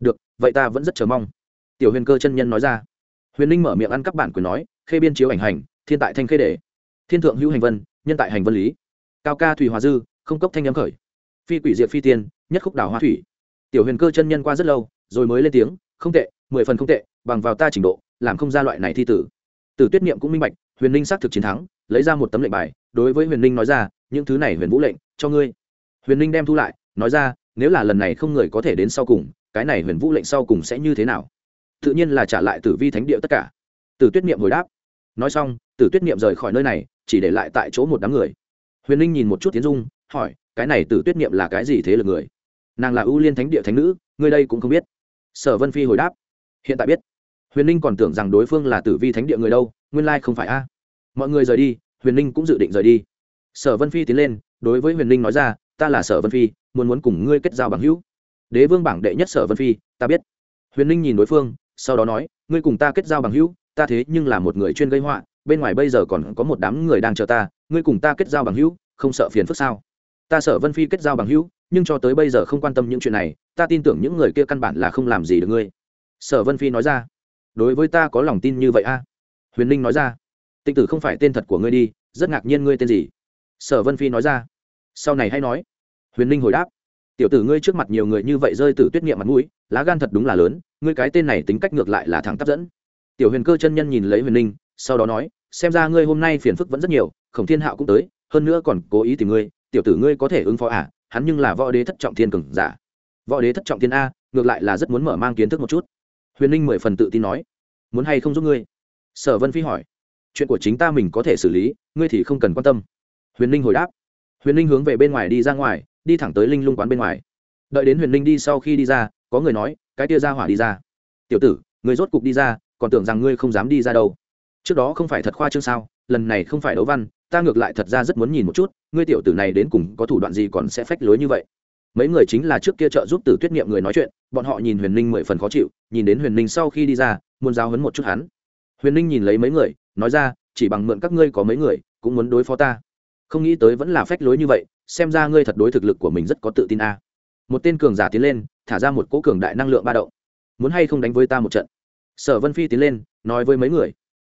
được, vậy ta vẫn rất chờ mong. Tiểu huyền cơ chân nhân nói ra. Huyền ninh mở miệng ăn các bản quyền nói, khê biên chiếu ảnh hành, thiên tại thanh khê đề thiên thượng hữu hành vân, nhân tại hành vân lý. Cao ca thủy hòa dư, không cốc thanh âm khởi. Phi quỷ diệt phi tiên, nhất khúc đảo hoa thủy. Tiểu huyền cơ chân nhân qua rất lâu, rồi mới lên tiếng, không tệ, mười phần không tệ, bằng vào ta trình độ, làm không ra loại này thi tử. Từ tuyết niệm cũng minh bạch, huyền ninh xác thực chiến thắng, lấy ra một tấm lệnh bài, đối với huyền ninh nói ra, những thứ này huyền vũ lệnh, cho ngươi. Huyền ninh đem thu lại, nói ra, nếu là lần này không người có thể đến sau cùng cái này huyền vũ lệnh sau cùng sẽ như thế nào? Tự nhiên là trả lại tử vi thánh địa tất cả. Tử tuyết niệm hồi đáp. Nói xong, tử tuyết niệm rời khỏi nơi này, chỉ để lại tại chỗ một đám người. Huyền linh nhìn một chút tiến dung, hỏi, cái này tử tuyết niệm là cái gì thế lực người? Nàng là ưu liên thánh địa thánh nữ ngươi đây cũng không biết. Sở vân phi hồi đáp. Hiện tại biết. Huyền linh còn tưởng rằng đối phương là tử vi thánh địa người đâu, nguyên lai không phải a. Mọi người rời đi, huyền linh cũng dự định rời đi. Sở vân phi tiến lên, đối với huyền linh nói ra, ta là sở vân phi, muốn muốn cùng ngươi kết giao bằng hữu đế vương bảng đệ nhất sở vân phi, ta biết. Huyền ninh nhìn đối phương, sau đó nói, ngươi cùng ta kết giao bằng hữu, ta thế nhưng là một người chuyên gây họa, bên ngoài bây giờ còn có một đám người đang chờ ta, ngươi cùng ta kết giao bằng hữu, không sợ phiền phức sao? Ta sở vân phi kết giao bằng hữu, nhưng cho tới bây giờ không quan tâm những chuyện này, ta tin tưởng những người kia căn bản là không làm gì được ngươi. Sở vân phi nói ra. Đối với ta có lòng tin như vậy a? Huyền ninh nói ra. Tịnh tử không phải tên thật của ngươi đi, rất ngạc nhiên ngươi tên gì. Sở vân phi nói ra. Sau này hay nói. Huyền ninh hồi đáp tiểu tử ngươi trước mặt nhiều người như vậy rơi từ tuyết nghiệm mặt mũi, lá gan thật đúng là lớn, ngươi cái tên này tính cách ngược lại là thẳng tắp dẫn. Tiểu huyền cơ chân nhân nhìn lấy huyền ninh, sau đó nói, xem ra ngươi hôm nay phiền phức vẫn rất nhiều, khổng thiên hạo cũng tới, hơn nữa còn cố ý tìm ngươi, tiểu tử ngươi có thể ứng phó à hắn nhưng là võ đế thất trọng thiên cường giả. Võ đế thất trọng thiên a, ngược lại là rất muốn mở mang kiến thức một chút. Huyền ninh mười phần tự tin nói, muốn hay không giúp ngươi? Sở vân phi hỏi, chuyện của chính ta mình có thể xử lý, ngươi thì không cần quan tâm. Huyền ninh hồi đáp, huyền ninh hướng về bên ngoài đi ra ngoài đi thẳng tới linh lung quán bên ngoài. Đợi đến huyền Linh đi sau khi đi ra, có người nói, cái tia ra hỏa đi ra. Tiểu tử, người rốt cục đi ra, còn tưởng rằng ngươi không dám đi ra đâu. Trước đó không phải thật khoa trương sao, lần này không phải đấu văn, ta ngược lại thật ra rất muốn nhìn một chút, ngươi tiểu tử này đến cùng có thủ đoạn gì còn sẽ phách lối như vậy. Mấy người chính là trước kia trợ giúp tử tuyết niệm người nói chuyện, bọn họ nhìn huyền ninh mười phần khó chịu, nhìn đến huyền ninh sau khi đi ra, muốn giao hấn một chút hắn. Huyền ninh nhìn lấy mấy người, nói ra, chỉ bằng mượn các ngươi có mấy người, cũng muốn đối phó ta. Không nghĩ tới vẫn là phách lối như vậy xem ra ngươi thật đối thực lực của mình rất có tự tin a. Một tên cường giả tiến lên, thả ra một cỗ cường đại năng lượng ba động. Muốn hay không đánh với ta một trận? Sở vân phi tiến lên, nói với mấy người.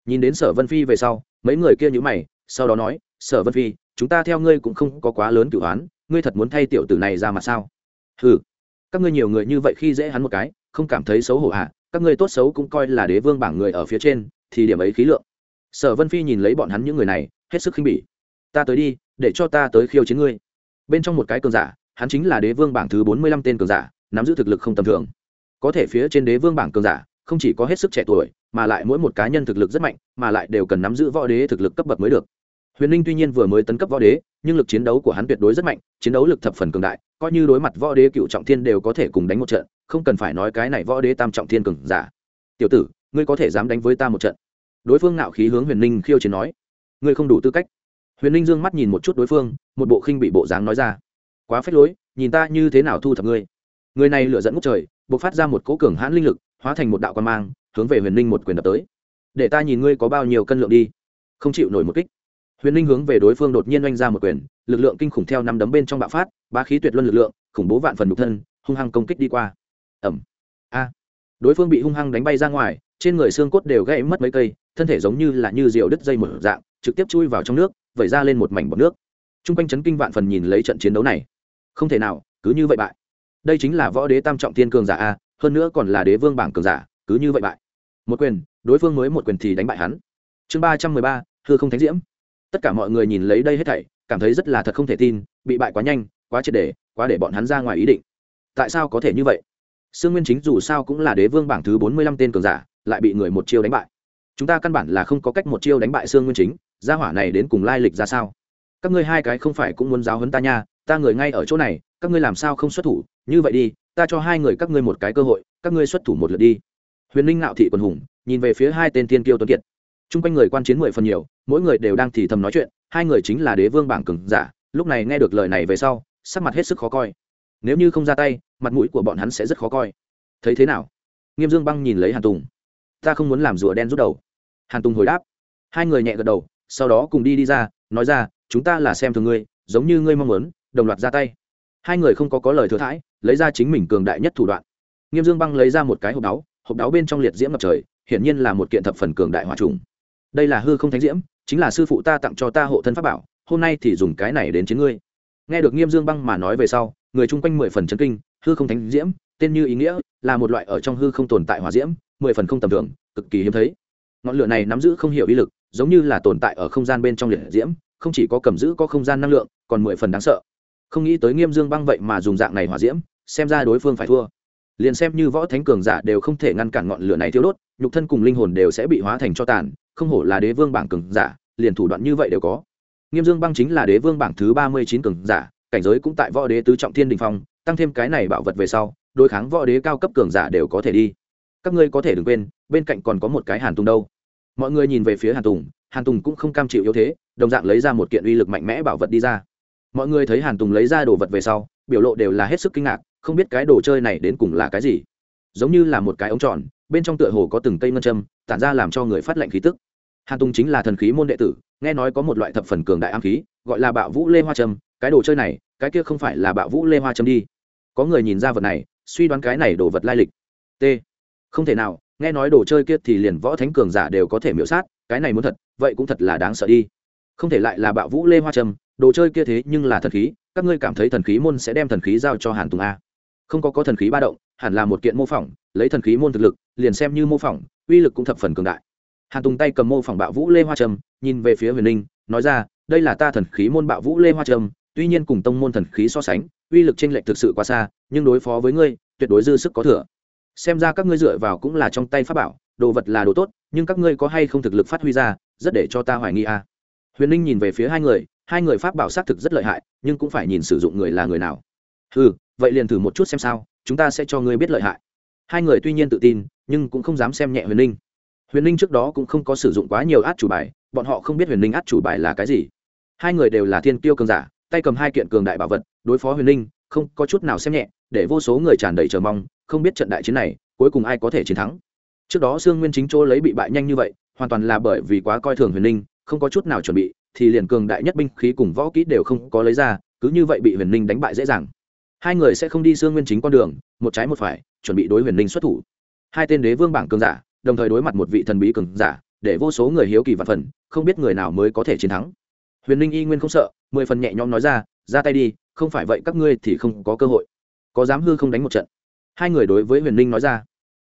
Nhìn đến sở vân phi về sau, mấy người kia nhữ mày, sau đó nói, sở vân phi, chúng ta theo ngươi cũng không có quá lớn cửu hoán ngươi thật muốn thay tiểu tử này ra mà sao? Ừ các ngươi nhiều người như vậy khi dễ hắn một cái, không cảm thấy xấu hổ à? Các ngươi tốt xấu cũng coi là đế vương bảng người ở phía trên, thì điểm ấy khí lượng. Sở vân phi nhìn lấy bọn hắn những người này, hết sức khinh bỉ. Ta tới đi, để cho ta tới khiêu chiến ngươi bên trong một cái cường giả, hắn chính là đế vương bảng thứ bốn mươi lăm tên cường giả, nắm giữ thực lực không tầm thường. Có thể phía trên đế vương bảng cường giả, không chỉ có hết sức trẻ tuổi, mà lại mỗi một cá nhân thực lực rất mạnh, mà lại đều cần nắm giữ võ đế thực lực cấp bậc mới được. Huyền ninh tuy nhiên vừa mới tấn cấp võ đế, nhưng lực chiến đấu của hắn tuyệt đối rất mạnh, chiến đấu lực thập phần cường đại, coi như đối mặt võ đế cựu trọng thiên đều có thể cùng đánh một trận, không cần phải nói cái này võ đế tam trọng thiên cường giả. Tiểu tử, ngươi có thể dám đánh với ta một trận? Đối phương nạo khí hướng huyền ninh khiêu chiến nói. Ngươi không đủ tư cách. Huyền ninh d ư ơ n g mắt nhìn một chút đối phương một bộ khinh bị bộ dáng nói ra. Quá phết lối, nhìn ta như thế nào thu thập ngươi. Người này lựa dẫn ngút trời b ộ c phát ra một cố cường hãn linh lực, hóa thành một đạo quan mang, hướng về huyền ninh một quyền đập tới. Để ta nhìn ngươi có bao nhiêu cân lượng đi. Không chịu nổi một kích. Huyền ninh hướng về đối phương đột nhiên oanh ra một quyền, lực lượng kinh khủng theo năm đấm bên trong bạo phát ba khí tuyệt luân lực lượng, khủng bố vạn phần đục thân, hung hăng công kích đi qua. Ẩm a. Đối phương bị hung hăng đánh bay ra ngoài, trên người xương cốt đều gãy mất mấy cây, thân thể giống như là như rượu đứt dây một dạng, trực tiếp chui vào trong nước, vẩy ra lên một mảnh bọc nước t r u n g quanh chấn kinh vạn phần nhìn lấy trận chiến đấu này. Không thể nào, cứ như vậy bại. Đây chính là võ đế tam trọng thiên cường giả a, hơn nữa còn là đế vương bảng cường giả, cứ như vậy bại. Một quyền, đối phương mới một quyền thì đánh bại hắn. Chương ba trăm mười ba thưa không thánh diễm. Tất cả mọi người nhìn lấy đây hết thảy, cảm thấy rất là thật không thể tin, bị bại quá nhanh, quá triệt để, quá để bọn hắn ra ngoài ý định. Tại sao có thể như vậy? Sương nguyên chính dù sao cũng là đế vương bảng thứ bốn mươi lăm tên cường giả, lại bị người một chiêu đánh bại. Chúng ta căn bản là không có cách một chiêu đánh bại sương nguyên chính, gia hỏa này đến cùng lai lịch ra sao? Các ngươi hai cái không phải cũng muốn giáo hấn ta nha, ta người ngay ở chỗ này, các ngươi làm sao không xuất thủ? Như vậy đi, ta cho hai người các ngươi một cái cơ hội, các ngươi xuất thủ một lượt đi. Huyền ninh ngạo thị quần hùng, nhìn về phía hai tên tiên kiêu tuấn kiệt. T r u n g quanh người quan chiến mười phần nhiều, mỗi người đều đang thì thầm nói chuyện, hai người chính là đế vương bảng cừng giả, lúc này nghe được lời này về sau, sắc mặt hết sức khó coi. Nếu như không ra tay, mặt mũi của bọn hắn sẽ rất khó coi. Thấy thế nào? Nghiêm dương băng nhìn lấy hàn tùng. Ta không muốn làm rùa đen rút đầu. Hàn tùng hồi đáp. Hai người nhẹ gật đầu, sau đó cùng đi đi ra, nói ra chúng ta là xem thường ngươi, giống như ngươi mong muốn, đồng loạt ra tay. Hai người không có có lời thừa thãi, lấy ra chính mình cường đại nhất thủ đoạn. Nghiêm dương băng lấy ra một cái hộp đáo hộp đáo bên trong liệt diễm ngập trời, hiển nhiên là một kiện thập phần cường đại hỏa trùng. Đây là hư không thánh diễm, chính là sư phụ ta tặng cho ta hộ thân pháp bảo, hôm nay thì dùng cái này đến chiến ngươi. Nghe được nghiêm dương băng mà nói về sau, người chung quanh mười phần chấn kinh, hư không thánh diễm, tên như ý nghĩa, là một loại ở trong hư không tồn tại hỏa diễm, mười phần không tầm thường, cực kỳ hiếm thấy. Ngọn lửa này nắm giữ không hiểu ý lực, giống như là tồn tại ở không gian bên trong liệt diễm không chỉ có cầm giữ có không gian năng lượng, còn mười phần đáng sợ. Không nghĩ tới nghiêm dương băng vậy mà dùng dạng này hỏa diễm, xem ra đối phương phải thua. Liền xem như võ thánh cường giả đều không thể ngăn cản ngọn lửa này thiêu đốt, nhục thân cùng linh hồn đều sẽ bị hóa thành cho tàn, không hổ là đế vương bảng cường giả, liền thủ đoạn như vậy đều có. Nghiêm dương băng chính là đế vương bảng thứ ba mươi chín cường giả, cảnh giới cũng tại võ đế tứ trọng thiên đình phong, tăng thêm cái này bảo vật về sau, đối kháng võ đế cao cấp cường giả đều có thể đi. Các ngươi có thể đừng quên, bên cạnh còn có một cái hàn tùng đâu. Mọi người nhìn về phía hàn tùng hàn tùng cũng không cam chịu yếu thế, đồng dạng lấy ra một kiện uy lực mạnh mẽ bảo vật đi ra. Mọi người thấy hàn tùng lấy ra đồ vật về sau, biểu lộ đều là hết sức kinh ngạc, không biết cái đồ chơi này đến cùng là cái gì. Giống như là một cái ống tròn, bên trong tựa hồ có từng cây ngân châm, tản ra làm cho người phát lệnh khí tức. Hàn tùng chính là thần khí môn đệ tử, nghe nói có một loại thập phần cường đại am khí, gọi là bạo vũ lê hoa trâm cái đồ chơi này, cái kia không phải là bạo vũ lê hoa trâm đi. Có người nhìn ra vật này, suy đoán cái này đồ vật lai lịch. T. Không thể nào nghe nói đồ chơi kia thì liền võ thánh cường giả đều có thể miễu sát, cái này muốn thật, vậy cũng thật là đáng sợ đi. Không thể lại là bạo vũ lê hoa trâm, đồ chơi kia thế nhưng là thần khí, các ngươi cảm thấy thần khí môn sẽ đem thần khí giao cho hàn tùng a. Không có có thần khí ba động, hẳn là một kiện mô phỏng, lấy thần khí môn thực lực, liền xem như mô phỏng, uy lực cũng thập phần cường đại. Hàn tùng tay cầm mô phỏng bạo vũ lê hoa trâm, nhìn về phía huyền linh nói ra, đây là ta thần khí môn bạo vũ lê hoa trâm, tuy nhiên cùng tông môn thần khí so sánh, uy lực tranh lệch thực sự quá xa, nhưng đối phó với ngươi, tuyệt đối dư sức có thừa xem ra các ngươi dựa vào cũng là trong tay pháp bảo, đồ vật là đồ tốt, nhưng các ngươi có hay không thực lực phát huy ra, rất để cho ta hoài nghi à. huyền ninh nhìn về phía hai người hai người pháp bảo xác thực rất lợi hại, nhưng cũng phải nhìn sử dụng người là người nào. Ừ vậy liền thử một chút xem sao, chúng ta sẽ cho ngươi biết lợi hại. Hai người tuy nhiên tự tin, nhưng cũng không dám xem nhẹ huyền ninh. Huyền ninh trước đó cũng không có sử dụng quá nhiều át chủ bài, bọn họ không biết huyền ninh át chủ bài là cái gì. Hai người đều là thiên tiêu cường giả, tay cầm hai kiện cường đại bảo vật, đối phó huyền ninh, không có chút nào xem nhẹ, để vô số người tràn đầy chờ mong không biết trận đại chiến này, cuối cùng ai có thể chiến thắng. Trước đó sương nguyên chính chỗ lấy bị bại nhanh như vậy, hoàn toàn là bởi vì quá coi thường huyền ninh không có chút nào chuẩn bị, thì liền cường đại nhất binh khí cùng võ kỹ đều không có lấy ra, cứ như vậy bị huyền ninh đánh bại dễ dàng. Hai người sẽ không đi sương nguyên chính con đường, một trái một phải, chuẩn bị đối huyền ninh xuất thủ. Hai tên đế vương bảng cường giả, đồng thời đối mặt một vị thần bí cường giả, để vô số người hiếu kỳ và phần, không biết người nào mới có thể chiến thắng. Huyền ninh y nguyên không sợ, mười phần nhẹ nhõm nói ra ra tay đi, không phải vậy các ngươi thì không có cơ hội. Có dám hư không đánh một trận hai người đối với huyền ninh nói ra,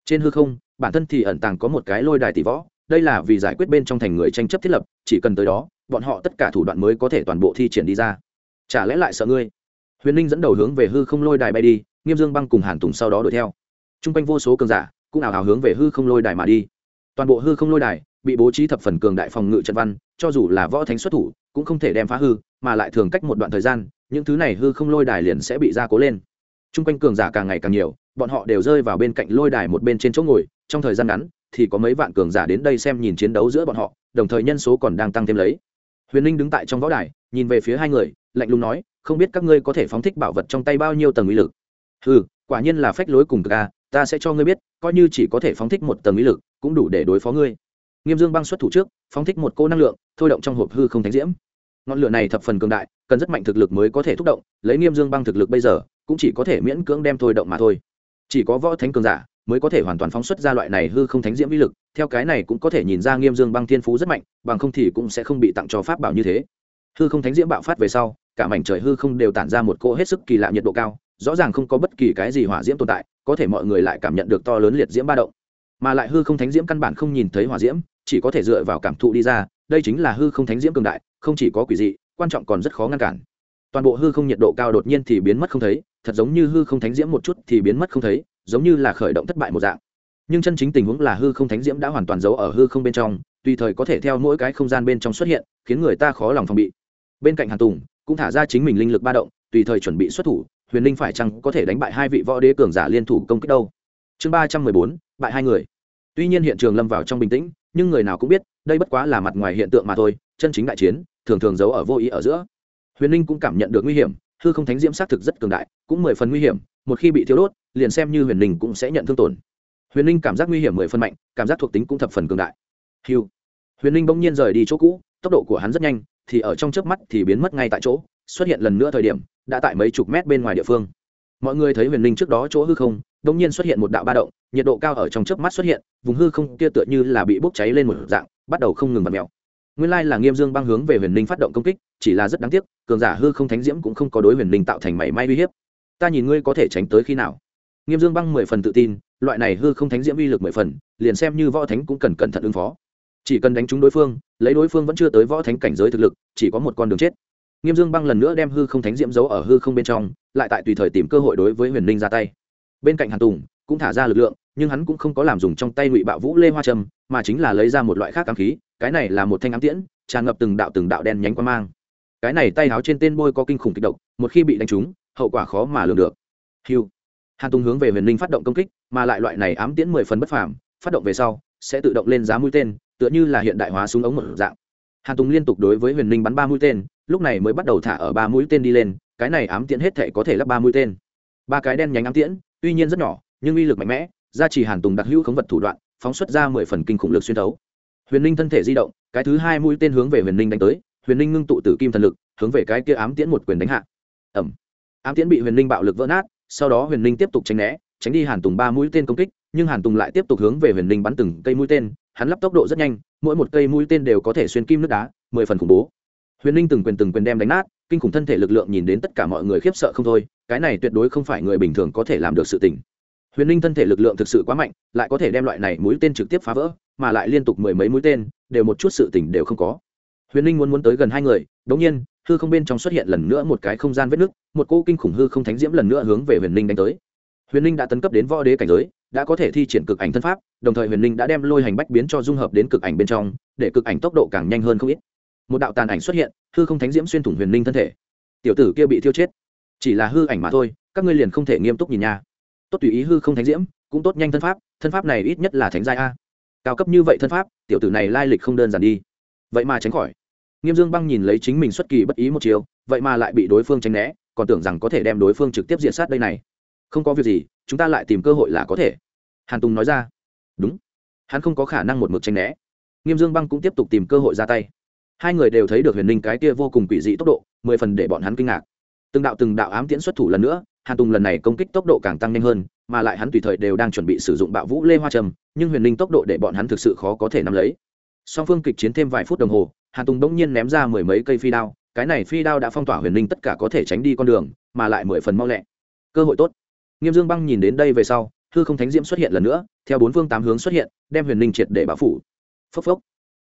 trên hư không, bản thân thì ẩn tàng có một cái lôi đài tỷ võ, đây là vì giải quyết bên trong thành người tranh chấp thiết lập, chỉ cần tới đó, bọn họ tất cả thủ đoạn mới có thể toàn bộ thi triển đi ra. Chả lẽ lại sợ ngươi? Huyền ninh dẫn đầu hướng về hư không lôi đài bay đi, nghiêm dương băng cùng hàn tùng sau đó đuổi theo. T r u n g quanh vô số cường giả cũng ảo hào hướng về hư không lôi đài mà đi. Toàn bộ hư không lôi đài bị bố trí thập phần cường đại phòng ngự trận văn, cho dù là võ thánh xuất thủ, cũng không thể đem phá hư, mà lại thường cách một đoạn thời gian, những thứ này hư không lôi đài liền sẽ bị gia cố lên. T r u n g quanh cường giả càng ngày càng nhiều bọn họ đều rơi vào bên cạnh lôi đài một bên trên chỗ ngồi, trong thời gian ngắn thì có mấy vạn cường giả đến đây xem nhìn chiến đấu giữa bọn họ, đồng thời nhân số còn đang tăng thêm lấy. Huyền ninh đứng tại trong võ đài, nhìn về phía hai người, lạnh lùng nói, không biết các ngươi có thể phóng thích bảo vật trong tay bao nhiêu tầng uy lực? Ừ quả nhiên là phách lối cùng cực a, ta sẽ cho ngươi biết, coi như chỉ có thể phóng thích một tầng uy lực, cũng đủ để đối phó ngươi. Nghiêm dương băng xuất thủ trước, phóng thích một cô năng lượng, thôi động trong hộp hư không thánh diễm. Ngọn lửa này thập phần cường đại, cần rất mạnh thực lực mới có thể thúc động, lấy nghiêm dương băng thực lực bây giờ, cũng chỉ có thể miễn cưỡng đem thôi động mà thôi chỉ có võ thánh cường giả mới có thể hoàn toàn phóng xuất ra loại này hư không thánh diễm uy lực, theo cái này cũng có thể nhìn ra nghiêm dương băng thiên phú rất mạnh, bằng không thì cũng sẽ không bị tặng cho pháp bảo như thế. Hư không thánh diễm bạo phát về sau, cả mảnh trời hư không đều tản ra một cỗ hết sức kỳ lạ nhiệt độ cao, rõ ràng không có bất kỳ cái gì hỏa diễm tồn tại, có thể mọi người lại cảm nhận được to lớn liệt diễm ba động. Mà lại hư không thánh diễm căn bản không nhìn thấy hỏa diễm, chỉ có thể dựa vào cảm thụ đi ra, đây chính là hư không thánh diễm cường đại, không chỉ có quỷ dị, quan trọng còn rất khó ngăn cản toàn bộ hư không nhiệt độ cao đột nhiên thì biến mất không thấy, thật giống như hư không thánh diễm một chút thì biến mất không thấy, giống như là khởi động thất bại một dạng. Nhưng chân chính tình huống là hư không thánh diễm đã hoàn toàn giấu ở hư không bên trong, tùy thời có thể theo mỗi cái không gian bên trong xuất hiện, khiến người ta khó lòng phòng bị. Bên cạnh hàn tùng, cũng thả ra chính mình linh lực ba động, tùy thời chuẩn bị xuất thủ, huyền linh phải chăng có thể đánh bại hai vị võ đế cường giả liên thủ công kích đâu? Chương ba trăm mười bốn, bại hai người. Tuy nhiên hiện trường lâm vào trong bình tĩnh, nhưng người nào cũng biết, đây bất quá là mặt ngoài hiện tượng mà thôi, chân chính đại chiến, thường thường giấu ở vô ý ở giữa huyền linh cũng cảm nhận được nguy hiểm, hư không thánh diễm xác thực rất cường đại, cũng mười phần nguy hiểm, một khi bị thiếu đốt, liền xem như huyền Ninh cũng sẽ nhận thương tổn. Huyền linh cảm giác nguy hiểm mười phần mạnh, cảm giác thuộc tính cũng thập phần cường đại. Hiu huyền linh bỗng nhiên rời đi chỗ cũ, tốc độ của hắn rất nhanh, thì ở trong chớp mắt thì biến mất ngay tại chỗ, xuất hiện lần nữa thời điểm, đã tại mấy chục mét bên ngoài địa phương. Mọi người thấy huyền linh trước đó chỗ hư không đ ỗ n g nhiên xuất hiện một đạo ba động, nhiệt độ cao ở trong chớp mắt xuất hiện, vùng hư không kia tựa như là bị bốc cháy lên một dạng, bắt đầu không ngừng bật mèo nguyên lai là nghiêm dương băng hướng về huyền ninh phát động công kích, chỉ là rất đáng tiếc, cường giả hư không thánh diễm cũng không có đối huyền ninh tạo thành mảy may uy hiếp. Ta nhìn ngươi có thể tránh tới khi nào? Nghiêm dương băng mười phần tự tin, loại này hư không thánh diễm uy lực mười phần, liền xem như võ thánh cũng cần cẩn thận ứng phó. Chỉ cần đánh trúng đối phương, lấy đối phương vẫn chưa tới võ thánh cảnh giới thực lực, chỉ có một con đường chết. Nghiêm dương băng lần nữa đem hư không thánh diễm giấu ở hư không bên trong, lại tại tùy thời tìm cơ hội đối với huyền ninh ra tay. Bên cạnh hàn tùng, cũng thả ra lực lượng, nhưng hắn cũng không có làm dùng trong tay ngụy bạo vũ lê hoa trâm, mà chính là lấy ra một loại khác cảm khí cái này là một thanh ám tiễn, tràn ngập từng đạo từng đạo đen nhánh qua mang. Cái này tay háo trên tên bôi có kinh khủng kịch độc, một khi bị đánh trúng, hậu quả khó mà lường được. Hiu hàn tùng hướng về huyền Linh phát động công kích, mà lại loại này ám tiễn mười phần bất phàm, phát động về sau, sẽ tự động lên giá mũi tên, tựa như là hiện đại hóa súng ống một dạng. Hàn tùng liên tục đối với huyền Linh bắn ba mũi tên, lúc này mới bắt đầu thả ở ba mũi tên đi lên, cái này ám tiễn hết thể có thể lắp ba mũi tên. Ba cái đen nhánh ám tiễn, tuy nhiên rất nhỏ, nhưng uy lực mạnh mẽ, gia trì hàn tùng đặc hữu khống vật thủ đoạn, phóng xuất ra mười phần kinh khủng lực xuyên thấu huyền ninh thân thể di động, cái thứ hai mũi tên hướng về huyền ninh đánh tới, huyền ninh ngưng tụ tử kim thần lực, hướng về cái kia ám tiễn một quyền đánh hạ. Ẩm ám tiễn bị huyền ninh bạo lực vỡ nát, sau đó huyền ninh tiếp tục tránh né, tránh đi hàn tùng ba mũi tên công kích, nhưng hàn tùng lại tiếp tục hướng về huyền ninh bắn từng cây mũi tên, hắn lắp tốc độ rất nhanh, mỗi một cây mũi tên đều có thể xuyên kim nước đá, mười phần khủng bố. Huyền ninh từng quyền từng quyền đem đánh nát, kinh khủng thân thể lực lượng nhìn đến tất cả mọi người khiếp sợ không thôi, cái này tuyệt đối không phải người bình thường có thể làm được sự tình. Huyền ninh thân thể lực lượng thực sự quá mạnh, lại có thể đem loại này mũi tên trực tiếp phá vỡ mà lại liên tục mười mấy mũi tên, đều một chút sự tỉnh đều không có. Huyền ninh muốn muốn tới gần hai người, đống nhiên, hư không bên trong xuất hiện lần nữa một cái không gian vết nứt, một cỗ kinh khủng hư không thánh diễm lần nữa hướng về huyền ninh đánh tới. Huyền ninh đã tấn cấp đến võ đế cảnh giới, đã có thể thi triển cực ảnh thân pháp, đồng thời huyền ninh đã đem lôi hành bách biến cho dung hợp đến cực ảnh bên trong, để cực ảnh tốc độ càng nhanh hơn không ít. Một đạo tàn ảnh xuất hiện, hư không thánh diễm xuyên thủng huyền ninh thân thể. Tiểu tử kia bị thiêu chết. Chỉ là hư ảnh mà thôi, các ngươi liền không thể nghiêm túc nhìn nha. Tốt tùy ý hư không thánh diễm, cũng tốt nhanh thân pháp thân pháp này ít nhất là thánh giai a cao cấp như vậy thân pháp, tiểu tử này lai lịch không đơn giản đi. Vậy mà tránh khỏi. Nghiêm dương băng nhìn lấy chính mình xuất kỳ bất ý một chiều, vậy mà lại bị đối phương tránh né, còn tưởng rằng có thể đem đối phương trực tiếp diện sát đây này. Không có việc gì, chúng ta lại tìm cơ hội là có thể. Hàn tùng nói ra. Đúng. Hắn không có khả năng một mực tranh né. Nghiêm dương băng cũng tiếp tục tìm cơ hội ra tay. Hai người đều thấy được huyền ninh cái kia vô cùng quỷ dị tốc độ, mười phần để bọn hắn kinh ngạc. Từng đạo từng đạo ám tiễn xuất thủ lần nữa, hàn tùng lần này công kích tốc độ càng tăng nhanh hơn mà lại hắn tùy thời đều đang chuẩn bị sử dụng bạo vũ lê hoa trầm, nhưng huyền linh tốc độ để bọn hắn thực sự khó có thể nắm lấy. Song phương kịch chiến thêm vài phút đồng hồ, hàn tùng bỗng nhiên ném ra mười mấy cây phi đao, cái này phi đao đã phong tỏa huyền linh tất cả có thể tránh đi con đường, mà lại mười phần mau lẹ. Cơ hội tốt. Nghiêm dương băng nhìn đến đây về sau, hư không thánh diễm xuất hiện lần nữa, theo bốn phương tám hướng xuất hiện, đem huyền linh triệt để báo phủ. Phốc phốc.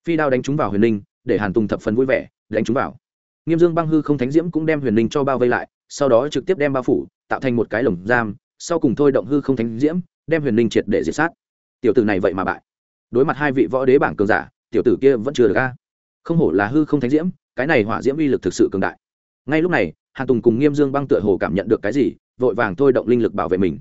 Phi đao đánh trúng vào huyền linh, để hàn tùng thập phần vui vẻ, đánh trúng vào. Nghiêm dương băng hư không thánh diễm cũng đem huyền linh cho bao vây lại, sau đó trực tiếp đem bao phủ, tạo thành một cái lồng giam sau cùng thôi động hư không thánh diễm, đem huyền ninh triệt để diệt sát. Tiểu tử này vậy mà bại. Đối mặt hai vị võ đế bảng cường giả, tiểu tử kia vẫn chưa được ca không hổ là hư không thánh diễm, cái này hỏa diễm uy lực thực sự cường đại. Ngay lúc này, hàn tùng cùng nghiêm dương băng tựa hồ cảm nhận được cái gì, vội vàng thôi động linh lực bảo vệ mình.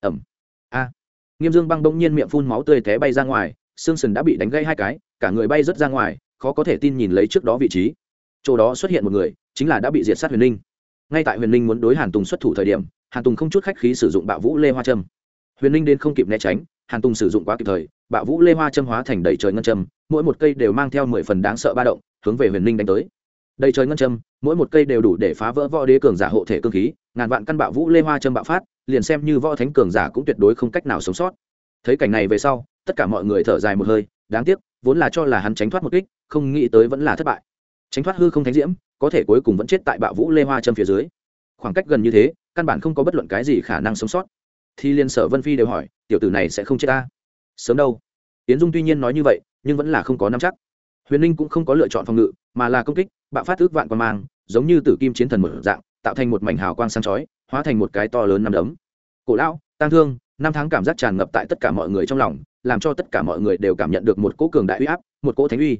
Ẩm a. Nghiêm dương băng bỗng nhiên miệng phun máu tươi té bay ra ngoài, xương sần đã bị đánh gây hai cái, cả người bay rớt ra ngoài, khó có thể tin nhìn lấy trước đó vị trí. Chỗ đó xuất hiện một người, chính là đã bị diệt sát huyền linh. Ngay tại huyền linh muốn đối hàn tùng xuất thủ thời điểm hàn tùng không chút khách khí sử dụng bạo vũ lê hoa trâm. Huyền linh đến không kịp né tránh, hàn tùng sử dụng quá kịp thời, bạo vũ lê hoa trâm hóa thành đầy trời ngân châm, mỗi một cây đều mang theo mười phần đáng sợ ba động, hướng về huyền linh đánh tới. Đầy trời ngân châm, mỗi một cây đều đủ để phá vỡ võ đế cường giả hộ thể cơ khí, ngàn vạn căn bạo vũ lê hoa châm bạo phát, liền xem như võ thánh cường giả cũng tuyệt đối không cách nào sống sót. Thấy cảnh này về sau, tất cả mọi người thở dài một hơi, đáng tiếc, vốn là cho là hắn tránh thoát một kích, không nghĩ tới vẫn là thất bại. Tránh thoát hư không thánh diễm, có thể cuối cùng vẫn chết tại bạo vũ lê hoa châm phía dưới. Khoảng cách gần như thế căn bản không có bất luận cái gì khả năng sống sót. Thì liên sở vân phi đều hỏi, tiểu tử này sẽ không chết ta? Sớm đâu. Tiến dung tuy nhiên nói như vậy, nhưng vẫn là không có nắm chắc. Huyền ninh cũng không có lựa chọn phòng ngự, mà là công kích, bạo phát ước vạn quan mang, giống như tử kim chiến thần một dạng, tạo thành một mảnh hào quang sáng chói, hóa thành một cái to lớn nằm đấm. Cổ lão, tang thương, năm tháng cảm giác tràn ngập tại tất cả mọi người trong lòng, làm cho tất cả mọi người đều cảm nhận được một cỗ cường đại uy áp, một cỗ thánh uy.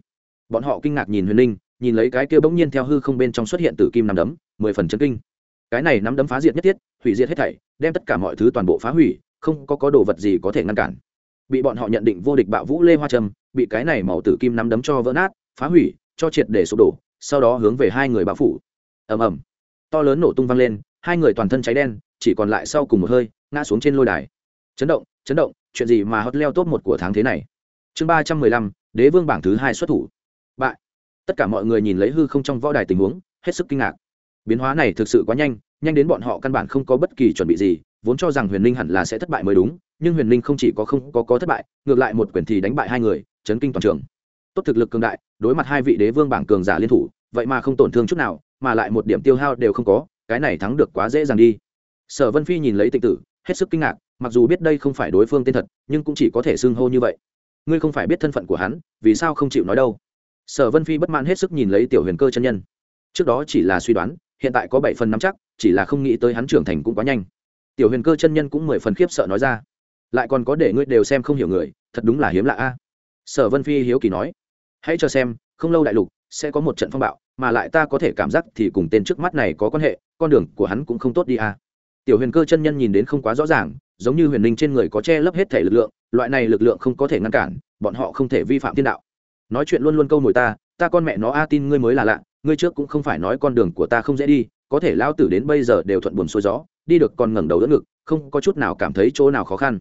Bọn họ kinh ngạc nhìn huyền ninh, nhìn lấy cái kia bỗng nhiên theo hư không bên trong xuất hiện tử kim nằm đấm, mười phần chân kinh cái này nắm đấm phá diệt nhất thiết, hủy diệt hết thảy, đem tất cả mọi thứ toàn bộ phá hủy, không có có đồ vật gì có thể ngăn cản. Bị bọn họ nhận định vô địch bạo vũ lê hoa trầm bị cái này màu tử kim nắm đấm cho vỡ nát, phá hủy, cho triệt để sụp đổ, sau đó hướng về hai người bạo phủ. Ầm ầm. To lớn nổ tung vang lên, hai người toàn thân cháy đen, chỉ còn lại sau cùng một hơi, ngã xuống trên lôi đài. Chấn động chấn động, chuyện gì mà hot leo top một của tháng thế này? Chương ba trăm mười lăm, đế vương bảng thứ hai xuất thủ. Bại. Tất cả mọi người nhìn lấy hư không trong võ đài tình huống, hết sức kinh ngạc biến hóa này thực sự quá nhanh nhanh đến bọn họ căn bản không có bất kỳ chuẩn bị gì, vốn cho rằng huyền ninh hẳn là sẽ thất bại mới đúng, nhưng huyền ninh không chỉ có không có có thất bại, ngược lại một quyền thì đánh bại hai người, chấn kinh toàn trường. Tốt thực lực cường đại, đối mặt hai vị đế vương bảng cường giả liên thủ, vậy mà không tổn thương chút nào, mà lại một điểm tiêu hao đều không có, cái này thắng được quá dễ dàng đi. Sở vân phi nhìn lấy tịch tử, hết sức kinh ngạc, mặc dù biết đây không phải đối phương tên thật, nhưng cũng chỉ có thể xưng hô như vậy. Ngươi không phải biết thân phận của hắn, vì sao không chịu nói đâu? Sở vân phi bất mãn hết sức nhìn lấy tiểu huyền cơ chân nhân. Trước đó chỉ là suy đoán hiện tại có bảy phần nắm chắc, chỉ là không nghĩ tới hắn trưởng thành cũng quá nhanh. Tiểu huyền cơ chân nhân cũng mười phần khiếp sợ nói ra. Lại còn có để ngươi đều xem không hiểu người, thật đúng là hiếm lạ a. Sở vân phi hiếu kỳ nói. Hãy cho xem, không lâu đại lục sẽ có một trận phong bạo, mà lại ta có thể cảm giác thì cùng tên trước mắt này có quan hệ, con đường của hắn cũng không tốt đi a. Tiểu huyền cơ chân nhân nhìn đến không quá rõ ràng, giống như huyền linh trên người có che lấp hết thể lực lượng, loại này lực lượng không có thể ngăn cản, bọn họ không thể vi phạm thiên đạo. Nói chuyện luôn luôn câu mồi ta ta con mẹ nó a tin ngươi mới là lạ ngươi trước cũng không phải nói con đường của ta không dễ đi, có thể lao tử đến bây giờ đều thuận buồn xuôi gió, đi được còn ngẩng đầu đỡ ngực, không có chút nào cảm thấy chỗ nào khó khăn.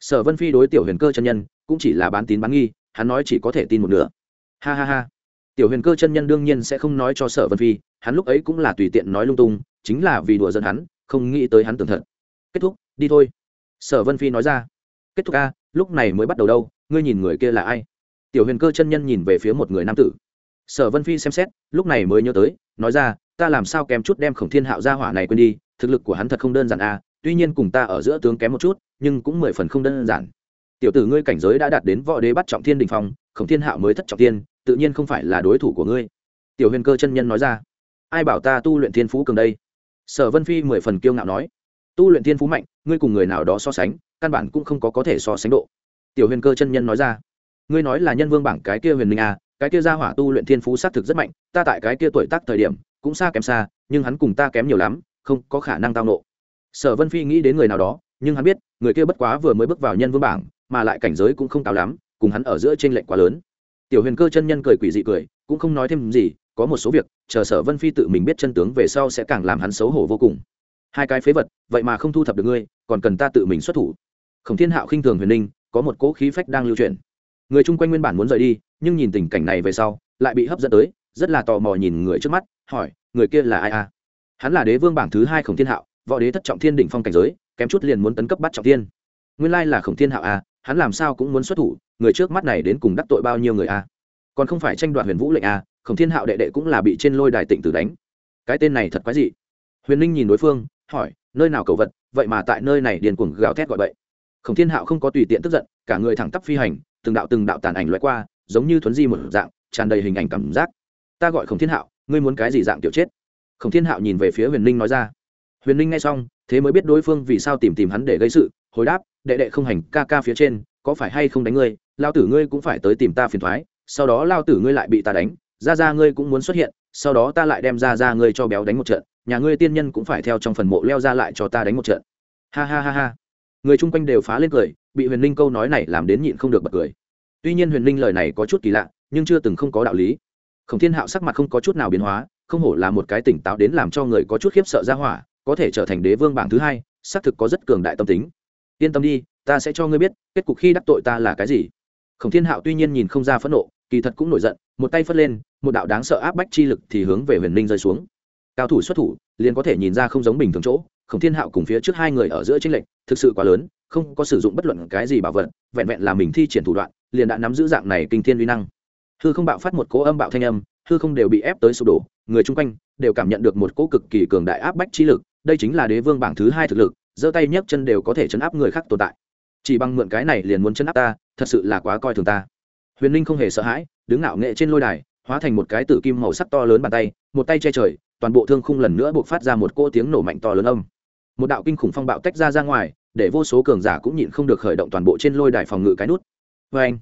Sở vân phi đối tiểu huyền cơ chân nhân cũng chỉ là bán tín bán nghi, hắn nói chỉ có thể tin một nửa. Ha ha ha. Tiểu huyền cơ chân nhân đương nhiên sẽ không nói cho sở vân phi, hắn lúc ấy cũng là tùy tiện nói lung tung, chính là vì đùa dân hắn, không nghĩ tới hắn tưởng thật. Kết thúc, đi thôi. Sở vân phi nói ra. Kết thúc a, lúc này mới bắt đầu đâu, ngươi nhìn người kia là ai? Tiểu huyền cơ chân nhân nhìn về phía một người nam tử sở vân phi xem xét, lúc này mới nhớ tới, nói ra, ta làm sao kém chút đem khổng thiên hạo ra hỏa này quên đi, thực lực của hắn thật không đơn giản a tuy nhiên cùng ta ở giữa tướng kém một chút, nhưng cũng mười phần không đơn giản. Tiểu tử ngươi cảnh giới đã đạt đến võ đế bắt trọng thiên đình phong, khổng thiên hạo mới thất trọng thiên, tự nhiên không phải là đối thủ của ngươi. Tiểu huyền cơ chân nhân nói ra, ai bảo ta tu luyện thiên phú cường đây? Sở vân phi mười phần kiêu ngạo nói, tu luyện thiên phú mạnh, ngươi cùng người nào đó so sánh, căn bản cũng không có có thể so sánh độ. Tiểu huyền cơ chân nhân nói ra, ngươi nói là nhân vương bảng cái kia huyền minh à cái kia ra hỏa tu luyện thiên phú xác thực rất mạnh, ta tại cái kia tuổi tác thời điểm, cũng xa kém xa, nhưng hắn cùng ta kém nhiều lắm, không có khả năng tao nộ sở vân phi nghĩ đến người nào đó, nhưng hắn biết, người kia bất quá vừa mới bước vào nhân vương bảng, mà lại cảnh giới cũng không cao lắm, cùng hắn ở giữa t r ê n lệch quá lớn. Tiểu huyền cơ chân nhân cười quỷ dị cười, cũng không nói thêm gì, có một số việc, chờ sở vân phi tự mình biết chân tướng về sau sẽ càng làm hắn xấu hổ vô cùng. Hai cái phế vật, vậy mà không thu thập được ngươi, còn cần ta tự mình xuất thủ. Khổng thiên hạo khinh thường huyền ninh, có một cỗ khí phách đang lưu truyền người chung quanh nguyên bản muốn rời đi nhưng nhìn tình cảnh này về sau, lại bị hấp dẫn tới, rất là tò mò nhìn người trước mắt, hỏi, người kia là ai à? Hắn là đế vương bảng thứ hai khổng thiên hạo, võ đế thất trọng thiên đỉnh phong cảnh giới, kém chút liền muốn tấn cấp bắt trọng thiên. Nguyên lai là khổng thiên hạo à hắn làm sao cũng muốn xuất thủ, người trước mắt này đến cùng đắc tội bao nhiêu người à? Còn không phải tranh đoạt huyền vũ lệnh à khổng thiên hạo đệ đệ cũng là bị trên lôi đài tịnh tử đánh. Cái tên này thật quái dị. Huyền ninh nhìn đối phương, hỏi, nơi nào cầu vật, vậy mà tại nơi này điền cuồng gào thét gọi vậy khổng thiên hạo không có tùy tiện tức giận, cả người thẳng tắp phi hành, từng đạo từng đạo tàn ảnh loại qua giống như thuấn di một dạng, tràn đầy hình ảnh cảm giác. Ta gọi khổng thiên hạo, ngươi muốn cái gì dạng tiểu chết? Khổng thiên hạo nhìn về phía huyền ninh nói ra. Huyền ninh nghe xong, thế mới biết đối phương vì sao tìm tìm hắn để gây sự, hồi đáp, đệ đệ không hành, ca ca phía trên, có phải hay không đánh ngươi? Lao tử ngươi cũng phải tới tìm ta phiền thoái, sau đó lao tử ngươi lại bị ta đánh, ra ra ngươi cũng muốn xuất hiện, sau đó ta lại đem ra ra ngươi cho béo đánh một trận, nhà ngươi tiên nhân cũng phải theo trong phần mộ leo ra lại cho ta đánh một trận. Ha ha ha ha. Người chung quanh đều phá lên cười, bị huyền ninh câu nói này làm đến nhịn không được bật cười tuy nhiên huyền ninh lời này có chút kỳ lạ, nhưng chưa từng không có đạo lý. Khổng thiên hạo sắc mặt không có chút nào biến hóa, không hổ là một cái tỉnh táo đến làm cho người có chút khiếp sợ ra hỏa, có thể trở thành đế vương bảng thứ hai, xác thực có rất cường đại tâm tính. Yên tâm đi, ta sẽ cho ngươi biết, kết cục khi đắc tội ta là cái gì. Khổng thiên hạo tuy nhiên nhìn không ra phẫn nộ, kỳ thật cũng nổi giận, một tay phất lên, một đạo đáng sợ áp bách chi lực thì hướng về huyền ninh rơi xuống. Cao thủ xuất thủ, liền có thể nhìn ra không giống bình thường chỗ, khổng thiên hạo cùng phía trước hai người ở giữa tranh lệch, thực sự quá lớn không có sử dụng bất luận cái gì bảo vật, vẹn vẹn là mình thi triển thủ đoạn, liền đã nắm giữ dạng này kinh thiên uy năng. Hư không bạo phát một cỗ âm bạo thanh âm, hư không đều bị ép tới sụp đổ, người chung quanh đều cảm nhận được một cỗ cực kỳ cường đại áp bách trí lực, đây chính là đế vương bảng thứ hai thực lực, giơ tay nhấc chân đều có thể chấn áp người khác tồn tại. Chỉ bằng mượn cái này liền muốn chấn áp ta, thật sự là quá coi thường ta. Huyền ninh không hề sợ hãi, đứng ngạo nghệ trên lôi đài, hóa thành một cái tử kim màu sắc to lớn bàn tay, một tay che trời, toàn bộ thương khung lần nữa buộc phát ra một cỗ tiếng nổ mạnh to lớn âm. Một đạo kinh khủng phong bạo tách ra ra ngoài để vô số cường giả cũng nhịn không được khởi động toàn bộ trên lôi đài phòng ngự cái nút. Vê anh,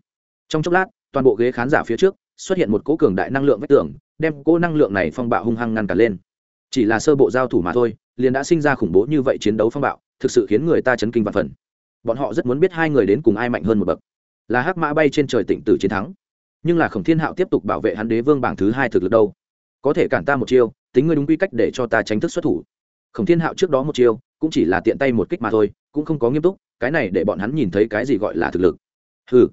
trong chốc lát, toàn bộ ghế khán giả phía trước xuất hiện một cỗ cường đại năng lượng vách tường, đem cỗ năng lượng này phong bạo hung hăng ngăn cản lên. Chỉ là sơ bộ giao thủ mà thôi, liền đã sinh ra khủng bố như vậy chiến đấu phong bạo, thực sự khiến người ta chấn kinh và phần. Bọn họ rất muốn biết hai người đến cùng ai mạnh hơn một bậc. Là hắc mã bay trên trời tỉnh tử chiến thắng. Nhưng là khổng thiên hạo tiếp tục bảo vệ hắn đế vương bảng thứ hai thực lực đâu? Có thể cản ta một chiêu, tính ngươi đúng quy cách để cho ta tránh thức xuất thủ. Khổng thiên hạo trước đó một chiêu cũng chỉ là tiện tay một kích mà thôi, cũng không có nghiêm túc, cái này để bọn hắn nhìn thấy cái gì gọi là thực lực. Ừ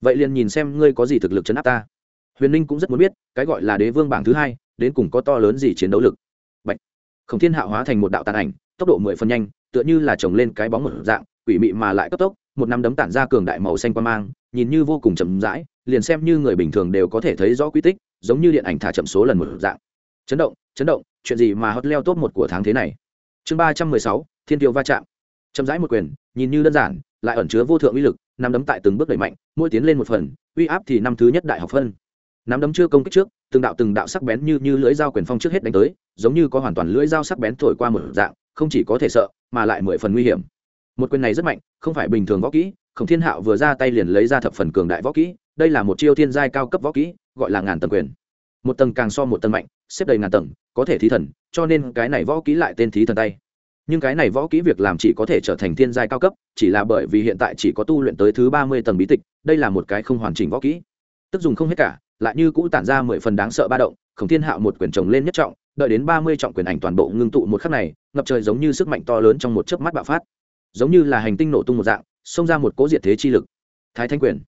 vậy liền nhìn xem ngươi có gì thực lực chấn áp ta. Huyền ninh cũng rất muốn biết, cái gọi là đế vương bảng thứ hai, đến cùng có to lớn gì chiến đấu lực. Bạch. khổng thiên hạo hóa thành một đạo tàn ảnh, tốc độ mười phần nhanh, tựa như là trồng lên cái bóng một dạng, quỷ mị mà lại cấp tốc, một năm đấm tản ra cường đại màu xanh qua mang, nhìn như vô cùng chậm rãi, liền xem như người bình thường đều có thể thấy rõ quy tích, giống như điện ảnh thả chậm số lần một dạng. Chấn động chấn động, chuyện gì mà hot leo top một của tháng thế này? Chương ba trăm mười sáu thiên tiêu va chạm. Chậm rãi một quyền, nhìn như đơn giản, lại ẩn chứa vô thượng uy lực, nắm đấm tại từng bước đẩy mạnh, mỗi tiến lên một phần, uy áp thì năm thứ nhất đại học phân. Nắm đấm chưa công kích trước, từng đạo từng đạo sắc bén như như lưỡi dao quyền phong trước hết đánh tới, giống như có hoàn toàn lưỡi dao sắc bén thổi qua một dạng, không chỉ có thể sợ, mà lại mười phần nguy hiểm. Một quyền này rất mạnh, không phải bình thường võ kỹ, khổng thiên hạo vừa ra tay liền lấy ra thập phần cường đại võ kỹ, đây là một chiêu thiên giai cao cấp võ kỹ, gọi là ngàn tầng quyền. Một tầng càng so một tầng mạnh, xếp đầy ngàn tầng, có thể thí thần, cho nên cái này võ kỹ lại tên thí thần tay nhưng cái này võ kỹ việc làm chỉ có thể trở thành thiên giai cao cấp, chỉ là bởi vì hiện tại chỉ có tu luyện tới thứ ba mươi tầng bí tịch, đây là một cái không hoàn chỉnh võ kỹ. Tức dùng không hết cả, lại như cũ tản ra mười phần đáng sợ ba động, khổng thiên hạo một quyền trồng lên nhất trọng, đợi đến ba mươi trọng quyền ảnh toàn bộ ngưng tụ một khắc này, ngập trời giống như sức mạnh to lớn trong một chớp mắt bạo phát. Giống như là hành tinh nổ tung một dạng, xông ra một cố diệt thế chi lực. Thái thanh quyền.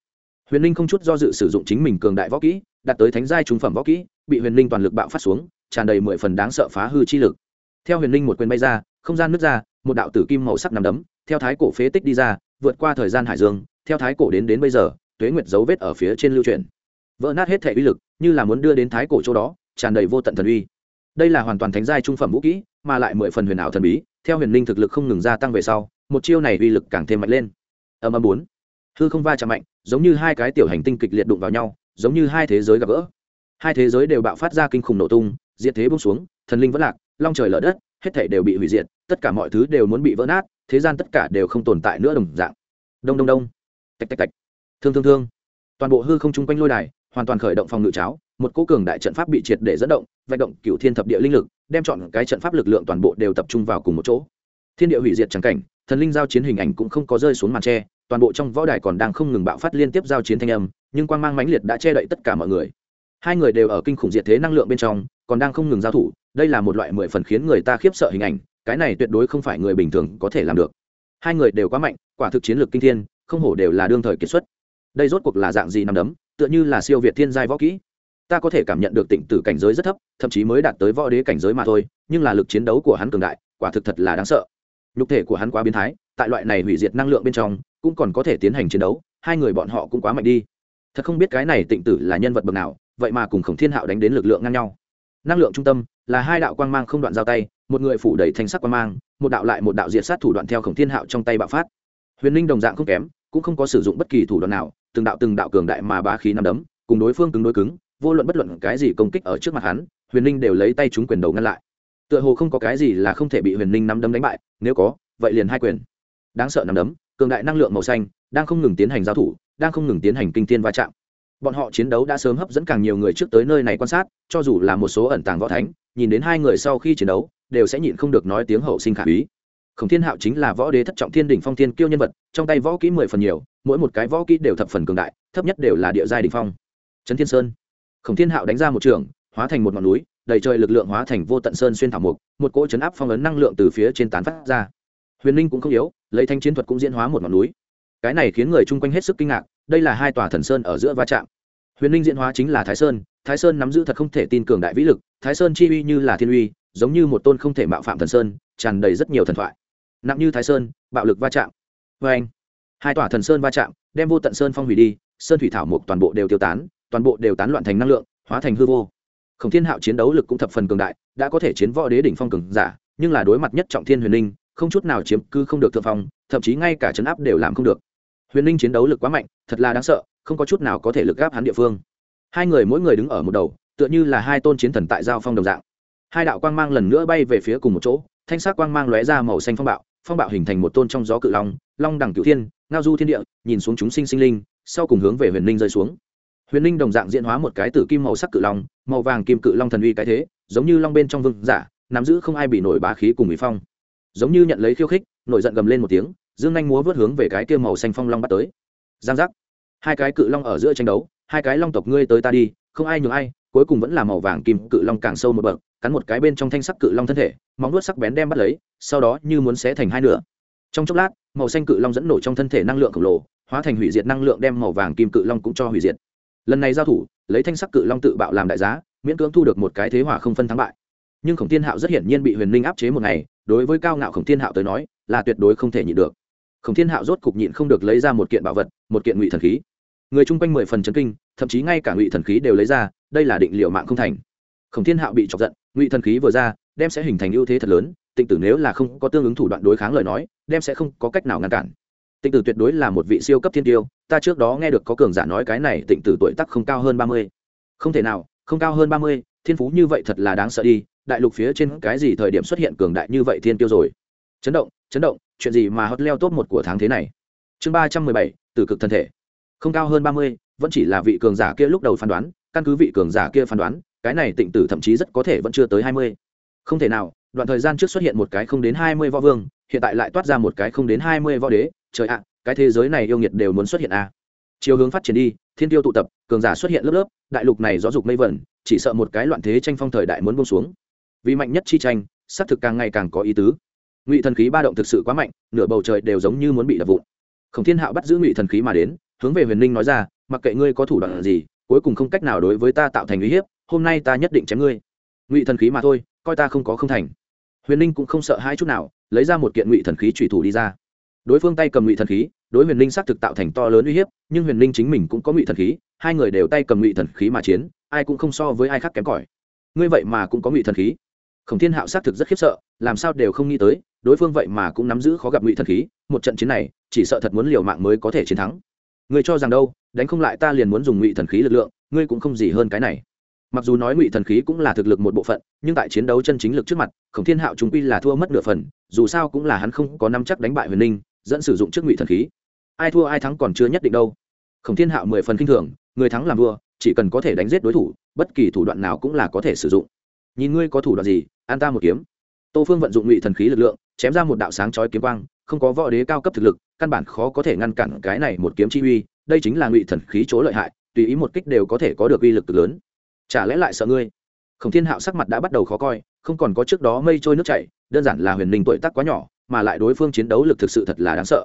Huyền linh không chút do dự sử dụng chính mình cường đại võ kỹ, đạt tới thánh giai trung phẩm võ kỹ, bị huyền linh toàn lực bạo phát xuống, tràn đầy mười phần đáng sợ phá hư chi lực. Theo huyền linh một quyền bay ra không gian nứt ra, một đạo tử kim màu sắc nằm đấm, theo thái cổ phế tích đi ra, vượt qua thời gian hải dương, theo thái cổ đến đến bây giờ, tuế nguyệt dấu vết ở phía trên lưu truyền vỡ nát hết thể uy lực, như là muốn đưa đến thái cổ chỗ đó, tràn đầy vô tận thần uy. Đây là hoàn toàn thánh giai trung phẩm vũ kỹ, mà lại mười phần huyền ảo thần bí, theo huyền linh thực lực không ngừng gia tăng về sau, một chiêu này uy lực càng thêm mạnh lên. Âm âm bốn. Hư không va chạm mạnh, giống như hai cái tiểu hành tinh kịch liệt đụng vào nhau, giống như hai thế giới gặp gỡ. Hai thế giới đều bạo phát ra kinh khủng nổ tung, diệt thế bung xuống, thần linh vẫn lạc, long trời lở đất, hết thể đều bị hủy diệt tất cả mọi thứ đều muốn bị vỡ nát, thế gian tất cả đều không tồn tại nữa đồng dạng. Đông đông đông. Tạch tạch tạch. Thương thương thương. Toàn bộ hư không chung quanh lôi đài, hoàn toàn khởi động phòng ngự cháo, một cố cường đại trận pháp bị triệt để dẫn động, vạch động cựu thiên thập địa linh lực, đem chọn cái trận pháp lực lượng toàn bộ đều tập trung vào cùng một chỗ. Thiên địa hủy diệt trắng cảnh, thần linh giao chiến hình ảnh cũng không có rơi xuống màn tre toàn bộ trong võ đài còn đang không ngừng bạo phát liên tiếp giao chiến thanh âm, nhưng quang mang mãnh liệt đã che đậy tất cả mọi người. Hai người đều ở kinh khủng diệt thế năng lượng bên trong, còn đang không ngừng giao thủ, đây là một loại mười phần khiến người ta khiếp sợ hình ảnh cái này tuyệt đối không phải người bình thường có thể làm được. Hai người đều quá mạnh, quả thực chiến lược kinh thiên, không hổ đều là đương thời kiệt xuất. Đây rốt cuộc là dạng gì nằm đấm, tựa như là siêu việt thiên giai võ kỹ. Ta có thể cảm nhận được tịnh tử cảnh giới rất thấp, thậm chí mới đạt tới võ đế cảnh giới mà thôi, nhưng là lực chiến đấu của hắn cường đại, quả thực thật là đáng sợ. Nhục thể của hắn quá biến thái, tại loại này hủy diệt năng lượng bên trong, cũng còn có thể tiến hành chiến đấu, hai người bọn họ cũng quá mạnh đi. Thật không biết cái này tịnh tử là nhân vật bậc nào, vậy mà cùng khổng thiên hạo đánh đến lực lượng ngang nhau. Năng lượng trung tâm là hai đạo quang mang không đoạn giao tay một người phủ đầy thanh sắc quan mang, một đạo lại một đạo diệt sát thủ đoạn theo khổng thiên hạo trong tay bạo phát. Huyền ninh đồng dạng không kém, cũng không có sử dụng bất kỳ thủ đoạn nào, từng đạo từng đạo cường đại mà ba khí nằm đấm, cùng đối phương cứng đối cứng, vô luận bất luận cái gì công kích ở trước mặt hắn, huyền ninh đều lấy tay chúng quyền đầu ngăn lại. Tựa hồ không có cái gì là không thể bị huyền ninh nắm đấm đánh bại, nếu có, vậy liền hai quyền. Đáng sợ nắm đấm, cường đại năng lượng màu xanh, đang không ngừng tiến hành giao thủ, đang không ngừng tiến hành kinh thiên va chạm. Bọn họ chiến đấu đã sớm hấp dẫn càng nhiều người trước tới nơi này quan sát, cho dù là một số ẩn tàng võ thánh, nhìn đến hai người sau khi chiến đấu đều sẽ nhịn không được nói tiếng hậu sinh khả úy. Khổng thiên hạo chính là võ đế thất trọng thiên đỉnh phong thiên kiêu nhân vật, trong tay võ kỹ mười phần nhiều, mỗi một cái võ kỹ đều thập phần cường đại, thấp nhất đều là địa giai đỉnh phong. Trấn thiên sơn. Khổng thiên hạo đánh ra một trường, hóa thành một ngọn núi, đầy trời lực lượng hóa thành vô tận sơn xuyên thảo mục, một cỗ chấn áp phong ấn năng lượng từ phía trên tán phát ra. Huyền linh cũng không yếu, lấy thanh chiến thuật cũng diễn hóa một ngọn núi. Cái này khiến người chung quanh hết sức kinh ngạc, đây là hai tòa thần sơn ở giữa va chạm. Huyền linh diễn hóa chính là thái sơn thái sơn nắm giữ thật không thể tin cường đại vĩ lực, thái sơn chi uy như là thiên uy giống như một tôn không thể mạo phạm thần sơn, tràn đầy rất nhiều thần thoại. Nặng như thái sơn, bạo lực va chạm. Vê anh, hai tòa thần sơn va chạm, đem vô tận sơn phong hủy đi, sơn thủy thảo mục toàn bộ đều tiêu tán, toàn bộ đều tán loạn thành năng lượng, hóa thành hư vô. Khổng thiên hạo chiến đấu lực cũng thập phần cường đại, đã có thể chiến võ đế đỉnh phong cường giả, nhưng là đối mặt nhất trọng thiên huyền linh, không chút nào chiếm cư không được thượng phong, thậm chí ngay cả chấn áp đều làm không được. Huyền linh chiến đấu lực quá mạnh, thật là đáng sợ, không có chút nào có thể lực gáp hắn địa phương. Hai người mỗi người đứng ở một đầu, tựa như là hai tôn chiến thần tại giao phong đồng dạng hai đạo quang mang lần nữa bay về phía cùng một chỗ, thanh sắc quang mang lóe ra màu xanh phong bạo phong bạo hình thành một tôn trong gió cự long long đẳng cửu thiên, ngao du thiên địa, nhìn xuống chúng sinh sinh linh, sau cùng hướng về huyền linh rơi xuống. Huyền linh đồng dạng diễn hóa một cái tử kim màu sắc cự long, màu vàng kim cự long thần uy cái thế, giống như long bên trong vương giả, nắm giữ không ai bị nổi bá khí cùng bị phong. Giống như nhận lấy khiêu khích, nổi giận gầm lên một tiếng, dương nhanh múa vớt hướng về cái kia màu xanh phong long bắt tới. Giang giác. Hai cái cự long ở giữa tranh đấu, hai cái long tộc ngươi tới ta đi, không ai nhường ai, cuối cùng vẫn là màu vàng kim cự long càng sâu một bậc cắn một cái bên trong thanh sắc cự long thân thể, móng nuốt sắc bén đem bắt lấy, sau đó như muốn xé thành hai nửa. Trong chốc lát, màu xanh cự long dẫn nổ trong thân thể năng lượng khổng lồ, hóa thành hủy diệt năng lượng đem màu vàng kim cự long cũng cho hủy diệt. Lần này giao thủ, lấy thanh sắc cự long tự bạo làm đại giá, miễn cưỡng thu được một cái thế hỏa không phân thắng bại. Nhưng khổng thiên hạo rất hiển nhiên bị huyền linh áp chế một ngày, đối với cao ngạo khổng thiên hạo tới nói, là tuyệt đối không thể nhịn được. Khổng thiên hạo rốt cục nhịn không được lấy ra một kiện bảo vật, một kiện ngụy thần khí. Người chung quanh mười phần chấn kinh, thậm chí ngay cả ngụy thần khí đều lấy ra, đây là định liệu mạng không thành khổng thiên hạo bị chọc giận, ngụy thần khí vừa ra, đem sẽ hình thành ưu thế thật lớn, tịnh tử nếu là không có tương ứng thủ đoạn đối kháng lời nói, đem sẽ không có cách nào ngăn cản. Tịnh tử tuyệt đối là một vị siêu cấp thiên tiêu, ta trước đó nghe được có cường giả nói cái này tịnh tử tuổi tắc không cao hơn ba mươi. Không thể nào, không cao hơn ba mươi, thiên phú như vậy thật là đáng sợ đi, đại lục phía trên cái gì thời điểm xuất hiện cường đại như vậy thiên tiêu rồi? Chấn động chấn động, chuyện gì mà hot leo top một của tháng thế này? Chương ba trăm mười bảy từ cực thân thể. Không cao hơn ba mươi, vẫn chỉ là vị cường giả kia lúc đầu phán đoán, căn cứ vị cường giả kia phán đoán cái này tịnh tử thậm chí rất có thể vẫn chưa tới hai mươi. Không thể nào, đoạn thời gian trước xuất hiện một cái không đến hai mươi võ vương, hiện tại lại toát ra một cái không đến hai mươi võ đế. Trời ạ, cái thế giới này yêu nghiệt đều muốn xuất hiện a à. chiều hướng phát triển đi, thiên tiêu tụ tập, cường giả xuất hiện lớp lớp, đại lục này rõ dục mây vẩn, chỉ sợ một cái loạn thế tranh phong thời đại muốn bông xuống. Vì mạnh nhất chi tranh, xác thực càng ngày càng có ý tứ. Ngụy thần khí ba động thực sự quá mạnh, nửa bầu trời đều giống như muốn bị đập vụn. Khổng thiên hạo bắt giữ ngụy thần khí mà đến, hướng về huyền ninh nói ra, mặc kệ ngươi có thủ đoạn gì, cuối cùng không cách nào đối với ta tạo thành uy hiếp hôm nay ta nhất định chém ngươi. Ngụy thần khí mà thôi, coi ta không có không thành. Huyền ninh cũng không sợ hai chút nào, lấy ra một kiện ngụy thần khí trùy thủ đi ra. Đối phương tay cầm ngụy thần khí, đối huyền ninh xác thực tạo thành to lớn uy hiếp, nhưng huyền ninh chính mình cũng có ngụy thần khí, hai người đều tay cầm ngụy thần khí mà chiến, ai cũng không so với ai khác kém cỏi. Ngươi vậy mà cũng có ngụy thần khí. Khổng thiên hạo xác thực rất khiếp sợ, làm sao đều không nghĩ tới, đối phương vậy mà cũng nắm giữ khó gặp ngụy thần khí, một trận chiến này, chỉ sợ thật muốn liều mạng mới có thể chiến thắng. Ngươi cho rằng đâu, đánh không lại ta liền muốn dùng ngụy thần khí lực lượng, ngươi cũng không gì hơn cái này mặc dù nói ngụy thần khí cũng là thực lực một bộ phận, nhưng tại chiến đấu chân chính lực trước mặt, khổng thiên hạo chúng quy là thua mất nửa phần, dù sao cũng là hắn không có năm chắc đánh bại huyền ninh, dẫn sử dụng trước ngụy thần khí. Ai thua ai thắng còn chưa nhất định đâu. Khổng thiên hạo mười phần k i n h thường, người thắng làm vua, chỉ cần có thể đánh giết đối thủ, bất kỳ thủ đoạn nào cũng là có thể sử dụng. Nhìn ngươi có thủ đoạn gì, an ta một kiếm. Tô phương vận dụng ngụy thần khí lực lượng, chém ra một đạo sáng chói kiếm quang, không có võ đế cao cấp thực lực, căn bản khó có thể ngăn cản cái này một kiếm chi uy, đây chính là ngụy thần khí chỗ lợi hại, tùy ý một kích đều có thể có được uy lực lớn chả lẽ lại sợ ngươi? Khổng thiên hạo sắc mặt đã bắt đầu khó coi không còn có trước đó mây trôi nước chảy đơn giản là huyền ninh tuổi tác quá nhỏ mà lại đối phương chiến đấu lực thực sự thật là đáng sợ.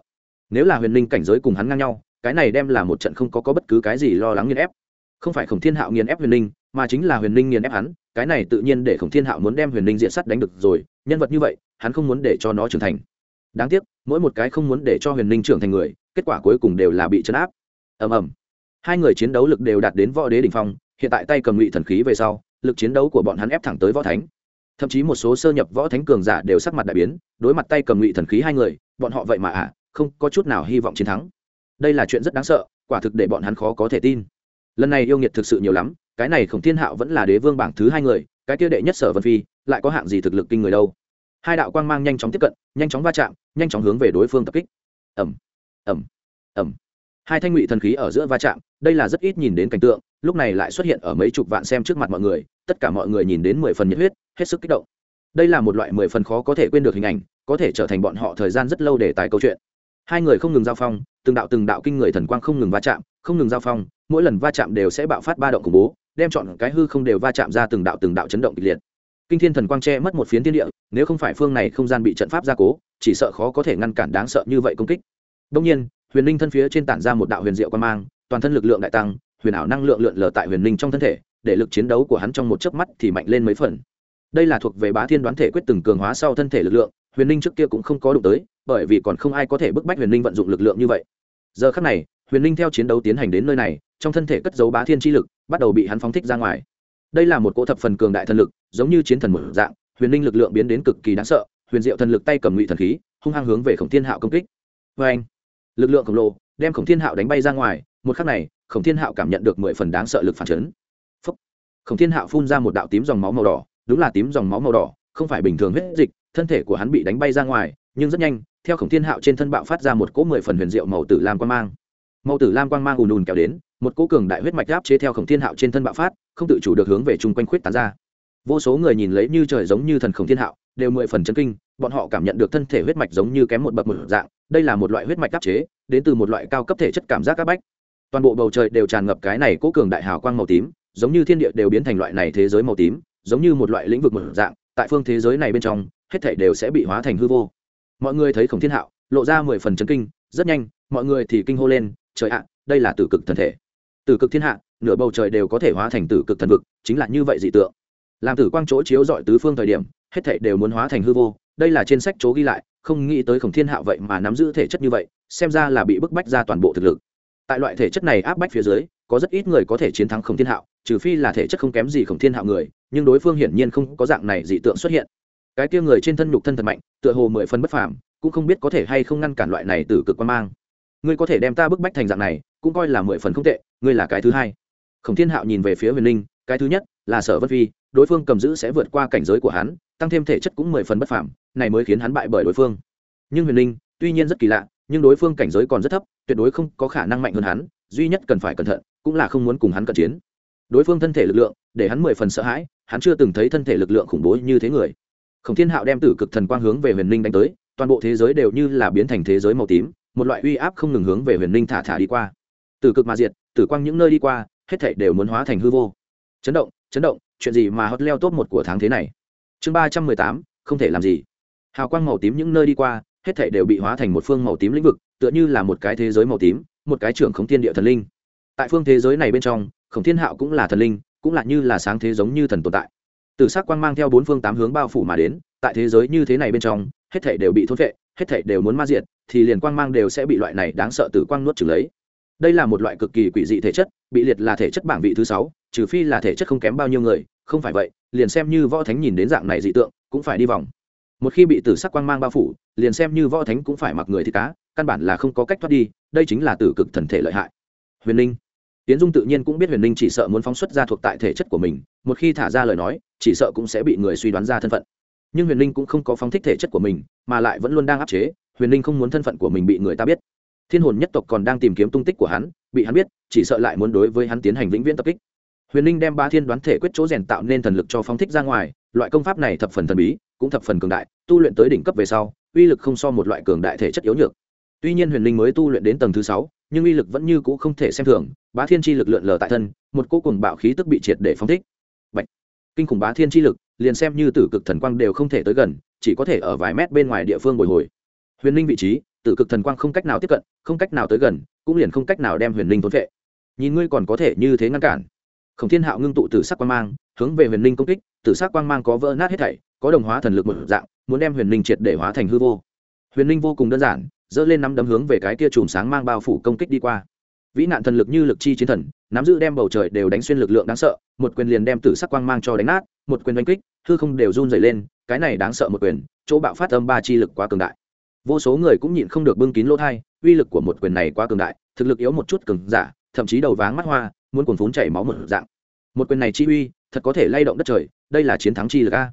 Nếu là huyền ninh cảnh giới cùng hắn ngang nhau cái này đem là một trận không có, có bất cứ cái gì lo lắng nghiền ép. Không phải khổng thiên hạo nghiền ép huyền ninh mà chính là huyền ninh nghiền ép hắn cái này tự nhiên để khổng thiên hạo muốn đem huyền ninh diện sắt đánh được rồi nhân vật như vậy hắn không muốn để cho nó trưởng thành. Đáng tiếc mỗi một cái không muốn để cho huyền ninh trưởng thành người kết quả cuối cùng đều là bị chấn áp. Ầm ầm. Hai người chiến đấu lực đều đạt đến võ đế đ ỉ n h phong hiện tại tay cầm ngụy thần khí về sau lực chiến đấu của bọn hắn ép thẳng tới võ thánh. Thậm chí một số sơ nhập võ thánh cường giả đều sắc mặt đại biến đối mặt tay cầm ngụy thần khí hai người bọn họ vậy mà ạ à, không có chút nào hy vọng chiến thắng. Đây là chuyện rất đáng sợ quả thực để bọn hắn khó có thể tin. Lần này yêu nghiệt thực sự nhiều lắm cái này khổng thiên hạo vẫn là đế vương bảng thứ hai người cái kia đệ nhất sở vân phi lại có hạng gì thực lực kinh người đâu. Hai đạo quang mang nhanh chóng tiếp cận nhanh chóng va chạm nhanh chóng hướng về đối phương tập kích. Ẩm ẩm ẩm hai thanh ngụy thần khí ở giữa va chạm, đây là rất ít nhìn đến cảnh tượng, lúc này lại xuất hiện ở mấy chục vạn xem trước mặt mọi người, tất cả mọi người nhìn đến mười phần nhiệt huyết, hết sức kích động. Đây là một loại mười phần khó có thể quên được hình ảnh, có thể trở thành bọn họ thời gian rất lâu để tài câu chuyện. Hai người không ngừng giao phong, từng đạo từng đạo kinh người thần quang không ngừng va chạm, không ngừng giao phong, mỗi lần va chạm đều sẽ bạo phát ba động khủng bố, đem chọn cái hư không đều va chạm ra từng đạo từng đạo chấn động kịch liệt. Kinh thiên thần quang che mất một phiến thiên địa, nếu không phải phương này không gian bị trận pháp gia cố, chỉ sợ khó có thể ngăn cản đáng sợ như vậy công kích. Đông nhiên huyền linh thân phía trên tản ra một đạo huyền diệu quan mang, toàn thân lực lượng đại tăng, huyền ảo năng lượng lượn lờ tại huyền linh trong thân thể, để lực chiến đấu của hắn trong một chớp mắt thì mạnh lên mấy phần. Đây là thuộc về bá thiên đoán thể quyết từng cường hóa sau thân thể lực lượng, huyền linh trước kia cũng không có đụng tới, bởi vì còn không ai có thể bức bách huyền linh vận dụng lực lượng như vậy. Giờ khắc này, huyền linh theo chiến đấu tiến hành đến nơi này, trong thân thể cất giấu bá thiên chi lực, bắt đầu bị hắn phóng thích ra ngoài. Đây là một cỗ thập phần cường đại thần lực, giống như chiến thần một dạng, huyền linh lực lượng biến đến cực kỳ đáng sợ, huyền diệu thần lực tay cầm ngụy thần khí, hung hăng hướng về khổng thiên hạo công kích. Vê anh lực lượng khổng lồ đem khổng thiên hạo đánh bay ra ngoài, một khắc này, khổng thiên hạo cảm nhận được mười phần đáng sợ lực phản chấn. Phúc. khổng thiên hạo phun ra một đạo tím dòng máu màu đỏ, đúng là tím dòng máu màu đỏ, không phải bình thường huyết dịch, thân thể của hắn bị đánh bay ra ngoài, nhưng rất nhanh, theo khổng thiên hạo trên thân bạo phát ra một cỗ mười phần huyền diệu màu tử lam quang mang. Màu tử lam quang mang ùn ùn kéo đến, một cỗ cường đại huyết mạch áp chế theo khổng thiên hạo trên thân bạo phát, không tự chủ được hướng về chung quanh khuyết tán ra. Vô số người nhìn lấy như trời giống như thần khổng thiên hạo, đều mười phần chân kinh, bọn họ cảm nhận được thân thể huyết mạch giống như kém một bậc một dạng đây là một loại huyết mạch áp chế, đến từ một loại cao cấp thể chất cảm giác áp bách. Toàn bộ bầu trời đều tràn ngập cái này cố cường đại hào quang màu tím, giống như thiên địa đều biến thành loại này thế giới màu tím, giống như một loại lĩnh vực một dạng, tại phương thế giới này bên trong, hết thể đều sẽ bị hóa thành hư vô. Mọi người thấy khổng thiên hạo, lộ ra mười phần chấn kinh, rất nhanh, mọi người thì kinh hô lên, trời ạ, đây là tử cực thần thể. Tử cực thiên hạ, nửa bầu trời đều có thể hóa thành tử cực thần vực, chính là như vậy dị tượng. Làm tử quang chỗ chiếu dọi tứ phương thời điểm, hết thảy đều muốn hóa thành hư vô đây là trên sách chỗ ghi lại, không nghĩ tới khổng thiên hạo vậy mà nắm giữ thể chất như vậy, xem ra là bị bức bách ra toàn bộ thực lực. Tại loại thể chất này áp bách phía dưới, có rất ít người có thể chiến thắng khổng thiên hạo, trừ phi là thể chất không kém gì khổng thiên hạo người, nhưng đối phương hiển nhiên không có dạng này dị tượng xuất hiện. Cái kia người trên thân nhục thân thật mạnh, tựa hồ mười phân bất phàm, cũng không biết có thể hay không ngăn cản loại này từ cực quan mang. Ngươi có thể đem ta bức bách thành dạng này, cũng coi là mười phần không tệ, ngươi là cái thứ hai. Khổng thiên hạo nhìn về phía huyền linh cái thứ nhất là sở vân phi, đối phương cầm giữ sẽ vượt qua cảnh giới của hắn, tăng thêm thể chất cũng mười phần bất phàm này mới khiến hắn bại bởi đối phương. Nhưng huyền linh, tuy nhiên rất kỳ lạ, nhưng đối phương cảnh giới còn rất thấp, tuyệt đối không có khả năng mạnh hơn hắn, duy nhất cần phải cẩn thận, cũng là không muốn cùng hắn cận chiến. Đối phương thân thể lực lượng, để hắn mười phần sợ hãi, hắn chưa từng thấy thân thể lực lượng khủng bố như thế người. Khổng thiên hạo đem tử cực thần quang hướng về huyền linh đánh tới, toàn bộ thế giới đều như là biến thành thế giới màu tím, một loại uy áp không ngừng hướng về huyền linh thả thả đi qua. Tử cực mà diệt, tử quang những nơi đi qua, hết thảy đều muốn hóa thành hư vô. Chấn động chấn động, chuyện gì mà hot leo top một của tháng thế này? Chương ba trăm mười tám, không thể làm gì hào quang màu tím những nơi đi qua, hết thảy đều bị hóa thành một phương màu tím lĩnh vực, tựa như là một cái thế giới màu tím, một cái trưởng khống thiên địa thần linh. Tại phương thế giới này bên trong, khổng thiên hạo cũng là thần linh, cũng là như là sáng thế giống như thần tồn tại. Từ sắc quang mang theo bốn phương tám hướng bao phủ mà đến, tại thế giới như thế này bên trong, hết thảy đều bị thốt vệ hết thảy đều muốn ma diệt, thì liền quang mang đều sẽ bị loại này đáng sợ từ quang nuốt trừng lấy. Đây là một loại cực kỳ quỷ dị thể chất, bị liệt là thể chất bảng vị thứ sáu, trừ phi là thể chất không kém bao nhiêu người, không phải vậy, liền xem như võ thánh nhìn đến dạng này dị tượng, cũng phải đi vòng một khi bị tử sắc quang mang bao phủ, liền xem như võ thánh cũng phải mặc người thì cá, căn bản là không có cách thoát đi, đây chính là tử cực thần thể lợi hại. Huyền linh. Tiến dung tự nhiên cũng biết huyền linh chỉ sợ muốn phóng xuất ra thuộc tại thể chất của mình, một khi thả ra lời nói, chỉ sợ cũng sẽ bị người suy đoán ra thân phận. Nhưng huyền linh cũng không có phóng thích thể chất của mình, mà lại vẫn luôn đang áp chế, huyền linh không muốn thân phận của mình bị người ta biết. Thiên hồn nhất tộc còn đang tìm kiếm tung tích của hắn, bị hắn biết, chỉ sợ lại muốn đối với hắn tiến hành vĩnh viễn tập kích. Huyền linh đem ba thiên đoán thể quyết chỗ rèn tạo nên thần lực cho phóng thích ra ngoài loại công pháp này thập phần thần bí, cũng thập phần cường đại, tu luyện tới đỉnh cấp về sau, uy lực không so một loại cường đại thể chất yếu nhược. Tuy nhiên huyền linh mới tu luyện đến tầng thứ sáu, nhưng uy lực vẫn như cũ không thể xem thường, bá thiên chi lực lượn lờ tại thân, một cô cùng bạo khí tức bị triệt để phóng thích. Bạch. kinh khủng bá thiên chi lực, liền xem như tử cực thần quang đều không thể tới gần, chỉ có thể ở vài mét bên ngoài địa phương bồi hồi. Huyền linh vị trí, tử cực thần quang không cách nào tiếp cận, không cách nào tới gần, cũng liền không cách nào đem huyền linh thốn vệ nhìn ngươi còn có thể như thế ngăn cản. Khổng thiên hạo ngưng tụ tử sắc quan mang hướng về huyền linh công kích, tử sắc quang mang có vỡ nát hết thảy, có đồng hóa thần lực một dạng, muốn đem huyền linh triệt để hóa thành hư vô. Huyền linh vô cùng đơn giản dỡ lên nắm đấm hướng về cái kia chùm sáng mang bao phủ công kích đi qua. Vĩ nạn thần lực như lực chi chiến thần, nắm giữ đem bầu trời đều đánh xuyên lực lượng đáng sợ, một quyền liền đem tử sắc quang mang cho đánh nát, một quyền đánh kích, hư không đều run dày lên, cái này đáng sợ một quyền, chỗ bạo phát âm ba chi lực quá cường đại. Vô số người cũng nhịn không được bưng kín lỗ thai, uy lực của một quyền này quá cường đại, thực lực yếu một chút cường giả, thậm chí đầu váng mắt hoa, muốn cuồn phún chảy máu một dạng một quyền này chi uy, thật có thể lay động đất trời, đây là chiến thắng chi lực a.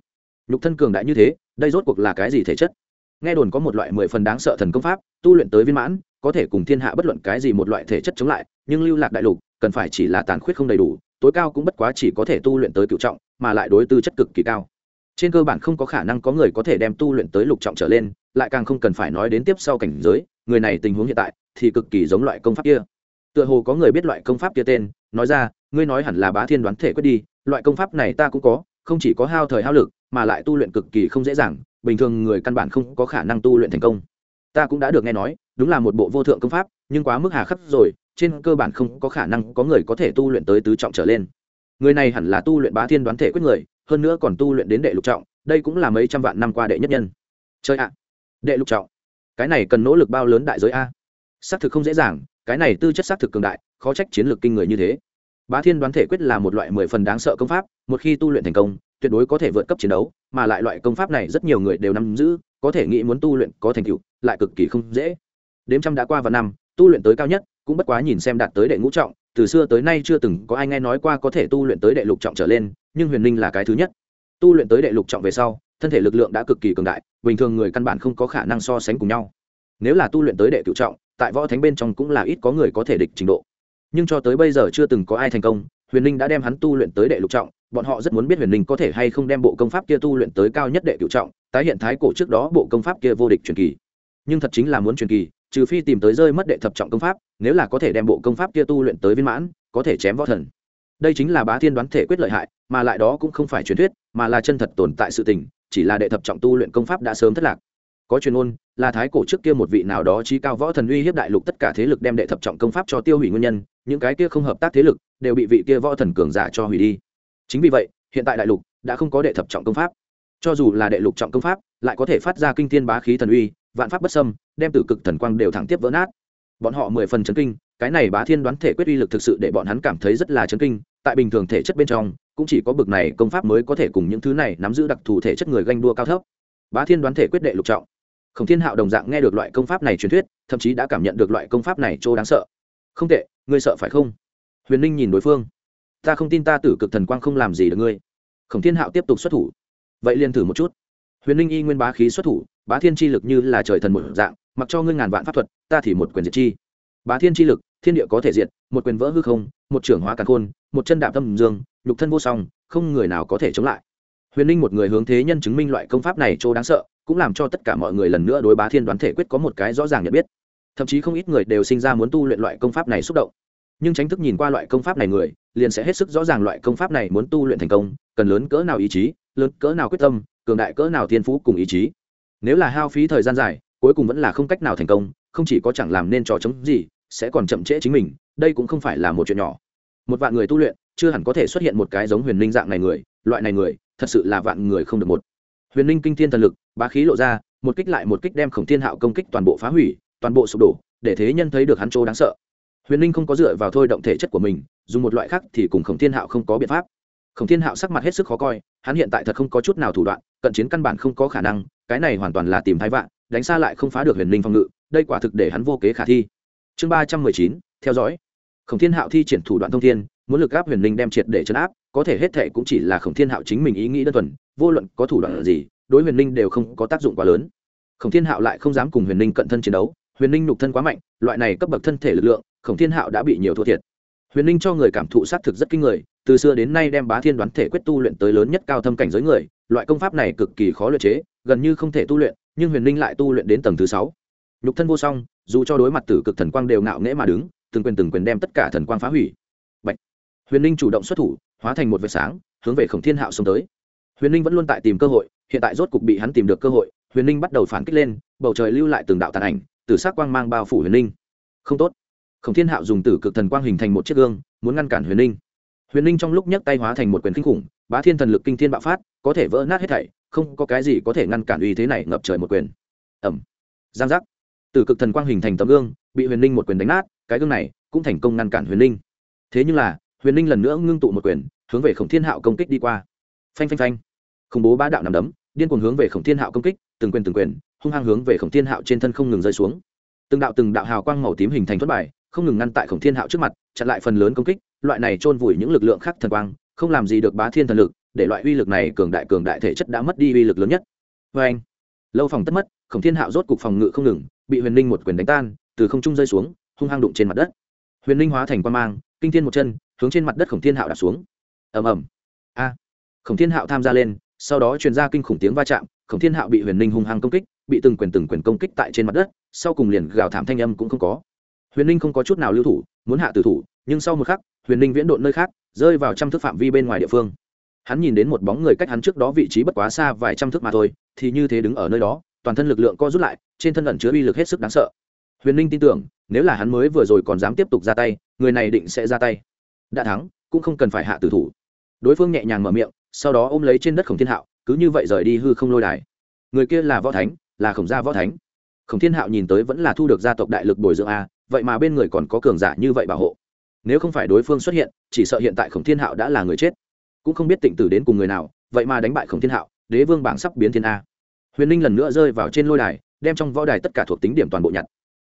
Nhục thân cường đại như thế, đây rốt cuộc là cái gì thể chất? Nghe đồn có một loại mười phần đáng sợ thần công pháp, tu luyện tới viên mãn, có thể cùng thiên hạ bất luận cái gì một loại thể chất chống lại, nhưng lưu lạc đại lục, cần phải chỉ là tàn khuyết không đầy đủ, tối cao cũng bất quá chỉ có thể tu luyện tới cựu trọng, mà lại đối tư chất cực kỳ cao. Trên cơ bản không có khả năng có người có thể đem tu luyện tới lục trọng trở lên, lại càng không cần phải nói đến tiếp sau cảnh giới, người này tình huống hiện tại thì cực kỳ giống loại công pháp kia. Tựa hồ có người biết loại công pháp kia tên, nói ra ngươi nói hẳn là bá thiên đoán thể quyết đi, loại công pháp này ta cũng có, không chỉ có hao thời hao lực, mà lại tu luyện cực kỳ không dễ dàng, bình thường người căn bản không có khả năng tu luyện thành công. Ta cũng đã được nghe nói, đúng là một bộ vô thượng công pháp, nhưng quá mức hà khắc rồi, trên cơ bản không có khả năng có người có thể tu luyện tới tứ trọng trở lên. Người này hẳn là tu luyện bá thiên đoán thể quyết người, hơn nữa còn tu luyện đến đệ lục trọng, đây cũng là mấy trăm vạn năm qua đệ nhất nhân. Chơi ạ. Đệ lục trọng. Cái này cần nỗ lực bao lớn đại giới a? Xác thực không dễ dàng, cái này tư chất xác thực cường đại, khó trách chiến lược kinh người như thế bá thiên đoán thể quyết là một loại mười phần đáng sợ công pháp, một khi tu luyện thành công, tuyệt đối có thể vượt cấp chiến đấu, mà lại loại công pháp này rất nhiều người đều nắm giữ, có thể nghĩ muốn tu luyện có thành tựu, lại cực kỳ không dễ. Đếm trăm đã qua và năm, tu luyện tới cao nhất, cũng bất quá nhìn xem đạt tới đệ ngũ trọng, từ xưa tới nay chưa từng có ai nghe nói qua có thể tu luyện tới đệ lục trọng trở lên, nhưng huyền ninh là cái thứ nhất. Tu luyện tới đệ lục trọng về sau, thân thể lực lượng đã cực kỳ cường đại, bình thường người căn bản không có khả năng so sánh cùng nhau. Nếu là tu luyện tới đệ cửu trọng, tại võ thánh bên trong cũng là ít có người có thể địch trình độ nhưng cho tới bây giờ chưa từng có ai thành công, huyền ninh đã đem hắn tu luyện tới đệ lục trọng, bọn họ rất muốn biết huyền ninh có thể hay không đem bộ công pháp kia tu luyện tới cao nhất đệ cựu trọng, tái hiện thái cổ trước đó bộ công pháp kia vô địch truyền kỳ. Nhưng thật chính là muốn truyền kỳ, trừ phi tìm tới rơi mất đệ thập trọng công pháp, nếu là có thể đem bộ công pháp kia tu luyện tới viên mãn, có thể chém võ thần. Đây chính là bá thiên đoán thể quyết lợi hại, mà lại đó cũng không phải truyền thuyết, mà là chân thật tồn tại sự tình, chỉ là đệ thập trọng tu luyện công pháp đã sớm thất lạc có truyền ôn là thái cổ trước kia một vị nào đó trí cao võ thần uy hiếp đại lục tất cả thế lực đem đệ thập trọng công pháp cho tiêu hủy nguyên nhân, những cái kia không hợp tác thế lực đều bị vị kia võ thần cường giả cho hủy đi. Chính vì vậy, hiện tại đại lục đã không có đệ thập trọng công pháp. Cho dù là đệ lục trọng công pháp, lại có thể phát ra kinh thiên bá khí thần uy, vạn pháp bất sâm đem từ cực thần quang đều thẳng tiếp vỡ nát. Bọn họ mười phần chấn kinh, cái này bá thiên đoán thể quyết uy lực thực sự để bọn hắn cảm thấy rất là chấn kinh, tại bình thường thể chất bên trong, cũng chỉ có bực này công pháp mới có thể cùng những thứ này nắm giữ đặc thù thể chất người ganh đua cao thấp. Bá thiên đoán thể quyết đệ lục trọng khổng thiên hạo đồng dạng nghe được loại công pháp này truyền thuyết, thậm chí đã cảm nhận được loại công pháp này chỗ đáng sợ. Không tệ, ngươi sợ phải không? Huyền ninh nhìn đối phương. Ta không tin ta tử cực thần quang không làm gì được ngươi. Khổng thiên hạo tiếp tục xuất thủ. Vậy liền thử một chút. Huyền ninh y nguyên bá khí xuất thủ, bá thiên chi lực như là trời thần một dạng, mặc cho ngươi ngàn vạn pháp thuật, ta thì một quyền diệt chi. Bá thiên chi lực, thiên địa có thể diệt, một quyền vỡ hư không, một trưởng hóa càn khôn, một chân đạp tâm dương, nhục thân vô song, không người nào có thể chống lại huyền ninh một người hướng thế nhân chứng minh loại công pháp này chỗ đáng sợ, cũng làm cho tất cả mọi người lần nữa đối bá thiên đoán thể quyết có một cái rõ ràng nhận biết. Thậm chí không ít người đều sinh ra muốn tu luyện loại công pháp này xúc động. Nhưng tránh thức nhìn qua loại công pháp này người, liền sẽ hết sức rõ ràng loại công pháp này muốn tu luyện thành công, cần lớn cỡ nào ý chí, lớn cỡ nào quyết tâm, cường đại cỡ nào thiên phú cùng ý chí. Nếu là hao phí thời gian dài, cuối cùng vẫn là không cách nào thành công, không chỉ có chẳng làm nên trò chống gì, sẽ còn chậm trễ chính mình, đây cũng không phải là một chuyện nhỏ. Một vạn người tu luyện, chưa hẳn có thể xuất hiện một cái giống huyền linh dạng này người, loại này người thật sự là vạn người không được một. Huyền linh kinh thiên thần lực, bá khí lộ ra, một kích lại một kích đem khổng thiên hạo công kích toàn bộ phá hủy, toàn bộ sụp đổ, để thế nhân thấy được hắn chỗ đáng sợ. Huyền linh không có dựa vào thôi động thể chất của mình, dùng một loại khác thì cùng khổng thiên hạo không có biện pháp. Khổng thiên hạo sắc mặt hết sức khó coi, hắn hiện tại thật không có chút nào thủ đoạn, cận chiến căn bản không có khả năng, cái này hoàn toàn là tìm thái vạn, đánh xa lại không phá được huyền linh phòng ngự, đây quả thực để hắn vô kế khả thi. Chương ba trăm mười chín, theo dõi. Khổng thiên hạo thi triển thủ đoạn thông thiên, muốn lực áp huyền linh đem triệt để chấn áp có thể hết thệ cũng chỉ là khổng thiên hạo chính mình ý nghĩ đơn thuần, vô luận có thủ đoạn gì, đối huyền linh đều không có tác dụng quá lớn. Khổng thiên hạo lại không dám cùng huyền linh cận thân chiến đấu, huyền linh nhục thân quá mạnh, loại này cấp bậc thân thể lực lượng, khổng thiên hạo đã bị nhiều thua thiệt. Huyền linh cho người cảm thụ xác thực rất kinh người, từ xưa đến nay đem bá thiên đoán thể quyết tu luyện tới lớn nhất cao thâm cảnh giới người, loại công pháp này cực kỳ khó luyện chế, gần như không thể tu luyện, nhưng huyền linh lại tu luyện đến tầng thứ sáu. Nhục thân vô song, dù cho đối mặt tử cực thần quang đều ngạo nghễ mà đứng, từng quyền từng quyền đem tất cả thần quang phá hủy. Bạch. huyền linh chủ động xuất thủ hóa thành một vệt sáng, hướng về khổng thiên hạo xông tới. Huyền linh vẫn luôn tại tìm cơ hội, hiện tại rốt cục bị hắn tìm được cơ hội, huyền linh bắt đầu phản kích lên, bầu trời lưu lại từng đạo tàn ảnh, từ s quang mang bao phủ huyền linh không tốt. Khổng thiên hạo dùng tử cực thần quang hình thành một chiếc gương, muốn ngăn cản huyền linh huyền linh trong lúc nhấc tay hóa thành một quyền kinh khủng, bá thiên thần lực kinh thiên bạo phát, có thể vỡ nát hết thảy, không có cái gì có thể ngăn cản uy thế này ngập trời một quyền. Ẩm giang giác. Tử cực thần quang hình thành tấm gương, bị huyền linh một quyền đánh nát, cái gương này cũng thành công ngăn cản huyền linh thế nhưng là huyền linh lần nữa ngưng tụ một quyền, hướng về khổng thiên hạo công kích đi qua. Phanh phanh phanh. Khủng bố bá đạo nằm đấm, điên cuồng hướng về khổng thiên hạo công kích, từng quyền từng quyền, hung hăng hướng về khổng thiên hạo trên thân không ngừng rơi xuống. Từng đạo từng đạo hào quang màu tím hình thành thất bài, không ngừng ngăn tại khổng thiên hạo trước mặt, chặn lại phần lớn công kích, loại này chôn vùi những lực lượng khác thần quang, không làm gì được bá thiên thần lực, để loại uy lực này cường đại cường đại thể chất đã mất đi uy lực lớn nhất. Vê anh, lâu phòng tất mất, khổng thiên hạo rốt cục phòng ngự không ngừng, bị huyền linh một quyền đánh tan, từ không trung rơi xuống, hung hăng đụng trên mặt đất. Huyền linh hóa thành quan mang, kinh thiên một chân hướng trên mặt đất khổng thiên hạo đạp xuống. Ầm ầm. A. Khổng thiên hạo tham gia lên, sau đó truyền ra kinh khủng tiếng va chạm, khổng thiên hạo bị huyền linh hung hăng công kích, bị từng quyền từng quyền công kích tại trên mặt đất, sau cùng liền gào thảm thanh âm cũng không có. Huyền linh không có chút nào lưu thủ, muốn hạ tử thủ, nhưng sau một khắc, huyền linh viễn độn nơi khác, rơi vào trăm thước phạm vi bên ngoài địa phương. Hắn nhìn đến một bóng người cách hắn trước đó vị trí bất quá xa vài trăm thước mà thôi, thì như thế đứng ở nơi đó, toàn thân lực lượng co rút lại, trên thân ẩn chứa uy lực hết sức đáng sợ. Huyền linh tin tưởng, nếu là hắn mới vừa rồi còn dám tiếp tục ra tay, người này định sẽ ra tay đã thắng, cũng không cần phải hạ tử thủ. Đối phương nhẹ nhàng mở miệng, sau đó ôm lấy trên đất khổng thiên hạo, cứ như vậy rời đi hư không lôi đài. Người kia là võ thánh, là khổng gia võ thánh. Khổng thiên hạo nhìn tới vẫn là thu được gia tộc đại lực bồi dưỡng a, vậy mà bên người còn có cường giả như vậy bảo hộ. Nếu không phải đối phương xuất hiện, chỉ sợ hiện tại khổng thiên hạo đã là người chết. Cũng không biết tịnh tử đến cùng người nào, vậy mà đánh bại khổng thiên hạo, đế vương bảng sắp biến thiên a. Huyền ninh lần nữa rơi vào trên lôi đài, đem trong võ đài tất cả thuộc tính điểm toàn bộ nhặt.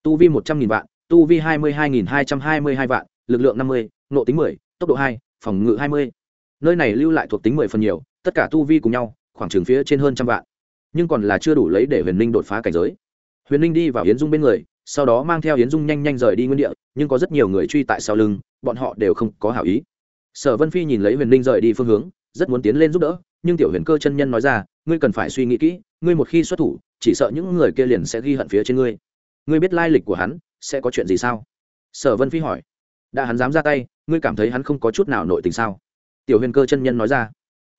Tu vi một trăm nghìn vạn, tu vi hai mươi hai nghìn hai trăm hai mươi hai vạn, lực lượng năm mươi nộ tính mười, tốc độ hai, phòng ngự hai mươi. Nơi này lưu lại thuộc tính mười phần nhiều, tất cả tu vi cùng nhau, khoảng trường phía trên hơn trăm vạn. Nhưng còn là chưa đủ lấy để huyền ninh đột phá cảnh giới. Huyền ninh đi vào yến dung bên người, sau đó mang theo yến dung nhanh nhanh rời đi nguyên địa, nhưng có rất nhiều người truy tại sau lưng, bọn họ đều không có hảo ý. Sở vân phi nhìn lấy huyền ninh rời đi phương hướng, rất muốn tiến lên giúp đỡ, nhưng tiểu huyền cơ chân nhân nói ra, ngươi cần phải suy nghĩ kỹ, ngươi một khi xuất thủ, chỉ sợ những người kia liền sẽ ghi hận phía trên ngươi. Ngươi biết lai lịch của hắn, sẽ có chuyện gì sao? Sở vân phi hỏi đã hắn dám ra tay ngươi cảm thấy hắn không có chút nào nội tình sao? Tiểu huyền cơ chân nhân nói ra.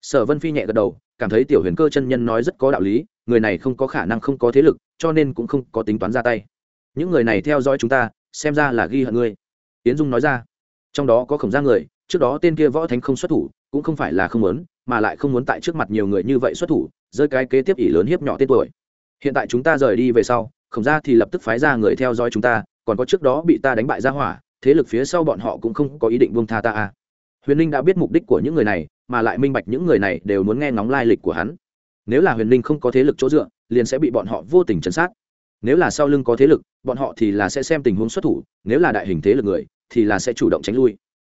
Sở vân phi nhẹ gật đầu cảm thấy tiểu huyền cơ chân nhân nói rất có đạo lý người này không có khả năng không có thế lực cho nên cũng không có tính toán ra tay. Những người này theo dõi chúng ta xem ra là ghi hận ngươi. Tiến dung nói ra. Trong đó có khổng Gia người trước đó tên kia võ thánh không xuất thủ cũng không phải là không muốn, mà lại không muốn tại trước mặt nhiều người như vậy xuất thủ rơi cái kế tiếp ỷ lớn hiếp nhỏ tên tuổi. Hiện tại chúng ta rời đi về sau khổng Gia thì lập tức phái ra người theo dõi chúng ta còn có trước đó bị ta đánh bại ra hỏa thế lực phía sau bọn họ cũng không có ý định buông tha ta a huyền ninh đã biết mục đích của những người này, mà lại minh bạch những người này đều muốn nghe ngóng lai lịch của hắn. Nếu là huyền ninh không có thế lực chỗ dựa, liền sẽ bị bọn họ vô tình chấn sát. Nếu là sau lưng có thế lực, bọn họ thì là sẽ xem tình huống xuất thủ, nếu là đại hình thế lực người, thì là sẽ chủ động tránh lui.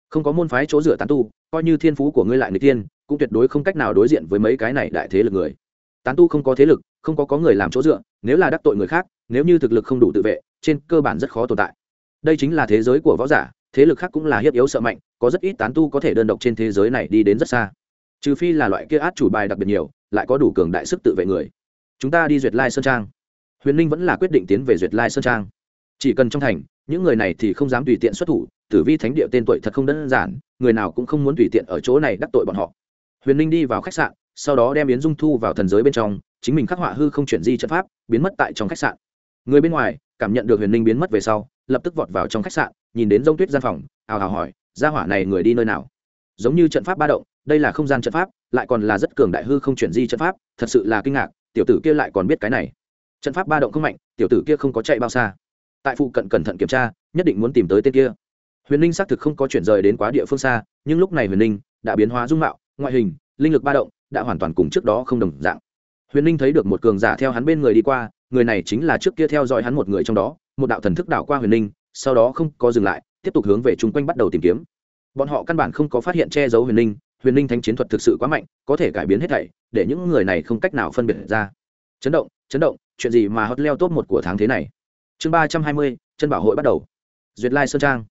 Không có môn phái chỗ dựa tán tu, coi như thiên phú của ngươi lại người tiên cũng tuyệt đối không cách nào đối diện với mấy cái này đại thế lực người. Tán tu không có thế lực, không có có người làm chỗ dựa, nếu là đắc tội người khác, nếu như thực lực không đủ tự vệ, trên cơ bản rất khó tồn tại đây chính là thế giới của võ giả, thế lực khác cũng là hiếp yếu sợ mạnh, có rất ít tán tu có thể đơn độc trên thế giới này đi đến rất xa. Trừ phi là loại kia át chủ bài đặc biệt nhiều, lại có đủ cường đại sức tự vệ người. Chúng ta đi duyệt lai sơn trang. Huyền ninh vẫn là quyết định tiến về duyệt lai sơn trang. Chỉ cần trong thành, những người này thì không dám tùy tiện xuất thủ, tử vi thánh địa tên tuổi thật không đơn giản, người nào cũng không muốn tùy tiện ở chỗ này đắc tội bọn họ. Huyền ninh đi vào khách sạn, sau đó đem yến dung thu vào thần giới bên trong, chính mình khắc họa hư không chuyển di trận pháp, biến mất tại trong khách sạn. Người bên ngoài cảm nhận được huyền ninh biến mất về sau, lập tức vọt vào trong khách sạn, nhìn đến g tuyết gian phòng, ào ào hỏi ra hỏa này người đi nơi nào? Giống như trận pháp ba động, đây là không gian trận pháp, lại còn là rất cường đại hư không chuyển di trận pháp, thật sự là kinh ngạc, tiểu tử kia lại còn biết cái này. Trận pháp ba động không mạnh, tiểu tử kia không có chạy bao xa. Tại phụ cận cẩn thận kiểm tra, nhất định muốn tìm tới tên kia. Huyền ninh xác thực không có chuyển rời đến quá địa phương xa, nhưng lúc này huyền ninh đã biến hóa dung mạo, ngoại hình, linh lực ba động, đã hoàn toàn cùng trước đó không đồng dạng. Huyền ninh thấy được một cường giả theo hắn bên người đi qua người này chính là trước kia theo dõi hắn một người trong đó, một đạo thần thức đảo qua huyền ninh sau đó không có dừng lại, tiếp tục hướng về chung quanh bắt đầu tìm kiếm. Bọn họ căn bản không có phát hiện che giấu huyền ninh huyền ninh thánh chiến thuật thực sự quá mạnh, có thể cải biến hết thảy, để những người này không cách nào phân biệt ra. Chấn động chấn động, chuyện gì mà hot leo top một của tháng thế này? Chương ba trăm hai mươi, chân bảo hội bắt đầu. Duyệt lai sơn trang.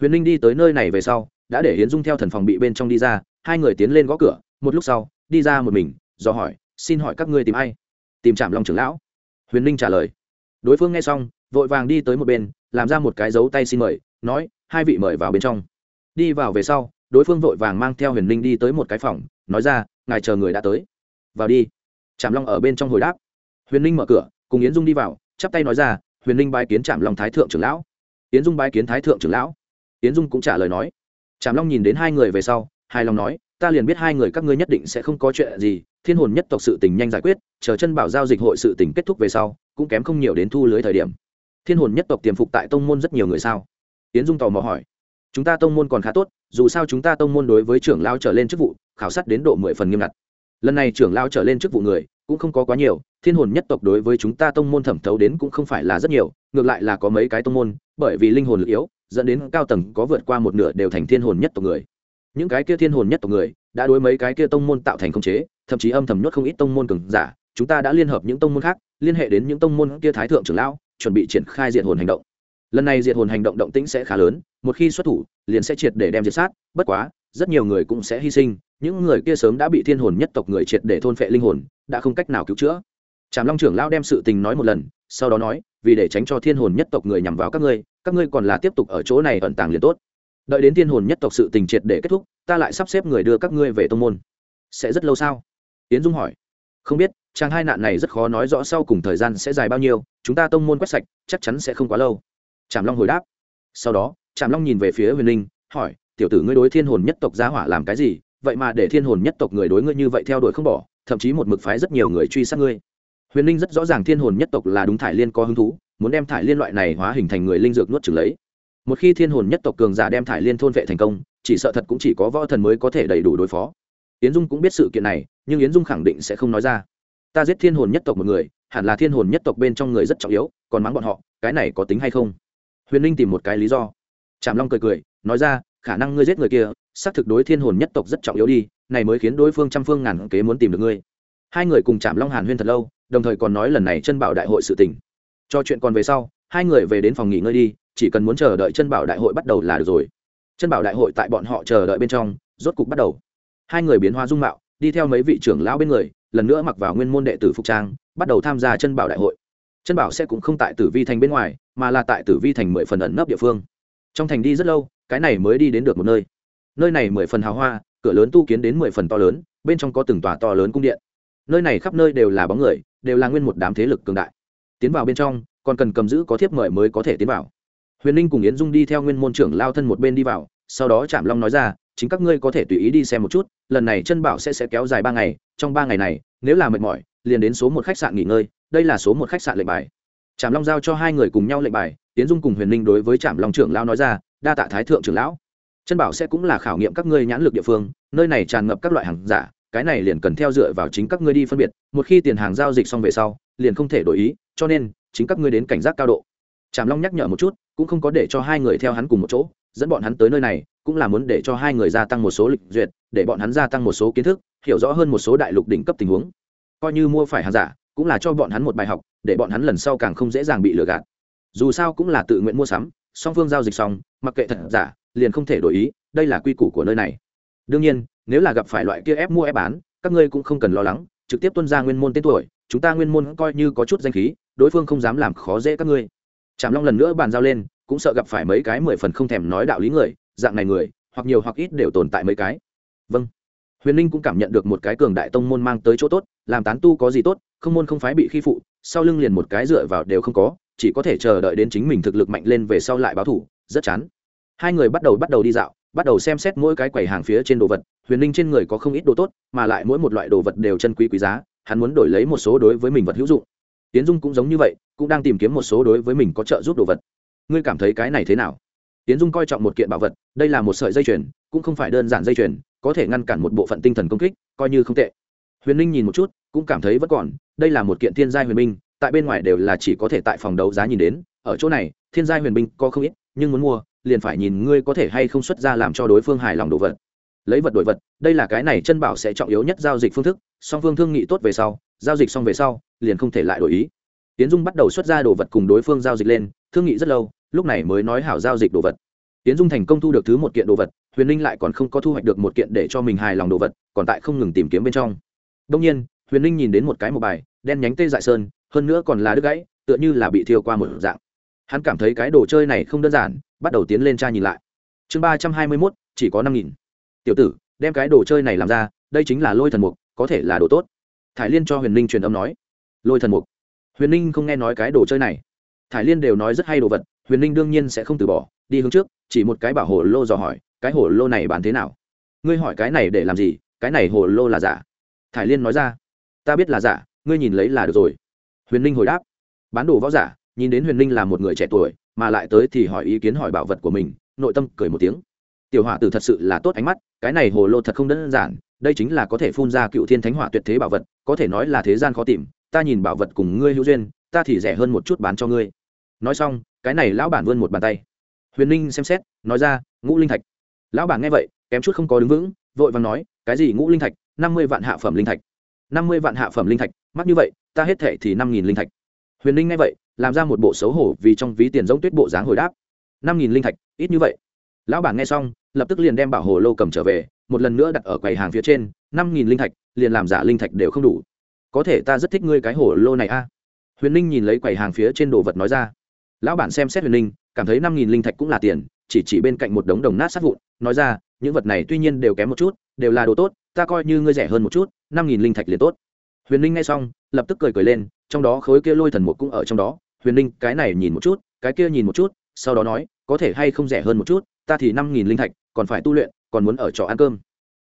Huyền ninh đi tới nơi này về sau, đã để hiến dung theo thần phòng bị bên trong đi ra, hai người tiến lên gõ cửa, một lúc sau, đi ra một mình, do hỏi, xin hỏi các ngươi tìm ai? Tìm trạm long trưởng lão huyền ninh trả lời. Đối phương nghe xong, vội vàng đi tới một bên, làm ra một cái dấu tay xin mời, nói, hai vị mời vào bên trong. Đi vào về sau, đối phương vội vàng mang theo huyền ninh đi tới một cái phòng, nói ra, ngài chờ người đã tới. Vào đi. Trạm long ở bên trong hồi đáp. Huyền ninh mở cửa, cùng yến dung đi vào, chắp tay nói ra, huyền ninh bái kiến trạm long thái thượng trưởng lão. Yến dung bái kiến thái thượng trưởng lão. Yến dung cũng trả lời nói. Trạm long nhìn đến hai người về sau hai lòng nói ta liền biết hai người các ngươi nhất định sẽ không có chuyện gì, thiên hồn nhất tộc sự tình nhanh giải quyết, chờ chân bảo giao dịch hội sự tình kết thúc về sau, cũng kém không nhiều đến thu lưới thời điểm. Thiên hồn nhất tộc tiềm phục tại tông môn rất nhiều người sao? Tiến dung tò mò hỏi. Chúng ta tông môn còn khá tốt, dù sao chúng ta tông môn đối với trưởng lao trở lên chức vụ, khảo sát đến độ mười phần nghiêm ngặt. Lần này trưởng lao trở lên chức vụ người, cũng không có quá nhiều, thiên hồn nhất tộc đối với chúng ta tông môn thẩm thấu đến cũng không phải là rất nhiều, ngược lại là có mấy cái tông môn, bởi vì linh hồn lực yếu, dẫn đến cao tầng có vượt qua một nửa đều thành thiên hồn nhất tộc người những cái kia thiên hồn nhất tộc người, đã đối mấy cái kia tông môn tạo thành khống chế, thậm chí âm thầm nhốt không ít tông môn cường giả. Chúng ta đã liên hợp những tông môn khác, liên hệ đến những tông môn kia thái thượng trưởng lão, chuẩn bị triển khai diệt hồn hành động. Lần này diệt hồn hành động động tĩnh sẽ khá lớn, một khi xuất thủ, liền sẽ triệt để đem diệt sát. Bất quá, rất nhiều người cũng sẽ hy sinh. Những người kia sớm đã bị thiên hồn nhất tộc người triệt để thôn phệ linh hồn, đã không cách nào cứu chữa. Trạm long trưởng lão đem sự tình nói một lần, sau đó nói, vì để tránh cho thiên hồn nhất tộc người nhằm vào các ngươi các ngươi còn là tiếp tục ở chỗ này ẩn tàng liền tốt đợi đến thiên hồn nhất tộc sự tình triệt để kết thúc, ta lại sắp xếp người đưa các ngươi về tông môn. Sẽ rất lâu sao? Yến dung hỏi. Không biết trang hai nạn này rất khó nói rõ sau cùng thời gian sẽ dài bao nhiêu, chúng ta tông môn quét sạch, chắc chắn sẽ không quá lâu. Trảm long hồi đáp. Sau đó, trảm long nhìn về phía huyền linh, hỏi, tiểu tử ngươi đối thiên hồn nhất tộc giá hỏa làm cái gì? Vậy mà để thiên hồn nhất tộc người đối ngươi như vậy theo đuổi không bỏ, thậm chí một mực phái rất nhiều người truy sát ngươi. Huyền linh rất rõ ràng thiên hồn nhất tộc là đúng thải liên có hứng thú, muốn đem thải liên loại này hóa hình thành người linh dược nuốt trừng lấy một khi thiên hồn nhất tộc cường giả đem thải liên thôn vệ thành công, chỉ sợ thật cũng chỉ có võ thần mới có thể đầy đủ đối phó. Yến dung cũng biết sự kiện này, nhưng yến dung khẳng định sẽ không nói ra. Ta giết thiên hồn nhất tộc một người, hẳn là thiên hồn nhất tộc bên trong người rất trọng yếu, còn mắng bọn họ, cái này có tính hay không? Huyền ninh tìm một cái lý do. Trạm long cười cười, nói ra, khả năng ngươi giết người kia, xác thực đối thiên hồn nhất tộc rất trọng yếu đi, này mới khiến đối phương trăm phương ngàn kế muốn tìm được ngươi. Hai người cùng trạm long hàn huyên thật lâu, đồng thời còn nói lần này chân bảo đại hội sự tình. Cho chuyện còn về sau, hai người về đến phòng nghỉ ngơi đi chỉ cần muốn chờ đợi chân bảo đại hội bắt đầu là được rồi. Chân bảo đại hội tại bọn họ chờ đợi bên trong, rốt cục bắt đầu. Hai người biến hóa dung mạo, đi theo mấy vị trưởng lão bên người, lần nữa mặc vào nguyên môn đệ tử phục trang, bắt đầu tham gia chân bảo đại hội. Chân bảo sẽ cũng không tại tử vi thành bên ngoài, mà là tại tử vi thành mười phần ẩn nấp địa phương. Trong thành đi rất lâu, cái này mới đi đến được một nơi. Nơi này mười phần hào hoa, cửa lớn tu kiến đến mười phần to lớn, bên trong có từng tòa to lớn cung điện. Nơi này khắp nơi đều là bóng người, đều là nguyên một đám thế lực cường đại. Tiến vào bên trong, còn cần cầm giữ có thiếp mời mới có thể tiến vào huyền ninh cùng yến dung đi theo nguyên môn trưởng lao thân một bên đi vào, sau đó trạm long nói ra, chính các ngươi có thể tùy ý đi xem một chút, lần này chân bảo sẽ sẽ kéo dài ba ngày, trong ba ngày này, nếu là mệt mỏi, liền đến số một khách sạn nghỉ ngơi, đây là số một khách sạn lệnh bài. Trạm long giao cho hai người cùng nhau lệnh bài tiến dung cùng huyền ninh đối với trạm long trưởng lao nói ra, đa tạ thái thượng trưởng lão. Chân bảo sẽ cũng là khảo nghiệm các ngươi nhãn lực địa phương, nơi này tràn ngập các loại hàng giả, cái này liền cần theo dựa vào chính các ngươi đi phân biệt, một khi tiền hàng giao dịch xong về sau, liền không thể đổi ý, cho nên, chính các ngươi đến cảnh giác cao độ trảm long nhắc nhở một chút, cũng không có để cho hai người theo hắn cùng một chỗ, dẫn bọn hắn tới nơi này, cũng là muốn để cho hai người gia tăng một số lịch duyệt, để bọn hắn gia tăng một số kiến thức, hiểu rõ hơn một số đại lục đỉnh cấp tình huống. Coi như mua phải hàng giả, cũng là cho bọn hắn một bài học, để bọn hắn lần sau càng không dễ dàng bị lừa gạt. Dù sao cũng là tự nguyện mua sắm, song phương giao dịch xong, mặc kệ thật giả, liền không thể đổi ý, đây là quy củ của nơi này. Đương nhiên, nếu là gặp phải loại kia ép mua ép bán, các ngươi cũng không cần lo lắng, trực tiếp tuân ra nguyên môn tên tuổi, chúng ta nguyên môn coi như có chút danh khí, đối phương không dám làm khó dễ các ngươi trảm long lần nữa bàn giao lên, cũng sợ gặp phải mấy cái mười phần không thèm nói đạo lý người, dạng này người, hoặc nhiều hoặc ít đều tồn tại mấy cái. Vâng. Huyền ninh cũng cảm nhận được một cái cường đại tông môn mang tới chỗ tốt, làm tán tu có gì tốt, không môn không phái bị khi phụ, sau lưng liền một cái dựa vào đều không có, chỉ có thể chờ đợi đến chính mình thực lực mạnh lên về sau lại báo thủ, rất chán. Hai người bắt đầu bắt đầu đi dạo, bắt đầu xem xét mỗi cái quầy hàng phía trên đồ vật, huyền ninh trên người có không ít đồ tốt, mà lại mỗi một loại đồ vật đều chân quý quý giá, hắn muốn đổi lấy một số đối với mình vật hữu dụng tiến dung cũng giống như vậy, cũng đang tìm kiếm một số đối với mình có trợ giúp đồ vật. Ngươi cảm thấy cái này thế nào? Tiến dung coi trọng một kiện bảo vật, đây là một sợi dây chuyền, cũng không phải đơn giản dây chuyền, có thể ngăn cản một bộ phận tinh thần công kích, coi như không tệ. Huyền ninh nhìn một chút, cũng cảm thấy vẫn còn, đây là một kiện thiên gia huyền minh tại bên ngoài đều là chỉ có thể tại phòng đấu giá nhìn đến, ở chỗ này, thiên gia huyền minh có không ít, nhưng muốn mua, liền phải nhìn ngươi có thể hay không xuất ra làm cho đối phương hài lòng đồ vật. Lấy vật đổi vật, đây là cái này chân bảo sẽ trọng yếu nhất giao dịch phương thức, song phương thương nghị tốt về sau giao dịch xong về sau, liền không thể lại đổi ý. Tiến dung bắt đầu xuất ra đồ vật cùng đối phương giao dịch lên, thương nghị rất lâu, lúc này mới nói hảo giao dịch đồ vật. Tiến dung thành công thu được thứ một kiện đồ vật, huyền ninh lại còn không có thu hoạch được một kiện để cho mình hài lòng đồ vật, còn tại không ngừng tìm kiếm bên trong. Đông nhiên, huyền ninh nhìn đến một cái một bài, đen nhánh tê dại sơn, hơn nữa còn là đứt gãy, tựa như là bị thiêu qua một dạng. Hắn cảm thấy cái đồ chơi này không đơn giản, bắt đầu tiến lên tra nhìn lại. Chương ba trăm hai mươi mốt, chỉ có năm nghìn. Tiểu tử, đem cái đồ chơi này làm ra, đây chính là lôi thần mục, có thể là đồ tốt thải liên cho huyền ninh truyền âm nói, lôi thần mục, huyền ninh không nghe nói cái đồ chơi này. Thải liên đều nói rất hay đồ vật, huyền ninh đương nhiên sẽ không từ bỏ, đi hướng trước, chỉ một cái bảo hồ lô dò hỏi, cái hồ lô này bán thế nào? Ngươi hỏi cái này để làm gì? Cái này hồ lô là giả? Thải liên nói ra, ta biết là giả, ngươi nhìn lấy là được rồi. Huyền ninh hồi đáp, bán đồ võ giả, nhìn đến huyền ninh là một người trẻ tuổi, mà lại tới thì hỏi ý kiến hỏi bảo vật của mình, nội tâm cười một tiếng tiểu hỏa tử thật sự là tốt ánh mắt, cái này hồ lô thật không đơn giản, đây chính là có thể phun ra cựu thiên thánh hỏa tuyệt thế bảo vật, có thể nói là thế gian khó tìm, ta nhìn bảo vật cùng ngươi hữu duyên, ta thì rẻ hơn một chút bán cho ngươi. Nói xong, cái này lão bản vươn một bàn tay. Huyền ninh xem xét, nói ra, ngũ linh thạch. Lão bản nghe vậy, kém chút không có đứng vững, vội vàng nói, cái gì ngũ linh thạch? Năm mươi vạn hạ phẩm linh thạch. Năm mươi vạn hạ phẩm linh thạch? Mắc như vậy, ta hết thệ thì năm nghìn linh thạch. Huyền ninh nghe vậy, làm ra một bộ xấu hổ vì trong ví tiền giống tuyết bộ dáng hồi đáp, năm nghìn linh thạch, ít như vậy. Lão bản nghe xong lập tức liền đem bảo hồ lô cầm trở về, một lần nữa đặt ở quầy hàng phía trên, năm nghìn linh thạch, liền làm giả linh thạch đều không đủ. Có thể ta rất thích ngươi cái hồ lô này a. Huyền ninh nhìn lấy quầy hàng phía trên đồ vật nói ra. Lão bản xem xét huyền ninh, cảm thấy năm nghìn linh thạch cũng là tiền, chỉ chỉ bên cạnh một đống đồng nát sát vụn, nói ra, những vật này tuy nhiên đều kém một chút, đều là đồ tốt, ta coi như ngươi rẻ hơn một chút, năm nghìn linh thạch liền tốt. Huyền ninh nghe xong, lập tức cười cười lên, trong đó khối kia lôi thần một cũng ở trong đó. Huyền ninh, cái này nhìn một chút, cái kia nhìn một chút, sau đó nói, có thể hay không rẻ hơn một chút, ta thì năm nghìn linh thạch còn phải tu luyện, còn muốn ở trọ ăn cơm.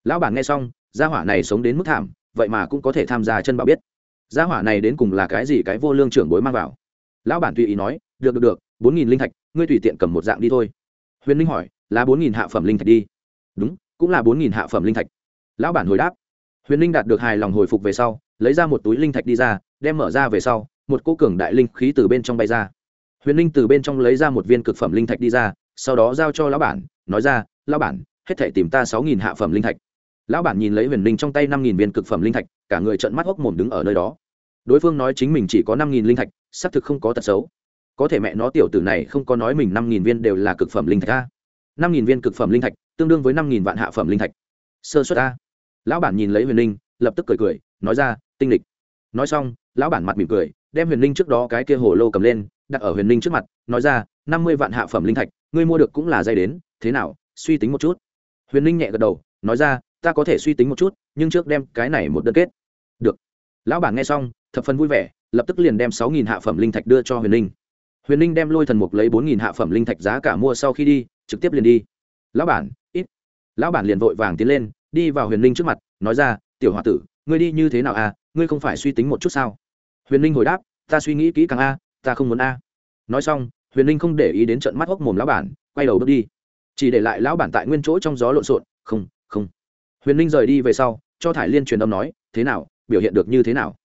Lão bản nghe xong, gia hỏa này sống đến mức thảm, vậy mà cũng có thể tham gia chân bảo biết. Gia hỏa này đến cùng là cái gì cái vô lương trưởng bối mang vào? Lão bản tùy ý nói, được được được, bốn nghìn linh thạch, ngươi tùy tiện cầm một dạng đi thôi. Huyền linh hỏi, là bốn nghìn hạ phẩm linh thạch đi? Đúng, cũng là bốn nghìn hạ phẩm linh thạch. Lão bản hồi đáp. Huyền linh đạt được hài lòng hồi phục về sau, lấy ra một túi linh thạch đi ra, đem mở ra về sau, một cô cường đại linh khí từ bên trong bay ra. Huyền linh từ bên trong lấy ra một viên cực phẩm linh thạch đi ra, sau đó giao cho lão bản, nói ra lão bản, hết thể tìm ta sáu nghìn hạ phẩm linh thạch. Lão bản nhìn lấy huyền linh trong tay năm nghìn viên cực phẩm linh thạch, cả người trợn mắt hốc mồm đứng ở nơi đó. Đối phương nói chính mình chỉ có năm nghìn linh thạch, xác thực không có tật xấu. Có thể mẹ nó tiểu tử này không có nói mình năm nghìn viên đều là cực phẩm linh thạch a. năm nghìn viên cực phẩm linh thạch, tương đương với năm nghìn vạn hạ phẩm linh thạch. Sơ xuất a. Lão bản nhìn lấy huyền linh lập tức cười cười, nói ra, tinh lịch. Nói xong, lão bản mặt mỉm cười, đem huyền linh trước đó cái kia hồ lô cầm lên, đặt ở huyền linh trước mặt, nói ra, năm mươi vạn hạ phẩm linh thạch, ngươi mua được cũng là dây đến, thế nào suy tính một chút. Huyền ninh nhẹ gật đầu, nói ra, ta có thể suy tính một chút, nhưng trước đem cái này một đơn kết. Được. Lão bản nghe xong, thập phần vui vẻ, lập tức liền đem sáu nghìn hạ phẩm linh thạch đưa cho huyền ninh. Huyền ninh đem lôi thần mục lấy bốn nghìn hạ phẩm linh thạch giá cả mua sau khi đi, trực tiếp liền đi. Lão bản, ít. Lão bản liền vội vàng tiến lên, đi vào huyền ninh trước mặt, nói ra, tiểu h o a tử, ngươi đi như thế nào à? Ngươi không phải suy tính một chút sao? Huyền ninh hồi đáp, ta suy nghĩ kỹ càng a, ta không muốn a. Nói xong, huyền ninh không để ý đến trận mắt hốc mồm lão bản, quay đầu bước đi chỉ để lại lão bản tại nguyên chỗ trong gió lộn xộn, không không. Huyền ninh rời đi về sau, cho thải liên truyền âm nói, thế nào, biểu hiện được như thế nào?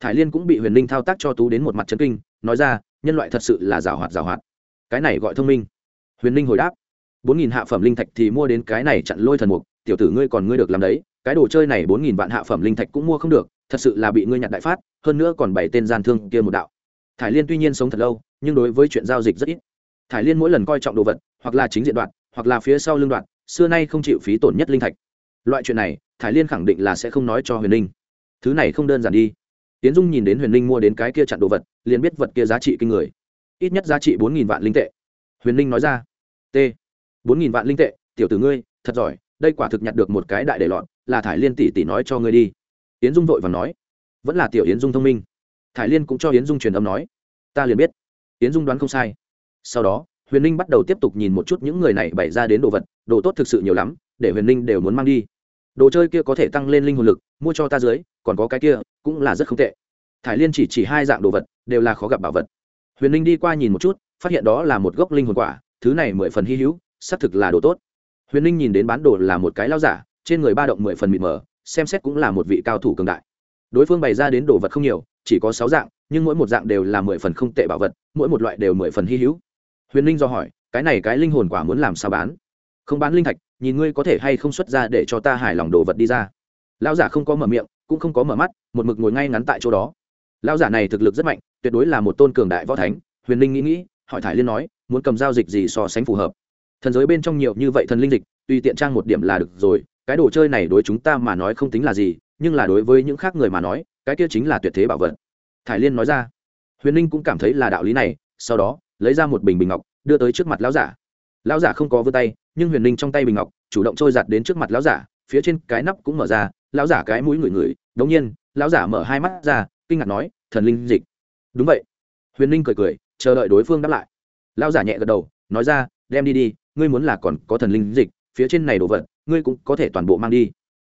Thải liên cũng bị huyền ninh thao tác cho tú đến một mặt trấn kinh, nói ra, nhân loại thật sự là giảo hoạt giảo hoạt. Cái này gọi thông minh. Huyền ninh hồi đáp, bốn nghìn hạ phẩm linh thạch thì mua đến cái này chặn lôi thần mục, tiểu tử ngươi còn ngươi được làm đấy, cái đồ chơi này bốn nghìn vạn hạ phẩm linh thạch cũng mua không được, thật sự là bị ngươi nhặt đại phát, hơn nữa còn bảy tên gian thương kia một đạo. Thải liên tuy nhiên sống thật lâu, nhưng đối với chuyện giao dịch rất ít. Thải liên mỗi lần coi trọng đồ vật, hoặc là chính diện đoạn hoặc là phía sau lưng đoạn, xưa nay không chịu phí tổn nhất linh thạch. Loại chuyện này Thái liên khẳng định là sẽ không nói cho huyền ninh. Thứ này không đơn giản đi. Tiến dung nhìn đến huyền ninh mua đến cái kia chặn đồ vật, liền biết vật kia giá trị kinh người. Ít nhất giá trị bốn nghìn vạn linh tệ. Huyền ninh nói ra. T. bốn nghìn vạn linh tệ, tiểu tử ngươi, thật giỏi, đây quả thực nhặt được một cái đại để lọt, là thải liên tỷ tỷ nói cho ngươi đi. Yến dung vội và nói. Vẫn là tiểu yến dung thông minh. Thải liên cũng cho yến dung truyền âm nói. Ta liền biết. Yến dung đoán không sai. Sau đó huyền ninh bắt đầu tiếp tục nhìn một chút những người này bày ra đến đồ vật, đồ tốt thực sự nhiều lắm, để huyền ninh đều muốn mang đi. Đồ chơi kia có thể tăng lên linh hồn lực, mua cho ta dưới, còn có cái kia, cũng là rất không tệ. Thải liên chỉ chỉ hai dạng đồ vật, đều là khó gặp bảo vật. Huyền ninh đi qua nhìn một chút, phát hiện đó là một gốc linh hồn quả, thứ này mười phần hy hữu, xác thực là đồ tốt. Huyền ninh nhìn đến bán đồ là một cái lao giả, trên người ba động mười phần mịt mờ, xem xét cũng là một vị cao thủ cường đại. Đối phương bày ra đến đồ vật không nhiều, chỉ có sáu dạng, nhưng mỗi một dạng đều là mười phần không tệ bảo vật, mỗi một loại đều mười phần hy hữu huyền ninh do hỏi, cái này cái linh hồn quả muốn làm sao bán? Không bán linh thạch, nhìn ngươi có thể hay không xuất ra để cho ta hài lòng đồ vật đi ra. Lão giả không có mở miệng, cũng không có mở mắt, một mực ngồi ngay ngắn tại chỗ đó. Lão giả này thực lực rất mạnh, tuyệt đối là một tôn cường đại võ thánh. Huyền ninh nghĩ nghĩ, hỏi thải liên nói, muốn cầm giao dịch gì so sánh phù hợp? Thần giới bên trong nhiều như vậy thần linh dịch, tùy tiện trang một điểm là được rồi, cái đồ chơi này đối chúng ta mà nói không tính là gì, nhưng là đối với những khác người mà nói, cái kia chính là tuyệt thế bảo vật. Thải liên nói ra. Huyền ninh cũng cảm thấy là đạo lý này, sau đó lấy ra một bình bình ngọc, đưa tới trước mặt lão giả. Lão giả không có vươn tay, nhưng huyền ninh trong tay bình ngọc, chủ động trôi giặt đến trước mặt lão giả, phía trên cái nắp cũng mở ra, lão giả cái mũi ngửi ngửi đống nhiên, lão giả mở hai mắt ra, kinh ngạc nói, thần linh dịch. Đúng vậy. Huyền ninh cười cười, chờ đợi đối phương đáp lại. Lão giả nhẹ gật đầu, nói ra, đem đi đi, ngươi muốn là còn có thần linh dịch, phía trên này đồ vật, ngươi cũng có thể toàn bộ mang đi.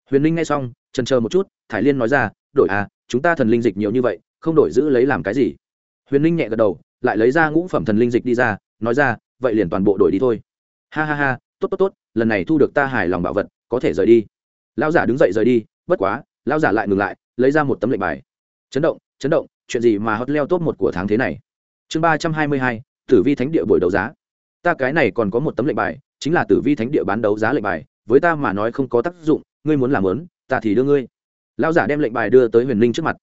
Huyền ninh nghe xong trần chờ một chút, thải liên nói ra, đổi à chúng ta thần linh dịch nhiều như vậy, không đổi giữ lấy làm cái gì? Huyền ninh nhẹ gật đầu lại lấy ra ngũ phẩm thần linh dịch đi ra, nói ra, vậy liền toàn bộ đổi đi thôi. Ha ha ha, tốt tốt tốt, lần này thu được ta hài lòng bảo vật, có thể rời đi. Lão giả đứng dậy rời đi, bất quá, lão giả lại ngừng lại, lấy ra một tấm lệnh bài. Chấn động chấn động, chuyện gì mà hot leo top một của tháng thế này? Chương ba trăm hai mươi hai, tử vi thánh địa buổi đấu giá. Ta cái này còn có một tấm lệnh bài, chính là tử vi thánh địa bán đấu giá lệnh bài, với ta mà nói không có tác dụng, ngươi muốn làm lớn, ta thì đưa ngươi. Lão giả đem lệnh bài đưa tới huyền ninh trước mặt.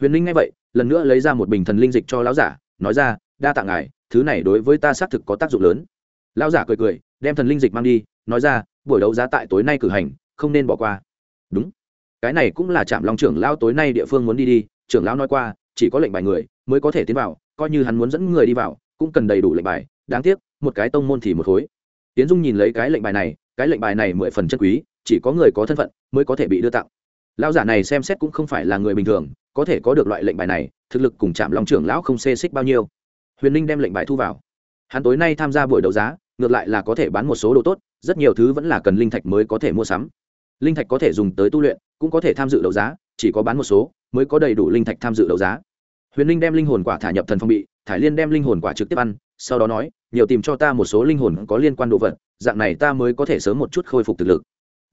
Huyền ninh nghe vậy, lần nữa lấy ra một bình thần linh dịch cho lão giả nói ra, đa tạ ngài, thứ này đối với ta xác thực có tác dụng lớn. Lão giả cười cười, đem thần linh dịch mang đi, nói ra, buổi đấu giá tại tối nay cử hành, không nên bỏ qua. Đúng. Cái này cũng là trạm long trưởng lão tối nay địa phương muốn đi đi, trưởng lão nói qua, chỉ có lệnh bài người mới có thể tiến vào, coi như hắn muốn dẫn người đi vào, cũng cần đầy đủ lệnh bài, đáng tiếc, một cái tông môn thì một khối. Tiến dung nhìn lấy cái lệnh bài này, cái lệnh bài này mười phần chân quý, chỉ có người có thân phận mới có thể bị đưa tặng. Lão giả này xem xét cũng không phải là người bình thường, có thể có được loại lệnh bài này thực lực cùng chạm long trưởng lão không xê xích bao nhiêu. Huyền ninh đem lệnh bài thu vào. Hắn tối nay tham gia buổi đấu giá, ngược lại là có thể bán một số đồ tốt, rất nhiều thứ vẫn là cần linh thạch mới có thể mua sắm. Linh thạch có thể dùng tới tu luyện, cũng có thể tham dự đấu giá, chỉ có bán một số, mới có đầy đủ linh thạch tham dự đấu giá. Huyền linh đem linh hồn quả thả nhập thần phong bị, thải liên đem linh hồn quả trực tiếp ăn, sau đó nói, nhiều tìm cho ta một số linh hồn có liên quan đồ vật, dạng này ta mới có thể sớm một chút khôi phục thực lực.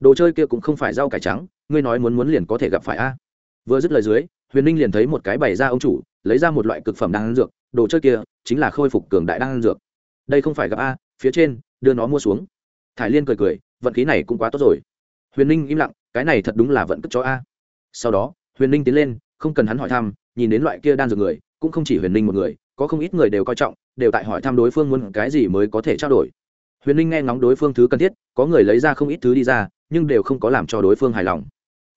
Đồ chơi kia cũng không phải rau cải trắng, ngươi nói muốn muốn liền có thể gặp phải a. Vừa dứt lời dưới huyền ninh liền thấy một cái bày ra ông chủ, lấy ra một loại cực phẩm đan dược, đồ chơi kia chính là khôi phục cường đại đan dược. Đây không phải gặp a, phía trên, đưa nó mua xuống. Thải liên cười cười, vận khí này cũng quá tốt rồi. Huyền ninh im lặng, cái này thật đúng là vận cất cho a. Sau đó, huyền ninh tiến lên, không cần hắn hỏi thăm, nhìn đến loại kia đan dược người, cũng không chỉ huyền ninh một người, có không ít người đều coi trọng, đều tại hỏi thăm đối phương muốn cái gì mới có thể trao đổi. Huyền ninh nghe ngóng đối phương thứ cần thiết, có người lấy ra không ít thứ đi ra, nhưng đều không có làm cho đối phương hài lòng.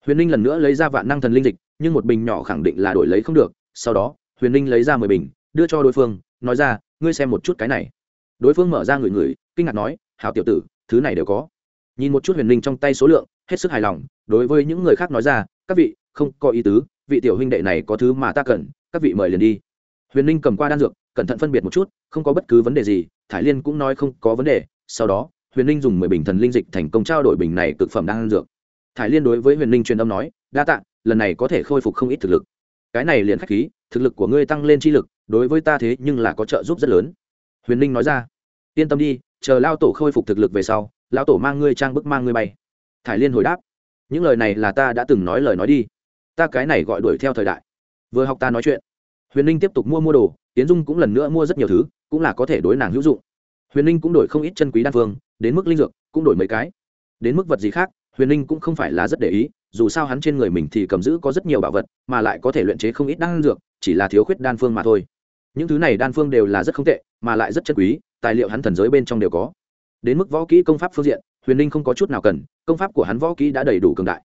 Huyền ninh lần nữa lấy ra vạn năng thần linh dịch nhưng một bình nhỏ khẳng định là đổi lấy không được, sau đó, huyền ninh lấy ra mười bình, đưa cho đối phương, nói ra, ngươi xem một chút cái này. Đối phương mở ra người người kinh ngạc nói, hảo tiểu tử, thứ này đều có. Nhìn một chút huyền ninh trong tay số lượng, hết sức hài lòng, đối với những người khác nói ra, các vị, không có ý tứ, vị tiểu huynh đệ này có thứ mà ta cần, các vị mời liền đi. Huyền ninh cầm qua đan dược, cẩn thận phân biệt một chút, không có bất cứ vấn đề gì, thải liên cũng nói không có vấn đề, sau đó, huyền ninh dùng mười bình thần linh dịch thành công trao đổi bình này cực phẩm đang ăn dược. Thải liên đối với huyền ninh truyền âm nói, đa tạ lần này có thể khôi phục không ít thực lực. Cái này liền khách khí, thực lực của ngươi tăng lên chi lực, đối với ta thế nhưng là có trợ giúp rất lớn. Huyền ninh nói ra. Yên tâm đi, chờ lao tổ khôi phục thực lực về sau lao tổ mang ngươi trang bức mang ngươi bay. Thải liên hồi đáp. Những lời này là ta đã từng nói lời nói đi. Ta cái này gọi đuổi theo thời đại. Vừa học ta nói chuyện. Huyền ninh tiếp tục mua mua đồ tiến dung cũng lần nữa mua rất nhiều thứ, cũng là có thể đối nàng hữu dụng. Huyền ninh cũng đổi không ít chân quý đan phương, đến mức linh dược, cũng đổi mấy cái. Đến mức vật gì khác, huyền ninh cũng không phải là rất để ý dù sao hắn trên người mình thì cầm giữ có rất nhiều bảo vật, mà lại có thể luyện chế không ít đan dược, chỉ là thiếu khuyết đan phương mà thôi. Những thứ này đan phương đều là rất không tệ, mà lại rất chân quý, tài liệu hắn thần giới bên trong đều có. Đến mức võ kỹ công pháp phương diện, huyền ninh không có chút nào cần, công pháp của hắn võ kỹ đã đầy đủ cường đại.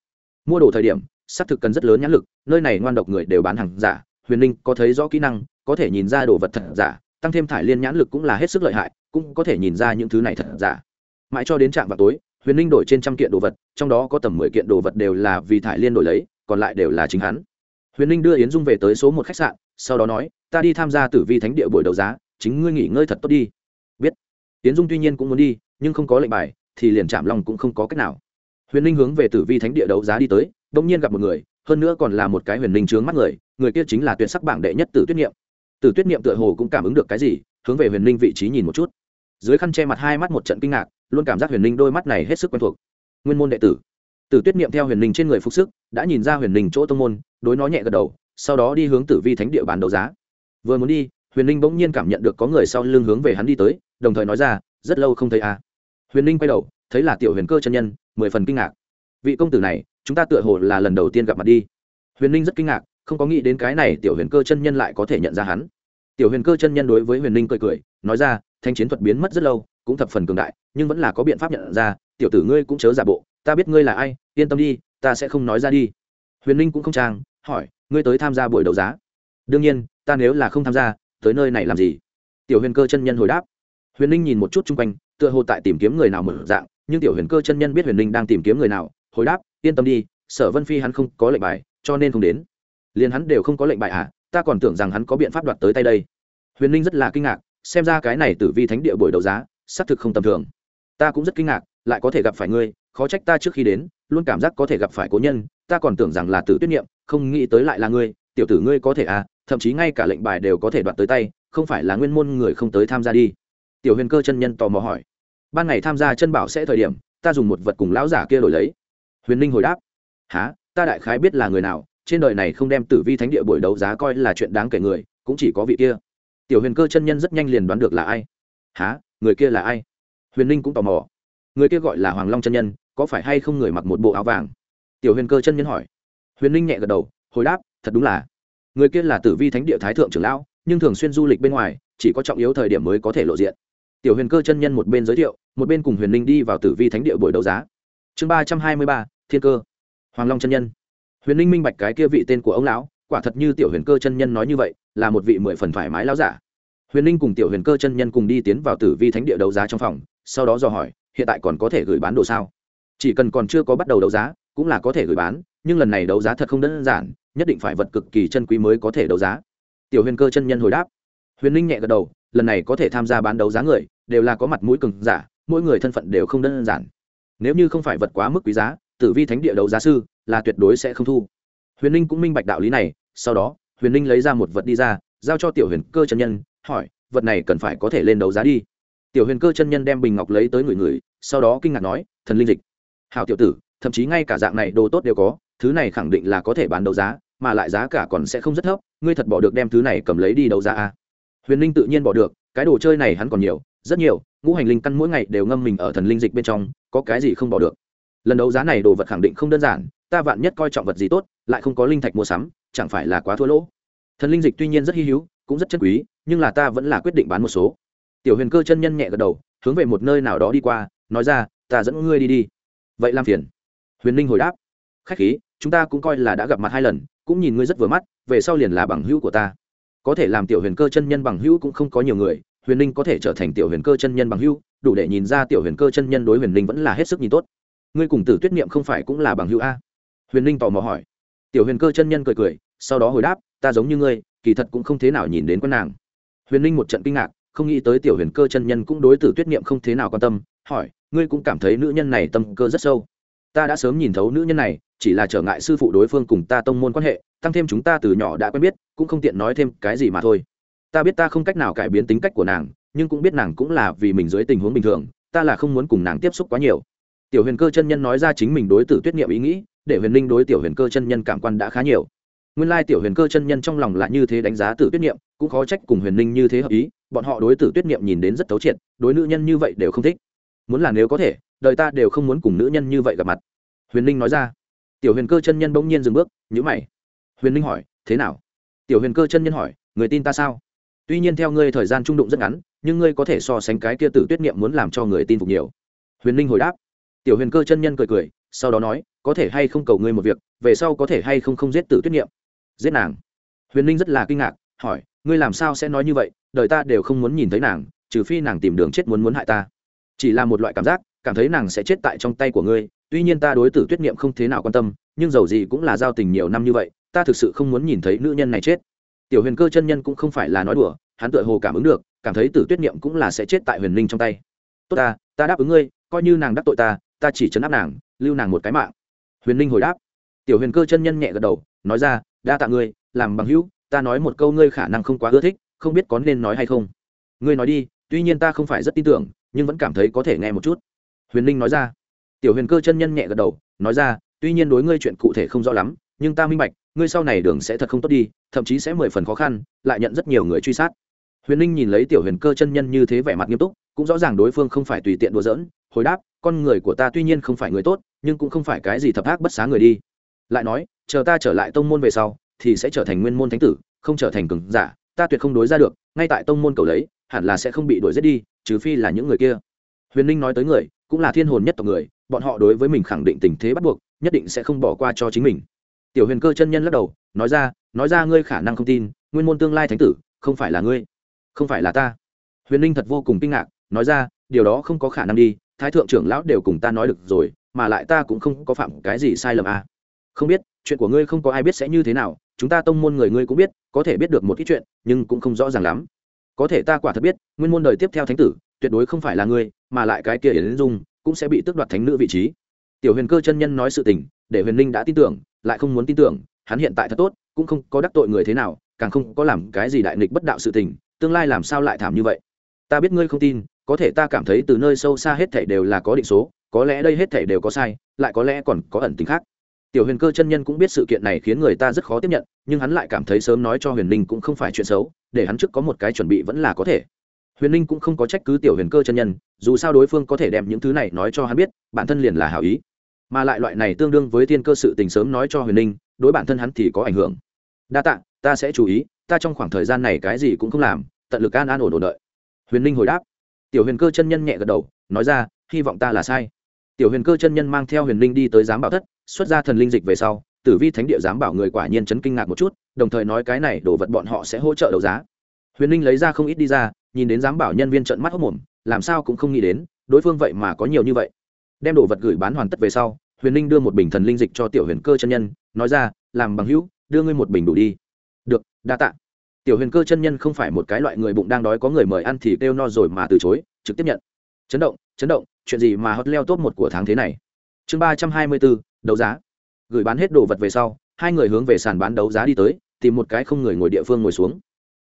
Mua đồ thời điểm, xác thực cần rất lớn nhãn lực, nơi này ngoan độc người đều bán hàng giả, huyền ninh có thấy rõ kỹ năng, có thể nhìn ra đồ vật thật giả, tăng thêm thải liên nhãn lực cũng là hết sức lợi hại, cũng có thể nhìn ra những thứ này thật giả. Mãi cho đến trạm vào tối huyền ninh đổi trên trăm kiện đồ vật, trong đó có tầm mười kiện đồ vật đều là vì thải liên đổi lấy, còn lại đều là chính hắn. Huyền ninh đưa yến dung về tới số một khách sạn, sau đó nói, ta đi tham gia tử vi thánh địa buổi đấu giá, chính ngươi nghỉ ngơi thật tốt đi. Biết. Yến dung tuy nhiên cũng muốn đi, nhưng không có lệnh bài, thì liền chạm lòng cũng không có cách nào. Huyền ninh hướng về tử vi thánh địa đấu giá đi tới đ ỗ n g nhiên gặp một người, hơn nữa còn là một cái huyền ninh trướng mắt người người kia chính là tuyển sắc bảng đệ nhất tử tuyết niệm. Tử tuyết niệm tựa hồ cũng cảm ứng được cái gì, hướng về huyền ninh vị trí nhìn một chút. Dưới khăn che mặt hai mắt một trận kinh ngạc luôn cảm giác huyền ninh đôi mắt này hết sức quen thuộc. Nguyên môn đệ tử. Tử tuyết niệm theo huyền ninh trên người phục sức, đã nhìn ra huyền ninh chỗ tông môn, đối nó nhẹ gật đầu, sau đó đi hướng tử vi thánh địa bàn đấu giá. Vừa muốn đi, huyền ninh bỗng nhiên cảm nhận được có người sau lưng hướng về hắn đi tới, đồng thời nói ra, rất lâu không thấy à. huyền ninh quay đầu, thấy là tiểu huyền cơ chân nhân, mười phần kinh ngạc. Vị công tử này, chúng ta tựa hồ là lần đầu tiên gặp mặt đi. Huyền ninh rất kinh ngạc, không có nghĩ đến cái này tiểu huyền cơ chân nhân lại có thể nhận ra hắn. Tiểu huyền cơ chân nhân đối với huyền ninh cười cười, nói ra thanh chiến thuật biến mất rất lâu cũng thập phần cường đại, nhưng vẫn là có biện pháp nhận ra, tiểu tử ngươi cũng chớ giả bộ, ta biết ngươi là ai, yên tâm đi, ta sẽ không nói ra đi. Huyền ninh cũng không trang, hỏi, ngươi tới tham gia buổi đấu giá. Đương nhiên, ta nếu là không tham gia, tới nơi này làm gì? Tiểu huyền cơ chân nhân hồi đáp. Huyền ninh nhìn một chút chung quanh, tựa hồ tại tìm kiếm người nào mở dạng, nhưng tiểu huyền cơ chân nhân biết huyền ninh đang tìm kiếm người nào, hồi đáp, yên tâm đi, sở vân phi hắn không có lệnh bài, cho nên không đến. Liền hắn đều không có lệnh bài à ta còn tưởng rằng hắn có biện pháp đoạt tới tay đây. Huyền ninh rất là kinh ngạc, xem ra cái này tử vi thánh địa buổi đấu giá xác thực không tầm thường. Ta cũng rất kinh ngạc, lại có thể gặp phải ngươi, khó trách ta trước khi đến, luôn cảm giác có thể gặp phải cố nhân, ta còn tưởng rằng là tử tuyết niệm, không nghĩ tới lại là ngươi, tiểu tử ngươi có thể à thậm chí ngay cả lệnh bài đều có thể đoạt tới tay, không phải là nguyên môn người không tới tham gia đi. Tiểu huyền cơ chân nhân tò mò hỏi. Ban ngày tham gia chân bảo sẽ thời điểm, ta dùng một vật cùng lão giả kia đổi lấy. Huyền ninh hồi đáp. Há ta đại khái biết là người nào, trên đời này không đem tử vi thánh địa buổi đấu giá coi là chuyện đáng kể người, cũng chỉ có vị kia. Tiểu huyền cơ chân nhân rất nhanh liền đoán được là ai há người kia là ai? Huyền ninh cũng tò mò. Người kia gọi là hoàng long chân nhân, có phải hay không người mặc một bộ áo vàng? Tiểu huyền cơ chân nhân hỏi. Huyền ninh nhẹ gật đầu, hồi đáp, thật đúng là. Người kia là tử vi thánh địa thái thượng trưởng lão, nhưng thường xuyên du lịch bên ngoài, chỉ có trọng yếu thời điểm mới có thể lộ diện. Tiểu huyền cơ chân nhân một bên giới thiệu, một bên cùng huyền ninh đi vào tử vi thánh địa buổi đấu giá. Chương ba trăm hai mươi ba, thiên cơ. Hoàng long chân nhân. Huyền ninh minh bạch cái kia vị tên của ông lão, quả thật như tiểu huyền cơ chân nhân nói như vậy, là một vị mười phần thoải mái lão giả huyền ninh cùng tiểu huyền cơ chân nhân cùng đi tiến vào tử vi thánh địa đấu giá trong phòng, sau đó dò hỏi, hiện tại còn có thể gửi bán đồ sao? Chỉ cần còn chưa có bắt đầu đấu giá, cũng là có thể gửi bán, nhưng lần này đấu giá thật không đơn giản, nhất định phải vật cực kỳ chân quý mới có thể đấu giá. Tiểu huyền cơ chân nhân hồi đáp. Huyền ninh nhẹ gật đầu, lần này có thể tham gia bán đấu giá người, đều là có mặt mũi cừng giả, mỗi người thân phận đều không đơn giản. Nếu như không phải vật quá mức quý giá, tử vi thánh địa đấu giá sư là tuyệt đối sẽ không thu. Huyền ninh cũng minh bạch đạo lý này, sau đó, huyền ninh lấy ra một vật đi ra, giao cho tiểu huyền cơ chân nhân hỏi, vật này cần phải có thể lên đấu giá đi. Tiểu huyền cơ chân nhân đem bình ngọc lấy tới người người, sau đó kinh ngạc nói, thần linh dịch. Hào tiểu tử, thậm chí ngay cả dạng này đồ tốt đều có, thứ này khẳng định là có thể bán đấu giá, mà lại giá cả còn sẽ không rất thấp, ngươi thật bỏ được đem thứ này cầm lấy đi đấu giá à? huyền linh tự nhiên bỏ được, cái đồ chơi này hắn còn nhiều, rất nhiều, ngũ hành linh căn mỗi ngày đều ngâm mình ở thần linh dịch bên trong, có cái gì không bỏ được. Lần đấu giá này đồ vật khẳng định không đơn giản, ta vạn nhất coi trọng vật gì tốt, lại không có linh thạch mua sắm, chẳng phải là quá thua lỗ. Thần linh dịch tuy nhiên rất hy hữu, cũng rất chất quý nhưng là ta vẫn là quyết định bán một số. Tiểu huyền cơ chân nhân nhẹ gật đầu, hướng về một nơi nào đó đi qua, nói ra, ta dẫn ngươi đi đi. Vậy làm phiền. Huyền ninh hồi đáp, khách khí, chúng ta cũng coi là đã gặp mặt hai lần, cũng nhìn ngươi rất vừa mắt, về sau liền là bằng hữu của ta. Có thể làm tiểu huyền cơ chân nhân bằng hữu cũng không có nhiều người, huyền ninh có thể trở thành tiểu huyền cơ chân nhân bằng hữu, đủ để nhìn ra tiểu huyền cơ chân nhân đối huyền ninh vẫn là hết sức nhìn tốt. Ngươi cùng tử tuyết niệm không phải cũng là bằng hữu a? Huyền ninh tò mò hỏi. Tiểu huyền cơ chân nhân cười cười, sau đó hồi đáp, ta giống như ngươi, kỳ thật cũng không thế nào nhìn đến con nàng huyền ninh một trận kinh ngạc, không nghĩ tới tiểu huyền cơ chân nhân cũng đối tử tuyết niệm không thế nào quan tâm, hỏi, ngươi cũng cảm thấy nữ nhân này tâm cơ rất sâu. Ta đã sớm nhìn thấu nữ nhân này, chỉ là trở ngại sư phụ đối phương cùng ta tông môn quan hệ, tăng thêm chúng ta từ nhỏ đã quen biết, cũng không tiện nói thêm cái gì mà thôi. Ta biết ta không cách nào cải biến tính cách của nàng, nhưng cũng biết nàng cũng là vì mình dưới tình huống bình thường, ta là không muốn cùng nàng tiếp xúc quá nhiều. Tiểu huyền cơ chân nhân nói ra chính mình đối tử tuyết niệm ý nghĩ, để huyền linh đối tiểu huyền cơ chân nhân cảm quan đã khá nhiều nguyên lai tiểu huyền cơ chân nhân trong lòng là như thế đánh giá tử tuyết niệm, cũng khó trách cùng huyền linh như thế hợp ý, bọn họ đối tử tuyết niệm nhìn đến rất thấu triệt, đối nữ nhân như vậy đều không thích. Muốn là nếu có thể, đời ta đều không muốn cùng nữ nhân như vậy gặp mặt. Huyền linh nói ra. Tiểu huyền cơ chân nhân bỗng nhiên dừng bước nhữ mày. Huyền linh hỏi, thế nào? Tiểu huyền cơ chân nhân hỏi, người tin ta sao? Tuy nhiên theo ngươi thời gian trung đụng rất ngắn, nhưng ngươi có thể so sánh cái kia tử tuyết niệm muốn làm cho người tin phục nhiều. Huyền linh hồi đáp. Tiểu huyền cơ chân nhân cười cười, sau đó nói, có thể hay không cầu ngươi một việc, về sau có thể hay không không giết tử tuyết niệm? Giết nàng. Huyền linh rất là kinh ngạc, hỏi, ngươi làm sao sẽ nói như vậy? Đời ta đều không muốn nhìn thấy nàng, trừ phi nàng tìm đường chết muốn muốn hại ta. Chỉ là một loại cảm giác, cảm thấy nàng sẽ chết tại trong tay của ngươi, tuy nhiên ta đối tử tuyết niệm không thế nào quan tâm, nhưng dầu gì cũng là giao tình nhiều năm như vậy, ta thực sự không muốn nhìn thấy nữ nhân này chết. Tiểu huyền cơ chân nhân cũng không phải là nói đùa, hắn tựa hồ cảm ứng được, cảm thấy tử tuyết niệm cũng là sẽ chết tại huyền linh trong tay. Tốt ta ta đáp ứng ngươi, coi như nàng đắc tội ta ta chỉ chấn áp nàng, lưu nàng một cái mạng. Huyền linh hồi đáp. Tiểu huyền cơ chân nhân nhẹ gật đầu, nói ra đa tạ ngươi, làm bằng hữu, ta nói một câu ngươi khả năng không quá ưa thích, không biết có nên nói hay không. Ngươi nói đi, tuy nhiên ta không phải rất tin tưởng, nhưng vẫn cảm thấy có thể nghe một chút. Huyền linh nói ra. Tiểu huyền cơ chân nhân nhẹ gật đầu, nói ra, tuy nhiên đối ngươi chuyện cụ thể không rõ lắm, nhưng ta minh bạch, ngươi sau này đường sẽ thật không tốt đi, thậm chí sẽ mười phần khó khăn, lại nhận rất nhiều người truy sát. Huyền linh nhìn lấy tiểu huyền cơ chân nhân như thế vẻ mặt nghiêm túc, cũng rõ ràng đối phương không phải tùy tiện đùa giỡn, hồi đáp, con người của ta tuy nhiên không phải người tốt, nhưng cũng không phải cái gì thập ác bất xá người đi lại nói, chờ ta trở lại tông môn về sau, thì sẽ trở thành nguyên môn thánh tử, không trở thành cường giả, ta tuyệt không đối ra được, ngay tại tông môn cầu lấy, hẳn là sẽ không bị đuổi giết đi, trừ phi là những người kia. Huyền ninh nói tới người, cũng là thiên hồn nhất tộc người, bọn họ đối với mình khẳng định tình thế bắt buộc, nhất định sẽ không bỏ qua cho chính mình. Tiểu huyền cơ chân nhân lắc đầu, nói ra nói ra ngươi khả năng không tin, nguyên môn tương lai thánh tử, không phải là ngươi, không phải là ta. Huyền ninh thật vô cùng kinh ngạc, nói ra, điều đó không có khả năng đi, thái thượng trưởng lão đều cùng ta nói được rồi, mà lại ta cũng không có phạm cái gì sai lầm à không biết, chuyện của ngươi không có ai biết sẽ như thế nào, chúng ta tông môn người ngươi cũng biết, có thể biết được một ít chuyện, nhưng cũng không rõ ràng lắm. Có thể ta quả thật biết, nguyên môn đời tiếp theo thánh tử, tuyệt đối không phải là ngươi, mà lại cái kia yến dung, cũng sẽ bị tước đoạt thánh nữ vị trí. Tiểu huyền cơ chân nhân nói sự tình, để huyền linh đã tin tưởng, lại không muốn tin tưởng, hắn hiện tại thật tốt, cũng không có đắc tội người thế nào, càng không có làm cái gì đại nghịch bất đạo sự tình, tương lai làm sao lại thảm như vậy? Ta biết ngươi không tin, có thể ta cảm thấy từ nơi sâu xa hết thảy đều là có định số, có lẽ đây hết thảy đều có sai, lại có lẽ còn có ẩn tính khác tiểu huyền cơ chân nhân cũng biết sự kiện này khiến người ta rất khó tiếp nhận, nhưng hắn lại cảm thấy sớm nói cho huyền Ninh cũng không phải chuyện xấu, để hắn trước có một cái chuẩn bị vẫn là có thể. Huyền Ninh cũng không có trách cứ tiểu huyền cơ chân nhân, dù sao đối phương có thể đem những thứ này nói cho hắn biết, bản thân liền là hảo ý. Mà lại loại này tương đương với tiên cơ sự tình sớm nói cho huyền Ninh, đối bản thân hắn thì có ảnh hưởng. Đa tạ, ta sẽ chú ý, ta trong khoảng thời gian này cái gì cũng không làm, tận lực an an ổn ổn đợi. Huyền Ninh hồi đáp. Tiểu huyền cơ chân nhân nhẹ gật đầu, nói ra, hy vọng ta là sai tiểu huyền cơ chân nhân mang theo huyền linh đi tới giám bảo thất, xuất ra thần linh dịch về sau, tử vi thánh địa giám bảo người quả nhiên chấn kinh ngạc một chút, đồng thời nói cái này đồ vật bọn họ sẽ hỗ trợ đấu giá. Huyền linh lấy ra không ít đi ra, nhìn đến giám bảo nhân viên trận mắt hốc mồm, làm sao cũng không nghĩ đến, đối phương vậy mà có nhiều như vậy. Đem đồ vật gửi bán hoàn tất về sau, huyền linh đưa một bình thần linh dịch cho tiểu huyền cơ chân nhân, nói ra, làm bằng hữu, đưa ngươi một bình đủ đi. Được, đa tạ. Tiểu huyền cơ chân nhân không phải một cái loại người bụng đang đói có người mời ăn thì kêu no rồi mà từ chối, trực tiếp nhận. Chấn động chấn động chuyện gì mà hot leo top một của tháng thế này? Chương ba trăm hai mươi bốn, đấu giá. Gửi bán hết đồ vật về sau, hai người hướng về sàn bán đấu giá đi tới, tìm một cái không người ngồi địa phương ngồi xuống.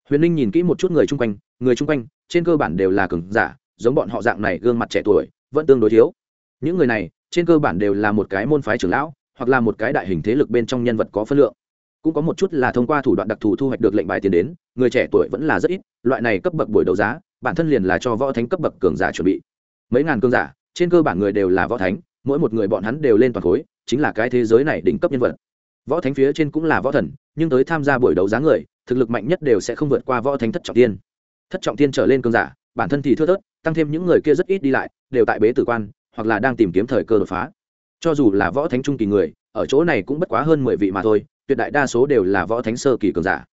Huyền ninh nhìn kỹ một chút người chung quanh, người chung quanh, trên cơ bản đều là cường giả, giống bọn họ dạng này, gương mặt trẻ tuổi, vẫn tương đối thiếu. Những người này, trên cơ bản đều là một cái môn phái trưởng lão, hoặc là một cái đại hình thế lực bên trong nhân vật có phân lượng. Cũng có một chút là thông qua thủ đoạn đặc thù thu hoạch được lệnh bài tiền đến, người trẻ tuổi vẫn là rất ít, loại này cấp bậc buổi đấu giá, bản thân liền là cho võ thánh cấp bậc cường giả chuẩn bị mấy ngàn cường giả, trên cơ bản người đều là võ thánh, mỗi một người bọn hắn đều lên toàn khối, chính là cái thế giới này đỉnh cấp nhân vật. Võ thánh phía trên cũng là võ thần, nhưng tới tham gia buổi đấu giá người, thực lực mạnh nhất đều sẽ không vượt qua võ thánh thất trọng tiên. Thất trọng tiên trở lên cường giả, bản thân thì thưa thớt, tăng thêm những người kia rất ít đi lại, đều tại bế tử quan, hoặc là đang tìm kiếm thời cơ đột phá. Cho dù là võ thánh trung kỳ người, ở chỗ này cũng bất quá hơn mười vị mà thôi, tuyệt đại đa số đều là võ thánh sơ kỳ cường giả.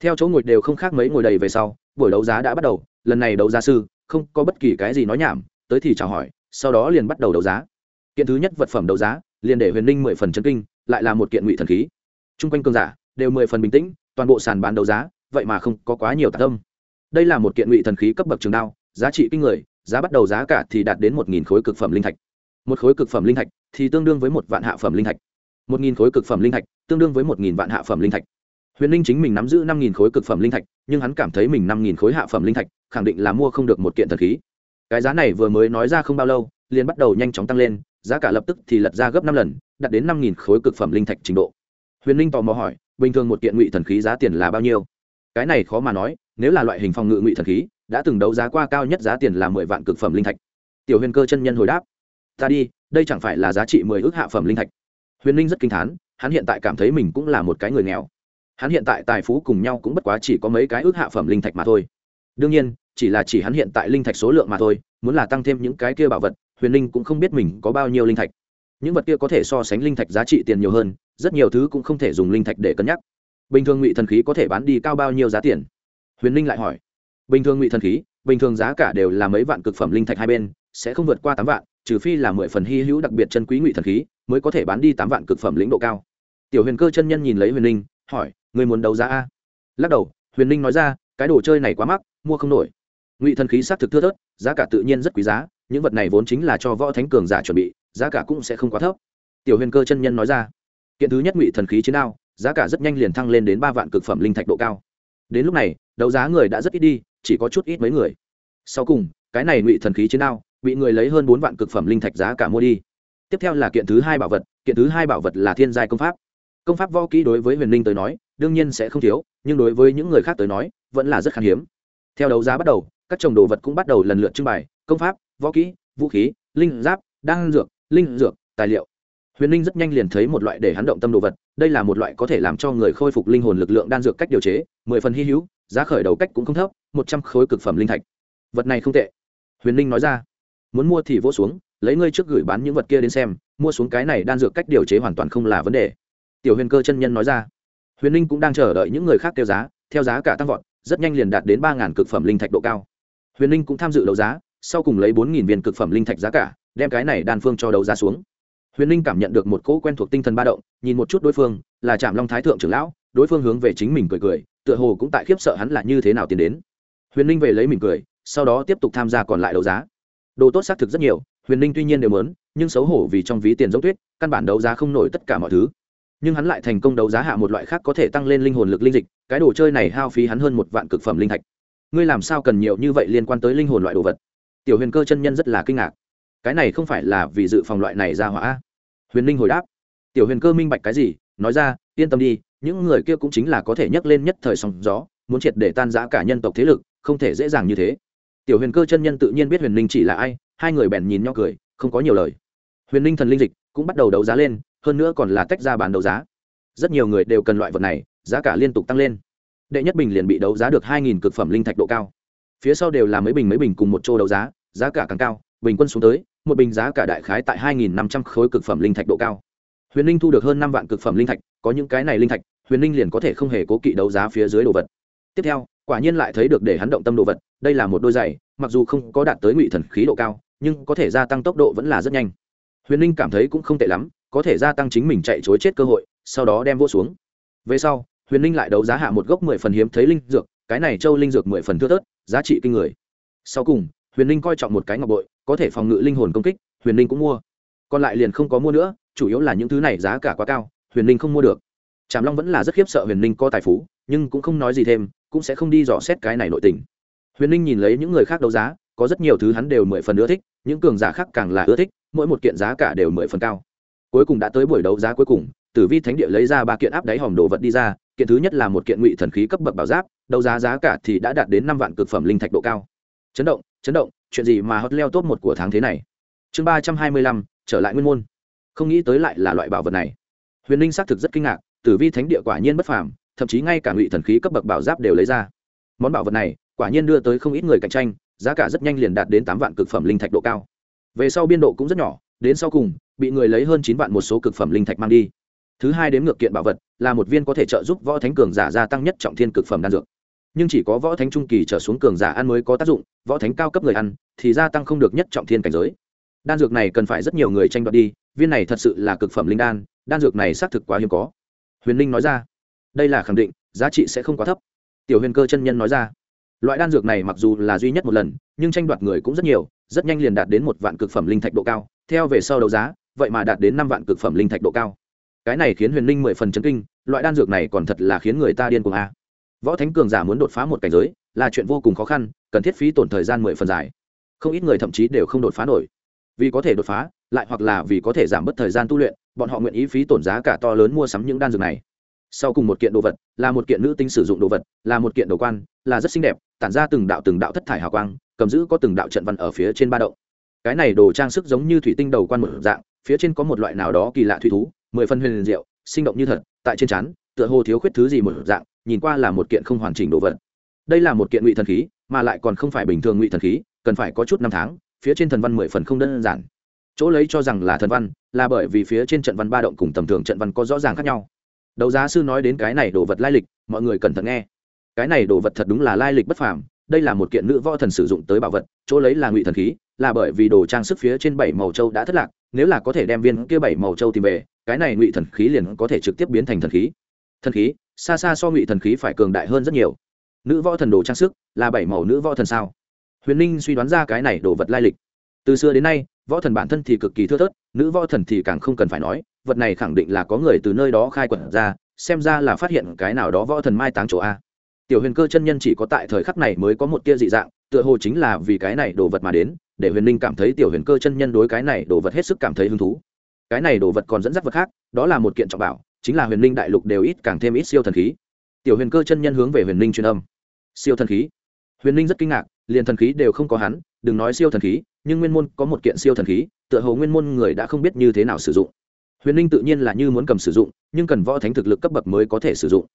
Theo chỗ ngồi đều không khác mấy ngồi đầy về sau, buổi đấu giá đã bắt đầu, lần này đấu giá sư, không có bất kỳ cái gì nói nhảm tới thì chào hỏi, sau đó liền bắt đầu đấu giá. Kiện thứ nhất vật phẩm đấu giá, liền để huyền ninh mười phần chân kinh, lại là một kiện ngụy thần khí. T r u n g quanh cường giả đều mười phần bình tĩnh, toàn bộ sàn bán đấu giá, vậy mà không có quá nhiều tạc tâm. Đây là một kiện ngụy thần khí cấp bậc trường đao, giá trị kinh người, giá bắt đầu giá cả thì đạt đến một nghìn khối cực phẩm linh thạch. Một khối cực phẩm linh thạch thì tương đương với một vạn hạ phẩm linh thạch. Một nghìn khối cực phẩm linh thạch tương đương với một nghìn vạn hạ phẩm linh thạch. Huyền ninh chính mình nắm giữ năm nghìn khối cực phẩm linh thạch, nhưng hắn cảm thấy mình năm nghìn khối hạ phẩm linh thạch, khẳng định là mua không được một kiện thần khí cái giá này vừa mới nói ra không bao lâu, liền bắt đầu nhanh chóng tăng lên, giá cả lập tức thì lật ra gấp năm lần, đạt đến năm nghìn khối cực phẩm linh thạch trình độ. Huyền Linh tò mò hỏi, bình thường một kiện ngụy thần khí giá tiền là bao nhiêu? Cái này khó mà nói, nếu là loại hình phòng ngự ngụy thần khí, đã từng đấu giá qua cao nhất giá tiền là mười vạn cực phẩm linh thạch. Tiểu huyền cơ chân nhân hồi đáp, ta đi, đây chẳng phải là giá trị mười ước hạ phẩm linh thạch. Huyền Linh rất kinh thán, hắn hiện tại cảm thấy mình cũng là một cái người nghèo. Hắn hiện tại tài phú cùng nhau cũng bất quá chỉ có mấy cái ước hạ phẩm linh thạch mà thôi. Đương nhiên chỉ là chỉ hắn hiện tại linh thạch số lượng mà thôi, muốn là tăng thêm những cái kia bảo vật, huyền ninh cũng không biết mình có bao nhiêu linh thạch. Những vật kia có thể so sánh linh thạch giá trị tiền nhiều hơn, rất nhiều thứ cũng không thể dùng linh thạch để cân nhắc. Bình thường ngụy thần khí có thể bán đi cao bao nhiêu giá tiền? Huyền ninh lại hỏi. Bình thường ngụy thần khí, bình thường giá cả đều là mấy vạn cực phẩm linh thạch hai bên, sẽ không vượt qua tám vạn, trừ phi là mười phần hy hữu đặc biệt chân quý ngụy thần khí, mới có thể bán đi tám vạn cực phẩm lĩnh độ cao. Tiểu huyền cơ chân nhân nhìn lấy huyền ninh, hỏi người muốn đấu giá a? Lắc đầu, huyền ninh nói ra, cái đồ chơi này quá mắc, mua không nổi ngụy thần khí xác thực thưa thớt, giá cả tự nhiên rất quý giá, những vật này vốn chính là cho võ thánh cường giả chuẩn bị, giá cả cũng sẽ không quá thấp. Tiểu huyền cơ chân nhân nói ra, kiện thứ nhất ngụy thần khí chiến đao, giá cả rất nhanh liền thăng lên đến ba vạn cực phẩm linh thạch độ cao. Đến lúc này, đấu giá người đã rất ít đi, chỉ có chút ít mấy người. Sau cùng, cái này ngụy thần khí chiến đao, bị người lấy hơn bốn vạn cực phẩm linh thạch giá cả mua đi. Tiếp theo là kiện thứ hai bảo vật, kiện thứ hai bảo vật là thiên giai công pháp. Công pháp võ kỹ đối với huyền linh tới nói, đương nhiên sẽ không thiếu, nhưng đối với những người khác tới nói, vẫn là rất khan hiếm. Theo đấu giá bắt đầu các trồng đồ vật cũng bắt đầu lần lượt trưng bày, công pháp, võ kỹ, vũ khí, linh giáp, đan dược, linh dược, tài liệu. Huyền linh rất nhanh liền thấy một loại để hắn động tâm đồ vật, đây là một loại có thể làm cho người khôi phục linh hồn lực lượng đan dược cách điều chế, mười phần hy hữu, giá khởi đầu cách cũng không thấp, một trăm khối cực phẩm linh thạch. Vật này không tệ. Huyền linh nói ra, muốn mua thì vỗ xuống, lấy ngươi trước gửi bán những vật kia đến xem, mua xuống cái này đan dược cách điều chế hoàn toàn không là vấn đề. Tiểu huyền cơ chân nhân nói ra. Huyền linh cũng đang chờ đợi những người khác kêu giá, theo giá cả tăng vọt, rất nhanh liền đạt đến ba cực phẩm linh thạch độ cao huyền linh cũng tham dự đấu giá, sau cùng lấy bốn viên cực phẩm linh thạch giá cả, đem cái này đan phương cho đấu giá xuống. Huyền linh cảm nhận được một cỗ quen thuộc tinh thần ba động, nhìn một chút đối phương, là trạm long thái thượng trưởng lão, đối phương hướng về chính mình cười cười, tựa hồ cũng tại khiếp sợ hắn là như thế nào tiến đến. Huyền linh về lấy mỉm cười, sau đó tiếp tục tham gia còn lại đấu giá. Đồ tốt xác thực rất nhiều, huyền linh tuy nhiên đều muốn, nhưng xấu hổ vì trong ví tiền giống tuyết, căn bản đấu giá không nổi tất cả mọi thứ. Nhưng hắn lại thành công đấu giá hạ một loại khác có thể tăng lên linh hồn lực linh dịch, cái đồ chơi này hao phí hắn hơn một vạn cực phẩm linh thạch ngươi làm sao cần nhiều như vậy liên quan tới linh hồn loại đồ vật? Tiểu huyền cơ chân nhân rất là kinh ngạc. Cái này không phải là vì dự phòng loại này ra hỏa. Huyền ninh hồi đáp. Tiểu huyền cơ minh bạch cái gì, nói ra, yên tâm đi, những người kia cũng chính là có thể nhấc lên nhất thời sóng gió, muốn triệt để tan giã cả nhân tộc thế lực, không thể dễ dàng như thế. Tiểu huyền cơ chân nhân tự nhiên biết huyền ninh chỉ là ai, hai người bèn nhìn nhau cười, không có nhiều lời. Huyền ninh thần linh dịch cũng bắt đầu đấu giá lên, hơn nữa còn là tách ra bán đấu giá. Rất nhiều người đều cần loại vật này, giá cả liên tục tăng lên đệ nhất bình liền bị đấu giá được hai nghìn cực phẩm linh thạch độ cao. Phía sau đều là mấy bình mấy bình cùng một chỗ đấu giá giá cả càng cao, bình quân xuống tới, một bình giá cả đại khái tại hai nghìn năm trăm khối cực phẩm linh thạch độ cao. Huyền linh thu được hơn năm vạn cực phẩm linh thạch, có những cái này linh thạch, huyền linh liền có thể không hề cố kỵ đấu giá phía dưới đồ vật. Tiếp theo, quả nhiên lại thấy được để hắn động tâm đồ vật, đây là một đôi giày, mặc dù không có đạt tới ngụy thần khí độ cao, nhưng có thể gia tăng tốc độ vẫn là rất nhanh. Huyền linh cảm thấy cũng không tệ lắm, có thể gia tăng chính mình chạy chối chết cơ hội, sau đó đem vô xuống. Về sau huyền ninh lại đấu giá hạ một gốc mười phần hiếm thấy linh dược, cái này châu linh dược mười phần thưa thớt, giá trị kinh người. Sau cùng, huyền ninh coi trọng một cái ngọc bội, có thể phòng ngự linh hồn công kích, huyền ninh cũng mua. Còn lại liền không có mua nữa, chủ yếu là những thứ này giá cả quá cao, huyền ninh không mua được. Tràm long vẫn là rất khiếp sợ huyền ninh có tài phú, nhưng cũng không nói gì thêm, cũng sẽ không đi dò xét cái này nội tình. Huyền ninh nhìn lấy những người khác đấu giá, có rất nhiều thứ hắn đều mười phần ưa thích, những cường giả khác càng là ưa thích, mỗi một kiện giá cả đều mười phần cao. Cuối cùng đã tới buổi đấu giá cuối cùng tử vi thánh địa lấy ra ba kiện áp đáy hòm đồ vật đi ra, kiện thứ nhất là một kiện ngụy thần khí cấp bậc bảo giáp, đấu giá giá cả thì đã đạt đến năm vạn cực phẩm linh thạch độ cao. Chấn động chấn động, chuyện gì mà hot leo top một của tháng thế này? Chương ba trăm hai mươi lăm, trở lại nguyên môn. Không nghĩ tới lại là loại bảo vật này. Huyền ninh xác thực rất kinh ngạc, tử vi thánh địa quả nhiên bất phàm, thậm chí ngay cả ngụy thần khí cấp bậc bảo giáp đều lấy ra. Món bảo vật này, quả nhiên đưa tới không ít người cạnh tranh, giá cả rất nhanh liền đạt đến tám vạn cực phẩm linh thạch độ cao. Về sau biên độ cũng rất nhỏ, đến sau cùng, bị người lấy hơn chín vạn một số cực phẩm linh thạch mang đi thứ hai đếm ngược kiện bảo vật, là một viên có thể trợ giúp võ thánh cường giả gia tăng nhất trọng thiên cực phẩm đan dược. Nhưng chỉ có võ thánh trung kỳ trở xuống cường giả ăn mới có tác dụng, võ thánh cao cấp người ăn, thì gia tăng không được nhất trọng thiên cảnh giới. Đan dược này cần phải rất nhiều người tranh đoạt đi, viên này thật sự là cực phẩm linh đan đan dược này xác thực quá hiếm có. Huyền linh nói ra, đây là khẳng định, giá trị sẽ không quá thấp. Tiểu huyền cơ chân nhân nói ra, loại đan dược này mặc dù là duy nhất một lần, nhưng tranh đoạt người cũng rất nhiều, rất nhanh liền đạt đến một vạn cực phẩm linh thạch độ cao. Theo về sau đấu giá, vậy mà đạt đến năm vạn cực phẩm linh thạch độ cao cái này khiến huyền linh mười phần chấn kinh, loại đan dược này còn thật là khiến người ta điên cuồng a. Võ thánh cường giả muốn đột phá một cảnh giới, là chuyện vô cùng khó khăn, cần thiết phí tổn thời gian mười phần dài. Không ít người thậm chí đều không đột phá nổi. Vì có thể đột phá, lại hoặc là vì có thể giảm bớt thời gian tu luyện, bọn họ nguyện ý phí tổn giá cả to lớn mua sắm những đan dược này. Sau cùng một kiện đồ vật, là một kiện nữ tính sử dụng đồ vật, là một kiện đồ quan, là rất xinh đẹp, tản ra từng đạo từng đạo thất thải hào quang, cầm giữ có từng đạo trận văn ở phía trên ba động. Cái này đồ trang sức giống như thủy tinh đầu quan một dạng, phía trên có một loại nào đó kỳ lạ thủy thú mười phân huyền diệu, sinh động như thật, tại trên chắn tựa hồ thiếu khuyết thứ gì một dạng, nhìn qua là một kiện không hoàn chỉnh đồ vật. Đây là một kiện ngụy thần khí, mà lại còn không phải bình thường ngụy thần khí, cần phải có chút năm tháng, phía trên thần văn mười phần không đơn giản. Chỗ lấy cho rằng là thần văn, là bởi vì phía trên trận văn ba động cùng tầm thường trận văn có rõ ràng khác nhau. Đấu giá sư nói đến cái này đồ vật lai lịch, mọi người cẩn thận nghe. Cái này đồ vật thật đúng là lai lịch bất phàm đây là một kiện nữ võ thần sử dụng tới bảo vật, chỗ lấy là ngụy thần khí, là bởi vì đồ trang sức phía trên bảy màu châu đã thất lạc, nếu là có thể đem viên kia bảy màu châu tìm về, cái này ngụy thần khí liền có thể trực tiếp biến thành thần khí. Thần khí? Xa xa so ngụy thần khí phải cường đại hơn rất nhiều. Nữ võ thần đồ trang sức là bảy màu nữ võ thần sao? Huyền ninh suy đoán ra cái này đồ vật lai lịch. Từ xưa đến nay, võ thần bản thân thì cực kỳ thưa thớt, nữ võ thần thì càng không cần phải nói, vật này khẳng định là có người từ nơi đó khai quật ra, xem ra là phát hiện cái nào đó võ thần mai táng chỗ a tiểu huyền cơ chân nhân chỉ có tại thời khắc này mới có một tia dị dạng, tựa hồ chính là vì cái này đồ vật mà đến, để huyền ninh cảm thấy tiểu huyền cơ chân nhân đối cái này đồ vật hết sức cảm thấy hứng thú. Cái này đồ vật còn dẫn dắt vật khác, đó là một kiện trọng bảo, chính là huyền ninh đại lục đều ít càng thêm ít siêu thần khí. Tiểu huyền cơ chân nhân hướng về huyền ninh truyền âm. Siêu thần khí. Huyền ninh rất kinh ngạc, liền thần khí đều không có hắn, đừng nói siêu thần khí, nhưng nguyên môn có một kiện siêu thần khí, tựa hồ nguyên môn người đã không biết như thế nào sử dụng. Huyền ninh tự nhiên là như muốn cầm sử dụng, nhưng cần võ thánh thực lực cấp bậc mới có thể sử dụng.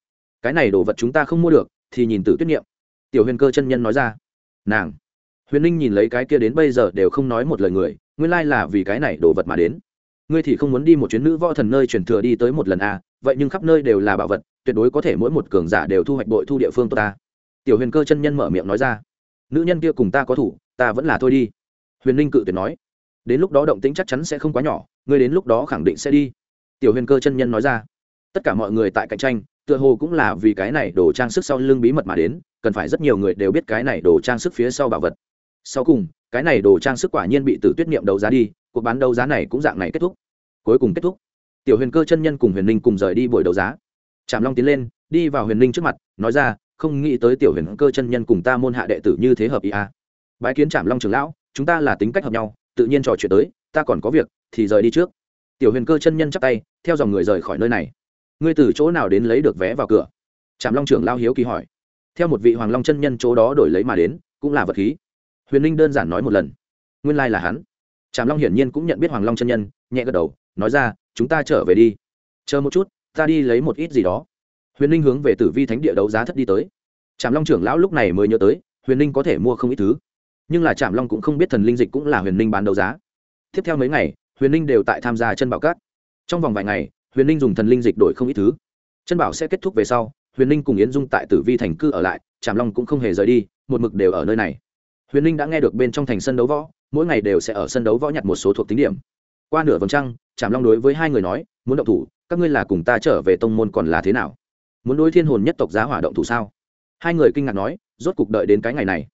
Cái này đồ vật chúng ta không mua được thì nhìn từ tuyết niệm. Tiểu huyền cơ chân nhân nói ra nàng. Huyền ninh nhìn lấy cái kia đến bây giờ đều không nói một lời người nguyên lai là vì cái này đồ vật mà đến. Ngươi thì không muốn đi một chuyến nữ võ thần nơi truyền thừa đi tới một lần à, vậy nhưng khắp nơi đều là bảo vật tuyệt đối có thể mỗi một cường giả đều thu hoạch bội thu địa phương tốt ta. Tiểu huyền cơ chân nhân mở miệng nói ra nữ nhân kia cùng ta có thủ ta vẫn là thôi đi. Huyền ninh cự tuyệt nói đến lúc đó động tĩnh chắc chắn sẽ không quá nhỏ ngươi đến lúc đó khẳng định sẽ đi. Tiểu huyền cơ chân nhân nói ra tất cả mọi người tại cạnh tranh, tựa hồ cũng là vì cái này đồ trang sức sau lưng bí mật mà đến, cần phải rất nhiều người đều biết cái này đồ trang sức phía sau bảo vật. Sau cùng, cái này đồ trang sức quả nhiên bị tử tuyết niệm đấu giá đi, cuộc bán đấu giá này cũng dạng này kết thúc. Cuối cùng kết thúc. Tiểu huyền cơ chân nhân cùng huyền ninh cùng rời đi buổi đấu giá. Trạm long tiến lên, đi vào huyền ninh trước mặt, nói ra, không nghĩ tới tiểu huyền cơ chân nhân cùng ta môn hạ đệ tử như thế hợp ý a bái kiến trạm long trưởng lão, chúng ta là tính cách hợp nhau, tự nhiên trò chuyện tới, ta còn có việc, thì rời đi trước. Tiểu huyền cơ chân nhân chắp tay, theo dòng người rời khỏi nơi này ngươi từ chỗ nào đến lấy được vé vào cửa? Trạm long trưởng lao hiếu kỳ hỏi. Theo một vị hoàng long chân nhân chỗ đó đổi lấy mà đến, cũng là vật khí. Huyền ninh đơn giản nói một lần. Nguyên lai là hắn. Trạm long hiển nhiên cũng nhận biết hoàng long chân nhân, nhẹ gật đầu, nói ra, chúng ta trở về đi. Chờ một chút, ta đi lấy một ít gì đó. Huyền ninh hướng về tử vi thánh địa đấu giá thất đi tới. Trạm long trưởng lão lúc này mới nhớ tới, huyền ninh có thể mua không ít thứ. Nhưng là trạm long cũng không biết thần linh dịch cũng là huyền ninh bán đấu giá. Tiếp theo mấy ngày, huyền ninh đều tại tham gia chân bảo cát trong vòng vài ngày huyền ninh dùng thần linh dịch đổi không ít thứ. Chân bảo sẽ kết thúc về sau, huyền ninh cùng yến dung tại tử vi thành cư ở lại trạm long cũng không hề rời đi, một mực đều ở nơi này. Huyền ninh đã nghe được bên trong thành sân đấu võ, mỗi ngày đều sẽ ở sân đấu võ nhặt một số thuộc tính điểm. Qua nửa vòng trăng trạm long đối với hai người nói, muốn động thủ, các ngươi là cùng ta trở về tông môn còn là thế nào? Muốn đối thiên hồn nhất tộc giá hỏa động thủ sao? Hai người kinh ngạc nói, rốt cục đợi đến cái ngày này.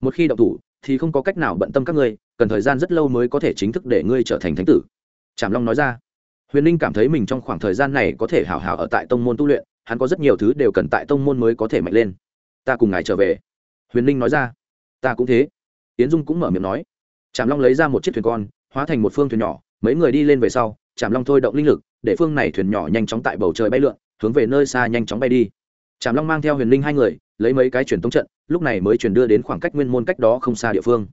Một khi động thủ, thì không có cách nào bận tâm các ngươi, cần thời gian rất lâu mới có thể chính thức để ngươi trở thành thánh tử. Trạm long nói ra huyền ninh cảm thấy mình trong khoảng thời gian này có thể hào hào ở tại tông môn tu luyện, hắn có rất nhiều thứ đều cần tại tông môn mới có thể mạnh lên. Ta cùng ngài trở về. Huyền ninh nói ra. Ta cũng thế. Yến dung cũng mở miệng nói. Trạm long lấy ra một chiếc thuyền con, hóa thành một phương thuyền nhỏ, mấy người đi lên về sau trạm long thôi động linh lực, để phương này thuyền nhỏ nhanh chóng tại bầu trời bay lượn, hướng về nơi xa nhanh chóng bay đi. Trạm long mang theo huyền linh hai người, lấy mấy cái truyền tống trận, lúc này mới chuyển đưa đến khoảng cách nguyên môn cách đó không xa địa phương.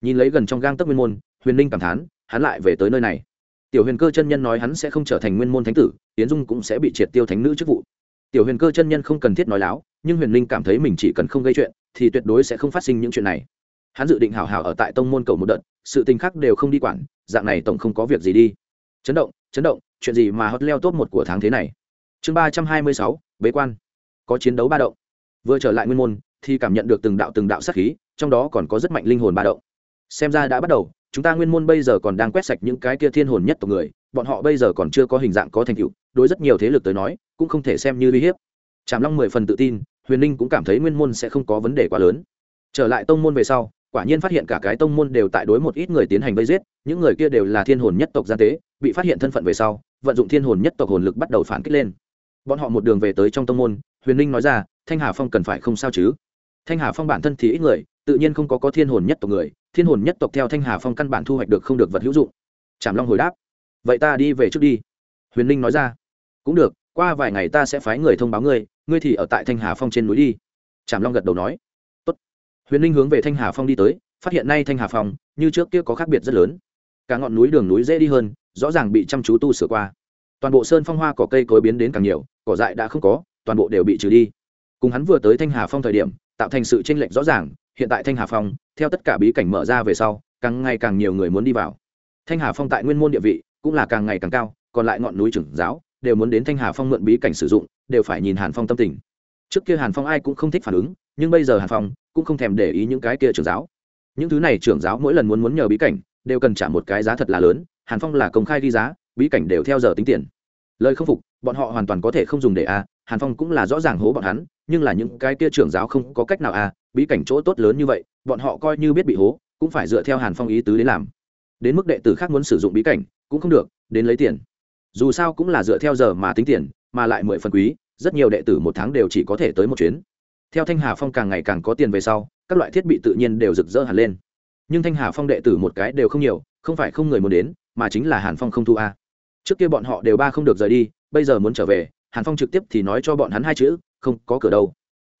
Nhìn lấy gần trong gang tấc nguyên môn, huyền linh cảm thán, hắn lại về tới nơi này tiểu huyền cơ chân nhân nói hắn sẽ không trở thành nguyên môn thánh tử tiến dung cũng sẽ bị triệt tiêu thánh nữ chức vụ. Tiểu huyền cơ chân nhân không cần thiết nói láo, nhưng huyền linh cảm thấy mình chỉ cần không gây chuyện, thì tuyệt đối sẽ không phát sinh những chuyện này. Hắn dự định hào hào ở tại tông môn cầu một đợt, sự tình khác đều không đi quản, dạng này tổng không có việc gì đi. Chấn động chấn động, chuyện gì mà hot leo top một của tháng thế này? Chương ba trăm hai mươi sáu, bế quan. Có chiến đấu ba động. Vừa trở lại nguyên môn, thì cảm nhận được từng đạo từng đạo sát khí, trong đó còn có rất mạnh linh hồn ba động. Xem ra đã bắt đầu chúng ta nguyên môn bây giờ còn đang quét sạch những cái kia thiên hồn nhất tộc người, bọn họ bây giờ còn chưa có hình dạng có thành tựu, đối rất nhiều thế lực tới nói, cũng không thể xem như uy hiếp. Trảm long mười phần tự tin, huyền ninh cũng cảm thấy nguyên môn sẽ không có vấn đề quá lớn. Trở lại tông môn về sau, quả nhiên phát hiện cả cái tông môn đều tại đối một ít người tiến hành vây giết, những người kia đều là thiên hồn nhất tộc gian tế, bị phát hiện thân phận về sau, vận dụng thiên hồn nhất tộc hồn lực bắt đầu phản kích lên. Bọn họ một đường về tới trong tông môn, huyền ninh nói ra, thanh hà phong cần phải không sao chứ? Thanh hà phong bản thân thì ít người, tự nhiên không có có thiên hồn nhất tộc người thiên hồn nhất tộc theo thanh hà phong căn bản thu hoạch được không được vật hữu dụng. Trảm long hồi đáp, vậy ta đi về trước đi. Huyền ninh nói ra, cũng được, qua vài ngày ta sẽ phái người thông báo ngươi ngươi thì ở tại thanh hà phong trên núi đi. Trảm long gật đầu nói, Tốt. huyền ninh hướng về thanh hà phong đi tới, phát hiện nay thanh hà phong, như trước kia có khác biệt rất lớn. Cả ngọn núi đường núi dễ đi hơn, rõ ràng bị chăm chú tu sửa qua. Toàn bộ sơn phong hoa cỏ cây cối biến đến càng nhiều, cỏ dại đã không có, toàn bộ đều bị trừ đi. Cùng hắn vừa tới thanh hà phong thời điểm, tạo thành sự tranh lệch rõ ràng hiện tại thanh hà phong, theo tất cả bí cảnh mở ra về sau, càng ngày càng nhiều người muốn đi vào. Thanh hà phong tại nguyên môn địa vị cũng là càng ngày càng cao, còn lại ngọn núi trưởng giáo đều muốn đến thanh hà phong mượn bí cảnh sử dụng, đều phải nhìn hàn phong tâm tình. Trước kia hàn phong ai cũng không thích phản ứng, nhưng bây giờ hàn phong cũng không thèm để ý những cái kia trưởng giáo. Những thứ này trưởng giáo mỗi lần muốn muốn nhờ bí cảnh, đều cần trả một cái giá thật là lớn, hàn phong là công khai ghi giá, bí cảnh đều theo giờ tính tiền lời không phục, bọn họ hoàn toàn có thể không dùng để a, hàn phong cũng là rõ ràng hố bọn hắn, nhưng là những cái kia trưởng giáo không có cách nào a, bí cảnh chỗ tốt lớn như vậy, bọn họ coi như biết bị hố, cũng phải dựa theo hàn phong ý tứ đến làm. Đến mức đệ tử khác muốn sử dụng bí cảnh, cũng không được, đến lấy tiền. Dù sao cũng là dựa theo giờ mà tính tiền, mà lại mười phần quý, rất nhiều đệ tử một tháng đều chỉ có thể tới một chuyến. Theo thanh hà phong càng ngày càng có tiền về sau, các loại thiết bị tự nhiên đều rực rỡ hẳn lên. Nhưng thanh hà phong đệ tử một cái đều không nhiều, không phải không người muốn đến, mà chính là hàn phong không thu a trước kia bọn họ đều ba không được rời đi, bây giờ muốn trở về, hàn phong trực tiếp thì nói cho bọn hắn hai chữ, không có cửa đâu.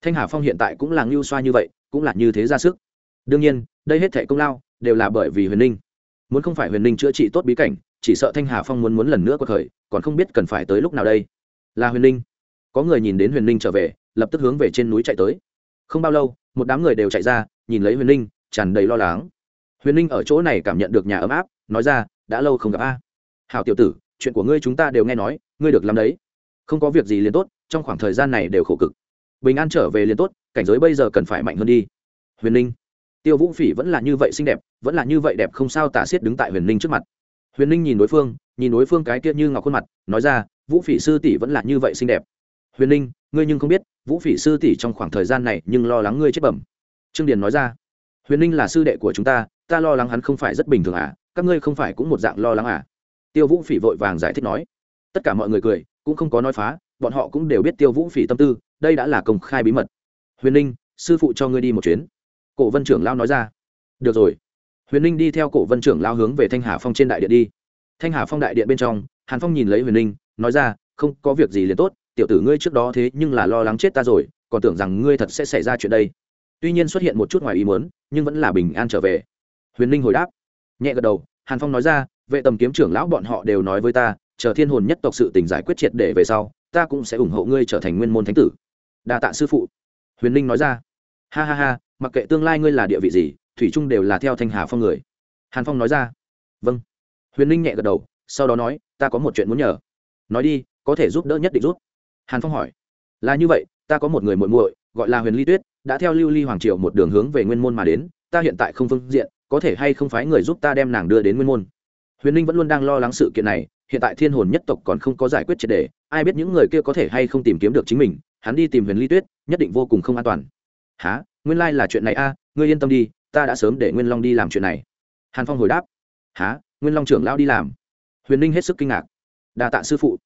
Thanh hà phong hiện tại cũng là ngưu xoa như vậy, cũng là như thế ra sức. Đương nhiên, đây hết thẻ công lao, đều là bởi vì huyền ninh. Muốn không phải huyền ninh chữa trị tốt bí cảnh, chỉ sợ thanh hà phong muốn muốn lần nữa có thời còn không biết cần phải tới lúc nào đây. Là huyền ninh. Có người nhìn đến huyền ninh trở về, lập tức hướng về trên núi chạy tới. Không bao lâu, một đám người đều chạy ra, nhìn lấy huyền ninh, tràn đầy lo lắng. Huyền ninh ở chỗ này cảm nhận được nhà ấm áp, nói ra, đã lâu không gặp a. Hào tiểu tử chuyện của ngươi chúng ta đều nghe nói, ngươi được làm đấy. Không có việc gì liền tốt, trong khoảng thời gian này đều khổ cực. Bình an trở về liền tốt, cảnh giới bây giờ cần phải mạnh hơn đi. Huyền ninh. Tiêu vũ phỉ vẫn là như vậy xinh đẹp, vẫn là như vậy đẹp không sao tả xiết đứng tại huyền ninh trước mặt. Huyền ninh nhìn đối phương, nhìn đối phương cái kia như ngọc khuôn mặt, nói ra, vũ phỉ sư tỷ vẫn là như vậy xinh đẹp. Huyền ninh, ngươi nhưng không biết, vũ phỉ sư tỷ trong khoảng thời gian này nhưng lo lắng ngươi chết bẩm. Trương điền nói ra, huyền ninh là sư đệ của chúng ta ta lo lắng hắn không phải rất bình thường à các ngươi không phải cũng một dạng lo lắng à? Tiêu vũ phỉ vội vàng giải thích nói. Tất cả mọi người cười, cũng không có nói phá, bọn họ cũng đều biết tiêu vũ phỉ tâm tư, đây đã là công khai bí mật. Huyền ninh, sư phụ cho ngươi đi một chuyến. Cổ vân trưởng lao nói ra. Được rồi. Huyền ninh đi theo cổ vân trưởng lao hướng về thanh hà phong trên đại điện đi. Thanh hà phong đại điện bên trong, hàn phong nhìn lấy huyền ninh, nói ra, không có việc gì liền tốt, tiểu tử ngươi trước đó thế nhưng là lo lắng chết ta rồi, còn tưởng rằng ngươi thật sẽ xảy ra chuyện đây. Tuy nhiên xuất hiện một chút ngoài ý muốn, nhưng vẫn là bình an trở về. Huyền ninh hồi đáp. Nhẹ gật đầu, hàn phong nói ra vệ tầm kiếm trưởng lão bọn họ đều nói với ta, chờ thiên hồn nhất tộc sự tình giải quyết triệt để về sau, ta cũng sẽ ủng hộ ngươi trở thành nguyên môn thánh tử. Đa tạ sư phụ. Huyền ninh nói ra. Ha ha ha, mặc kệ tương lai ngươi là địa vị gì, thủy trung đều là theo thanh hà phong người. Hàn phong nói ra. Vâng. Huyền ninh nhẹ gật đầu, sau đó nói, ta có một chuyện muốn nhờ. Nói đi, có thể giúp đỡ nhất định giúp. Hàn phong hỏi. Là như vậy, ta có một người muội muội, gọi là huyền ly tuyết, đã theo lưu ly hoàng triều một đường hướng về nguyên môn mà đến, ta hiện tại không phương diện, có thể hay không phái người giúp ta đem nàng đưa đến nguyên môn? Huyền ninh vẫn luôn đang lo lắng sự kiện này, hiện tại thiên hồn nhất tộc còn không có giải quyết triệt đề, ai biết những người kia có thể hay không tìm kiếm được chính mình, hắn đi tìm huyền ly tuyết, nhất định vô cùng không an toàn. Há nguyên lai là chuyện này a, ngươi yên tâm đi, ta đã sớm để nguyên long đi làm chuyện này. Hàn phong hồi đáp. Há nguyên long trưởng lao đi làm? Huyền ninh hết sức kinh ngạc. Đa tạ sư phụ.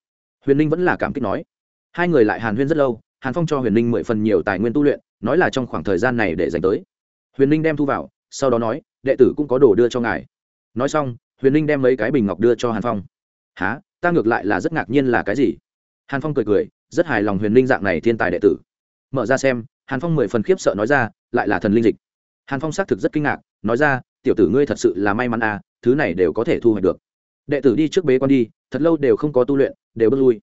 Huyền ninh vẫn là cảm kích nói. Hai người lại hàn huyên rất lâu, hàn phong cho huyền ninh mười phần nhiều tài nguyên tu luyện, nói là trong khoảng thời gian này để dành tới. Huyền ninh đem thu vào, sau đó nói, đệ tử cũng có đồ đưa cho ngài. Nói xong huyền ninh đem mấy cái bình ngọc đưa cho hàn phong há ta ngược lại là rất ngạc nhiên là cái gì hàn phong cười cười rất hài lòng huyền ninh dạng này thiên tài đệ tử mở ra xem hàn phong mười phần khiếp sợ nói ra lại là thần linh dịch hàn phong xác thực rất kinh ngạc nói ra tiểu tử ngươi thật sự là may mắn à thứ này đều có thể thu hoạch được đệ tử đi trước bế con đi thật lâu đều không có tu luyện đều bước lui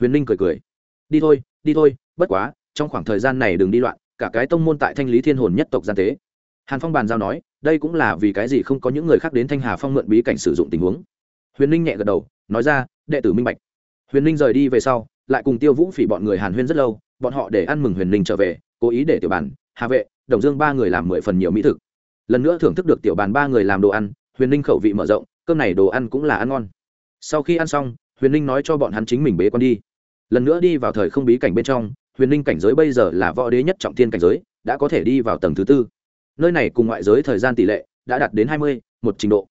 huyền ninh cười cười đi thôi đi thôi bất quá trong khoảng thời gian này đừng đi loạn cả cái tông môn tại thanh lý thiên hồn nhất tộc gian tế hàn phong bàn giao nói đây cũng là vì cái gì không có những người khác đến thanh hà phong mượn bí cảnh sử dụng tình huống. Huyền ninh nhẹ gật đầu, nói ra, đệ tử minh bạch. Huyền ninh rời đi về sau, lại cùng tiêu vũ phỉ bọn người hàn huyên rất lâu, bọn họ để ăn mừng huyền ninh trở về, cố ý để tiểu bàn, hà vệ, đồng dương ba người làm mười phần nhiều mỹ thực. Lần nữa thưởng thức được tiểu bàn ba người làm đồ ăn, huyền ninh khẩu vị mở rộng, cơm này đồ ăn cũng là ăn ngon. Sau khi ăn xong, huyền ninh nói cho bọn hắn chính mình bế con đi. Lần nữa đi vào thời không bí cảnh bên trong, huyền ninh cảnh giới bây giờ là võ đế nhất trọng thiên cảnh giới, đã có thể đi vào tầng thứ tư nơi này cùng ngoại giới thời gian tỷ lệ đã đạt đến hai mươi, một trình độ.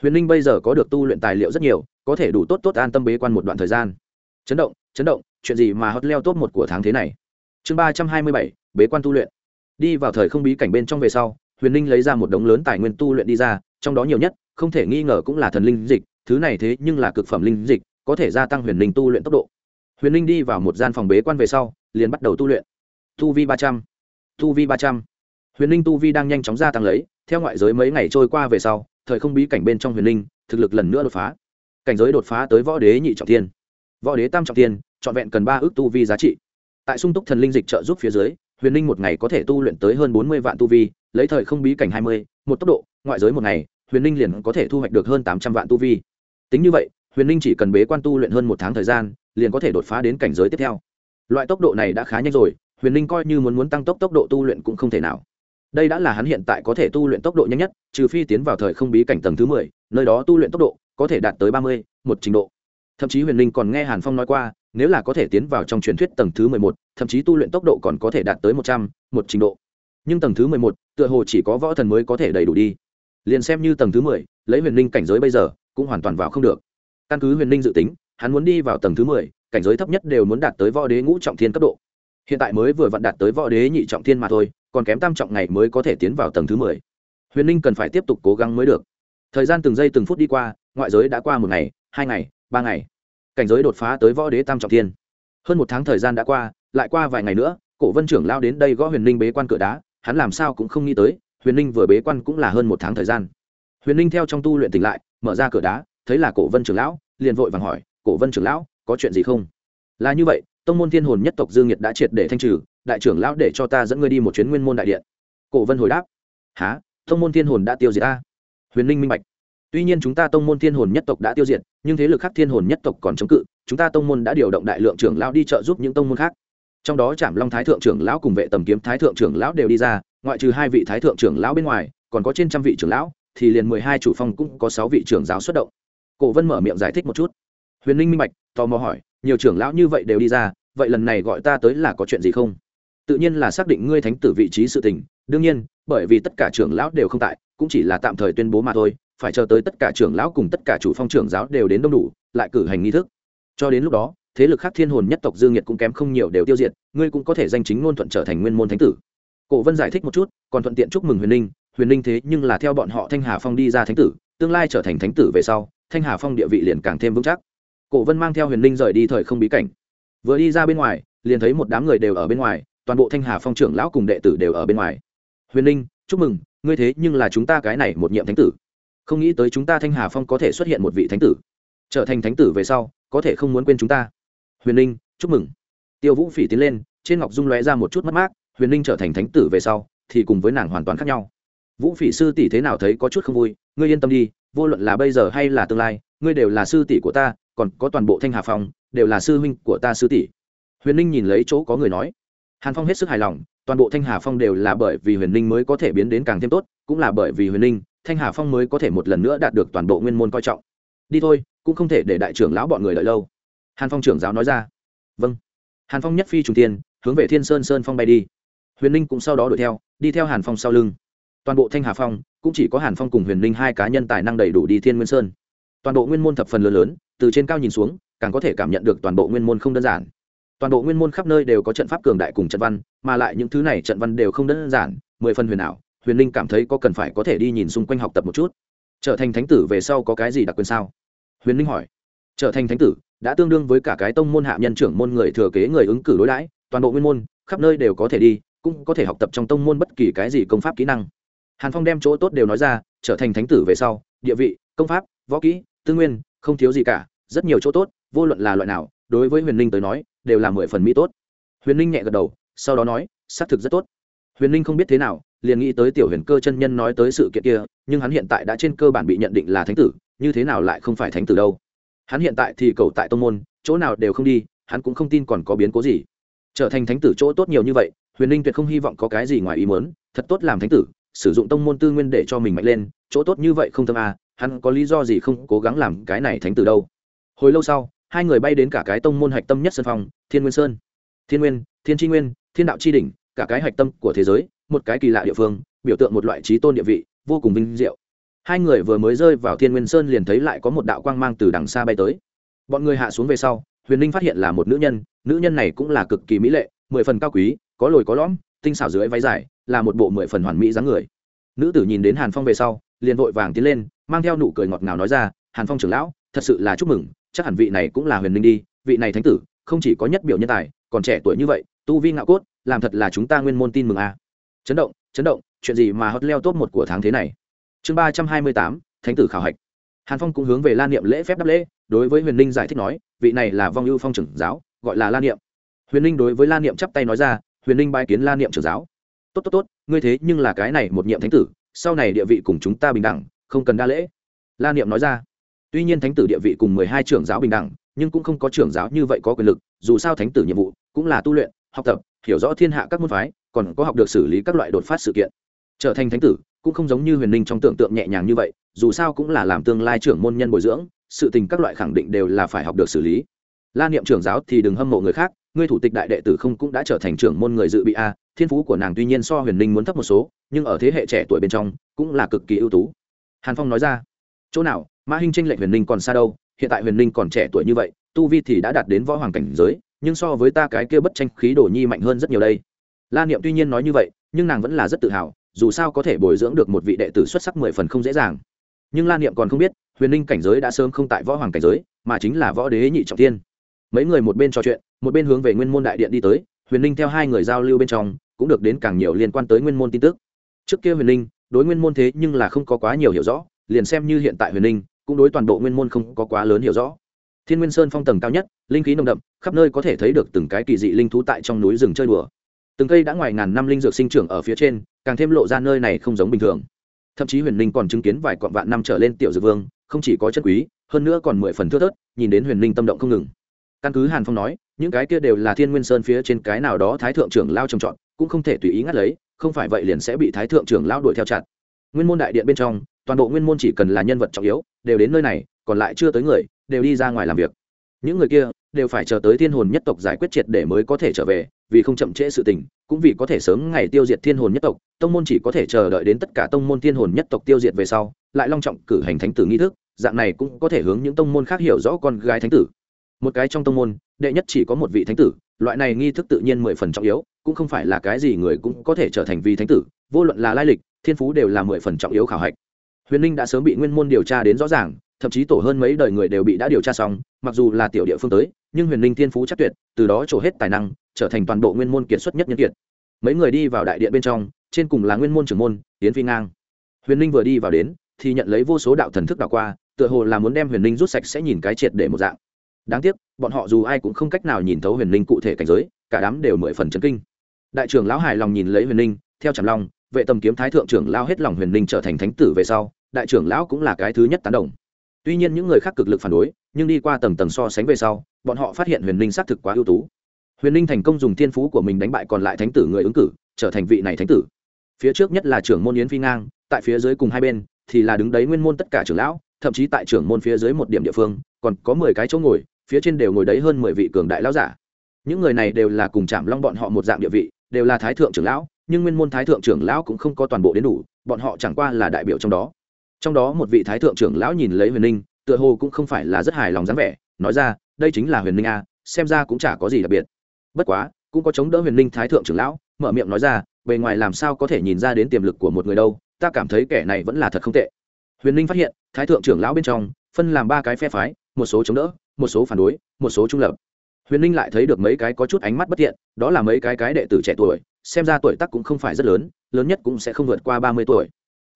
Huyền ninh bây giờ có được tu luyện tài liệu rất nhiều, có thể đủ tốt tốt an tâm bế quan một đoạn thời gian. Chấn động chấn động, chuyện gì mà hot leo top một của tháng thế này? Chương ba trăm hai mươi bảy, bế quan tu luyện. Đi vào thời không bí cảnh bên trong về sau, huyền ninh lấy ra một đống lớn tài nguyên tu luyện đi ra, trong đó nhiều nhất, không thể nghi ngờ cũng là thần linh dịch, thứ này thế nhưng là cực phẩm linh dịch, có thể gia tăng huyền ninh tu luyện tốc độ. Huyền ninh đi vào một gian phòng bế quan về sau, liền bắt đầu tu luyện. Tu vi ba trăm, tu vi ba trăm huyền ninh tu vi đang nhanh chóng gia tăng lấy, theo ngoại giới mấy ngày trôi qua về sau, thời không bí cảnh bên trong huyền ninh thực lực lần nữa đột phá. Cảnh giới đột phá tới võ đế nhị trọng thiên. Võ đế tam trọng thiên, trọn vẹn cần ba ước tu vi giá trị. Tại sung túc thần linh dịch trợ giúp phía dưới, huyền ninh một ngày có thể tu luyện tới hơn bốn mươi vạn tu vi, lấy thời không bí cảnh hai mươi, một tốc độ, ngoại giới một ngày, huyền ninh liền có thể thu hoạch được hơn tám trăm vạn tu vi. Tính như vậy, huyền ninh chỉ cần bế quan tu luyện hơn một tháng thời gian, liền có thể đột phá đến cảnh giới tiếp theo. Loại tốc độ này đã khá nhanh rồi, huyền ninh coi như muốn muốn tăng tốc tốc độ tu luyện cũng không thể nào đây đã là hắn hiện tại có thể tu luyện tốc độ nhanh nhất, trừ phi tiến vào thời không bí cảnh tầng thứ mười, nơi đó tu luyện tốc độ có thể đạt tới ba mươi, một trình độ. Thậm chí huyền Linh còn nghe hàn phong nói qua, nếu là có thể tiến vào trong truyền thuyết tầng thứ mười một, thậm chí tu luyện tốc độ còn có thể đạt tới một trăm, một trình độ. Nhưng tầng thứ mười một, tựa hồ chỉ có võ thần mới có thể đầy đủ đi. Liền xem như tầng thứ mười, lấy huyền Linh cảnh giới bây giờ, cũng hoàn toàn vào không được. Căn cứ huyền Linh dự tính, hắn muốn đi vào tầng thứ mười, cảnh giới thấp nhất đều muốn đạt tới võ đế ngũ trọng thiên cấp độ. Hiện tại mới vừa vặn đạt tới võ đế nhị trọng thiên mà thôi còn kém tam trọng ngày mới có thể tiến vào tầng thứ mười. Huyền ninh cần phải tiếp tục cố gắng mới được. Thời gian từng giây từng phút đi qua, ngoại giới đã qua một ngày, hai ngày, ba ngày. Cảnh giới đột phá tới võ đế tam trọng thiên. Hơn một tháng thời gian đã qua, lại qua vài ngày nữa, cổ vân trưởng lao đến đây gõ huyền ninh bế quan cửa đá, hắn làm sao cũng không nghĩ tới, huyền ninh vừa bế quan cũng là hơn một tháng thời gian. Huyền ninh theo trong tu luyện tỉnh lại, mở ra cửa đá, thấy là cổ vân trưởng lão, liền vội vàng hỏi, cổ vân trưởng lão, có chuyện gì không? Là như vậy, tông môn thiên hồn nhất tộc dương nhiệt đã triệt để thanh trừ đại trưởng lão để cho ta dẫn ngươi đi một chuyến nguyên môn đại điện. Cổ vân hồi đáp há tông môn thiên hồn đã tiêu diệt ta? Huyền ninh minh bạch, tuy nhiên chúng ta tông môn thiên hồn nhất tộc đã tiêu diệt, nhưng thế lực khác thiên hồn nhất tộc còn chống cự, chúng ta tông môn đã điều động đại lượng trưởng lão đi trợ giúp những tông môn khác. Trong đó trảm long thái thượng trưởng lão cùng vệ tầm kiếm thái thượng trưởng lão đều đi ra, ngoại trừ hai vị thái thượng trưởng lão bên ngoài, còn có trên trăm vị trưởng lão, thì liền mười hai chủ phong cũng có sáu vị trưởng giáo xuất động. Cổ vân mở miệng giải thích một chút. Huyền ninh minh bạch, tò mò hỏi, nhiều trưởng lão như vậy đều đi ra, vậy lần này gọi ta tới là có chuyện gì không? Tự nhiên là xác định ngươi thánh tử vị trí sự tình, đương nhiên, bởi vì tất cả trưởng lão đều không tại, cũng chỉ là tạm thời tuyên bố mà thôi, phải chờ tới tất cả trưởng lão cùng tất cả chủ phong trưởng giáo đều đến đông đủ, lại cử hành nghi thức. Cho đến lúc đó, thế lực khác thiên hồn nhất tộc dương nhiệt cũng kém không nhiều đều tiêu diệt, ngươi cũng có thể danh chính ngôn thuận trở thành nguyên môn thánh tử. Cổ vân giải thích một chút, còn thuận tiện chúc mừng huyền ninh. Huyền ninh thế nhưng là theo bọn họ thanh hà phong đi ra thánh tử, tương lai trở thành thánh tử về sau, thanh hà phong địa vị liền càng thêm vững chắc. Cổ vân mang theo huyền ninh rời đi thời không bí cảnh. Vừa đi ra bên ngoài, liền thấy một đám người đều ở bên ngoài toàn bộ thanh hà phong trưởng lão cùng đệ tử đều ở bên ngoài. Huyền ninh chúc mừng, ngươi thế nhưng là chúng ta cái này một nhiệm thánh tử. Không nghĩ tới chúng ta thanh hà phong có thể xuất hiện một vị thánh tử. Trở thành thánh tử về sau, có thể không muốn quên chúng ta. Huyền ninh chúc mừng. Tiêu vũ phỉ tiến lên, trên ngọc dung lóe ra một chút mất mát, huyền ninh trở thành thánh tử về sau, thì cùng với nàng hoàn toàn khác nhau. Vũ phỉ sư tỷ thế nào thấy có chút không vui, ngươi yên tâm đi, vô luận là bây giờ hay là tương lai, ngươi đều là sư tỷ của ta, còn có toàn bộ thanh hà phong, đều là sư huynh của ta sư tỷ. Huyền ninh nhìn lấy chỗ có người nói hàn phong hết sức hài lòng, toàn bộ thanh hà phong đều là bởi vì huyền ninh mới có thể biến đến càng thêm tốt, cũng là bởi vì huyền ninh thanh hà phong mới có thể một lần nữa đạt được toàn bộ nguyên môn coi trọng. Đi thôi, cũng không thể để đại trưởng lão bọn người đợi lâu. Hàn phong trưởng giáo nói ra. Vâng. Hàn phong nhất phi trùng tiên hướng về thiên sơn sơn phong bay đi. Huyền ninh cũng sau đó đuổi theo, đi theo hàn phong sau lưng. Toàn bộ thanh hà phong, cũng chỉ có hàn phong cùng huyền ninh hai cá nhân tài năng đầy đủ đi thiên nguyên sơn. Toàn bộ nguyên môn thập phần lớn lớn, từ trên cao nhìn xuống, càng có thể cảm nhận được toàn bộ nguyên môn không đơn giản toàn bộ nguyên môn khắp nơi đều có trận pháp cường đại cùng trận văn, mà lại những thứ này trận văn đều không đơn giản, mười phần huyền ảo, huyền Linh cảm thấy có cần phải có thể đi nhìn xung quanh học tập một chút. Trở thành thánh tử về sau có cái gì đặc quyền sao? Huyền Linh hỏi. Trở thành thánh tử, đã tương đương với cả cái tông môn hạ nhân trưởng môn người thừa kế người ứng cử đối đãi, toàn bộ nguyên môn, khắp nơi đều có thể đi, cũng có thể học tập trong tông môn bất kỳ cái gì công pháp kỹ năng. Hàn phong đem chỗ tốt đều nói ra, trở thành thánh tử về sau, địa vị, công pháp, võ kỹ, tư nguyên, không thiếu gì cả, rất nhiều chỗ tốt, vô luận là loại nào, đối với huyền Linh tới nói đều là mười phần mỹ tốt. Huyền ninh nhẹ gật đầu, sau đó nói, xác thực rất tốt. Huyền ninh không biết thế nào, liền nghĩ tới tiểu huyền cơ chân nhân nói tới sự kiện kia, nhưng hắn hiện tại đã trên cơ bản bị nhận định là thánh tử, như thế nào lại không phải thánh tử đâu. Hắn hiện tại thì cầu tại tông môn, chỗ nào đều không đi, hắn cũng không tin còn có biến cố gì. Trở thành thánh tử chỗ tốt nhiều như vậy, huyền ninh tuyệt không hy vọng có cái gì ngoài ý muốn, thật tốt làm thánh tử, sử dụng tông môn tư nguyên để cho mình mạnh lên, chỗ tốt như vậy không tâm à hắn có lý do gì không cố gắng làm cái này thánh tử đâu. Hồi lâu sau hai người bay đến cả cái tông môn hạch tâm nhất sân phòng thiên nguyên sơn. Thiên nguyên, thiên tri nguyên, thiên đạo tri đỉnh, cả cái hạch tâm của thế giới, một cái kỳ lạ địa phương, biểu tượng một loại trí tôn địa vị, vô cùng vinh diệu. Hai người vừa mới rơi vào thiên nguyên sơn liền thấy lại có một đạo quang mang từ đằng xa bay tới. Bọn người hạ xuống về sau, huyền ninh phát hiện là một nữ nhân nữ nhân này cũng là cực kỳ mỹ lệ, mười phần cao quý, có lồi có lõm, tinh xảo dưới váy dài, là một bộ mười phần hoàn mỹ dáng người. Nữ tử nhìn đến hàn phong về sau, liền vội vàng tiến lên, mang theo nụ cười ngọt ngào nói ra, hàn phong trưởng lão, thật sự là chúc mừng chắc hẳn vị này cũng là huyền ninh đi, vị này thánh tử, không chỉ có nhất biểu nhân tài, còn trẻ tuổi như vậy, tu vi ngạo cốt, làm thật là chúng ta nguyên môn tin mừng a. À. chấn động chấn động, chuyện gì mà hot leo top một của tháng thế này? Chương ba trăm hai mươi tám, thánh tử khảo hạch. Hàn phong cũng hướng về la niệm lễ phép đáp lễ, đối với huyền ninh giải thích nói, vị này là vong ưu phong trưởng giáo, gọi là la niệm. Huyền ninh đối với la niệm chắp tay nói ra, huyền ninh bãi kiến la niệm trưởng giáo. Tốt tốt tốt, ngươi thế nhưng là cái này một nhiệm thánh tử, sau này địa vị cùng chúng ta bình đẳng, không cần đa lễ. La niệm nói ra tuy nhiên thánh tử địa vị cùng mười hai trưởng giáo bình đẳng, nhưng cũng không có trưởng giáo như vậy có quyền lực, dù sao thánh tử nhiệm vụ cũng là tu luyện, học tập, hiểu rõ thiên hạ các môn phái, còn có học được xử lý các loại đột phát sự kiện. Trở thành thánh tử cũng không giống như huyền ninh trong tưởng tượng nhẹ nhàng như vậy, dù sao cũng là làm tương lai trưởng môn nhân bồi dưỡng, sự tình các loại khẳng định đều là phải học được xử lý. La niệm trưởng giáo thì đừng hâm mộ người khác, ngươi thủ tịch đại đệ tử không cũng đã trở thành trưởng môn người dự bị a, thiên phú của nàng tuy nhiên so huyền ninh muốn thấp một số, nhưng ở thế hệ trẻ tuổi bên trong cũng là cực kỳ ưu tú. Hàn phong nói ra, chỗ nào mã hinh tranh lệnh huyền ninh còn xa đâu, hiện tại huyền ninh còn trẻ tuổi như vậy, tu vi thì đã đạt đến võ hoàng cảnh giới, nhưng so với ta cái kia bất tranh khí đồ nhi mạnh hơn rất nhiều đây. La niệm tuy nhiên nói như vậy, nhưng nàng vẫn là rất tự hào, dù sao có thể bồi dưỡng được một vị đệ tử xuất sắc mười phần không dễ dàng. Nhưng la niệm còn không biết, huyền ninh cảnh giới đã sớm không tại võ hoàng cảnh giới, mà chính là võ đế nhị trọng tiên mấy người một bên trò chuyện, một bên hướng về nguyên môn đại điện đi tới, huyền ninh theo hai người giao lưu bên trong, cũng được đến càng nhiều liên quan tới nguyên môn tin tức. Trước kia huyền ninh đối nguyên môn thế nhưng là không có quá nhiều hiểu rõ, liền xem như hiện tại huyền ninh cũng đối toàn bộ nguyên môn không có quá lớn hiểu rõ. Thiên nguyên sơn phong tầng cao nhất, linh khí nồng đậm, khắp nơi có thể thấy được từng cái kỳ dị linh thú tại trong núi rừng chơi đùa. Từng cây đã ngoài ngàn năm linh dược sinh trưởng ở phía trên, càng thêm lộ ra nơi này không giống bình thường. Thậm chí huyền linh còn chứng kiến vài cọn vạn năm trở lên tiểu dược vương, không chỉ có chất quý, hơn nữa còn mười phần thưa thớt, nhìn đến huyền linh tâm động không ngừng. Căn cứ hàn phong nói, những cái kia đều là thiên nguyên sơn phía trên cái nào đó thái thượng trưởng lao trồng trọt, cũng không thể tùy ý ngắt lấy, không phải vậy liền sẽ bị thái thượng trưởng lao đuổi theo chặt. Nguyên môn đại điện bên trong, toàn bộ nguyên môn chỉ cần là nhân vật trọng yếu đều đến nơi này, còn lại chưa tới người, đều đi ra ngoài làm việc. Những người kia đều phải chờ tới thiên hồn nhất tộc giải quyết triệt để mới có thể trở về, vì không chậm trễ sự tình, cũng vì có thể sớm ngày tiêu diệt thiên hồn nhất tộc, tông môn chỉ có thể chờ đợi đến tất cả tông môn thiên hồn nhất tộc tiêu diệt về sau, lại long trọng cử hành thánh tử nghi thức, dạng này cũng có thể hướng những tông môn khác hiểu rõ con gái thánh tử. Một cái trong tông môn, đệ nhất chỉ có một vị thánh tử, loại này nghi thức tự nhiên mười phần trọng yếu, cũng không phải là cái gì người cũng có thể trở thành vị thánh tử, vô luận là lai lịch, thiên phú đều là mười phần trọng yếu khảo hạch huyền ninh đã sớm bị nguyên môn điều tra đến rõ ràng, thậm chí tổ hơn mấy đời người đều bị đã điều tra xong, mặc dù là tiểu địa phương tới, nhưng huyền ninh thiên phú chắc tuyệt, từ đó trổ hết tài năng, trở thành toàn bộ nguyên môn kiệt xuất nhất nhân kiệt. Mấy người đi vào đại điện bên trong, trên cùng là nguyên môn trưởng môn tiến phi ngang. Huyền ninh vừa đi vào đến, thì nhận lấy vô số đạo thần thức đảo qua, tựa hồ là muốn đem huyền ninh rút sạch sẽ nhìn cái triệt để một dạng. Đáng tiếc, bọn họ dù ai cũng không cách nào nhìn thấu huyền ninh cụ thể cảnh giới, cả đám đều mười phần chấn kinh. Đại trưởng lão hài lòng nhìn lấy huyền ninh, theo trầm long, vệ tầm kiếm thái thượng trưởng lao hết lòng huyền ninh trở thành thánh tử về sau đại trưởng lão cũng là cái thứ nhất tán đồng. Tuy nhiên những người khác cực lực phản đối, nhưng đi qua tầng tầng so sánh về sau, bọn họ phát hiện huyền ninh xác thực quá ưu tú. Huyền ninh thành công dùng thiên phú của mình đánh bại còn lại thánh tử người ứng cử, trở thành vị này thánh tử. Phía trước nhất là trưởng môn yến phi ngang, tại phía dưới cùng hai bên, thì là đứng đấy nguyên môn tất cả trưởng lão, thậm chí tại trưởng môn phía dưới một điểm địa phương, còn có mười cái chỗ ngồi, phía trên đều ngồi đấy hơn mười vị cường đại lão giả. Những người này đều là cùng chạm long bọn họ một dạng địa vị, đều là thái thượng trưởng lão, nhưng nguyên môn thái thượng trưởng lão cũng không có toàn bộ đến đủ, bọn họ chẳng qua là đại biểu trong đó trong đó một vị thái thượng trưởng lão nhìn lấy huyền ninh, tựa hồ cũng không phải là rất hài lòng dáng vẻ, nói ra, đây chính là huyền ninh a, xem ra cũng chả có gì đặc biệt. Bất quá, cũng có chống đỡ huyền ninh thái thượng trưởng lão, mở miệng nói ra, bề ngoài làm sao có thể nhìn ra đến tiềm lực của một người đâu, ta cảm thấy kẻ này vẫn là thật không tệ. Huyền ninh phát hiện, thái thượng trưởng lão bên trong, phân làm ba cái phe phái, một số chống đỡ, một số phản đối, một số trung lập. Huyền ninh lại thấy được mấy cái có chút ánh mắt bất thiện, đó là mấy cái cái đệ tử trẻ tuổi, xem ra tuổi tác cũng không phải rất lớn lớn nhất cũng sẽ không vượt qua ba mươi tuổi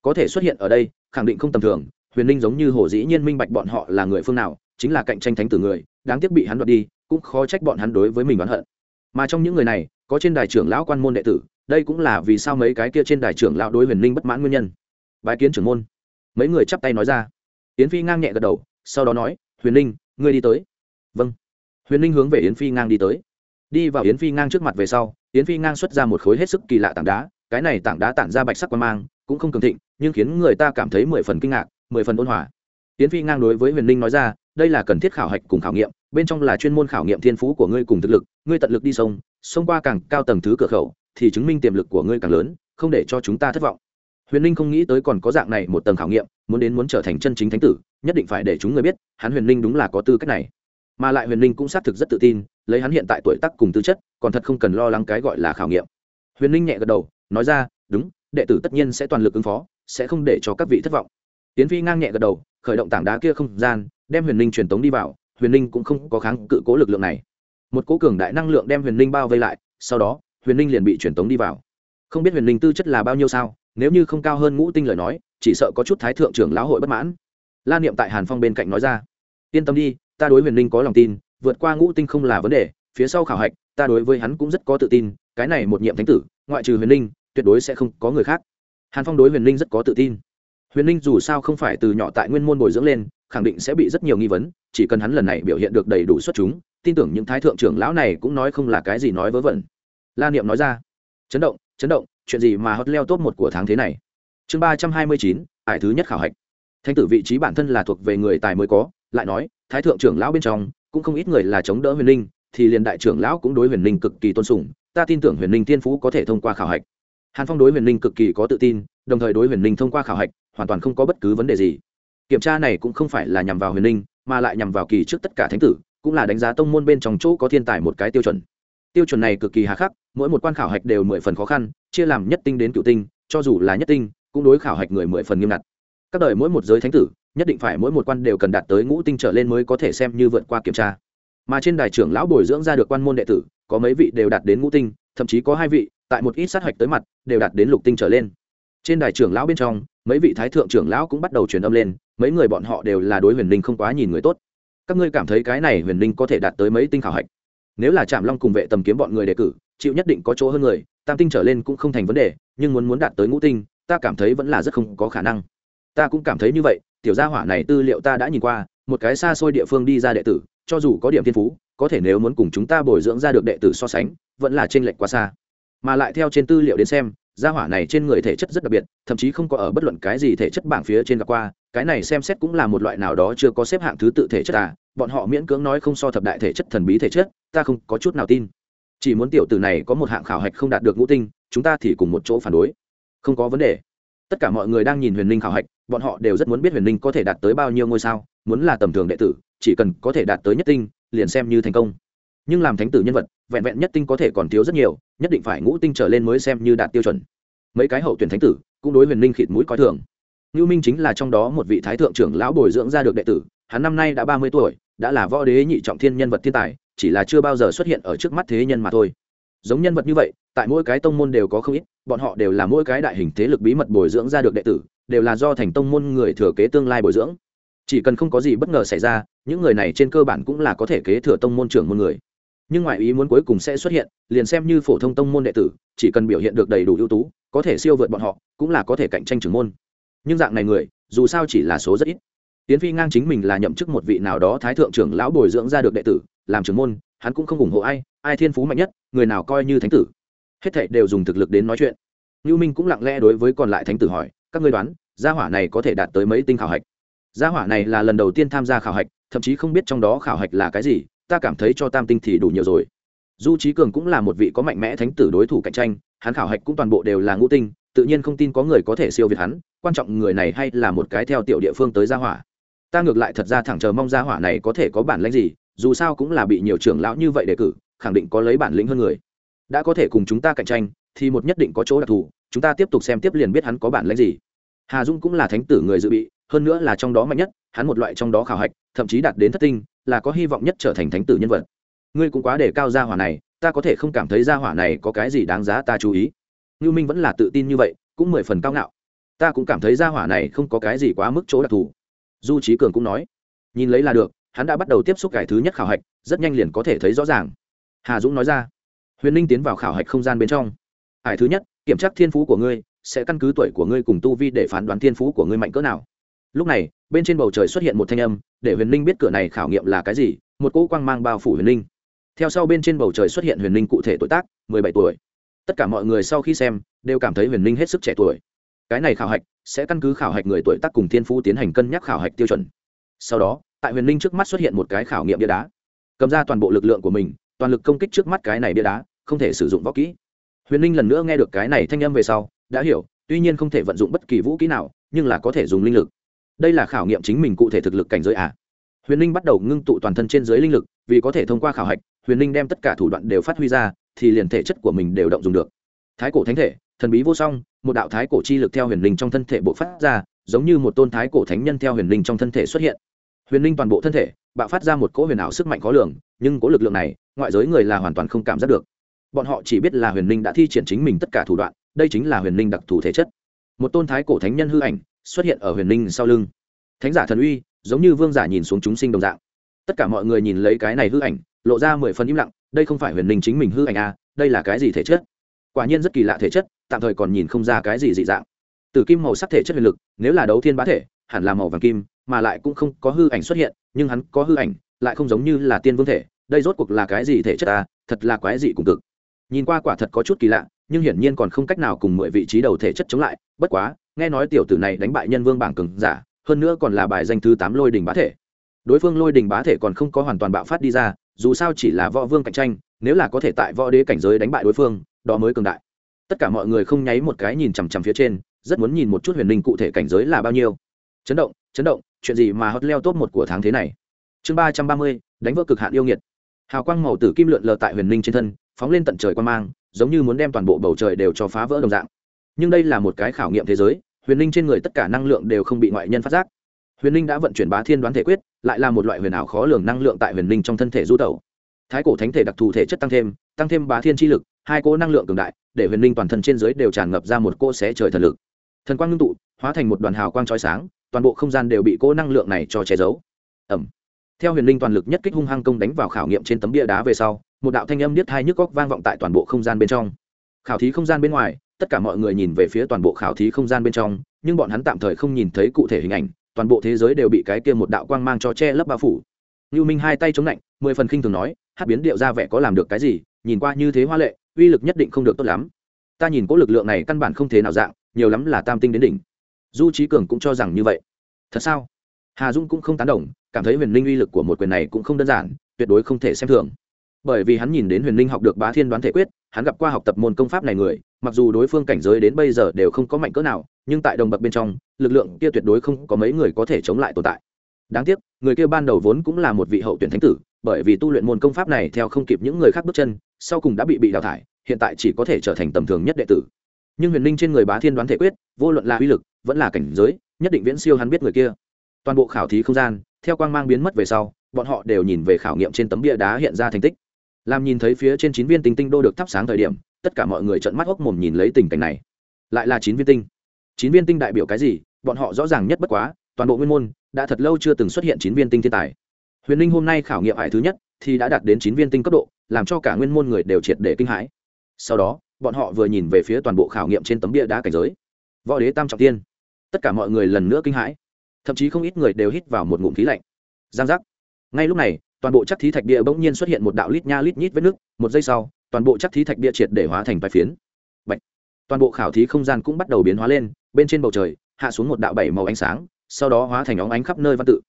có thể xuất hiện ở đây, khẳng định không tầm thường. Huyền ninh giống như hồ dĩ nhiên minh bạch bọn họ là người phương nào, chính là cạnh tranh thánh tử người, đáng tiếc bị hắn đoạt đi, cũng khó trách bọn hắn đối với mình oán hận. Mà trong những người này, có trên đài trưởng lão quan môn đệ tử, đây cũng là vì sao mấy cái kia trên đài trưởng lão đối huyền ninh bất mãn nguyên nhân. Bái kiến trưởng môn. Mấy người chắp tay nói ra. Yến phi ngang nhẹ gật đầu, sau đó nói, huyền ninh, ngươi đi tới. Vâng. Huyền ninh hướng về yến phi ngang đi tới. Đi vào yến phi ngang trước mặt về sau, yến phi ngang xuất ra một khối hết sức kỳ lạ tảng đá, cái này tảng đá tản ra bạch sắc quan mang cũng không cường thịnh, nhưng khiến người ta cảm thấy mười phần kinh ngạc, mười phần ôn hòa. Tiến phi ngang đối với huyền ninh nói ra, đây là cần thiết khảo hạch cùng khảo nghiệm, bên trong là chuyên môn khảo nghiệm thiên phú của ngươi cùng thực lực, ngươi tận lực đi sông xông qua càng cao tầng thứ cửa khẩu, thì chứng minh tiềm lực của ngươi càng lớn, không để cho chúng ta thất vọng. Huyền ninh không nghĩ tới còn có dạng này một tầng khảo nghiệm, muốn đến muốn trở thành chân chính thánh tử, nhất định phải để chúng người biết, hắn huyền ninh đúng là có tư cách này. Mà lại huyền ninh cũng xác thực rất tự tin, lấy hắn hiện tại tuổi tác cùng tư chất, còn thật không cần lo lắng cái gọi là khảo nghiệm. Huyền ninh nhẹ gật đầu, nói ra, đúng đệ tử tất nhiên sẽ toàn lực ứng phó, sẽ không để cho các vị thất vọng. Tiến phi ngang nhẹ gật đầu, khởi động tảng đá kia không gian, đem huyền Linh truyền tống đi vào, huyền Linh cũng không có kháng cự cố lực lượng này. Một cố cường đại năng lượng đem huyền Linh bao vây lại, sau đó, huyền Linh liền bị truyền tống đi vào. Không biết huyền Linh tư chất là bao nhiêu sao, nếu như không cao hơn ngũ tinh lời nói, chỉ sợ có chút thái thượng trưởng lão hội bất mãn. La niệm tại hàn phong bên cạnh nói ra, yên tâm đi, ta đối huyền Linh có lòng tin, vượt qua ngũ tinh không là vấn đề, phía sau khảo hạch, ta đối với hắn cũng rất có tự tin, cái này một nhiệm thánh tử, ngoại trừ huyền Linh tuyệt đối sẽ không có người khác. Hàn phong đối huyền ninh rất có tự tin. Huyền ninh dù sao không phải từ nhỏ tại nguyên môn bồi dưỡng lên, khẳng định sẽ bị rất nhiều nghi vấn, chỉ cần hắn lần này biểu hiện được đầy đủ xuất chúng, tin tưởng những thái thượng trưởng lão này cũng nói không là cái gì nói vớ vẩn. La niệm nói ra, chấn động chấn động, chuyện gì mà hot leo top một của tháng thế này? Chương ba trăm hai mươi chín, ải thứ nhất khảo hạch. Thanh tử vị trí bản thân là thuộc về người tài mới có, lại nói, thái thượng trưởng lão bên trong, cũng không ít người là chống đỡ huyền linh, thì liền đại trưởng lão cũng đối huyền linh cực kỳ tôn sùng, ta tin tưởng huyền linh tiên phú có thể thông qua khảo hạch hàn phong đối huyền linh cực kỳ có tự tin, đồng thời đối huyền linh thông qua khảo hạch, hoàn toàn không có bất cứ vấn đề gì. Kiểm tra này cũng không phải là nhằm vào huyền linh, mà lại nhằm vào kỳ trước tất cả thánh tử, cũng là đánh giá tông môn bên trong chỗ có thiên tài một cái tiêu chuẩn. Tiêu chuẩn này cực kỳ hà khắc, mỗi một quan khảo hạch đều mười phần khó khăn, chia làm nhất tinh đến cựu tinh, cho dù là nhất tinh, cũng đối khảo hạch người mười phần nghiêm ngặt. Các đời mỗi một giới thánh tử, nhất định phải mỗi một quan đều cần đạt tới ngũ tinh trở lên mới có thể xem như vượt qua kiểm tra. Mà trên đài trưởng lão bồi dưỡng ra được quan môn đệ tử, có mấy vị đều đạt đến ngũ tinh, thậm chí có hai vị tại một ít sát hạch tới mặt, đều đạt đến lục tinh trở lên. Trên đài trưởng lão bên trong, mấy vị thái thượng trưởng lão cũng bắt đầu truyền âm lên, mấy người bọn họ đều là đối huyền linh không quá nhìn người tốt. Các ngươi cảm thấy cái này huyền linh có thể đạt tới mấy tinh khảo hạch? Nếu là trạm long cùng vệ tầm kiếm bọn người đề cử, chịu nhất định có chỗ hơn người, tam tinh trở lên cũng không thành vấn đề, nhưng muốn muốn đạt tới ngũ tinh, ta cảm thấy vẫn là rất không có khả năng. Ta cũng cảm thấy như vậy, tiểu gia hỏa này tư liệu ta đã nhìn qua, một cái xa xôi địa phương đi ra đệ tử, cho dù có điểm thiên phú, có thể nếu muốn cùng chúng ta bồi dưỡng ra được đệ tử so sánh, vẫn là trên lệch quá xa mà lại theo trên tư liệu đến xem, gia hỏa này trên người thể chất rất đặc biệt, thậm chí không có ở bất luận cái gì thể chất bảng phía trên gặp qua, cái này xem xét cũng là một loại nào đó chưa có xếp hạng thứ tự thể chất à bọn họ miễn cưỡng nói không so thập đại thể chất thần bí thể chất, ta không có chút nào tin. Chỉ muốn tiểu tử này có một hạng khảo hạch không đạt được ngũ tinh, chúng ta thì cùng một chỗ phản đối. Không có vấn đề. Tất cả mọi người đang nhìn huyền linh khảo hạch, bọn họ đều rất muốn biết huyền linh có thể đạt tới bao nhiêu ngôi sao, muốn là tầm thường đệ tử, chỉ cần có thể đạt tới nhất tinh, liền xem như thành công. Nhưng làm thánh tử nhân vật vẹn vẹn nhất tinh có thể còn thiếu rất nhiều, nhất định phải ngũ tinh trở lên mới xem như đạt tiêu chuẩn. Mấy cái hậu tuyển thánh tử, cũng đối huyền linh khịt mũi coi thường. Ngưu minh chính là trong đó một vị thái thượng trưởng lão bồi dưỡng ra được đệ tử, hắn năm nay đã ba mươi tuổi, đã là võ đế nhị trọng thiên nhân vật thiên tài, chỉ là chưa bao giờ xuất hiện ở trước mắt thế nhân mà thôi. Giống nhân vật như vậy, tại mỗi cái tông môn đều có không ít, bọn họ đều là mỗi cái đại hình thế lực bí mật bồi dưỡng ra được đệ tử, đều là do thành tông môn người thừa kế tương lai bồi dưỡng. Chỉ cần không có gì bất ngờ xảy ra, những người này trên cơ bản cũng là có thể kế thừa tông môn trưởng môn người nhưng ngoại ý muốn cuối cùng sẽ xuất hiện liền xem như phổ thông tông môn đệ tử chỉ cần biểu hiện được đầy đủ ưu tú có thể siêu vượt bọn họ cũng là có thể cạnh tranh trưởng môn. Nhưng dạng này người dù sao chỉ là số rất ít. Tiến phi ngang chính mình là nhậm chức một vị nào đó thái thượng trưởng lão bồi dưỡng ra được đệ tử làm trưởng môn hắn cũng không ủng hộ ai ai thiên phú mạnh nhất người nào coi như thánh tử. Hết thảy đều dùng thực lực đến nói chuyện. Nưu Minh cũng lặng lẽ đối với còn lại thánh tử hỏi, các ngươi đoán, gia hỏa này có thể đạt tới mấy tinh khảo hạch? Gia hỏa này là lần đầu tiên tham gia khảo hạch, thậm chí không biết trong đó khảo hạch là cái gì, ta cảm thấy cho tam tinh thì đủ nhiều rồi. Du Chí Cường cũng là một vị có mạnh mẽ thánh tử đối thủ cạnh tranh, hắn khảo hạch cũng toàn bộ đều là ngũ tinh, tự nhiên không tin có người có thể siêu việt hắn, quan trọng người này hay là một cái theo tiểu địa phương tới gia hỏa. Ta ngược lại thật ra thẳng chờ mong gia hỏa này có thể có bản lĩnh gì, dù sao cũng là bị nhiều trưởng lão như vậy đề cử, khẳng định có lấy bản lĩnh hơn người. Đã có thể cùng chúng ta cạnh tranh, thì một nhất định có chỗ đặc thù, chúng ta tiếp tục xem tiếp liền biết hắn có bản lĩnh gì hà dung cũng là thánh tử người dự bị hơn nữa là trong đó mạnh nhất hắn một loại trong đó khảo hạch thậm chí đạt đến thất tinh là có hy vọng nhất trở thành thánh tử nhân vật. Ngươi cũng quá để cao gia hỏa này, ta có thể không cảm thấy gia hỏa này có cái gì đáng giá ta chú ý. Ngưu minh vẫn là tự tin như vậy, cũng mười phần cao ngạo. Ta cũng cảm thấy gia hỏa này không có cái gì quá mức chỗ đặc thù. Du trí cường cũng nói, nhìn lấy là được, hắn đã bắt đầu tiếp xúc cải thứ nhất khảo hạch, rất nhanh liền có thể thấy rõ ràng. Hà dũng nói ra, huyền ninh tiến vào khảo hạch không gian bên trong. Hải thứ nhất, kiểm tra thiên phú của ngươi, sẽ căn cứ tuổi của ngươi cùng tu vi để phán đoán thiên phú của ngươi mạnh cỡ nào lúc này, bên trên bầu trời xuất hiện một thanh âm, để huyền linh biết cửa này khảo nghiệm là cái gì, một cỗ quang mang bao phủ huyền linh. Theo sau bên trên bầu trời xuất hiện huyền linh cụ thể tuổi tác, mười bảy tuổi. Tất cả mọi người sau khi xem, đều cảm thấy huyền linh hết sức trẻ tuổi. Cái này khảo hạch sẽ căn cứ khảo hạch người tuổi tác cùng thiên phú tiến hành cân nhắc khảo hạch tiêu chuẩn. Sau đó, tại huyền linh trước mắt xuất hiện một cái khảo nghiệm bia đá. Cầm ra toàn bộ lực lượng của mình, toàn lực công kích trước mắt cái này bia đá, không thể sử dụng võ kỹ. Huyền ninh lần nữa nghe được cái này thanh âm về sau, đã hiểu, tuy nhiên không thể vận dụng bất kỳ vũ kỹ nào, nhưng là có thể dùng linh lực đây là khảo nghiệm chính mình cụ thể thực lực cảnh giới à huyền linh bắt đầu ngưng tụ toàn thân trên dưới linh lực, vì có thể thông qua khảo hạch, huyền linh đem tất cả thủ đoạn đều phát huy ra, thì liền thể chất của mình đều động dùng được. Thái cổ thánh thể, thần bí vô song, một đạo thái cổ chi lực theo huyền linh trong thân thể bộ phát ra, giống như một tôn thái cổ thánh nhân theo huyền linh trong thân thể xuất hiện. Huyền linh toàn bộ thân thể, bạo phát ra một cỗ huyền ảo sức mạnh khó lường, nhưng cỗ lực lượng này, ngoại giới người là hoàn toàn không cảm giác được. Bọn họ chỉ biết là huyền linh đã thi triển chính mình tất cả thủ đoạn, đây chính là huyền linh đặc thù thể chất. Một tôn thái cổ thánh nhân hư ảnh xuất hiện ở huyền linh sau lưng. Thánh giả thần uy, giống như vương giả nhìn xuống chúng sinh đồng dạng. Tất cả mọi người nhìn lấy cái này hư ảnh, lộ ra mười phần im lặng, đây không phải huyền linh chính mình hư ảnh à đây là cái gì thể chất? Quả nhiên rất kỳ lạ thể chất, tạm thời còn nhìn không ra cái gì dị dạng. Từ kim màu sắc thể chất huyền lực, nếu là đấu thiên bá thể, hẳn là màu vàng kim, mà lại cũng không có hư ảnh xuất hiện, nhưng hắn có hư ảnh, lại không giống như là tiên vương thể, đây rốt cuộc là cái gì thể chất à thật là quái dị cùng cực. Nhìn qua quả thật có chút kỳ lạ, nhưng hiển nhiên còn không cách nào cùng mười vị trí đầu thể chất chống lại, bất quá nghe nói tiểu tử này đánh bại nhân vương bảng cường giả, hơn nữa còn là bài danh thứ tám lôi đình bá thể. Đối phương lôi đình bá thể còn không có hoàn toàn bạo phát đi ra, dù sao chỉ là võ vương cạnh tranh, nếu là có thể tại võ đế cảnh giới đánh bại đối phương, đó mới cường đại. Tất cả mọi người không nháy một cái nhìn chằm chằm phía trên, rất muốn nhìn một chút huyền linh cụ thể cảnh giới là bao nhiêu. Chấn động chấn động, chuyện gì mà hot leo top một của tháng thế này? Chương ba trăm ba mươi, đánh vỡ cực hạn yêu nghiệt. Hào quang màu tử kim lượn lờ tại huyền linh trên thân, phóng lên tận trời quan mang, giống như muốn đem toàn bộ bầu trời đều cho phá vỡ đồng dạng. Nhưng đây là một cái khảo nghiệm thế giới huyền linh trên người tất cả năng lượng đều không bị ngoại nhân phát giác. Huyền linh đã vận chuyển bá thiên đoán thể quyết, lại là một loại huyền ảo khó lường năng lượng tại huyền linh trong thân thể du tẩu. Thái cổ thánh thể đặc thù thể chất tăng thêm tăng thêm bá thiên chi lực, hai cỗ năng lượng cường đại, để huyền linh toàn thân trên dưới đều tràn ngập ra một cỗ xé trời thần lực. Thần quang ngưng tụ, hóa thành một đoàn hào quang trói sáng, toàn bộ không gian đều bị cỗ năng lượng này cho che giấu. Ẩm theo huyền linh toàn lực nhất kích hung hăng công đánh vào khảo nghiệm trên tấm bia đá về sau, một đạo thanh âm niết thai nhức góc vang vọng tại toàn bộ không gian bên trong. Khảo thí không gian bên ngoài tất cả mọi người nhìn về phía toàn bộ khảo thí không gian bên trong, nhưng bọn hắn tạm thời không nhìn thấy cụ thể hình ảnh, toàn bộ thế giới đều bị cái kia một đạo quang mang cho che lấp bao phủ. Lưu minh hai tay chống lạnh, mười phần khinh thường nói, hát biến điệu ra vẻ có làm được cái gì, nhìn qua như thế hoa lệ, uy lực nhất định không được tốt lắm. Ta nhìn có lực lượng này căn bản không thế nào dạng, nhiều lắm là tam tinh đến đỉnh. Du trí cường cũng cho rằng như vậy. Thật sao? Hà dung cũng không tán đồng, cảm thấy huyền linh uy lực của một quyền này cũng không đơn giản, tuyệt đối không thể xem thường bởi vì hắn nhìn đến huyền linh học được bá thiên đoán thể quyết, hắn gặp qua học tập môn công pháp này người, mặc dù đối phương cảnh giới đến bây giờ đều không có mạnh cỡ nào, nhưng tại đồng bậc bên trong, lực lượng kia tuyệt đối không có mấy người có thể chống lại tồn tại. Đáng tiếc, người kia ban đầu vốn cũng là một vị hậu tuyển thánh tử, bởi vì tu luyện môn công pháp này theo không kịp những người khác bước chân, sau cùng đã bị bị đào thải, hiện tại chỉ có thể trở thành tầm thường nhất đệ tử. Nhưng huyền linh trên người bá thiên đoán thể quyết, vô luận là uy lực, vẫn là cảnh giới, nhất định viễn siêu hắn biết người kia. Toàn bộ khảo thí không gian, theo quang mang biến mất về sau, bọn họ đều nhìn về khảo nghiệm trên tấm bia đá hiện ra thành tích làm nhìn thấy phía trên chín viên tinh tinh đô được thắp sáng thời điểm, tất cả mọi người trợn mắt hốc mồm nhìn lấy tình cảnh này. Lại là chín viên tinh. Chín viên tinh đại biểu cái gì? Bọn họ rõ ràng nhất bất quá, toàn bộ nguyên môn đã thật lâu chưa từng xuất hiện chín viên tinh thiên tài. Huyền linh hôm nay khảo nghiệm hải thứ nhất thì đã đạt đến chín viên tinh cấp độ, làm cho cả nguyên môn người đều triệt để kinh hãi. Sau đó, bọn họ vừa nhìn về phía toàn bộ khảo nghiệm trên tấm bia đá cảnh giới. Võ đế tam trọng tiên. Tất cả mọi người lần nữa kinh hãi. Thậm chí không ít người đều hít vào một ngụm khí lạnh. Giang giác. Ngay lúc này toàn bộ chắc thí thạch bia bỗng nhiên xuất hiện một đạo lít nha lít nhít vết nước, một giây sau, toàn bộ chắc thí thạch bia triệt để hóa thành vài phiến. Bạch. toàn bộ khảo thí không gian cũng bắt đầu biến hóa lên, bên trên bầu trời, hạ xuống một đạo bảy màu ánh sáng, sau đó hóa thành óng ánh khắp nơi văn tự.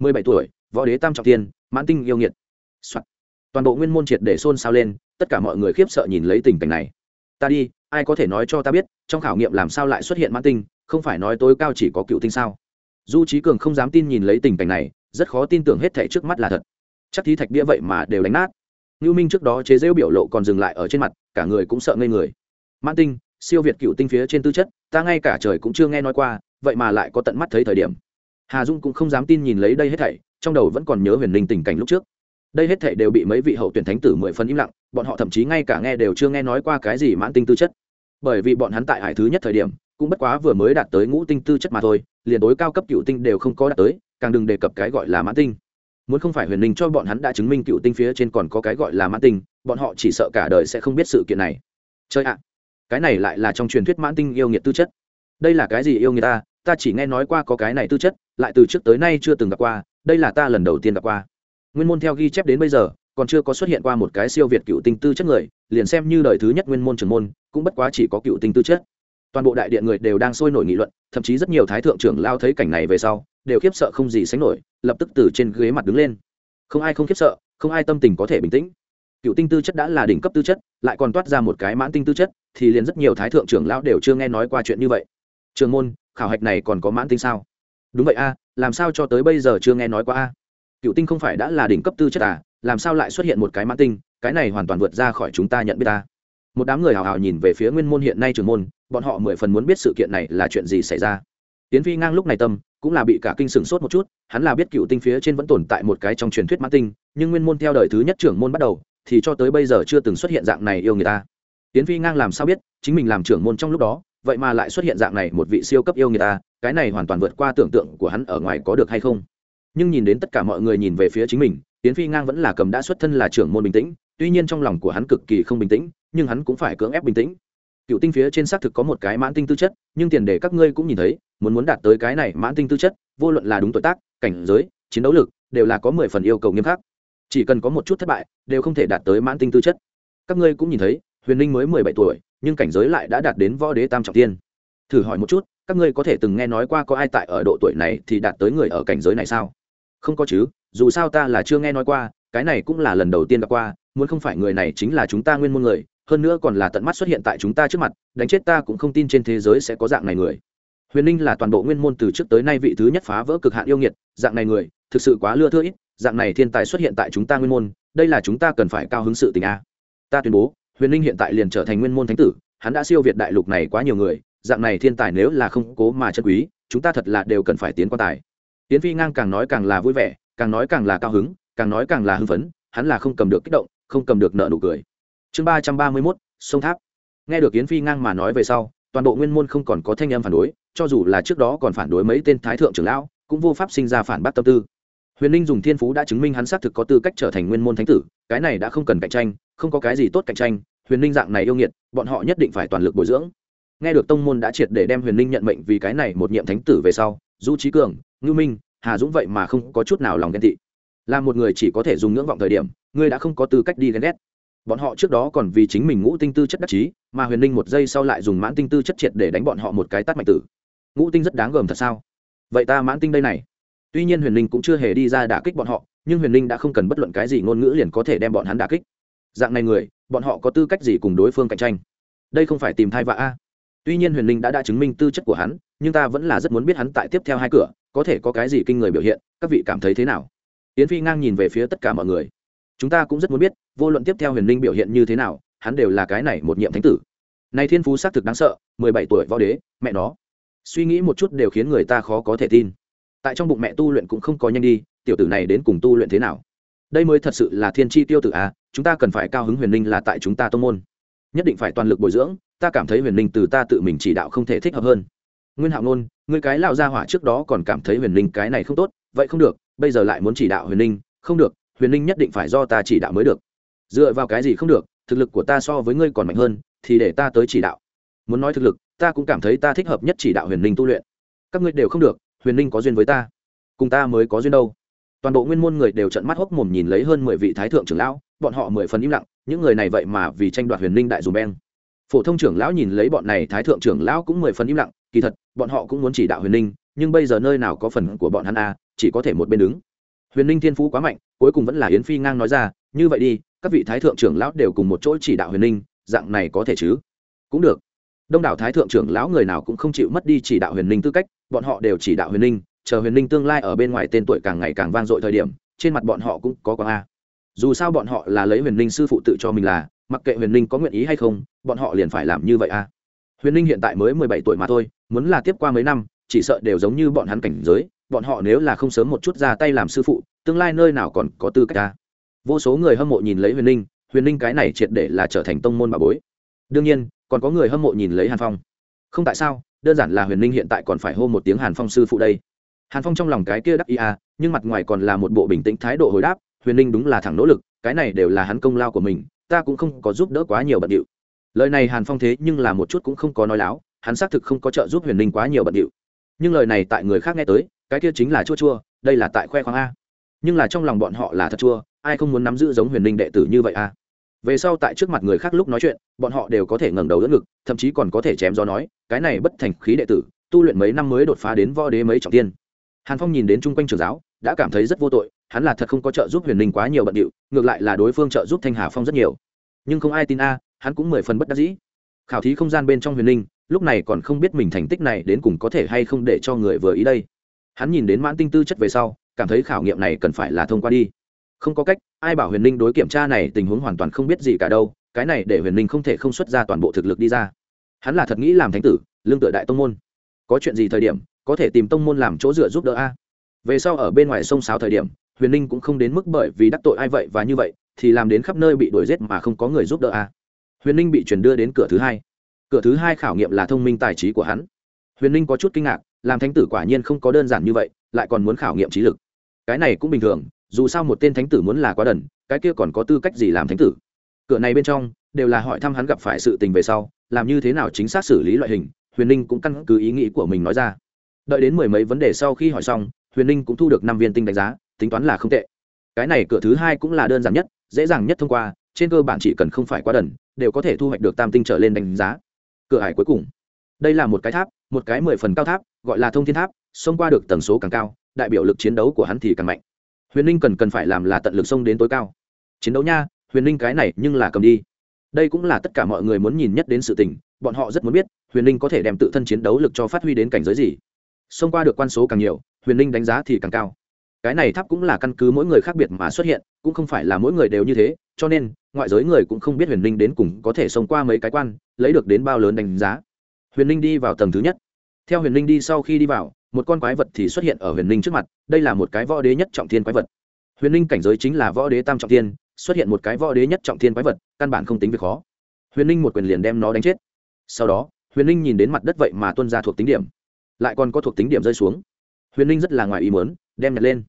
Mười bảy tuổi, võ đế tam trọng tiên, mãn tinh yêu nghiệt、Soạn. toàn bộ nguyên môn triệt để xôn xao lên, tất cả mọi người khiếp sợ nhìn lấy tình cảnh này. Ta đi, ai có thể nói cho ta biết, trong khảo nghiệm làm sao lại xuất hiện mãn tinh, không phải nói tối cao chỉ có cựu tinh sao? Du trí cường không dám tin nhìn lấy tình cảnh này, rất khó tin tưởng hết thảy trước mắt là thật chắc thí thạch bia vậy mà đều đánh nát. Ngưu minh trước đó chế rêu biểu lộ còn dừng lại ở trên mặt, cả người cũng sợ ngây người. Mãn tinh, siêu việt cựu tinh phía trên tư chất, ta ngay cả trời cũng chưa nghe nói qua, vậy mà lại có tận mắt thấy thời điểm. Hà dung cũng không dám tin nhìn lấy đây hết thảy, trong đầu vẫn còn nhớ huyền linh tình cảnh lúc trước. Đây hết thảy đều bị mấy vị hậu tuyển thánh tử mười phần im lặng, bọn họ thậm chí ngay cả nghe đều chưa nghe nói qua cái gì mãn tinh tư chất. Bởi vì bọn hắn tại hải thứ nhất thời điểm, cũng bất quá vừa mới đạt tới ngũ tinh tư chất mà thôi, liền đối cao cấp cựu tinh đều không có đạt tới, càng đừng đề cập cái gọi là mãn tinh muốn không phải huyền linh cho bọn hắn đã chứng minh cựu tinh phía trên còn có cái gọi là mãn tinh, bọn họ chỉ sợ cả đời sẽ không biết sự kiện này. Chơi ạ, cái này lại là trong truyền thuyết mãn tinh yêu nghiệt tư chất. Đây là cái gì yêu nghiệt ta? Ta chỉ nghe nói qua có cái này tư chất, lại từ trước tới nay chưa từng gặp qua, đây là ta lần đầu tiên gặp qua. Nguyên môn theo ghi chép đến bây giờ, còn chưa có xuất hiện qua một cái siêu việt cựu tinh tư chất người, liền xem như đời thứ nhất nguyên môn trưởng môn, cũng bất quá chỉ có cựu tinh tư chất toàn bộ đại điện người đều đang sôi nổi nghị luận, thậm chí rất nhiều thái thượng trưởng lao thấy cảnh này về sau, đều khiếp sợ không gì sánh nổi, lập tức từ trên ghế mặt đứng lên. Không ai không khiếp sợ, không ai tâm tình có thể bình tĩnh. Cựu tinh tư chất đã là đỉnh cấp tư chất, lại còn toát ra một cái mãn tinh tư chất, thì liền rất nhiều thái thượng trưởng lão đều chưa nghe nói qua chuyện như vậy. Trường môn, khảo hạch này còn có mãn tinh sao? Đúng vậy a, làm sao cho tới bây giờ chưa nghe nói qua a? Cựu tinh không phải đã là đỉnh cấp tư chất à làm sao lại xuất hiện một cái mãn tinh, cái này hoàn toàn vượt ra khỏi chúng ta nhận biết ta. Một đám người hào hào nhìn về phía nguyên môn hiện nay trường môn bọn họ mười phần muốn biết sự kiện này là chuyện gì xảy ra. Tiến phi ngang lúc này tâm, cũng là bị cả kinh sửng sốt một chút, hắn là biết cựu tinh phía trên vẫn tồn tại một cái trong truyền thuyết mãn tinh, nhưng nguyên môn theo đời thứ nhất trưởng môn bắt đầu, thì cho tới bây giờ chưa từng xuất hiện dạng này yêu người ta. Tiến phi ngang làm sao biết, chính mình làm trưởng môn trong lúc đó, vậy mà lại xuất hiện dạng này một vị siêu cấp yêu người ta, cái này hoàn toàn vượt qua tưởng tượng của hắn ở ngoài có được hay không. Nhưng nhìn đến tất cả mọi người nhìn về phía chính mình, tiến phi ngang vẫn là cầm đã xuất thân là trưởng môn bình tĩnh, tuy nhiên trong lòng của hắn cực kỳ không bình tĩnh, nhưng hắn cũng phải cưỡng ép bình tĩnh cựu tinh phía trên xác thực có một cái mãn tinh tư chất, nhưng tiền đề các ngươi cũng nhìn thấy, muốn muốn đạt tới cái này mãn tinh tư chất, vô luận là đúng tuổi tác, cảnh giới, chiến đấu lực, đều là có mười phần yêu cầu nghiêm khắc. Chỉ cần có một chút thất bại, đều không thể đạt tới mãn tinh tư chất. Các ngươi cũng nhìn thấy, huyền ninh mới mười bảy tuổi, nhưng cảnh giới lại đã đạt đến võ đế tam trọng tiên. Thử hỏi một chút, các ngươi có thể từng nghe nói qua có ai tại ở độ tuổi này thì đạt tới người ở cảnh giới này sao? Không có chứ, dù sao ta là chưa nghe nói qua, cái này cũng là lần đầu tiên đã qua, muốn không phải người này chính là chúng ta nguyên môn người hơn nữa còn là tận mắt xuất hiện tại chúng ta trước mặt, đánh chết ta cũng không tin trên thế giới sẽ có dạng này người. Huyền ninh là toàn bộ nguyên môn từ trước tới nay vị thứ nhất phá vỡ cực hạn yêu nghiệt, dạng này người, thực sự quá lưa thưa ít, dạng này thiên tài xuất hiện tại chúng ta nguyên môn, đây là chúng ta cần phải cao hứng sự tình a. Ta tuyên bố, huyền ninh hiện tại liền trở thành nguyên môn thánh tử, hắn đã siêu việt đại lục này quá nhiều người, dạng này thiên tài nếu là không cố mà chân quý, chúng ta thật là đều cần phải tiến quan tài. Tiến phi ngang càng nói càng là vui vẻ, càng nói càng là cao hứng, càng nói càng là hưng phấn, hắn là không cầm được kích động, không cầm được nợ nụ cười chương ba trăm ba mươi mốt, sông tháp. Nghe được yến phi ngang mà nói về sau, toàn bộ nguyên môn không còn có thanh âm phản đối, cho dù là trước đó còn phản đối mấy tên thái thượng trưởng lão, cũng vô pháp sinh ra phản bác tâm tư. Huyền ninh dùng thiên phú đã chứng minh hắn xác thực có tư cách trở thành nguyên môn thánh tử, cái này đã không cần cạnh tranh, không có cái gì tốt cạnh tranh, huyền ninh dạng này yêu nghiệt, bọn họ nhất định phải toàn lực bồi dưỡng. Nghe được tông môn đã triệt để đem huyền ninh nhận mệnh vì cái này một nhiệm thánh tử về sau, du trí cường, ngư minh, hà dũng vậy mà không có chút nào lòng ghen tị. Là một người chỉ có thể dùng ngưỡng vọng thời điểm, ngươi đã không có tư cách đi ghen ghét bọn họ trước đó còn vì chính mình ngũ tinh tư chất đắc chí, mà huyền ninh một giây sau lại dùng mãn tinh tư chất triệt để đánh bọn họ một cái tắt mạnh tử. Ngũ tinh rất đáng gờm thật sao? Vậy ta mãn tinh đây này. Tuy nhiên huyền ninh cũng chưa hề đi ra đả kích bọn họ, nhưng huyền ninh đã không cần bất luận cái gì ngôn ngữ liền có thể đem bọn hắn đả kích. Dạng này người, bọn họ có tư cách gì cùng đối phương cạnh tranh? Đây không phải tìm thai vạ a. Tuy nhiên huyền ninh đã đã chứng minh tư chất của hắn, nhưng ta vẫn là rất muốn biết hắn tại tiếp theo hai cửa, có thể có cái gì kinh người biểu hiện, các vị cảm thấy thế nào? Yến phi ngang nhìn về phía tất cả mọi người. Chúng ta cũng rất muốn biết vô luận tiếp theo huyền Linh biểu hiện như thế nào hắn đều là cái này một nhiệm thánh tử. Này thiên phú xác thực đáng sợ mười bảy tuổi võ đế mẹ nó. Suy nghĩ một chút đều khiến người ta khó có thể tin. Tại trong bụng mẹ tu luyện cũng không có nhanh đi tiểu tử này đến cùng tu luyện thế nào? Đây mới thật sự là thiên tri tiêu tử à chúng ta cần phải cao hứng huyền Linh là tại chúng ta tô môn. Nhất định phải toàn lực bồi dưỡng ta cảm thấy huyền Linh từ ta tự mình chỉ đạo không thể thích hợp hơn. Nguyên hạo ngôn người cái lao ra hỏa trước đó còn cảm thấy huyền Linh cái này không tốt vậy không được bây giờ lại muốn chỉ đạo huyền Linh, không được huyền Linh nhất định phải do ta chỉ đạo mới được dựa vào cái gì không được, thực lực của ta so với ngươi còn mạnh hơn, thì để ta tới chỉ đạo. Muốn nói thực lực, ta cũng cảm thấy ta thích hợp nhất chỉ đạo huyền ninh tu luyện. Các ngươi đều không được, huyền ninh có duyên với ta. Cùng ta mới có duyên đâu. Toàn bộ nguyên môn người đều trận mắt hốc mồm nhìn lấy hơn mười vị thái thượng trưởng lão, bọn họ mười phần im lặng, những người này vậy mà vì tranh đoạt huyền ninh đại dùm beng. Phổ thông trưởng lão nhìn lấy bọn này thái thượng trưởng lão cũng mười phần im lặng, kỳ thật, bọn họ cũng muốn chỉ đạo huyền ninh nhưng bây giờ nơi nào có phần của bọn hắn a chỉ có thể một bên đứng. Huyền ninh thiên phú quá mạnh, cuối cùng vẫn là yến phi ngang nói ra như vậy đi, các vị thái thượng trưởng lão đều cùng một chỗ chỉ đạo huyền ninh dạng này có thể chứ? Cũng được. Đông đảo thái thượng trưởng lão người nào cũng không chịu mất đi chỉ đạo huyền ninh tư cách, bọn họ đều chỉ đạo huyền ninh chờ huyền ninh tương lai ở bên ngoài tên tuổi càng ngày càng vang dội thời điểm, trên mặt bọn họ cũng có quang a. Dù sao bọn họ là lấy huyền ninh sư phụ tự cho mình là, mặc kệ huyền ninh có nguyện ý hay không, bọn họ liền phải làm như vậy a. Huyền ninh hiện tại mới mười bảy tuổi mà thôi, muốn là tiếp qua mấy năm, chỉ sợ đều giống như bọn hắn cảnh giới, bọn họ nếu là không sớm một chút ra tay làm sư phụ, tương lai nơi nào còn có tư cách ta vô số người hâm mộ nhìn lấy huyền ninh huyền ninh cái này triệt để là trở thành tông môn bà bối. Đương nhiên, còn có người hâm mộ nhìn lấy hàn phong. Không tại sao, đơn giản là huyền ninh hiện tại còn phải hô một tiếng hàn phong sư phụ đây. Hàn phong trong lòng cái kia đắc ý à nhưng mặt ngoài còn là một bộ bình tĩnh thái độ hồi đáp, huyền ninh đúng là thẳng nỗ lực, cái này đều là hắn công lao của mình, ta cũng không có giúp đỡ quá nhiều bận điệu. Lời này hàn phong thế nhưng là một chút cũng không có nói láo, hắn xác thực không có trợ giúp huyền ninh quá nhiều bận điệu. Nhưng lời này tại người khác nghe tới, cái kia chính là chua chua, đây là tại khoe khoang a. Nhưng là trong lòng bọn họ là thật chua ai không muốn nắm giữ giống huyền Linh đệ tử như vậy a về sau tại trước mặt người khác lúc nói chuyện, bọn họ đều có thể ngẩng đầu đỡ ngực, thậm chí còn có thể chém gió nói, cái này bất thành khí đệ tử, tu luyện mấy năm mới đột phá đến võ đế mấy trọng tiên. Hàn phong nhìn đến chung quanh trường giáo, đã cảm thấy rất vô tội, hắn là thật không có trợ giúp huyền ninh quá nhiều bận điệu, ngược lại là đối phương trợ giúp thanh hà phong rất nhiều. Nhưng không ai tin a, hắn cũng mười phần bất đắc dĩ. Khảo thí không gian bên trong huyền ninh lúc này còn không biết mình thành tích này đến cùng có thể hay không để cho người vừa ý đây. Hắn nhìn đến mãn tinh tư chất về sau, cảm thấy khảo nghiệm này cần phải là thông qua đi không có cách, ai bảo huyền ninh đối kiểm tra này tình huống hoàn toàn không biết gì cả đâu, cái này để huyền ninh không thể không xuất ra toàn bộ thực lực đi ra. Hắn là thật nghĩ làm thánh tử, lương tựa đại tông môn. Có chuyện gì thời điểm, có thể tìm tông môn làm chỗ dựa giúp đỡ a? Về sau ở bên ngoài sông sáo thời điểm, huyền ninh cũng không đến mức bởi vì đắc tội ai vậy và như vậy, thì làm đến khắp nơi bị đuổi giết mà không có người giúp đỡ a. Huyền ninh bị chuyển đưa đến cửa thứ hai. Cửa thứ hai khảo nghiệm là thông minh tài trí của hắn. Huyền ninh có chút kinh ngạc, làm thánh tử quả nhiên không có đơn giản như vậy, lại còn muốn khảo nghiệm trí lực. Cái này cũng bình thường dù sao một tên thánh tử muốn là quá đần, cái kia còn có tư cách gì làm thánh tử? Cửa này bên trong, đều là hỏi thăm hắn gặp phải sự tình về sau, làm như thế nào chính xác xử lý loại hình, huyền ninh cũng căn cứ ý nghĩ của mình nói ra. Đợi đến mười mấy vấn đề sau khi hỏi xong, huyền ninh cũng thu được năm viên tinh đánh giá, tính toán là không tệ. Cái này cửa thứ hai cũng là đơn giản nhất, dễ dàng nhất thông qua, trên cơ bản chỉ cần không phải quá đần, đều có thể thu hoạch được tam tinh trở lên đánh giá. Cửa hải cuối cùng. Đây là một cái tháp, một cái mười phần cao tháp, gọi là thông thiên tháp, xông qua được tần số càng cao, đại biểu lực chiến đấu của hắn thì càng mạnh huyền ninh cần cần phải làm là tận lực sông đến tối cao. Chiến đấu nha, huyền ninh cái này nhưng là cầm đi. Đây cũng là tất cả mọi người muốn nhìn nhất đến sự tình, bọn họ rất muốn biết, huyền ninh có thể đem tự thân chiến đấu lực cho phát huy đến cảnh giới gì. Xông qua được quan số càng nhiều, huyền ninh đánh giá thì càng cao. Cái này tháp cũng là căn cứ mỗi người khác biệt mà xuất hiện, cũng không phải là mỗi người đều như thế, cho nên, ngoại giới người cũng không biết huyền ninh đến cùng có thể xông qua mấy cái quan, lấy được đến bao lớn đánh giá. Huyền ninh đi vào tầng thứ nhất. Theo huyền ninh đi sau khi đi vào một con quái vật thì xuất hiện ở huyền ninh trước mặt, đây là một cái võ đế nhất trọng thiên quái vật. Huyền ninh cảnh giới chính là võ đế tam trọng thiên, xuất hiện một cái võ đế nhất trọng thiên quái vật, căn bản không tính việc khó. Huyền ninh một quyền liền đem nó đánh chết. Sau đó, huyền ninh nhìn đến mặt đất vậy mà tuân ra thuộc tính điểm. Lại còn có thuộc tính điểm rơi xuống. Huyền ninh rất là ngoài ý muốn, đem nhặt lên.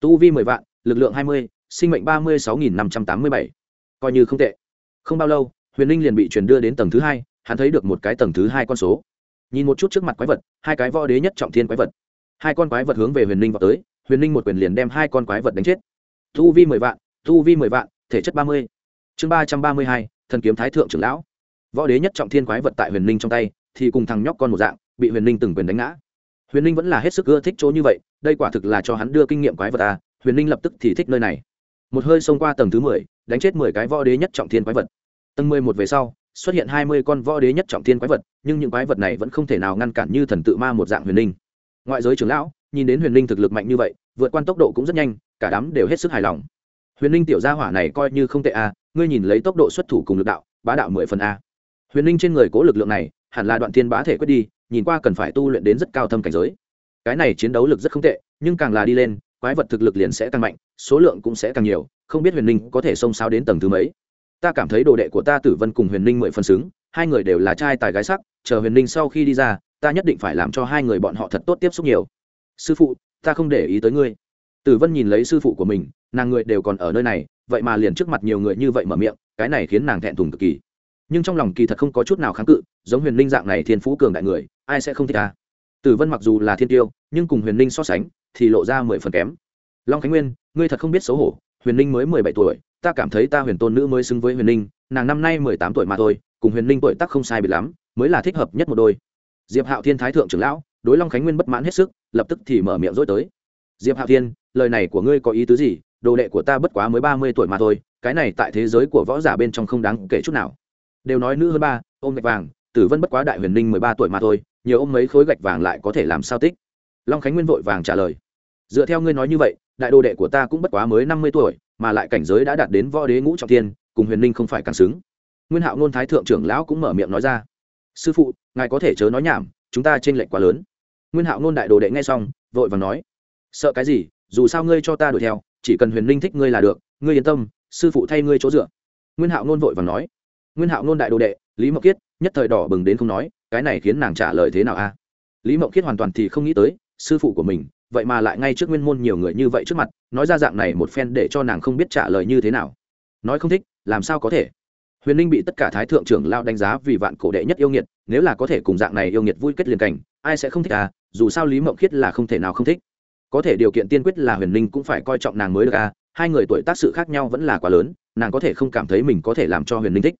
Tu vi mười vạn, lực lượng hai mươi, sinh mệnh ba mươi sáu nghìn năm trăm tám mươi bảy. Coi như không tệ. Không bao lâu, huyền ninh liền bị truyền đưa đến tầng thứ hai, hắn thấy được một cái tầng thứ hai con số nhìn một chút trước mặt quái vật, hai cái võ đế nhất trọng thiên quái vật. Hai con quái vật hướng về huyền ninh vào tới, huyền ninh một quyền liền đem hai con quái vật đánh chết. Thu vi mười vạn, thu vi mười vạn, thể chất ba mươi. Chương ba trăm ba mươi hai, thần kiếm thái thượng trưởng lão. Võ đế nhất trọng thiên quái vật tại huyền ninh trong tay, thì cùng thằng nhóc con một dạng, bị huyền ninh từng quyền đánh ngã. Huyền ninh vẫn là hết sức ưa thích chỗ như vậy, đây quả thực là cho hắn đưa kinh nghiệm quái vật à huyền ninh lập tức thì thích nơi này. Một hơi xông qua tầng thứ mười, đánh chết mười cái võ đế nhất trọng thiên quái vật. Tầng mười một về sau, xuất hiện hai mươi con võ đế nhất trọng thiên quái vật nhưng những quái vật này vẫn không thể nào ngăn cản như thần tự ma một dạng huyền linh. Ngoại giới trưởng lão, nhìn đến huyền linh thực lực mạnh như vậy, vượt qua tốc độ cũng rất nhanh, cả đám đều hết sức hài lòng. Huyền linh tiểu gia hỏa này coi như không tệ a, ngươi nhìn lấy tốc độ xuất thủ cùng lực đạo, bá đạo mười phần a. Huyền linh trên người cố lực lượng này, hẳn là đoạn thiên bá thể quyết đi, nhìn qua cần phải tu luyện đến rất cao thâm cảnh giới. Cái này chiến đấu lực rất không tệ, nhưng càng là đi lên, quái vật thực lực liền sẽ tăng mạnh, số lượng cũng sẽ càng nhiều, không biết huyền linh có thể xông xáo đến tầng thứ mấy. Ta cảm thấy đồ đệ của ta tử vân cùng huyền linh mười phần xứng hai người đều là trai tài gái sắc, chờ huyền ninh sau khi đi ra, ta nhất định phải làm cho hai người bọn họ thật tốt tiếp xúc nhiều. Sư phụ, ta không để ý tới ngươi. Tử vân nhìn lấy sư phụ của mình, nàng người đều còn ở nơi này, vậy mà liền trước mặt nhiều người như vậy mở miệng, cái này khiến nàng thẹn thùng cực kỳ. Nhưng trong lòng kỳ thật không có chút nào kháng cự, giống huyền ninh dạng này thiên phú cường đại người, ai sẽ không thích ta? Tử vân mặc dù là thiên tiêu, nhưng cùng huyền ninh so sánh, thì lộ ra mười phần kém. Long khánh nguyên, ngươi thật không biết xấu hổ, huyền ninh mới mười bảy tuổi, ta cảm thấy ta huyền tôn nữ mới xứng với huyền ninh, nàng năm nay mười tám tuổi mà thôi cùng huyền ninh tuổi tác không sai biệt lắm, mới là thích hợp nhất một đôi. Diệp hạo thiên thái thượng trưởng lão, đối long khánh nguyên bất mãn hết sức, lập tức thì mở miệng dối tới. Diệp hạo thiên, lời này của ngươi có ý tứ gì? Đồ đệ của ta bất quá mới ba mươi tuổi mà thôi, cái này tại thế giới của võ giả bên trong không đáng kể chút nào. Đều nói nữ hơn ba, ôm gạch vàng, tử vân bất quá đại huyền ninh mười ba tuổi mà thôi, nhiều ôm mấy khối gạch vàng lại có thể làm sao tích? Long khánh nguyên vội vàng trả lời. Dựa theo ngươi nói như vậy, đại đồ đệ của ta cũng bất quá mới năm mươi tuổi, mà lại cảnh giới đã đạt đến võ đế ngũ trọng tiên cùng huyền ninh không phải càng xứng nguyên hạo nôn thái thượng trưởng lão cũng mở miệng nói ra. Sư phụ, ngài có thể chớ nói nhảm, chúng ta t r ê n lệch quá lớn. Nguyên hạo nôn đại đồ đệ nghe xong, vội và nói. Sợ cái gì, dù sao ngươi cho ta đuổi theo, chỉ cần huyền Linh thích ngươi là được, ngươi yên tâm, sư phụ thay ngươi chỗ dựa. Nguyên hạo nôn vội và nói. Nguyên hạo nôn đại đồ đệ, lý Mậu kiết nhất thời đỏ bừng đến không nói, cái này khiến nàng trả lời thế nào a? Lý Mậu kiết hoàn toàn thì không nghĩ tới, sư phụ của mình, vậy mà lại ngay trước nguyên môn nhiều người như vậy trước mặt, nói ra dạng này một phen để cho nàng không biết trả lời như thế nào. Nói không thích, làm sao có thể? Huyền ninh bị tất cả thái thượng trưởng lao đánh giá vì vạn cổ đệ nhất yêu nghiệt, nếu là có thể cùng dạng này yêu nghiệt vui kết liền cảnh, ai sẽ không thích à? Dù sao lý mộng khiết là không thể nào không thích. Có thể điều kiện tiên quyết là huyền ninh cũng phải coi trọng nàng mới được à? Hai người tuổi tác sự khác nhau vẫn là quá lớn, nàng có thể không cảm thấy mình có thể làm cho huyền ninh thích.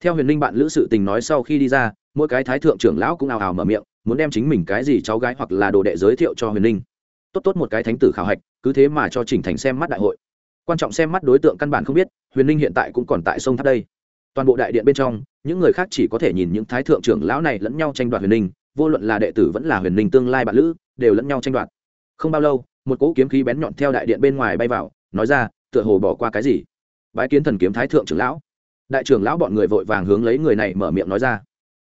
Theo huyền ninh bạn lữ sự tình nói sau khi đi ra, mỗi cái thái thượng trưởng lão cũng ào ào mở miệng, muốn đem chính mình cái gì cháu gái hoặc là đồ đệ giới thiệu cho huyền ninh. Tốt tốt một cái thánh tử khảo hạch, cứ thế mà cho chỉnh thành xem mắt đại hội. Quan trọng xem mắt đối tượng căn bản không biết, huyền ninh hiện tại cũng còn tại sông tháp đây toàn bộ đại điện bên trong, những người khác chỉ có thể nhìn những thái thượng trưởng lão này lẫn nhau tranh đoạt huyền ninh vô luận là đệ tử vẫn là huyền ninh tương lai bạn lữ, đều lẫn nhau tranh đoạt. Không bao lâu, một cỗ kiếm khí bén nhọn theo đại điện bên ngoài bay vào, nói ra, tựa hồ bỏ qua cái gì? Bái kiến thần kiếm thái thượng trưởng lão. Đại trưởng lão bọn người vội vàng hướng lấy người này mở miệng nói ra.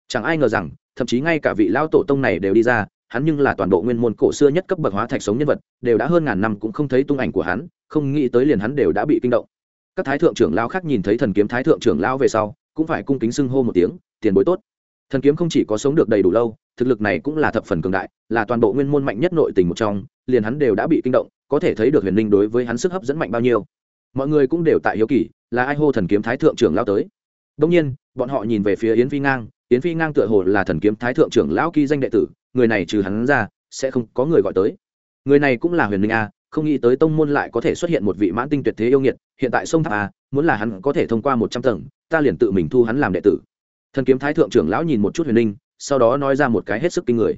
Chẳng ai ngờ rằng, thậm chí ngay cả vị lão tổ tông này đều đi ra, hắn nhưng là toàn bộ nguyên môn cổ xưa nhất cấp bậc hóa thạch sống nhân vật, đều đã hơn ngàn năm cũng không thấy tung ảnh của hắn, không nghĩ tới liền hắn đều đã bị kinh động các thái thượng trưởng lão khác nhìn thấy thần kiếm thái thượng trưởng lão về sau, cũng phải cung kính xưng hô một tiếng, tiền bối tốt. Thần kiếm không chỉ có sống được đầy đủ lâu, thực lực này cũng là thập phần cường đại, là toàn bộ nguyên môn mạnh nhất nội tình một trong, liền hắn đều đã bị kinh động, có thể thấy được huyền ninh đối với hắn sức hấp dẫn mạnh bao nhiêu. Mọi người cũng đều tại hiếu kỳ, là ai hô thần kiếm thái thượng trưởng lao tới. Đông nhiên, bọn họ nhìn về phía yến phi ngang, yến phi ngang tựa hồ là thần kiếm thái thượng trưởng lão kỳ danh đệ tử, người này trừ hắn ra, sẽ không có người gọi tới. Người này cũng là huyền ninh a, không nghĩ tới tông môn lại có thể xuất hiện một vị mãn tinh tuyệt thế yêu nghiệt hiện tại sông tháp a, muốn là hắn có thể thông qua một trăm tầng, ta liền tự mình thu hắn làm đệ tử. Thần kiếm thái thượng trưởng lão nhìn một chút huyền ninh sau đó nói ra một cái hết sức kinh người.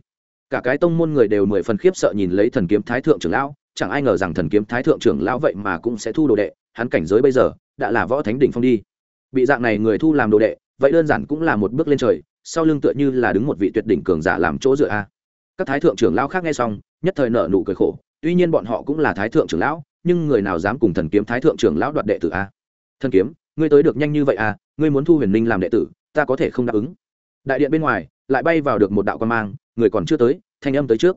Cả cái tông môn người đều mười phần khiếp sợ nhìn lấy thần kiếm thái thượng trưởng lão, chẳng ai ngờ rằng thần kiếm thái thượng trưởng lão vậy mà cũng sẽ thu đồ đệ, hắn cảnh giới bây giờ, đã là võ thánh đỉnh phong đi. Bị dạng này người thu làm đồ đệ, vậy đơn giản cũng là một bước lên trời, sau lưng tựa như là đứng một vị tuyệt đỉnh cường giả làm chỗ dựa a. Các thái thượng trưởng lão khác nghe xong, nhất thời nợ nụ cười khổ, tuy nhiên bọn họ cũng là thái thượng trưởng lão nhưng người nào dám cùng thần kiếm thái thượng trưởng lão đoạt đệ tử a? Thần kiếm, ngươi tới được nhanh như vậy à? Ngươi muốn thu huyền ninh làm đệ tử, ta có thể không đáp ứng. Đại điện bên ngoài, lại bay vào được một đạo quan mang, người còn chưa tới, thanh âm tới trước.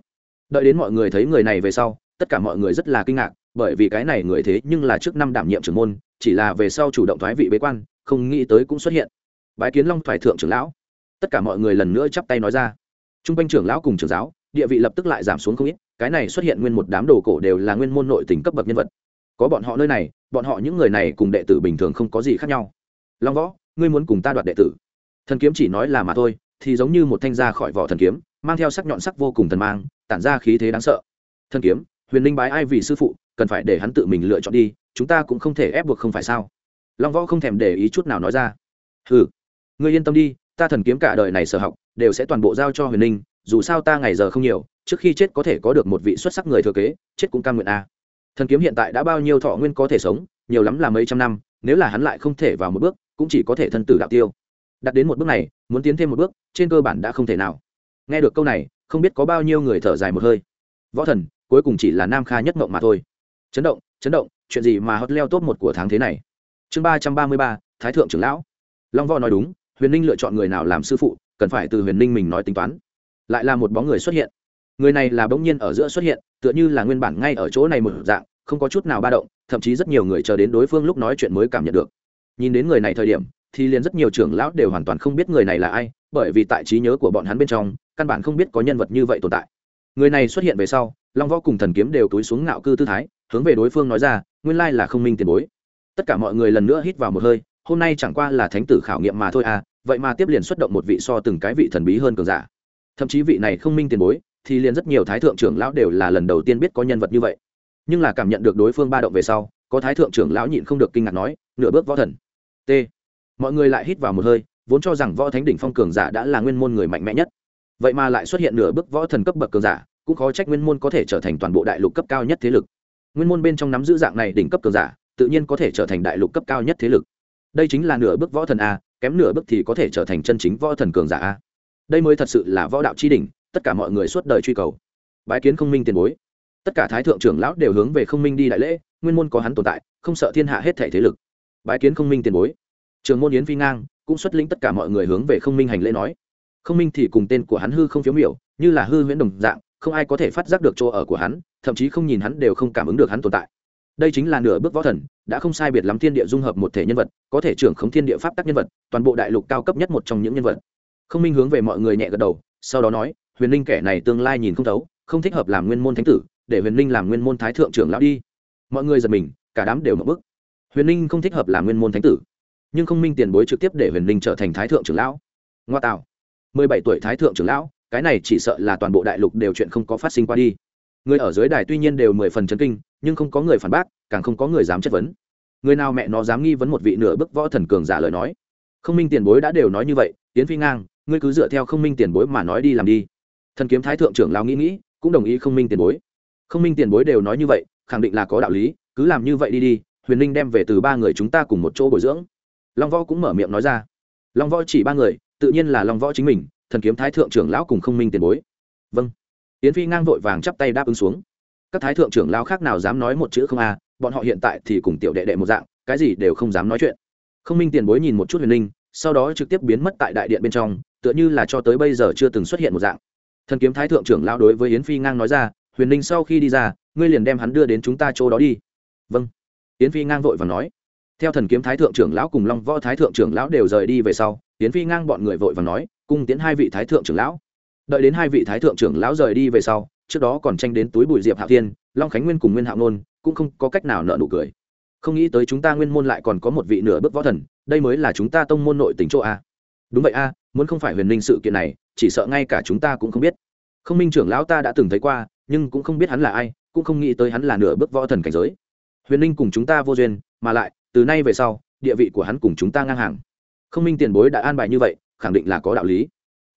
Đợi đến mọi người thấy người này về sau, tất cả mọi người rất là kinh ngạc, bởi vì cái này người thế nhưng là trước năm đảm nhiệm trưởng môn, chỉ là về sau chủ động thoái vị bế quan, không nghĩ tới cũng xuất hiện. Bái kiến long thoại thượng trưởng lão. Tất cả mọi người lần nữa chắp tay nói ra. T r u n g quanh trưởng lão cùng trưởng giáo, địa vị lập tức lại giảm xuống không ít cái này xuất hiện nguyên một đám đồ cổ đều là nguyên môn nội tình cấp bậc nhân vật. Có bọn họ nơi này, bọn họ những người này cùng đệ tử bình thường không có gì khác nhau. Long võ, ngươi muốn cùng ta đoạt đệ tử? Thần kiếm chỉ nói là mà thôi, thì giống như một thanh ra khỏi vỏ thần kiếm, mang theo sắc nhọn sắc vô cùng thần mang, tản ra khí thế đáng sợ. Thần kiếm, huyền linh bái ai vì sư phụ, cần phải để hắn tự mình lựa chọn đi, chúng ta cũng không thể ép buộc không phải sao? Long võ không thèm để ý chút nào nói ra. Ừ ngươi yên tâm đi, ta thần kiếm cả đời này sở học, đều sẽ toàn bộ giao cho huyền Linh dù sao ta ngày giờ không nhiều, trước khi chết có thể có được một vị xuất sắc người thừa kế, chết cũng cam nguyện a. À. thần kiếm hiện tại đã bao nhiêu thọ nguyên có thể sống, nhiều lắm là mấy trăm năm, nếu là hắn lại không thể vào một bước, cũng chỉ có thể thân tử đạo tiêu. Đặt đến một bước này, muốn tiến thêm một bước, trên cơ bản đã không thể nào. Nghe được câu này, không biết có bao nhiêu người thở dài một hơi. Võ thần, cuối cùng chỉ là nam kha nhất mộng mà thôi. Chấn động chấn động, chuyện gì mà hot leo top một của tháng thế này? Chương ba trăm ba mươi ba, thái thượng trưởng lão. Long võ nói đúng, huyền ninh lựa chọn người nào làm sư phụ, cần phải từ huyền ninh mình nói tính toán lại là một bóng người xuất hiện. Người này là bỗng nhiên ở giữa xuất hiện, tựa như là nguyên bản ngay ở chỗ này một dạng, không có chút nào ba động, thậm chí rất nhiều người chờ đến đối phương lúc nói chuyện mới cảm nhận được. Nhìn đến người này thời điểm, thì liền rất nhiều trưởng lão đều hoàn toàn không biết người này là ai, bởi vì tại trí nhớ của bọn hắn bên trong, căn bản không biết có nhân vật như vậy tồn tại. Người này xuất hiện về sau, long võ cùng thần kiếm đều túi xuống ngạo cư tư thái, hướng về đối phương nói ra, nguyên lai là không minh tiền bối. Tất cả mọi người lần nữa hít vào một hơi, hôm nay chẳng qua là thánh tử khảo nghiệm mà thôi à vậy mà tiếp liền xuất động một vị so từng cái vị thần bí hơn cường giả thậm chí vị này không minh tiền bối, thì liền rất nhiều thái thượng trưởng lão đều là lần đầu tiên biết có nhân vật như vậy. Nhưng là cảm nhận được đối phương ba động về sau, có thái thượng trưởng lão nhịn không được kinh ngạc nói, nửa bước võ thần. T. Mọi người lại hít vào một hơi, vốn cho rằng võ thánh đỉnh phong cường giả đã là nguyên môn người mạnh mẽ nhất. Vậy mà lại xuất hiện nửa bước võ thần cấp bậc cường giả, cũng khó trách nguyên môn có thể trở thành toàn bộ đại lục cấp cao nhất thế lực. Nguyên môn bên trong nắm giữ dạng này đỉnh cấp cường giả, tự nhiên có thể trở thành đại lục cấp cao nhất thế lực. Đây chính là nửa bước võ thần a, kém nửa bước thì có thể trở thành chân chính võ thần cường giả a đây mới thật sự là võ đạo tri đỉnh, tất cả mọi người suốt đời truy cầu. Bái kiến không minh tiền bối. Tất cả thái thượng trưởng lão đều hướng về không minh đi đại lễ, nguyên môn có hắn tồn tại, không sợ thiên hạ hết thể thế lực. Bái kiến không minh tiền bối. Trường môn yến phi ngang cũng xuất lĩnh tất cả mọi người hướng về không minh hành lễ nói. Không minh thì cùng tên của hắn hư không phiếu miểu, như là hư huyễn đồng dạng, không ai có thể phát giác được chỗ ở của hắn, thậm chí không nhìn hắn đều không cảm ứng được hắn tồn tại. Đây chính là nửa bước võ thần, đã không sai biệt lắm thiên địa dung hợp một thể nhân vật, có thể trưởng khống thiên địa pháp tắc nhân vật, toàn bộ đại lục cao cấp nhất một trong những nhân vật không minh hướng về mọi người nhẹ gật đầu, sau đó nói, huyền linh kẻ này tương lai nhìn không thấu, không thích hợp làm nguyên môn thánh tử, để huyền linh làm nguyên môn thái thượng trưởng lão đi. Mọi người giật mình, cả đám đều mập bức. Huyền linh không thích hợp làm nguyên môn thánh tử, nhưng không minh tiền bối trực tiếp để huyền linh trở thành thái thượng trưởng lão. Ngoa tạo. Mười bảy tuổi thái thượng trưởng lão, cái này chỉ sợ là toàn bộ đại lục đều chuyện không có phát sinh qua đi. Người ở dưới đài tuy nhiên đều mười phần chấn kinh, nhưng không có người phản bác, càng không có người dám chất vấn. Người nào mẹ nó dám nghi vấn một vị nửa bức võ thần cường giả lời nói. Không minh tiền bối đã đều nói như vậy tiến phi ngang ngươi cứ dựa theo không minh tiền bối mà nói đi làm đi. Thần kiếm thái thượng trưởng lao nghĩ nghĩ, cũng đồng ý không minh tiền bối. Không minh tiền bối đều nói như vậy, khẳng định là có đạo lý, cứ làm như vậy đi đi, huyền ninh đem về từ ba người chúng ta cùng một chỗ bồi dưỡng. Long võ cũng mở miệng nói ra. Long võ chỉ ba người, tự nhiên là long võ chính mình, thần kiếm thái thượng trưởng lão cùng không minh tiền bối. Vâng. Yến phi ngang vội vàng chắp tay đáp ứng xuống. Các thái thượng trưởng lão khác nào dám nói một chữ không a bọn họ hiện tại thì cùng tiểu đệ đệ một dạng, cái gì đều không dám nói chuyện. Không minh tiền bối nhìn một chút huyền ninh, sau đó trực tiếp biến mất tại đại điện bên trong tựa như là cho tới bây giờ chưa từng xuất hiện một dạng. Thần kiếm thái thượng trưởng lão đối với yến phi ngang nói ra, huyền ninh sau khi đi ra, ngươi liền đem hắn đưa đến chúng ta chỗ đó đi. Vâng. Yến phi ngang vội và nói. Theo thần kiếm thái thượng trưởng lão cùng long võ thái thượng trưởng lão đều rời đi về sau, yến phi ngang bọn người vội và nói, cung tiến hai vị thái thượng trưởng lão. Đợi đến hai vị thái thượng trưởng lão rời đi về sau, trước đó còn tranh đến túi bụi diệp hạ thiên, long khánh nguyên cùng nguyên hạo nôn, cũng không có cách nào nợ nụ cười. Không nghĩ tới chúng ta nguyên môn lại còn có một vị nửa bước võ thần, đây mới là chúng ta tông môn nội tỉnh chỗ a. Đúng vậy a muốn không phải huyền ninh sự kiện này, chỉ sợ ngay cả chúng ta cũng không biết. Không minh trưởng lão ta đã từng thấy qua, nhưng cũng không biết hắn là ai, cũng không nghĩ tới hắn là nửa bước võ thần cảnh giới. Huyền ninh cùng chúng ta vô duyên, mà lại, từ nay về sau, địa vị của hắn cùng chúng ta ngang hàng. Không minh tiền bối đã an bài như vậy, khẳng định là có đạo lý.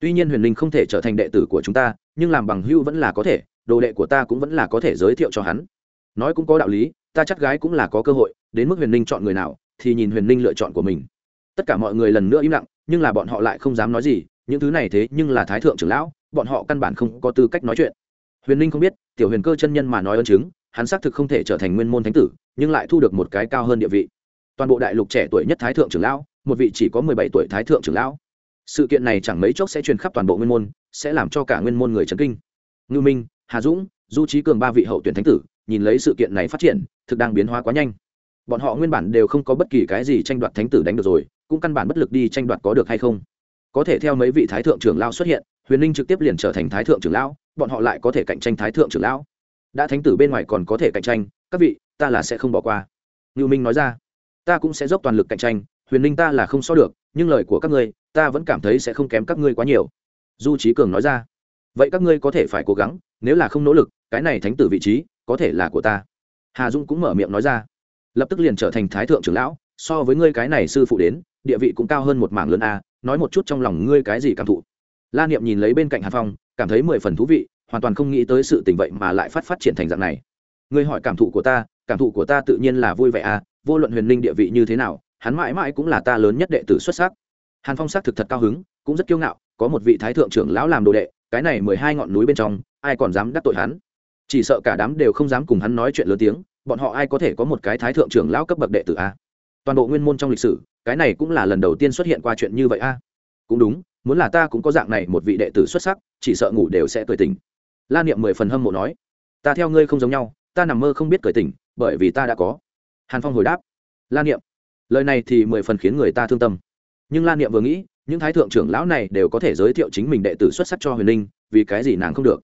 Tuy nhiên huyền ninh không thể trở thành đệ tử của chúng ta, nhưng làm bằng hưu vẫn là có thể, đồ đệ của ta cũng vẫn là có thể giới thiệu cho hắn. Nói cũng có đạo lý, ta chắc gái cũng là có cơ hội, đến mức huyền ninh chọn người nào, thì nhìn huyền ninh lựa chọn của mình. Tất cả mọi người lần nữa im lặng nhưng là bọn họ lại không dám nói gì, những thứ này thế nhưng là thái thượng trưởng lão, bọn họ căn bản không có tư cách nói chuyện. Huyền ninh không biết, tiểu huyền cơ chân nhân mà nói ơn chứng, hắn xác thực không thể trở thành nguyên môn thánh tử, nhưng lại thu được một cái cao hơn địa vị. Toàn bộ đại lục trẻ tuổi nhất thái thượng trưởng lão, một vị chỉ có mười bảy tuổi thái thượng trưởng lão. Sự kiện này chẳng mấy chốc sẽ truyền khắp toàn bộ nguyên môn, sẽ làm cho cả nguyên môn người chấn kinh. Ngư minh, hà dũng du trí cường ba vị hậu tuyển thánh tử, nhìn lấy sự kiện này phát triển, thực đang biến hóa quá nhanh bọn họ nguyên bản đều không có bất kỳ cái gì tranh đoạt thánh tử đánh được rồi, cũng căn bản bất lực đi tranh đoạt có được hay không. Có thể theo mấy vị thái thượng trưởng lao xuất hiện, huyền ninh trực tiếp liền trở thành thái thượng trưởng lão, bọn họ lại có thể cạnh tranh thái thượng trưởng lão. Đã thánh tử bên ngoài còn có thể cạnh tranh, các vị, ta là sẽ không bỏ qua. Ngưu minh nói ra, ta cũng sẽ dốc toàn lực cạnh tranh, huyền ninh ta là không so được, nhưng lời của các ngươi, ta vẫn cảm thấy sẽ không kém các ngươi quá nhiều. Du trí cường nói ra, vậy các ngươi có thể phải cố gắng, nếu là không nỗ lực, cái này thánh tử vị trí, có thể là của ta. Hà dung cũng mở miệng nói ra lập tức liền trở thành thái thượng trưởng lão, so với ngươi cái này sư phụ đến, địa vị cũng cao hơn một mảng lớn a, nói một chút trong lòng ngươi cái gì cảm thụ. La niệm nhìn lấy bên cạnh hàn phong, cảm thấy mười phần thú vị, hoàn toàn không nghĩ tới sự tình vậy mà lại phát phát triển thành dạng này. Ngươi hỏi cảm thụ của ta, cảm thụ của ta tự nhiên là vui vẻ a, vô luận huyền linh địa vị như thế nào, hắn mãi mãi cũng là ta lớn nhất đệ tử xuất sắc. Hàn phong xác thực thật cao hứng, cũng rất kiêu ngạo, có một vị thái thượng trưởng lão làm đồ đệ, cái này mười hai ngọn núi bên trong, ai còn dám đắc tội hắn? Chỉ sợ cả đám đều không dám cùng hắn nói chuyện lớn tiếng bọn họ ai có thể có một cái thái thượng trưởng lão cấp bậc đệ tử a? Toàn bộ nguyên môn trong lịch sử, cái này cũng là lần đầu tiên xuất hiện qua chuyện như vậy a. Cũng đúng, muốn là ta cũng có dạng này một vị đệ tử xuất sắc, chỉ sợ ngủ đều sẽ cười tỉnh. La niệm mười phần hâm mộ nói, ta theo ngươi không giống nhau, ta nằm mơ không biết cười tỉnh, bởi vì ta đã có. Hàn phong hồi đáp, la niệm, lời này thì mười phần khiến người ta thương tâm. Nhưng la niệm vừa nghĩ, những thái thượng trưởng lão này đều có thể giới thiệu chính mình đệ tử xuất sắc cho huyền linh, vì cái gì nàng không được?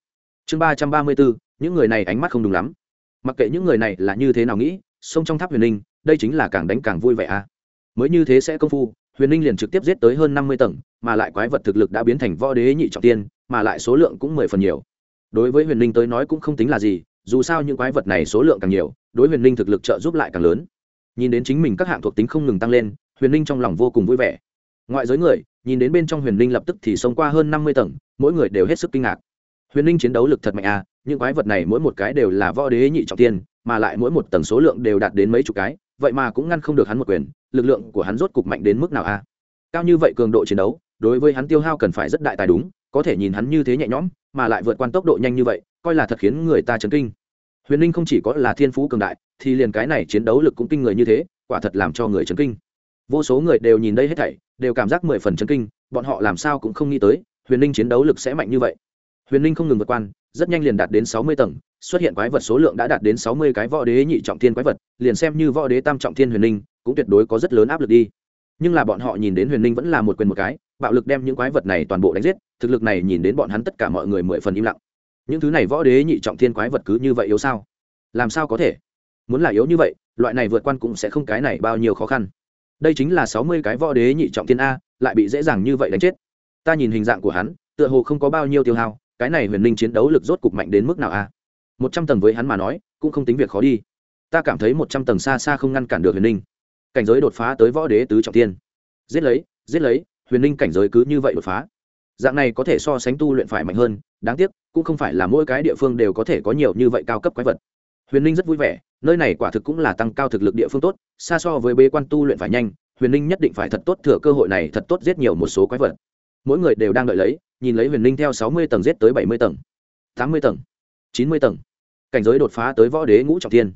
Chương ba trăm ba mươi bốn những người này ánh mắt không đúng lắm mặc kệ những người này là như thế nào nghĩ, sông trong tháp huyền ninh, đây chính là càng đánh càng vui vẻ à mới như thế sẽ công phu, huyền ninh liền trực tiếp giết tới hơn năm mươi tầng, mà lại quái vật thực lực đã biến thành võ đế nhị trọng tiên, mà lại số lượng cũng mười phần nhiều. Đối với huyền ninh tới nói cũng không tính là gì, dù sao những quái vật này số lượng càng nhiều, đối huyền ninh thực lực trợ giúp lại càng lớn. Nhìn đến chính mình các hạng thuộc tính không ngừng tăng lên, huyền ninh trong lòng vô cùng vui vẻ. Ngoại giới người, nhìn đến bên trong huyền ninh lập tức thì sống qua hơn năm mươi tầng, mỗi người đều hết sức kinh ngạc huyền ninh chiến đấu lực thật mạnh à những quái vật này mỗi một cái đều là võ đế nhị trọng tiên, mà lại mỗi một tầng số lượng đều đạt đến mấy chục cái, vậy mà cũng ngăn không được hắn một quyền, lực lượng của hắn rốt cục mạnh đến mức nào a cao như vậy cường độ chiến đấu, đối với hắn tiêu hao cần phải rất đại tài đúng, có thể nhìn hắn như thế nhẹ nhõm, mà lại vượt qua tốc độ nhanh như vậy, coi là thật khiến người ta chấn kinh. Huyền ninh không chỉ có là thiên phú cường đại, thì liền cái này chiến đấu lực cũng kinh người như thế, quả thật làm cho người chấn kinh. Vô số người đều nhìn đây hết thảy, đều cảm giác mười phần chấn kinh, bọn họ làm sao cũng không nghĩ tới, huyền ninh chiến đấu lực sẽ mạnh như vậy huyền ninh không ngừng vượt quan, rất nhanh liền đạt đến sáu mươi tầng, xuất hiện quái vật số lượng đã đạt đến sáu mươi cái võ đế nhị trọng thiên quái vật, liền xem như võ đế tam trọng thiên huyền ninh cũng tuyệt đối có rất lớn áp lực đi. Nhưng là bọn họ nhìn đến huyền ninh vẫn là một quyền một cái, bạo lực đem những quái vật này toàn bộ đánh giết, thực lực này nhìn đến bọn hắn tất cả mọi người mười phần im lặng. Những thứ này võ đế nhị trọng thiên quái vật cứ như vậy yếu sao? Làm sao có thể? Muốn là yếu như vậy, loại này vượt quan cũng sẽ không cái này bao nhiêu khó khăn. Đây chính là sáu mươi cái võ đế nhị trọng thiên a, lại bị dễ dàng như vậy đánh chết. Ta nhìn hình dạng của hắn, tựa hồ không có bao nhiêu tiêu hao cái này huyền ninh chiến đấu lực rốt cục mạnh đến mức nào a một trăm tầng với hắn mà nói, cũng không tính việc khó đi. Ta cảm thấy một trăm tầng xa xa không ngăn cản được huyền ninh cảnh giới đột phá tới võ đế tứ trọng tiên. Giết lấy giết lấy, huyền ninh cảnh giới cứ như vậy đột phá. Dạng này có thể so sánh tu luyện phải mạnh hơn, đáng tiếc, cũng không phải là mỗi cái địa phương đều có thể có nhiều như vậy cao cấp quái vật. Huyền ninh rất vui vẻ, nơi này quả thực cũng là tăng cao thực lực địa phương tốt, xa so với bế quan tu luyện phải nhanh, huyền ninh nhất định phải thật tốt thừa cơ hội này thật tốt giết nhiều một số quái vật mỗi người đều đang đợi lấy, nhìn lấy huyền Linh theo sáu mươi tầng giết tới bảy mươi tầng, tám mươi tầng, chín mươi tầng. Cảnh giới đột phá tới võ đế ngũ trọng thiên.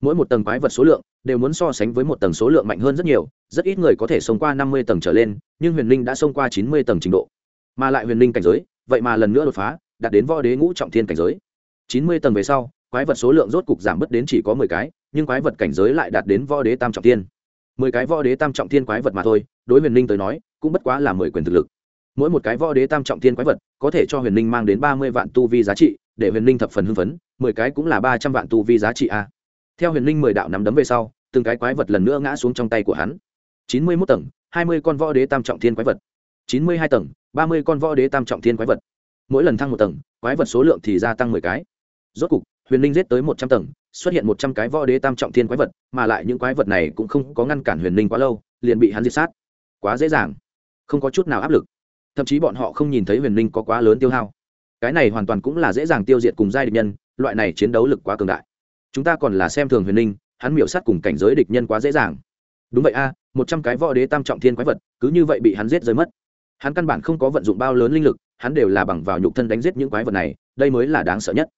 Mỗi một tầng quái vật số lượng đều muốn so sánh với một tầng số lượng mạnh hơn rất nhiều, rất ít người có thể sống qua năm mươi tầng trở lên, nhưng huyền Linh đã xông qua chín mươi tầng trình độ. Mà lại huyền Linh cảnh giới, vậy mà lần nữa đột phá, đạt đến võ đế ngũ trọng thiên cảnh giới. Chín mươi tầng về sau, quái vật số lượng rốt cục giảm bớt đến chỉ có mười cái, nhưng quái vật cảnh giới lại đạt đến võ đế tam trọng thiên. Mười cái võ đế tam trọng thiên quái vật mà thôi, đối huyền Linh tới nói, cũng bất quá là mười quyền thực lực mỗi một cái võ đế tam trọng thiên quái vật có thể cho huyền ninh mang đến ba mươi vạn tu vi giá trị, để huyền ninh thập phần hưng phấn, mười cái cũng là ba trăm vạn tu vi giá trị a. Theo huyền ninh mười đạo nắm đấm về sau, từng cái quái vật lần nữa ngã xuống trong tay của hắn. Chín mươi mốt tầng, hai mươi con võ đế tam trọng thiên quái vật. Chín mươi hai tầng, ba mươi con võ đế tam trọng thiên quái vật. Mỗi lần thăng một tầng, quái vật số lượng thì gia tăng mười cái. Rốt cục, huyền ninh giết tới một trăm tầng, xuất hiện một trăm cái võ đế tam trọng thiên quái vật, mà lại những quái vật này cũng không có ngăn cản huyền ninh quá lâu, liền bị hắn diệt sát. Quá dễ dàng. Không có chút nào áp lực thậm chí bọn họ không nhìn thấy huyền Linh có quá lớn tiêu hao. Cái này hoàn toàn cũng là dễ dàng tiêu diệt cùng giai địch nhân loại này chiến đấu lực quá cường đại. Chúng ta còn là xem thường huyền Linh, hắn miểu sát cùng cảnh giới địch nhân quá dễ dàng. Đúng vậy a một trăm cái võ đế tam trọng thiên quái vật cứ như vậy bị hắn giết rơi mất. Hắn căn bản không có vận dụng bao lớn linh lực hắn đều là bằng vào nhục thân đánh giết những quái vật này đây mới là đáng sợ nhất.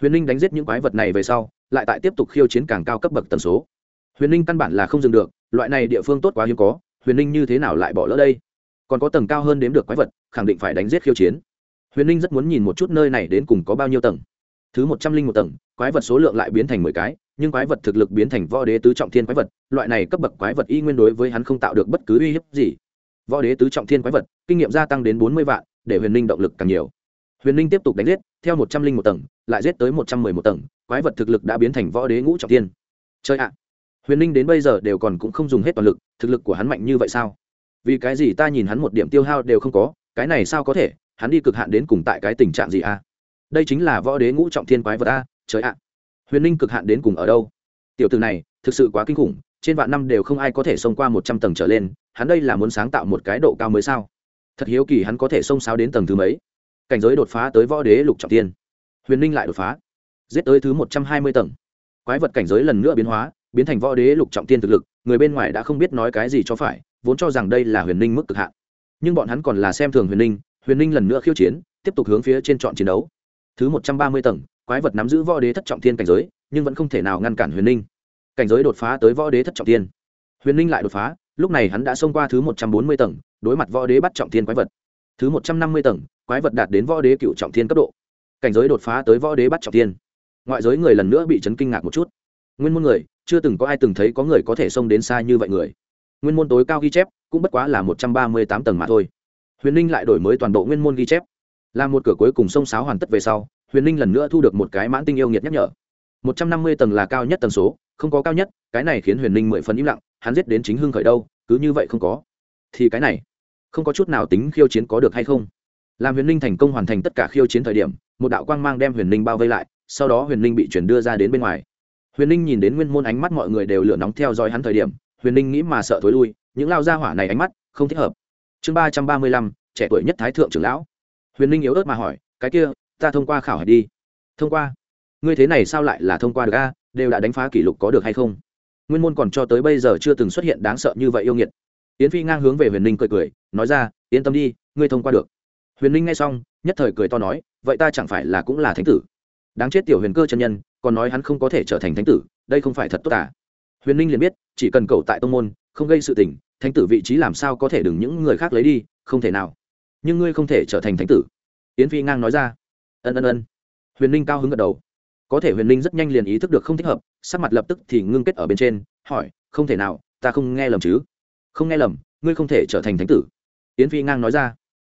Huyền ninh đánh giết những quái vật này về sau lại tại tiếp tục khiêu chiến càng cao cấp bậc tần số. Huyền ninh căn bản là không dừng được loại này địa phương tốt quá hiếm có huyền ninh như thế nào lại bỏ lỡ đây? Còn có tầng cao hơn đếm được quái vật, khẳng định phải đánh giết khiêu chiến. Huyền ninh rất muốn nhìn một chút nơi này đến cùng có bao nhiêu tầng. Thứ một trăm linh một tầng, quái vật số lượng lại biến thành mười cái, nhưng quái vật thực lực biến thành võ đế tứ trọng thiên quái vật, loại này cấp bậc quái vật y nguyên đối với hắn không tạo được bất cứ uy hiếp gì. Võ đế tứ trọng thiên quái vật, kinh nghiệm gia tăng đến bốn mươi vạn, để huyền ninh động lực càng nhiều. Huyền ninh tiếp tục đánh giết, theo một trăm linh một tầng, lại giết tới một trăm mười một tầng, quái vật thực lực đã biến thành võ đế ngũ trọng thiên. Chơi ạ. Huyền ninh đến bây giờ đều còn cũng không dùng hết toàn lực, thực lực của hắn mạnh như vậy sao? Vì cái gì ta nhìn hắn một điểm tiêu hao đều không có, cái này sao có thể, hắn đi cực hạn đến cùng tại cái tình trạng gì a đây chính là võ đế ngũ trọng thiên quái vật a, trời ạ. Huyền ninh cực hạn đến cùng ở đâu? Tiểu từ này, thực sự quá kinh khủng, trên vạn năm đều không ai có thể xông qua một trăm tầng trở lên, hắn đây là muốn sáng tạo một cái độ cao mới sao? Thật hiếu kỳ hắn có thể xông sao đến tầng thứ mấy? Cảnh giới đột phá tới võ đế lục trọng tiên huyền ninh lại đột phá, giết tới thứ một trăm hai mươi tầng. Quái vật cảnh giới lần nữa biến hóa, biến thành võ đế lục trọng tiên thực lực, người bên ngoài đã không biết nói cái gì cho phải vốn cho rằng đây là huyền ninh mức cực hạn. Nhưng bọn hắn còn là xem thường huyền ninh huyền ninh lần nữa khiêu chiến, tiếp tục hướng phía trên chọn chiến đấu. Thứ một trăm ba mươi tầng, quái vật nắm giữ võ đế thất trọng thiên cảnh giới, nhưng vẫn không thể nào ngăn cản huyền ninh. Cảnh giới đột phá tới võ đế thất trọng thiên. Huyền ninh lại đột phá, lúc này hắn đã xông qua thứ một trăm bốn mươi tầng, đối mặt võ đế bắt trọng thiên quái vật. Thứ một trăm năm mươi tầng, quái vật đạt đến võ đế cựu trọng thiên cấp độ. Cảnh giới đột phá tới võ đế bắt trọng thiên. Ngoại giới người lần nữa bị chấn kinh ngạc một chút. Nguyên môn người, chưa từng có ai từng thấy có người có thể xông đến xa như vậy người nguyên môn tối cao ghi chép cũng bất quá là một trăm ba mươi tám tầng mà thôi. Huyền ninh lại đổi mới toàn bộ nguyên môn ghi chép. Là một cửa cuối cùng sông sáo hoàn tất về sau, huyền ninh lần nữa thu được một cái mãn tinh yêu nghiệt nhắc nhở. Một trăm năm mươi tầng là cao nhất tầng số, không có cao nhất, cái này khiến huyền ninh mười phần im lặng, hắn giết đến chính hưng khởi đâu, cứ như vậy không có. Thì cái này, không có chút nào tính khiêu chiến có được hay không? Làm huyền ninh thành công hoàn thành tất cả khiêu chiến thời điểm, một đạo quang mang đem huyền ninh bao vây lại, sau đó huyền ninh bị chuyển đưa ra đến bên ngoài. Huyền ninh nhìn đến nguyên môn ánh mắt mọi người đều lửa nóng theo dõi hắn thời điểm huyền ninh nghĩ mà sợ thối lui, những lao gia hỏa này ánh mắt không thích hợp. Chương ba trăm ba mươi lăm, trẻ tuổi nhất thái thượng trưởng lão. Huyền ninh yếu ớt mà hỏi, cái kia, ta thông qua khảo hạch đi. Thông qua? Ngươi thế này sao lại là thông qua được a? Đều đã đánh phá kỷ lục có được hay không? Nguyên môn còn cho tới bây giờ chưa từng xuất hiện đáng sợ như vậy yêu nghiệt. Yến phi ngang hướng về huyền ninh cười cười, nói ra, yên tâm đi, ngươi thông qua được. Huyền ninh nghe xong, nhất thời cười to nói, vậy ta chẳng phải là cũng là thánh tử? Đáng chết tiểu huyền cơ chân nhân, còn nói hắn không có thể trở thành thánh tử, đây không phải thật tốt à? Huyền ninh liền biết, chỉ cần cầu tại tông môn, không gây sự tình, thánh tử vị trí làm sao có thể đừng những người khác lấy đi, không thể nào. Nhưng ngươi không thể trở thành thánh tử. Yến phi ngang nói ra. Ân ân ân. Huyền ninh cao hứng gật đầu. Có thể huyền ninh rất nhanh liền ý thức được không thích hợp, sắc mặt lập tức thì ngưng kết ở bên trên, hỏi, không thể nào, ta không nghe lầm chứ? Không nghe lầm, ngươi không thể trở thành thánh tử. Yến phi ngang nói ra.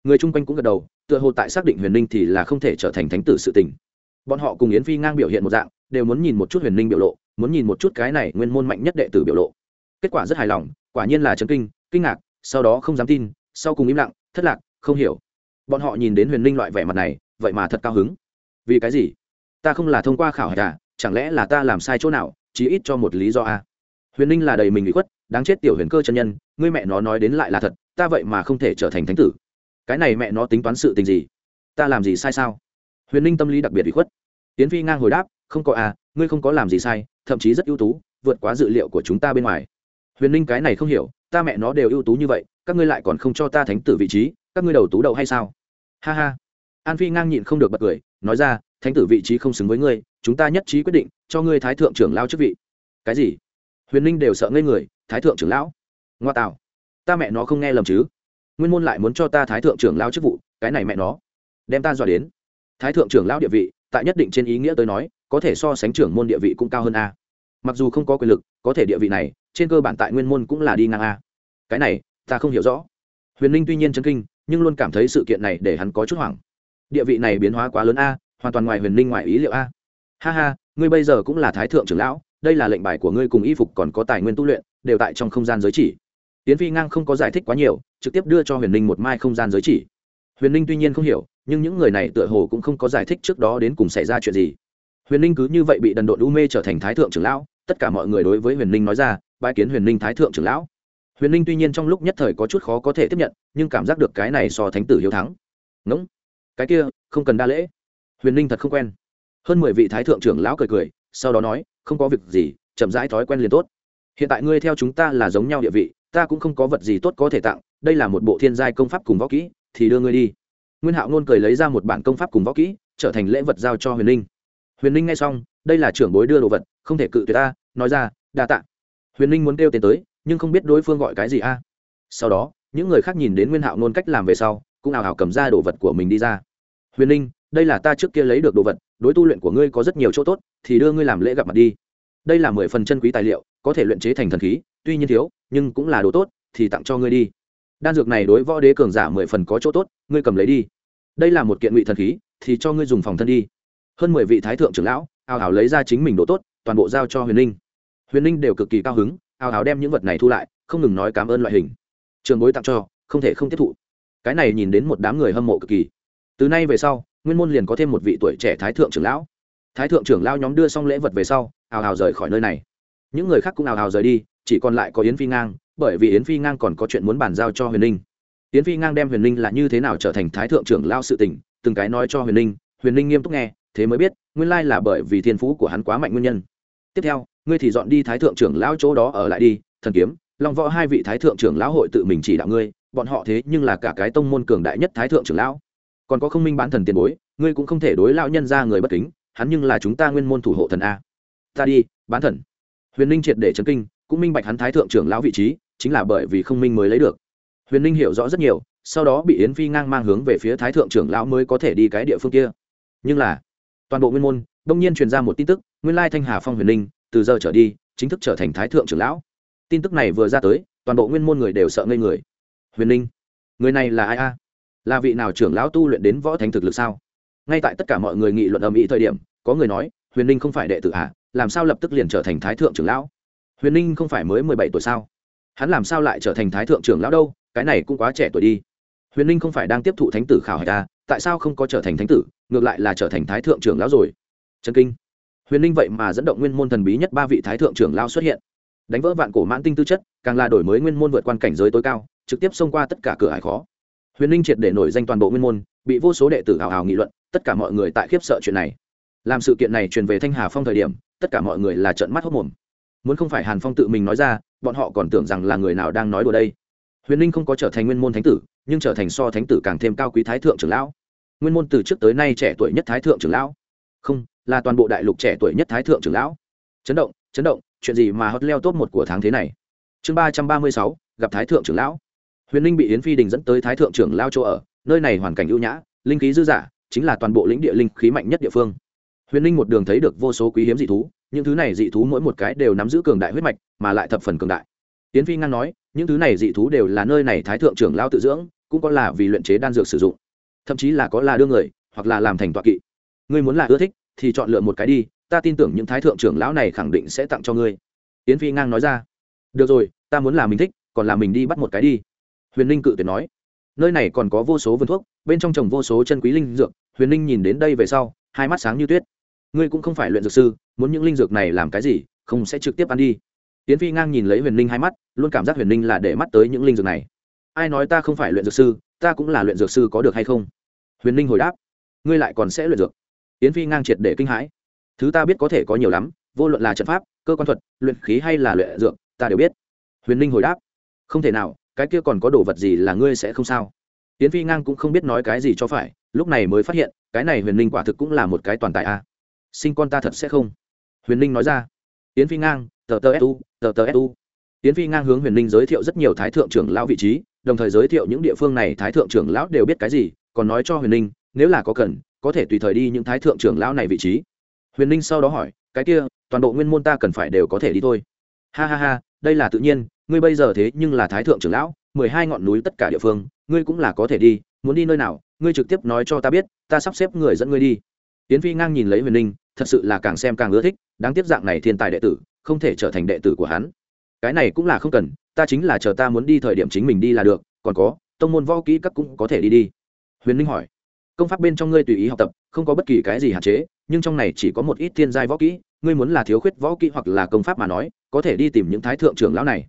Người chung quanh cũng gật đầu, tựa hồ tại xác định huyền ninh thì là không thể trở thành thánh tử sự tình. Bọn họ cùng yến phi ngang biểu hiện một dạng, đều muốn nhìn một chút huyền ninh biểu lộ muốn nhìn một chút cái này nguyên môn mạnh nhất đệ tử biểu lộ. Kết quả rất hài lòng, quả nhiên là chấn kinh kinh ngạc, sau đó không dám tin, sau cùng im lặng, thất lạc, không hiểu. Bọn họ nhìn đến huyền ninh loại vẻ mặt này, vậy mà thật cao hứng. Vì cái gì? Ta không là thông qua khảo hạch à chẳng lẽ là ta làm sai chỗ nào, chí ít cho một lý do a à? huyền ninh là đầy mình bị khuất, đáng chết tiểu huyền cơ chân nhân, ngươi mẹ nó nói đến lại là thật, ta vậy mà không thể trở thành thánh tử. Cái này mẹ nó tính toán sự tình gì? Ta làm gì sai sao? Huyền ninh tâm lý đặc biệt bị khuất. Tiến phi ngang hồi đáp, không có à ngươi không có làm gì sai, thậm chí rất ưu tú, vượt quá dự liệu của chúng ta bên ngoài. Huyền ninh cái này không hiểu, ta mẹ nó đều ưu tú như vậy, các ngươi lại còn không cho ta thánh tử vị trí, các ngươi đầu tú đầu hay sao? Ha ha. An phi ngang nhịn không được bật cười, nói ra, thánh tử vị trí không xứng với ngươi, chúng ta nhất trí quyết định, cho ngươi thái thượng trưởng lao chức vị. Cái gì? Huyền ninh đều sợ ngây người, thái thượng trưởng lão? Ngoa tạo. Ta mẹ nó không nghe lầm chứ? Nguyên môn lại muốn cho ta thái thượng trưởng lao chức vụ, cái này mẹ nó. Đem ta dọa đến. Thái thượng trưởng lão địa vị, tại nhất định trên ý nghĩa tới nói có thể so sánh trưởng môn địa vị cũng cao hơn a. Mặc dù không có quyền lực, có thể địa vị này, trên cơ bản tại nguyên môn cũng là đi ngang a. Cái này, ta không hiểu rõ. Huyền ninh tuy nhiên chấn kinh, nhưng luôn cảm thấy sự kiện này để hắn có chút hoảng. Địa vị này biến hóa quá lớn a, hoàn toàn ngoài huyền ninh ngoài ý liệu a. Ha ha, ngươi bây giờ cũng là thái thượng trưởng lão, đây là lệnh bài của ngươi cùng y phục còn có tài nguyên tu luyện, đều tại trong không gian giới chỉ. Tiến phi ngang không có giải thích quá nhiều, trực tiếp đưa cho huyền ninh một mai không gian giới chỉ. Huyền ninh tuy nhiên không hiểu, nhưng những người này tựa hồ cũng không có giải thích trước đó đến cùng xảy ra chuyện gì huyền ninh cứ như vậy bị đần độn u mê trở thành thái thượng trưởng lão, tất cả mọi người đối với huyền ninh nói ra bãi kiến huyền ninh thái thượng trưởng lão. Huyền ninh tuy nhiên trong lúc nhất thời có chút khó có thể tiếp nhận, nhưng cảm giác được cái này so thánh tử hiếu thắng. Ngỗng, cái kia, không cần đa lễ. Huyền ninh thật không quen. Hơn mười vị thái thượng trưởng lão cười cười, sau đó nói, không có việc gì, chậm rãi thói quen liền tốt. Hiện tại ngươi theo chúng ta là giống nhau địa vị, ta cũng không có vật gì tốt có thể tặng, đây là một bộ thiên giai công pháp cùng võ kỹ, thì đưa ngươi đi. Nguyên hạo nôn cười lấy ra một bản công pháp cùng võ kỹ, trở thành lễ vật giao cho huyền ninh huyền ninh nghe xong, đây là trưởng bối đưa đồ vật, không thể cự tuyệt ta, nói ra, đa t ạ huyền ninh muốn kêu tiền tới, nhưng không biết đối phương gọi cái gì a. Sau đó, những người khác nhìn đến nguyên hạo nôn cách làm về sau, cũng ảo ảo cầm ra đồ vật của mình đi ra. Huyền ninh, đây là ta trước kia lấy được đồ vật, đối tu luyện của ngươi có rất nhiều chỗ tốt, thì đưa ngươi làm lễ gặp mặt đi. Đây là mười phần chân quý tài liệu, có thể luyện chế thành thần khí, tuy nhiên thiếu, nhưng cũng là đồ tốt, thì tặng cho ngươi đi. Đan dược này đối võ đế cường giả mười phần có chỗ tốt, ngươi cầm lấy đi. Đây là một kiện ngụy thần khí, thì cho ngươi dùng phòng thân đi hơn mười vị thái thượng trưởng lão ao ào lấy ra chính mình đồ tốt, toàn bộ giao cho huyền ninh huyền ninh đều cực kỳ cao hứng ao ào đem những vật này thu lại, không ngừng nói cảm ơn loại hình. Trường bối tặng cho, không thể không tiếp thụ. Cái này nhìn đến một đám người hâm mộ cực kỳ. Từ nay về sau, nguyên môn liền có thêm một vị tuổi trẻ thái thượng trưởng lão. Thái thượng trưởng lão nhóm đưa xong lễ vật về sau ào ào rời khỏi nơi này. Những người khác cũng ào ào rời đi, chỉ còn lại có yến phi ngang, bởi vì yến phi ngang còn có chuyện muốn bàn giao cho huyền ninh yến phi ngang đem huyền ninh là như thế nào trở thành thái thượng trưởng lao sự tình, từng cái nói cho huyền ninh huyền ninh nghiêm túc nghe thế mới biết, nguyên lai là bởi vì thiên phú của hắn quá mạnh nguyên nhân. Tiếp theo, ngươi thì dọn đi thái thượng trưởng lão chỗ đó ở lại đi, thần kiếm, long võ hai vị thái thượng trưởng lão hội tự mình chỉ đạo ngươi, bọn họ thế nhưng là cả cái tông môn cường đại nhất thái thượng trưởng lão. Còn có không minh bán thần tiền bối, ngươi cũng không thể đối lão nhân ra người bất kính, hắn nhưng là chúng ta nguyên môn thủ hộ thần a. Ta đi, bán thần. Huyền ninh triệt để chấn kinh, cũng minh bạch hắn thái thượng trưởng lão vị trí, chính là bởi vì không minh mới lấy được. Huyền ninh hiểu rõ rất nhiều, sau đó bị yến phi ngang mang hướng về phía thái thượng trưởng lão mới có thể đi cái địa phương kia. Nhưng là toàn bộ nguyên môn đông nhiên truyền ra một tin tức nguyên lai thanh hà phong huyền linh, từ giờ trở đi chính thức trở thành thái thượng trưởng lão. Tin tức này vừa ra tới toàn bộ nguyên môn người đều sợ ngây người. Huyền linh, người này là ai a? Là vị nào trưởng lão tu luyện đến võ thánh thực lực sao? Ngay tại tất cả mọi người nghị luận ầm ĩ thời điểm có người nói huyền linh không phải đệ tử ạ à, làm sao lập tức liền trở thành thái thượng trưởng lão? Huyền linh không phải mới mười bảy tuổi sao? Hắn làm sao lại trở thành thái thượng trưởng lão đâu? Cái này cũng quá trẻ tuổi đi. Huyền linh không phải đang tiếp thụ thánh tử khảo hạch ta tại sao không có trở thành thánh tử, ngược lại là trở thành thái thượng trưởng lão rồi? Trần kinh. Huyền ninh vậy mà dẫn động nguyên môn thần bí nhất ba vị thái thượng trưởng lao xuất hiện. Đánh vỡ vạn cổ mãn tinh tư chất, càng là đổi mới nguyên môn vượt quan cảnh giới tối cao, trực tiếp xông qua tất cả cửa hải khó. Huyền ninh triệt để nổi danh toàn bộ nguyên môn, bị vô số đệ tử hào hào nghị luận, tất cả mọi người tại khiếp sợ chuyện này. Làm sự kiện này truyền về thanh hà phong thời điểm, tất cả mọi người là trợn mắt hốc mồm. Muốn không phải hàn phong tự mình nói ra, bọn họ còn tưởng rằng là người nào đang nói đùa đây. Huyền ninh không có trở thành nguyên môn thánh tử, nhưng trở thành so thánh tử càng thêm cao quý thái thượng trưởng lão nguyên môn từ trước tới nay trẻ tuổi nhất thái thượng trưởng lão. Không, là toàn bộ đại lục trẻ tuổi nhất thái thượng trưởng lão. Chấn động chấn động, chuyện gì mà hất leo top một của tháng thế này? Chương ba trăm ba mươi sáu, gặp thái thượng trưởng lão. Huyền Linh bị yến phi đình dẫn tới thái thượng trưởng lao chỗ ở, nơi này hoàn cảnh ưu nhã, linh khí dư dả, chính là toàn bộ lĩnh địa linh khí mạnh nhất địa phương. Huyền Linh một đường thấy được vô số quý hiếm dị thú, những thứ này dị thú mỗi một cái đều nắm giữ cường đại huyết mạch, mà lại thập phần cường đại. Yến phi ngang nói, những thứ này dị thú đều là nơi này thái thượng trưởng lao tự dưỡng, cũng có là vì luyện chế đan dược sử dụng thậm chí là có là đưa người, hoặc là làm thành tọa kỵ. Ngươi muốn là ưa thích, thì chọn lựa một cái đi, ta tin tưởng những thái thượng trưởng lão này khẳng định sẽ tặng cho ngươi. Yến phi ngang nói ra. Được rồi, ta muốn là mình thích, còn là mình đi bắt một cái đi. Huyền ninh cự tuyệt nói. Nơi này còn có vô số vườn thuốc, bên trong trồng vô số chân quý linh dược. Huyền ninh nhìn đến đây về sau, hai mắt sáng như tuyết. Ngươi cũng không phải luyện dược sư, muốn những linh dược này làm cái gì, không sẽ trực tiếp ăn đi. Yến phi ngang nhìn lấy huyền ninh hai mắt, luôn cảm giác huyền ninh là để mắt tới những linh dược này. Ai nói ta không phải luyện dược sư, ta cũng là luyện dược sư có được hay không? Huyền ninh hồi đáp, ngươi lại còn sẽ luyện dược. Yến phi ngang triệt để kinh hãi. Thứ ta biết có thể có nhiều lắm, vô luận là trận pháp, cơ quan thuật, luyện khí hay là luyện dược, ta đều biết. Huyền ninh hồi đáp, không thể nào, cái kia còn có đồ vật gì là ngươi sẽ không sao? Yến phi ngang cũng không biết nói cái gì cho phải, lúc này mới phát hiện, cái này huyền ninh quả thực cũng là một cái toàn tài a. Sinh con ta thật sẽ không? Huyền ninh nói ra. Yến phi ngang, tờ tờ su tờ tờ su yến phi ngang hướng huyền ninh giới thiệu rất nhiều thái thượng trưởng lão vị trí, đồng thời giới thiệu những địa phương này thái thượng trưởng lão đều biết cái gì còn nói cho huyền ninh, nếu là có cần, có thể tùy thời đi những thái thượng trưởng lão này vị trí. Huyền ninh sau đó hỏi, cái kia, toàn bộ nguyên môn ta cần phải đều có thể đi thôi. Ha ha ha, đây là tự nhiên, ngươi bây giờ thế nhưng là thái thượng trưởng lão, mười hai ngọn núi tất cả địa phương, ngươi cũng là có thể đi, muốn đi nơi nào, ngươi trực tiếp nói cho ta biết, ta sắp xếp người dẫn ngươi đi. Tiến phi ngang nhìn lấy huyền ninh, thật sự là càng xem càng ưa thích, đáng tiếc dạng này thiên tài đệ tử, không thể trở thành đệ tử của hắn. Cái này cũng là không cần, ta chính là chờ ta muốn đi thời điểm chính mình đi là được, còn có, tông môn võ kỹ các cũng có thể đi đi huyền ninh hỏi. Công pháp bên trong ngươi tùy ý học tập, không có bất kỳ cái gì hạn chế, nhưng trong này chỉ có một ít thiên giai võ kỹ, ngươi muốn là thiếu khuyết võ kỹ hoặc là công pháp mà nói, có thể đi tìm những thái thượng trưởng lão này.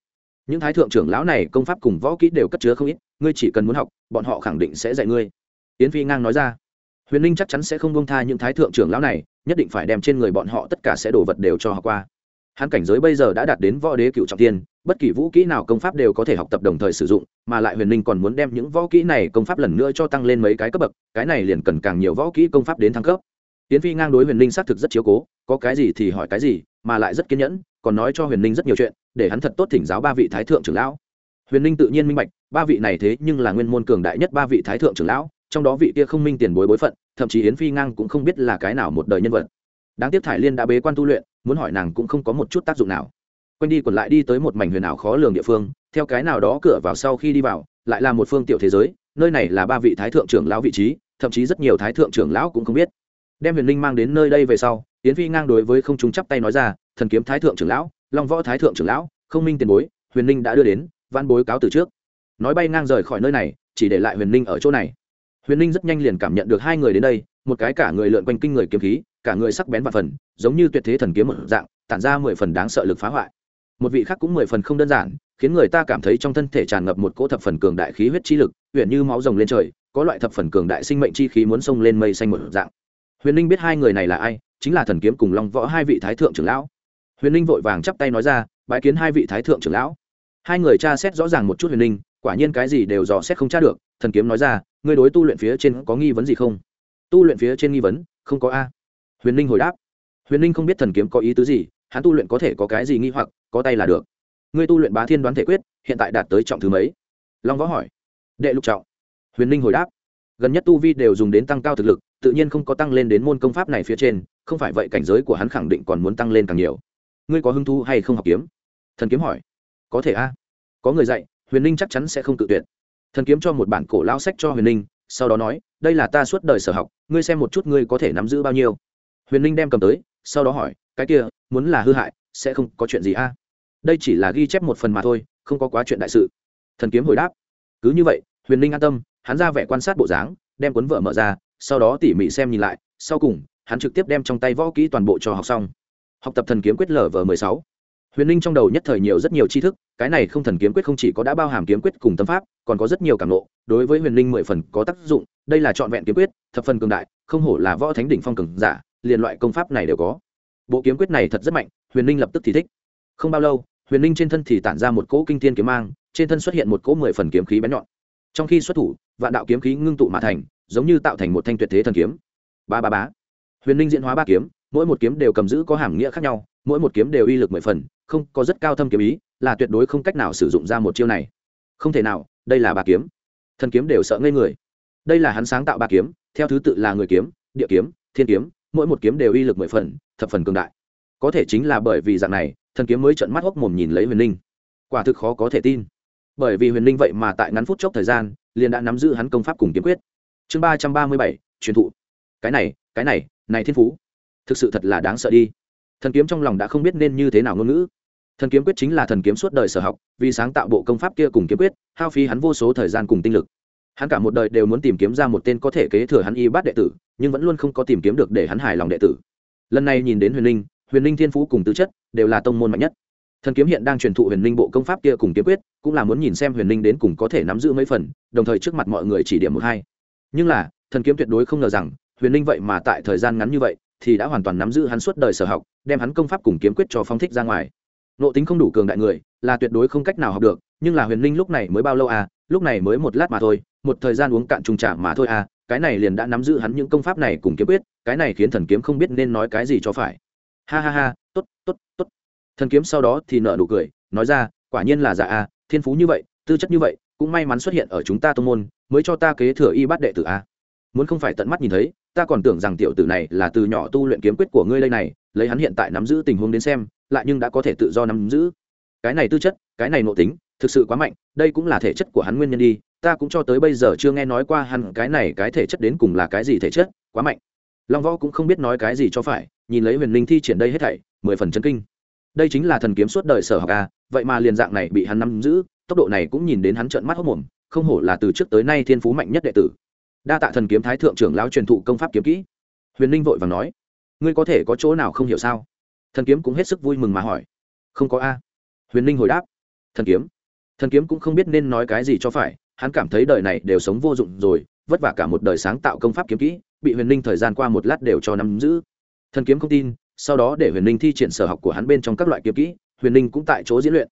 Những thái thượng trưởng lão này công pháp cùng võ kỹ đều cất chứa không ít, ngươi chỉ cần muốn học, bọn họ khẳng định sẽ dạy ngươi. Yến phi ngang nói ra. Huyền ninh chắc chắn sẽ không bông tha những thái thượng trưởng lão này, nhất định phải đem trên người bọn họ tất cả sẽ đổ vật đều cho họ qua hắn cảnh giới bây giờ đã đạt đến võ đế cựu trọng tiên, bất kỳ vũ kỹ nào công pháp đều có thể học tập đồng thời sử dụng, mà lại huyền ninh còn muốn đem những võ kỹ này công pháp lần nữa cho tăng lên mấy cái cấp bậc, cái này liền cần càng nhiều võ kỹ công pháp đến thăng cấp. Tiến phi ngang đối huyền ninh xác thực rất chiếu cố, có cái gì thì hỏi cái gì, mà lại rất kiên nhẫn, còn nói cho huyền ninh rất nhiều chuyện, để hắn thật tốt thỉnh giáo ba vị thái thượng trưởng lão. Huyền ninh tự nhiên minh bạch, ba vị này thế nhưng là nguyên môn cường đại nhất ba vị thái thượng trưởng lão, trong đó vị kia không minh tiền bối bối phận, thậm chí yến phi ngang cũng không biết là cái nào một đời nhân vật đáng tiếc thải liên đã bế quan tu luyện, muốn hỏi nàng cũng không có một chút tác dụng nào. Quanh đi còn lại đi tới một mảnh huyền ảo khó lường địa phương, theo cái nào đó cửa vào sau khi đi vào, lại là một phương tiểu thế giới, nơi này là ba vị thái thượng trưởng lão vị trí, thậm chí rất nhiều thái thượng trưởng lão cũng không biết. Đem huyền linh mang đến nơi đây về sau tiến phi ngang đối với không chúng chắp tay nói ra, thần kiếm thái thượng trưởng lão, long võ thái thượng trưởng lão, không minh tiền bối, huyền linh đã đưa đến văn bối cáo từ trước. Nói bay ngang rời khỏi nơi này, chỉ để lại huyền linh ở chỗ này. Huyền linh rất nhanh liền cảm nhận được hai người đến đây, một cái cả người lượn quanh kinh người kiếm khí cả người sắc bén và phần, giống như tuyệt thế thần kiếm một dạng, tản ra mười phần đáng sợ lực phá hoại. Một vị khác cũng mười phần không đơn giản, khiến người ta cảm thấy trong thân thể tràn ngập một cỗ thập phần cường đại khí huyết chi lực huyện như máu rồng lên trời, có loại thập phần cường đại sinh mệnh chi khí muốn xông lên mây xanh một dạng. Huyền ninh biết hai người này là ai, chính là thần kiếm cùng long võ hai vị thái thượng trưởng lão. Huyền ninh vội vàng chắp tay nói ra bãi kiến hai vị thái thượng trưởng lão. Hai người tra xét rõ ràng một chút huyền ninh quả nhiên cái gì đều dò xét không tra được, thần kiếm nói ra, ngươi đối tu luyện phía trên có nghi vấn gì không? Tu luyện phía trên nghi vấn? Không có a huyền ninh hồi đáp. Huyền ninh không biết thần kiếm có ý tứ gì, hắn tu luyện có thể có cái gì nghi hoặc, có tay là được. Ngươi tu luyện bá thiên đoán thể quyết, hiện tại đạt tới trọng thứ mấy? Long võ hỏi. Đệ lục trọng. Huyền ninh hồi đáp. Gần nhất tu vi đều dùng đến tăng cao thực lực, tự nhiên không có tăng lên đến môn công pháp này phía trên, không phải vậy cảnh giới của hắn khẳng định còn muốn tăng lên càng nhiều. Ngươi có hứng thú hay không học kiếm? Thần kiếm hỏi. Có thể a. Có người dạy, huyền ninh chắc chắn sẽ không tự tuyệt. Thần kiếm cho một bản cổ lao sách cho huyền ninh, sau đó nói, đây là ta suốt đời sở học, ngươi xem một chút ngươi có thể nắm giữ bao nhiêu huyền ninh đem cầm tới, sau đó hỏi, cái kia, muốn là hư hại, sẽ không có chuyện gì a? Đây chỉ là ghi chép một phần mà thôi, không có quá chuyện đại sự. Thần kiếm hồi đáp, cứ như vậy, huyền ninh an tâm, hắn ra vẻ quan sát bộ dáng, đem cuốn vợ mở ra, sau đó tỉ mỉ xem nhìn lại, sau cùng, hắn trực tiếp đem trong tay võ kỹ toàn bộ cho học xong. Học tập thần kiếm quyết lở vờ mười sáu. Huyền ninh trong đầu nhất thời nhiều rất nhiều tri thức, cái này không thần kiếm quyết không chỉ có đã bao hàm kiếm quyết cùng tâm pháp, còn có rất nhiều cảm lộ đối với huyền ninh mười phần có tác dụng, đây là trọn vẹn kiếm quyết, thập phần cường đại, không hổ là võ thánh đỉnh phong cường giả liền loại công pháp này đều có. Bộ kiếm quyết này thật rất mạnh, huyền ninh lập tức thì thích. Không bao lâu, huyền ninh trên thân thì tản ra một cỗ kinh thiên kiếm mang, trên thân xuất hiện một cỗ mười phần kiếm khí bén nhọn. Trong khi xuất thủ, vạn đạo kiếm khí ngưng tụ mà thành, giống như tạo thành một thanh tuyệt thế thần kiếm. Ba ba bá huyền ninh diễn hóa ba kiếm, mỗi một kiếm đều cầm giữ có hàm nghĩa khác nhau, mỗi một kiếm đều uy lực mười phần, không, có rất cao thâm kiếm ý, là tuyệt đối không cách nào sử dụng ra một chiêu này. Không thể nào, đây là ba kiếm. Thần kiếm đều sợ ngây người. Đây là hắn sáng tạo ba kiếm, theo thứ tự là người kiếm, địa kiếm, thiên kiếm mỗi một kiếm đều uy lực mười phần, thập phần cường đại. Có thể chính là bởi vì dạng này, thần kiếm mới trận mắt hốc mồm nhìn lấy huyền Linh. quả thực khó có thể tin. Bởi vì huyền Linh vậy mà tại ngắn phút chốc thời gian, liền đã nắm giữ hắn công pháp cùng kiếm quyết. Chương ba trăm ba mươi bảy, truyền thụ. Cái này cái này này thiên phú. Thực sự thật là đáng sợ đi. Thần kiếm trong lòng đã không biết nên như thế nào ngôn ngữ. Thần kiếm quyết chính là thần kiếm suốt đời sở học, vì sáng tạo bộ công pháp kia cùng kiếm quyết, hao phí hắn vô số thời gian cùng tinh lực hắn cả một đời đều muốn tìm kiếm ra một tên có thể kế thừa hắn y bát đệ tử, nhưng vẫn luôn không có tìm kiếm được để hắn hài lòng đệ tử. Lần này nhìn đến huyền linh huyền linh thiên phú cùng tư chất đều là tông môn mạnh nhất. Thần kiếm hiện đang truyền thụ huyền linh bộ công pháp kia cùng kiếm quyết, cũng là muốn nhìn xem huyền linh đến cùng có thể nắm giữ mấy phần, đồng thời trước mặt mọi người chỉ điểm một hai. Nhưng là, thần kiếm tuyệt đối không ngờ rằng, huyền linh vậy mà tại thời gian ngắn như vậy, thì đã hoàn toàn nắm giữ hắn suốt đời sở học, đem hắn công pháp cùng kiếm quyết cho phong thích ra ngoài. Nộ tính không đủ cường đại người, là tuyệt đối không cách nào học được, nhưng là huyền linh lúc này mới bao lâu à lúc này mới một lát mà thôi một thời gian uống cạn trùng trả mà thôi à cái này liền đã nắm giữ hắn những công pháp này cùng kiếm quyết, cái này khiến thần kiếm không biết nên nói cái gì cho phải. Ha ha ha, tốt tốt tốt. Thần kiếm sau đó thì nợ nụ cười, nói ra, quả nhiên là giả a thiên phú như vậy, tư chất như vậy, cũng may mắn xuất hiện ở chúng ta tô môn, mới cho ta kế thừa y bát đệ tử a muốn không phải tận mắt nhìn thấy, ta còn tưởng rằng tiểu tử này là từ nhỏ tu luyện kiếm quyết của ngươi đây này, lấy hắn hiện tại nắm giữ tình huống đến xem, lại nhưng đã có thể tự do nắm giữ. Cái này tư chất, cái này nội tính, thực sự quá mạnh, đây cũng là thể chất của hắn nguyên nhân đi ta cũng cho tới bây giờ chưa nghe nói qua hắn cái này cái thể chất đến cùng là cái gì thể chất, quá mạnh. Long võ cũng không biết nói cái gì cho phải, nhìn lấy huyền linh thi triển đây hết thảy, mười phần chân kinh. Đây chính là thần kiếm suốt đời sở học a vậy mà liền dạng này bị hắn nắm giữ, tốc độ này cũng nhìn đến hắn trợn mắt hốc mồm, không hổ là từ trước tới nay thiên phú mạnh nhất đệ tử. Đa tạ thần kiếm thái thượng trưởng lão truyền thụ công pháp kiếm kỹ. Huyền linh vội và nói, ngươi có thể có chỗ nào không hiểu sao? Thần kiếm cũng hết sức vui mừng mà hỏi. Không có a. Huyền linh hồi đáp, thần kiếm? Thần kiếm cũng không biết nên nói cái gì cho phải hắn cảm thấy đời này đều sống vô dụng rồi, vất vả cả một đời sáng tạo công pháp kiếm kỹ, bị huyền ninh thời gian qua một lát đều cho nắm giữ. Thần kiếm không tin, sau đó để huyền ninh thi triển sở học của hắn bên trong các loại kiếm kỹ, huyền ninh cũng tại chỗ diễn luyện.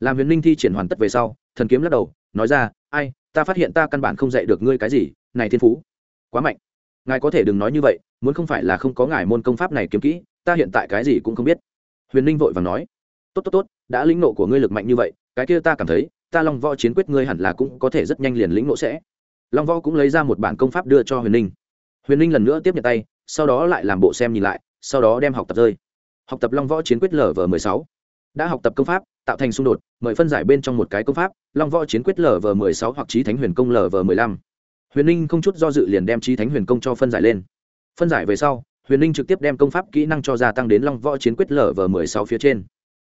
Làm huyền ninh thi triển hoàn tất về sau, thần kiếm lắc đầu, nói ra, ai, ta phát hiện ta căn bản không dạy được ngươi cái gì, này thiên phú, quá mạnh. Ngài có thể đừng nói như vậy, muốn không phải là không có ngài môn công pháp này kiếm kỹ, ta hiện tại cái gì cũng không biết. Huyền ninh vội và nói, tốt tốt tốt, đã lĩnh nộ của ngươi lực mạnh như vậy, cái kia ta cảm thấy ta long võ chiến quyết ngươi hẳn là cũng có thể rất nhanh liền lĩnh ngộ sẽ. Long võ cũng lấy ra một bản công pháp đưa cho huyền ninh. Huyền ninh lần nữa tiếp nhận tay, sau đó lại làm bộ xem nhìn lại, sau đó đem học tập rơi. Học tập long võ chiến quyết lv m ộ sáu. Đã học tập công pháp, tạo thành xung đột, mời phân giải bên trong một cái công pháp, long võ chiến quyết lv m ộ sáu hoặc trí thánh huyền công lv m ộ năm huyền ninh không chút do dự liền đem trí thánh huyền công cho phân giải lên. Phân giải về sau, huyền ninh trực tiếp đem công pháp kỹ năng cho gia tăng đến long võ chiến quyết lv m ộ sáu phía trên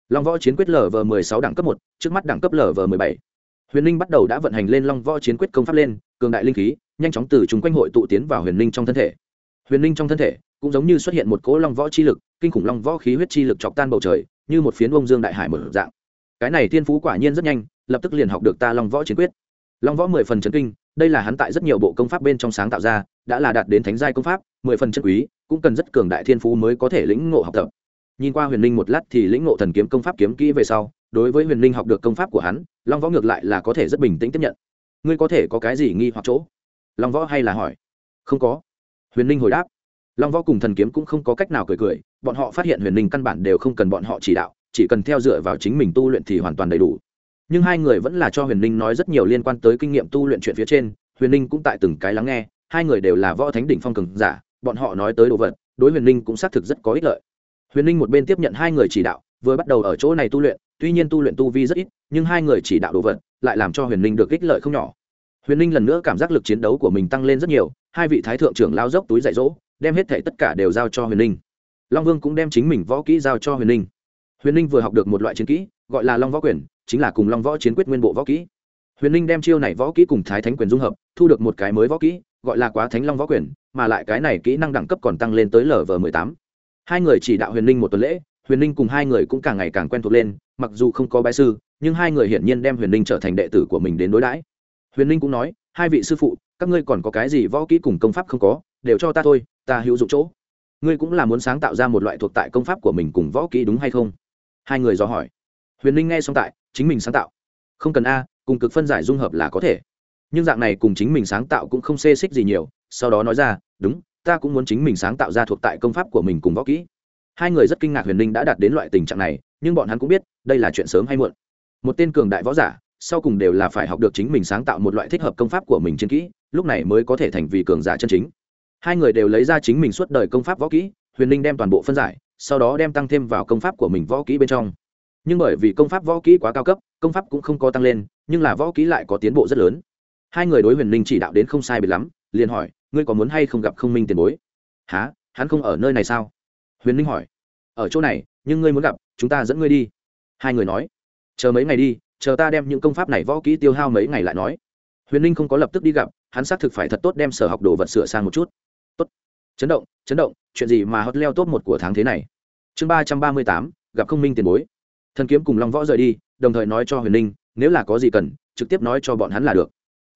long võ chiến quyết lv m ộ sáu đẳng cấp một, trước mắt đẳng cấp lv m ộ bảy. Huyền Linh bắt đầu đã vận hành lên long võ chiến quyết công pháp lên, cường đại linh khí, nhanh chóng từ chúng quanh hội tụ tiến vào huyền Linh trong thân thể. Huyền Linh trong thân thể cũng giống như xuất hiện một cỗ long võ chi lực, kinh khủng long võ khí huyết chi lực chọc tan bầu trời, như một phiến bông dương đại hải mở dạng. Cái này thiên phú quả nhiên rất nhanh, lập tức liền học được ta long võ chiến quyết. Long võ mười phần chấn kinh, đây là hắn tại rất nhiều bộ công pháp bên trong sáng tạo ra, đã là đạt đến thánh giai công pháp, mười phần chân quý, cũng cần rất cường đại thiên phú mới có thể lĩnh ngộ học tập nhìn qua huyền linh một lát thì lĩnh ngộ thần kiếm công pháp kiếm kỹ về sau, đối với huyền linh học được công pháp của hắn, long võ ngược lại là có thể rất bình tĩnh tiếp nhận. Ngươi có thể có cái gì nghi hoặc chỗ? Long võ hay là hỏi. Không có. Huyền linh hồi đáp. Long võ cùng thần kiếm cũng không có cách nào cười cười, bọn họ phát hiện huyền linh căn bản đều không cần bọn họ chỉ đạo, chỉ cần theo dựa vào chính mình tu luyện thì hoàn toàn đầy đủ. Nhưng hai người vẫn là cho huyền linh nói rất nhiều liên quan tới kinh nghiệm tu luyện chuyện phía trên, huyền linh cũng tại từng cái lắng nghe, hai người đều là võ thánh đỉnh phong cường giả, bọn họ nói tới đồ vật, đối huyền linh cũng xác thực rất có ích lợi huyền linh một bên tiếp nhận hai người chỉ đạo, vừa bắt đầu ở chỗ này tu luyện, tuy nhiên tu luyện tu vi rất ít, nhưng hai người chỉ đạo đồ vật, lại làm cho huyền linh được ích lợi không nhỏ. Huyền linh lần nữa cảm giác lực chiến đấu của mình tăng lên rất nhiều, hai vị thái thượng trưởng lao dốc túi dạy dỗ, đem hết thể tất cả đều giao cho huyền linh long vương cũng đem chính mình võ kỹ giao cho huyền linh huyền linh vừa học được một loại chiến kỹ, gọi là long võ quyền, chính là cùng long võ chiến quyết nguyên bộ võ kỹ. Huyền linh đem chiêu này võ kỹ cùng thái thánh quyền dung hợp, thu được một cái mới võ kỹ, gọi là quá thánh long võ quyền, mà lại cái này kỹ năng đẳng cấp còn tăng lên tới lv mười tám hai người chỉ đạo huyền linh một tuần lễ, huyền linh cùng hai người cũng càng ngày càng quen thuộc lên, mặc dù không có bái sư, nhưng hai người hiển nhiên đem huyền linh trở thành đệ tử của mình đến đối đãi. Huyền linh cũng nói, hai vị sư phụ, các ngươi còn có cái gì võ kỹ cùng công pháp không có, đều cho ta thôi, ta hữu dụng chỗ. Ngươi cũng là muốn sáng tạo ra một loại thuộc tại công pháp của mình cùng võ kỹ đúng hay không? Hai người do hỏi. Huyền linh nghe xong tại, chính mình sáng tạo. Không cần a, cùng cực phân giải dung hợp là có thể. Nhưng dạng này cùng chính mình sáng tạo cũng không xê xích gì nhiều. Sau đó nói ra, đúng ta cũng muốn chính mình sáng tạo ra thuộc tại công pháp của mình cùng võ kỹ. Hai người rất kinh ngạc huyền linh đã đạt đến loại tình trạng này, nhưng bọn hắn cũng biết, đây là chuyện sớm hay muộn. Một tên cường đại võ giả, sau cùng đều là phải học được chính mình sáng tạo một loại thích hợp công pháp của mình trên kỹ, lúc này mới có thể thành vì cường giả chân chính. Hai người đều lấy ra chính mình suốt đời công pháp võ kỹ, huyền linh đem toàn bộ phân giải, sau đó đem tăng thêm vào công pháp của mình võ kỹ bên trong. Nhưng bởi vì công pháp võ kỹ quá cao cấp, công pháp cũng không có tăng lên, nhưng là võ kỹ lại có tiến bộ rất lớn. Hai người đối huyền linh chỉ đạo đến không sai biệt lắm, liền hỏi ngươi có muốn hay không gặp không minh tiền bối? Há hắn không ở nơi này sao? Huyền linh hỏi. Ở chỗ này, nhưng ngươi muốn gặp, chúng ta dẫn ngươi đi. Hai người nói. Chờ mấy ngày đi, chờ ta đem những công pháp này võ kỹ tiêu hao mấy ngày lại nói. Huyền linh không có lập tức đi gặp, hắn xác thực phải thật tốt đem sở học đồ vật sửa sang một chút. Tốt. Chấn động chấn động, chuyện gì mà hot leo top một của tháng thế này? Chương ba trăm ba mươi tám, gặp không minh tiền bối. Thần kiếm cùng long võ rời đi, đồng thời nói cho huyền ninh, nếu là có gì cần, trực tiếp nói cho bọn hắn là được.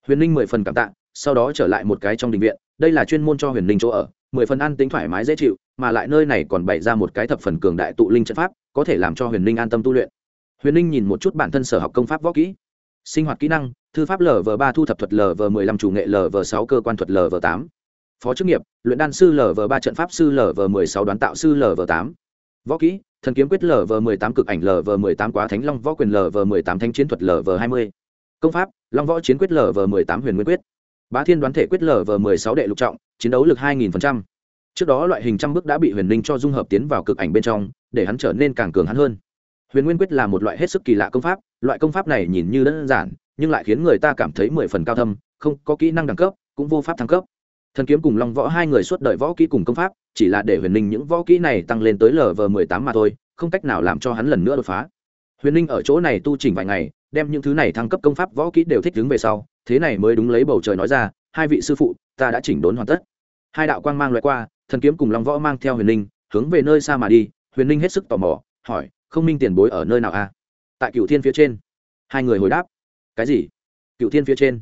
Huyền ninh mười phần cảm tạ, sau đó trở lại một cái trong đình viện đây là chuyên môn cho huyền Linh chỗ ở mười phần ăn tính thoải mái dễ chịu mà lại nơi này còn bày ra một cái thập phần cường đại tụ linh trận pháp có thể làm cho huyền Linh an tâm tu luyện huyền Linh nhìn một chút bản thân sở học công pháp võ kỹ sinh hoạt kỹ năng thư pháp lv ba thu thập thuật lv m ộ ư ơ i năm chủ nghệ lv sáu cơ quan thuật lv tám phó chức nghiệp luyện đan sư lv ba trận pháp sư lv m ộ ư ơ i sáu đoán tạo sư lv tám võ kỹ thần kiếm quyết lv m ộ ư ơ i tám cực ảnh lv m ộ ư ơ i tám quá thánh long võ quyền lv m ộ ư ơ i tám thanh chiến thuật lv hai mươi công pháp long võ chiến quyết lv m ộ ư ơ i tám huyền nguyên quyết bá thiên đoán thể quyết lv m ộ ư ơ i sáu đệ lục trọng, chiến đấu lực hai nghìn trước đó loại hình trăm bước đã bị huyền Linh cho dung hợp tiến vào cực ảnh bên trong, để hắn trở nên càng cường hắn hơn. Huyền nguyên quyết là một loại hết sức kỳ lạ công pháp, loại công pháp này nhìn như đơn giản, nhưng lại khiến người ta cảm thấy mười phần cao thâm, không có kỹ năng đẳng cấp, cũng vô pháp thăng cấp. Thần kiếm cùng long võ hai người suốt đời võ kỹ cùng công pháp, chỉ là để huyền Linh những võ kỹ này tăng lên tới lv mười tám mà thôi, không cách nào làm cho hắn lần nữa đột phá. Huyền Linh ở chỗ này tu chỉnh vài ngày đem những thứ này thăng cấp công pháp võ kỹ đều thích đứng về sau, thế này mới đúng lấy bầu trời nói ra, hai vị sư phụ, ta đã chỉnh đốn hoàn tất. Hai đạo quang mang loại qua, thần kiếm cùng long võ mang theo huyền linh, hướng về nơi xa mà đi, huyền linh hết sức tò mò, hỏi, không minh tiền bối ở nơi nào a tại cựu thiên phía trên. Hai người hồi đáp, cái gì? Cựu thiên phía trên.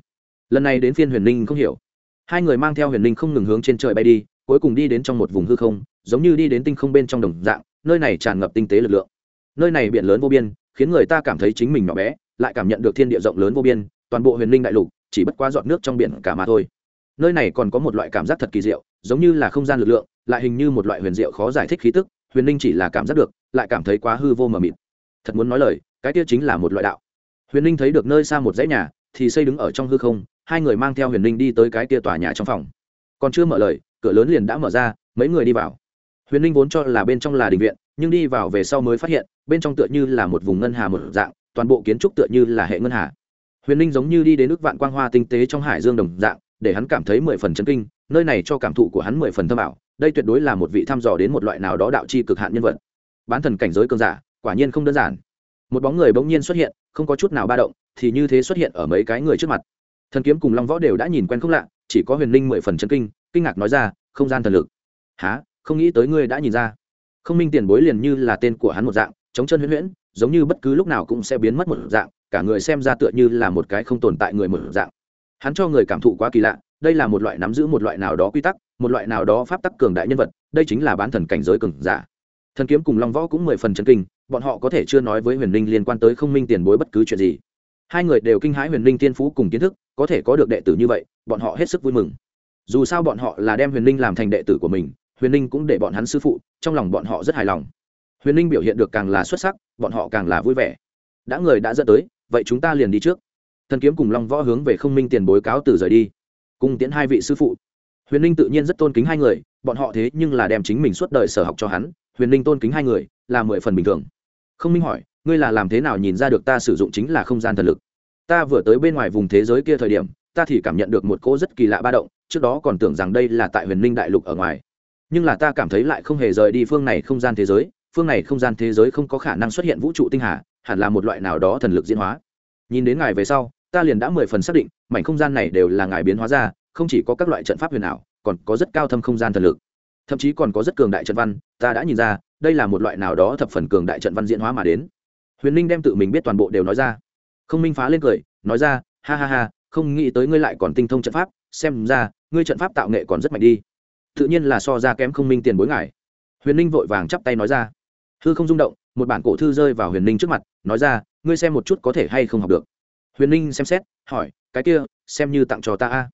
Lần này đến phiên huyền ninh không hiểu. Hai người mang theo huyền ninh không ngừng hướng trên trời bay đi, cuối cùng đi đến trong một vùng hư không, giống như đi đến tinh không bên trong đồng dạng, nơi này tràn ngập tinh tế lực lượng. Nơi này biển lớn vô biên, khiến người ta cảm thấy chính mình nhỏ bé lại cảm nhận được thiên địa rộng lớn vô biên, toàn bộ huyền linh đại lục chỉ bất quá giọt nước trong biển cả mà thôi. Nơi này còn có một loại cảm giác thật kỳ diệu, giống như là không gian lực lượng, lại hình như một loại huyền diệu khó giải thích khí tức, huyền linh chỉ là cảm giác được, lại cảm thấy quá hư vô mờ mịt. Thật muốn nói lời, cái kia chính là một loại đạo. Huyền linh thấy được nơi xa một dãy nhà, thì xây đứng ở trong hư không, hai người mang theo huyền linh đi tới cái kia tòa nhà trong phòng. Còn chưa mở lời, cửa lớn liền đã mở ra, mấy người đi vào. Huyền linh vốn cho là bên trong là đình viện, nhưng đi vào về sau mới phát hiện, bên trong tựa như là một vùng ngân hà một dạng toàn bộ kiến trúc tựa như là hệ ngân hà. Huyền ninh giống như đi đến nước vạn quang hoa tinh tế trong hải dương đồng dạng, để hắn cảm thấy mười phần chân kinh, nơi này cho cảm thụ của hắn mười phần thâm ảo, đây tuyệt đối là một vị thăm dò đến một loại nào đó đạo chi cực hạn nhân vật. Bán thần cảnh giới cơn giả, quả nhiên không đơn giản. Một bóng người bỗng nhiên xuất hiện, không có chút nào ba động, thì như thế xuất hiện ở mấy cái người trước mặt. Thần kiếm cùng long võ đều đã nhìn quen không lạ, chỉ có huyền linh mười phần chân kinh kinh ngạc nói ra, không gian thần lực. Há không nghĩ tới ngươi đã nhìn ra. Không minh tiền bối liền như là tên của hắn một dạng, chống chân huyễn huyễn giống như bất cứ lúc nào cũng sẽ biến mất một dạng, cả người xem ra tựa như là một cái không tồn tại người một dạng. Hắn cho người cảm thụ quá kỳ lạ, đây là một loại nắm giữ một loại nào đó quy tắc, một loại nào đó pháp tắc cường đại nhân vật, đây chính là bán thần cảnh giới cường giả. Thần kiếm cùng long võ cũng mười phần chân kinh, bọn họ có thể chưa nói với huyền linh liên quan tới không minh tiền bối bất cứ chuyện gì. Hai người đều kinh hãi huyền linh tiên phú cùng kiến thức, có thể có được đệ tử như vậy, bọn họ hết sức vui mừng. Dù sao bọn họ là đem huyền linh làm thành đệ tử của mình, huyền linh cũng để bọn hắn sư phụ, trong lòng bọn họ rất hài lòng. Huyền linh biểu hiện được càng là xuất sắc bọn họ càng là vui vẻ. Đã người đã dẫn tới, vậy chúng ta liền đi trước. Thần kiếm cùng long võ hướng về không minh tiền bối cáo từ rời đi. Cùng tiến hai vị sư phụ. Huyền linh tự nhiên rất tôn kính hai người, bọn họ thế nhưng là đem chính mình suốt đời sở học cho hắn, huyền linh tôn kính hai người, là mười phần bình thường. Không minh hỏi, ngươi là làm thế nào nhìn ra được ta sử dụng chính là không gian thần lực? Ta vừa tới bên ngoài vùng thế giới kia thời điểm, ta thì cảm nhận được một cỗ rất kỳ lạ ba động, trước đó còn tưởng rằng đây là tại huyền linh đại lục ở ngoài. Nhưng là ta cảm thấy lại không hề rời đi phương này không gian thế giới phương này không gian thế giới không có khả năng xuất hiện vũ trụ tinh hà, hẳn là một loại nào đó thần lực diễn hóa. Nhìn đến ngài về sau, ta liền đã mười phần xác định, mảnh không gian này đều là ngài biến hóa ra, không chỉ có các loại trận pháp huyền ảo, còn có rất cao thâm không gian thần lực. Thậm chí còn có rất cường đại trận văn, ta đã nhìn ra, đây là một loại nào đó thập phần cường đại trận văn diễn hóa mà đến. Huyền ninh đem tự mình biết toàn bộ đều nói ra. Không minh phá lên cười, nói ra, ha ha ha, không nghĩ tới ngươi lại còn tinh thông trận pháp, xem ra, ngươi trận pháp tạo nghệ còn rất mạnh đi. Tự nhiên là so ra kém không minh tiền bối ngài. Huyền ninh vội vàng chắp tay nói ra hư không rung động, một bản cổ thư rơi vào huyền ninh trước mặt, nói ra, ngươi xem một chút có thể hay không học được. Huyền ninh xem xét, hỏi, cái kia, xem như tặng cho ta a.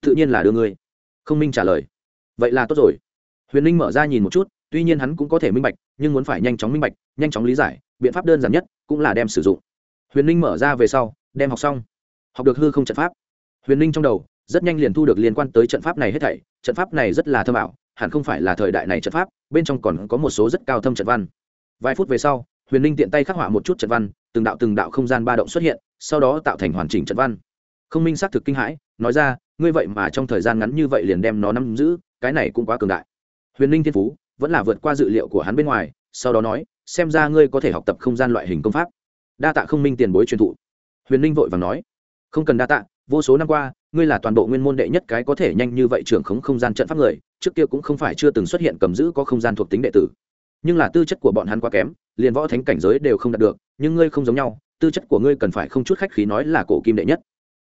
Tự nhiên là đưa ngươi. Không minh trả lời. Vậy là tốt rồi. Huyền ninh mở ra nhìn một chút, tuy nhiên hắn cũng có thể minh bạch, nhưng muốn phải nhanh chóng minh bạch, nhanh chóng lý giải, biện pháp đơn giản nhất cũng là đem sử dụng. Huyền ninh mở ra về sau, đem học xong. Học được hư không trận pháp. Huyền ninh trong đầu, rất nhanh liền thu được liên quan tới trận pháp này hết thảy, trận pháp này rất là thâm ảo, hẳn không phải là thời đại này trận pháp, bên trong còn có một số rất cao thâm trận văn vài phút về sau, huyền ninh tiện tay khắc họa một chút trận văn, từng đạo từng đạo không gian ba động xuất hiện, sau đó tạo thành hoàn chỉnh trận văn. Không minh xác thực kinh hãi, nói ra, ngươi vậy mà trong thời gian ngắn như vậy liền đem nó nắm giữ, cái này cũng quá cường đại. Huyền ninh thiên phú vẫn là vượt qua dự liệu của hắn bên ngoài, sau đó nói, xem ra ngươi có thể học tập không gian loại hình công pháp. Đa tạ không minh tiền bối truyền thụ. Huyền ninh vội vàng nói, không cần đa tạ, vô số năm qua, ngươi là toàn bộ nguyên môn đệ nhất cái có thể nhanh như vậy trưởng khống không gian trận pháp người, trước kia cũng không phải chưa từng xuất hiện cầm giữ có không gian thuộc tính đệ tử nhưng là tư chất của bọn hắn quá kém, liền võ thánh cảnh giới đều không đạt được, nhưng ngươi không giống nhau, tư chất của ngươi cần phải không chút khách khí nói là cổ kim đệ nhất.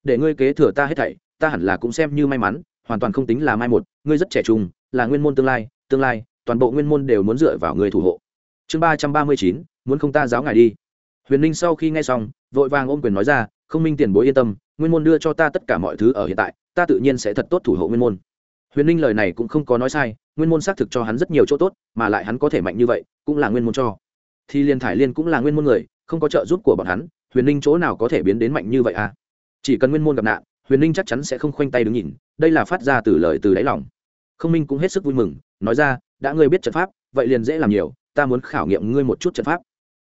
Để ngươi kế thừa ta hết thảy, ta hẳn là cũng xem như may mắn, hoàn toàn không tính là mai một, ngươi rất trẻ trung, là nguyên môn tương lai tương lai, toàn bộ nguyên môn đều muốn dựa vào người thủ hộ. Chương ba trăm ba mươi chín, muốn không ta giáo ngài đi. Huyền ninh sau khi nghe xong, vội vàng ôm quyền nói ra, không minh tiền bối yên tâm, nguyên môn đưa cho ta tất cả mọi thứ ở hiện tại, ta tự nhiên sẽ thật tốt thủ hộ nguyên môn. Huyền ninh lời này cũng không có nói sai nguyên môn xác thực cho hắn rất nhiều chỗ tốt, mà lại hắn có thể mạnh như vậy, cũng là nguyên môn cho. Thì liên thải liên cũng là nguyên môn người, không có trợ giúp của bọn hắn, huyền ninh chỗ nào có thể biến đến mạnh như vậy à? Chỉ cần nguyên môn gặp nạn, huyền ninh chắc chắn sẽ không khoanh tay đứng nhìn, đây là phát ra từ lời từ đáy lòng. Không minh cũng hết sức vui mừng, nói ra, đã ngươi biết trận pháp, vậy liền dễ làm nhiều, ta muốn khảo nghiệm ngươi một chút trận pháp.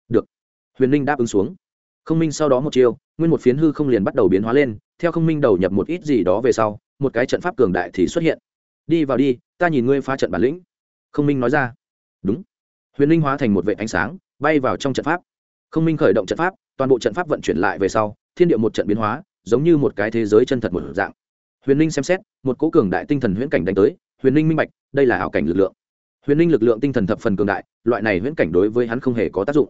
Được. Huyền ninh đáp ứng xuống. Không minh sau đó một chiêu, nguyên một phiến hư không liền bắt đầu biến hóa lên, theo không minh đầu nhập một ít gì đó về sau, một cái trận pháp cường đại thì xuất hiện đi vào đi, ta nhìn ngươi phá trận bản lĩnh. Không minh nói ra. Đúng. Huyền linh hóa thành một vệ ánh sáng, bay vào trong trận pháp. Không minh khởi động trận pháp, toàn bộ trận pháp vận chuyển lại về sau, thiên địa một trận biến hóa, giống như một cái thế giới chân thật một dạng. Huyền linh xem xét, một cố cường đại tinh thần huyễn cảnh đánh tới, huyền linh minh bạch, đây là ảo cảnh lực lượng. Huyền linh lực lượng tinh thần thập phần cường đại, loại này huyễn cảnh đối với hắn không hề có tác dụng.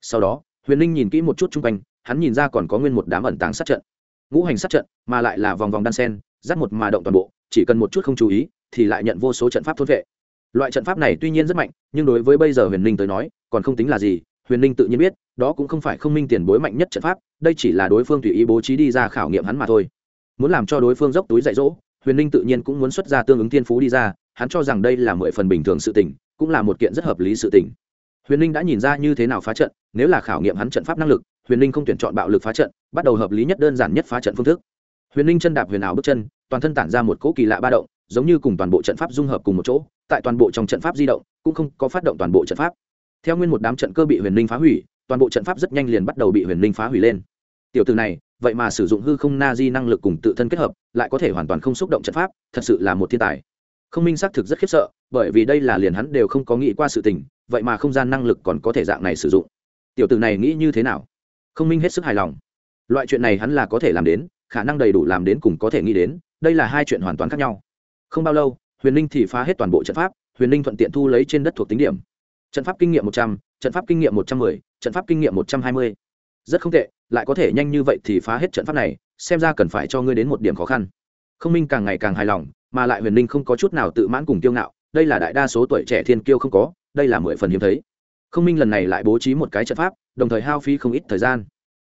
Sau đó, huyền linh nhìn kỹ một chút chung quanh, hắn nhìn ra còn có nguyên một đám ẩn tàng sát trận. Ngũ hành sát trận, mà lại là vòng vòng đan sen dắt một mà động toàn bộ, chỉ cần một chút không chú ý thì lại nhận vô số trận pháp thôn vệ. Loại trận pháp này tuy nhiên rất mạnh, nhưng đối với bây giờ huyền ninh tới nói, còn không tính là gì. Huyền ninh tự nhiên biết, đó cũng không phải không minh tiền bối mạnh nhất trận pháp, đây chỉ là đối phương tùy ý bố trí đi ra khảo nghiệm hắn mà thôi. Muốn làm cho đối phương dốc túi dạy dỗ, huyền ninh tự nhiên cũng muốn xuất ra tương ứng tiên phú đi ra, hắn cho rằng đây là mười phần bình thường sự tình, cũng là một kiện rất hợp lý sự tình. Huyền ninh đã nhìn ra như thế nào phá trận, nếu là khảo nghiệm hắn trận pháp năng lực, huyền ninh không tuyển chọn bạo lực phá trận, bắt đầu hợp lý nhất đơn giản nhất phá trận phương thức. Huyền ninh chân đạp huyền ảo bước chân, toàn thân tản ra một cỗ kỳ lạ ba động giống như cùng toàn bộ trận pháp dung hợp cùng một chỗ, tại toàn bộ trong trận pháp di động, cũng không có phát động toàn bộ trận pháp. Theo nguyên một đám trận cơ bị huyền Linh phá hủy, toàn bộ trận pháp rất nhanh liền bắt đầu bị huyền Linh phá hủy lên. Tiểu từ này, vậy mà sử dụng hư không na di năng lực cùng tự thân kết hợp, lại có thể hoàn toàn không xúc động trận pháp, thật sự là một thiên tài. Không minh xác thực rất khiếp sợ, bởi vì đây là liền hắn đều không có nghĩ qua sự tình, vậy mà không gian năng lực còn có thể dạng này sử dụng. Tiểu tử này nghĩ như thế nào? Không minh hết sức hài lòng. Loại chuyện này hắn là có thể làm đến, khả năng đầy đủ làm đến cùng có thể nghĩ đến, đây là hai chuyện hoàn toàn khác nhau không bao lâu, huyền Linh thì phá hết toàn bộ trận pháp, huyền Linh thuận tiện thu lấy trên đất thuộc tính điểm. Trận pháp kinh nghiệm một trăm, trận pháp kinh nghiệm một trăm mười, trận pháp kinh nghiệm một trăm hai mươi. Rất không tệ, lại có thể nhanh như vậy thì phá hết trận pháp này, xem ra cần phải cho ngươi đến một điểm khó khăn. Không minh càng ngày càng hài lòng, mà lại huyền Linh không có chút nào tự mãn cùng kiêu ngạo, đây là đại đa số tuổi trẻ thiên kiêu không có, đây là mười phần hiếm thấy. Không minh lần này lại bố trí một cái trận pháp, đồng thời hao phí không ít thời gian.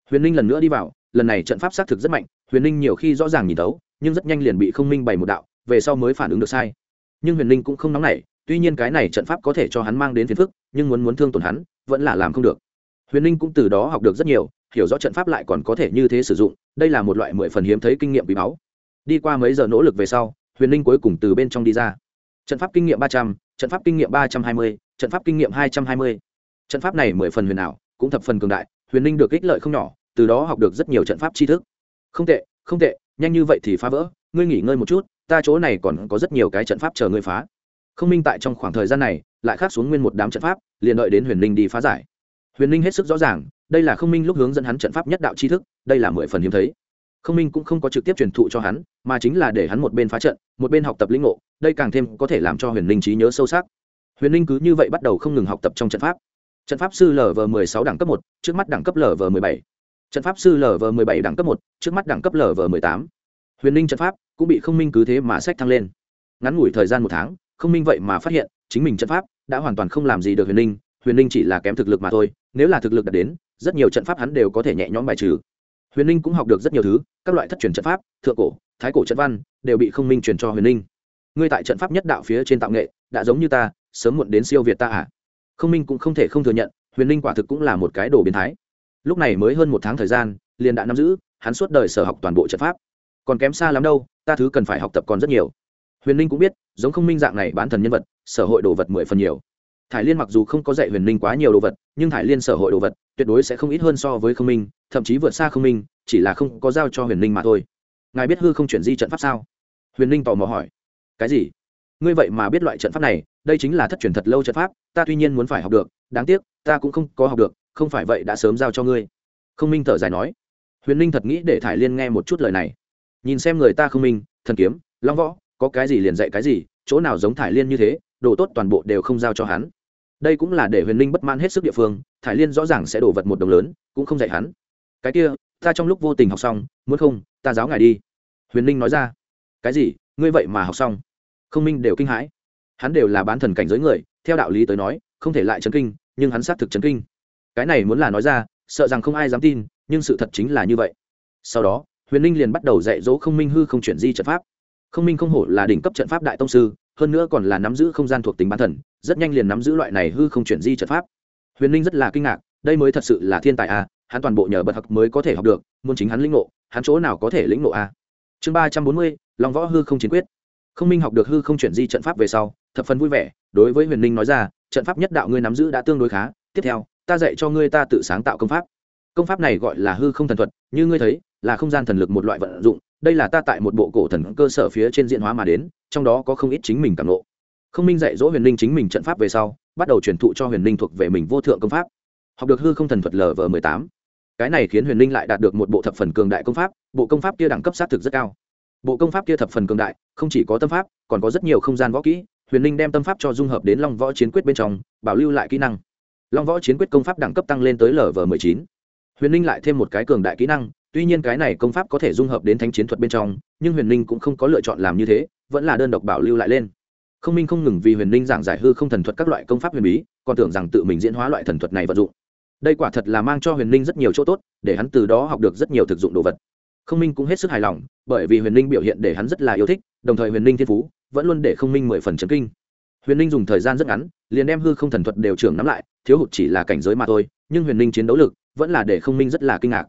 Huyền ninh lần nữa đi vào, lần này trận pháp xác thực rất mạnh, huyền ninh nhiều khi rõ ràng nhìn tấu nhưng rất nhanh liền bị không minh bày một đạo về sau mới phản ứng được sai. Nhưng huyền linh cũng không nóng nảy, tuy nhiên cái này trận pháp có thể cho hắn mang đến phiền phức, nhưng muốn muốn thương tổn hắn, vẫn là làm không được. Huyền linh cũng từ đó học được rất nhiều, hiểu rõ trận pháp lại còn có thể như thế sử dụng, đây là một loại mười phần hiếm thấy kinh nghiệm quý báu. Đi qua mấy giờ nỗ lực về sau, huyền linh cuối cùng từ bên trong đi ra. Trận pháp kinh nghiệm ba trăm, trận pháp kinh nghiệm ba trăm hai mươi, trận pháp kinh nghiệm hai trăm hai mươi. Trận pháp này mười phần huyền ảo, cũng thập phần cường đại, huyền linh được ích lợi không nhỏ, từ đó học được rất nhiều trận pháp tri thức. Không tệ không tệ, nhanh như vậy thì phá vỡ ngươi nghỉ ngơi một chút, ta chỗ này còn có rất nhiều cái trận pháp chờ ngươi phá. Không minh tại trong khoảng thời gian này, lại khác xuống nguyên một đám trận pháp, liền đợi đến huyền ninh đi phá giải. Huyền ninh hết sức rõ ràng, đây là không minh lúc hướng dẫn hắn trận pháp nhất đạo tri thức, đây là mười phần hiếm thấy. Không minh cũng không có trực tiếp truyền thụ cho hắn, mà chính là để hắn một bên phá trận, một bên học tập lĩnh ngộ, đây càng thêm có thể làm cho huyền ninh trí nhớ sâu sắc. Huyền ninh cứ như vậy bắt đầu không ngừng học tập trong trận pháp. Trận pháp sư lv m ộ sáu đẳng cấp một, trước mắt đẳng cấp lv m ộ bảy. Trận pháp sư lv m ộ bảy đẳng cấp một, trước mắt đẳng cấp lv m ộ tám. Huyền ninh trận pháp cũng bị không minh cứ thế mà sách thăng lên. Ngắn ngủi thời gian một tháng, không minh vậy mà phát hiện, chính mình trận pháp đã hoàn toàn không làm gì được huyền ninh huyền ninh chỉ là kém thực lực mà thôi, nếu là thực lực đạt đến, rất nhiều trận pháp hắn đều có thể nhẹ nhõm bài trừ. Huyền ninh cũng học được rất nhiều thứ, các loại thất truyền trận pháp, thượng cổ, thái cổ trận văn đều bị không minh truyền cho huyền ninh ngươi tại trận pháp nhất đạo phía trên tạo nghệ, đã giống như ta, sớm muộn đến siêu việt ta à? Không minh cũng không thể không thừa nhận, huyền ninh quả thực cũng là một cái đồ biến thái. Lúc này mới hơn một tháng thời gian, liền đã nắm giữ, hắn suốt đời sở học toàn bộ trận pháp còn kém xa lắm đâu, ta thứ cần phải học tập còn rất nhiều. Huyền ninh cũng biết, giống không minh dạng này bán thần nhân vật, sở hội đồ vật mười phần nhiều. Thải liên mặc dù không có dạy huyền ninh quá nhiều đồ vật, nhưng thải liên sở hội đồ vật, tuyệt đối sẽ không ít hơn so với không minh, thậm chí vượt xa không minh, chỉ là không có giao cho huyền ninh mà thôi. Ngài biết hư không chuyển di trận pháp sao? Huyền ninh tò mò hỏi. Cái gì? Ngươi vậy mà biết loại trận pháp này, đây chính là thất truyền thật lâu trận pháp, ta tuy nhiên muốn phải học được, đáng tiếc, ta cũng không có học được, không phải vậy đã sớm giao cho ngươi. Không minh thở dài nói. Huyền ninh thật nghĩ để thải liên nghe một chút lời này nhìn xem người ta không minh, thần kiếm, long võ, có cái gì liền dạy cái gì, chỗ nào giống thải liên như thế, đồ tốt toàn bộ đều không giao cho hắn. Đây cũng là để huyền linh bất mãn hết sức địa phương, thải liên rõ ràng sẽ đổ vật một đồng lớn, cũng không dạy hắn. Cái kia, ta trong lúc vô tình học xong, muốn không, ta giáo ngài đi. Huyền linh nói ra. Cái gì, ngươi vậy mà học xong? Không minh đều kinh hãi. Hắn đều là bán thần cảnh giới người, theo đạo lý tới nói, không thể lại chấn kinh, nhưng hắn xác thực chấn kinh. Cái này muốn là nói ra, sợ rằng không ai dám tin, nhưng sự thật chính là như vậy. Sau đó huyền ninh liền bắt đầu dạy dỗ không minh hư không chuyển di trận pháp. không minh không hổ là đỉnh cấp trận pháp đại tông sư, hơn nữa còn là nắm giữ không gian thuộc tính bán thần, rất nhanh liền nắm giữ loại này hư không chuyển di trận pháp. huyền ninh rất là kinh ngạc, đây mới thật sự là thiên tài à hắn toàn bộ nhờ bật học mới có thể học được, muốn chính hắn lĩnh ngộ, hắn chỗ nào có thể lĩnh ngộ à chương ba trăm bốn mươi lòng võ hư không chiến quyết. không minh học được hư không chuyển di trận pháp về sau, thập phần vui vẻ, đối với huyền ninh nói ra, trận pháp nhất đạo ngươi nắm giữ đã tương đối khá, tiếp theo, ta dạy cho ngươi ta tự sáng tạo công pháp. công pháp này gọi là hư không thần thuật, như ngươi thấy là không gian thần lực một loại vận dụng, đây là ta tại một bộ cổ thần cơ sở phía trên diện hóa mà đến, trong đó có không ít chính mình cảm lộ không minh dạy dỗ huyền Linh chính mình trận pháp về sau, bắt đầu truyền thụ cho huyền Linh thuộc về mình vô thượng công pháp. Học được hư không thần thuật lv m mười tám. Cái này khiến huyền Linh lại đạt được một bộ thập phần cường đại công pháp, bộ công pháp kia đẳng cấp xác thực rất cao. Bộ công pháp kia thập phần cường đại, không chỉ có tâm pháp, còn có rất nhiều không gian võ kỹ, huyền Linh đem tâm pháp cho dung hợp đến long võ chiến quyết bên trong, bảo lưu lại kỹ năng. Long võ chiến quyết công pháp đẳng cấp tăng lên tới lv m mười chín. Huyền Linh lại thêm một cái cường đại kỹ năng tuy nhiên cái này công pháp có thể dung hợp đến thánh chiến thuật bên trong, nhưng huyền ninh cũng không có lựa chọn làm như thế, vẫn là đơn độc bảo lưu lại lên. Không minh không ngừng vì huyền ninh giảng giải hư không thần thuật các loại công pháp huyền bí, còn tưởng rằng tự mình diễn hóa loại thần thuật này vận dụng. Đây quả thật là mang cho huyền ninh rất nhiều chỗ tốt, để hắn từ đó học được rất nhiều thực dụng đồ vật. Không minh cũng hết sức hài lòng, bởi vì huyền ninh biểu hiện để hắn rất là yêu thích, đồng thời huyền ninh thiên phú vẫn luôn để không minh mười phần chấn kinh. Huyền ninh dùng thời gian rất ngắn, liền đem hư không thần thuật đều trưởng nắm lại, thiếu hụt chỉ là cảnh giới mà thôi, nhưng huyền ninh chiến đấu lực vẫn là để không minh rất là kinh ngạc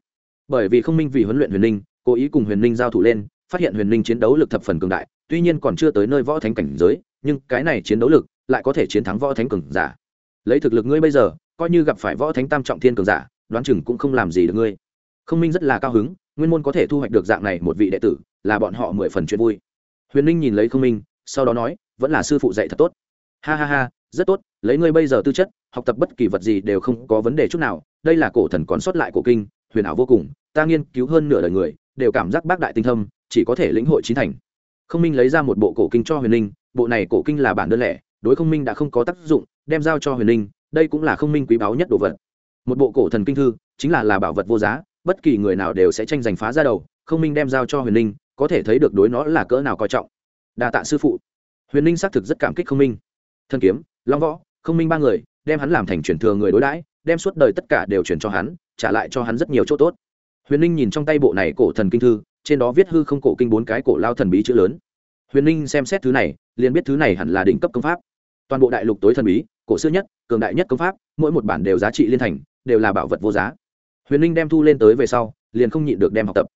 bởi vì không minh vì huấn luyện huyền ninh cố ý cùng huyền ninh giao thủ lên, phát hiện huyền ninh chiến đấu lực thập phần cường đại, tuy nhiên còn chưa tới nơi võ thánh cảnh giới, nhưng cái này chiến đấu lực lại có thể chiến thắng võ thánh cường giả. Lấy thực lực ngươi bây giờ, coi như gặp phải võ thánh tam trọng thiên cường giả, đoán chừng cũng không làm gì được ngươi. Không minh rất là cao hứng, nguyên môn có thể thu hoạch được dạng này một vị đệ tử, là bọn họ mười phần chuyện vui. Huyền ninh nhìn lấy không minh, sau đó nói, vẫn là sư phụ dạy thật tốt. Ha ha ha, rất tốt, lấy ngươi bây giờ tư chất, học tập bất kỳ vật gì đều không có vấn đề chút nào, đây là cổ thần còn sót lại cổ kinh huyền ảo vô cùng, ta nghiên cứu hơn nửa đời người, đều cảm giác bác đại tinh thâm, chỉ có thể lĩnh hội chín thành. Không minh lấy ra một bộ cổ kinh cho huyền ninh bộ này cổ kinh là bản đơn lẻ, đối không minh đã không có tác dụng, đem giao cho huyền ninh đây cũng là không minh quý báu nhất đồ vật. Một bộ cổ thần kinh thư, chính là là bảo vật vô giá, bất kỳ người nào đều sẽ tranh giành phá ra đầu, không minh đem giao cho huyền ninh có thể thấy được đối nó là cỡ nào coi trọng. Đa tạ sư phụ. Huyền ninh xác thực rất cảm kích không minh. Thân kiếm, long võ, không minh ba người, đem hắn làm thành truyền thừa người đối đãi đem suốt đời tất cả đều chuyển cho hắn, trả lại cho hắn rất nhiều chỗ tốt. Huyền ninh nhìn trong tay bộ này cổ thần kinh thư, trên đó viết hư không cổ kinh bốn cái cổ lao thần bí chữ lớn. Huyền ninh xem xét thứ này, liền biết thứ này hẳn là đỉnh cấp công pháp. Toàn bộ đại lục tối thần bí, cổ xưa nhất, cường đại nhất công pháp, mỗi một bản đều giá trị liên thành, đều là bảo vật vô giá. Huyền ninh đem thu lên tới về sau, liền không nhịn được đem học tập.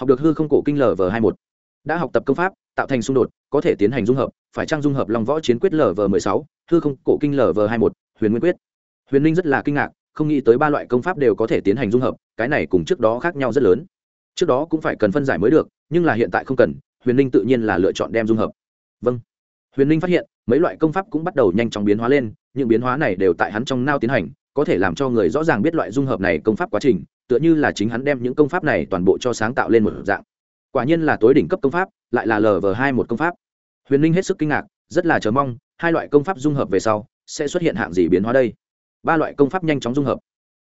Học được hư không cổ kinh lv hai một. Đã học tập công pháp, tạo thành xung đột, có thể tiến hành dung hợp, phải trang dung hợp long võ chiến quyết lv m ộ sáu, hư không cổ kinh lv hai một, huyền nguyên quyết huyền ninh rất là kinh ngạc, không nghĩ tới ba loại công pháp đều có thể tiến hành dung hợp, cái này cùng trước đó khác nhau rất lớn. Trước đó cũng phải cần phân giải mới được, nhưng là hiện tại không cần, huyền ninh tự nhiên là lựa chọn đem dung hợp. Vâng. Huyền ninh phát hiện, mấy loại công pháp cũng bắt đầu nhanh chóng biến hóa lên, những biến hóa này đều tại hắn trong nao tiến hành, có thể làm cho người rõ ràng biết loại dung hợp này công pháp quá trình, tựa như là chính hắn đem những công pháp này toàn bộ cho sáng tạo lên một dạng. Quả nhiên là tối đỉnh cấp công pháp, lại là lv hai một công pháp. Huyền ninh hết sức kinh ngạc, rất là chờ mong, hai loại công pháp dung hợp về sau, sẽ xuất hiện hạng gì biến hóa đây? Ba loại công pháp nhanh chóng dung hợp.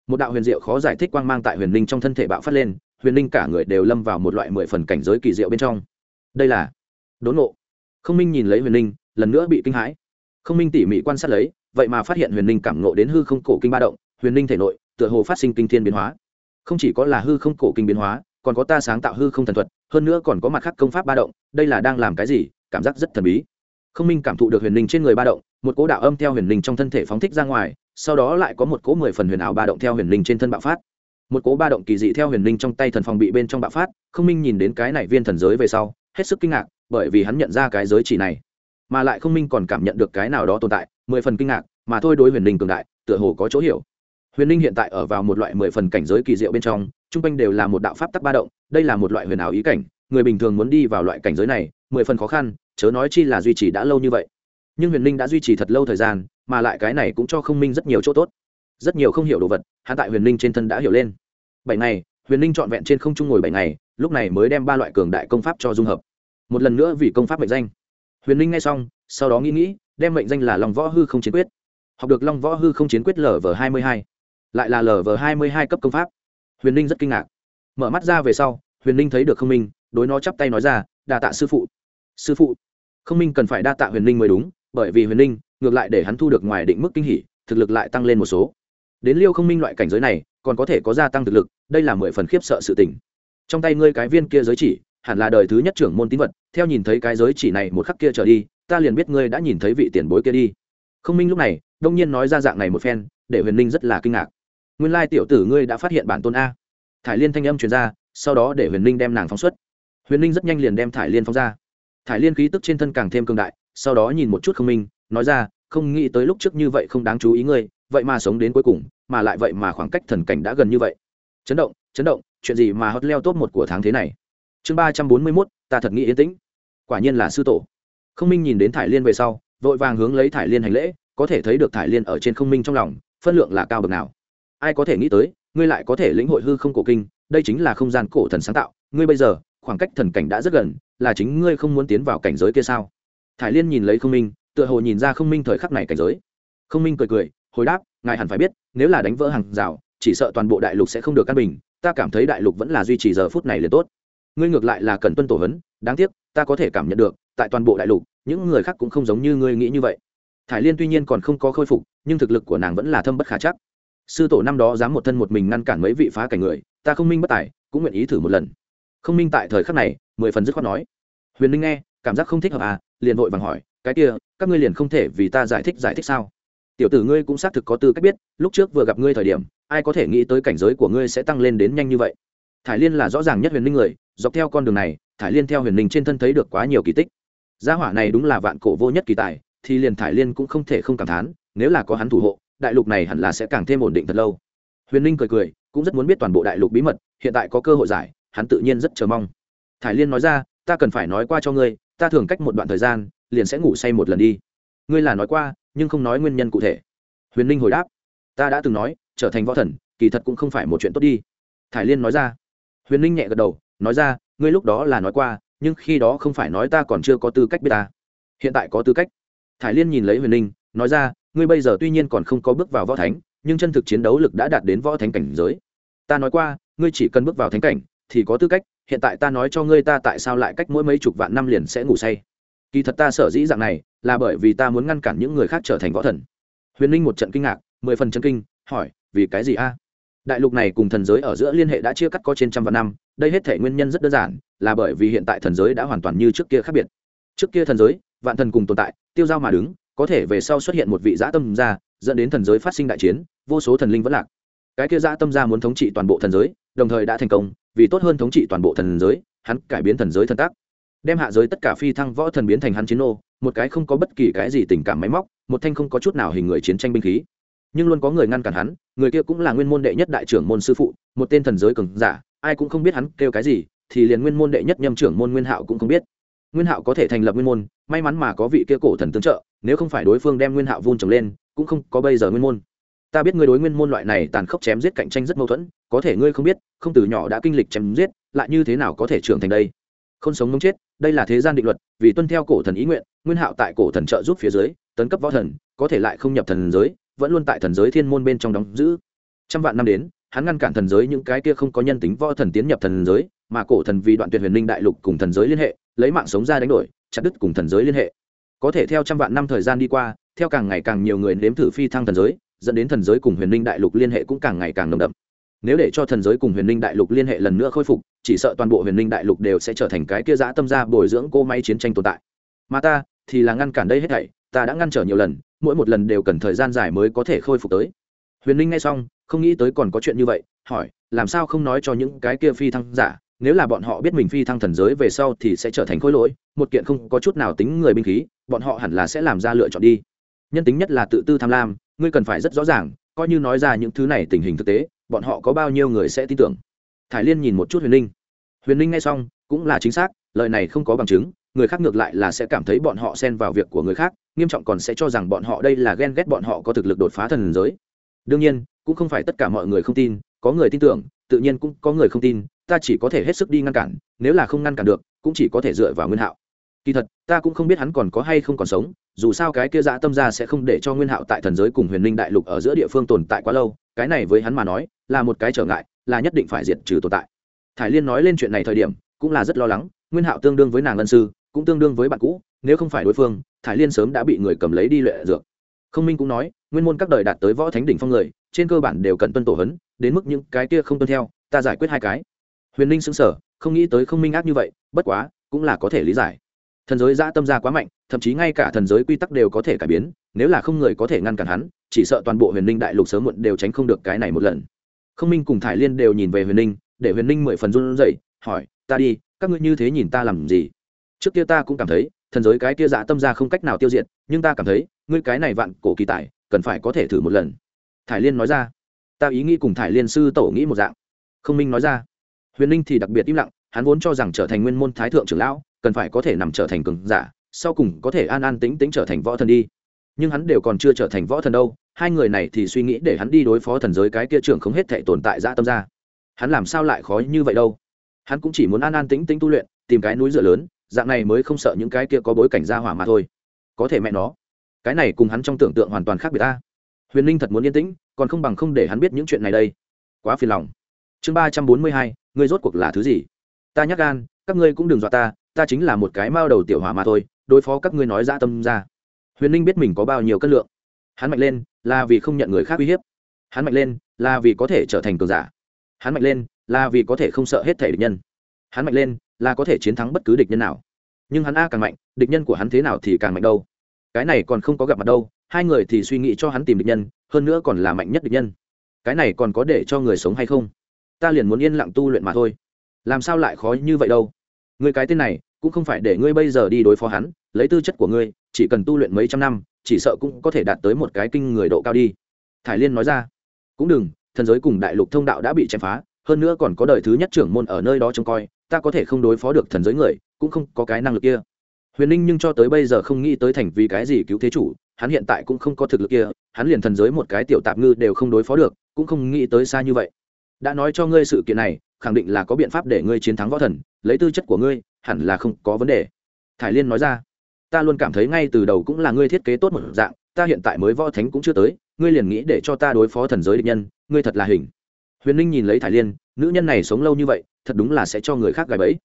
Một đạo huyền diệu khó giải thích quang mang tại huyền ninh trong thân thể bạo phát lên, huyền ninh cả người đều lâm vào một loại mười phần cảnh giới kỳ diệu bên trong. Đây là đốn nộ không minh nhìn lấy huyền ninh lần nữa bị kinh hãi. Không minh tỉ mỉ quan sát lấy, vậy mà phát hiện huyền ninh cảm nộ đến hư không cổ kinh ba động, huyền ninh thể nội tựa hồ phát sinh kinh thiên biến hóa. Không chỉ có là hư không cổ kinh biến hóa, còn có ta sáng tạo hư không thần thuật, hơn nữa còn có mặt khác công pháp ba động, đây là đang làm cái gì, cảm giác rất thần bí. Không minh cảm thụ được huyền ninh trên người ba động, một cỗ đạo âm theo huyền ninh trong thân thể phóng thích ra ngoài sau đó lại có một cỗ mười phần huyền ảo ba động theo huyền linh trên thân bạo phát. Một cỗ ba động kỳ dị theo huyền linh trong tay thần phòng bị bên trong bạo phát, không minh nhìn đến cái này viên thần giới về sau, hết sức kinh ngạc, bởi vì hắn nhận ra cái giới chỉ này, mà lại không minh còn cảm nhận được cái nào đó tồn tại, mười phần kinh ngạc, mà thôi đối huyền linh cường đại, tựa hồ có chỗ hiểu. Huyền linh hiện tại ở vào một loại mười phần cảnh giới kỳ diệu bên trong, chung quanh đều là một đạo pháp tắc ba động, đây là một loại huyền ảo ý cảnh, người bình thường muốn đi vào loại cảnh giới này, mười phần khó khăn, chớ nói chi là duy trì đã lâu như vậy. Nhưng huyền linh đã duy trì thật lâu thời gian mà lại cái này cũng cho không minh rất nhiều chỗ tốt. Rất nhiều không hiểu đồ vật, hắn tại huyền ninh trên thân đã hiểu lên. Bảy ngày, huyền ninh trọn vẹn trên không trung ngồi bảy ngày, lúc này mới đem ba loại cường đại công pháp cho dung hợp. Một lần nữa vì công pháp mệnh danh. Huyền ninh ngay xong, sau đó nghĩ nghĩ, đem mệnh danh là long võ hư không chiến quyết. Học được long võ hư không chiến quyết lv hai mươi hai, lại là lv hai mươi hai cấp công pháp. Huyền ninh rất kinh ngạc. Mở mắt ra về sau, huyền ninh thấy được không minh, đối nó chắp tay nói ra, đa tạ sư phụ. Sư phụ, không minh cần phải đa tạ huyền ninh mới đúng, bởi vì huyền ninh ngược lại để hắn thu được ngoài định mức kinh hỉ, thực lực lại tăng lên một số. Đến liêu không minh loại cảnh giới này, còn có thể có gia tăng thực lực, đây là mười phần khiếp sợ sự tình. Trong tay ngươi cái viên kia giới chỉ, hẳn là đời thứ nhất trưởng môn tín vật, theo nhìn thấy cái giới chỉ này một khắc kia trở đi, ta liền biết ngươi đã nhìn thấy vị tiền bối kia đi. Không minh lúc này, đông nhiên nói ra dạng này một phen, để huyền ninh rất là kinh ngạc. Nguyên lai tiểu tử ngươi đã phát hiện bản tôn a. Thải liên thanh âm truyền ra, sau đó để huyền ninh đem nàng phóng xuất. Huyền ninh rất nhanh liền đem thải liên phóng ra. Thải liên khí tức trên thân càng thêm cương đại, sau đó nhìn một chút không minh nói ra, không nghĩ tới lúc trước như vậy không đáng chú ý ngươi, vậy mà sống đến cuối cùng, mà lại vậy mà khoảng cách thần cảnh đã gần như vậy. Chấn động chấn động, chuyện gì mà hot leo top một của tháng thế này? Chương ba trăm bốn mươi mốt, ta thật nghĩ yên tĩnh. Quả nhiên là sư tổ. Không minh nhìn đến thải liên về sau, vội vàng hướng lấy thải liên hành lễ, có thể thấy được thải liên ở trên không minh trong lòng, phân lượng là cao bậc nào. Ai có thể nghĩ tới, ngươi lại có thể lĩnh hội hư không cổ kinh, đây chính là không gian cổ thần sáng tạo. Ngươi bây giờ, khoảng cách thần cảnh đã rất gần, là chính ngươi không muốn tiến vào cảnh giới kia sao? Thải liên nhìn lấy không minh tựa hồ nhìn ra không minh thời khắc này cảnh giới. Không minh cười cười, hồi đáp, ngài hẳn phải biết, nếu là đánh vỡ hàng rào, chỉ sợ toàn bộ đại lục sẽ không được căn bình, ta cảm thấy đại lục vẫn là duy trì giờ phút này liền tốt. Ngươi ngược lại là cần tuân tổ hấn đáng tiếc, ta có thể cảm nhận được, tại toàn bộ đại lục, những người khác cũng không giống như ngươi nghĩ như vậy. Thải liên tuy nhiên còn không có khôi phục, nhưng thực lực của nàng vẫn là thâm bất khả chắc. Sư tổ năm đó dám một thân một mình ngăn cản mấy vị phá cảnh người, ta không minh bất tài, cũng nguyện ý thử một lần. Không minh tại thời khắc này, mười phần dứt khoát nói. Huyền linh nghe, cảm giác không thích hợp à liền vội vàng hỏi cái kia, các ngươi liền không thể vì ta giải thích giải thích sao? Tiểu tử ngươi cũng xác thực có tư cách biết, lúc trước vừa gặp ngươi thời điểm, ai có thể nghĩ tới cảnh giới của ngươi sẽ tăng lên đến nhanh như vậy. Thải liên là rõ ràng nhất huyền ninh người, dọc theo con đường này, thải liên theo huyền ninh trên thân thấy được quá nhiều kỳ tích. Gia hỏa này đúng là vạn cổ vô nhất kỳ tài, thì liền thải liên cũng không thể không cảm thán, nếu là có hắn thủ hộ, đại lục này hẳn là sẽ càng thêm ổn định thật lâu. Huyền ninh cười cười, cũng rất muốn biết toàn bộ đại lục bí mật, hiện tại có cơ hội giải, hắn tự nhiên rất chờ mong. Thải liên nói ra, ta cần phải nói qua cho ngươi, ta thường cách một đoạn thời gian liền sẽ ngủ say một lần đi. Ngươi là nói qua, nhưng không nói nguyên nhân cụ thể. Huyền ninh hồi đáp, ta đã từng nói, trở thành võ thần, kỳ thật cũng không phải một chuyện tốt đi. Thải liên nói ra. Huyền ninh nhẹ gật đầu, nói ra, ngươi lúc đó là nói qua, nhưng khi đó không phải nói ta còn chưa có tư cách biết ta. Hiện tại có tư cách. Thải liên nhìn lấy huyền ninh, nói ra, ngươi bây giờ tuy nhiên còn không có bước vào võ thánh, nhưng chân thực chiến đấu lực đã đạt đến võ thánh cảnh giới. Ta nói qua, ngươi chỉ cần bước vào thánh cảnh, thì có tư cách, hiện tại ta nói cho ngươi ta tại sao lại cách mỗi mấy chục vạn năm liền sẽ ngủ say kỳ thật ta sở dĩ dạng này là bởi vì ta muốn ngăn cản những người khác trở thành võ thần. Huyền ninh một trận kinh ngạc, mười phần chân kinh, hỏi, vì cái gì a? Đại lục này cùng thần giới ở giữa liên hệ đã chia cắt có trên trăm vạn năm, đây hết thể nguyên nhân rất đơn giản, là bởi vì hiện tại thần giới đã hoàn toàn như trước kia khác biệt. Trước kia thần giới, vạn thần cùng tồn tại, tiêu dao mà đứng, có thể về sau xuất hiện một vị dã tâm gia, dẫn đến thần giới phát sinh đại chiến, vô số thần linh vẫn lạc. Cái kia dã tâm gia muốn thống trị toàn bộ thần giới, đồng thời đã thành công, vì tốt hơn thống trị toàn bộ thần giới, hắn cải biến thần giới thần tác đem hạ giới tất cả phi thăng võ thần biến thành hắn chiến nô, một cái không có bất kỳ cái gì tình cảm máy móc, một thanh không có chút nào hình người chiến tranh binh khí. Nhưng luôn có người ngăn cản hắn, người kia cũng là nguyên môn đệ nhất đại trưởng môn sư phụ, một tên thần giới cường giả, ai cũng không biết hắn kêu cái gì, thì liền nguyên môn đệ nhất nhâm trưởng môn nguyên hạo cũng không biết. Nguyên hạo có thể thành lập nguyên môn, may mắn mà có vị kia cổ thần tương trợ, nếu không phải đối phương đem nguyên hạo vun trồng lên, cũng không có bây giờ nguyên môn. Ta biết ngươi đối nguyên môn loại này tàn khốc chém giết cạnh tranh rất mâu thuẫn, có thể ngươi không biết, không từ nhỏ đã kinh lịch chém giết, lại như thế nào có thể trưởng thành đây? Không sống mống chết, đây là thế gian định luật, vì tuân theo cổ thần ý nguyện, nguyên hạo tại cổ thần trợ giúp phía dưới, tấn cấp võ thần, có thể lại không nhập thần giới, vẫn luôn tại thần giới thiên môn bên trong đóng giữ. Trăm vạn năm đến, hắn ngăn cản thần giới những cái kia không có nhân tính võ thần tiến nhập thần giới, mà cổ thần vì đoạn tuyệt huyền linh đại lục cùng thần giới liên hệ, lấy mạng sống ra đánh đổi, chặt đứt cùng thần giới liên hệ. Có thể theo trăm vạn năm thời gian đi qua, theo càng ngày càng nhiều người nếm thử phi thăng thần giới, dẫn đến thần giới cùng huyền linh đại lục liên hệ cũng càng ngày càng nồng đậm. Nếu để cho thần giới cùng huyền linh đại lục liên hệ lần nữa khôi phục chỉ sợ toàn bộ huyền linh đại lục đều sẽ trở thành cái kia giã tâm gia bồi dưỡng cô máy chiến tranh tồn tại. Mà ta thì là ngăn cản đây hết thảy, ta đã ngăn trở nhiều lần, mỗi một lần đều cần thời gian dài mới có thể khôi phục tới. Huyền linh nghe xong, không nghĩ tới còn có chuyện như vậy, hỏi, làm sao không nói cho những cái kia phi thăng giả, nếu là bọn họ biết mình phi thăng thần giới về sau thì sẽ trở thành khối lỗi, một kiện không có chút nào tính người binh khí, bọn họ hẳn là sẽ làm ra lựa chọn đi. Nhân tính nhất là tự tư tham lam, ngươi cần phải rất rõ ràng, coi như nói ra những thứ này tình hình thực tế, bọn họ có bao nhiêu người sẽ tin tưởng. Thải liên nhìn một chút huyền linh huyền linh nghe xong, cũng là chính xác, lời này không có bằng chứng, người khác ngược lại là sẽ cảm thấy bọn họ xen vào việc của người khác, nghiêm trọng còn sẽ cho rằng bọn họ đây là ghen ghét bọn họ có thực lực đột phá thần giới. Đương nhiên, cũng không phải tất cả mọi người không tin, có người tin tưởng, tự nhiên cũng có người không tin, ta chỉ có thể hết sức đi ngăn cản, nếu là không ngăn cản được, cũng chỉ có thể dựa vào nguyên hạo. Kỳ thật, ta cũng không biết hắn còn có hay không còn sống, dù sao cái kia dã tâm ra sẽ không để cho nguyên hạo tại thần giới cùng huyền linh đại lục ở giữa địa phương tồn tại quá lâu, cái này với hắn mà nói, là một cái trở ngại, là nhất định phải diệt trừ tồn tại thải liên nói lên chuyện này thời điểm, cũng là rất lo lắng, nguyên hạo tương đương với nàng ân sư, cũng tương đương với bạn cũ, nếu không phải đối phương, thải liên sớm đã bị người cầm lấy đi luyện dược. Không minh cũng nói, nguyên môn các đời đạt tới võ thánh đỉnh phong người, trên cơ bản đều cần tuân tổ hấn đến mức những cái kia không tuân theo, ta giải quyết hai cái. Huyền ninh xứng sở không nghĩ tới không minh ác như vậy, bất quá, cũng là có thể lý giải. Thần giới dã tâm ra quá mạnh, thậm chí ngay cả thần giới quy tắc đều có thể cải biến, nếu là không người có thể ngăn cản hắn, chỉ sợ toàn bộ huyền ninh đại lục sớm muộn đều tránh không được cái này một lần. Không minh cùng thải liên đều nhìn về huyền ninh để huyền ninh mười phần run rẩy, hỏi, ta đi, các ngươi như thế nhìn ta làm gì? Trước kia ta cũng cảm thấy, thần giới cái kia dạ tâm ra không cách nào tiêu diệt, nhưng ta cảm thấy, ngươi cái này vạn cổ kỳ tài, cần phải có thể thử một lần. Thải liên nói ra. Ta ý nghĩ cùng thải liên sư tổ nghĩ một dạng. Không minh nói ra. Huyền ninh thì đặc biệt im lặng, hắn vốn cho rằng trở thành nguyên môn thái thượng trưởng lão, cần phải có thể nằm trở thành cường giả, sau cùng có thể an an tĩnh tĩnh trở thành võ thần đi. Nhưng hắn đều còn chưa trở thành võ thần đâu, hai người này thì suy nghĩ để hắn đi đối phó thần giới cái kia trưởng không hết thể tồn tại ra tâm ra hắn làm sao lại khó như vậy đâu? Hắn cũng chỉ muốn an an tĩnh tĩnh tu luyện, tìm cái núi dựa lớn, dạng này mới không sợ những cái kia có bối cảnh ra hỏa mà thôi. Có thể mẹ nó, cái này cùng hắn trong tưởng tượng hoàn toàn khác biệt ta. Huyền ninh thật muốn yên tĩnh, còn không bằng không để hắn biết những chuyện này đây. Quá phiền lòng. Chương ba trăm bốn mươi hai, ngươi rốt cuộc là thứ gì? Ta nhắc gan, các ngươi cũng đừng dọa ta ta chính là một cái mao đầu tiểu hỏa mà thôi, đối phó các ngươi nói dã tâm ra. Huyền ninh biết mình có bao nhiêu cân lượng. Hắn mạnh lên, là vì không nhận người khác uy hiếp. Hắn mạnh lên, là vì có thể trở thành cường giả hắn mạnh lên là vì có thể không sợ hết thể địch nhân. Hắn mạnh lên là có thể chiến thắng bất cứ địch nhân nào. Nhưng hắn a càng mạnh, địch nhân của hắn thế nào thì càng mạnh đâu. Cái này còn không có gặp mặt đâu, hai người thì suy nghĩ cho hắn tìm địch nhân, hơn nữa còn là mạnh nhất địch nhân. Cái này còn có để cho người sống hay không? Ta liền muốn yên lặng tu luyện mà thôi. Làm sao lại khó như vậy đâu? Người cái tên này cũng không phải để ngươi bây giờ đi đối phó hắn, lấy tư chất của ngươi, chỉ cần tu luyện mấy trăm năm, chỉ sợ cũng có thể đạt tới một cái kinh người độ cao đi. Thải liên nói ra. Cũng đừng thần giới cùng đại lục thông đạo đã bị chém phá, hơn nữa còn có đời thứ nhất trưởng môn ở nơi đó trông coi, ta có thể không đối phó được thần giới người, cũng không có cái năng lực kia. Huyền ninh nhưng cho tới bây giờ không nghĩ tới thành vì cái gì cứu thế chủ, hắn hiện tại cũng không có thực lực kia, hắn liền thần giới một cái tiểu tạp ngư đều không đối phó được, cũng không nghĩ tới xa như vậy. Đã nói cho ngươi sự kiện này, khẳng định là có biện pháp để ngươi chiến thắng võ thần, lấy tư chất của ngươi, hẳn là không có vấn đề. Thải liên nói ra, ta luôn cảm thấy ngay từ đầu cũng là ngươi thiết kế tốt một dạng, ta hiện tại mới võ thánh cũng chưa tới, ngươi liền nghĩ để cho ta đối phó thần giới địch nhân ngươi thật là hình. Huyền ninh nhìn lấy thải liên, nữ nhân này sống lâu như vậy, thật đúng là sẽ cho người khác gài bẫy.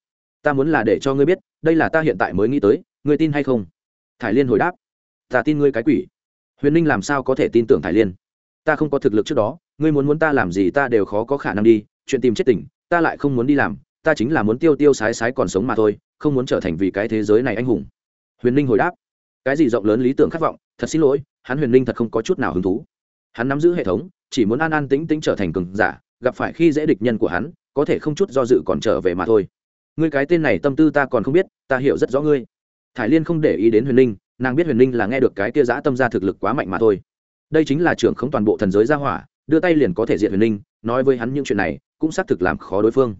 Ta muốn là để cho ngươi biết, đây là ta hiện tại mới nghĩ tới, ngươi tin hay không? Thải liên hồi đáp. Ta tin ngươi cái quỷ. Huyền ninh làm sao có thể tin tưởng thải liên? Ta không có thực lực trước đó, ngươi muốn muốn ta làm gì ta đều khó có khả năng đi, chuyện tìm chết tỉnh, ta lại không muốn đi làm, ta chính là muốn tiêu tiêu sái sái còn sống mà thôi, không muốn trở thành vì cái thế giới này anh hùng. Huyền ninh hồi đáp. Cái gì rộng lớn lý tưởng khát vọng, thật xin lỗi, hắn huyền ninh thật không có chút nào hứng thú hắn nắm giữ hệ thống, chỉ muốn an an tĩnh tĩnh trở thành cường giả, gặp phải khi dễ địch nhân của hắn, có thể không chút do dự còn trở về mà thôi. Ngươi cái tên này tâm tư ta còn không biết, ta hiểu rất rõ ngươi. Thải liên không để ý đến huyền ninh nàng biết huyền ninh là nghe được cái kia giã tâm ra thực lực quá mạnh mà thôi. Đây chính là trưởng không toàn bộ thần giới gia hỏa, đưa tay liền có thể diện huyền ninh nói với hắn những chuyện này, cũng xác thực làm khó đối phương.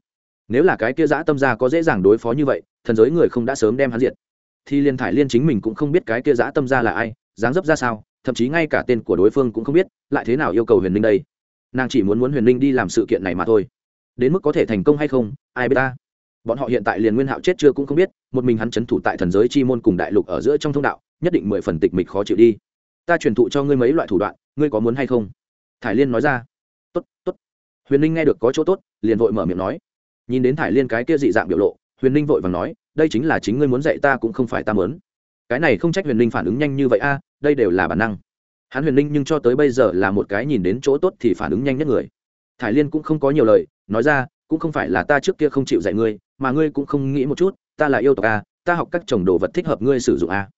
Nếu là cái kia giã tâm gia có dễ dàng đối phó như vậy, thần giới người không đã sớm đem hắn diệt. Thì liên thải liên chính mình cũng không biết cái kia giã tâm gia là ai, dáng dấp ra sao thậm chí ngay cả tên của đối phương cũng không biết, lại thế nào yêu cầu huyền ninh đây? Nàng chỉ muốn muốn huyền ninh đi làm sự kiện này mà thôi. Đến mức có thể thành công hay không, ai biết ta? Bọn họ hiện tại liền nguyên hạo chết chưa cũng không biết, một mình hắn c h ấ n thủ tại thần giới chi môn cùng đại lục ở giữa trong thông đạo, nhất định mười phần tịch mịch khó chịu đi. Ta truyền thụ cho ngươi mấy loại thủ đoạn, ngươi có muốn hay không? Thải liên nói ra. Tốt tốt. Huyền ninh nghe được có chỗ tốt, liền vội mở miệng nói. Nhìn đến thải liên cái kia dị dạng biểu lộ, huyền ninh vội và nói, đây chính là chính ngươi muốn dạy ta cũng không phải ta muốn. Cái này không trách huyền ninh phản ứng nhanh như vậy a đây đều là bản năng. Hắn huyền ninh nhưng cho tới bây giờ là một cái nhìn đến chỗ tốt thì phản ứng nhanh nhất người. Thải liên cũng không có nhiều lời, nói ra, cũng không phải là ta trước kia không chịu dạy ngươi, mà ngươi cũng không nghĩ một chút, ta là yêu tộc a, ta học các chồng đồ vật thích hợp ngươi sử dụng a.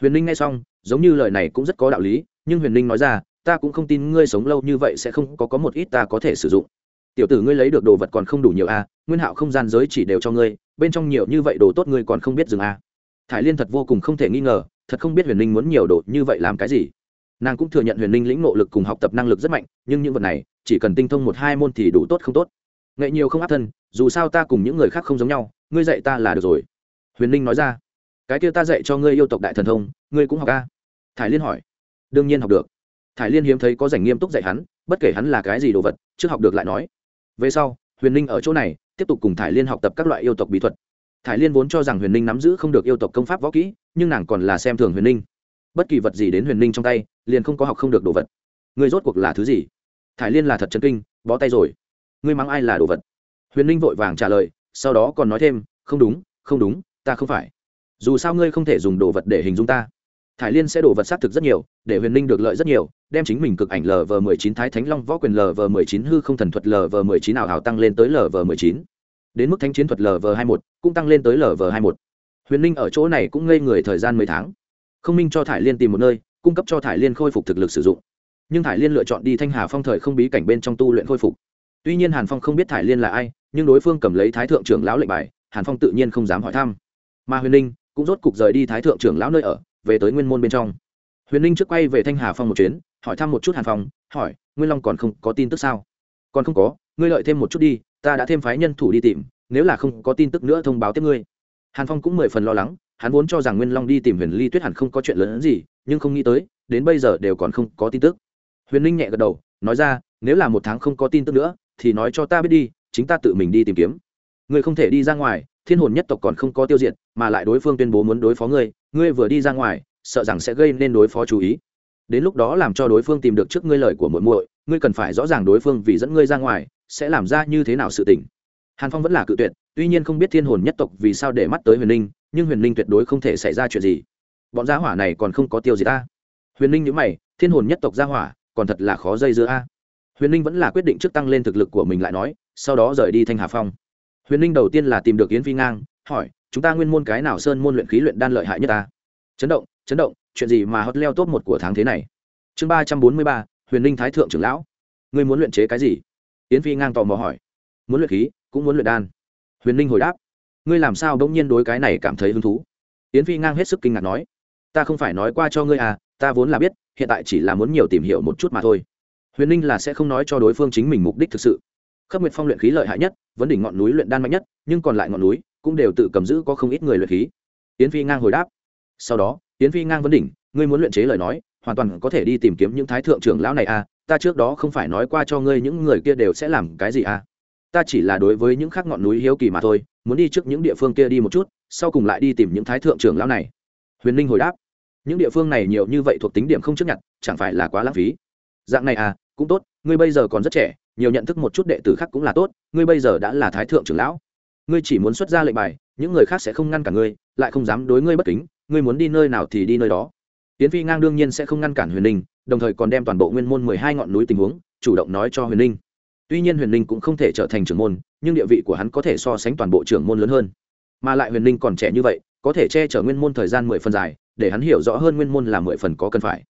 Huyền ninh nghe xong, giống như lời này cũng rất có đạo lý, nhưng huyền ninh nói ra, ta cũng không tin ngươi sống lâu như vậy sẽ không có có một ít ta có thể sử dụng. Tiểu tử ngươi lấy được đồ vật còn không đủ nhiều a, nguyên hạo không gian giới chỉ đều cho ngươi, bên trong nhiều như vậy đồ tốt ngươi còn không biết dừng a. Thải liên thật vô cùng không thể nghi ngờ thật không biết huyền ninh muốn nhiều đồ như vậy làm cái gì. Nàng cũng thừa nhận huyền ninh lĩnh nộ lực cùng học tập năng lực rất mạnh, nhưng những vật này, chỉ cần tinh thông một hai môn thì đủ tốt không tốt. Nghệ nhiều không áp thân, dù sao ta cùng những người khác không giống nhau, ngươi dạy ta là được rồi. Huyền ninh nói ra, cái kia ta dạy cho ngươi yêu tộc đại thần thông, ngươi cũng học ca thải liên hỏi. Đương nhiên học được. Thải liên hiếm thấy có dành nghiêm túc dạy hắn, bất kể hắn là cái gì đồ vật, trước học được lại nói. Về sau, huyền ninh ở chỗ này, tiếp tục cùng thải liên học tập các loại yêu tộc bí thuật thải liên vốn cho rằng huyền ninh nắm giữ không được yêu tộc công pháp võ kỹ, nhưng nàng còn là xem thường huyền ninh. Bất kỳ vật gì đến huyền ninh trong tay, liền không có học không được đồ vật. Người rốt cuộc là thứ gì? Thải liên là thật chân kinh, bó tay rồi. Ngươi mắng ai là đồ vật? Huyền ninh vội vàng trả lời, sau đó còn nói thêm, không đúng không đúng, ta không phải. Dù sao ngươi không thể dùng đồ vật để hình dung ta. Thải liên sẽ đồ vật xác thực rất nhiều, để huyền ninh được lợi rất nhiều, đem chính mình cực ảnh lv mười chín thái thánh long võ quyền lv mười chín hư không thần thuật lv mười chín ảo hảo tăng lên tới lv mười chín đến mức thánh chiến thuật lv hai một cũng tăng lên tới lv hai một huyền ninh ở chỗ này cũng ngây người thời gian mấy tháng. Không minh cho thải liên tìm một nơi, cung cấp cho thải liên khôi phục thực lực sử dụng. Nhưng thải liên lựa chọn đi thanh hà phong thời không bí cảnh bên trong tu luyện khôi phục. Tuy nhiên hàn phong không biết thải liên là ai, nhưng đối phương cầm lấy thái thượng trưởng lão lệnh bài, hàn phong tự nhiên không dám hỏi thăm. Mà huyền ninh cũng rốt cục rời đi thái thượng trưởng lão nơi ở, về tới nguyên môn bên trong. Huyền ninh trước quay về thanh hà phong một chuyến, hỏi thăm một chút hàn phong, hỏi nguyên long còn không có tin tức sao? Còn không có, ngươi lợi thêm một chút đi ta đã thêm phái nhân thủ đi tìm, nếu là không có tin tức nữa thông báo tiếp ngươi. Hàn phong cũng mười phần lo lắng, hắn vốn cho rằng nguyên long đi tìm huyền ly tuyết hẳn không có chuyện lớn hơn gì, nhưng không nghĩ tới, đến bây giờ đều còn không có tin tức. Huyền ninh nhẹ gật đầu, nói ra, nếu là một tháng không có tin tức nữa, thì nói cho ta biết đi, chính ta tự mình đi tìm kiếm. Ngươi không thể đi ra ngoài, thiên hồn nhất tộc còn không có tiêu diệt, mà lại đối phương tuyên bố muốn đối phó ngươi ngươi vừa đi ra ngoài, sợ rằng sẽ gây nên đối phó chú ý. Đến lúc đó làm cho đối phương tìm được trước ngươi lời của muội muội ngươi cần phải rõ ràng đối phương vì dẫn ngươi ra ngoài, sẽ làm ra như thế nào sự tình. Hàn phong vẫn là cự tuyệt, tuy nhiên không biết thiên hồn nhất tộc vì sao để mắt tới huyền ninh nhưng huyền ninh tuyệt đối không thể xảy ra chuyện gì. Bọn gia hỏa này còn không có tiêu gì ta. Huyền ninh nhữ mày, thiên hồn nhất tộc gia hỏa, còn thật là khó dây giữa a. Huyền ninh vẫn là quyết định trước tăng lên thực lực của mình lại nói, sau đó rời đi thanh hà phong. Huyền ninh đầu tiên là tìm được yến phi ngang, hỏi, chúng ta nguyên môn cái nào sơn môn luyện khí luyện đan lợi hại nhất ta? Chấn động chấn động, chuyện gì mà hot leo top một của tháng thế này? Chương ba trăm bốn mươi ba huyền ninh thái thượng trưởng lão, ngươi muốn luyện chế cái gì? Yến phi ngang tò mò hỏi. Muốn luyện khí, cũng muốn luyện đan. Huyền ninh hồi đáp. Ngươi làm sao đ ỗ n g nhiên đối cái này cảm thấy hứng thú? Yến phi ngang hết sức kinh ngạc nói. Ta không phải nói qua cho ngươi à ta vốn là biết, hiện tại chỉ là muốn nhiều tìm hiểu một chút mà thôi. Huyền ninh là sẽ không nói cho đối phương chính mình mục đích thực sự. Khắc nguyệt phong luyện khí lợi hại nhất, vấn đỉnh ngọn núi luyện đan mạnh nhất, nhưng còn lại ngọn núi cũng đều tự cầm giữ có không ít người luyện khí. Yến phi ngang hồi đáp. Sau đó, yến phi ngang vấn đỉnh, ngươi muốn luyện chế lời nói hoàn toàn có thể đi tìm kiếm những thái thượng trưởng lão này à ta trước đó không phải nói qua cho ngươi những người kia đều sẽ làm cái gì à. Ta chỉ là đối với những khác ngọn núi hiếu kỳ mà thôi, muốn đi trước những địa phương kia đi một chút, sau cùng lại đi tìm những thái thượng trưởng lão này. Huyền ninh hồi đáp. Những địa phương này nhiều như vậy thuộc tính điểm không chấp nhận chẳng phải là quá lãng phí. Dạng này à cũng tốt, ngươi bây giờ còn rất trẻ, nhiều nhận thức một chút đệ tử khác cũng là tốt, ngươi bây giờ đã là thái thượng trưởng lão. Ngươi chỉ muốn xuất ra lệnh bài, những người khác sẽ không ngăn cản ngươi, lại không dám đối ngươi bất kính, ngươi muốn đi nơi nào thì đi nơi đó tiến phi ngang đương nhiên sẽ không ngăn cản huyền ninh đồng thời còn đem toàn bộ nguyên môn mười hai ngọn núi tình huống, chủ động nói cho huyền ninh tuy nhiên huyền ninh cũng không thể trở thành trưởng môn, nhưng địa vị của hắn có thể so sánh toàn bộ trưởng môn lớn hơn. Mà lại huyền ninh còn trẻ như vậy, có thể che chở nguyên môn thời gian mười phần dài, để hắn hiểu rõ hơn nguyên môn là mười phần có cần phải.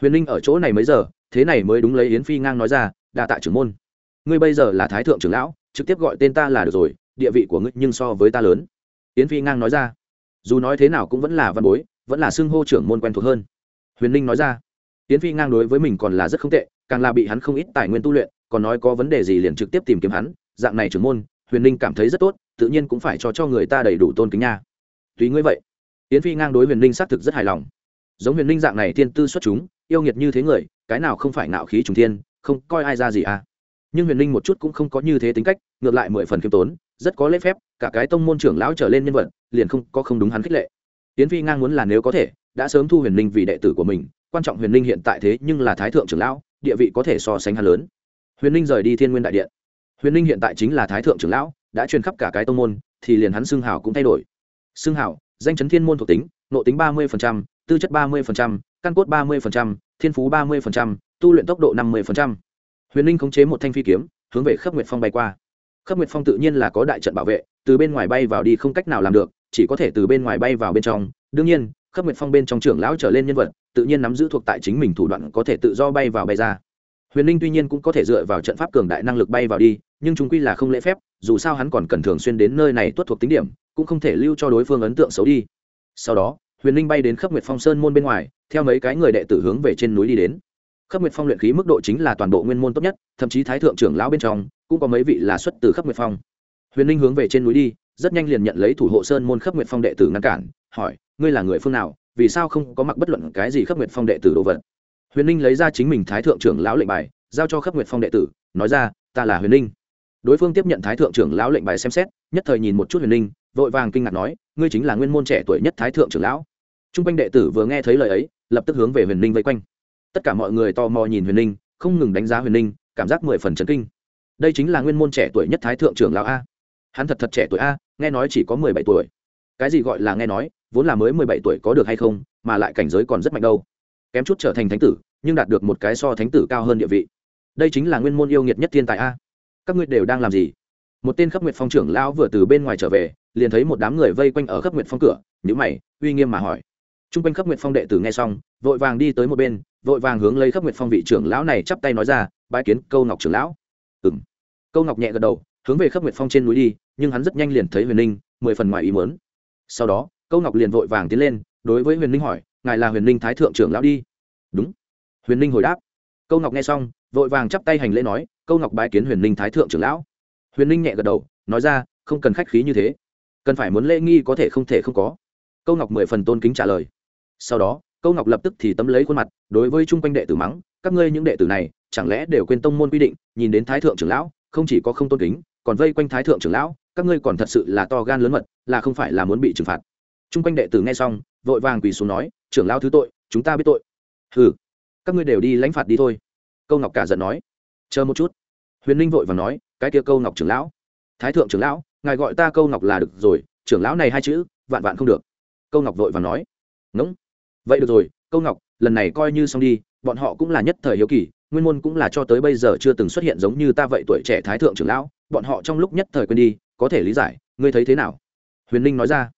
Huyền ninh ở chỗ này mấy giờ, thế này mới đúng lấy yến phi ngang nói ra, đa tạ trưởng môn. Ngươi bây giờ là thái thượng trưởng lão, trực tiếp gọi tên ta là được rồi, địa vị của ngươi nhưng so với ta lớn. Yến phi ngang nói ra. Dù nói thế nào cũng vẫn là văn bối, vẫn là xưng hô trưởng môn quen thuộc hơn huyền ninh nói ra tiến phi ngang đối với mình còn là rất không tệ, càng là bị hắn không ít tài nguyên tu luyện, còn nói có vấn đề gì liền trực tiếp tìm kiếm hắn, dạng này trưởng môn, huyền ninh cảm thấy rất tốt, tự nhiên cũng phải cho cho người ta đầy đủ tôn kính nha. Tùy ngươi vậy. Tiến phi ngang đối huyền ninh xác thực rất hài lòng. Giống huyền ninh dạng này thiên tư xuất chúng, yêu nghiệt như thế người, cái nào không phải ngạo khí trùng thiên, không coi ai ra gì à. Nhưng huyền ninh một chút cũng không có như thế tính cách, ngược lại mười phần khiêm tốn, rất có lễ phép, cả cái tông môn trưởng lão trở lên nhân vật, liền không có không đúng hắn khích lệ. Tiến phi ngang muốn là nếu có thể đã sớm thu huyền ninh vì đệ tử của mình, quan trọng huyền ninh hiện tại thế nhưng là thái thượng trưởng lão, địa vị có thể so sánh hắn lớn. Huyền ninh rời đi thiên nguyên đại điện. Huyền ninh hiện tại chính là thái thượng trưởng lão, đã truyền khắp cả cái tông môn, thì liền hắn xưng hào cũng thay đổi. Xưng hào, danh chấn thiên môn thuộc tính nộ tính ba mươi tư chất ba mươi căn cốt ba mươi thiên phú ba mươi tu luyện tốc độ năm mươi huyền ninh khống chế một thanh phi kiếm, hướng về khắp nguyệt phong bay qua. Khắp nguyệt phong tự nhiên là có đại trận bảo vệ, từ bên ngoài bay vào đi không cách nào làm được, chỉ có thể từ bên ngoài bay vào bên trong. Đương nhiên khắp nguyệt phong bên trong trưởng lão trở lên nhân vật, tự nhiên nắm giữ thuộc tại chính mình thủ đoạn có thể tự do bay vào bay ra. Huyền Linh tuy nhiên cũng có thể dựa vào trận pháp cường đại năng lực bay vào đi, nhưng chúng quy là không lễ phép, dù sao hắn còn cần thường xuyên đến nơi này tuất thuộc tính điểm, cũng không thể lưu cho đối phương ấn tượng xấu đi. Sau đó, huyền Linh bay đến khắp nguyệt phong sơn môn bên ngoài, theo mấy cái người đệ tử hướng về trên núi đi đến. Khắp nguyệt phong luyện khí mức độ chính là toàn bộ nguyên môn tốt nhất, thậm chí thái thượng trưởng lão bên trong, cũng có mấy vị là xuất từ khắp nguyệt phong. Huyền Linh hướng về trên núi đi rất nhanh liền nhận lấy thủ hộ sơn môn khắp nguyệt phong đệ tử ngăn cản, hỏi, ngươi là người phương nào? Vì sao không có mặc bất luận cái gì khắp nguyệt phong đệ tử đồ vật? Huyền ninh lấy ra chính mình thái thượng trưởng lão lệnh bài, giao cho khắp nguyệt phong đệ tử, nói ra, ta là huyền ninh. Đối phương tiếp nhận thái thượng trưởng lão lệnh bài xem xét, nhất thời nhìn một chút huyền ninh, vội vàng kinh ngạc nói, ngươi chính là nguyên môn trẻ tuổi nhất thái thượng trưởng lão? T r u n g quanh đệ tử vừa nghe thấy lời ấy, lập tức hướng về huyền ninh vây quanh. Tất cả mọi người tò mò nhìn huyền ninh, không ngừng đánh giá huyền ninh, cảm giác mười phần chấn kinh. Đây chính là nguyên môn trẻ tuổi nhất thái thượng trưởng lão a. Hắn thật thật trẻ tuổi a nghe nói chỉ có mười bảy tuổi. Cái gì gọi là nghe nói, vốn là mới mười bảy tuổi có được hay không, mà lại cảnh giới còn rất mạnh đâu. Kém chút trở thành thánh tử, nhưng đạt được một cái so thánh tử cao hơn địa vị. Đây chính là nguyên môn yêu nghiệt nhất thiên tài a. Các ngươi đều đang làm gì? Một tên khắp nguyệt phong trưởng lão vừa từ bên ngoài trở về, liền thấy một đám người vây quanh ở khắp nguyệt phong cửa nhữ mày, uy nghiêm mà hỏi. T r u n g quanh khắp nguyệt phong đệ tử nghe xong, vội vàng đi tới một bên, vội vàng hướng lấy khắp nguyệt phong vị trưởng lão này chắp tay nói ra bãi kiến câu ngọc trưởng lão. Ừ m câu ngọc nhẹ gật đầu, hướng về khắp nguyệt phong trên núi đi nhưng hắn rất nhanh liền thấy huyền ninh, mười phần ngoài ý mớn sau đó, câu ngọc liền vội vàng tiến lên, đối với huyền ninh hỏi, ngài là huyền ninh thái thượng trưởng lão đi? Đúng. Huyền ninh hồi đáp. Câu ngọc nghe xong, vội vàng chắp tay hành lễ nói, câu ngọc bái kiến huyền ninh thái thượng trưởng lão. Huyền ninh nhẹ gật đầu, nói ra, không cần khách khí như thế. Cần phải muốn lễ nghi có thể không thể không có. Câu ngọc mười phần tôn kính trả lời. Sau đó, câu ngọc lập tức thì tấm lấy khuôn mặt, đối với chung quanh đệ tử mắng, các ngươi những đệ tử này, chẳng lẽ đều quên tông môn quy định, nhìn đến thái thượng trưởng lão, không chỉ có không tôn kính, còn vây quanh thái thượng trưởng lão các ngươi còn thật sự là to gan lớn mật, là không phải là muốn bị trừng phạt. Trung quanh đệ tử nghe xong, vội vàng quỳ xuống nói, trưởng lão thứ tội, chúng ta biết tội. Ừ các ngươi đều đi lãnh phạt đi thôi. Câu ngọc cả giận nói. Chờ một chút. Huyền ninh vội và nói, cái kia câu ngọc trưởng lão. Thái thượng trưởng lão, ngài gọi ta câu ngọc là được rồi, trưởng lão này hai chữ, vạn vạn không được. Câu ngọc vội và nói. Ngỗng. Vậy được rồi, câu ngọc, lần này coi như xong đi, bọn họ cũng là nhất thời hiếu kỳ, nguyên môn cũng là cho tới bây giờ chưa từng xuất hiện giống như ta vậy tuổi trẻ thái thượng trưởng lão, bọn họ trong lúc nhất thời quên đi có thể lý giải, ngươi thấy thế nào? Huyền ninh nói ra.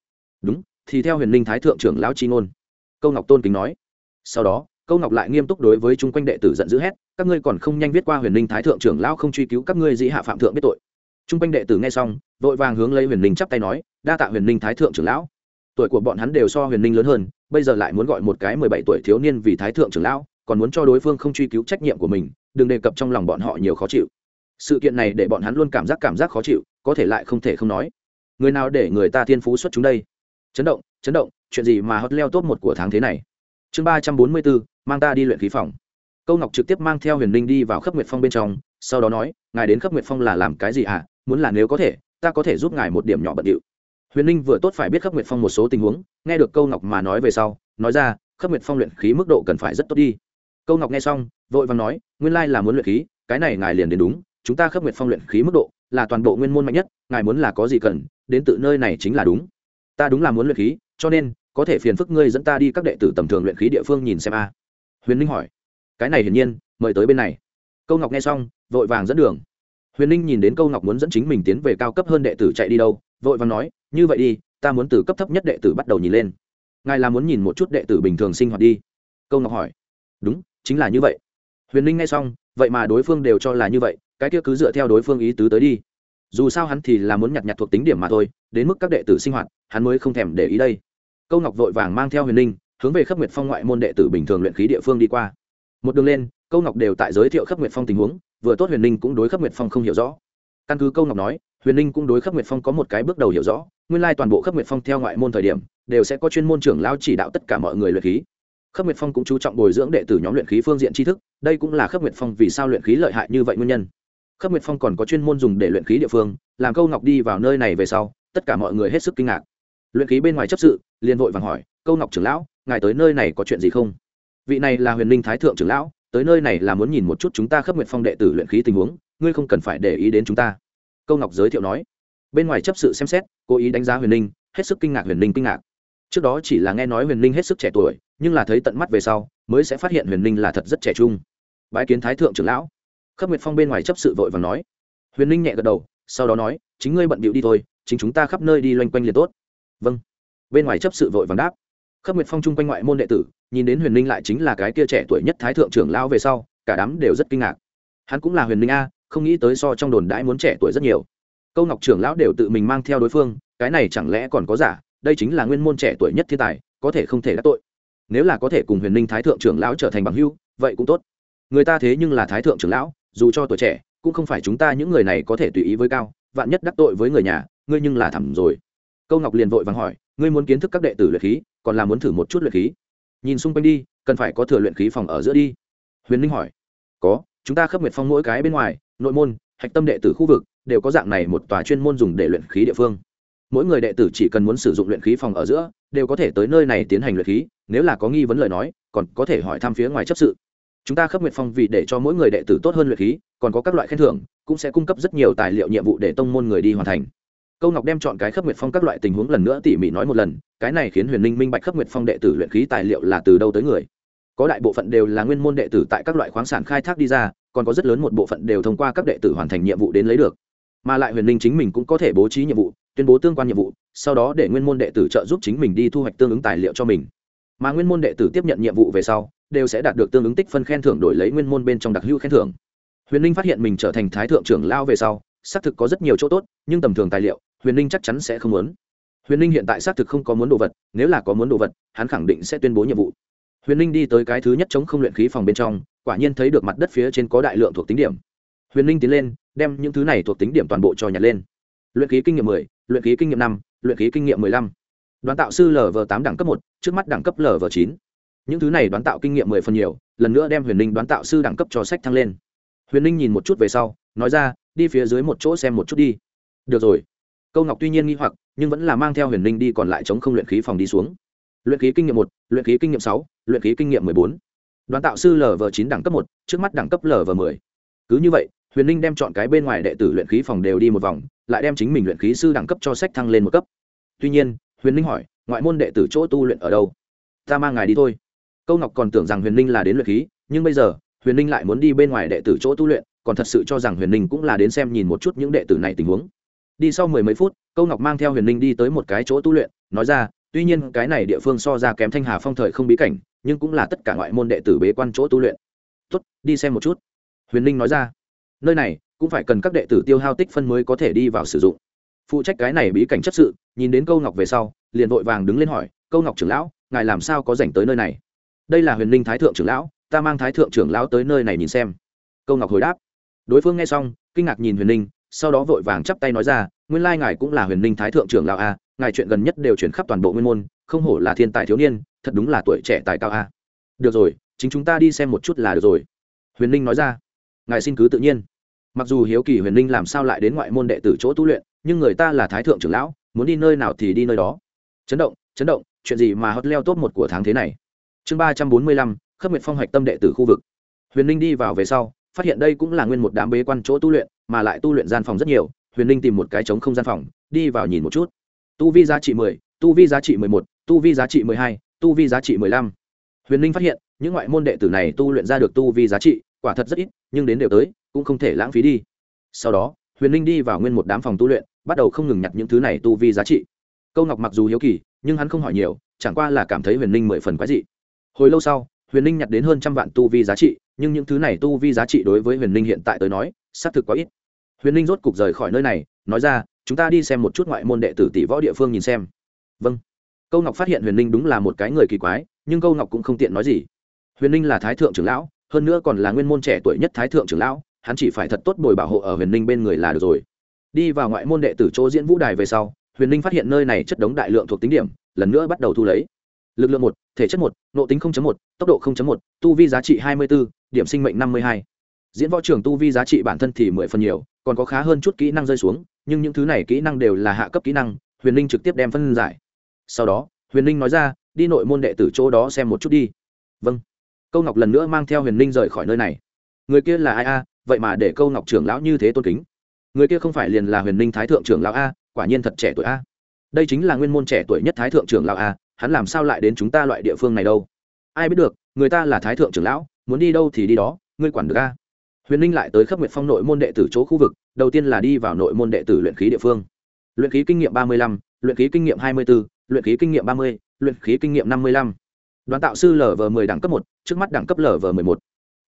Đúng, thì theo huyền ninh thái thượng trưởng lão chi ngôn. Câu ngọc tôn kính nói. Sau đó, câu ngọc lại nghiêm túc đối với chung quanh đệ tử giận dữ hét, các ngươi còn không nhanh viết qua huyền ninh thái thượng trưởng lão không truy cứu các ngươi dĩ hạ phạm thượng biết tội. Chung quanh đệ tử nghe xong, vội vàng hướng lấy huyền ninh chắp tay nói, đa tạ huyền ninh thái thượng trưởng lão. Tuổi của bọn hắn đều so huyền ninh lớn hơn, bây giờ lại muốn gọi một cái mười bảy tuổi thiếu niên vì thái thượng trưởng lão, còn muốn cho đối phương không truy cứu trách nhiệm của mình, đừng đề cập trong lòng bọn họ nhiều khó chịu. Sự kiện này để bọn hắn luôn cảm giác cảm giác khó chịu có thể lại không thể không nói. Người nào để người ta thiên phú xuất chúng đây? Chấn động chấn động, chuyện gì mà hot leo top một của tháng thế này? Chương ba trăm bốn mươi bốn, mang ta đi luyện khí phòng. Câu ngọc trực tiếp mang theo huyền ninh đi vào khắp nguyệt phong bên trong, sau đó nói, ngài đến khắp nguyệt phong là làm cái gì ạ à? muốn là nếu có thể, ta có thể giúp ngài một điểm nhỏ bận điệu. Huyền ninh vừa tốt phải biết khắp nguyệt phong một số tình huống, nghe được câu ngọc mà nói về sau, nói ra khắp nguyệt phong luyện khí mức độ cần phải rất tốt đi. Câu ngọc nghe xong, vội vàng nói, nguyên lai là muốn luyện khí, cái này ngài liền đến đúng, chúng ta khắp nguyệt phong luyện khí mức độ là toàn bộ nguyên môn mạnh nhất, ngài muốn là có gì cần, đến tự nơi này chính là đúng. Ta đúng là muốn luyện khí, cho nên, có thể phiền phức ngươi dẫn ta đi các đệ tử tầm thường luyện khí địa phương nhìn xem a. Huyền ninh hỏi. Cái này hiển nhiên, mời tới bên này. Câu ngọc nghe xong, vội vàng dẫn đường. Huyền ninh nhìn đến câu ngọc muốn dẫn chính mình tiến về cao cấp hơn đệ tử chạy đi đâu, vội vàng nói, như vậy đi, ta muốn từ cấp thấp nhất đệ tử bắt đầu nhìn lên. Ngài là muốn nhìn một chút đệ tử bình thường sinh hoạt đi. Câu ngọc hỏi. Đúng, chính là như vậy. Huyền ninh nghe xong, vậy mà đối phương đều cho là như vậy cái kia cứ dựa theo đối phương ý tứ tới đi. Dù sao hắn thì là muốn nhặt nhặt thuộc tính điểm mà thôi, đến mức các đệ tử sinh hoạt, hắn mới không thèm để ý đây. Câu ngọc vội vàng mang theo huyền linh, hướng về khắp nguyệt phong ngoại môn đệ tử bình thường luyện khí địa phương đi qua. Một đường lên, câu ngọc đều tại giới thiệu khắp nguyệt phong tình huống, vừa tốt huyền ninh cũng đối khắp nguyệt phong không hiểu rõ. Căn cứ câu ngọc nói, huyền ninh cũng đối khắp nguyệt phong có một cái bước đầu hiểu rõ, nguyên lai toàn bộ khắp nguyệt phong theo ngoại môn thời điểm, đều sẽ có chuyên môn trưởng lao chỉ đạo tất cả mọi người luyện khí. Khắp nguyệt phong cũng chú trọng bồi dưỡng đệ tử nhóm luyện khí phương diện tri thức, đây cũng là khắp nguyệt phong vì sao luyện khí lợi hại như vậy nguyên nhân khắp nguyệt phong còn có chuyên môn dùng để luyện khí địa phương, làm câu ngọc đi vào nơi này về sau, tất cả mọi người hết sức kinh ngạc. Luyện khí bên ngoài chấp sự, liền vội vàng hỏi, câu ngọc trưởng lão, ngài tới nơi này có chuyện gì không? Vị này là huyền linh thái thượng trưởng lão, tới nơi này là muốn nhìn một chút chúng ta khắp nguyện phong đệ tử luyện khí tình huống, ngươi không cần phải để ý đến chúng ta. Câu ngọc giới thiệu nói. Bên ngoài chấp sự xem xét, cố ý đánh giá huyền linh hết sức kinh ngạc, huyền linh kinh ngạc. Trước đó chỉ là nghe nói huyền linh hết sức trẻ tuổi, nhưng là thấy tận mắt về sau, mới sẽ phát hiện huyền linh là thật rất trẻ trung. Bái kiến thái thượng trưởng lão khắp nguyệt phong bên ngoài chấp sự vội và nói. Huyền linh nhẹ gật đầu, sau đó nói, chính ngươi bận bịu đi thôi, chính chúng ta khắp nơi đi loanh quanh liền tốt. Vâng. Bên ngoài chấp sự vội vàng đáp. Khắp nguyệt phong chung quanh ngoại môn đệ tử, nhìn đến huyền ninh lại chính là cái kia trẻ tuổi nhất thái thượng trưởng lão về sau, cả đám đều rất kinh ngạc. Hắn cũng là huyền ninh a, không nghĩ tới so trong đồn đãi muốn trẻ tuổi rất nhiều. Câu ngọc trưởng lão đều tự mình mang theo đối phương, cái này chẳng lẽ còn có giả, đây chính là nguyên môn trẻ tuổi nhất thiên tài, có thể không thể đắc tội. Nếu là có thể cùng huyền ninh thái thượng trưởng lão trở thành bằng hưu vậy cũng tốt. Người ta thế nhưng là thái thượng trưởng lão dù cho tuổi trẻ, cũng không phải chúng ta những người này có thể tùy ý với cao, vạn nhất đắc tội với người nhà, ngươi nhưng là thẳm rồi. Câu ngọc liền vội vàng hỏi, ngươi muốn kiến thức các đệ tử luyện khí, còn là muốn thử một chút luyện khí? Nhìn xung quanh đi, cần phải có thừa luyện khí phòng ở giữa đi. Huyền ninh hỏi, có, chúng ta khắp nguyệt phong mỗi cái bên ngoài, nội môn, hạch tâm đệ tử khu vực, đều có dạng này một tòa chuyên môn dùng để luyện khí địa phương. Mỗi người đệ tử chỉ cần muốn sử dụng luyện khí phòng ở giữa, đều có thể tới nơi này tiến hành luyện khí, nếu là có nghi vấn lời nói, còn có thể hỏi thăm phía ngoài chấp sự chúng ta khắp nguyện phong vì để cho mỗi người đệ tử tốt hơn luyện khí, còn có các loại khen thưởng, cũng sẽ cung cấp rất nhiều tài liệu nhiệm vụ để tông môn người đi hoàn thành. Câu ngọc đem chọn cái khắp nguyệt phong các loại tình huống lần nữa tỉ mỉ nói một lần, cái này khiến huyền ninh minh bạch khắp nguyệt phong đệ tử luyện khí tài liệu là từ đâu tới người. Có đại bộ phận đều là nguyên môn đệ tử tại các loại khoáng sản khai thác đi ra, còn có rất lớn một bộ phận đều thông qua các đệ tử hoàn thành nhiệm vụ đến lấy được. Mà lại huyền ninh chính mình cũng có thể bố trí nhiệm vụ, tuyên bố tương quan nhiệm vụ, sau đó để nguyên môn đệ tử trợ giúp chính mình đi thu hoạch tương ứng tài liệu cho mình. Mà nguyên môn đệ tử tiếp nhận nhiệm vụ về sau đều sẽ đạt được tương ứng tích phân khen thưởng đổi lấy nguyên môn bên trong đặc hữu khen thưởng. Huyền ninh phát hiện mình trở thành thái thượng trưởng lao về sau, xác thực có rất nhiều chỗ tốt, nhưng tầm thường tài liệu, huyền ninh chắc chắn sẽ không muốn. Huyền ninh hiện tại xác thực không có muốn đồ vật, nếu là có muốn đồ vật, hắn khẳng định sẽ tuyên bố nhiệm vụ. Huyền ninh đi tới cái thứ nhất chống không luyện khí phòng bên trong, quả nhiên thấy được mặt đất phía trên có đại lượng thuộc tính điểm. Huyền ninh tiến lên, đem những thứ này thuộc tính điểm toàn bộ cho nhặt lên. Luyện khí kinh nghiệm mười, luyện khí kinh nghiệm năm, luyện khí kinh nghiệm mười lăm. Đoán tạo sư lv tám đẳng cấp một, trước mắt đẳng cấp lv chín những thứ này đoán tạo kinh nghiệm mười phần nhiều, lần nữa đem huyền ninh đoán tạo sư đẳng cấp cho sách thăng lên. Huyền ninh nhìn một chút về sau, nói ra, đi phía dưới một chỗ xem một chút đi. Được rồi. Câu ngọc tuy nhiên nghi hoặc, nhưng vẫn là mang theo huyền ninh đi còn lại chống không luyện khí phòng đi xuống. Luyện khí kinh nghiệm một, luyện khí kinh nghiệm sáu, luyện khí kinh nghiệm mười bốn. Đoán tạo sư lv chín đẳng cấp một, trước mắt đẳng cấp lv mười. Cứ như vậy, huyền ninh đem chọn cái bên ngoài đệ tử luyện khí phòng đều đi một vòng, lại đem chính mình luyện khí sư đẳng cấp cho sách thăng lên một cấp. Tuy nhiên, huyền ninh hỏi, ngoại môn đệ tử chỗ tu luyện ở đâu? Ta mang ngài đi thôi câu ngọc còn tưởng rằng huyền ninh là đến luyện khí, nhưng bây giờ, huyền ninh lại muốn đi bên ngoài đệ tử chỗ tu luyện, còn thật sự cho rằng huyền ninh cũng là đến xem nhìn một chút những đệ tử này tình huống. Đi sau mười mấy phút, câu ngọc mang theo huyền ninh đi tới một cái chỗ tu luyện, nói ra, tuy nhiên cái này địa phương so ra kém thanh hà phong thời không bí cảnh, nhưng cũng là tất cả ngoại môn đệ tử bế quan chỗ tu luyện. Tốt, đi xem một chút. Huyền ninh nói ra, nơi này, cũng phải cần các đệ tử tiêu hao tích phân mới có thể đi vào sử dụng. Phụ trách cái này bí cảnh chấp sự, nhìn đến câu ngọc về sau, liền vội vàng đứng lên hỏi, câu ngọc trưởng lão, ngài làm sao có dành tới nơi này? Đây là huyền ninh thái thượng trưởng lão, ta mang thái thượng trưởng lão tới nơi này nhìn xem. Câu ngọc hồi đáp. Đối phương nghe xong, kinh ngạc nhìn huyền ninh, sau đó vội vàng chắp tay nói ra, nguyên lai ngài cũng là huyền ninh thái thượng trưởng lão a, ngài chuyện gần nhất đều chuyển khắp toàn bộ nguyên môn, không hổ là thiên tài thiếu niên, thật đúng là tuổi trẻ tài cao a. Được rồi, chính chúng ta đi xem một chút là được rồi. Huyền ninh nói ra. Ngài xin cứ tự nhiên. Mặc dù hiếu kỳ huyền ninh làm sao lại đến ngoại môn đệ tử chỗ tu luyện, nhưng người ta là thái thượng trưởng lão, muốn đi nơi nào thì đi nơi đó. Chấn động chấn động, chuyện gì mà hot leo top một của tháng thế này? Chương ba trăm bốn mươi lăm khất nguyệt phong hoạch tâm đệ tử khu vực. Huyền ninh đi vào về sau, phát hiện đây cũng là nguyên một đám bế quan chỗ tu luyện, mà lại tu luyện gian phòng rất nhiều, huyền ninh tìm một cái trống không gian phòng, đi vào nhìn một chút. Tu vi giá trị mười, tu vi giá trị mười một, tu vi giá trị mười hai, tu vi giá trị mười lăm. Huyền ninh phát hiện, những ngoại môn đệ tử này tu luyện ra được tu vi giá trị, quả thật rất ít, nhưng đến đều tới, cũng không thể lãng phí đi. Sau đó, huyền ninh đi vào nguyên một đám phòng tu luyện, bắt đầu không ngừng nhặt những thứ này tu vi giá trị. Câu ngọc mặc dù hiếu kỳ, nhưng hắn không hỏi nhiều, chẳng qua là cảm thấy huyền ninh mười phần quái dị hồi lâu sau, huyền ninh nhặt đến hơn trăm vạn tu vi giá trị, nhưng những thứ này tu vi giá trị đối với huyền ninh hiện tại tới nói, xác thực quá ít. Huyền ninh rốt cục rời khỏi nơi này, nói ra, chúng ta đi xem một chút ngoại môn đệ tử tỷ võ địa phương nhìn xem. Vâng. Câu ngọc phát hiện huyền ninh đúng là một cái người kỳ quái, nhưng câu ngọc cũng không tiện nói gì. Huyền ninh là thái thượng trưởng lão, hơn nữa còn là nguyên môn trẻ tuổi nhất thái thượng trưởng lão, hắn chỉ phải thật tốt bồi bảo hộ ở huyền ninh bên người là được rồi. Đi vào ngoại môn đệ tử chỗ diễn vũ đài về sau, huyền ninh phát hiện nơi này chất đống đại lượng thuộc tính điểm, lần nữa bắt đầu thu lấy lực lượng một, thể chất một nộ tính một, tốc độ một, tu vi giá trị hai mươi bốn điểm sinh mệnh năm mươi hai. Diễn võ trưởng tu vi giá trị bản thân thì mười phần nhiều, còn có khá hơn chút kỹ năng rơi xuống, nhưng những thứ này kỹ năng đều là hạ cấp kỹ năng, huyền Linh trực tiếp đem phân giải. Sau đó, huyền Linh nói ra, đi nội môn đệ tử chỗ đó xem một chút đi. Vâng. Câu ngọc lần nữa mang theo huyền Linh rời khỏi nơi này. Người kia là ai a? Vậy mà để câu ngọc trưởng lão như thế tôn kính. Người kia không phải liền là huyền Linh thái thượng trưởng lão a? Quả nhiên thật trẻ tuổi a. Đây chính là nguyên môn trẻ tuổi nhất thái thượng trưởng lão a hắn làm sao lại đến chúng ta loại địa phương này đâu? Ai biết được, người ta là thái thượng trưởng lão, muốn đi đâu thì đi đó, ngươi quản được a? Huyền ninh lại tới khắp nguyệt phong nội môn đệ tử chỗ khu vực, đầu tiên là đi vào nội môn đệ tử luyện khí địa phương. Luyện khí kinh nghiệm ba mươi lăm, luyện khí kinh nghiệm hai mươi b ố luyện khí kinh nghiệm ba mươi, luyện khí kinh nghiệm năm mươi lăm. Đoàn tạo sư lv m ộ ư ơ i đẳng cấp một, trước mắt đẳng cấp lv m ộ ư ơ i một.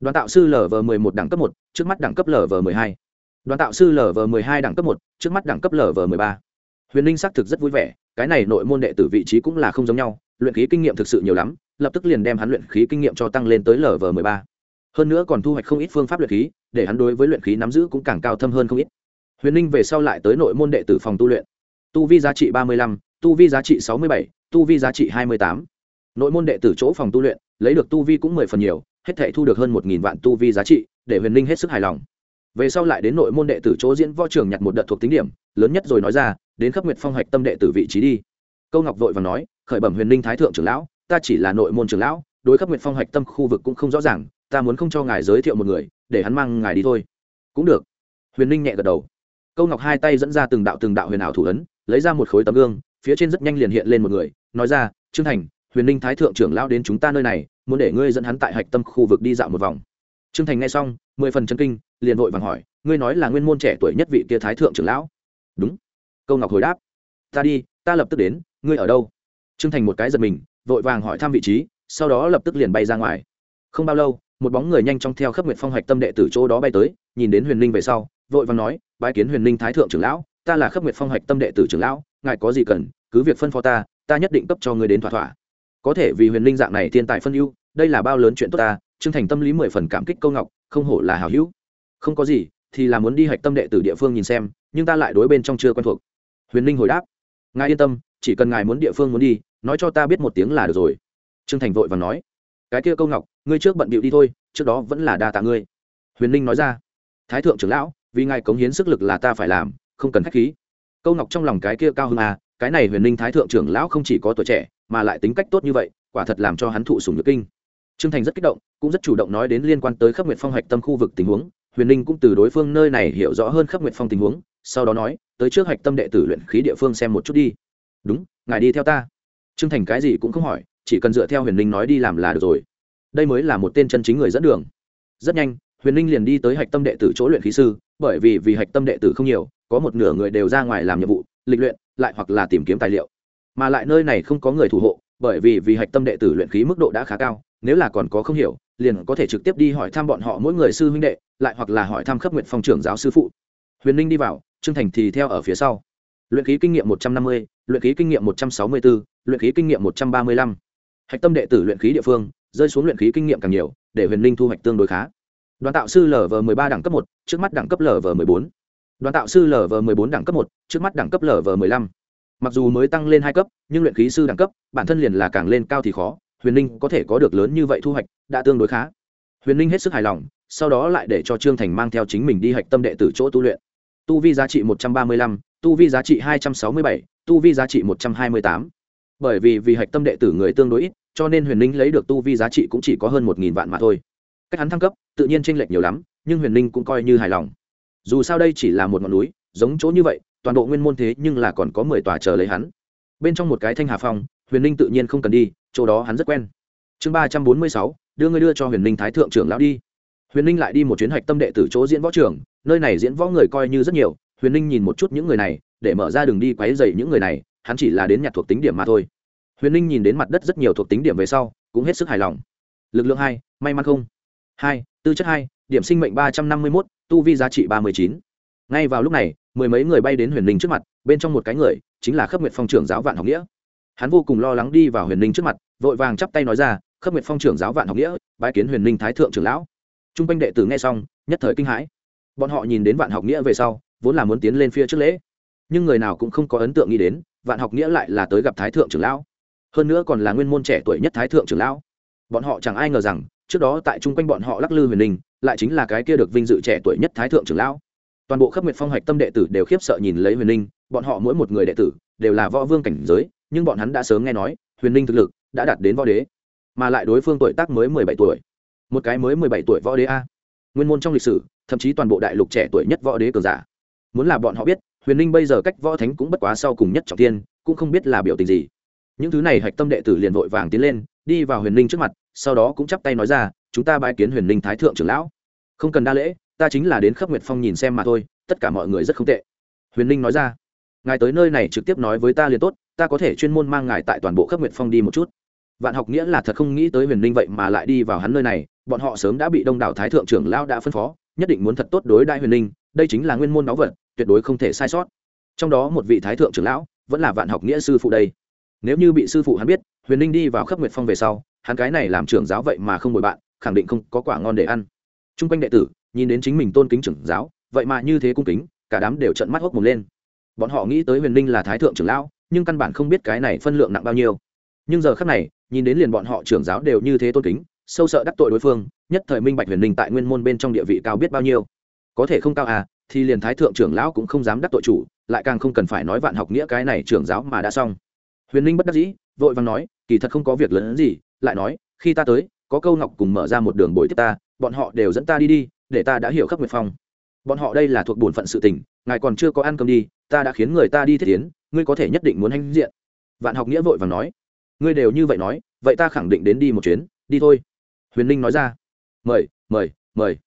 Đoàn tạo sư lv m ộ ư ơ i một đẳng cấp một, trước mắt đẳng cấp lv m ộ ư ơ i hai. Đoàn tạo sư lv m ộ ư ơ i hai đẳng cấp một, trước mắt đẳng cấp lv m ộ ư ơ i ba huyền ninh xác thực rất vui vẻ, cái này nội môn đệ tử vị trí cũng là không giống nhau, luyện khí kinh nghiệm thực sự nhiều lắm, lập tức liền đem hắn luyện khí kinh nghiệm cho tăng lên tới lv m ộ ba. Hơn nữa còn thu hoạch không ít phương pháp luyện khí, để hắn đối với luyện khí nắm giữ cũng càng cao thâm hơn không ít. Huyền ninh về sau lại tới nội môn đệ tử phòng tu luyện. Tu vi giá trị ba mươi lăm, tu vi giá trị sáu mươi bảy, tu vi giá trị hai mươi tám. Nội môn đệ tử chỗ phòng tu luyện, lấy được tu vi cũng mười phần nhiều, hết thể thu được hơn một nghìn vạn tu vi giá trị, để huyền ninh hết sức hài lòng về sau lại đến nội môn đệ tử chỗ diễn võ trường nhặt một đợt thuộc tính điểm, lớn nhất rồi nói ra, đến khắp nguyệt phong hạch tâm đệ tử vị trí đi. Câu ngọc vội và nói, khởi bẩm huyền ninh thái thượng trưởng lão, ta chỉ là nội môn trưởng lão, đối khắp nguyệt phong hạch tâm khu vực cũng không rõ ràng, ta muốn không cho ngài giới thiệu một người, để hắn mang ngài đi thôi. Cũng được. Huyền ninh nhẹ gật đầu. Câu ngọc hai tay dẫn ra từng đạo từng đạo huyền ảo thủ ấn, lấy ra một khối tấm gương, phía trên rất nhanh liền hiện lên một người, nói ra, trương thành, huyền ninh thái thượng trưởng lão đến chúng ta nơi này, muốn để ngươi dẫn hắn tại hạch tâm khu vực đi dạo một vòng. Trương thành nghe xong, mười phần chân kinh liền vội vàng hỏi, ngươi nói là nguyên môn trẻ tuổi nhất vị kia thái thượng trưởng lão? Đúng. Câu ngọc hồi đáp, ta đi, ta lập tức đến, ngươi ở đâu? Trương thành một cái giật mình, vội vàng hỏi thăm vị trí, sau đó lập tức liền bay ra ngoài. Không bao lâu, một bóng người nhanh chóng theo khắp nguyện phong hạch tâm đệ tử chỗ đó bay tới, nhìn đến huyền ninh về sau, vội vàng nói, bái kiến huyền ninh thái thượng trưởng lão, ta là khắp nguyện phong hạch tâm đệ tử trưởng lão, ngài có gì cần, cứ việc phân phó ta ta nhất định cấp cho người đến thỏa thỏa. Có thể vì huyền ninh dạng này thiên tài phân ưu, đây là bao lớn chuyện tốt ta, trương thành tâm lý mười phần cảm kích câu ngọc, không hổ là hào hữu không có gì, thì là muốn đi hạch tâm đệ tử địa phương nhìn xem, nhưng ta lại đối bên trong chưa quen thuộc. Huyền ninh hồi đáp. Ngài yên tâm, chỉ cần ngài muốn địa phương muốn đi, nói cho ta biết một tiếng là được rồi. Trương thành vội và nói. Cái kia câu ngọc, ngươi trước bận bịu đi thôi, trước đó vẫn là đa tạ ngươi. Huyền ninh nói ra. Thái thượng trưởng lão, vì ngài cống hiến sức lực là ta phải làm, không cần k h á c h khí. Câu ngọc trong lòng cái kia cao hơn à cái này huyền ninh thái thượng trưởng lão không chỉ có tuổi trẻ, mà lại tính cách tốt như vậy, quả thật làm cho hắn thụ sùng nhược kinh. Trương thành rất kích động, cũng rất chủ động nói đến liên quan tới khắp nguyệt phong hạch tâm khu vực tình huống huyền ninh cũng từ đối phương nơi này hiểu rõ hơn khắp nguyệt phong tình huống, sau đó nói, tới trước hạch tâm đệ tử luyện khí địa phương xem một chút đi. Đúng, ngài đi theo ta. Trương thành cái gì cũng không hỏi, chỉ cần dựa theo huyền ninh nói đi làm là được rồi. Đây mới là một tên chân chính người dẫn đường. Rất nhanh, huyền ninh liền đi tới hạch tâm đệ tử chỗ luyện khí sư, bởi vì vì hạch tâm đệ tử không nhiều, có một nửa người đều ra ngoài làm nhiệm vụ, lịch luyện, lại hoặc là tìm kiếm tài liệu. Mà lại nơi này không có người thủ hộ, bởi vì vì hạch tâm đệ tử luyện khí mức độ đã khá cao, nếu là còn có không hiểu liền có thể trực tiếp đi hỏi thăm bọn họ mỗi người sư huynh đệ, lại hoặc là hỏi thăm khắp nguyện phong trưởng giáo sư phụ. Huyền ninh đi vào, trương thành thì theo ở phía sau. Luyện khí kinh nghiệm một trăm năm mươi, luyện khí kinh nghiệm một trăm sáu mươi bốn luyện khí kinh nghiệm một trăm ba mươi lăm. Hạch tâm đệ tử luyện khí địa phương, rơi xuống luyện khí kinh nghiệm càng nhiều, để huyền ninh thu hoạch tương đối khá. Đoàn tạo sư lv m ộ ba đẳng cấp một, trước mắt đẳng cấp lv m ộ bốn. Đoàn tạo sư lv m ộ bốn đẳng cấp một, trước mắt đẳng cấp lv m ộ năm mặc dù mới tăng lên hai cấp, nhưng luyện khí sư đẳng cấp, bản thân liền là càng lên cao thì khó huyền ninh có thể có được lớn như vậy thu hoạch, đã tương đối khá. Huyền ninh hết sức hài lòng, sau đó lại để cho trương thành mang theo chính mình đi hạch tâm đệ tử chỗ tu luyện. Tu vi giá trị một trăm ba mươi lăm, tu vi giá trị hai trăm sáu mươi bảy, tu vi giá trị một trăm hai mươi tám. Bởi vì vì hạch tâm đệ tử người tương đối ít, cho nên huyền ninh lấy được tu vi giá trị cũng chỉ có hơn một nghìn vạn mà thôi. Cách hắn thăng cấp, tự nhiên tranh lệch nhiều lắm, nhưng huyền ninh cũng coi như hài lòng. Dù sao đây chỉ là một ngọn núi, giống chỗ như vậy, toàn bộ nguyên môn thế nhưng là còn có mười tòa chờ lấy hắn. Bên trong một cái thanh hà phong, huyền ninh tự nhiên không cần đi chỗ đó hắn rất quen. Chương ba trăm bốn mươi sáu, đưa ngươi đưa cho huyền ninh thái thượng trưởng lão đi. Huyền ninh lại đi một chuyến hạch tâm đệ từ chỗ diễn võ trưởng nơi này diễn võ người coi như rất nhiều, huyền ninh nhìn một chút những người này, để mở ra đường đi quáy dày những người này, hắn chỉ là đến nhặt thuộc tính điểm mà thôi. Huyền ninh nhìn đến mặt đất rất nhiều thuộc tính điểm về sau, cũng hết sức hài lòng. Lực lượng hai, may mắn không? Hai, tư chất hai, điểm sinh mệnh ba trăm năm mươi mốt, tu vi giá trị ba mươi chín. Ngay vào lúc này, mười mấy người bay đến huyền ninh trước mặt, bên trong một cái người, chính là khấp nguyệt phong trưởng giáo vạn học nghĩa hắn vô cùng lo lắng đi vào huyền ninh trước mặt, vội vàng chắp tay nói ra khấp nguyệt phong trưởng giáo vạn học nghĩa, bái kiến huyền ninh thái thượng trưởng lão. T r u n g quanh đệ tử nghe xong, nhất thời kinh hãi. Bọn họ nhìn đến vạn học nghĩa về sau, vốn là muốn tiến lên phía trước lễ. Nhưng người nào cũng không có ấn tượng nghĩ đến, vạn học nghĩa lại là tới gặp thái thượng trưởng lão. Hơn nữa còn là nguyên môn trẻ tuổi nhất thái thượng trưởng lão. Bọn họ chẳng ai ngờ rằng, trước đó tại chung quanh bọn họ lắc lư huyền ninh, lại chính là cái kia được vinh dự trẻ tuổi nhất thái thượng trưởng lão. Toàn bộ khắp nguyệt phong hạch tâm đệ tử đều khiếp sợ nhìn lấy huyền ninh, bọn họ mỗi một người đệ tử đều là võ vương cảnh giới nhưng bọn hắn đã sớm nghe nói, huyền ninh thực lực đã đạt đến võ đế, mà lại đối phương tuổi tác mới mười bảy tuổi. Một cái mới mười bảy tuổi võ đế a. Nguyên môn trong lịch sử, thậm chí toàn bộ đại lục trẻ tuổi nhất võ đế cường giả. Muốn là bọn họ biết, huyền ninh bây giờ cách võ thánh cũng bất quá sau cùng nhất trọng tiên, cũng không biết là biểu tình gì. Những thứ này hạch tâm đệ tử liền vội vàng tiến lên, đi vào huyền ninh trước mặt, sau đó cũng chắp tay nói ra, chúng ta bãi kiến huyền ninh thái thượng trưởng lão. Không cần đa lễ, ta chính là đến khắp nguyệt phong nhìn xem mà thôi, tất cả mọi người rất không tệ. Huyền ninh nói ra. Ngài tới nơi này trực tiếp nói với ta liền tốt ta có thể chuyên môn mang ngài tại toàn bộ khắp nguyệt phong đi một chút. Vạn học nghĩa là thật không nghĩ tới huyền ninh vậy mà lại đi vào hắn nơi này, bọn họ sớm đã bị đông đảo thái thượng trưởng lão đã phân phó, nhất định muốn thật tốt đối đại huyền ninh đây chính là nguyên môn báu vật, tuyệt đối không thể sai sót. Trong đó một vị thái thượng trưởng lão, vẫn là vạn học nghĩa sư phụ đây. Nếu như bị sư phụ hắn biết, huyền ninh đi vào khắp nguyệt phong về sau, hắn cái này làm trưởng giáo vậy mà không bồi bạn, khẳng định không có quả ngon để ăn. T r u n g quanh đệ tử, nhìn đến chính mình tôn kính trưởng giáo, vậy mà như thế cung kính, cả đám đều trận mắt hốc mồm lên. Bọn họ nghĩ tới huyền ninh là thái thượng trưởng lão nhưng căn bản không biết cái này phân lượng nặng bao nhiêu. Nhưng giờ khác này, nhìn đến liền bọn họ trưởng giáo đều như thế tôn kính, sâu sợ đắc tội đối phương, nhất thời minh bạch huyền linh tại nguyên môn bên trong địa vị cao biết bao nhiêu. Có thể không cao à thì liền thái thượng trưởng lão cũng không dám đắc tội chủ, lại càng không cần phải nói vạn học nghĩa cái này trưởng giáo mà đã xong. Huyền linh bất đắc dĩ, vội vàng nói, kỳ thật không có việc lớn gì, lại nói, khi ta tới, có câu ngọc cùng mở ra một đường bồi tiếp ta, bọn họ đều dẫn ta đi đi, để ta đã hiểu khắc nguyệt phong. Bọn họ đây là thuộc bổn phận sự tình, ngài còn chưa có ăn cơm đi, ta đã khiến người ta đi thiết tiến ngươi có thể nhất định muốn hãnh diện. Vạn học nghĩa vội và nói, ngươi đều như vậy nói, vậy ta khẳng định đến đi một chuyến, đi thôi. Huyền ninh nói ra, mời mời mời.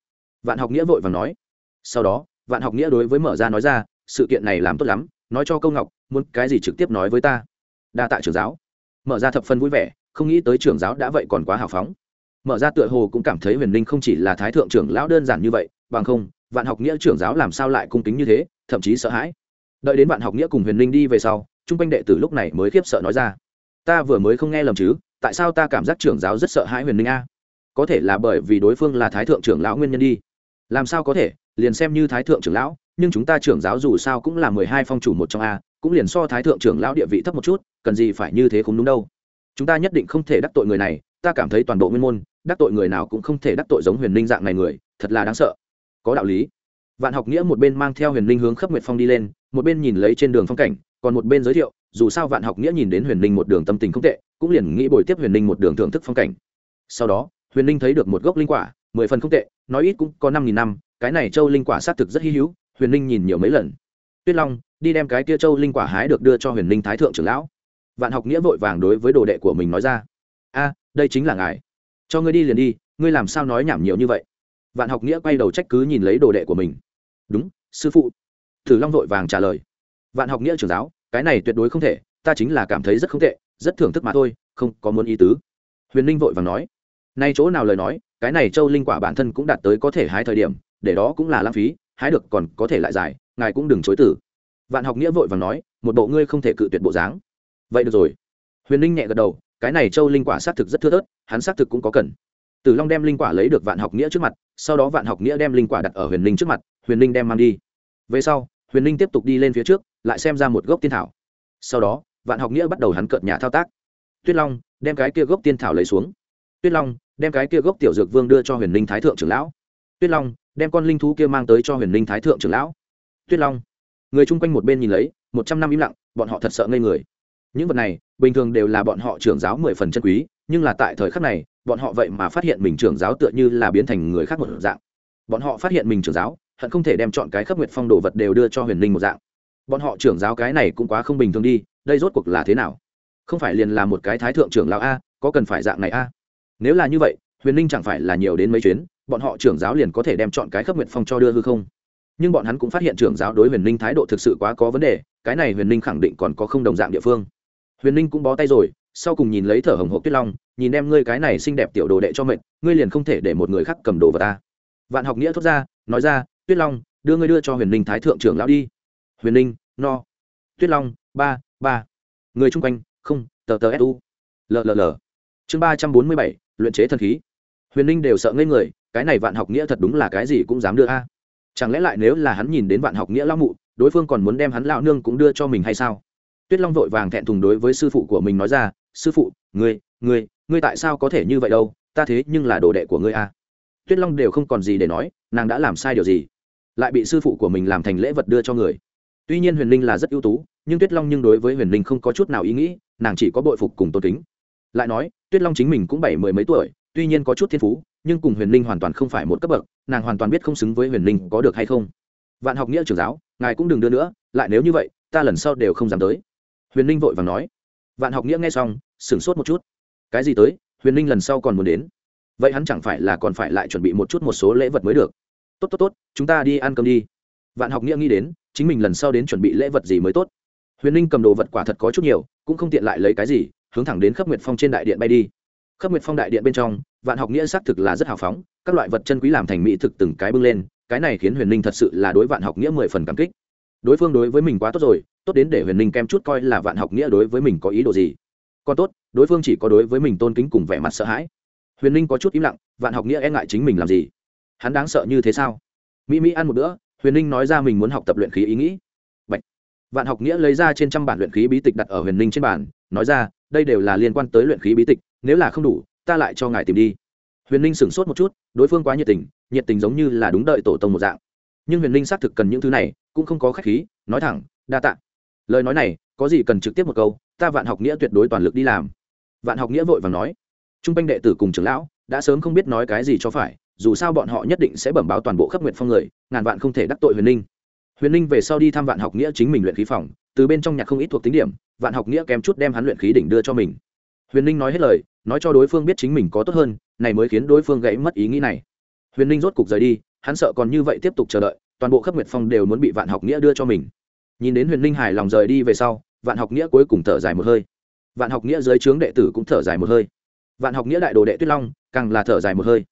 Vạn học nghĩa vội và nói. Sau đó, vạn học nghĩa đối với mở ra nói ra, sự kiện này làm tốt lắm, nói cho câu ngọc, muốn cái gì trực tiếp nói với ta. Đa tạ trưởng giáo. Mở ra thập phân vui vẻ, không nghĩ tới trưởng giáo đã vậy còn quá hào phóng. Mở ra tựa hồ cũng cảm thấy huyền ninh không chỉ là thái thượng trưởng lão đơn giản như vậy, bằng không, vạn học nghĩa trưởng giáo làm sao lại cung kính như thế, thậm chí sợ hãi đợi đến bạn học nghĩa cùng huyền Linh đi về sau, chung quanh đệ tử lúc này mới khiếp sợ nói ra. Ta vừa mới không nghe lầm chứ, tại sao ta cảm giác trưởng giáo rất sợ hãi huyền Linh a? Có thể là bởi vì đối phương là thái thượng trưởng lão nguyên nhân đi. Làm sao có thể? Liền xem như thái thượng trưởng lão, nhưng chúng ta trưởng giáo dù sao cũng là mười hai phong chủ một trong a, cũng liền so thái thượng trưởng lão địa vị thấp một chút, cần gì phải như thế không đúng đâu. Chúng ta nhất định không thể đắc tội người này, ta cảm thấy toàn bộ nguyên môn, đắc tội người nào cũng không thể đắc tội giống huyền Linh dạng này người, thật là đáng sợ. Có đạo lý. Vạn học nghĩa một bên mang theo huyền Linh hướng khắp nguyệt phong đi lên một bên nhìn lấy trên đường phong cảnh, còn một bên giới thiệu, dù sao vạn học nghĩa nhìn đến huyền ninh một đường tâm tình không tệ, cũng liền nghĩ bồi tiếp huyền ninh một đường thưởng thức phong cảnh. Sau đó, huyền ninh thấy được một gốc linh quả, mười phần không tệ, nói ít cũng có năm nghìn năm, cái này châu linh quả xác thực rất hy hữu, huyền ninh nhìn nhiều mấy lần. Tuyết long, đi đem cái kia châu linh quả hái được đưa cho huyền ninh thái thượng trưởng lão. Vạn học nghĩa vội vàng đối với đồ đệ của mình nói ra. A, đây chính là ngài. Cho ngươi đi liền đi, ngươi làm sao nói nhảm nhiều như vậy? Vạn học nghĩa quay đầu trách cứ nhìn lấy đồ đệ của mình. Đúng, sư phụ thử long vội vàng trả lời. Vạn học nghĩa trưởng giáo, cái này tuyệt đối không thể, ta chính là cảm thấy rất không tệ, rất thưởng thức mà thôi, không có muốn ý tứ. Huyền Linh vội vàng nói. Nay chỗ nào lời nói, cái này châu linh quả bản thân cũng đạt tới có thể hái thời điểm, để đó cũng là lãng phí, hái được còn có thể lại giải ngài cũng đừng chối tử vạn học nghĩa vội vàng nói, một bộ ngươi không thể cự tuyệt bộ dáng. Vậy được rồi. Huyền Linh nhẹ gật đầu, cái này châu linh quả xác thực rất thưa thớt, hắn xác thực cũng có cần. Tử long đem linh quả lấy được vạn học nghĩa trước mặt, sau đó vạn học nghĩa đem linh quả đặt ở huyền Linh trước mặt, huyền Linh đem mang đi. Về sau huyền ninh tiếp tục đi lên phía trước, lại xem ra một gốc tiên thảo. Sau đó, vạn học nghĩa bắt đầu hắn cợt nhà thao tác. Tuyết long, đem cái kia gốc tiên thảo lấy xuống. Tuyết long, đem cái kia gốc tiểu dược vương đưa cho huyền ninh thái thượng trưởng lão. Tuyết long, đem con linh thú kia mang tới cho huyền ninh thái thượng trưởng lão. Tuyết long, người chung quanh một bên nhìn lấy, một trăm năm im lặng, bọn họ thật sợ ngây người. Những vật này, bình thường đều là bọn họ trưởng giáo mười phần chân quý, nhưng là tại thời khắc này, bọn họ vậy mà phát hiện mình trưởng giáo tựa như là biến thành người khác một dạng. Bọn họ phát hiện mình trưởng giáo hận không thể đem chọn cái khắp nguyệt phong đồ vật đều đưa cho huyền linh một dạng. Bọn họ trưởng giáo cái này cũng quá không bình thường đi, đây rốt cuộc là thế nào? Không phải liền là một cái thái thượng trưởng lão a, có cần phải dạng này a? Nếu là như vậy, huyền linh chẳng phải là nhiều đến mấy chuyến, bọn họ trưởng giáo liền có thể đem chọn cái khắp nguyệt phong cho đưa hư không? Nhưng bọn hắn cũng phát hiện trưởng giáo đối huyền linh thái độ thực sự quá có vấn đề, cái này huyền linh khẳng định còn có không đồng dạng địa phương. Huyền linh cũng bó tay rồi, sau cùng nhìn lấy thở hồng hộp tuyết long, nhìn em ngươi cái này xinh đẹp tiểu đồ đệ cho mệnh ngươi liền không thể để một người khác cầm đồ vào ta vạn học nghĩa thốt ra, nói ra tuyết long đưa ngươi đưa cho huyền Ninh thái thượng trưởng lão đi. Huyền Ninh, no. Tuyết long ba ba. Người chung quanh không tờ tờ su lll chương ba trăm bốn mươi bảy luyện chế thần khí. Huyền Ninh đều sợ ngây người cái này vạn học nghĩa thật đúng là cái gì cũng dám đưa a. Chẳng lẽ lại nếu là hắn nhìn đến vạn học nghĩa lão mụ đối phương còn muốn đem hắn lão nương cũng đưa cho mình hay sao? Tuyết long vội vàng thẹn thùng đối với sư phụ của mình nói ra sư phụ ngươi ngươi ngươi tại sao có thể như vậy đâu? Ta thế nhưng là đồ đệ của ngươi a. Tuyết long đều không còn gì để nói nàng đã làm sai điều gì? Lại bị sư phụ của mình làm thành lễ vật đưa cho người. Tuy nhiên huyền linh là rất ưu tú, nhưng tuyết long nhưng đối với huyền linh không có chút nào ý nghĩ, nàng chỉ có bội phục cùng tôn kính. Lại nói, tuyết long chính mình cũng bảy mười mấy tuổi, tuy nhiên có chút thiên phú, nhưng cùng huyền linh hoàn toàn không phải một cấp bậc, nàng hoàn toàn biết không xứng với huyền linh có được hay không. Vạn học nghĩa trưởng giáo, ngài cũng đừng đưa nữa, lại nếu như vậy, ta lần sau đều không dám tới. Huyền linh vội vàng nói. Vạn học nghĩa nghe xong, sửng sốt một chút. Cái gì tới, huyền linh lần sau còn muốn đến. Vậy hắn chẳng phải là còn phải lại chuẩn bị một chút một số lễ vật mới được tốt tốt tốt, chúng ta đi ăn cơm đi. Vạn học nghĩa nghĩ đến, chính mình lần sau đến chuẩn bị lễ vật gì mới tốt. Huyền linh cầm đồ vật quả thật có chút nhiều, cũng không tiện lại lấy cái gì, hướng thẳng đến khắp nguyệt phong trên đại điện bay đi. Khắp nguyệt phong đại điện bên trong, vạn học nghĩa xác thực là rất hào phóng, các loại vật chân quý làm thành mỹ thực từng cái bưng lên, cái này khiến huyền linh thật sự là đối vạn học nghĩa mười phần cảm kích. Đối phương đối với mình quá tốt rồi, tốt đến để huyền linh kem chút coi là vạn học nghĩa đối với mình có ý đồ gì. Còn tốt, đối phương chỉ có đối với mình tôn kính cùng vẻ mặt sợ hãi. Huyền linh có chút im lặng, vạn học nghĩa e ngại chính mình làm gì hắn đáng sợ như thế sao? Mỹ mỹ ăn một bữa, huyền linh nói ra mình muốn học tập luyện khí ý nghĩ. Bạch. vạn học nghĩa lấy ra trên trăm bản luyện khí bí tịch đặt ở huyền linh trên bản nói ra, đây đều là liên quan tới luyện khí bí tịch, nếu là không đủ, ta lại cho ngài tìm đi. Huyền linh sửng sốt một chút, đối phương quá nhiệt tình nhiệt tình giống như là đúng đợi tổ tông một dạng. Nhưng huyền linh xác thực cần những thứ này, cũng không có khách khí, nói thẳng, đa tạ. Lời nói này, có gì cần trực tiếp một câu, ta vạn học nghĩa tuyệt đối toàn lực đi làm. Vạn học nghĩa vội và nói t r u n g quanh đệ tử cùng trưởng lão, đã sớm không biết nói cái gì cho phải dù sao bọn họ nhất định sẽ bẩm báo toàn bộ khắp nguyện phong người, ngàn vạn không thể đắc tội huyền ninh. Huyền ninh về sau đi thăm vạn học nghĩa chính mình luyện khí phòng, từ bên trong nhạc không ít thuộc tính điểm, vạn học nghĩa kém chút đem hắn luyện khí đỉnh đưa cho mình. Huyền ninh nói hết lời, nói cho đối phương biết chính mình có tốt hơn, này mới khiến đối phương gãy mất ý nghĩ này. Huyền ninh rốt cục rời đi, hắn sợ còn như vậy tiếp tục chờ đợi, toàn bộ khắp nguyệt phong đều muốn bị vạn học nghĩa đưa cho mình. Nhìn đến huyền ninh hài lòng rời đi về sau, vạn học nghĩa cuối cùng thở dài một hơi. Vạn học nghĩa dưới trướng đệ tử cũng thở dài một hơi. Vạn học nghĩa đại đồ đệ tuyết long, càng là thở dài một hơi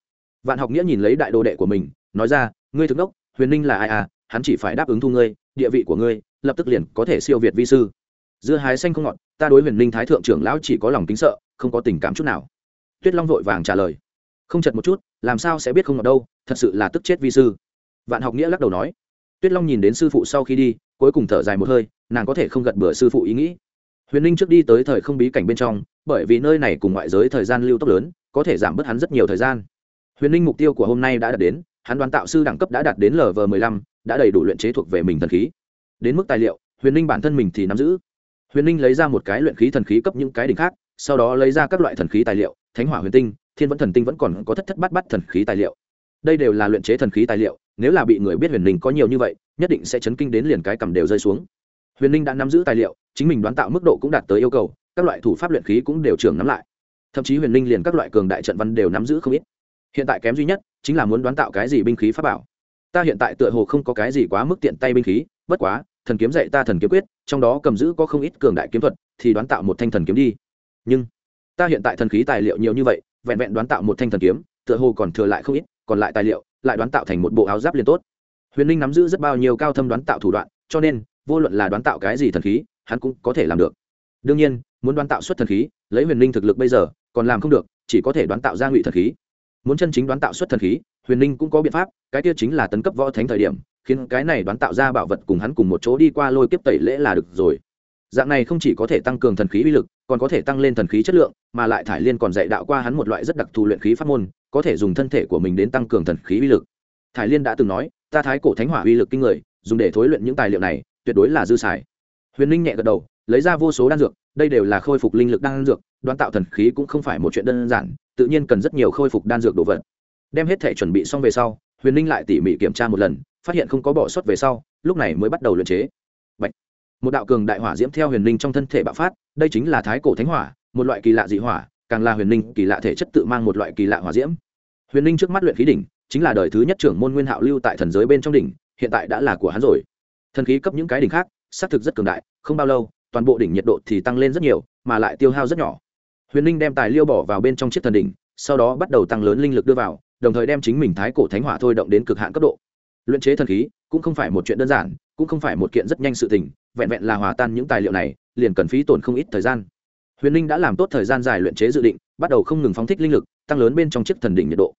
vạn học nghĩa nhìn lấy đại đồ đệ của mình, nói ra, ngươi thực đốc, huyền ninh là ai à? Hắn chỉ phải đáp ứng thu ngươi, địa vị của ngươi, lập tức liền có thể siêu việt vi sư. Dưa hái xanh không ngọt, ta đối huyền ninh thái thượng trưởng lão chỉ có lòng kính sợ, không có tình cảm chút nào. Tuyết long vội vàng trả lời, không chật một chút, làm sao sẽ biết không ngọt đâu, thật sự là tức chết vi sư. Vạn học nghĩa lắc đầu nói. Tuyết long nhìn đến sư phụ sau khi đi, cuối cùng thở dài một hơi, nàng có thể không gật bừa sư phụ ý nghĩ. Huyền ninh trước đi tới thời không bí cảnh bên trong, bởi vì nơi này cùng ngoại giới thời gian lưu tốc lớn, có thể giảm bớt hắn rất nhiều thời gian huyền ninh mục tiêu của hôm nay đã đạt đến, hắn đoán tạo sư đẳng cấp đã đạt đến lv m ộ ư đã đầy đủ luyện chế thuộc về mình thần khí. Đến mức tài liệu, huyền ninh bản thân mình thì nắm giữ. Huyền ninh lấy ra một cái luyện khí thần khí cấp những cái đỉnh khác, sau đó lấy ra các loại thần khí tài liệu, thánh hỏa huyền tinh, thiên vẫn thần tinh vẫn còn có thất thất bát bắt thần khí tài liệu. Đây đều là luyện chế thần khí tài liệu, nếu là bị người biết huyền ninh có nhiều như vậy, nhất định sẽ chấn kinh đến liền cái cầm đều rơi xuống. Huyền ninh đã nắm giữ tài liệu, chính mình đoán tạo mức độ cũng đạt tới yêu cầu, các loại thủ pháp luyện khí cũng đều trường nắm lại. Thậm chí huyền ninh liền các loại cường đại trận văn đều nắm giữ không ít hiện tại kém duy nhất chính là muốn đoán tạo cái gì binh khí pháp bảo. Ta hiện tại tựa hồ không có cái gì quá mức tiện tay binh khí, bất quá, thần kiếm dạy ta thần kiếm quyết, trong đó cầm giữ có không ít cường đại kiếm thuật, thì đoán tạo một thanh thần kiếm đi. Nhưng, ta hiện tại thần khí tài liệu nhiều như vậy, vẹn vẹn đoán tạo một thanh thần kiếm, tựa hồ còn thừa lại không ít, còn lại tài liệu, lại đoán tạo thành một bộ áo giáp liền tốt. Huyền ninh nắm giữ rất bao nhiêu cao thâm đoán tạo thủ đoạn, cho nên, vô luận là đoán tạo cái gì thần khí, hắn cũng có thể làm được. Đương nhiên, muốn đoán tạo xuất thần khí, lấy huyền ninh thực lực bây giờ, còn làm không được, chỉ có thể đoán tạo ra ngụy thần khí muốn chân chính đoán tạo xuất thần khí, huyền ninh cũng có biện pháp, cái kia chính là tấn cấp võ thánh thời điểm, khiến cái này đoán tạo ra bảo vật cùng hắn cùng một chỗ đi qua lôi kiếp tẩy lễ là được rồi. Dạng này không chỉ có thể tăng cường thần khí uy lực, còn có thể tăng lên thần khí chất lượng, mà lại thải liên còn dạy đạo qua hắn một loại rất đặc thù luyện khí pháp môn, có thể dùng thân thể của mình đến tăng cường thần khí uy lực. Thải liên đã từng nói, ta thái cổ thánh hỏa uy lực kinh người, dùng để thối luyện những tài liệu này, tuyệt đối là dư xài. Huyền ninh nhẹ gật đầu, lấy ra vô số đan dược, đây đều là khôi phục linh lực đan dược, đoán tạo thần khí cũng không phải một chuyện đơn giản tự nhiên cần rất nhiều khôi phục đan dược đồ vật. Đem hết thể chuẩn bị xong về sau, huyền ninh lại tỉ mỉ kiểm tra một lần, phát hiện không có bỏ sót về sau, lúc này mới bắt đầu luyện chế. Bạch. một đạo cường đại hỏa diễm theo huyền ninh trong thân thể bạo phát, đây chính là thái cổ thánh hỏa, một loại kỳ lạ dị hỏa, càng là huyền ninh kỳ lạ thể chất tự mang một loại kỳ lạ hỏa diễm. Huyền ninh trước mắt luyện khí đỉnh, chính là đời thứ nhất trưởng môn nguyên hạo lưu tại thần giới bên trong đỉnh, hiện tại đã là của hắn rồi. Thần khí cấp những cái đỉnh khác, xác thực rất cường đại, không bao lâu, toàn bộ đỉnh nhiệt độ thì tăng lên rất nhiều, mà lại tiêu hao rất nhỏ huyền ninh đem tài liêu bỏ vào bên trong chiếc thần đỉnh, sau đó bắt đầu tăng lớn linh lực đưa vào, đồng thời đem chính mình thái cổ thánh hỏa thôi động đến cực hạn cấp độ. Luyện chế thần khí cũng không phải một chuyện đơn giản, cũng không phải một kiện rất nhanh sự tình, vẹn vẹn là hòa tan những tài liệu này, liền cần phí tổn không ít thời gian. Huyền ninh đã làm tốt thời gian dài luyện chế dự định, bắt đầu không ngừng phóng thích linh lực, tăng lớn bên trong chiếc thần đỉnh nhiệt độ.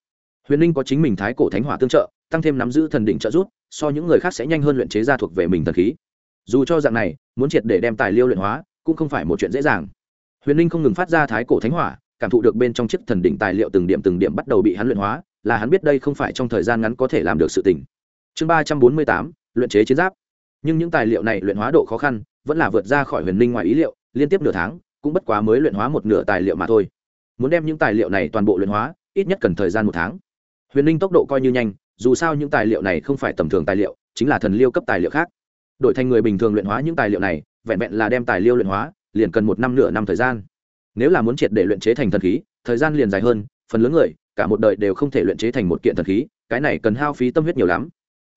Huyền ninh có chính mình thái cổ thánh hỏa tương trợ, tăng thêm nắm giữ thần đỉnh trợ giúp, so những người khác sẽ nhanh hơn luyện chế ra thuộc về mình thần khí. Dù cho dạng này, muốn triệt để đem tài liêu luyện hóa cũng không phải một chuyện dễ dàng huyền ninh không ngừng phát ra thái cổ thánh hỏa, cảm thụ được bên trong chiếc thần đỉnh tài liệu từng điểm từng điểm bắt đầu bị hắn luyện hóa, là hắn biết đây không phải trong thời gian ngắn có thể làm được sự tình. Chương ba trăm bốn mươi tám, luyện chế chiến giáp. Nhưng những tài liệu này luyện hóa độ khó khăn, vẫn là vượt ra khỏi huyền ninh ngoài ý liệu, liên tiếp nửa tháng, cũng bất quá mới luyện hóa một nửa tài liệu mà thôi. Muốn đem những tài liệu này toàn bộ luyện hóa, ít nhất cần thời gian một tháng. Huyền ninh tốc độ coi như nhanh, dù sao những tài liệu này không phải tầm thường tài liệu, chính là thần liêu cấp tài liệu khác. Đổi thành người bình thường luyện hóa những tài liệu này, vẹn vẹn là đem tài liệu luyện hóa liền cần một năm nửa năm thời gian. Nếu là muốn triệt để luyện chế thành thần khí, thời gian liền dài hơn, phần lớn người, cả một đời đều không thể luyện chế thành một kiện thần khí, cái này cần hao phí tâm huyết nhiều lắm.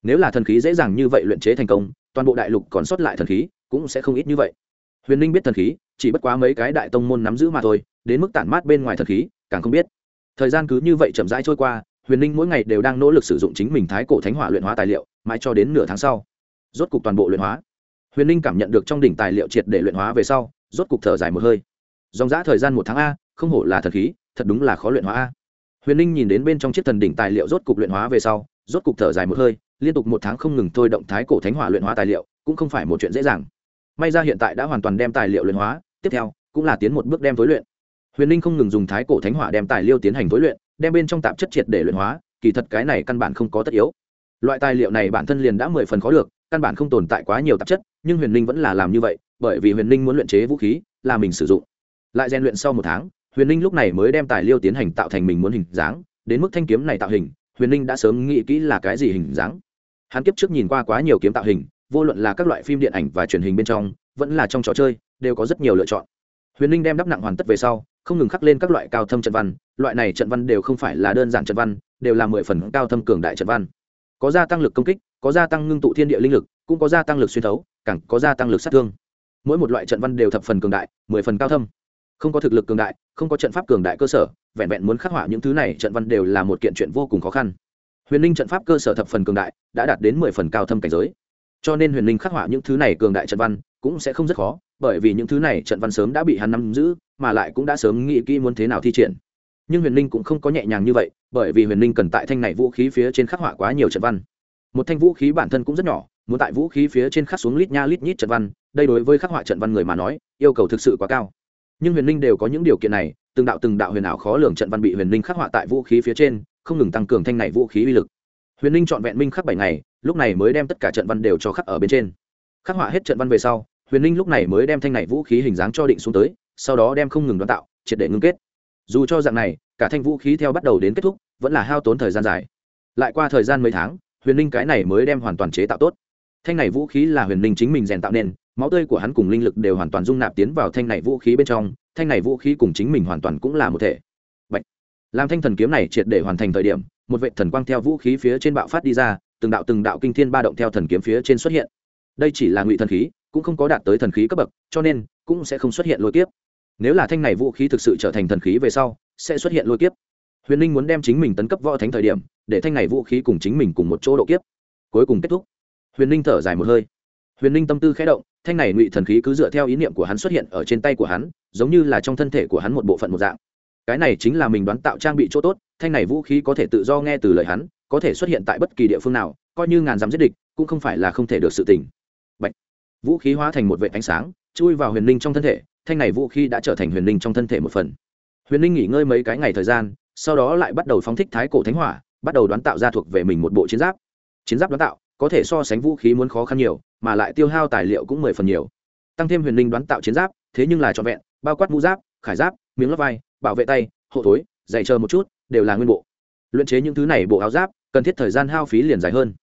Nếu là thần khí dễ dàng như vậy luyện chế thành công, toàn bộ đại lục còn sót lại thần khí, cũng sẽ không ít như vậy. Huyền ninh biết thần khí, chỉ bất quá mấy cái đại tông môn nắm giữ mà thôi, đến mức tản mát bên ngoài thần khí, càng không biết. Thời gian cứ như vậy chậm rãi trôi qua, huyền ninh mỗi ngày đều đang nỗ lực sử dụng chính mình thái cổ thánh hỏa luyện hóa tài liệu, mãi cho đến nửa tháng sau. Rốt cục toàn bộ luyện hóa. Huyền ninh cảm nhận được trong đỉnh tài liệu triệt để luyện hóa về sau rốt cục thở dài một hơi. Dòng giã thời gian một tháng a, không hổ là thần khí, thật đúng là khó luyện hóa a. Huyền ninh nhìn đến bên trong chiếc thần đỉnh tài liệu rốt cục luyện hóa về sau, rốt cục thở dài một hơi, liên tục một tháng không ngừng thôi động thái cổ thánh hỏa luyện hóa tài liệu, cũng không phải một chuyện dễ dàng. May ra hiện tại đã hoàn toàn đem tài liệu luyện hóa, tiếp theo, cũng là tiến một bước đem tối luyện. Huyền ninh không ngừng dùng thái cổ thánh hỏa đem tài liệu tiến hành tối luyện, đem bên trong tạp chất triệt để luyện hóa, kỳ thật cái này căn bản không có tất yếu. Loại tài liệu này bản thân liền đã mười phần khó được, căn bản không tồn tại quá nhiều tạp chất, nhưng huyền ninh vẫn là làm như vậy bởi vì huyền ninh muốn luyện chế vũ khí là mình sử dụng. Lại rèn luyện sau một tháng, huyền ninh lúc này mới đem tài liệu tiến hành tạo thành mình muốn hình dáng. Đến mức thanh kiếm này tạo hình, huyền ninh đã sớm nghĩ kỹ là cái gì hình dáng. Hắn kiếp trước nhìn qua quá nhiều kiếm tạo hình, vô luận là các loại phim điện ảnh và truyền hình bên trong, vẫn là trong trò chơi, đều có rất nhiều lựa chọn. Huyền ninh đem đắp nặng hoàn tất về sau, không ngừng khắc lên các loại cao thâm trận văn. Loại này trận văn đều không phải là đơn giản trận văn, đều là mười phần cao thâm cường đại trận văn. Có gia tăng lực công kích, có gia tăng ngưng tụ thiên địa linh lực, cũng có gia tăng lực xuyên thấu, càng có gia tăng lực sát thương mỗi một loại trận văn đều thập phần cường đại, mười phần cao thâm. Không có thực lực cường đại, không có trận pháp cường đại cơ sở, vẹn vẹn muốn khắc họa những thứ này trận văn đều là một kiện chuyện vô cùng khó khăn. Huyền ninh trận pháp cơ sở thập phần cường đại, đã đạt đến mười phần cao thâm cảnh giới. Cho nên huyền ninh khắc họa những thứ này cường đại trận văn cũng sẽ không rất khó, bởi vì những thứ này trận văn sớm đã bị hắn nắm giữ, mà lại cũng đã sớm nghĩ kỹ muốn thế nào thi triển. Nhưng huyền ninh cũng không có nhẹ nhàng như vậy, bởi vì huyền ninh cần tại thanh này vũ khí phía trên khắc họa quá nhiều trận văn. Một thanh vũ khí bản thân cũng rất nhỏ muốn tại vũ khí phía trên khắc xuống lít nha lít nhít trận văn, đây đối với khắc họa trận văn người mà nói, yêu cầu thực sự quá cao. Nhưng huyền ninh đều có những điều kiện này, từng đạo từng đạo huyền ảo khó lường trận văn bị huyền ninh khắc họa tại vũ khí phía trên, không ngừng tăng cường thanh này vũ khí uy lực. Huyền ninh trọn vẹn minh khắc bảy ngày, lúc này mới đem tất cả trận văn đều cho khắc ở bên trên. Khắc họa hết trận văn về sau, huyền ninh lúc này mới đem thanh này vũ khí hình dáng cho định xuống tới, sau đó đem không ngừng đoán tạo, triệt để ngưng kết. Dù cho dạng này, cả thanh vũ khí theo bắt đầu đến kết thúc, vẫn là hao tốn thời gian dài. Lại qua thời gian mấy tháng, huyền ninh cái này mới đem hoàn toàn chế tạo tốt thanh này vũ khí là huyền Linh chính mình rèn tạo nên, máu tươi của hắn cùng linh lực đều hoàn toàn dung nạp tiến vào thanh này vũ khí bên trong, thanh này vũ khí cùng chính mình hoàn toàn cũng là một thể. Bạch. làm thanh thần kiếm này triệt để hoàn thành thời điểm, một vệ thần quang theo vũ khí phía trên bạo phát đi ra, từng đạo từng đạo kinh thiên ba động theo thần kiếm phía trên xuất hiện. Đây chỉ là ngụy thần khí, cũng không có đạt tới thần khí cấp bậc, cho nên cũng sẽ không xuất hiện lôi kiếp. Nếu là thanh này vũ khí thực sự trở thành thần khí về sau, sẽ xuất hiện lôi kiếp. Huyền ninh muốn đem chính mình tấn cấp võ thánh thời điểm, để thanh này vũ khí cùng chính mình cùng một chỗ độ kiếp. Cuối cùng kết thúc huyền ninh thở dài một hơi huyền ninh tâm tư khẽ động, thanh này ngụy thần khí cứ dựa theo ý niệm của hắn xuất hiện ở trên tay của hắn, giống như là trong thân thể của hắn một bộ phận một dạng cái này chính là mình đoán tạo trang bị chỗ tốt, thanh này vũ khí có thể tự do nghe từ lời hắn, có thể xuất hiện tại bất kỳ địa phương nào, coi như ngàn dám giết địch, cũng không phải là không thể được sự tình. Bạch. vũ khí hóa thành một vệ ánh sáng, chui vào huyền ninh trong thân thể, thanh này vũ khí đã trở thành huyền ninh trong thân thể một phần huyền ninh nghỉ ngơi mấy cái ngày thời gian, sau đó lại bắt đầu phóng thích thái cổ thánh hỏa, bắt đầu đoán tạo ra thuộc về mình một bộ chiến giáp chiến giáp đoán tạo có thể so sánh vũ khí muốn khó khăn nhiều, mà lại tiêu hao tài liệu cũng mười phần nhiều. Tăng thêm huyền linh đoán tạo chiến giáp, thế nhưng là trọn vẹn, bao quát mũ giáp, khải giáp, miếng lót vai, bảo vệ tay, hộ thối dày chờ một chút, đều là nguyên bộ. Luyện chế những thứ này bộ áo giáp, cần thiết thời gian hao phí liền dài hơn.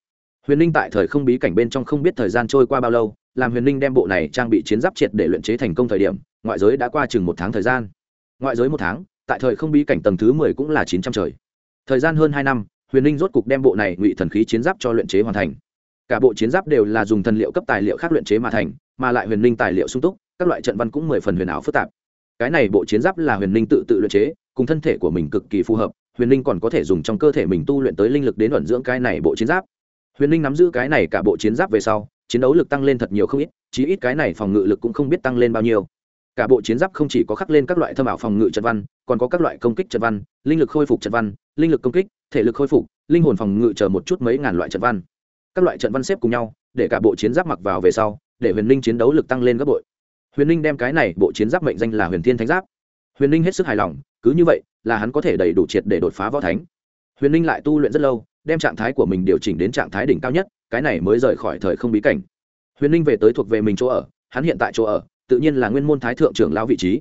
Huyền linh tại thời không bí cảnh bên trong không biết thời gian trôi qua bao lâu, làm huyền linh đem bộ này trang bị chiến giáp triệt để luyện chế thành công thời điểm, ngoại giới đã qua chừng một tháng thời gian. Ngoại giới một tháng, tại thời không bí cảnh tầng thứ mười cũng là chín trăm trời. Thời gian hơn hai năm, huyền linh rốt cục đem bộ này ngụy thần khí chiến giáp cho luyện chế hoàn thành cả bộ chiến giáp đều là dùng thần liệu cấp tài liệu khác luyện chế mà thành, mà lại huyền ninh tài liệu sung túc, các loại trận văn cũng mười phần huyền ảo phức tạp. Cái này bộ chiến giáp là huyền ninh tự tự luyện chế, cùng thân thể của mình cực kỳ phù hợp, huyền ninh còn có thể dùng trong cơ thể mình tu luyện tới linh lực đến ẩn dưỡng cái này bộ chiến giáp. Huyền ninh nắm giữ cái này cả bộ chiến giáp về sau, chiến đấu lực tăng lên thật nhiều không ít, chí ít cái này phòng ngự lực cũng không biết tăng lên bao nhiêu. Cả bộ chiến giáp không chỉ có khắc lên các loại thâm ảo phòng ngự trận văn, còn có các loại công kích trận văn, linh lực khôi phục trận văn, linh lực công kích, thể lực khôi phục, linh hồn phòng ngự chờ một chút mấy ngàn loại trận văn các loại trận văn xếp cùng nhau, để cả bộ chiến giáp mặc vào về sau, để huyền ninh chiến đấu lực tăng lên gấp bội. Huyền ninh đem cái này bộ chiến giáp mệnh danh là huyền thiên thánh giáp. Huyền ninh hết sức hài lòng, cứ như vậy, là hắn có thể đầy đủ triệt để đột phá võ thánh. Huyền ninh lại tu luyện rất lâu, đem trạng thái của mình điều chỉnh đến trạng thái đỉnh cao nhất, cái này mới rời khỏi thời không bí cảnh. Huyền ninh về tới thuộc về mình chỗ ở, hắn hiện tại chỗ ở, tự nhiên là nguyên môn thái thượng trưởng lao vị trí.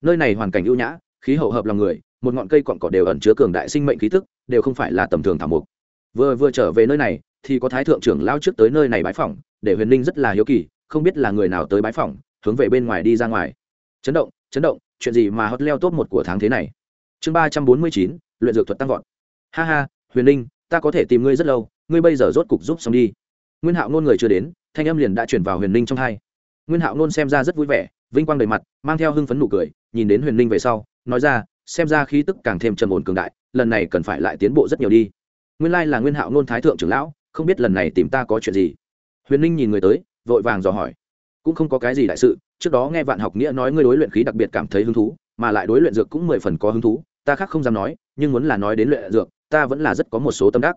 Nơi này hoàn cảnh ưu nhã, khí hậu hợp lòng người, một ngọn cây cọn cỏ đều ẩn chứa cường đại sinh mệnh khí thức đều không phải là tầm thường thảo mục vừa vừa trở về nơi này thì có thái thượng trưởng lao trước tới nơi này bái phỏng, để huyền ninh rất là hiếu kỳ, không biết là người nào tới bái phỏng, hướng về bên ngoài đi ra ngoài. Chấn động chấn động, chuyện gì mà hot leo top một của tháng thế này? Chương ba trăm bốn mươi chín, luyện dược thuật tăng vọt. Ha ha, huyền ninh ta có thể tìm ngươi rất lâu, ngươi bây giờ rốt cục giúp xong đi. Nguyên hạo nôn người chưa đến, thanh âm liền đã chuyển vào huyền ninh trong hai. Nguyên hạo nôn xem ra rất vui vẻ, vinh quang đầy mặt, mang theo hưng phấn nụ cười, nhìn đến huyền ninh về sau, nói ra, xem ra khí tức càng thêm trầm ổn cường đại, lần này cần phải lại tiến bộ rất nhiều đi. Nguyên lai là nguyên hạo nôn thái thượng trưởng lão không biết lần này tìm ta có chuyện gì. Huyền ninh nhìn người tới, vội vàng dò hỏi. Cũng không có cái gì đại sự, trước đó nghe vạn học nghĩa nói ngươi đối luyện khí đặc biệt cảm thấy hứng thú, mà lại đối luyện dược cũng mười phần có hứng thú, ta khác không dám nói, nhưng muốn là nói đến luyện dược, ta vẫn là rất có một số tâm đắc.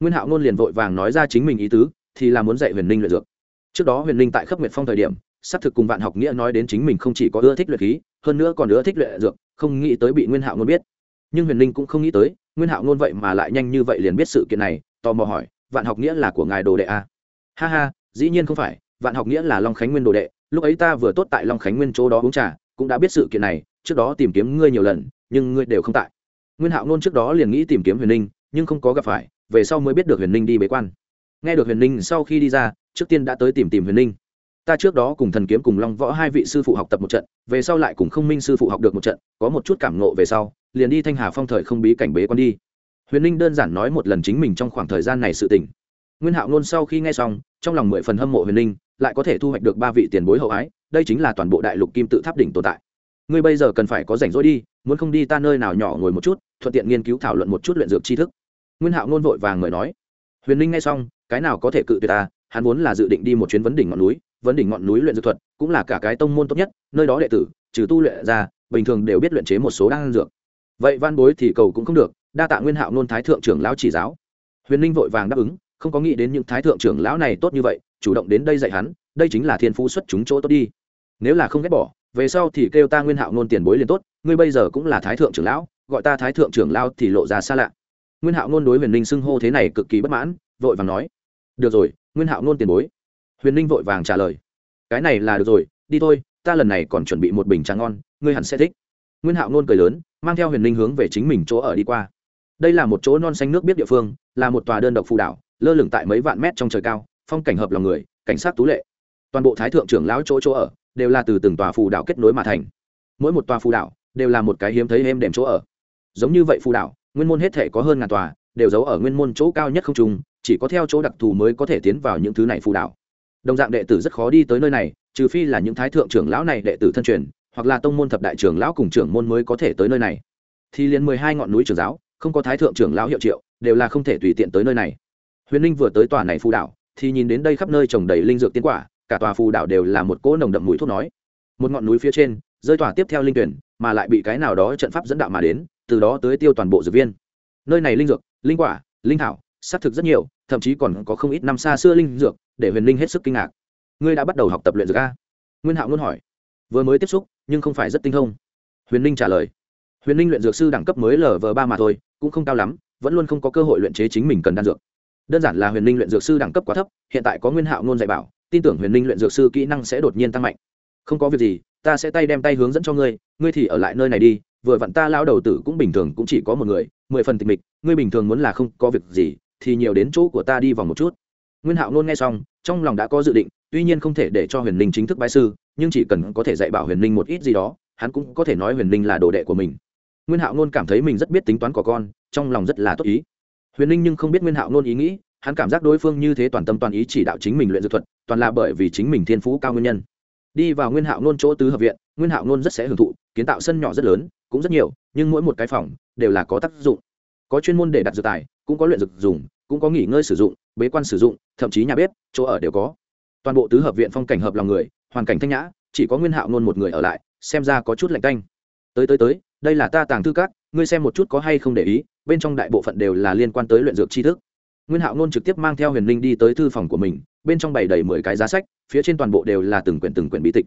Nguyên hạo ngôn liền vội vàng nói ra chính mình ý tứ, thì là muốn dạy huyền ninh luyện dược. Trước đó huyền ninh tại khắp nguyệt phong thời điểm, xác thực cùng vạn học nghĩa nói đến chính mình không chỉ có ưa thích luyện khí, hơn nữa còn ưa thích luyện dược, không nghĩ tới bị nguyên hạo ngôn biết. Nhưng huyền ninh cũng không nghĩ tới, nguyên hạo ngôn vậy mà lại nhanh như vậy liền biết sự kiện này, tò mò hỏi vạn học nghĩa là của ngài đồ đệ a ha ha, dĩ nhiên không phải, vạn học nghĩa là long khánh nguyên đồ đệ. Lúc ấy ta vừa tốt tại long khánh nguyên chỗ đó uống trà, cũng đã biết sự kiện này, trước đó tìm kiếm ngươi nhiều lần, nhưng ngươi đều không tại. Nguyên hạo nôn trước đó liền nghĩ tìm kiếm huyền ninh, nhưng không có gặp phải, về sau mới biết được huyền ninh đi bế quan. Nghe được huyền ninh sau khi đi ra, trước tiên đã tới tìm tìm huyền ninh. Ta trước đó cùng thần kiếm cùng long võ hai vị sư phụ học tập một trận, về sau lại cùng không minh sư phụ học được một trận, có một chút cảm nộ về sau, liền đi thanh hà phong thời không bí cảnh bế quan đi huyền ninh đơn giản nói một lần chính mình trong khoảng thời gian này sự tỉnh nguyên hạo nôn sau khi nghe xong, trong lòng mười phần hâm mộ huyền ninh, lại có thể thu hoạch được ba vị tiền bối hậu ái, đây chính là toàn bộ đại lục kim tự tháp đỉnh tồn tại. Ngươi bây giờ cần phải có rảnh rỗi đi, muốn không đi ta nơi nào nhỏ ngồi một chút, thuận tiện nghiên cứu thảo luận một chút luyện dược tri thức. Nguyên hạo nôn vội vàng mời nói. Huyền ninh nghe xong, cái nào có thể cự tuyệt ta, hắn vốn là dự định đi một chuyến vấn đỉnh ngọn núi, vấn đỉnh ngọn núi luyện dược thuật cũng là cả cái tông môn tốt nhất, nơi đó đệ tử, trừ tu luyện ra, bình thường đều biết luyện chế một số đan dược. Vậy van bối thì cầu cũng không được đa tạ nguyên hạo nôn thái thượng trưởng lão chỉ giáo. Huyền ninh vội vàng đáp ứng, không có nghĩ đến những thái thượng trưởng lão này tốt như vậy, chủ động đến đây dạy hắn, đây chính là thiên phú xuất chúng chỗ tốt đi. Nếu là không ghét bỏ, về sau thì kêu ta nguyên hạo nôn tiền bối liền tốt, ngươi bây giờ cũng là thái thượng trưởng lão, gọi ta thái thượng trưởng lão thì lộ ra xa lạ. Nguyên hạo nôn đối huyền ninh xưng hô thế này cực kỳ bất mãn, vội vàng nói, được rồi, nguyên hạo nôn tiền bối. Huyền ninh vội vàng trả lời, cái này là được rồi, đi thôi, ta lần này còn chuẩn bị một bình trà ngon, ngươi hẳn sẽ thích. Nguyên hạo nôn cười lớn, mang theo huyền ninh hướng về chính mình chỗ ở đi qua đây là một chỗ non xanh nước biết địa phương là một tòa đơn độc phù đảo lơ lửng tại mấy vạn mét trong trời cao phong cảnh hợp lòng người cảnh sát tú lệ. Toàn bộ thái thượng trưởng lão chỗ chỗ ở đều là từ từng tòa phù đảo kết nối mà thành. Mỗi một tòa phù đảo đều là một cái hiếm thấy êm đềm chỗ ở. Giống như vậy phù đảo nguyên môn hết thể có hơn ngàn tòa đều giấu ở nguyên môn chỗ cao nhất không trùng, chỉ có theo chỗ đặc thù mới có thể tiến vào những thứ này phù đảo. Đồng dạng đệ tử rất khó đi tới nơi này trừ phi là những thái thượng trưởng lão này đệ tử thân truyền hoặc là tông môn thập đại trưởng lão cùng trưởng môn mới có thể tới nơi này. Thì liền mười hai ngọn núi trưởng giáo không có thái thượng trưởng lão hiệu triệu, đều là không thể tùy tiện tới nơi này. Huyền ninh vừa tới tòa này phù đảo, thì nhìn đến đây khắp nơi trồng đầy linh dược tiên quả, cả tòa phù đảo đều là một cỗ nồng đậm mùi thuốc nói. Một ngọn núi phía trên, rơi tòa tiếp theo linh tuyển, mà lại bị cái nào đó trận pháp dẫn đạo mà đến, từ đó tới tiêu toàn bộ dược viên. Nơi này linh dược, linh quả, linh thảo, xác thực rất nhiều, thậm chí còn có không ít năm xa xưa linh dược, để huyền linh hết sức kinh ngạc. Ngươi đã bắt đầu học tập luyện dược a nguyên hạo luôn hỏi. Vừa mới tiếp xúc, nhưng không phải rất tinh thông. Huyền linh trả lời. Huyền linh luyện dược sư đẳng cấp mới lv ba mà thôi cũng không cao lắm, vẫn luôn không có cơ hội luyện chế chính mình cần đan dược. Đơn giản là huyền linh luyện dược sư đẳng cấp quá thấp, hiện tại có nguyên hạo ngôn dạy bảo, tin tưởng huyền linh luyện dược sư kỹ năng sẽ đột nhiên tăng mạnh. Không có việc gì, ta sẽ tay đem tay hướng dẫn cho ngươi ngươi thì ở lại nơi này đi, vừa vặn ta lao đầu tử cũng bình thường cũng chỉ có một người, mười phần tịch mịch, ngươi bình thường muốn là không có việc gì, thì nhiều đến chỗ của ta đi vòng một chút. Nguyên hạo ngôn nghe xong, trong lòng đã có dự định, tuy nhiên không thể để cho huyền linh chính thức bái sư, nhưng chỉ cần có thể dạy bảo huyền linh một ít gì đó, hắn cũng có thể nói huyền linh là đồ đệ của mình nguyên hạo nôn cảm thấy mình rất biết tính toán của con, trong lòng rất là tốt ý. Huyền linh nhưng không biết nguyên hạo nôn ý nghĩ, hắn cảm giác đối phương như thế toàn tâm toàn ý chỉ đạo chính mình luyện dược thuật, toàn là bởi vì chính mình thiên phú cao nguyên nhân. Đi vào nguyên hạo nôn chỗ tứ hợp viện, nguyên hạo nôn rất sẽ hưởng thụ, kiến tạo sân nhỏ rất lớn, cũng rất nhiều, nhưng mỗi một cái phòng đều là có tác dụng. Có chuyên môn để đặt dược tài, cũng có luyện dược dùng, cũng có nghỉ ngơi sử dụng, bế quan sử dụng, thậm chí nhà bếp, chỗ ở đều có. Toàn bộ tứ hợp viện phong cảnh hợp lòng người, hoàn cảnh thanh nhã, chỉ có nguyên hạo nôn một người ở lại, xem ra có chút lạnh canh tới tới tới đây là ta tàng thư các, ngươi xem một chút có hay không để ý, bên trong đại bộ phận đều là liên quan tới luyện dược tri thức. Nguyên hạo nôn trực tiếp mang theo huyền linh đi tới thư phòng của mình, bên trong bày đầy mười cái giá sách, phía trên toàn bộ đều là từng quyển từng quyển bí tịch.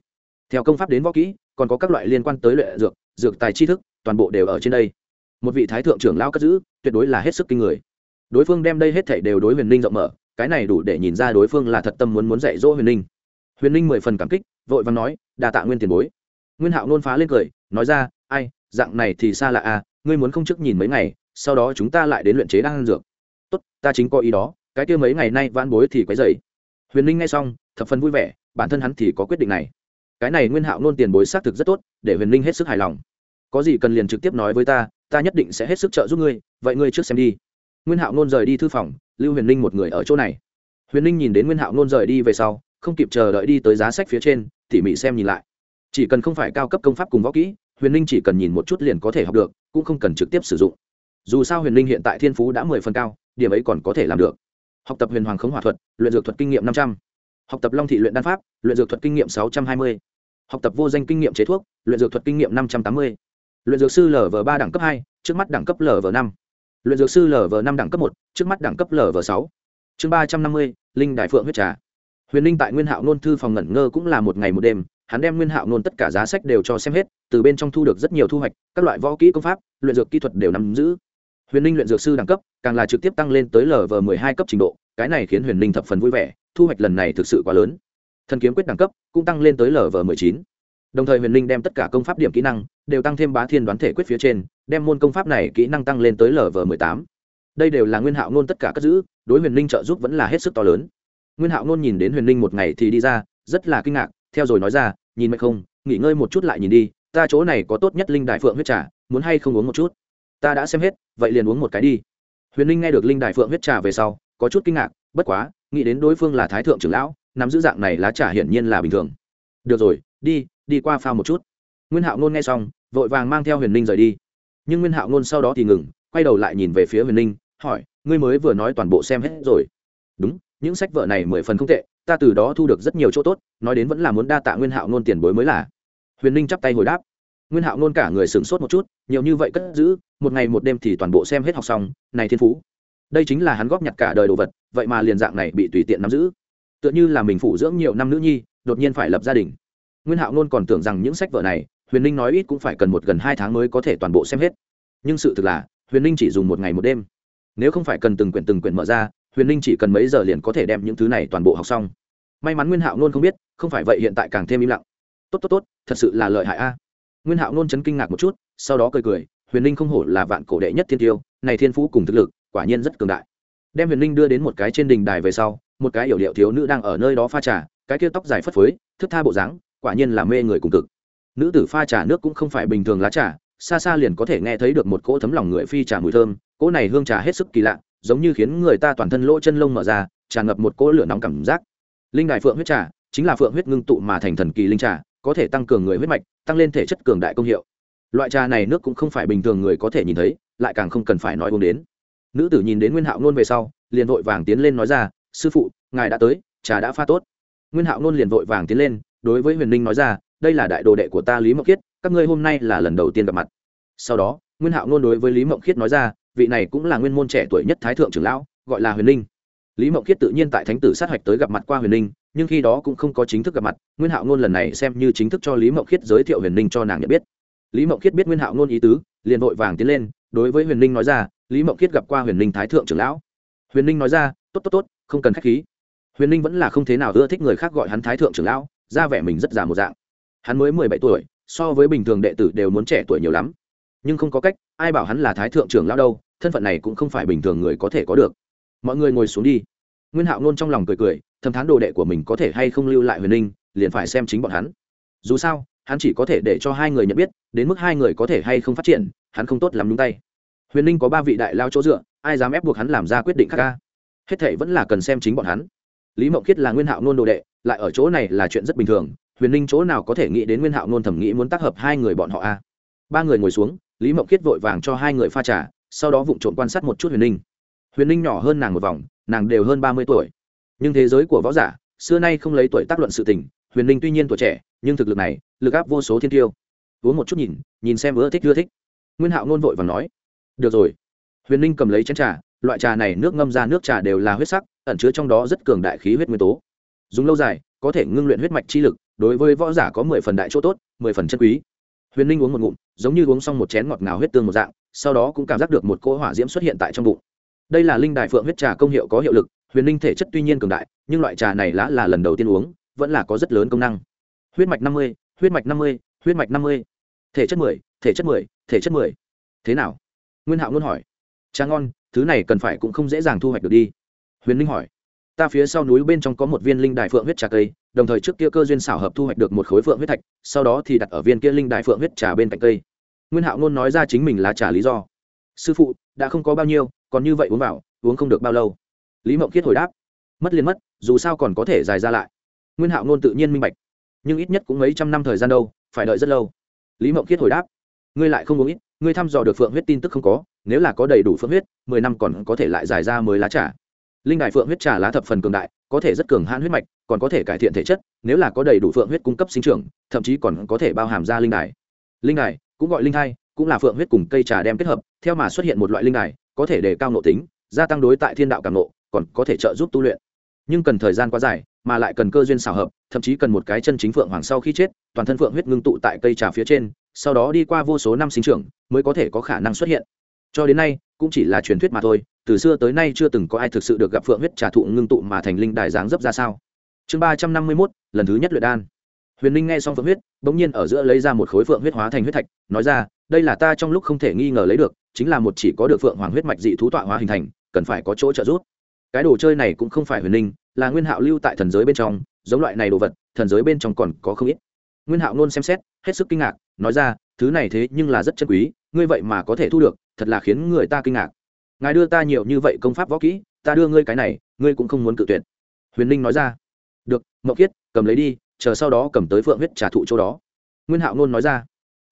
Theo công pháp đến võ kỹ, còn có các loại liên quan tới luyện dược dược tài tri thức, toàn bộ đều ở trên đây. Một vị thái thượng trưởng lao cất giữ, tuyệt đối là hết sức kinh người. Đối phương đem đây hết thảy đều đối huyền linh rộng mở, cái này đủ để nhìn ra đối phương là thật tâm muốn muốn dạy dỗ huyền linh huyền linh mười phần cảm kích, vội vàng nói đà tạ nguyên tiền bối. Nguyên hạo nôn phá lên cười, nói ra, ai dạng này thì xa lạ à ngươi muốn không trước nhìn mấy ngày, sau đó chúng ta lại đến luyện chế đan dược. Tốt, ta chính có ý đó, cái kia mấy ngày nay vãn bối thì quấy dày huyền linh nghe xong, thập phần vui vẻ, bản thân hắn thì có quyết định này. Cái này nguyên hạo nôn tiền bối xác thực rất tốt, để huyền linh hết sức hài lòng. Có gì cần liền trực tiếp nói với ta ta nhất định sẽ hết sức trợ giúp ngươi, vậy ngươi trước xem đi. Nguyên hạo nôn rời đi thư phòng, lưu huyền linh một người ở chỗ này. Huyền linh nhìn đến nguyên hạo nôn rời đi về sau, không kịp chờ đợi đi tới giá sách phía trên, tỉ mỉ xem nhìn lại. Chỉ cần không phải cao cấp công pháp cùng võ kỹ huyền linh chỉ cần nhìn một chút liền có thể học được, cũng không cần trực tiếp sử dụng. Dù sao huyền linh hiện tại thiên phú đã mười phần cao, điểm ấy còn có thể làm được. Học tập huyền hoàng khống hỏa thuật, luyện dược thuật kinh nghiệm năm trăm. Học tập long thị luyện đan pháp, luyện dược thuật kinh nghiệm sáu trăm hai mươi. Học tập vô danh kinh nghiệm chế thuốc, luyện dược thuật kinh nghiệm năm trăm tám mươi. Luyện dược sư lv ba đẳng cấp hai, trước mắt đẳng cấp lv năm. Luyện dược sư lv năm đẳng cấp một, trước mắt đẳng cấp lv sáu. Chương ba trăm năm mươi, linh đại phượng huyết trà. Huyền linh tại nguyên hạo nôn thư phòng ngẩn ngơ cũng là một ngày một đêm hắn đem nguyên hạo nôn tất cả giá sách đều cho xem hết, từ bên trong thu được rất nhiều thu hoạch, các loại võ kỹ công pháp, luyện dược kỹ thuật đều nắm giữ. Huyền linh luyện dược sư đẳng cấp càng là trực tiếp tăng lên tới lv m hai cấp trình độ, cái này khiến huyền linh thập phần vui vẻ, thu hoạch lần này thực sự quá lớn. Thần kiếm quyết đẳng cấp cũng tăng lên tới lv m chín. Đồng thời huyền linh đem tất cả công pháp điểm kỹ năng đều tăng thêm bá thiên đoán thể quyết phía trên, đem môn công pháp này kỹ năng tăng lên tới lv m tám. Đây đều là nguyên hạo nôn tất cả cất giữ, đối huyền ninh trợ giúp vẫn là hết sức to lớn. Nguyên hạo nôn nhìn đến huyền ninh một ngày thì đi ra, rất là kinh ngạc theo rồi nói ra, nhìn mệt không, nghỉ ngơi một chút lại nhìn đi, ta chỗ này có tốt nhất linh đại phượng huyết trà, muốn hay không uống một chút? Ta đã xem hết, vậy liền uống một cái đi. Huyền Linh nghe được linh đại phượng huyết trà về sau, có chút kinh ngạc, bất quá, nghĩ đến đối phương là thái thượng trưởng lão, nắm giữ dạng này lá trà hiển nhiên là bình thường. Được rồi, đi đi qua phao một chút. Nguyên hạo nôn nghe xong, vội vàng mang theo huyền ninh rời đi. Nhưng nguyên hạo nôn sau đó thì ngừng, quay đầu lại nhìn về phía huyền ninh, hỏi, ngươi mới vừa nói toàn bộ xem hết rồi? Đúng những sách vở này mười phần không tệ, ta từ đó thu được rất nhiều chỗ tốt, nói đến vẫn là muốn đa tạ nguyên hạo nôn tiền bối mới là. Huyền ninh chắp tay hồi đáp. Nguyên hạo nôn cả người sửng sốt một chút, nhiều như vậy cất giữ, một ngày một đêm thì toàn bộ xem hết học xong, này thiên phú. Đây chính là hắn góp nhặt cả đời đồ vật, vậy mà liền dạng này bị tùy tiện nắm giữ. Tựa như là mình phụ dưỡng nhiều năm nữ nhi, đột nhiên phải lập gia đình. Nguyên hạo nôn còn tưởng rằng những sách vở này, huyền ninh nói ít cũng phải cần một gần hai tháng mới có thể toàn bộ xem hết. Nhưng sự thực là, huyền ninh chỉ dùng một ngày một đêm. Nếu không phải cần từng quyển từng quyển mở ra huyền ninh chỉ cần mấy giờ liền có thể đem những thứ này toàn bộ học xong. May mắn nguyên hạo nôn không biết, không phải vậy hiện tại càng thêm im lặng. Tốt tốt tốt, thật sự là lợi hại a. À. Nguyên hạo nôn chấn kinh ngạc một chút, sau đó cười cười, huyền ninh không hổ là vạn cổ đệ nhất thiên tiêu, này thiên phú cùng thực lực, quả nhiên rất cường đại. Đem huyền ninh đưa đến một cái trên đình đài về sau, một cái yểu điệu thiếu nữ đang ở nơi đó pha trà, cái kia tóc dài phất phới, thức tha bộ dáng, quả nhiên là mê người cùng cực. Nữ tử pha trà nước cũng không phải bình thường lá trà, xa xa liền có thể nghe thấy được một cỗ thấm lòng người phi trà mùi thơm, cỗ này hương trà hết sức kỳ lạ giống như khiến người ta toàn thân lỗ chân lông mở ra, tràn ngập một cỗ lửa nóng cảm giác. Linh đài phượng huyết trà chính là phượng huyết ngưng tụ mà thành thần kỳ linh trà, có thể tăng cường người huyết mạch, tăng lên thể chất cường đại công hiệu. Loại trà này nước cũng không phải bình thường người có thể nhìn thấy, lại càng không cần phải nói uống đến. Nữ tử nhìn đến nguyên hạo nôn về sau, liền vội vàng tiến lên nói ra, sư phụ, ngài đã tới, trà đã pha tốt. Nguyên hạo nôn liền vội vàng tiến lên, đối với huyền ninh nói ra, đây là đại đồ đệ của ta lý mộng khiết, các ngươi hôm nay là lần đầu tiên gặp mặt. Sau đó, nguyên hạo nôn đối với lý mộng khiết nói ra vị này cũng là nguyên môn trẻ tuổi nhất thái thượng trưởng lão, gọi là huyền linh. Lý mộng khiết tự nhiên tại thánh tử sát hạch tới gặp mặt qua huyền linh, nhưng khi đó cũng không có chính thức gặp mặt, nguyên hạo ngôn lần này xem như chính thức cho lý mộng khiết giới thiệu huyền linh cho nàng nhận biết. Lý mộng khiết biết nguyên hạo ngôn ý tứ, liền vội vàng tiến lên, đối với huyền linh nói ra, lý mộng khiết gặp qua huyền linh thái thượng trưởng lão. Huyền linh nói ra, tốt tốt tốt, không cần k h á c h khí. Huyền linh vẫn là không thế nào ưa thích người khác gọi hắn thái thượng trưởng lão, ra vẻ mình rất già một dạng. Hắn mới mười bảy tuổi, so với bình thường đệ tử đều muốn trẻ tuổi nhiều lắm nhưng không có cách, ai bảo hắn là thái thượng trưởng lão đâu, thân phận này cũng không phải bình thường người có thể có được. Mọi người ngồi xuống đi. Nguyên hạo nôn trong lòng cười cười, thầm thán đồ đệ của mình có thể hay không lưu lại huyền ninh, liền phải xem chính bọn hắn. Dù sao, hắn chỉ có thể để cho hai người nhận biết, đến mức hai người có thể hay không phát triển, hắn không tốt làm đúng tay. Huyền ninh có ba vị đại lao chỗ dựa, ai dám ép buộc hắn làm ra quyết định khác ca? Hết thệ vẫn là cần xem chính bọn hắn. Lý mộng khiết là nguyên hạo nôn đồ đệ, lại ở chỗ này là chuyện rất bình thường, huyền ninh chỗ nào có thể nghĩ đến nguyên hạo nôn thẩm nghĩ muốn tác hợp hai người bọn họ a? Ba người ngồi xuống lý mộng khiết vội vàng cho hai người pha trà, sau đó vụng trộm quan sát một chút huyền ninh. Huyền ninh nhỏ hơn nàng một vòng, nàng đều hơn ba mươi tuổi. Nhưng thế giới của võ giả, xưa nay không lấy tuổi tác luận sự tình, huyền ninh tuy nhiên tuổi trẻ, nhưng thực lực này, lực áp vô số thiên tiêu. Uống một chút nhìn nhìn xem ưa thích ưa thích. Nguyên hạo ngôn vội và nói, được rồi. Huyền ninh cầm lấy chén trà, loại trà này nước ngâm ra nước trà đều là huyết sắc, ẩn chứa trong đó rất cường đại khí huyết nguyên tố. Dùng lâu dài, có thể ngưng luyện huyết mạch chi lực, đối với võ giả có mười phần đại chỗ tốt, mười phần chân quý huyền ninh uống một ngụm, giống như uống xong một chén ngọt ngào huyết tương một dạng, sau đó cũng cảm giác được một cỗ hỏa diễm xuất hiện tại trong bụng. Đây là linh đại phượng huyết trà công hiệu có hiệu lực, huyền ninh thể chất tuy nhiên cường đại, nhưng loại trà này lá là lần đầu tiên uống, vẫn là có rất lớn công năng. Huyết mạch năm mươi, huyết mạch năm mươi, huyết mạch năm mươi. Thể chất mười, thể chất mười, thể chất mười. Thế nào? Nguyên hạo luôn hỏi. Trà ngon, thứ này cần phải cũng không dễ dàng thu hoạch được đi. Huyền ninh hỏi ta phía sau núi bên trong có một viên linh đại phượng huyết trà cây, đồng thời trước kia cơ duyên xảo hợp thu hoạch được một khối phượng huyết thạch, sau đó thì đặt ở viên kia linh đại phượng huyết trà bên cạnh cây. Nguyên hạo ngôn nói ra chính mình là trà lý do. Sư phụ, đã không có bao nhiêu, còn như vậy uống vào, uống không được bao lâu. Lý mộng Kiết hồi đáp. Mất liền mất, dù sao còn có thể dài ra lại. Nguyên hạo ngôn tự nhiên minh bạch. Nhưng ít nhất cũng mấy trăm năm thời gian đâu, phải đợi rất lâu. Lý mộng Kiết hồi đáp. Ngươi lại không uống ít, ngươi thăm dò được phượng huyết tin tức không có, nếu là có đầy đủ phượng huyết, mười năm còn có thể lại giải ra mới lá trà linh đại phượng huyết trà lá thập phần cường đại, có thể rất cường hãn huyết mạch, còn có thể cải thiện thể chất, nếu là có đầy đủ phượng huyết cung cấp sinh trưởng, thậm chí còn có thể bao hàm ra linh đài. Linh đài, cũng gọi linh thai, cũng là phượng huyết cùng cây trà đem kết hợp, theo mà xuất hiện một loại linh đài, có thể đề cao nội tính, gia tăng đối tại thiên đạo cảm nộ, còn có thể trợ giúp tu luyện. Nhưng cần thời gian quá dài, mà lại cần cơ duyên xảo hợp, thậm chí cần một cái chân chính phượng hoàng sau khi chết, toàn thân phượng huyết ngưng tụ tại cây trà phía trên, sau đó đi qua vô số năm sinh trưởng, mới có thể có khả năng xuất hiện. Cho đến nay cũng chỉ là truyền thuyết mà thôi, từ xưa tới nay chưa từng có ai thực sự được gặp phượng huyết trà thụ ngưng tụ mà thành linh đài dáng dấp ra sao. Chương ba trăm năm mươi mốt, lần thứ nhất luyện đan. Huyền ninh nghe xong phượng huyết, bỗng nhiên ở giữa lấy ra một khối phượng huyết hóa thành huyết thạch, nói ra, đây là ta trong lúc không thể nghi ngờ lấy được, chính là một chỉ có được phượng hoàng huyết mạch dị thú tọa hóa hình thành, cần phải có chỗ trợ giúp. Cái đồ chơi này cũng không phải huyền ninh là nguyên hạo lưu tại thần giới bên trong, giống loại này đồ vật, thần giới bên trong còn có không ít. Nguyên hạo nôn xem xét, hết sức kinh ngạc, nói ra, thứ này thế nhưng là rất chân quý, ngươi vậy mà có thể thu được thật là khiến người ta kinh ngạc. Ngài đưa ta nhiều như vậy công pháp võ kỹ, ta đưa ngươi cái này, ngươi cũng không muốn cự tuyệt. Huyền ninh nói ra. Được, mậu kiết cầm lấy đi, chờ sau đó cầm tới phượng huyết trả thụ chỗ đó. Nguyên hạo nôn nói ra.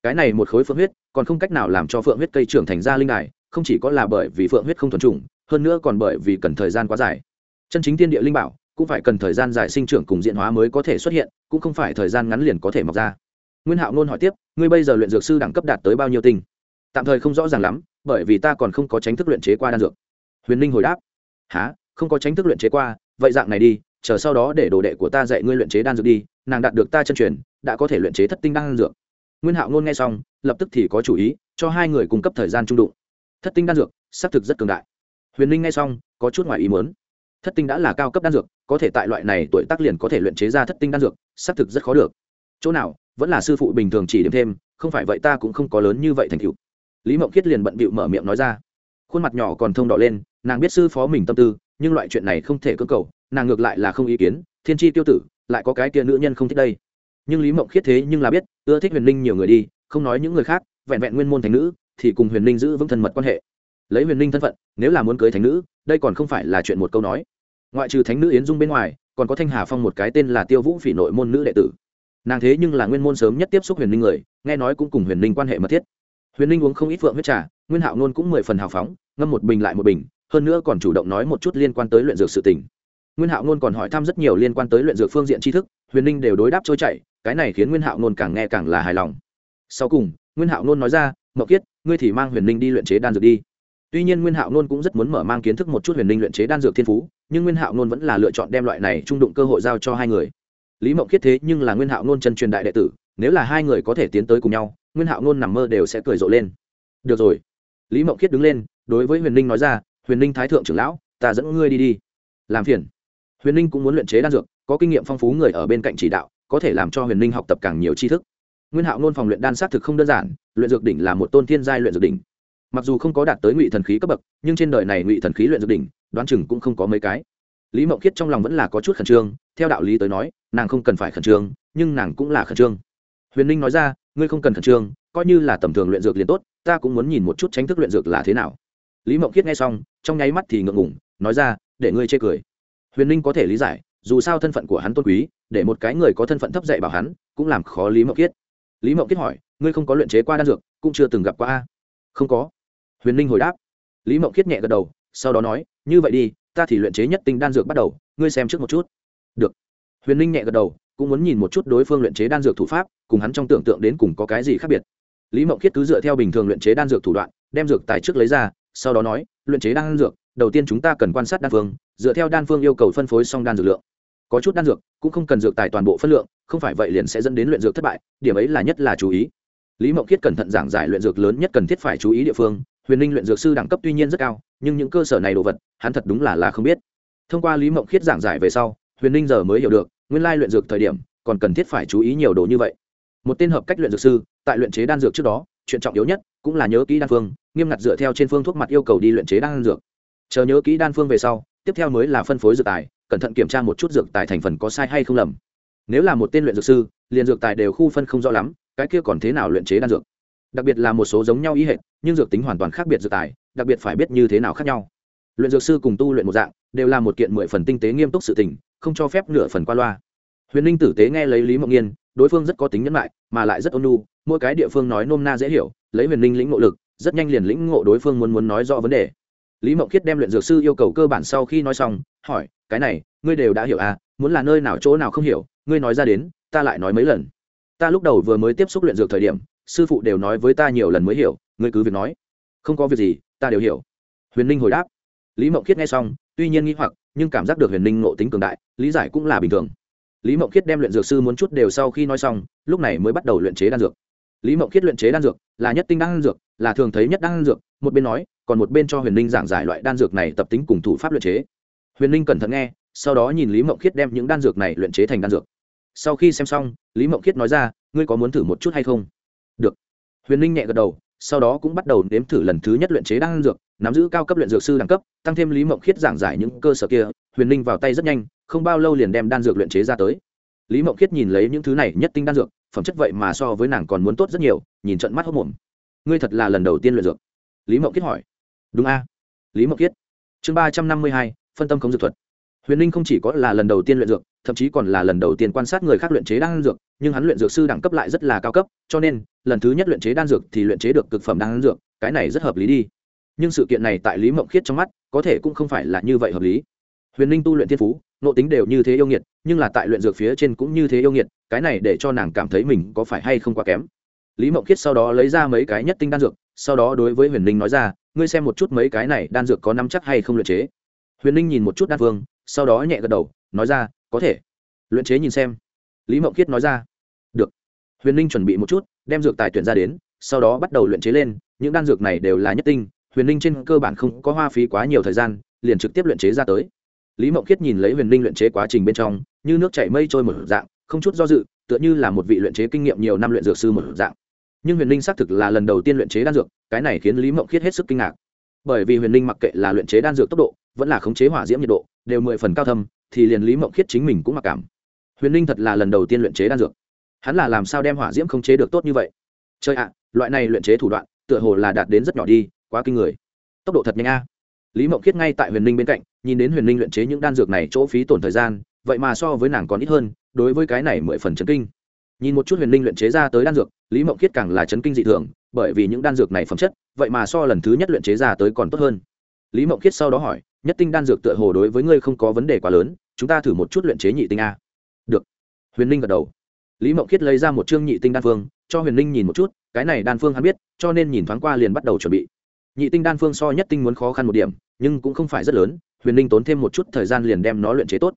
Cái này một khối phượng huyết, còn không cách nào làm cho phượng huyết cây trưởng thành ra linh đài, không chỉ có là bởi vì phượng huyết không thuần trùng hơn nữa còn bởi vì cần thời gian quá dài. Chân chính thiên địa linh bảo, cũng phải cần thời gian dài sinh trưởng cùng diễn hóa mới có thể xuất hiện, cũng không phải thời gian ngắn liền có thể mọc ra. Nguyên hạo nôn hỏi tiếp, ngươi bây giờ luyện dược sư đẳng cấp đạt tới bao nhiêu tinh? Tạm thời không rõ ràng lắm, bởi vì ta còn không có tránh thức luyện chế qua đan dược. Huyền ninh hồi đáp há không có tránh thức luyện chế qua, vậy dạng này đi, chờ sau đó để đồ đệ của ta dạy ngươi luyện chế đan dược đi, nàng đạt được ta chân truyền, đã có thể luyện chế thất tinh đan dược. Nguyên hạo ngôn nghe xong, lập tức thì có chủ ý, cho hai người cung cấp thời gian trung đụng. Thất tinh đan dược, xác thực rất cường đại. Huyền ninh nghe xong, có chút ngoài ý muốn. Thất tinh đã là cao cấp đan dược, có thể tại loại này tuổi tác liền có thể luyện chế ra thất tinh đan dược, xác thực rất khó được. Chỗ nào, vẫn là sư phụ bình thường chỉ điểm thêm, không phải vậy ta cũng không có lớn như vậy thành cựu lý mộng khiết liền bận bịu mở miệng nói ra. Khuôn mặt nhỏ còn thông đỏ lên, nàng biết sư phó mình tâm tư, nhưng loại chuyện này không thể cơ cầu, nàng ngược lại là không ý kiến, thiên tri tiêu tử, lại có cái tia nữ nhân không thích đây. Nhưng lý mộng khiết thế nhưng là biết, ưa thích huyền linh nhiều người đi, không nói những người khác, vẹn vẹn nguyên môn thành nữ, thì cùng huyền linh giữ vững thân mật quan hệ. Lấy huyền linh thân phận, nếu là muốn cưới thành nữ, đây còn không phải là chuyện một câu nói. Ngoại trừ thánh nữ yến dung bên ngoài, còn có thanh hà phong một cái tên là tiêu vũ phỉ nội môn nữ đệ tử. Nàng thế nhưng là nguyên môn sớm nhất tiếp xúc huyền linh người, nghe nói cũng cùng huyền linh quan hệ mật thiết huyền linh uống không ít phượng huyết trà, nguyên hạo nôn cũng mười phần hào phóng, ngâm một bình lại một bình, hơn nữa còn chủ động nói một chút liên quan tới luyện dược sự tình. Nguyên hạo nôn còn hỏi thăm rất nhiều liên quan tới luyện dược phương diện tri thức, huyền linh đều đối đáp trôi chảy, cái này khiến nguyên hạo nôn càng nghe càng là hài lòng. Sau cùng, nguyên hạo nôn nói ra, mậu kiết, ngươi thì mang huyền linh đi luyện chế đan dược đi. Tuy nhiên nguyên hạo nôn cũng rất muốn mở mang kiến thức một chút huyền linh luyện chế đan dược thiên phú, nhưng nguyên hạo nôn vẫn là lựa chọn đem loại này trung đụng cơ hội giao cho hai người. Lý mậu kiết thế nhưng là nguyên hạo nôn chân truyền đại đệ tử, nếu là hai người có thể tiến tới cùng nhau nguyên hạo ngôn nằm mơ đều sẽ cười rộ lên. Được rồi. Lý mậu kiết đứng lên, đối với huyền linh nói ra, huyền linh thái thượng trưởng lão, ta dẫn ngươi đi đi. Làm phiền. Huyền linh cũng muốn luyện chế đan dược, có kinh nghiệm phong phú người ở bên cạnh chỉ đạo, có thể làm cho huyền linh học tập càng nhiều tri thức. Nguyên hạo ngôn phòng luyện đan xác thực không đơn giản, luyện dược đỉnh là một tôn thiên giai luyện dược đỉnh. Mặc dù không có đạt tới ngụy thần khí cấp bậc, nhưng trên đời này ngụy thần khí luyện dược đỉnh, đoán chừng cũng không có mấy cái. Lý mộng khiết trong lòng vẫn là có chút khẩn trương, theo đạo lý tới nói, nàng không cần phải khẩn trương, nhưng nàng cũng là khẩn trương. Huyền ninh nói ra ngươi không cần khẩn trương, coi như là tầm thường luyện dược liền tốt, ta cũng muốn nhìn một chút tránh thức luyện dược là thế nào. Lý mộng khiết nghe xong, trong nháy mắt thì ngượng ngủng nói ra, để ngươi chê cười. Huyền ninh có thể lý giải, dù sao thân phận của hắn tôn quý, để một cái người có thân phận thấp dạy bảo hắn, cũng làm khó lý mộng khiết. Lý mộng khiết hỏi, ngươi không có luyện chế qua đan dược, cũng chưa từng gặp qua a? Không có. Huyền ninh hồi đáp. Lý mộng khiết nhẹ gật đầu, sau đó nói, như vậy đi, ta thì luyện chế nhất tinh đan dược bắt đầu, ngươi xem trước một chút. Được. Huyền ninh nhẹ gật đầu cũng muốn nhìn một chút đối phương luyện chế đan dược thủ pháp, cùng hắn trong tưởng tượng đến cùng có cái gì khác biệt. Lý mộng khiết cứ dựa theo bình thường luyện chế đan dược thủ đoạn, đem dược tài trước lấy ra, sau đó nói, luyện chế đan dược, đầu tiên chúng ta cần quan sát đan phương, dựa theo đan phương yêu cầu phân phối xong đan dược lượng. Có chút đan dược cũng không cần dược tài toàn bộ phân lượng, không phải vậy liền sẽ dẫn đến luyện dược thất bại, điểm ấy là nhất là chú ý. Lý mộng khiết cẩn thận giảng giải luyện dược lớn nhất cần thiết phải chú ý địa phương, huyền ninh luyện dược sư đẳng cấp tuy nhiên rất cao, nhưng những cơ sở này đồ vật, hắn thật đúng là là không biết. Thông qua lý mộng khiết giảng giải về sau, huyền ninh giờ mới hiểu được nguyên lai luyện dược thời điểm, còn cần thiết phải chú ý nhiều đồ như vậy. Một tên hợp cách luyện dược sư, tại luyện chế đan dược trước đó, chuyện trọng yếu nhất cũng là nhớ kỹ đan phương, nghiêm ngặt dựa theo trên phương thuốc mặt yêu cầu đi luyện chế đan dược. Chờ nhớ kỹ đan phương về sau, tiếp theo mới là phân phối dược tài, cẩn thận kiểm tra một chút dược tài thành phần có sai hay không lầm. Nếu là một tên luyện dược sư, liền dược tài đều khu phân không rõ lắm, cái kia còn thế nào luyện chế đan dược? Đặc biệt là một số giống nhau ý hệ nhưng dược tính hoàn toàn khác biệt dược tài, đặc biệt phải biết như thế nào khác nhau. Luyện dược sư cùng tu luyện một dạng, đều là một kiện mười phần tinh tế nghiêm túc sự tình không cho phép nửa phần qua loa. Huyền linh tử tế nghe lấy lý mộng nghiên, đối phương rất có tính nhẫn lại mà lại rất ôn nhu, mỗi cái địa phương nói nôm na dễ hiểu, lấy huyền linh lĩnh ngộ lực, rất nhanh liền lĩnh ngộ đối phương muốn muốn nói rõ vấn đề. Lý mộng khiết đem luyện dược sư yêu cầu cơ bản sau khi nói xong, hỏi, cái này, ngươi đều đã hiểu à? Muốn là nơi nào chỗ nào không hiểu, ngươi nói ra đến, ta lại nói mấy lần. Ta lúc đầu vừa mới tiếp xúc luyện dược thời điểm, sư phụ đều nói với ta nhiều lần mới hiểu, ngươi cứ việc nói. Không có việc gì, ta đều hiểu. Huyền ninh hồi đáp. Lý mộng khiết nghe xong, tuy nhiên nghĩ hoặc nhưng cảm giác được huyền ninh ngộ tính cường đại, lý giải cũng là bình thường. Lý mộng khiết đem luyện dược sư muốn chút đều sau khi nói xong, lúc này mới bắt đầu luyện chế đan dược. Lý mộng khiết luyện chế đan dược là nhất tinh đan dược, là thường thấy nhất đan dược, một bên nói, còn một bên cho huyền ninh giảng giải loại đan dược này tập tính cùng thủ pháp luyện chế. Huyền ninh cẩn thận nghe, sau đó nhìn lý mộng khiết đem những đan dược này luyện chế thành đan dược. Sau khi xem xong, lý mộng khiết nói ra, ngươi có muốn thử một chút hay không? Được. Huyền ninh nhẹ gật đầu, sau đó cũng bắt đầu nếm thử lần thứ nhất luyện chế đan dược nắm giữ cao cấp luyện dược sư đẳng cấp, tăng thêm lý mộng khiết giảng giải những cơ sở kia, huyền ninh vào tay rất nhanh, không bao lâu liền đem đan dược luyện chế ra tới. Lý mộng khiết nhìn lấy những thứ này nhất tinh đan dược, phẩm chất vậy mà so với nàng còn muốn tốt rất nhiều, nhìn trận mắt hốc mồm. Ngươi thật là lần đầu tiên luyện dược. Lý mộng khiết hỏi. Đúng a. Lý mộng khiết. Chương ba trăm năm mươi hai, phân tâm không dược thuật. Huyền ninh không chỉ có là lần đầu tiên luyện dược, thậm chí còn là lần đầu tiên quan sát người khác luyện chế đan dược, nhưng hắn luyện dược sư đẳng cấp lại rất là cao cấp, cho nên, lần thứ nhất luyện chế đan dược thì luyện chế được cực phẩm đan dược, cái này rất hợp lý đi nhưng sự kiện này tại lý mộng khiết trong mắt, có thể cũng không phải là như vậy hợp lý. Huyền ninh tu luyện thiên phú nộ tính đều như thế yêu nghiệt, nhưng là tại luyện dược phía trên cũng như thế yêu nghiệt, cái này để cho nàng cảm thấy mình có phải hay không quá kém. Lý mộng khiết sau đó lấy ra mấy cái nhất tinh đan dược, sau đó đối với huyền ninh nói ra, ngươi xem một chút mấy cái này đan dược có nắm chắc hay không luyện chế? Huyền ninh nhìn một chút đan phương sau đó nhẹ gật đầu, nói ra, có thể. Luyện chế nhìn xem. Lý mộng khiết nói ra, được. Huyền ninh chuẩn bị một chút, đem dược tài tuyển ra đến, sau đó bắt đầu luyện chế lên, những đan dược này đều là nhất tinh huyền ninh trên cơ bản không có hoa phí quá nhiều thời gian, liền trực tiếp luyện chế ra tới. Lý mộng khiết nhìn lấy huyền ninh luyện chế quá trình bên trong, như nước chảy mây trôi một dạng, không chút do dự, tựa như là một vị luyện chế kinh nghiệm nhiều năm luyện dược sư một dạng. Nhưng huyền ninh xác thực là lần đầu tiên luyện chế đan dược, cái này khiến lý mộng khiết hết sức kinh ngạc. Bởi vì huyền ninh mặc kệ là luyện chế đan dược tốc độ, vẫn là khống chế hỏa diễm nhiệt độ, đều mười phần cao thâm, thì liền lý mộng khiết chính mình cũng mặc cảm. Huyền ninh thật là lần đầu tiên luyện chế đan dược. Hắn là làm sao đem hỏa diễm khống chế được tốt như vậy? Chơi ạ, loại này luyện chế thủ đoạn, tựa hồ là đạt đến rất nhỏ đi quá kinh người. Tốc độ thật nhanh a. Lý mộng khiết ngay tại huyền ninh bên cạnh, nhìn đến huyền ninh luyện chế những đan dược này chỗ phí tổn thời gian, vậy mà so với nàng còn ít hơn, đối với cái này mười phần chấn kinh. Nhìn một chút huyền ninh luyện chế ra tới đan dược, lý mộng khiết càng là chấn kinh dị thường, bởi vì những đan dược này phẩm chất, vậy mà so lần thứ nhất luyện chế ra tới còn tốt hơn. Lý mộng khiết sau đó hỏi, nhất tinh đan dược tựa hồ đối với ngươi không có vấn đề quá lớn, chúng ta thử một chút luyện chế nhị tinh a. Được. Huyền ninh gật đầu. Lý mộng khiết lấy ra một chương nhị tinh đan phương, cho huyền ninh nhìn một chút, cái này đan phương hắn biết, cho nên nhìn thoáng qua liền bắt đầu chuẩn bị nhị tinh đan phương so nhất tinh muốn khó khăn một điểm, nhưng cũng không phải rất lớn, huyền ninh tốn thêm một chút thời gian liền đem nó luyện chế tốt.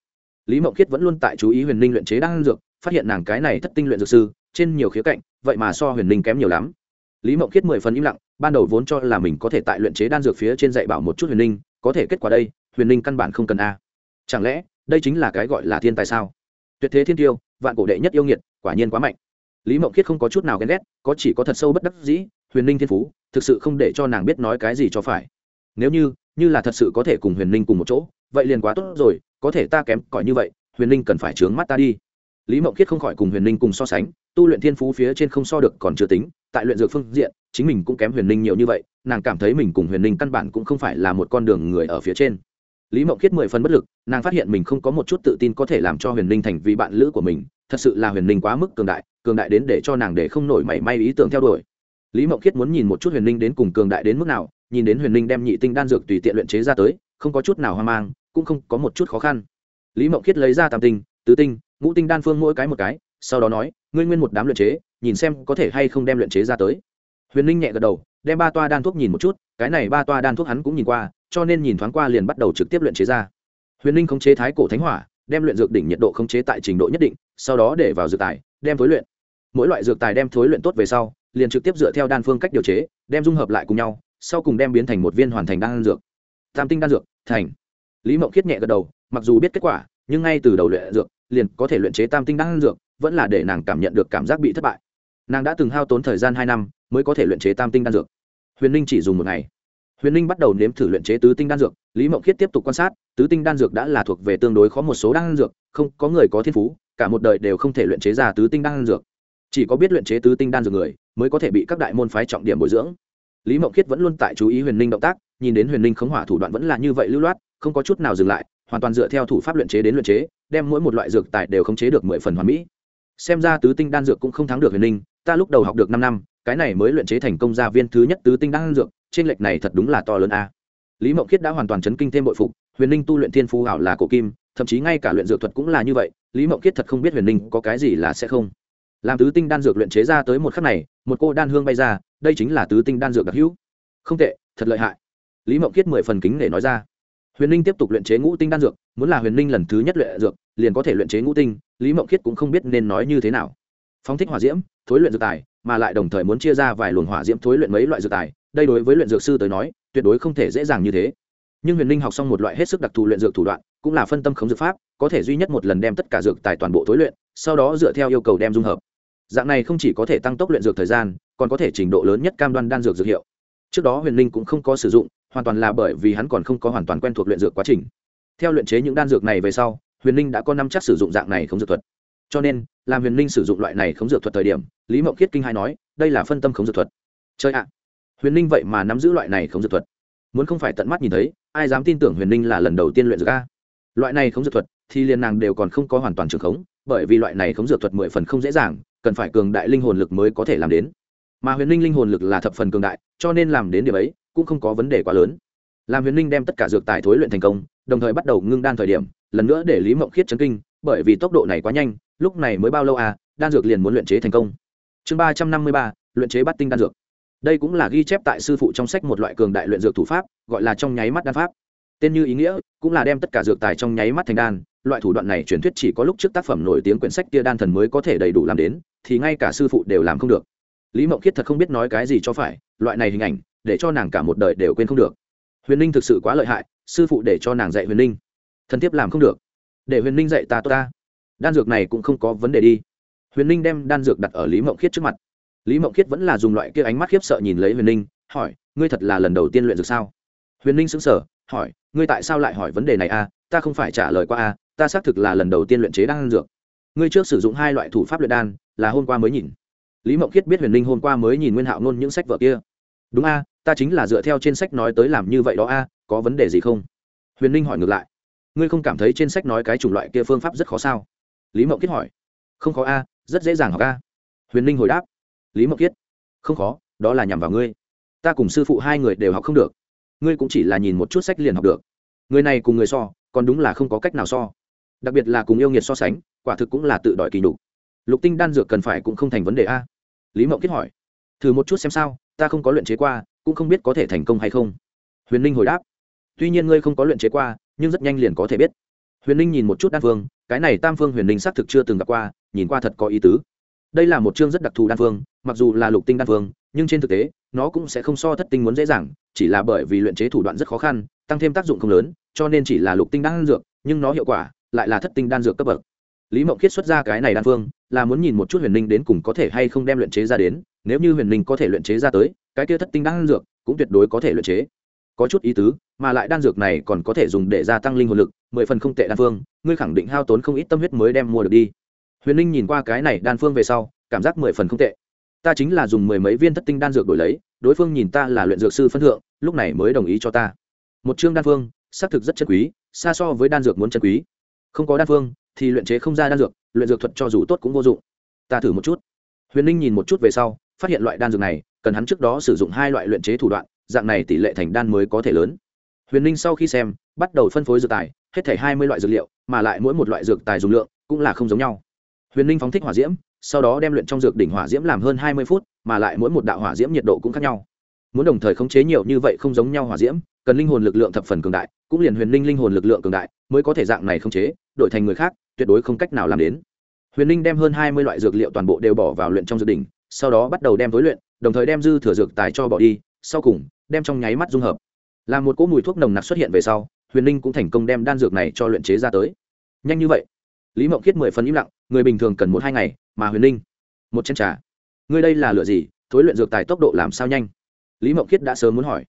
Lý mộng khiết vẫn luôn tại chú ý huyền ninh luyện chế đan dược, phát hiện nàng cái này thất tinh luyện dược sư, trên nhiều khía cạnh, vậy mà so huyền ninh kém nhiều lắm. Lý mộng khiết mười phần im lặng, ban đầu vốn cho là mình có thể tại luyện chế đan dược phía trên dạy bảo một chút huyền ninh, có thể kết quả đây, huyền ninh căn bản không cần a. Chẳng lẽ, đây chính là cái gọi là thiên tài sao? Tuyệt thế thiên tiêu, vạn cổ đệ nhất yêu nghiệt, quả nhiên quá mạnh. Lý mộng khiết không có chút nào ghen ghét, có chỉ có thật sâu bất đắc dĩ huyền ninh thiên phú, thực sự không để cho nàng biết nói cái gì cho phải. Nếu như như là thật sự có thể cùng huyền ninh cùng một chỗ, vậy liền quá tốt rồi, có thể ta kém cỏi như vậy, huyền ninh cần phải trướng mắt ta đi. Lý mộng khiết không khỏi cùng huyền ninh cùng so sánh, tu luyện thiên phú phía trên không so được còn chưa tính, tại luyện dược phương diện, chính mình cũng kém huyền ninh nhiều như vậy, nàng cảm thấy mình cùng huyền ninh căn bản cũng không phải là một con đường người ở phía trên. Lý mộng khiết mười phần bất lực, nàng phát hiện mình không có một chút tự tin có thể làm cho huyền ninh thành vì bạn lữ của mình, thật sự là huyền ninh quá mức cường đại cường đại đến để cho nàng để không nổi mảy may ý tưởng theo đuổi lý mộng khiết muốn nhìn một chút huyền ninh đến cùng cường đại đến mức nào, nhìn đến huyền ninh đem nhị tinh đan dược tùy tiện luyện chế ra tới, không có chút nào hoang mang, cũng không có một chút khó khăn. Lý mộng khiết lấy ra tam tinh, tứ tinh, ngũ tinh đan phương mỗi cái một cái, sau đó nói, ngươi nguyên một đám luyện chế, nhìn xem có thể hay không đem luyện chế ra tới. Huyền ninh nhẹ gật đầu, đem ba toa đan thuốc nhìn một chút, cái này ba toa đan thuốc hắn cũng nhìn qua, cho nên nhìn thoáng qua liền bắt đầu trực tiếp luyện chế ra. Huyền ninh khống chế thái cổ thánh hỏa, đem luyện dược đỉnh nhiệt độ khống chế tại trình độ nhất định, sau đó để vào dược tài, đem thối luyện. Mỗi loại dược tài đem thối luyện tốt về sau liền trực tiếp dựa theo đan phương cách điều chế, đem dung hợp lại cùng nhau, sau cùng đem biến thành một viên hoàn thành đan dược. Tam tinh đan dược, thành. Lý mộng khiết nhẹ gật đầu, mặc dù biết kết quả, nhưng ngay từ đầu luyện dược, liền có thể luyện chế tam tinh đan dược, vẫn là để nàng cảm nhận được cảm giác bị thất bại. Nàng đã từng hao tốn thời gian hai năm mới có thể luyện chế tam tinh đan dược. Huyền ninh chỉ dùng một ngày. Huyền ninh bắt đầu nếm thử luyện chế tứ tinh đan dược, lý mộng khiết tiếp tục quan sát, tứ tinh đan dược đã là thuộc về tương đối khó một số đan dược, không có người có thiên phú, cả một đời đều không thể luyện chế ra tứ tinh đan dược chỉ có biết luyện chế tứ tinh đan dược người, mới có thể bị các đại môn phái trọng điểm bồi dưỡng. Lý mộng khiết vẫn luôn tại chú ý huyền ninh động tác, nhìn đến huyền ninh khống hỏa thủ đoạn vẫn là như vậy lưu loát, không có chút nào dừng lại, hoàn toàn dựa theo thủ pháp luyện chế đến luyện chế, đem mỗi một loại dược tài đều khống chế được mười phần hoàn mỹ. Xem ra tứ tinh đan dược cũng không thắng được huyền ninh, ta lúc đầu học được năm năm, cái này mới luyện chế thành công gia viên thứ nhất tứ tinh đan dược trên lệch này thật đúng là to lớn a. Lý mộng khiết đã hoàn toàn chấn kinh thêm bội phục, huyền ninh tu luyện thiên phú hảo là cổ kim, thậm chí ngay cả luyện dược thuật cũng là như vậy, lý mộng khiết thật không biết huyền ninh có cái gì là sẽ không làm tứ tinh đan dược luyện chế ra tới một khắc này, một cô đan hương bay ra, đây chính là tứ tinh đan dược đặc hữu. Không tệ, thật lợi hại. Lý mộng Kiết mười phần kính để nói ra. Huyền ninh tiếp tục luyện chế ngũ tinh đan dược, muốn là huyền ninh lần thứ nhất luyện dược, liền có thể luyện chế ngũ tinh, lý mộng Kiết cũng không biết nên nói như thế nào. Phóng thích hỏa diễm, thối luyện dược tài, mà lại đồng thời muốn chia ra vài luồng hỏa diễm thối luyện mấy loại dược tài, đây đối với luyện dược sư tới nói, tuyệt đối không thể dễ dàng như thế. Nhưng huyền ninh học xong một loại hết sức đặc thù luyện dược thủ đoạn, cũng là phân tâm khống dược pháp, có thể duy nhất một lần đem tất cả dược tài toàn bộ thối luyện, sau đó dựa theo yêu cầu đem dung hợp dạng này không chỉ có thể tăng tốc luyện dược thời gian, còn có thể trình độ lớn nhất cam đoan đan dược dược hiệu. Trước đó huyền ninh cũng không có sử dụng, hoàn toàn là bởi vì hắn còn không có hoàn toàn quen thuộc luyện dược quá trình. Theo luyện chế những đan dược này về sau, huyền ninh đã có năm chắc sử dụng dạng này không dược thuật. Cho nên, làm huyền ninh sử dụng loại này không dược thuật thời điểm, lý mộng khiết kinh hai nói, đây là phân tâm không dược thuật. Chơi ạ. Huyền ninh vậy mà nắm giữ loại này không dược thuật. Muốn không phải tận mắt nhìn thấy, ai dám tin tưởng huyền ninh là lần đầu tiên luyện dược a? Loại này không dược thuật thì liền nàng đều còn không có hoàn toàn trường khống, bởi vì loại này không dược thuật mười phần không dễ dàng cần phải cường đại linh hồn lực mới có thể làm đến. Mà huyền ninh linh hồn lực là thập phần cường đại, cho nên làm đến điểm ấy cũng không có vấn đề quá lớn. Làm huyền ninh đem tất cả dược tài thối luyện thành công, đồng thời bắt đầu ngưng đan thời điểm, lần nữa để lý mộng khiết chấn kinh, bởi vì tốc độ này quá nhanh, lúc này mới bao lâu à đan dược liền muốn luyện chế thành công. Chương ba trăm năm mươi ba, luyện chế bắt tinh đan dược. Đây cũng là ghi chép tại sư phụ trong sách một loại cường đại luyện dược thủ pháp, gọi là trong nháy mắt đan pháp. Tên như ý nghĩa cũng là đem tất cả dược tài trong nháy mắt thành đan, loại thủ đoạn này truyền thuyết chỉ có lúc trước tác phẩm nổi tiếng quyển sách kia đan thần mới có thể đầy đủ làm đến thì ngay cả sư phụ đều làm không được. Lý mộng khiết thật không biết nói cái gì cho phải, loại này hình ảnh, để cho nàng cả một đời đều quên không được. Huyền ninh thực sự quá lợi hại, sư phụ để cho nàng dạy huyền ninh. Thân thiết làm không được. Để huyền ninh dạy ta tốt ta. Đan dược này cũng không có vấn đề đi. Huyền ninh đem đan dược đặt ở lý mộng khiết trước mặt. Lý mộng khiết vẫn là dùng loại kia ánh mắt khiếp sợ nhìn lấy huyền ninh, hỏi, ngươi thật là lần đầu tiên luyện dược sao? Huyền ninh xứng sở hỏi, ngươi tại sao lại hỏi vấn đề này a à? ta không phải trả lời qua a à? ta xác thực là lần đầu tiên luyện chế đan dược. Ngươi trước sử dụng hai loại thủ pháp luyện đan là hôm qua mới nhìn. Lý mộng khiết biết huyền ninh hôm qua mới nhìn nguyên hạo nôn những sách vở kia. Đúng a, ta chính là dựa theo trên sách nói tới làm như vậy đó a, có vấn đề gì không? Huyền ninh hỏi ngược lại. Ngươi không cảm thấy trên sách nói cái chủng loại kia phương pháp rất khó sao? Lý mộng khiết hỏi. Không khó a, rất dễ dàng học a. Huyền ninh hồi đáp. Lý mộng khiết. Không khó, đó là nhằm vào ngươi. Ta cùng sư phụ hai người đều học không được. Ngươi cũng chỉ là nhìn một chút sách liền học được. Người này cùng người so, còn đúng là không có cách nào so. Đặc biệt là cùng yêu nghiệt so sánh, quả thực cũng là tự đòi kỳ đủ lục tinh đan dược cần phải cũng không thành vấn đề a. Lý mộng kết hỏi. Thử một chút xem sao, ta không có luyện chế qua, cũng không biết có thể thành công hay không. Huyền ninh hồi đáp. Tuy nhiên ngươi không có luyện chế qua, nhưng rất nhanh liền có thể biết. Huyền ninh nhìn một chút đan phương, cái này tam phương huyền ninh xác thực chưa từng gặp qua, nhìn qua thật có ý tứ. Đây là một chương rất đặc thù đan phương, mặc dù là lục tinh đan phương, nhưng trên thực tế, nó cũng sẽ không so thất tinh muốn dễ dàng, chỉ là bởi vì luyện chế thủ đoạn rất khó khăn, tăng thêm tác dụng không lớn, cho nên chỉ là lục tinh đan dược, nhưng nó hiệu quả lại là thất tinh đan dược cấp bậc lý mộng khiết xuất ra cái này đan phương, là muốn nhìn một chút huyền ninh đến cùng có thể hay không đem luyện chế ra đến. Nếu như huyền ninh có thể luyện chế ra tới, cái kia thất tinh đan dược cũng tuyệt đối có thể luyện chế. Có chút ý tứ, mà lại đan dược này còn có thể dùng để gia tăng linh hồn lực, mười phần không tệ đan phương, ngươi khẳng định hao tốn không ít tâm huyết mới đem mua được đi. Huyền ninh nhìn qua cái này đan phương về sau, cảm giác mười phần không tệ. Ta chính là dùng mười mấy viên thất tinh đan dược đổi lấy, đối phương nhìn ta là luyện dược sư phân thượng, lúc này mới đồng ý cho ta. Một chương đan phương, xác thực rất chân quý, xa so với đan dược muốn chân quý. Không có đan phương thì luyện chế không ra đan dược, luyện dược thuật cho dù tốt cũng vô dụng. Ta thử một chút. Huyền ninh nhìn một chút về sau, phát hiện loại đan dược này, cần hắn trước đó sử dụng hai loại luyện chế thủ đoạn, dạng này tỷ lệ thành đan mới có thể lớn. Huyền ninh sau khi xem, bắt đầu phân phối dược tài, hết thể hai mươi loại dược liệu, mà lại mỗi một loại dược tài dùng lượng cũng là không giống nhau. Huyền ninh phóng thích hỏa diễm, sau đó đem luyện trong dược đỉnh hỏa diễm làm hơn hai mươi phút, mà lại mỗi một đạo hỏa diễm nhiệt độ cũng khác nhau. Muốn đồng thời khống chế nhiều như vậy không giống nhau hỏa diễm, cần linh hồn lực lượng thập phần cường đại, cũng liền huyền ninh linh hồn lực lượng cường đại mới có thể dạng này khống chế đổi thành người khác, tuyệt đối không cách nào làm đến. Huyền ninh đem hơn hai mươi loại dược liệu toàn bộ đều bỏ vào luyện trong dược đỉnh, sau đó bắt đầu đem tối luyện, đồng thời đem dư thừa dược tài cho bỏ đi, sau cùng, đem trong nháy mắt dung hợp. Làm một cỗ mùi thuốc nồng nặc xuất hiện về sau, huyền ninh cũng thành công đem đan dược này cho luyện chế ra tới. Nhanh như vậy, lý mộng khiết mười phần im lặng, người bình thường cần một hai ngày, mà huyền ninh một chân trà. Ngươi đây là lựa gì, thối luyện dược tài tốc độ làm sao nhanh? Lý mộng khiết đã sớm muốn hỏi.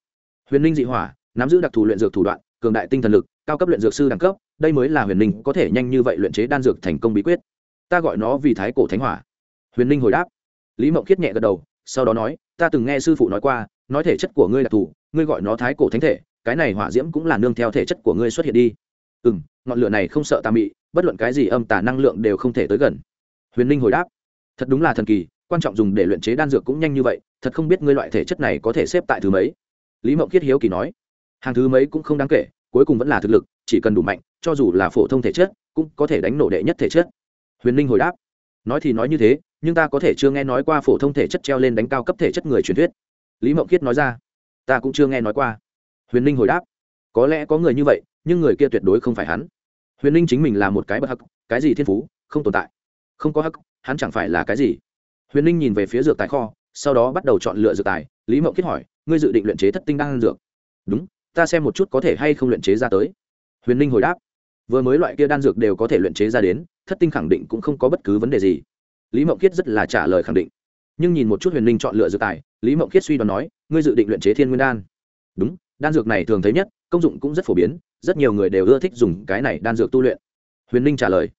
Huyền ninh dị hỏa, nắm giữ đặc thù luyện dược thủ đoạn cường đại tinh thần lực cao cấp luyện dược sư đẳng cấp đây mới là huyền linh, có thể nhanh như vậy luyện chế đan dược thành công bí quyết. Ta gọi nó vì thái cổ thánh hỏa. Huyền linh hồi đáp. Lý mộng khiết nhẹ gật đầu sau đó nói ta từng nghe sư phụ nói qua nói thể chất của ngươi đặc thù ngươi gọi nó thái cổ thánh thể cái này hỏa diễm cũng là nương theo thể chất của ngươi xuất hiện đi. Ừ m ngọn lửa này không sợ tà mị bất luận cái gì âm tà năng lượng đều không thể tới gần. Huyền linh hồi đáp. Thật đúng là thần kỳ quan trọng dùng để luyện chế đan dược cũng nhanh như vậy thật không biết ngươi loại thể chất này có thể xếp tại thứ mấy. Lý mộng kiết hiếu kỳ nói hàng thứ mấy cũng không đáng kể, cuối cùng vẫn là thực lực, chỉ cần đủ mạnh, cho dù là phổ thông thể chất, cũng có thể đánh nổ đệ nhất thể chất. Huyền ninh hồi đáp, nói thì nói như thế, nhưng ta có thể chưa nghe nói qua phổ thông thể chất treo lên đánh cao cấp thể chất người truyền thuyết. Lý mộng kiết nói ra, ta cũng chưa nghe nói qua. Huyền ninh hồi đáp, có lẽ có người như vậy, nhưng người kia tuyệt đối không phải hắn. Huyền ninh chính mình là một cái bất hắc, cái gì thiên phú, không tồn tại. Không có hắc, hắn chẳng phải là cái gì. Huyền ninh nhìn về phía dược tài kho, sau đó bắt đầu chọn lựa dược tài. Lý mậu Kiết hỏi, ngươi dự định luyện chế thất tinh đan dược? Đúng ta xem một chút có thể hay không luyện chế ra tới. Huyền ninh hồi đáp, vừa mới loại kia đan dược đều có thể luyện chế ra đến, thất tinh khẳng định cũng không có bất cứ vấn đề gì. Lý mậu kiết rất là trả lời khẳng định. Nhưng nhìn một chút huyền ninh chọn lựa dược tài, lý mộng Kiết suy đoán nói, ngươi dự định luyện chế thiên nguyên đan. Đúng, đan dược này thường thấy nhất, công dụng cũng rất phổ biến, rất nhiều người đều ưa thích dùng cái này đan dược tu luyện. Huyền ninh trả lời,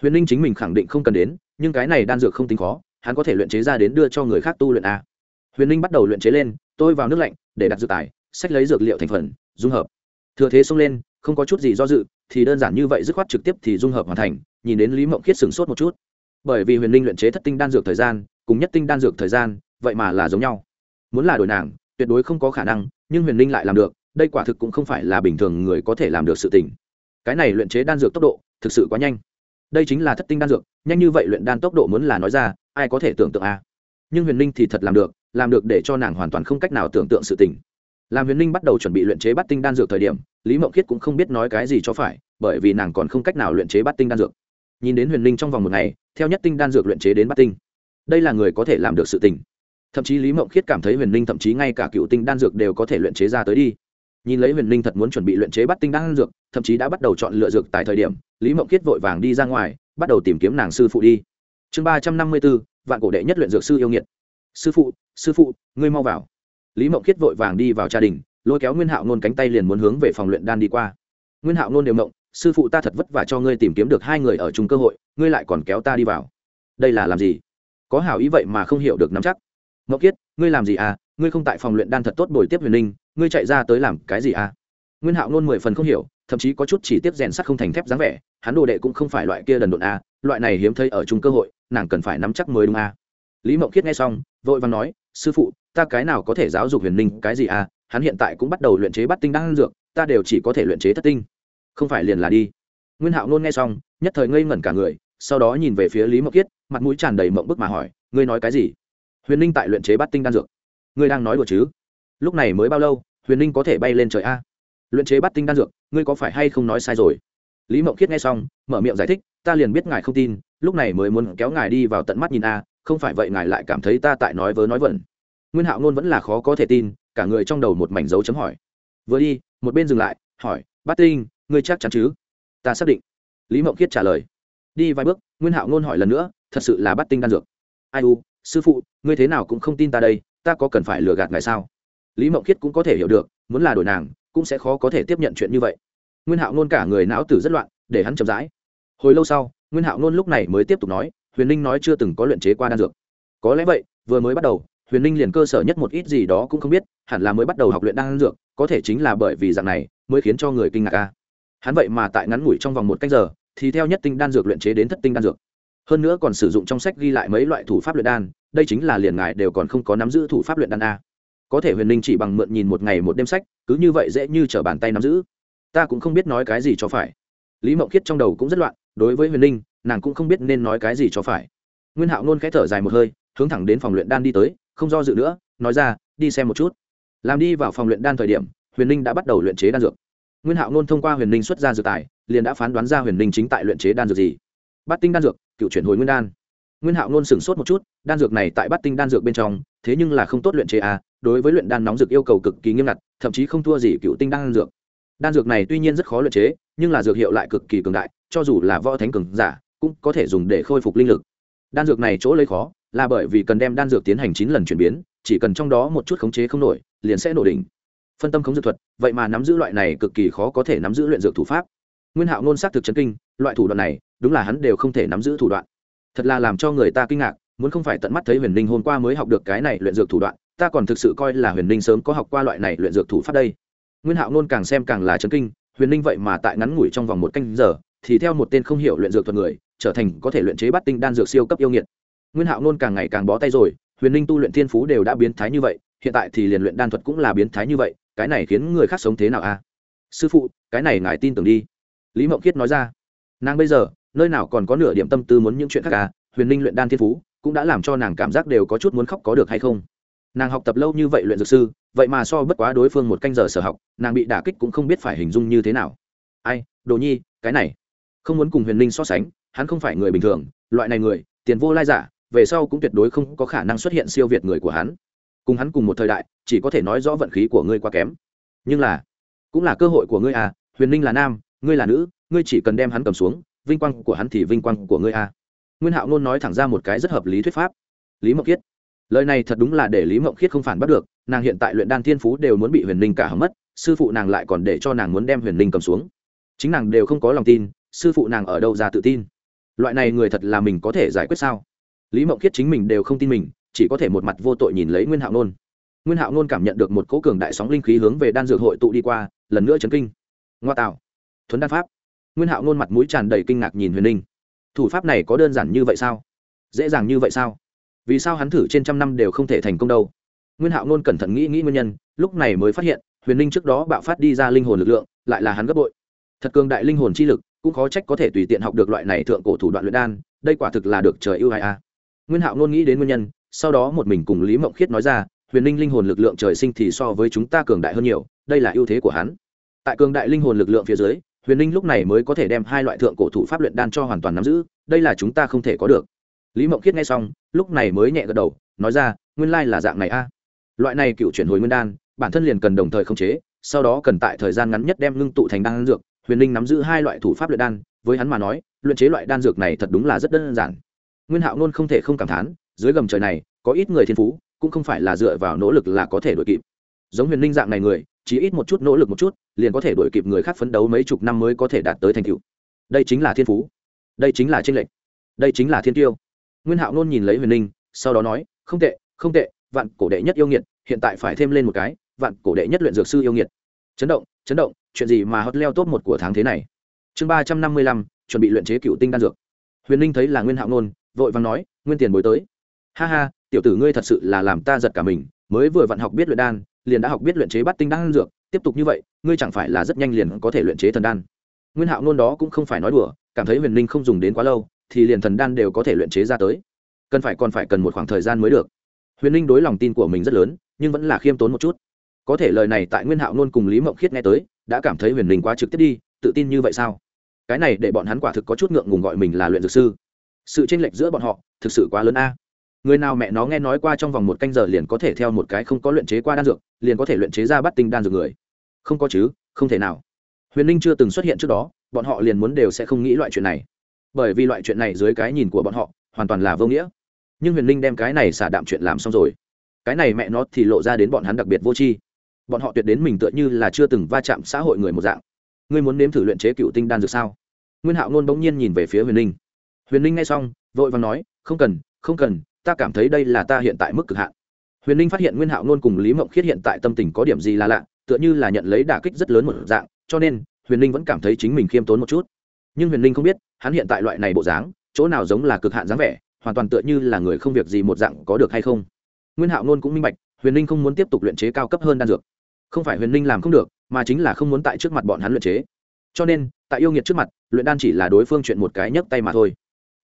huyền ninh chính mình khẳng định không cần đến, nhưng cái này đan dược không tính khó, hắn có thể luyện chế ra đến đưa cho người khác tu luyện a huyền ninh bắt đầu luyện chế lên, tôi vào nước lạnh, để đặt dược tài sách lấy dược liệu thành phần, dung hợp. Thừa thế xông lên, không có chút gì do dự, thì đơn giản như vậy dứt khoát trực tiếp thì dung hợp hoàn thành, nhìn đến lý mộng khiết sửng sốt một chút. Bởi vì huyền Linh luyện chế thất tinh đan dược thời gian, cùng nhất tinh đan dược thời gian, vậy mà là giống nhau. Muốn là đổi nàng, tuyệt đối không có khả năng, nhưng huyền Linh lại làm được, đây quả thực cũng không phải là bình thường người có thể làm được sự tình. Cái này luyện chế đan dược tốc độ, thực sự quá nhanh. Đây chính là thất tinh đan dược, nhanh như vậy luyện đan tốc độ muốn là nói ra, ai có thể tưởng tượng a? À? nhưng huyền Linh thì thật làm được làm được để cho nàng hoàn toàn không cách nào tưởng tượng sự tình làm huyền ninh bắt đầu chuẩn bị luyện chế bắt tinh đan dược thời điểm, lý mộng khiết cũng không biết nói cái gì cho phải, bởi vì nàng còn không cách nào luyện chế bắt tinh đan dược. Nhìn đến huyền ninh trong vòng một ngày, theo nhất tinh đan dược luyện chế đến bắt tinh, đây là người có thể làm được sự tình. Thậm chí lý mộng khiết cảm thấy huyền ninh thậm chí ngay cả cựu tinh đan dược đều có thể luyện chế ra tới đi. Nhìn lấy huyền ninh thật muốn chuẩn bị luyện chế bắt tinh đan dược, thậm chí đã bắt đầu chọn lựa dược tại thời điểm, lý mộng khiết vội vàng đi ra ngoài, bắt đầu tìm kiếm nàng sư phụ đi. Chương ba trăm năm mươi b ố vạn cổ đệ nhất luyện dược sư yêu nghiệt. Sư phụ sư phụ, ngươi mau vào lý mộng khiết vội vàng đi vào gia đình, lôi kéo nguyên hạo nôn cánh tay liền muốn hướng về phòng luyện đan đi qua. Nguyên hạo nôn đều mộng, sư phụ ta thật vất vả cho ngươi tìm kiếm được hai người ở chung cơ hội, ngươi lại còn kéo ta đi vào. Đây là làm gì? Có hảo ý vậy mà không hiểu được nắm chắc. Ngọc kiết ngươi làm gì à? Ngươi không tại phòng luyện đan thật tốt bồi tiếp huyền ninh, ngươi chạy ra tới làm cái gì à? Nguyên hạo nôn mười phần không hiểu, thậm chí có chút chỉ tiếp rèn sắt không thành thép dáng vẻ, hắn đồ đệ cũng không phải loại kia đần độn a loại này hiếm thấy ở chung cơ hội, nàng cần phải nắm chắc mới đúng a lý mộng khiết nghe xong, vội vàng nói, sư phụ ta cái nào có thể giáo dục huyền ninh cái gì à? hắn hiện tại cũng bắt đầu luyện chế bắt tinh đan dược ta đều chỉ có thể luyện chế thất tinh. Không phải liền là đi. Nguyên hạo nôn nghe xong nhất thời ngây ngẩn cả người sau đó nhìn về phía lý mộng Kiết, mặt mũi tràn đầy mộng bức mà hỏi ngươi nói cái gì? Huyền ninh tại luyện chế bắt tinh đan dược. Ngươi đang nói đùa chứ? Lúc này mới bao lâu huyền ninh có thể bay lên trời a? Luyện chế bắt tinh đan dược ngươi có phải hay không nói sai rồi? Lý mộng Kiết nghe xong mở miệng giải thích ta liền biết ngài không tin lúc này mới muốn kéo ngài đi vào tận mắt nhìn a không phải vậy ngài lại cảm thấy ta tại nói vớ nói vẩn nguyên hạo ngôn vẫn là khó có thể tin, cả người trong đầu một mảnh dấu chấm hỏi. Vừa đi, một bên dừng lại, hỏi, bát tinh, ngươi chắc chắn chứ? Ta xác định. Lý mộng khiết trả lời. Đi vài bước, nguyên hạo ngôn hỏi lần nữa, thật sự là Bát tinh đan dược? Ai u, sư phụ, ngươi thế nào cũng không tin ta đây, ta có cần phải lừa gạt ngài sao? Lý mộng khiết cũng có thể hiểu được, muốn là đổi nàng, cũng sẽ khó có thể tiếp nhận chuyện như vậy. Nguyên hạo nôn cả người não tử rất loạn, để hắn chậm rãi. Hồi lâu sau, nguyên hạo nôn lúc này mới tiếp tục nói, huyền ninh nói chưa từng có luyện chế qua đan dược. Có lẽ vậy, vừa mới bắt đầu huyền ninh liền cơ sở nhất một ít gì đó cũng không biết, hẳn là mới bắt đầu học luyện đan dược, có thể chính là bởi vì dạng này mới khiến cho người kinh ngạc ca hắn vậy mà tại ngắn ngủi trong vòng một cách giờ, thì theo nhất tinh đan dược luyện chế đến thất tinh đan dược. Hơn nữa còn sử dụng trong sách ghi lại mấy loại thủ pháp luyện đan, đây chính là liền ngài đều còn không có nắm giữ thủ pháp luyện đan a. Có thể huyền ninh chỉ bằng mượn nhìn một ngày một đêm sách, cứ như vậy dễ như t r ở bàn tay nắm giữ. Ta cũng không biết nói cái gì cho phải. Lý mộng khiết trong đầu cũng rất loạn, đối với huyền ninh, nàng cũng không biết nên nói cái gì cho phải. Nguyên hạo nôn k h ẽ thở dài một hơi, hướng thẳng đến phòng luyện đan đi tới không do dự nữa, nói ra, đi xem một chút. Làm đi vào phòng luyện đan thời điểm, huyền ninh đã bắt đầu luyện chế đan dược. Nguyên hạo nôn thông qua huyền ninh xuất ra dược tài, liền đã phán đoán ra huyền ninh chính tại luyện chế đan dược gì. Bát tinh đan dược, cựu chuyển hồi nguyên đan. Nguyên hạo nôn sửng sốt một chút, đan dược này tại bát tinh đan dược bên trong, thế nhưng là không tốt luyện chế à đối với luyện đan nóng dược yêu cầu cực kỳ nghiêm ngặt, thậm chí không thua gì cựu tinh đan dược. Đan dược này tuy nhiên rất khó luyện chế, nhưng là dược hiệu lại cực kỳ cường đại, cho dù là võ thánh cường giả, cũng có thể dùng để khôi phục linh lực. Đan dược này chỗ lấy khó là bởi vì cần đem đan dược tiến hành chín lần chuyển biến, chỉ cần trong đó một chút khống chế không nổi, liền sẽ nổ đỉnh. Phân tâm khống dược thuật, vậy mà nắm giữ loại này cực kỳ khó có thể nắm giữ luyện dược thủ pháp. Nguyên hạo ngôn xác thực chấn kinh, loại thủ đoạn này, đúng là hắn đều không thể nắm giữ thủ đoạn. Thật là làm cho người ta kinh ngạc, muốn không phải tận mắt thấy huyền linh hôm qua mới học được cái này luyện dược thủ đoạn, ta còn thực sự coi là huyền ninh sớm có học qua loại này luyện dược thủ pháp đây. Nguyên hạo luôn càng xem càng là chấn kinh, huyền ninh vậy mà tại ngắn ngủi trong vòng một canh giờ, thì theo một tên không hiểu luyện dược thuật người, trở thành có thể luyện chế bắt tinh đan dược siêu cấp yêu nghiệt nguyên hạo nôn càng ngày càng bó tay rồi, huyền ninh tu luyện thiên phú đều đã biến thái như vậy, hiện tại thì liền luyện đan thuật cũng là biến thái như vậy, cái này khiến người khác sống thế nào a? Sư phụ, cái này ngài tin tưởng đi. Lý mộng khiết nói ra. Nàng bây giờ, nơi nào còn có nửa điểm tâm tư muốn những chuyện khác à? Huyền ninh luyện đan thiên phú cũng đã làm cho nàng cảm giác đều có chút muốn khóc có được hay không? Nàng học tập lâu như vậy luyện dược sư, vậy mà so bất quá đối phương một canh giờ sở học, nàng bị đả kích cũng không biết phải hình dung như thế nào. Ai, đồ nhi, cái này, không muốn cùng huyền linh so sánh, hắn không phải người bình thường, loại này người, tiền vô lai giả về sau cũng tuyệt đối không có khả năng xuất hiện siêu việt người của hắn. Cùng hắn cùng một thời đại, chỉ có thể nói rõ vận khí của ngươi quá kém. Nhưng là, cũng là cơ hội của ngươi à huyền linh là nam, ngươi là nữ, ngươi chỉ cần đem hắn cầm xuống, vinh quang của hắn thì vinh quang của ngươi à. Nguyên hạo nôn nói thẳng ra một cái rất hợp lý thuyết pháp. Lý mộng khiết. Lời này thật đúng là để lý mộng khiết không phản bắt được, nàng hiện tại luyện đan thiên phú đều muốn bị huyền ninh cả hầm mất, sư phụ nàng lại còn để cho nàng muốn đem huyền ninh cầm xuống. Chính nàng đều không có lòng tin, sư phụ nàng ở đâu ra tự tin? Loại này người thật là mình có thể giải quyết sao? Lý mộng khiết chính mình đều không tin mình, chỉ có thể một mặt vô tội nhìn lấy nguyên hạo nôn. Nguyên hạo nôn cảm nhận được một cỗ cường đại sóng linh khí hướng về đan dược hội tụ đi qua, lần nữa chấn kinh. Ngoa tạo. Thuấn đan pháp. Nguyên hạo nôn mặt mũi tràn đầy kinh ngạc nhìn huyền ninh. Thủ pháp này có đơn giản như vậy sao? Dễ dàng như vậy sao? Vì sao hắn thử trên trăm năm đều không thể thành công đâu? Nguyên hạo nôn cẩn thận nghĩ nghĩ nguyên nhân, lúc này mới phát hiện, huyền ninh trước đó bạo phát đi ra linh hồn lực lượng, lại là hắn gấp bội. Thật cường đại linh hồn chi lực, cũng khó trách có thể tùy tiện học được loại này thượng cổ thủ đoạn luyện đan, đây quả thực là được trời ưu hại a nguyên hạo luôn nghĩ đến nguyên nhân, sau đó một mình cùng lý mộng khiết nói ra, huyền Linh linh hồn lực lượng trời sinh thì so với chúng ta cường đại hơn nhiều, đây là ưu thế của hắn. Tại cường đại linh hồn lực lượng phía dưới, huyền Linh lúc này mới có thể đem hai loại thượng cổ thủ pháp luyện đan cho hoàn toàn nắm giữ, đây là chúng ta không thể có được. Lý mộng khiết nghe xong, lúc này mới nhẹ gật đầu, nói ra, nguyên lai là dạng này a. Loại này cựu chuyển hồi nguyên đan, bản thân liền cần đồng thời khống chế, sau đó cần tại thời gian ngắn nhất đem ngưng tụ thành đan dược. Huyền Linh nắm giữ hai loại thủ pháp luyện đan, với hắn mà nói, luyện chế loại đan dược này thật đúng là rất đơn giản nguyên hạo nôn không thể không cảm thán, dưới gầm trời này, có ít người thiên phú, cũng không phải là dựa vào nỗ lực là có thể đuổi kịp. Giống huyền ninh dạng này người, chỉ ít một chút nỗ lực một chút, liền có thể đuổi kịp người khác phấn đấu mấy chục năm mới có thể đạt tới thành tựu. Đây chính là thiên phú. Đây chính là tranh lệch. Đây chính là thiên tiêu. Nguyên hạo nôn nhìn lấy huyền ninh, sau đó nói, không tệ không tệ, vạn cổ đệ nhất yêu nghiệt, hiện tại phải thêm lên một cái, vạn cổ đệ nhất luyện dược sư yêu nghiệt. Chấn động chấn động, chuyện gì mà hot leo top một của tháng thế này? Chương ba trăm năm mươi lăm, chuẩn bị luyện chế cựu tinh đan dược. Huyền ninh thấy là nguyên hạo nôn vội vàng nói, nguyên tiền bối tới. Ha ha, tiểu tử ngươi thật sự là làm ta giật cả mình, mới vừa vặn học biết luyện đan, liền đã học biết luyện chế bắt tinh đan dược, tiếp tục như vậy, ngươi chẳng phải là rất nhanh liền có thể luyện chế thần đan? Nguyên hạo nôn đó cũng không phải nói đùa, cảm thấy huyền ninh không dùng đến quá lâu, thì liền thần đan đều có thể luyện chế ra tới. Cần phải còn phải cần một khoảng thời gian mới được. Huyền ninh đối lòng tin của mình rất lớn, nhưng vẫn là khiêm tốn một chút. Có thể lời này tại nguyên hạo nôn cùng lý mộng khiết nghe tới, đã cảm thấy huyền ninh quá trực tiếp đi, tự tin như vậy sao? Cái này để bọn hắn quả thực có chút ngượng ngùng gọi mình là luyện dược sư sự chênh lệch giữa bọn họ thực sự quá lớn a. Người nào mẹ nó nghe nói qua trong vòng một canh giờ liền có thể theo một cái không có luyện chế qua đan dược, liền có thể luyện chế ra bắt tinh đan dược người? Không có chứ, không thể nào. Huyền ninh chưa từng xuất hiện trước đó, bọn họ liền muốn đều sẽ không nghĩ loại chuyện này. Bởi vì loại chuyện này dưới cái nhìn của bọn họ, hoàn toàn là vô nghĩa. Nhưng huyền ninh đem cái này xả đạm chuyện làm xong rồi. Cái này mẹ nó thì lộ ra đến bọn hắn đặc biệt vô tri. Bọn họ tuyệt đến mình tựa như là chưa từng va chạm xã hội người một dạng. Ngươi muốn nếm thử luyện chế cựu tinh đan dược sao? Nguyên hạo nôn bỗng nhiên nhìn về phía huyền ninh huyền ninh nghe xong, vội và nói, không cần không cần, ta cảm thấy đây là ta hiện tại mức cực hạn. Huyền ninh phát hiện nguyên hạo nôn cùng lý mộng khiết hiện tại tâm tình có điểm gì là lạ, tựa như là nhận lấy đả kích rất lớn một dạng, cho nên huyền ninh vẫn cảm thấy chính mình khiêm tốn một chút. Nhưng huyền ninh không biết, hắn hiện tại loại này bộ dáng, chỗ nào giống là cực hạn dáng vẻ, hoàn toàn tựa như là người không việc gì một dạng có được hay không. Nguyên hạo nôn cũng minh bạch, huyền ninh không muốn tiếp tục luyện chế cao cấp hơn đan dược. Không phải huyền ninh làm không được, mà chính là không muốn tại trước mặt bọn hắn luyện chế. Cho nên, tại yêu nghiệt trước mặt, luyện đan chỉ là đối phương chuyện một cái nhấc tay mà thôi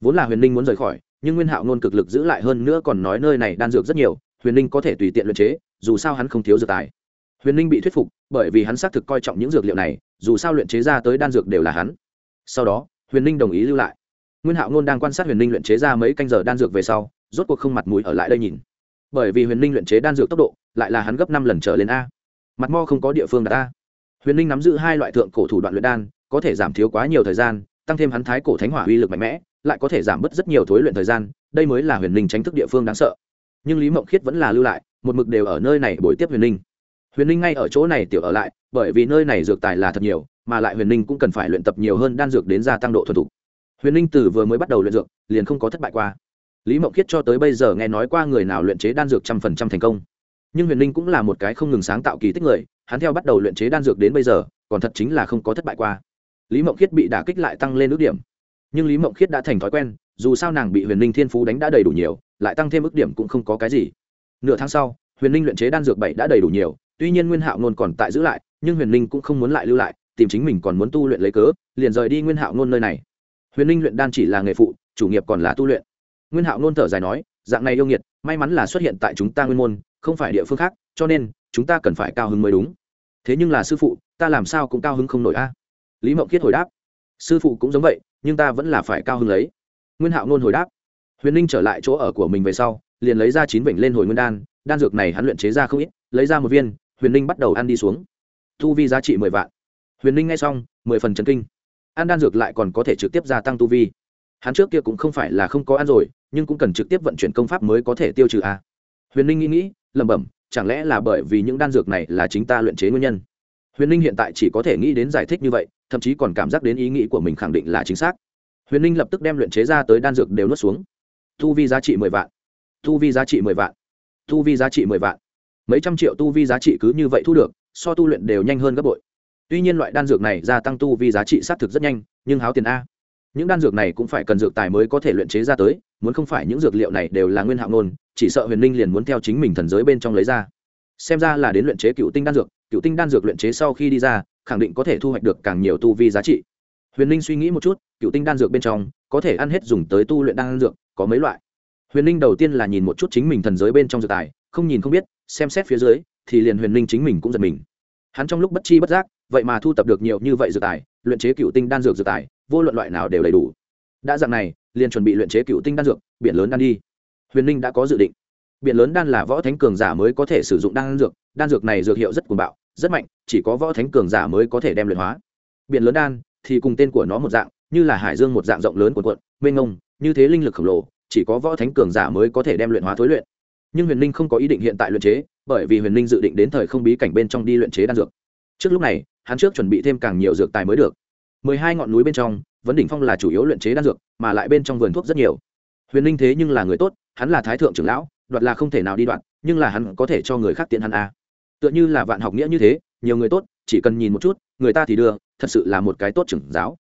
vốn là huyền ninh muốn rời khỏi, nhưng nguyên hạo nôn cực lực giữ lại hơn nữa còn nói nơi này đan dược rất nhiều, huyền ninh có thể tùy tiện luyện chế, dù sao hắn không thiếu dược tài. Huyền ninh bị thuyết phục, bởi vì hắn xác thực coi trọng những dược liệu này, dù sao luyện chế ra tới đan dược đều là hắn. Sau đó, huyền ninh đồng ý lưu lại. Nguyên hạo nôn đang quan sát huyền ninh luyện chế ra mấy canh giờ đan dược về sau, rốt cuộc không mặt mũi ở lại đây nhìn. Bởi vì huyền ninh luyện chế đan dược tốc độ, lại là hắn gấp năm lần trở lên a. Mặt mo không có địa phương đặt a. Huyền ninh nắm giữ hai loại thượng cổ thủ đoạn luyện đan, có thể giảm thiếu quá nhiều thời gian, tăng thêm hắn thái cổ thánh hỏa uy lực mạnh mẽ lại có thể giảm bớt rất nhiều thối luyện thời gian, đây mới là huyền Linh tránh thức địa phương đáng sợ. Nhưng lý mộng khiết vẫn là lưu lại, một mực đều ở nơi này buổi tiếp huyền Linh. huyền Linh ngay ở chỗ này tiểu ở lại, bởi vì nơi này dược tài là thật nhiều, mà lại huyền Linh cũng cần phải luyện tập nhiều hơn đan dược đến gia tăng độ thuần thục. Huyền Linh từ vừa mới bắt đầu luyện dược, liền không có thất bại qua. Lý mộng khiết cho tới bây giờ nghe nói qua người nào luyện chế đan dược trăm phần trăm thành công. Nhưng huyền Linh cũng là một cái không ngừng sáng tạo kỳ tích người, hắn theo bắt đầu luyện chế đan dược đến bây giờ, còn thật chính là không có thất bại qua. Lý mộng khiết bị đả kích lại tăng lên ước điểm nhưng lý mộng khiết đã thành thói quen, dù sao nàng bị huyền ninh thiên phú đánh đã đầy đủ nhiều, lại tăng thêm ước điểm cũng không có cái gì. Nửa tháng sau, huyền ninh luyện chế đan dược bảy đã đầy đủ nhiều, tuy nhiên nguyên hạo nôn còn tại giữ lại, nhưng huyền ninh cũng không muốn lại lưu lại, tìm chính mình còn muốn tu luyện lấy cớ, liền rời đi nguyên hạo nôn nơi này. Huyền ninh luyện đan chỉ là nghề phụ, chủ nghiệp còn là tu luyện. Nguyên hạo nôn thở dài nói, dạng này yêu nghiệt, may mắn là xuất hiện tại chúng ta nguyên môn, không phải địa phương khác, cho nên, chúng ta cần phải cao hứng mới đúng. Thế nhưng là sư phụ, ta làm sao cũng cao hứng không nổi a? Lý mộng kiết hồi đáp. Sư phụ cũng giống vậy nhưng ta vẫn là phải cao hứng lấy. Nguyên hạo nôn hồi đáp. Huyền ninh trở lại chỗ ở của mình về sau, liền lấy ra chín vịnh lên hồi nguyên đan đan dược này hắn luyện chế ra không ít, lấy ra một viên, huyền ninh bắt đầu ăn đi xuống. Tu vi giá trị mười vạn. Huyền ninh ngay xong, mười phần trần kinh. Ăn đan dược lại còn có thể trực tiếp gia tăng tu vi. Hắn trước kia cũng không phải là không có ăn rồi, nhưng cũng cần trực tiếp vận chuyển công pháp mới có thể tiêu trừ a huyền ninh nghĩ nghĩ, lẩm bẩm, chẳng lẽ là bởi vì những đan dược này là chính ta luyện chế nguyên nhân? Huyền ninh hiện tại chỉ có thể nghĩ đến giải thích như vậy thậm chí còn cảm giác đến ý nghĩ của mình khẳng định là chính xác. Huyền ninh lập tức đem luyện chế ra tới đan dược đều nuốt xuống. Tu vi giá trị mười vạn. Tu vi giá trị mười vạn. Tu vi giá trị mười vạn. Mấy trăm triệu tu vi giá trị cứ như vậy thu được, so tu luyện đều nhanh hơn gấp bội. Tuy nhiên loại đan dược này gia tăng tu vi giá trị xác thực rất nhanh, nhưng háo tiền a. Những đan dược này cũng phải cần dược tài mới có thể luyện chế ra tới, muốn không phải những dược liệu này đều là nguyên hạng nôn chỉ sợ huyền ninh liền muốn theo chính mình thần giới bên trong lấy ra. Xem ra là đến luyện chế cựu tinh đan dược cựu tinh đan dược luyện chế sau khi đi ra, khẳng định có thể thu hoạch được càng nhiều tu vi giá trị. Huyền ninh suy nghĩ một chút, cựu tinh đan dược bên trong, có thể ăn hết dùng tới tu luyện đan dược, có mấy loại. Huyền ninh đầu tiên là nhìn một chút chính mình thần giới bên trong dược tài, không nhìn không biết, xem xét phía dưới, thì liền huyền ninh chính mình cũng giật mình. Hắn trong lúc bất chi bất giác, vậy mà thu tập được nhiều như vậy dược tài, luyện chế cựu tinh đan dược dược tài, vô luận loại nào đều đầy đủ. Đã dạng này, liền chuẩn bị luyện chế cựu tinh đan dược, biển lớn đan đi. Huyền ninh đã có dự định biển lớn đan là võ thánh cường giả mới có thể sử dụng đan dược đan dược này dược hiệu rất cuồng bạo, rất mạnh, chỉ có võ thánh cường giả mới có thể đem luyện hóa. Biển lớn đan thì cùng tên của nó một dạng, như là hải dương một dạng rộng lớn của quận mênh ngông như thế linh lực khổng lồ, chỉ có võ thánh cường giả mới có thể đem luyện hóa thối luyện. Nhưng huyền ninh không có ý định hiện tại luyện chế, bởi vì huyền ninh dự định đến thời không bí cảnh bên trong đi luyện chế đan dược. Trước lúc này, hắn trước chuẩn bị thêm càng nhiều dược tài mới được. Mười hai ngọn núi bên trong, vấn đỉnh phong là chủ yếu luyện chế đan dược, mà lại bên trong vườn thuốc rất nhiều. Huyền ninh thế nhưng là người tốt, hắn là thái thượng trưởng lão đoạt là không thể nào đi đoạn nhưng là hắn có thể cho người khác tiện hắn a à. tựa như là vạn học nghĩa như thế, nhiều người tốt, chỉ cần nhìn một chút, người ta thì đưa, thật sự là một cái tốt trưởng giáo.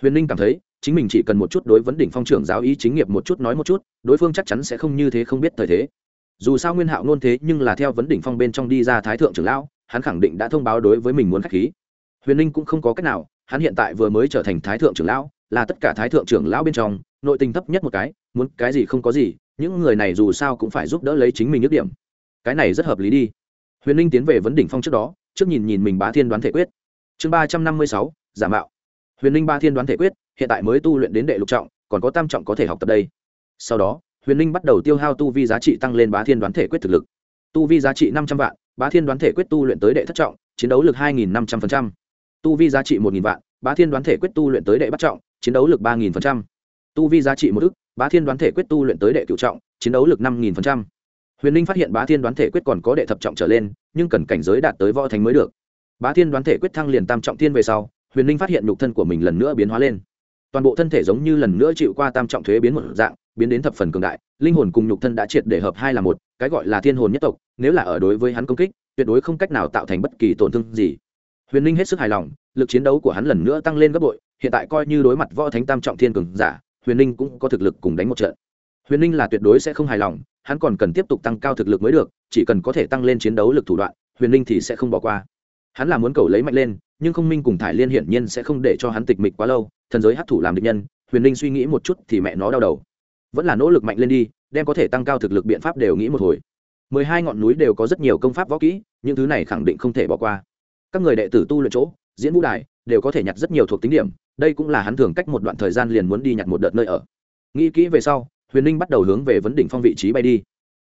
Huyền ninh cảm thấy, chính mình chỉ cần một chút đối vấn đỉnh phong trưởng giáo ý chính nghiệp một chút nói một chút, đối phương chắc chắn sẽ không như thế không biết thời thế. Dù sao nguyên hạo luôn thế nhưng là theo vấn đỉnh phong bên trong đi ra thái thượng trưởng lão, hắn khẳng định đã thông báo đối với mình muốn khách khí. Huyền ninh cũng không có cách nào, hắn hiện tại vừa mới trở thành thái thượng trưởng lão, là tất cả thái thượng trưởng lão bên trong, nội tình thấp nhất một cái, muốn cái gì không có gì những người này dù sao cũng phải giúp đỡ lấy chính mình nhược điểm. Cái này rất hợp lý đi. Huyền Linh tiến về vấn đỉnh phong trước đó, trước nhìn nhìn mình bá thiên đoán thể quyết. Chương ba trăm năm mươi sáu, giả mạo. Huyền Linh ba thiên đoán thể quyết, hiện tại mới tu luyện đến đệ lục trọng, còn có tam trọng có thể học tập đây. Sau đó, huyền Linh bắt đầu tiêu hao tu vi giá trị tăng lên bá thiên đoán thể quyết thực lực. Tu vi giá trị năm trăm vạn, bá thiên đoán thể quyết tu luyện tới đệ thất trọng, chiến đấu lực hai nghìn năm trăm linh tu vi giá trị một nghìn vạn, bá thiên đoán thể quyết tu luyện tới đệ bắt trọng, chiến đấu lực ba nghìn tu vi giá trị một ức, bá thiên đoán thể quyết tu luyện tới đệ cựu trọng, chiến đấu lực năm nghìn phần trăm. huyền ninh phát hiện bá thiên đoán thể quyết còn có đệ thập trọng trở lên, nhưng cần cảnh giới đạt tới võ thánh mới được. Bá thiên đoán thể quyết thăng liền tam trọng thiên về sau, huyền ninh phát hiện nhục thân của mình lần nữa biến hóa lên. Toàn bộ thân thể giống như lần nữa chịu qua tam trọng thuế biến một dạng, biến đến thập phần cường đại, linh hồn cùng nhục thân đã triệt để hợp hai là một, cái gọi là thiên hồn nhất tộc, nếu là ở đối với hắn công kích, tuyệt đối không cách nào tạo thành bất kỳ tổn thương gì. Huyền ninh hết sức hài lòng, lực chiến đấu của hắn lần nữa tăng lên gấp bội, hiện tại coi như đối mặt võ thánh tam trọng thiên cường giả huyền ninh cũng có thực lực cùng đánh một trận. Huyền ninh là tuyệt đối sẽ không hài lòng, hắn còn cần tiếp tục tăng cao thực lực mới được, chỉ cần có thể tăng lên chiến đấu lực thủ đoạn, huyền ninh thì sẽ không bỏ qua. Hắn là muốn cầu lấy mạnh lên, nhưng không minh cùng thải liên hiển nhiên sẽ không để cho hắn tịch mịch quá lâu, thần giới hát thủ làm địch nhân, huyền ninh suy nghĩ một chút thì mẹ nó đau đầu. Vẫn là nỗ lực mạnh lên đi, đem có thể tăng cao thực lực biện pháp đều nghĩ một hồi. Mười hai ngọn núi đều có rất nhiều công pháp võ kỹ, những thứ này khẳng định không thể bỏ qua. Các người đệ tử tu luyện chỗ, diễn vũ đài đều có thể nhặt rất nhiều thuộc tính điểm, đây cũng là hắn thường cách một đoạn thời gian liền muốn đi nhặt một đợt nơi ở. Nghĩ kỹ về sau, huyền ninh bắt đầu hướng về vấn đỉnh phong vị trí bay đi.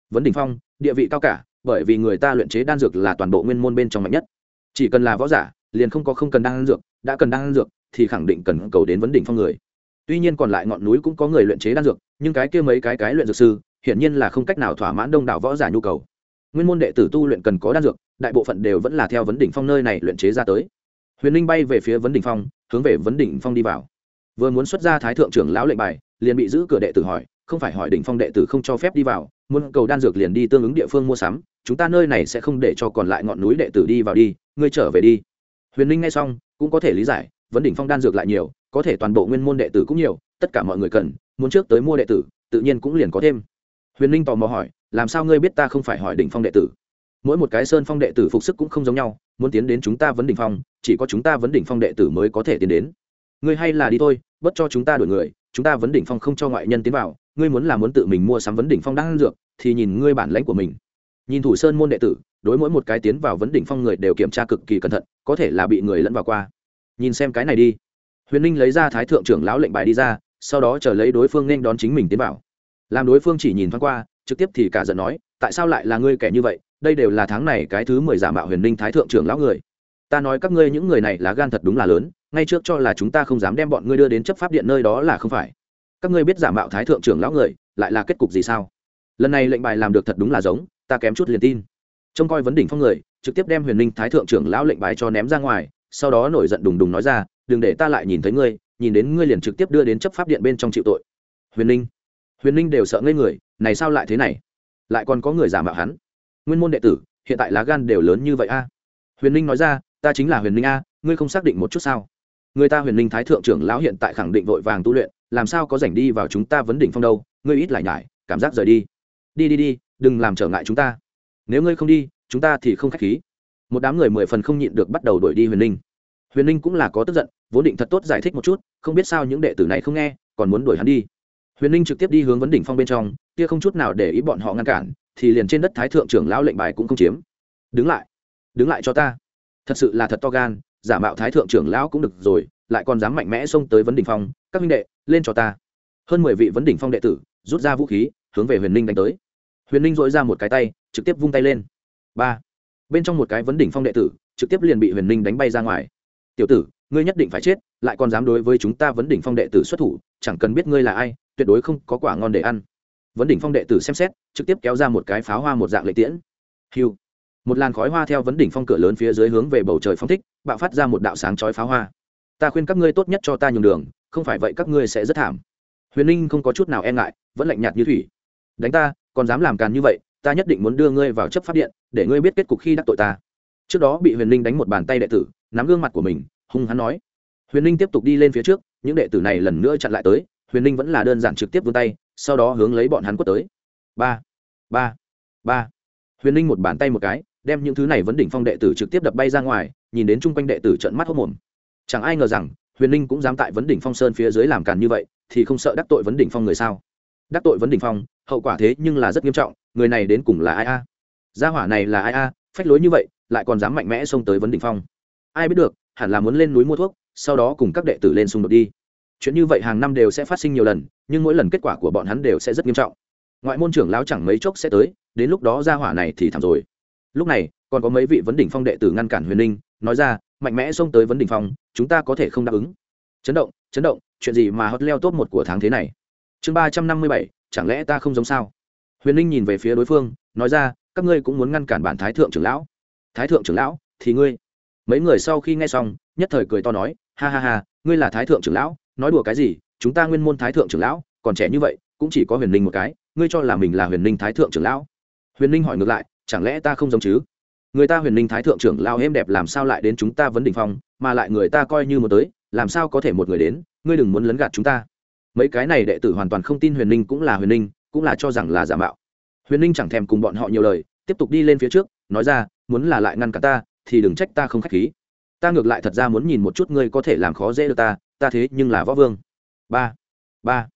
Vấn đỉnh phong, địa vị cao cả, bởi vì người ta luyện chế đan dược là toàn bộ nguyên môn bên trong mạnh nhất. Chỉ cần là võ giả, liền không có không cần đan dược, đã cần đan dược, thì khẳng định cần cầu đến vấn đỉnh phong người. Tuy nhiên còn lại ngọn núi cũng có người luyện chế đan dược, nhưng cái kia mấy cái cái luyện dược sư, hiển nhiên là không cách nào thỏa mãn đông đảo võ giả nhu cầu. Nguyên môn đệ tử tu luyện cần có đan dược, đại bộ phận đều vẫn là theo vấn đỉnh phong nơi này luyện chế ra tới huyền linh bay về phía vấn đỉnh phong, hướng về vấn đỉnh phong đi vào. Vừa muốn xuất ra thái thượng trưởng lão lệnh bài, liền bị giữ cửa đệ tử hỏi, không phải hỏi đỉnh phong đệ tử không cho phép đi vào, muốn cầu đan dược liền đi tương ứng địa phương mua sắm, chúng ta nơi này sẽ không để cho còn lại ngọn núi đệ tử đi vào đi, ngươi trở về đi. Huyền linh nghe xong, cũng có thể lý giải, vấn đỉnh phong đan dược lại nhiều, có thể toàn bộ nguyên môn đệ tử cũng nhiều, tất cả mọi người cần, muốn trước tới mua đệ tử, tự nhiên cũng liền có thêm. Huyền linh tò mò hỏi, làm sao ngươi biết ta không phải hỏi đỉnh phong đệ tử? Mỗi một cái sơn phong đệ tử phục sức cũng không giống nhau, muốn tiến đến chúng ta vấn đỉnh phong, chỉ có chúng ta vấn đỉnh phong đệ tử mới có thể tiến đến. Ngươi hay là đi thôi bất cho chúng ta đổi người, chúng ta vấn đỉnh phong không cho ngoại nhân tiến vào, ngươi muốn là muốn tự mình mua sắm vấn đỉnh phong đang dược, thì nhìn ngươi bản lãnh của mình. Nhìn thủ sơn môn đệ tử, đối mỗi một cái tiến vào vấn đỉnh phong người đều kiểm tra cực kỳ cẩn thận, có thể là bị người lẫn vào qua. Nhìn xem cái này đi. Huyền ninh lấy ra thái thượng trưởng lão lệnh bài đi ra, sau đó chờ lấy đối phương nên đón chính mình tiến vào. Làm đối phương chỉ nhìn thoáng qua, trực tiếp thì cả giận nói, tại sao lại là ngươi kẻ như vậy? Đây đều là tháng này cái thứ mười giả mạo huyền ninh thái thượng trưởng lão người. Ta nói các ngươi những người này là gan thật đúng là lớn, ngay trước cho là chúng ta không dám đem bọn ngươi đưa đến chấp pháp điện nơi đó là không phải. Các ngươi biết giả mạo thái thượng trưởng lão người, lại là kết cục gì sao? Lần này lệnh bài làm được thật đúng là giống, ta kém chút liền tin. Trông coi vấn đỉnh phong người, trực tiếp đem huyền ninh thái thượng trưởng lão lệnh bài cho ném ra ngoài, sau đó nổi giận đùng đùng nói ra, đừng để ta lại nhìn thấy ngươi, nhìn đến ngươi liền trực tiếp đưa đến chấp pháp điện bên trong chịu tội. Huyền ninh huyền ninh đều sợ ngây người, này sao lại thế này? Lại còn có người giả mạo hắn? Nguyên môn đệ tử, hiện tại lá gan đều lớn như vậy a. Huyền ninh nói ra, ta chính là huyền ninh a, ngươi không xác định một chút sao? Người ta huyền ninh thái thượng trưởng lão hiện tại khẳng định vội vàng tu luyện, làm sao có rảnh đi vào chúng ta vấn đỉnh phong đâu, ngươi ít lại nhải, cảm giác rời đi. Đi đi đi, đừng làm trở ngại chúng ta. Nếu ngươi không đi, chúng ta thì không k h á c h khí. Một đám người mười phần không nhịn được bắt đầu đuổi đi huyền ninh. Huyền ninh cũng là có tức giận, vốn định thật tốt giải thích một chút, không biết sao những đệ tử này không nghe, còn muốn đuổi hắn đi. Huyền ninh trực tiếp đi hướng vấn đỉnh phong bên trong, kia không chút nào để ý bọn họ ngăn cản thì liền trên đất thái thượng trưởng lão lệnh bài cũng không chiếm. Đứng lại đứng lại cho ta. Thật sự là thật to gan, giả mạo thái thượng trưởng lão cũng được rồi, lại còn dám mạnh mẽ xông tới vấn đỉnh phong, các minh đệ, lên cho ta. Hơn mười vị vấn đỉnh phong đệ tử, rút ra vũ khí, hướng về huyền ninh đánh tới. Huyền ninh dội ra một cái tay, trực tiếp vung tay lên. Ba. Bên trong một cái vấn đỉnh phong đệ tử, trực tiếp liền bị huyền ninh đánh bay ra ngoài. Tiểu tử, ngươi nhất định phải chết, lại còn dám đối với chúng ta vấn đỉnh phong đệ tử xuất thủ, chẳng cần biết ngươi là ai, tuyệt đối không có quả ngon để ăn vấn đỉnh phong đệ tử xem xét, trực tiếp kéo ra một cái pháo hoa một dạng lệ tiễn. Hiu. Một làn khói hoa theo vấn đỉnh phong cửa lớn phía dưới hướng về bầu trời phong thích, bạo phát ra một đạo sáng chói pháo hoa. Ta khuyên các ngươi tốt nhất cho ta nhường đường, không phải vậy các ngươi sẽ rất thảm. Huyền ninh không có chút nào e ngại, vẫn lạnh nhạt như thủy. Đánh ta, còn dám làm càn như vậy, ta nhất định muốn đưa ngươi vào chấp pháp điện, để ngươi biết kết cục khi đắc tội ta. Trước đó bị huyền ninh đánh một bàn tay đệ tử, nắm gương mặt của mình, hung hắn nói. Huyền ninh tiếp tục đi lên phía trước, những đệ tử này lần nữa chặn lại tới, huyền ninh vẫn là đơn giản trực tiếp vươn tay sau đó hướng lấy bọn hắn quất tới. Ba ba ba. Huyền ninh một bàn tay một cái, đem những thứ này vấn đỉnh phong đệ tử trực tiếp đập bay ra ngoài, nhìn đến chung quanh đệ tử trận mắt hốc mồm chẳng ai ngờ rằng, huyền ninh cũng dám tại vấn đỉnh phong sơn phía dưới làm càn như vậy, thì không sợ đắc tội vấn đỉnh phong người sao? Đắc tội vấn đỉnh phong, hậu quả thế nhưng là rất nghiêm trọng, người này đến cùng là ai a? Gia hỏa này là ai a? Phách lối như vậy, lại còn dám mạnh mẽ xông tới vấn đỉnh phong. Ai biết được, hẳn là muốn lên núi mua thuốc, sau đó cùng các đệ tử lên xung đột đi chuyện như vậy hàng năm đều sẽ phát sinh nhiều lần, nhưng mỗi lần kết quả của bọn hắn đều sẽ rất nghiêm trọng. Ngoại môn trưởng lão chẳng mấy chốc sẽ tới, đến lúc đó gia hỏa này thì thảm rồi. Lúc này, còn có mấy vị vấn đỉnh phong đệ tử ngăn cản huyền ninh, nói ra, mạnh mẽ xông tới vấn đỉnh phong, chúng ta có thể không đáp ứng. Chấn động chấn động, chuyện gì mà hot leo top một của tháng thế này? Chương ba trăm năm mươi bảy, chẳng lẽ ta không giống sao? Huyền ninh nhìn về phía đối phương, nói ra, các ngươi cũng muốn ngăn cản bản thái thượng trưởng lão? Thái thượng trưởng lão, thì ngươi. Mấy người sau khi nghe xong, nhất thời cười to nói, ha ha ha, ngươi là thái thượng trưởng lão nói đùa cái gì, chúng ta nguyên môn thái thượng trưởng lão, còn trẻ như vậy, cũng chỉ có huyền ninh một cái, ngươi cho là mình là huyền ninh thái thượng trưởng lão? Huyền ninh hỏi ngược lại, chẳng lẽ ta không giống chứ? Người ta huyền ninh thái thượng trưởng lao êm đẹp làm sao lại đến chúng ta vấn đình phong mà lại người ta coi như một tới, làm sao có thể một người đến, ngươi đừng muốn lấn gạt chúng ta. Mấy cái này đệ tử hoàn toàn không tin huyền ninh cũng là huyền ninh, cũng là cho rằng là giả mạo. Huyền ninh chẳng thèm cùng bọn họ nhiều lời, tiếp tục đi lên phía trước, nói ra, muốn là lại ngăn cả ta, thì đừng trách ta không k h á c h khí. Ta ngược lại thật ra muốn nhìn một chút ngươi có thể làm khó dễ được ta ta thế nhưng là võ vương. Ba ba.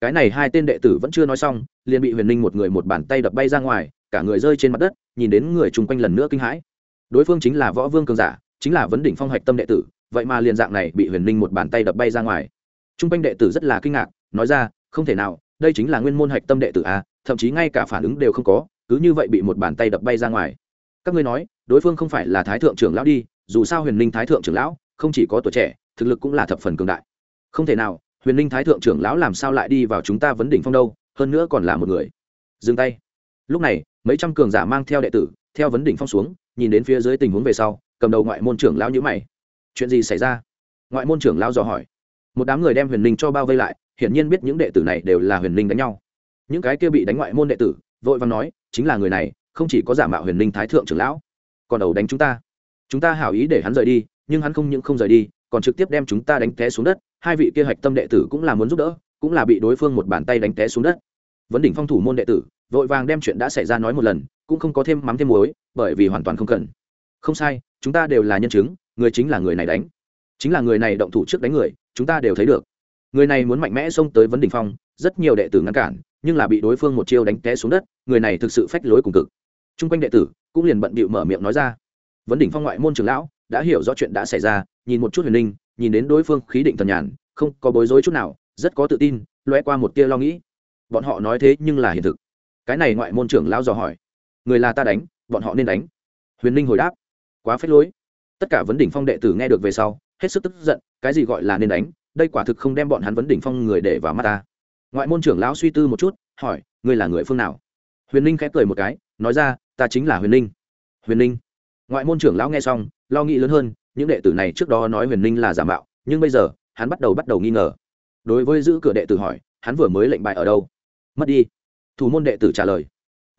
Cái này hai tên đệ tử vẫn chưa nói xong, liền bị huyền ninh một người một bàn tay đập bay ra ngoài, cả người rơi trên mặt đất, nhìn đến người chung quanh lần nữa kinh hãi. Đối phương chính là võ vương cường giả, chính là vấn đỉnh phong hạch tâm đệ tử, vậy mà liền dạng này bị huyền ninh một bàn tay đập bay ra ngoài. Chung quanh đệ tử rất là kinh ngạc, nói ra, không thể nào, đây chính là nguyên môn hạch tâm đệ tử a thậm chí ngay cả phản ứng đều không có, cứ như vậy bị một bàn tay đập bay ra ngoài. Các ngươi nói, đối phương không phải là thái thượng trưởng lão đi, dù sao huyền ninh thái thượng trưởng lão, không chỉ có tuổi trẻ thực lực cũng là thập phần cường đại. Không thể nào, huyền ninh thái thượng trưởng lão làm sao lại đi vào chúng ta vấn đỉnh phong đâu, hơn nữa còn là một người. Dừng tay. Lúc này, mấy trăm cường giả mang theo đệ tử, theo vấn đỉnh phong xuống, nhìn đến phía dưới tình huống về sau, cầm đầu ngoại môn trưởng lão nhữ mày. Chuyện gì xảy ra? Ngoại môn trưởng lão dò hỏi. Một đám người đem huyền ninh cho bao vây lại, hiển nhiên biết những đệ tử này đều là huyền ninh đánh nhau. Những cái kia bị đánh ngoại môn đệ tử, vội vàng nói, chính là người này, không chỉ có giả mạo huyền ninh thái thượng trưởng lão, còn đầu đánh chúng ta. Chúng ta hảo ý để hắn rời đi, nhưng hắn không những không rời đi còn trực tiếp đem chúng ta đánh té xuống đất, hai vị kia hạch tâm đệ tử cũng là muốn giúp đỡ, cũng là bị đối phương một bàn tay đánh té xuống đất. Vấn đỉnh phong thủ môn đệ tử, vội vàng đem chuyện đã xảy ra nói một lần, cũng không có thêm mắm thêm muối, bởi vì hoàn toàn không cần. Không sai, chúng ta đều là nhân chứng, người chính là người này đánh. Chính là người này động thủ trước đánh người, chúng ta đều thấy được. Người này muốn mạnh mẽ xông tới vấn đỉnh phong, rất nhiều đệ tử ngăn cản, nhưng là bị đối phương một chiêu đánh té xuống đất, người này thực sự phách lối cùng cực. Chung quanh đệ tử cũng liền bận bịu mở miệng nói ra. Vấn đỉnh phong ngoại môn trường lão đã hiểu rõ chuyện đã xảy ra, nhìn một chút huyền linh, nhìn đến đối phương khí định thần nhàn, không có bối rối chút nào, rất có tự tin loe qua một tia lo nghĩ. Bọn họ nói thế nhưng là hiện thực. Cái này ngoại môn trưởng lão dò hỏi. Người là ta đánh, bọn họ nên đánh. Huyền ninh hồi đáp. Quá phết lối. Tất cả vấn đỉnh phong đệ tử nghe được về sau, hết sức tức giận, cái gì gọi là nên đánh, đây quả thực không đem bọn hắn vấn đỉnh phong người để vào mắt ta. Ngoại môn trưởng lão suy tư một chút, hỏi, ngươi là người phương nào? Huyền ninh khẽ cười một cái, nói ra, ta chính là huyền ninh huyền ninh ngoại môn trưởng lão nghe xong lo nghĩ lớn hơn, những đệ tử này trước đó nói huyền ninh là giả mạo, nhưng bây giờ, hắn bắt đầu bắt đầu nghi ngờ. Đối với giữ cửa đệ tử hỏi, hắn vừa mới lệnh bài ở đâu? Mất đi. Thủ môn đệ tử trả lời.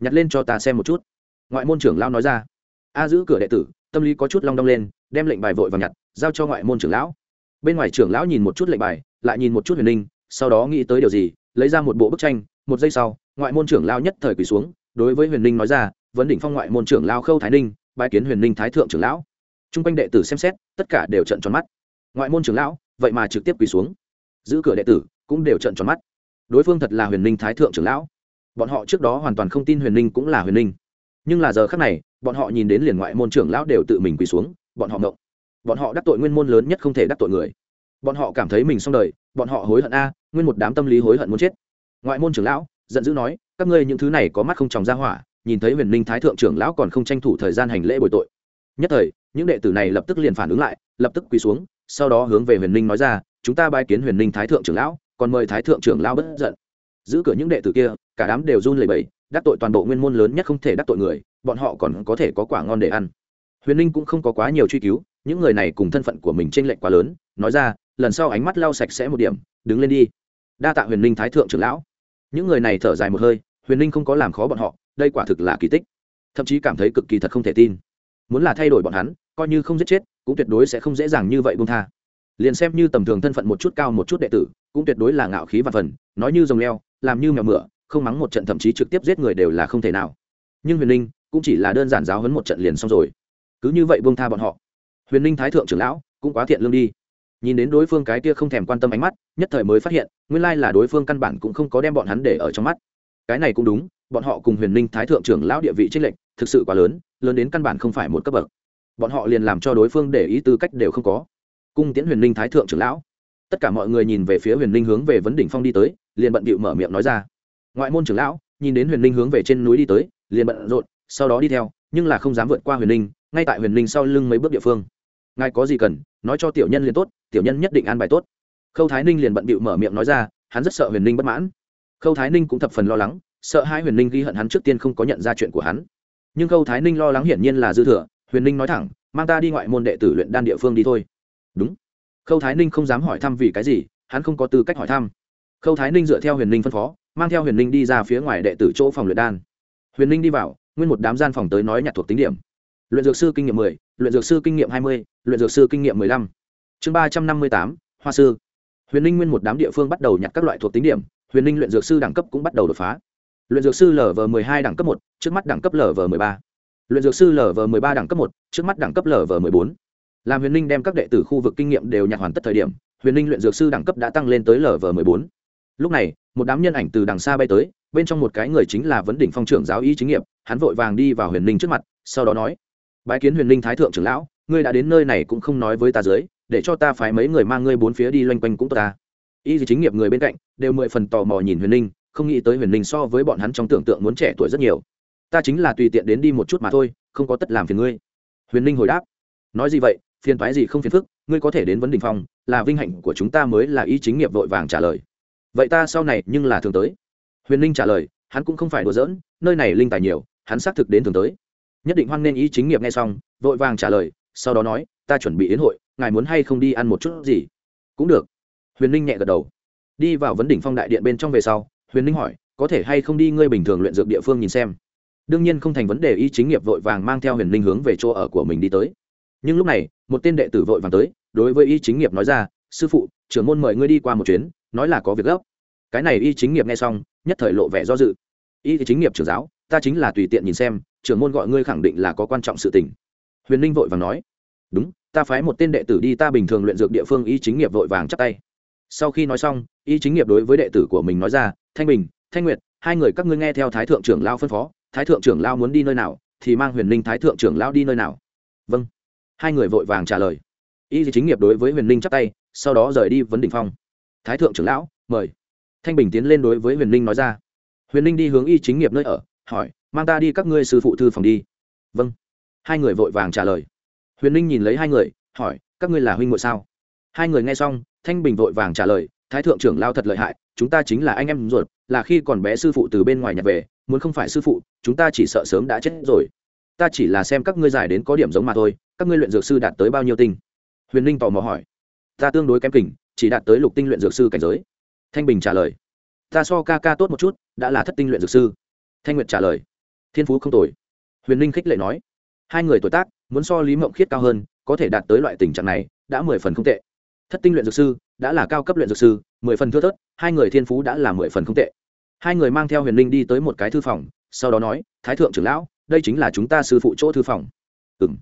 Nhặt lên cho ta xem một chút. Ngoại môn trưởng lão nói ra. A giữ cửa đệ tử, tâm lý có chút long đong lên, đem lệnh bài vội vào nhặt, giao cho ngoại môn trưởng lão. Bên ngoài trưởng lão nhìn một chút lệnh bài, lại nhìn một chút huyền ninh, sau đó nghĩ tới điều gì, lấy ra một bộ bức tranh, một giây sau, ngoại môn trưởng lao nhất thời quỳ xuống, đối với huyền ninh nói ra, vấn đỉnh phong ngoại môn trưởng lao khâu thái ninh bãi kiến huyền ninh thái thượng trưởng lão t r u n g quanh đệ tử xem xét, tất cả đều trận tròn mắt. Ngoại môn trưởng lão, vậy mà trực tiếp quỳ xuống. Giữ cửa đệ tử, cũng đều trận tròn mắt. Đối phương thật là huyền ninh thái thượng trưởng lão. Bọn họ trước đó hoàn toàn không tin huyền ninh cũng là huyền ninh nhưng là giờ khác này, bọn họ nhìn đến liền ngoại môn trưởng lão đều tự mình quỳ xuống, bọn họ ngộng. Bọn họ đắc tội nguyên môn lớn nhất không thể đắc tội người. Bọn họ cảm thấy mình xong đời, bọn họ hối hận a, nguyên một đám tâm lý hối hận muốn chết. Ngoại môn trưởng lão, giận dữ nói, các ngươi những thứ này có mắt không tròng ra hỏa, nhìn thấy huyền ninh thái thượng trưởng lão còn không tranh thủ thời gian hành lễ bồi tội. Nhất thời những đệ tử này lập tức liền phản ứng lại, lập tức quỳ xuống, sau đó hướng về huyền ninh nói ra, chúng ta bài kiến huyền ninh thái thượng trưởng lão, còn mời thái thượng trưởng lão bất giận. Giữ cửa những đệ tử kia, cả đám đều run lẩy bẩy, đắc tội toàn bộ nguyên môn lớn nhất không thể đắc tội người, bọn họ còn có thể có quả ngon để ăn. Huyền ninh cũng không có quá nhiều truy cứu, những người này cùng thân phận của mình tranh lệch quá lớn, nói ra, lần sau ánh mắt lau sạch sẽ một điểm, đứng lên đi. Đa tạ huyền ninh thái thượng trưởng lão. Những người này thở dài một hơi, huyền ninh không có làm khó bọn họ, đây quả thực là kỳ tích. Thậm chí cảm thấy cực kỳ thật không thể tin muốn là thay đổi bọn hắn, coi như không giết chết, cũng tuyệt đối sẽ không dễ dàng như vậy buông tha. Liền xem như tầm thường thân phận một chút cao một chút đệ tử, cũng tuyệt đối là ngạo khí và phần, nói như rồng leo, làm như mèo mửa, không mắng một trận thậm chí trực tiếp giết người đều là không thể nào. Nhưng huyền ninh cũng chỉ là đơn giản giáo hấn một trận liền xong rồi. Cứ như vậy buông tha bọn họ. Huyền ninh thái thượng trưởng lão cũng quá thiện lương đi. Nhìn đến đối phương cái kia không thèm quan tâm ánh mắt, nhất thời mới phát hiện, nguyên lai là đối phương căn bản cũng không có đem bọn hắn để ở trong mắt. Cái này cũng đúng, bọn họ cùng huyền ninh thái thượng trưởng lão địa vị trích lệnh thực sự quá lớn lớn đến căn bản không phải một cấp bậc. Bọn họ liền làm cho đối phương để ý tư cách đều không có. Cung tiễn huyền ninh thái thượng trưởng lão. Tất cả mọi người nhìn về phía huyền ninh hướng về vấn đỉnh phong đi tới, liền bận bịu mở miệng nói ra. Ngoại môn trưởng lão, nhìn đến huyền ninh hướng về trên núi đi tới, liền bận rộn, sau đó đi theo, nhưng là không dám vượt qua huyền ninh ngay tại huyền ninh sau lưng mấy bước địa phương. Ngài có gì cần, nói cho tiểu nhân liền tốt, tiểu nhân nhất định an bài tốt. Khâu thái ninh liền bận bịu mở miệng nói ra, hắn rất sợ huyền ninh bất mãn. Khâu thái ninh cũng thập phần lo lắng, sợ hai huyền ninh ghi hận hắn trước tiên không có nhận ra chuyện của hắn nhưng khâu thái ninh lo lắng hiển nhiên là dư thừa, huyền ninh nói thẳng, mang ta đi ngoại môn đệ tử luyện đan địa phương đi thôi. Đúng. Khâu thái ninh không dám hỏi thăm vì cái gì, hắn không có tư cách hỏi thăm. Khâu thái ninh dựa theo huyền ninh phân phó, mang theo huyền ninh đi ra phía ngoài đệ tử chỗ phòng luyện đan. Huyền ninh đi vào, nguyên một đám gian phòng tới nói nhặt thuộc tính điểm. Luyện dược sư kinh nghiệm mười, luyện dược sư kinh nghiệm hai mươi, luyện dược sư kinh nghiệm mười lăm. Chương ba trăm năm mươi tám, hoa sư. Huyền ninh nguyên một đám địa phương bắt đầu nhặt các loại thuộc tính điểm, huyền ninh luyện dược sư đẳng cấp cũng bắt đầu đột phá luyện dược sư lv m ộ hai đẳng cấp một, trước mắt đẳng cấp lv m ộ ba. Luyện dược sư lv m ộ ba đẳng cấp một, trước mắt đẳng cấp lv m ộ bốn. Làm huyền ninh đem các đệ tử khu vực kinh nghiệm đều nhặt hoàn tất thời điểm, huyền ninh luyện dược sư đẳng cấp đã tăng lên tới lv m ộ bốn. Lúc này, một đám nhân ảnh từ đằng xa bay tới, bên trong một cái người chính là vấn đỉnh phong trưởng giáo ý chính nghiệp, hắn vội vàng đi vào huyền ninh trước mặt, sau đó nói, bái kiến huyền linh thái thượng trưởng lão, ngươi đã đến nơi này cũng không nói với ta dưới, để cho ta phái mấy người mang ngươi bốn phía đi loanh quanh cũng tốt ta. Y gì chính nghiệp người bên cạnh đều mười phần tò mò nhìn huyền linh không nghĩ tới huyền Ninh so với bọn hắn trong tưởng tượng muốn trẻ tuổi rất nhiều. Ta chính là tùy tiện đến đi một chút mà thôi, không có tất làm phiền ngươi. Huyền Ninh hồi đáp. Nói gì vậy? Phiền toái gì không phiền phức, ngươi có thể đến vấn Đình phong là vinh hạnh của chúng ta mới là ý chính nghiệp vội vàng trả lời. Vậy ta sau này nhưng là thường tới. Huyền Ninh trả lời, hắn cũng không phải đùa giỡn, nơi này linh tài nhiều, hắn xác thực đến thường tới. Nhất định hoan nên ý chính nghiệp nghe xong, vội vàng trả lời, sau đó nói, ta chuẩn bị đến hội, ngài muốn hay không đi ăn một chút gì? Cũng được. Huyền ninh nhẹ gật đầu. Đi vào vấn đỉnh phong đại điện bên trong về sau huyền ninh hỏi, có thể hay không đi ngươi bình thường luyện dược địa phương nhìn xem? Đương nhiên không thành vấn đề y chính nghiệp vội vàng mang theo huyền ninh hướng về chỗ ở của mình đi tới. Nhưng lúc này, một tên đệ tử vội vàng tới, đối với y chính nghiệp nói ra, sư phụ, trưởng môn mời ngươi đi qua một chuyến, nói là có việc gấp. Cái này y chính nghiệp nghe xong, nhất thời lộ vẻ do dự. Y chính nghiệp trưởng giáo, ta chính là tùy tiện nhìn xem, trưởng môn gọi ngươi khẳng định là có quan trọng sự tình. Huyền ninh vội vàng nói, đúng, ta phái một tên đệ tử đi ta bình thường luyện dược địa phương y chính nghiệp vội vàng chắp tay sau khi nói xong, y chính nghiệp đối với đệ tử của mình nói ra, thanh bình, thanh nguyệt, hai người các ngươi nghe theo thái thượng trưởng lao phân phó, thái thượng trưởng lao muốn đi nơi nào, thì mang huyền ninh thái thượng trưởng lao đi nơi nào. Vâng. Hai người vội vàng trả lời. Y chính nghiệp đối với huyền ninh chắp tay, sau đó rời đi vấn đỉnh phong. Thái thượng trưởng lão, mời. Thanh bình tiến lên đối với huyền ninh nói ra. Huyền ninh đi hướng y chính nghiệp nơi ở, hỏi, mang ta đi các ngươi sư phụ thư phòng đi. Vâng. Hai người vội vàng trả lời. Huyền ninh nhìn lấy hai người, hỏi, các ngươi là huynh ngội sao? Hai người nghe xong thanh bình vội vàng trả lời, thái thượng trưởng lao thật lợi hại, chúng ta chính là anh em ruột, là khi còn bé sư phụ từ bên ngoài nhặt về, muốn không phải sư phụ, chúng ta chỉ sợ sớm đã chết rồi. Ta chỉ là xem các ngươi giải đến có điểm giống mà thôi, các ngươi luyện dược sư đạt tới bao nhiêu tinh? Huyền ninh tò mò hỏi. Ta tương đối kém kỉnh chỉ đạt tới lục tinh luyện dược sư cảnh giới. Thanh bình trả lời. Ta so ca ca tốt một chút, đã là thất tinh luyện dược sư. Thanh nguyệt trả lời. Thiên phú không tồi. Huyền ninh khích lệ nói. Hai người tuổi tác, muốn so lý mộng khiết cao hơn, có thể đạt tới loại tình trạng này, đã mười phần không tệ thất tinh luyện dược sư, đã là cao cấp luyện dược sư, mười phần thưa thớt, hai người thiên phú đã là mười phần không tệ. Hai người mang theo huyền linh đi tới một cái thư phòng, sau đó nói, thái thượng trưởng lão, đây chính là chúng ta sư phụ chỗ thư phòng. Ừ m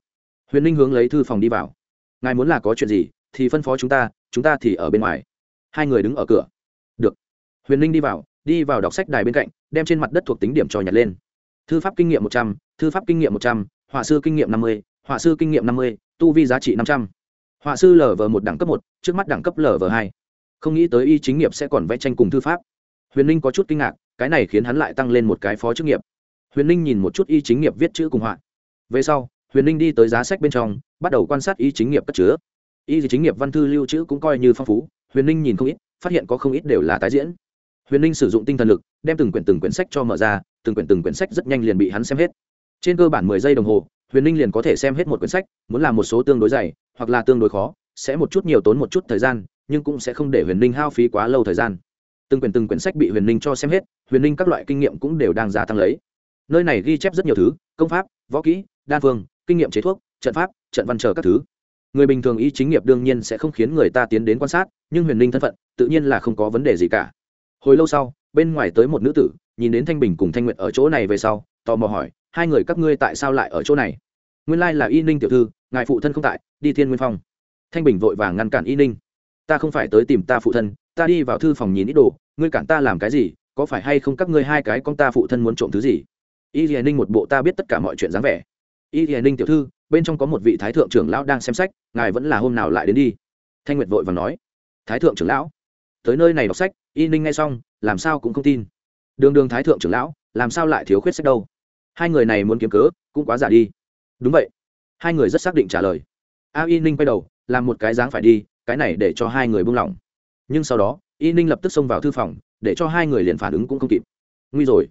huyền linh hướng lấy thư phòng đi vào. Ngài muốn là có chuyện gì, thì phân phó chúng ta chúng ta thì ở bên ngoài. Hai người đứng ở cửa. Được. Huyền linh đi vào đi vào đọc sách đài bên cạnh, đem trên mặt đất thuộc tính điểm trò nhặt lên. Thư pháp kinh nghiệm một trăm, thư pháp kinh nghiệm một trăm, họa sư kinh nghiệm năm mươi, họa sư kinh nghiệm năm mươi, tu vi giá trị năm trăm họa sư lv một đẳng cấp một, trước mắt đẳng cấp lv hai. Không nghĩ tới y chính nghiệp sẽ còn vẽ tranh cùng thư pháp. Huyền ninh có chút kinh ngạc, cái này khiến hắn lại tăng lên một cái phó chức nghiệp. Huyền ninh nhìn một chút y chính nghiệp viết chữ cùng họa. Về sau, huyền ninh đi tới giá sách bên trong, bắt đầu quan sát y chính nghiệp cất chứa. Y chính nghiệp văn thư lưu trữ cũng coi như phong phú, huyền ninh nhìn không ít, phát hiện có không ít đều là tái diễn. Huyền ninh sử dụng tinh thần lực, đem từng quyển từng quyển sách cho mở ra, từng quyển từng quyển sách rất nhanh liền bị hắn xem hết trên cơ bản mười giây đồng hồ, huyền ninh liền có thể xem hết một quyển sách, muốn làm một số tương đối dày, hoặc là tương đối khó, sẽ một chút nhiều tốn một chút thời gian, nhưng cũng sẽ không để huyền ninh hao phí quá lâu thời gian. Từng quyển từng quyển sách bị huyền ninh cho xem hết, huyền ninh các loại kinh nghiệm cũng đều đang gia tăng lấy. Nơi này ghi chép rất nhiều thứ, công pháp, võ kỹ, đan phương, kinh nghiệm chế thuốc, trận pháp, trận văn chờ các thứ. Người bình thường y chính nghiệp đương nhiên sẽ không khiến người ta tiến đến quan sát, nhưng huyền ninh thân phận, tự nhiên là không có vấn đề gì cả. Hồi lâu sau, bên ngoài tới một nữ tử, nhìn đến thanh bình cùng thanh nguyện ở chỗ này về sau, tò mò hỏi hai người các ngươi tại sao lại ở chỗ này? Nguyên lai là y ninh tiểu thư, ngài phụ thân không tại, đi thiên nguyên phong. Thanh bình vội vàng ngăn cản y ninh. Ta không phải tới tìm ta phụ thân, ta đi vào thư phòng nhìn ít đồ, ngươi cản ta làm cái gì, có phải hay không các ngươi hai cái con ta phụ thân muốn trộm thứ gì? Y hiền ninh một bộ ta biết tất cả mọi chuyện dáng vẻ. Y hiền ninh tiểu thư, bên trong có một vị thái thượng trưởng lão đang xem sách, ngài vẫn là hôm nào lại đến đi? Thanh nguyệt vội và nói. Thái thượng trưởng lão? Tới nơi này đọc sách, y ninh nghe xong, làm sao cũng không tin. Đường đường thái thượng trưởng lão, làm sao lại thiếu khuyết sách đâu? Hai người này muốn kiếm cớ, cũng quá giả đi. Đúng vậy. Hai người rất xác định trả lời. A y ninh quay đầu, làm một cái dáng phải đi, cái này để cho hai người buông lỏng. Nhưng sau đó, y ninh lập tức xông vào thư phòng, để cho hai người liền phản ứng cũng không kịp. Nguy rồi.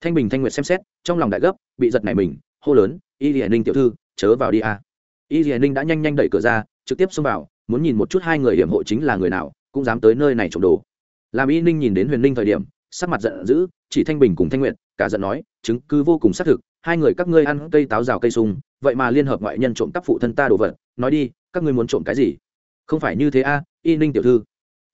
Thanh bình thanh nguyệt xem xét, trong lòng đại gấp, bị giật nảy mình, hô lớn, y hiền ninh tiểu thư, chớ vào đi a. Y hiền ninh đã nhanh nhanh đẩy cửa ra, trực tiếp xông vào, muốn nhìn một chút hai người hiểm hộ chính là người nào, cũng dám tới nơi này trộm đồ. Làm y ninh nhìn đến huyền ninh thời điểm, sắc mặt giận dữ chỉ thanh bình cùng thanh nguyện cả giận nói, chứng cứ vô cùng xác thực, hai người các ngươi ăn cây táo rào cây sung, vậy mà liên hợp ngoại nhân trộm cắp phụ thân ta đồ vật, nói đi, các ngươi muốn trộm cái gì? Không phải như thế a, y ninh tiểu thư.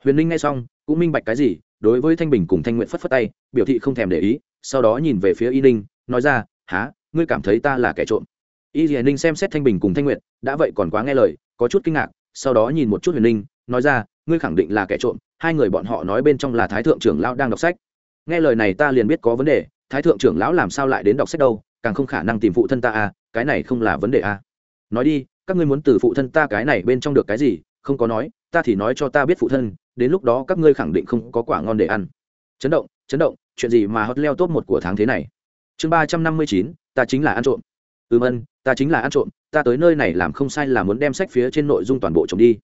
Huyền ninh nghe xong, cũng minh bạch cái gì, đối với thanh bình cùng thanh nguyện phất phất tay, biểu thị không thèm để ý, sau đó nhìn về phía y ninh, nói ra há ngươi cảm thấy ta là kẻ trộm? Y hiền ninh xem xét thanh bình cùng thanh nguyện đã vậy còn quá nghe lời, có chút kinh ngạc, sau đó nhìn một chút huyền ninh, nói ra, ngươi khẳng định là kẻ trộm, hai người bọn họ nói bên trong là thái thượng trưởng lão đang đọc sách nghe lời này ta liền biết có vấn đề, thái thượng trưởng lão làm sao lại đến đọc sách đâu, càng không khả năng tìm phụ thân ta à cái này không là vấn đề à. Nói đi, các ngươi muốn từ phụ thân ta cái này bên trong được cái gì, không có nói, ta thì nói cho ta biết phụ thân, đến lúc đó các ngươi khẳng định không có quả ngon để ăn. Chấn động chấn động, chuyện gì mà hot leo top một của tháng thế này? Chương ba trăm năm mươi chín, ta chính là ăn trộm. Ừm ân, ta chính là ăn trộm, ta tới nơi này làm không sai là muốn đem sách phía trên nội dung toàn bộ trộm đi.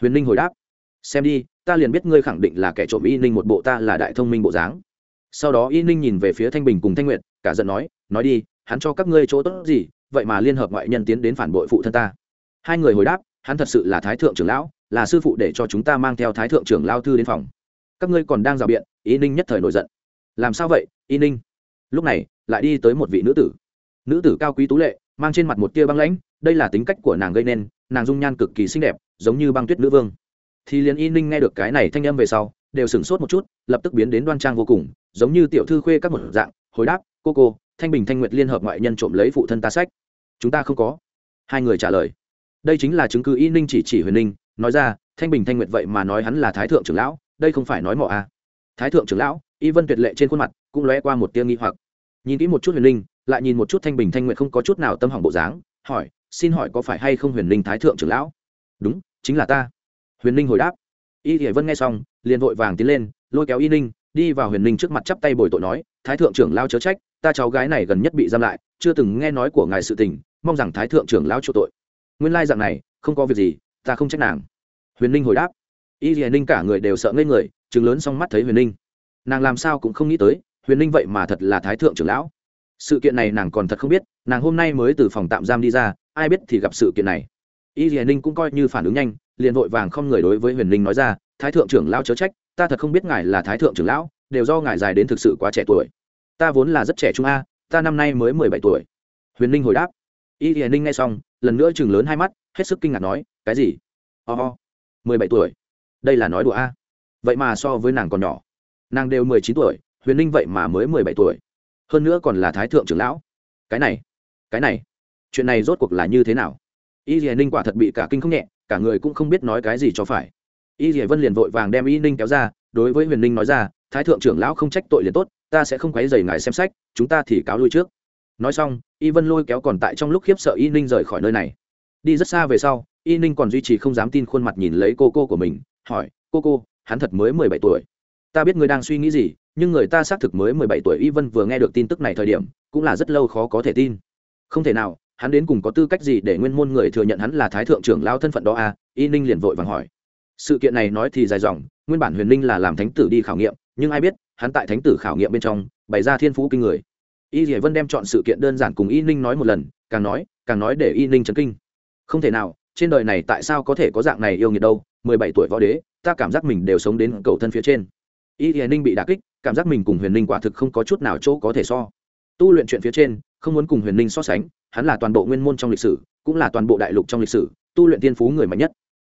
Huyền ninh hồi đáp, xem đi, ta liền biết ngươi khẳng định là kẻ trộm y ninh một bộ, ta là đại thông minh bộ dáng sau đó y ninh nhìn về phía thanh bình cùng thanh nguyện cả giận nói nói đi, hắn cho các ngươi chỗ tốt gì, vậy mà liên hợp ngoại nhân tiến đến phản bội phụ thân ta. Hai người hồi đáp, hắn thật sự là thái thượng trưởng lão, là sư phụ để cho chúng ta mang theo thái thượng trưởng lao thư đến phòng. Các ngươi còn đang rào biện, y ninh nhất thời nổi giận. Làm sao vậy, y ninh? Lúc này, lại đi tới một vị nữ tử. Nữ tử cao quý tú lệ, mang trên mặt một tia băng lãnh, đây là tính cách của nàng gây nên, nàng dung nhan cực kỳ xinh đẹp, giống như băng tuyết nữ vương. Thì liền y ninh nghe được cái này thanh âm về sau, đều sửng sốt một chút, lập tức biến đến đoan trang vô cùng giống như tiểu thư khuê các một dạng, hồi đáp, cô cô, thanh bình, thanh nguyệt liên hợp ngoại nhân trộm lấy phụ thân ta sách. Chúng ta không có. Hai người trả lời. Đây chính là chứng cứ y ninh chỉ chỉ huyền ninh, nói ra, thanh bình, thanh nguyệt vậy mà nói hắn là thái thượng trưởng lão, đây không phải nói mỏ à. thái thượng trưởng lão, y vân tuyệt lệ trên khuôn mặt cũng lóe qua một tia nghi hoặc. Nhìn kỹ một chút huyền ninh, lại nhìn một chút thanh bình, thanh nguyệt không có chút nào tâm hỏng bộ dáng, hỏi, xin hỏi có phải hay không huyền ninh thái thượng trưởng lão? Đúng, chính là ta. Huyền ninh hồi đáp. Y hiển vân nghe xong, liền vội vàng tiến lên, lôi kéo y ninh đi vào huyền ninh trước mặt chắp tay bồi tội nói, thái thượng trưởng lao chớ trách, ta cháu gái này gần nhất bị giam lại, chưa từng nghe nói của ngài sự tình, mong rằng thái thượng trưởng lao chỗ tội. Nguyên lai dạng này, không có việc gì, ta không trách nàng. Huyền ninh hồi đáp. Y hiền ninh cả người đều sợ ngây người chứng lớn xong mắt thấy huyền ninh. Nàng làm sao cũng không nghĩ tới, huyền ninh vậy mà thật là thái thượng trưởng lão. Sự kiện này nàng còn thật không biết, nàng hôm nay mới từ phòng tạm giam đi ra, ai biết thì gặp sự kiện này. Y hiền ninh cũng coi như phản ứng nhanh, liền vội vàng không người đối với huyền ninh nói ra, thái thượng trưởng lão chớ trách ta thật không biết ngài là thái thượng trưởng lão, đều do ngài dài đến thực sự quá trẻ tuổi. Ta vốn là rất trẻ trung a, ta năm nay mới mười bảy tuổi. Huyền ninh hồi đáp. Y hiền ninh nghe xong, lần nữa chừng lớn hai mắt, hết sức kinh ngạc nói, cái gì? Ho、oh、ho, mười bảy tuổi? Đây là nói đùa a? Vậy mà so với nàng còn nhỏ. Nàng đều mười chín tuổi, huyền ninh vậy mà mới mười bảy tuổi. Hơn nữa còn là thái thượng trưởng lão. Cái này cái này, chuyện này rốt cuộc là như thế nào? Y dì ninh quả thật bị cả kinh không nhẹ, cả người cũng không biết nói cái gì cho phải y dì vân liền vội vàng đem y ninh kéo ra, đối với huyền ninh nói ra, thái thượng trưởng lão không trách tội liền tốt, ta sẽ không quấy dày ngài xem sách, chúng ta thì cáo lui trước. Nói xong, y vân lôi kéo còn tại trong lúc khiếp sợ y ninh rời khỏi nơi này. Đi rất xa về sau, y ninh còn duy trì không dám tin khuôn mặt nhìn lấy cô cô của mình, hỏi, cô cô, hắn thật mới mười bảy tuổi. Ta biết ngươi đang suy nghĩ gì, nhưng người ta xác thực mới mười bảy tuổi. Y vân vừa nghe được tin tức này thời điểm, cũng là rất lâu khó có thể tin. Không thể nào, hắn đến cùng có tư cách gì để nguyên môn người thừa nhận hắn là thái thượng trưởng lao thân phận đó à? Y ninh liền vội vàng hỏi sự kiện này nói thì dài dòng, nguyên bản huyền ninh là làm thánh tử đi khảo nghiệm, nhưng ai biết, hắn tại thánh tử khảo nghiệm bên trong, bày ra thiên phú kinh người. Y dỉa vân đem chọn sự kiện đơn giản cùng y ninh nói một lần, càng nói càng nói để y ninh chấn kinh. Không thể nào, trên đời này tại sao có thể có dạng này yêu nghiệt đâu, mười bảy tuổi võ đế, ta cảm giác mình đều sống đến cầu thân phía trên. Y dỉa ninh bị đà kích, cảm giác mình cùng huyền ninh quả thực không có chút nào chỗ có thể so. Tu luyện chuyện phía trên, không muốn cùng huyền ninh so sánh, hắn là toàn bộ nguyên môn trong lịch sử, cũng là toàn bộ đại lục trong lịch sử, tu luyện tiên phú người mạnh nhất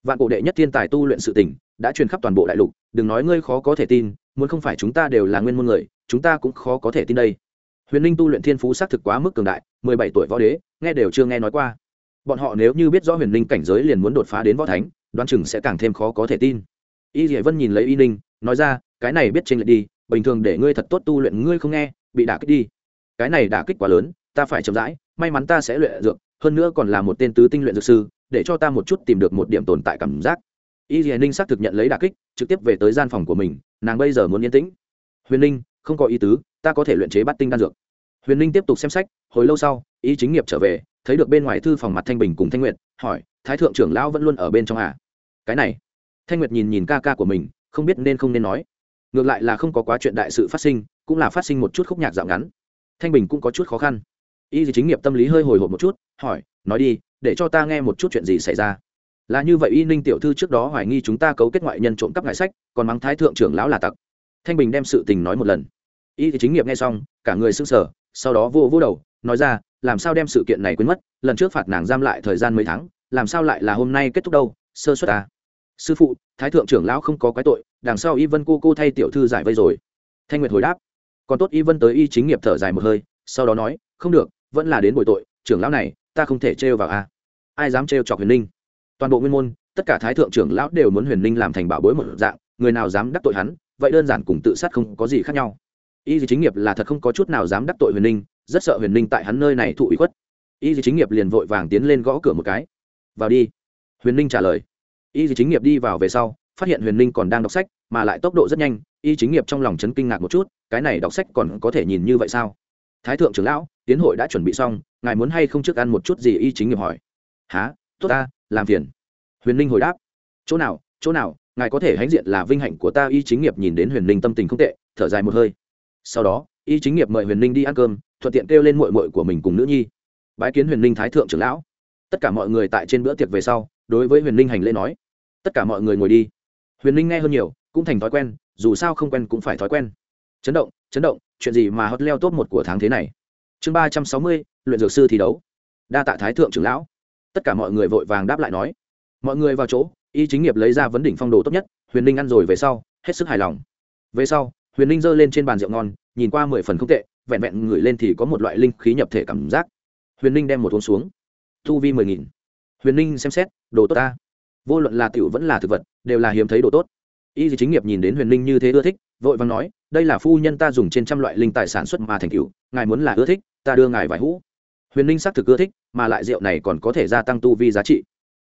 vạn cổ đệ nhất thiên tài tu luyện sự tỉnh đã truyền khắp toàn bộ đại lục, đừng nói ngươi khó có thể tin, muốn không phải chúng ta đều là nguyên môn người, chúng ta cũng khó có thể tin đây. Huyền ninh tu luyện thiên phú xác thực quá mức cường đại, mười bảy tuổi võ đế, nghe đều chưa nghe nói qua. Bọn họ nếu như biết rõ huyền ninh cảnh giới liền muốn đột phá đến võ thánh, đoán chừng sẽ càng thêm khó có thể tin. Y dĩa vân nhìn lấy y ninh, nói ra, cái này biết trên lệch đi, bình thường để ngươi thật tốt tu luyện ngươi không nghe, bị đả kích đi. Cái này đả kích quá lớn, ta phải chậm rãi, may mắn ta sẽ luyện dược, hơn nữa còn là một tên tứ tinh luyện dược sư để cho ta một chút tìm được một điểm tồn tại cảm giác. Y dì ninh xác thực nhận lấy đả kích, trực tiếp về tới gian phòng của mình, nàng bây giờ muốn yên tĩnh. Huyền ninh, không có ý tứ, ta có thể luyện chế bắt tinh đan dược. Huyền ninh tiếp tục xem sách, hồi lâu sau, y chính nghiệp trở về, thấy được bên ngoài thư phòng mặt thanh bình cùng thanh nguyệt, hỏi, thái thượng trưởng lão vẫn luôn ở bên trong à? cái này. Thanh nguyệt nhìn nhìn ca ca của mình, không biết nên không nên nói. Ngược lại là không có quá chuyện đại sự phát sinh, cũng là phát sinh một chút khúc nhạc dạo ngắn. Thanh bình cũng có chút khó khăn. Y chính nghiệp tâm lý hơi hồi hộp một chút, hỏi, nói đi để cho ta nghe một chút chuyện gì xảy ra. Là như vậy, y ninh tiểu thư trước đó hoài nghi chúng ta cấu kết ngoại nhân trộm cắp ngài sách, còn mắng thái thượng trưởng lão là tặc. Thanh bình đem sự tình nói một lần. Y chính nghiệp nghe xong, cả người s ư n g sở sau đó vô vô đầu, nói ra, làm sao đem sự kiện này quên mất, lần trước phạt nàng giam lại thời gian mấy tháng, làm sao lại là hôm nay kết thúc đâu, sơ xuất ta. Sư phụ, thái thượng trưởng lão không có quái tội, đằng sau y vân cô cô thay tiểu thư giải vây rồi. Thanh nguyệt hồi đáp. Còn tốt y vân tới y chính nghiệp thở dài một hơi, sau đó nói, không được, vẫn là đến bồi tội, trưởng lão này ta không thể trêu vào a. Ai dám trêu chọc huyền ninh toàn bộ nguyên môn, tất cả thái thượng trưởng lão đều muốn huyền ninh làm thành bảo bối một dạng, người nào dám đắc tội hắn, vậy đơn giản cùng tự sát không có gì khác nhau. Y chính nghiệp là thật không có chút nào dám đắc tội huyền ninh rất sợ huyền ninh tại hắn nơi này thụ ủy khuất. Y chính nghiệp liền vội vàng tiến lên gõ cửa một cái. Vào đi. Huyền ninh trả lời. Y chính nghiệp đi vào về sau, phát hiện huyền ninh còn đang đọc sách, mà lại tốc độ rất nhanh, y chính nghiệp trong lòng chấn kinh ngạc một chút, cái này đọc sách còn có thể nhìn như vậy sao? Thái thượng trưởng lão, tiến hội đã chuẩn bị xong, ngài muốn hay không trước ăn một chút gì y chính nghiệp hỏi. Há tốt ta, làm phiền. Huyền ninh hồi đáp. Chỗ nào chỗ nào, ngài có thể hãnh diện là vinh hạnh của ta y chính nghiệp nhìn đến huyền ninh tâm tình không tệ, thở dài một hơi. Sau đó, y chính nghiệp mời huyền ninh đi ăn cơm, thuận tiện kêu lên mội mội của mình cùng nữ nhi. Bái kiến huyền ninh thái thượng trưởng lão. Tất cả mọi người tại trên bữa tiệc về sau, đối với huyền ninh hành lễ nói. Tất cả mọi người ngồi đi. Huyền ninh nghe hơn nhiều, cũng thành thói quen, dù sao không quen cũng phải thói quen. Chấn động chấn động, chuyện gì mà hot leo top một của tháng thế này? Chương ba trăm sáu mươi, luyện dược sư thi đấu. Đa tạ thái thượng trưởng lão. Tất cả mọi người vội vàng đáp lại nói. Mọi người vào chỗ, y chính nghiệp lấy ra vấn đỉnh phong đồ tốt nhất, huyền ninh ăn rồi về sau, hết sức hài lòng. Về sau, huyền ninh giơ lên trên bàn rượu ngon, nhìn qua mười phần không tệ, vẹn vẹn ngửi lên thì có một loại linh khí nhập thể cảm giác. Huyền ninh đem một uống xuống. Thu vi mười nghìn. Huyền ninh xem xét, đồ tốt ta. Vô luận là tiểu vẫn là thực vật, đều là hiếm thấy đồ tốt y chính nghiệp nhìn đến huyền Linh như thế ưa thích, vội vàng nói, đây là phu nhân ta dùng trên trăm loại linh tài sản xuất mà thành cựu ngài muốn là ưa thích, ta đưa ngài vài hũ. Huyền Linh xác thực ưa thích, mà lại rượu này còn có thể gia tăng tu vi giá trị.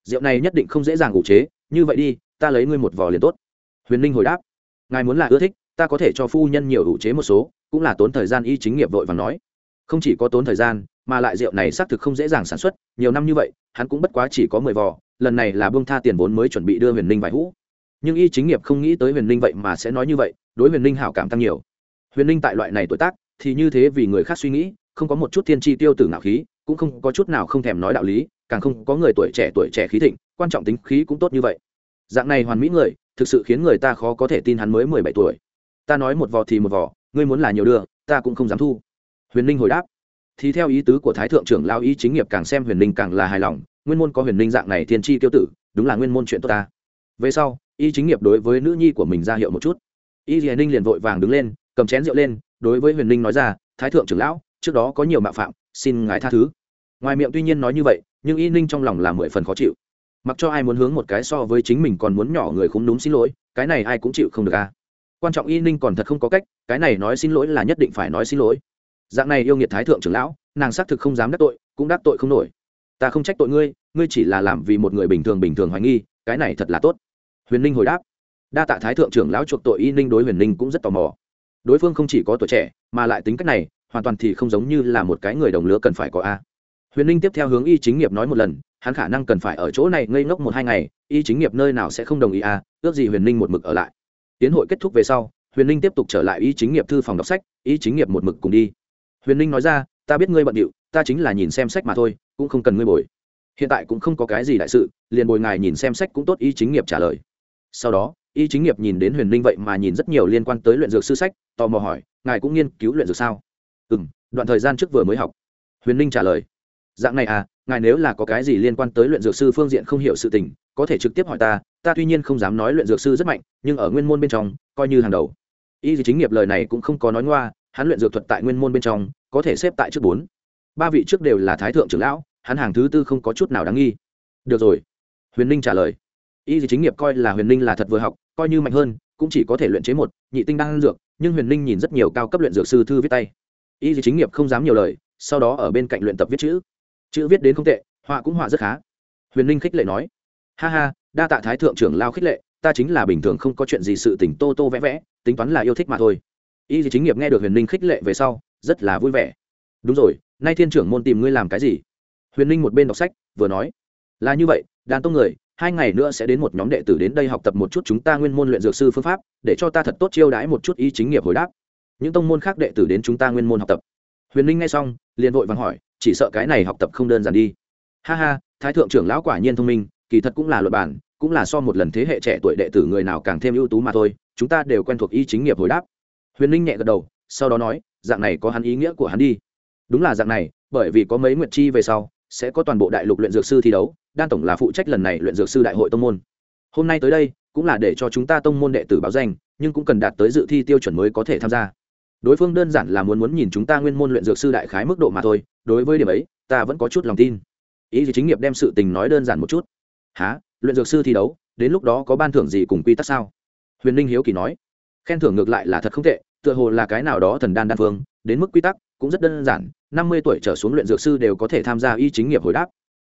Rượu này nhất định không dễ dàng ủ chế, như vậy đi, ta lấy ngươi một vò liền tốt. Huyền Linh hồi đáp, ngài muốn là ưa thích, ta có thể cho phu nhân nhiều ủ chế một số, cũng là tốn thời gian y chính nghiệp vội vàng nói. Không chỉ có tốn thời gian, mà lại rượu này xác thực không dễ dàng sản xuất, nhiều năm như vậy, hắn cũng bất quá chỉ có mười vò, lần này là bông tha tiền vốn mới chuẩn bị đưa huyền Linh vài hũ nhưng y chính nghiệp không nghĩ tới huyền ninh vậy mà sẽ nói như vậy, đối huyền ninh hảo cảm tăng nhiều. Huyền ninh tại loại này tuổi tác, thì như thế vì người khác suy nghĩ, không có một chút thiên tri tiêu tử ngạo khí, cũng không có chút nào không thèm nói đạo lý, càng không có người tuổi trẻ tuổi trẻ khí thịnh, quan trọng tính khí cũng tốt như vậy. Dạng này hoàn mỹ người, thực sự khiến người ta khó có thể tin hắn mới mười bảy tuổi. Ta nói một vò thì một vò, ngươi muốn là nhiều đưa, ta cũng không dám thu. Huyền ninh hồi đáp. Thì theo ý tứ của thái thượng trưởng lao ý chính nghiệp càng xem huyền ninh càng là hài lòng, nguyên môn có huyền ninh dạng này thiên tri tiêu tử, đúng là nguyên môn chuyện tốt ta. Về sau y chính nghiệp đối với nữ nhi của mình ra hiệu một chút. Y hiền ninh liền vội vàng đứng lên, cầm chén rượu lên, đối với huyền ninh nói ra, thái thượng trưởng lão, trước đó có nhiều mạo phạm, xin ngài tha thứ. Ngoài miệng tuy nhiên nói như vậy, nhưng y ninh trong lòng là mười phần khó chịu. Mặc cho ai muốn hướng một cái so với chính mình còn muốn nhỏ người không đúng xin lỗi, cái này ai cũng chịu không được à. Quan trọng y ninh còn thật không có cách, cái này nói xin lỗi là nhất định phải nói xin lỗi. Dạng này yêu nghiệt thái thượng trưởng lão, nàng xác thực không dám đắc tội, cũng đắc tội không nổi. Ta không trách tội ngươi ngươi chỉ là làm vì một người bình thường bình thường hoài nghi, cái này thật là tốt huyền ninh hồi đáp. Đa tạ thái thượng trưởng lão chuộc tội y ninh đối huyền ninh cũng rất tò mò. Đối phương không chỉ có tuổi trẻ, mà lại tính cách này, hoàn toàn thì không giống như là một cái người đồng lứa cần phải có a. Huyền ninh tiếp theo hướng y chính nghiệp nói một lần, hắn khả năng cần phải ở chỗ này ngây ngốc một hai ngày, y chính nghiệp nơi nào sẽ không đồng ý a, ước gì huyền ninh một mực ở lại. Tiến hội kết thúc về sau, huyền ninh tiếp tục trở lại y chính nghiệp thư phòng đọc sách, y chính nghiệp một mực cùng đi. Huyền ninh nói ra, ta biết ngươi bận điệu, ta chính là nhìn xem sách mà thôi, cũng không cần ngươi bồi. Hiện tại cũng không có cái gì đại sự, liền bồi ngài nhìn xem sách cũng tốt, y chính nghiệp trả lời sau đó, y chính nghiệp nhìn đến huyền linh vậy mà nhìn rất nhiều liên quan tới luyện dược sư sách, tò mò hỏi, ngài cũng nghiên cứu luyện dược sao? Ừ m đoạn thời gian trước vừa mới học. Huyền linh trả lời, dạng này à ngài nếu là có cái gì liên quan tới luyện dược sư phương diện không hiểu sự tình, có thể trực tiếp hỏi ta ta tuy nhiên không dám nói luyện dược sư rất mạnh, nhưng ở nguyên môn bên trong, coi như hàng đầu. Y chính nghiệp lời này cũng không có nói ngoa, hắn luyện dược thuật tại nguyên môn bên trong, có thể xếp tại trước bốn. Ba vị trước đều là thái thượng trưởng lão, hắn hàng thứ tư không có chút nào đáng nghi. Được rồi. Huyền ninh trả lời y chính nghiệp coi là huyền ninh là thật vừa học, coi như mạnh hơn, cũng chỉ có thể luyện chế một, nhị tinh đang dược, nhưng huyền ninh nhìn rất nhiều cao cấp luyện dược sư thư viết tay. Y chính nghiệp không dám nhiều lời, sau đó ở bên cạnh luyện tập viết chữ. Chữ viết đến không tệ, họa cũng họa rất khá. Huyền ninh khích lệ nói, ha ha, đa tạ thái thượng trưởng lao khích lệ, ta chính là bình thường không có chuyện gì sự tỉnh tô tô vẽ vẽ, tính toán là yêu thích mà thôi. Y chính nghiệp nghe được huyền ninh khích lệ về sau, rất là vui vẻ. Đúng rồi, nay thiên trưởng môn tìm ngươi làm cái gì? Huyền ninh một bên đọc sách, vừa nói, là như vậy, đàn tông người hai ngày nữa sẽ đến một nhóm đệ tử đến đây học tập một chút chúng ta nguyên môn luyện dược sư phương pháp, để cho ta thật tốt chiêu đãi một chút y chính nghiệp hồi đáp. Những tông môn khác đệ tử đến chúng ta nguyên môn học tập. Huyền Linh nghe xong, liền vội vàng hỏi, chỉ sợ cái này học tập không đơn giản đi. Ha ha, thái thượng trưởng lão quả nhiên thông minh, kỳ thật cũng là luật bản, cũng là so một lần thế hệ trẻ tuổi đệ tử người nào càng thêm ưu tú mà thôi, chúng ta đều quen thuộc y chính nghiệp hồi đáp. Huyền Linh nhẹ gật đầu, sau đó nói, dạng này có hắn ý nghĩa của hắn đi. Đúng là dạng này, bởi vì có mấy nguyệt chi về sau, sẽ có toàn bộ đại lục luyện dược sư thi đấu đan tổng là phụ trách lần này luyện dược sư đại hội tông môn. Hôm nay tới đây, cũng là để cho chúng ta tông môn đệ tử báo danh, nhưng cũng cần đạt tới dự thi tiêu chuẩn mới có thể tham gia. Đối phương đơn giản là muốn muốn nhìn chúng ta nguyên môn luyện dược sư đại khái mức độ mà thôi, đối với điểm ấy, ta vẫn có chút lòng tin. Ý gì chính nghiệp đem sự tình nói đơn giản một chút. Há luyện dược sư thi đấu, đến lúc đó có ban thưởng gì cùng quy tắc sao? Huyền ninh hiếu kỳ nói. Khen thưởng ngược lại là thật không tệ, tựa hồ là cái nào đó thần đan đan phương, đến mức quy tắc cũng rất đơn giản, năm mươi tuổi trở xuống luyện dược sư đều có thể tham gia y chính nghiệp hồi đáp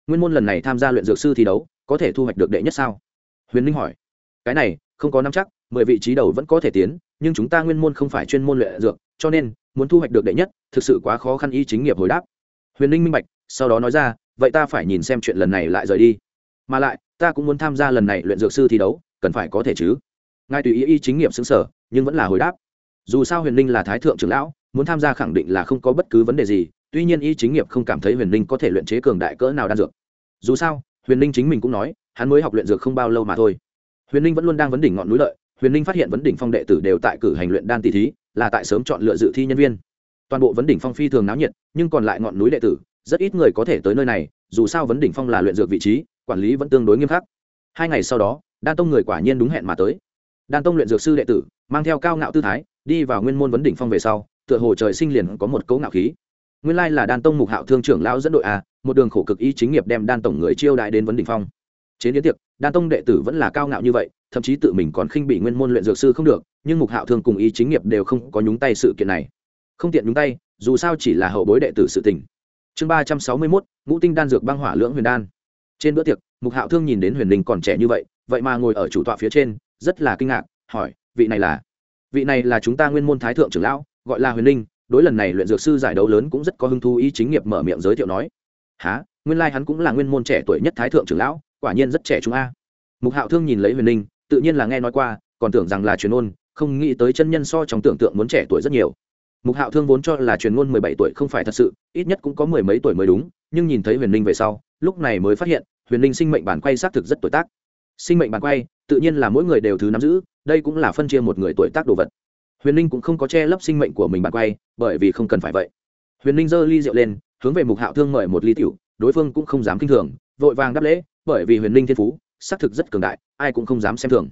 nguyên môn lần này tham gia luyện dược sư thi đấu, có thể thu hoạch được đệ nhất sao? Huyền ninh hỏi. Cái này, không có năm chắc, mười vị trí đầu vẫn có thể tiến, nhưng chúng ta nguyên môn không phải chuyên môn luyện dược, cho nên, muốn thu hoạch được đệ nhất, thực sự quá khó khăn y chính nghiệp hồi đáp. Huyền ninh minh bạch, sau đó nói ra, vậy ta phải nhìn xem chuyện lần này lại rời đi. Mà lại, ta cũng muốn tham gia lần này luyện dược sư thi đấu, cần phải có thể chứ? Ngài tùy ý y chính nghiệp xứng sở, nhưng vẫn là hồi đáp. Dù sao huyền ninh là thái thượng trưởng lão, muốn tham gia khẳng định là không có bất cứ vấn đề gì, tuy nhiên y chính nghiệp không cảm thấy huyền ninh có thể luyện chế cường đại cỡ nào đan dược dù sao, huyền ninh chính mình cũng nói, hắn mới học luyện dược không bao lâu mà thôi. Huyền ninh vẫn luôn đang vấn đỉnh ngọn núi lợi, huyền ninh phát hiện vấn đỉnh phong đệ tử đều tại cử hành luyện đan tỷ thí, là tại sớm chọn lựa dự thi nhân viên. Toàn bộ vấn đỉnh phong phi thường náo nhiệt, nhưng còn lại ngọn núi đệ tử, rất ít người có thể tới nơi này, dù sao vấn đỉnh phong là luyện dược vị trí, quản lý vẫn tương đối nghiêm khắc. Hai ngày sau đó, đan tông người quả nhiên đúng hẹn mà tới. Đan tông luyện dược sư đệ tử, mang theo cao ngạo tư thái, đi vào nguyên môn vấn đỉnh phong về sau, tựa hồ trời sinh liền có một cấu ngạo khí nguyên lai là đan tông mục hạo thương trưởng lão dẫn đội a một đường khổ cực ý chính nghiệp đem đan tổng người chiêu đại đến vấn đỉnh phong. Chế biến tiệc, đan tông đệ tử vẫn là cao ngạo như vậy, thậm chí tự mình còn khinh bị nguyên môn luyện dược sư không được, nhưng mục hạo thương cùng ý chính nghiệp đều không có nhúng tay sự kiện này. Không tiện nhúng tay, dù sao chỉ là hậu bối đệ tử sự tình. Chương ba trăm sáu mươi mốt, ngũ tinh đan dược băng hỏa lưỡng huyền đan. Trên bữa tiệc, mục hạo thương nhìn đến huyền linh còn trẻ như vậy vậy mà ngồi ở chủ tọa phía trên, rất là kinh ngạc, hỏi, vị này là? Vị này là chúng ta nguyên môn thái thượng trưởng lão, gọi là huyền linh đối lần này luyện dược sư giải đấu lớn cũng rất có hứng thú ý chính nghiệp mở miệng giới thiệu nói há nguyên lai、like、hắn cũng là nguyên môn trẻ tuổi nhất thái thượng trưởng lão quả nhiên rất trẻ chúng a. Mục hạo thương nhìn lấy huyền ninh, tự nhiên là nghe nói qua còn tưởng rằng là truyền ôn không nghĩ tới chân nhân so trong tưởng tượng muốn trẻ tuổi rất nhiều. Mục hạo thương vốn cho là truyền ngôn mười bảy tuổi không phải thật sự ít nhất cũng có mười mấy tuổi mới đúng nhưng nhìn thấy huyền ninh về sau lúc này mới phát hiện huyền ninh sinh mệnh bản quay xác thực rất tuổi tác. Sinh mệnh bản quay tự nhiên là mỗi người đều thứ nắm giữ đây cũng là phân chia một người tuổi tác đồ vật huyền ninh cũng không có che lấp sinh mệnh của mình bản quay, bởi vì không cần phải vậy. Huyền ninh giơ ly rượu lên, hướng về mục hạo thương mời một ly tiểu, đối phương cũng không dám k i n h thường, vội vàng đáp lễ, bởi vì huyền ninh thiên phú, xác thực rất cường đại, ai cũng không dám xem thường.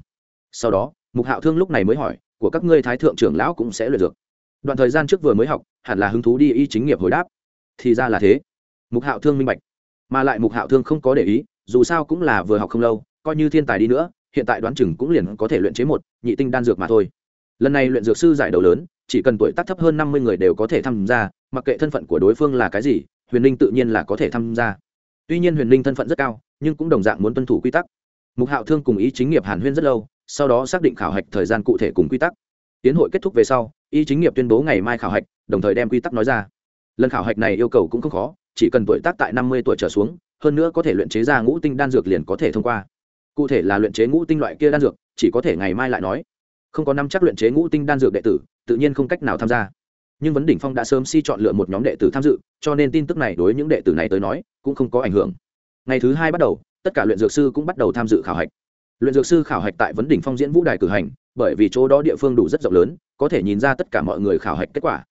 Sau đó, mục hạo thương lúc này mới hỏi, của các ngươi thái thượng trưởng lão cũng sẽ luyện dược? Đoạn thời gian trước vừa mới học, hẳn là hứng thú đi y chính nghiệp hồi đáp. Thì ra là thế. Mục hạo thương minh bạch. Mà lại mục hạo thương không có để ý, dù sao cũng là vừa học không lâu, coi như thiên tài đi nữa, hiện tại đoán chừng cũng liền có thể luyện chế một nhị tinh đan dược mà thôi lần này luyện dược sư giải đầu lớn, chỉ cần tuổi tác thấp hơn năm mươi người đều có thể tham gia, mặc kệ thân phận của đối phương là cái gì, huyền ninh tự nhiên là có thể tham gia. Tuy nhiên huyền ninh thân phận rất cao, nhưng cũng đồng dạng muốn tuân thủ quy tắc. Mục hạo thương cùng ý chính nghiệp hàn huyên rất lâu, sau đó xác định khảo hạch thời gian cụ thể cùng quy tắc. Tiến hội kết thúc về sau y chính nghiệp tuyên bố ngày mai khảo hạch, đồng thời đem quy tắc nói ra. Lần khảo hạch này yêu cầu cũng không khó, chỉ cần tuổi tác tại năm mươi tuổi trở xuống, hơn nữa có thể luyện chế ra ngũ tinh đan dược liền có thể thông qua. Cụ thể là luyện chế ngũ tinh loại kia đan dược, chỉ có thể ngày mai lại nói không có năm chắc luyện chế ngũ tinh đan dược đệ tử, tự nhiên không cách nào tham gia. Nhưng vấn đỉnh phong đã sớm si chọn lựa một nhóm đệ tử tham dự, cho nên tin tức này đối những đệ tử này tới nói, cũng không có ảnh hưởng. Ngày thứ hai bắt đầu, tất cả luyện dược sư cũng bắt đầu tham dự khảo hạch. Luyện dược sư khảo hạch tại vấn đỉnh phong diễn vũ đài cử hành, bởi vì chỗ đó địa phương đủ rất rộng lớn, có thể nhìn ra tất cả mọi người khảo hạch kết quả.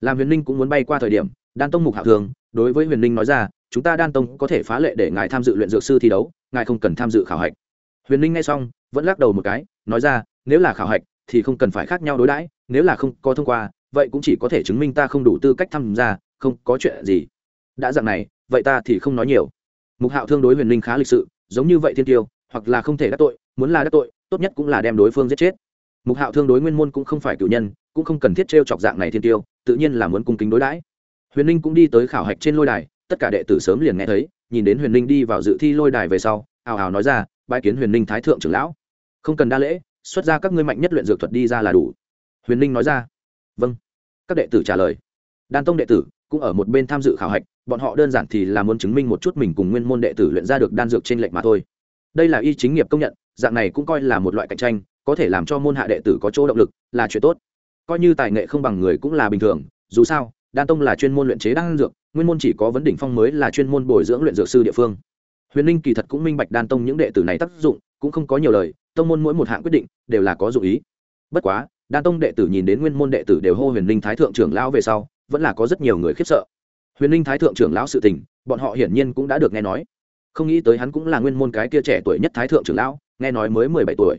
Làm huyền ninh cũng muốn bay qua thời điểm, đan tông mục hạ thường, đối với huyền ninh nói ra, chúng ta đan tông có thể phá lệ để ngài tham dự luyện dược sư thi đấu, ngài không cần tham dự khảo hạch. Huyền ninh nghe xong, vẫn lắc đầu một cái, nói ra nếu là khảo hạch thì không cần phải khác nhau đối đãi, nếu là không có thông qua, vậy cũng chỉ có thể chứng minh ta không đủ tư cách tham gia, không có chuyện gì. Đã dạng này, vậy ta thì không nói nhiều. Mục hạo thương đối huyền linh khá lịch sự, giống như vậy thiên tiêu, hoặc là không thể đắc tội, muốn là đắc tội, tốt nhất cũng là đem đối phương giết chết. Mục hạo thương đối nguyên môn cũng không phải cử nhân, cũng không cần thiết t r e o chọc dạng này thiên tiêu, tự nhiên là muốn cung kính đối đãi. Huyền ninh cũng đi tới khảo hạch trên lôi đài, tất cả đệ tử sớm liền nghe thấy, nhìn đến huyền ninh đi vào dự thi lôi đài về sau, ào ào nói ra bãi kiến huyền ninh thái thượng trưởng lão. Không cần đa lễ xuất ra các ngươi mạnh nhất luyện dược thuật đi ra là đủ. Huyền ninh nói ra. Vâng. Các đệ tử trả lời. Đan tông đệ tử cũng ở một bên tham dự khảo hạch, bọn họ đơn giản thì là muốn chứng minh một chút mình cùng nguyên môn đệ tử luyện ra được đan dược trên lệnh mà thôi. Đây là y chính nghiệp công nhận, dạng này cũng coi là một loại cạnh tranh, có thể làm cho môn hạ đệ tử có chỗ động lực là chuyện tốt. Coi như tài nghệ không bằng người cũng là bình thường, dù sao, đan tông là chuyên môn luyện chế đan dược, nguyên môn chỉ có vấn đỉnh phong mới là chuyên môn bồi dưỡng luyện dược sư địa phương. Huyền ninh kỳ thật cũng minh bạch đan tông những đệ tử này tác dụng cũng không có nhiều lời, tông môn mỗi một hạng quyết định đều là có dụng ý. Bất quá, đan tông đệ tử nhìn đến nguyên môn đệ tử đều hô huyền Linh thái thượng trưởng lão về sau, vẫn là có rất nhiều người khiếp sợ. Huyền Linh thái thượng trưởng lão sự tình, bọn họ hiển nhiên cũng đã được nghe nói. Không nghĩ tới hắn cũng là nguyên môn cái kia trẻ tuổi nhất thái thượng trưởng lão, nghe nói mới mười bảy tuổi.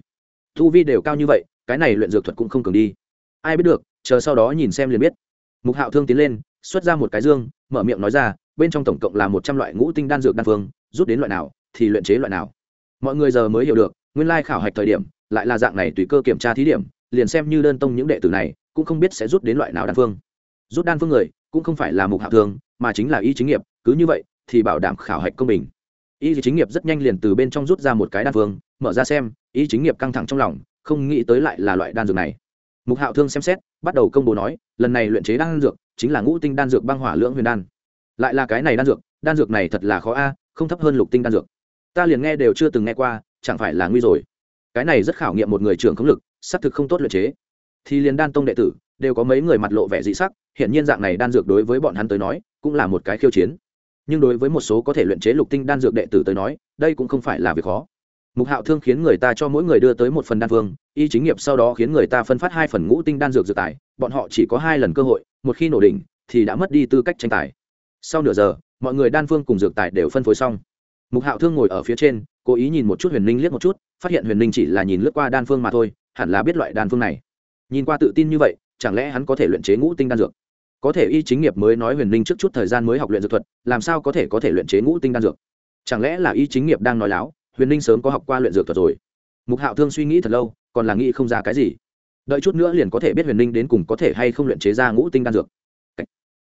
Thu vi đều cao như vậy, cái này luyện dược thuật cũng không cường đi. Ai biết được, chờ sau đó nhìn xem liền biết. Mục hạo thương tiến lên, xuất ra một cái dương, mở miệng nói ra, bên trong tổng cộng là một trăm loại ngũ tinh đan dược đan phương, rút đến loại nào thì luyện chế loại nào mọi người giờ mới hiểu được, nguyên lai khảo hạch thời điểm, lại là dạng này tùy cơ kiểm tra thí điểm, liền xem như đơn tông những đệ tử này, cũng không biết sẽ rút đến loại nào đan phương. Rút đan phương người, cũng không phải là mục hạ thương mà chính là y chính nghiệp, cứ như vậy, thì bảo đảm khảo hạch công bình. Y chính nghiệp rất nhanh liền từ bên trong rút ra một cái đan phương, mở ra xem, y chính nghiệp căng thẳng trong lòng, không nghĩ tới lại là loại đan dược này. Mục hạo thương xem xét, bắt đầu công bố nói, lần này luyện chế đan dược, chính là ngũ tinh đan dược băng hỏa lưỡng huyền đan. Lại là cái này đan dược đan dược này thật là khó a, không thấp hơn lục tinh đan dược ta liền nghe đều chưa từng nghe qua, chẳng phải là nguy rồi. Cái này rất khảo nghiệm một người trưởng khống lực, xác thực không tốt luyện chế. Thì liền đan tông đệ tử, đều có mấy người mặt lộ vẻ dị sắc hiện nhiên dạng này đan dược đối với bọn hắn tới nói, cũng là một cái khiêu chiến. Nhưng đối với một số có thể luyện chế lục tinh đan dược đệ tử tới nói, đây cũng không phải là việc khó. Mục hạo thương khiến người ta cho mỗi người đưa tới một phần đan phương, y chính nghiệp sau đó khiến người ta phân phát hai phần ngũ tinh đan dược dược tài, bọn họ chỉ có hai lần cơ hội, một khi nổ đỉnh, thì đã mất đi tư cách tranh tài. Sau nửa giờ, mọi người đan phương cùng dược tài đều phân phối xong mục hạo thương ngồi ở phía trên, cố ý nhìn một chút huyền ninh liếc một chút, phát hiện huyền ninh chỉ là nhìn lướt qua đan phương mà thôi, hẳn là biết loại đan phương này. Nhìn qua tự tin như vậy, chẳng lẽ hắn có thể luyện chế ngũ tinh đan dược? Có thể y chính nghiệp mới nói huyền ninh trước chút thời gian mới học luyện dược thuật, làm sao có thể có thể luyện chế ngũ tinh đan dược? Chẳng lẽ là y chính nghiệp đang nói láo, huyền ninh sớm có học qua luyện dược thuật rồi? Mục hạo thương suy nghĩ thật lâu, còn là nghĩ không ra cái gì. Đợi chút nữa liền có thể biết huyền ninh đến cùng có thể hay không luyện chế ra ngũ tinh đan dược.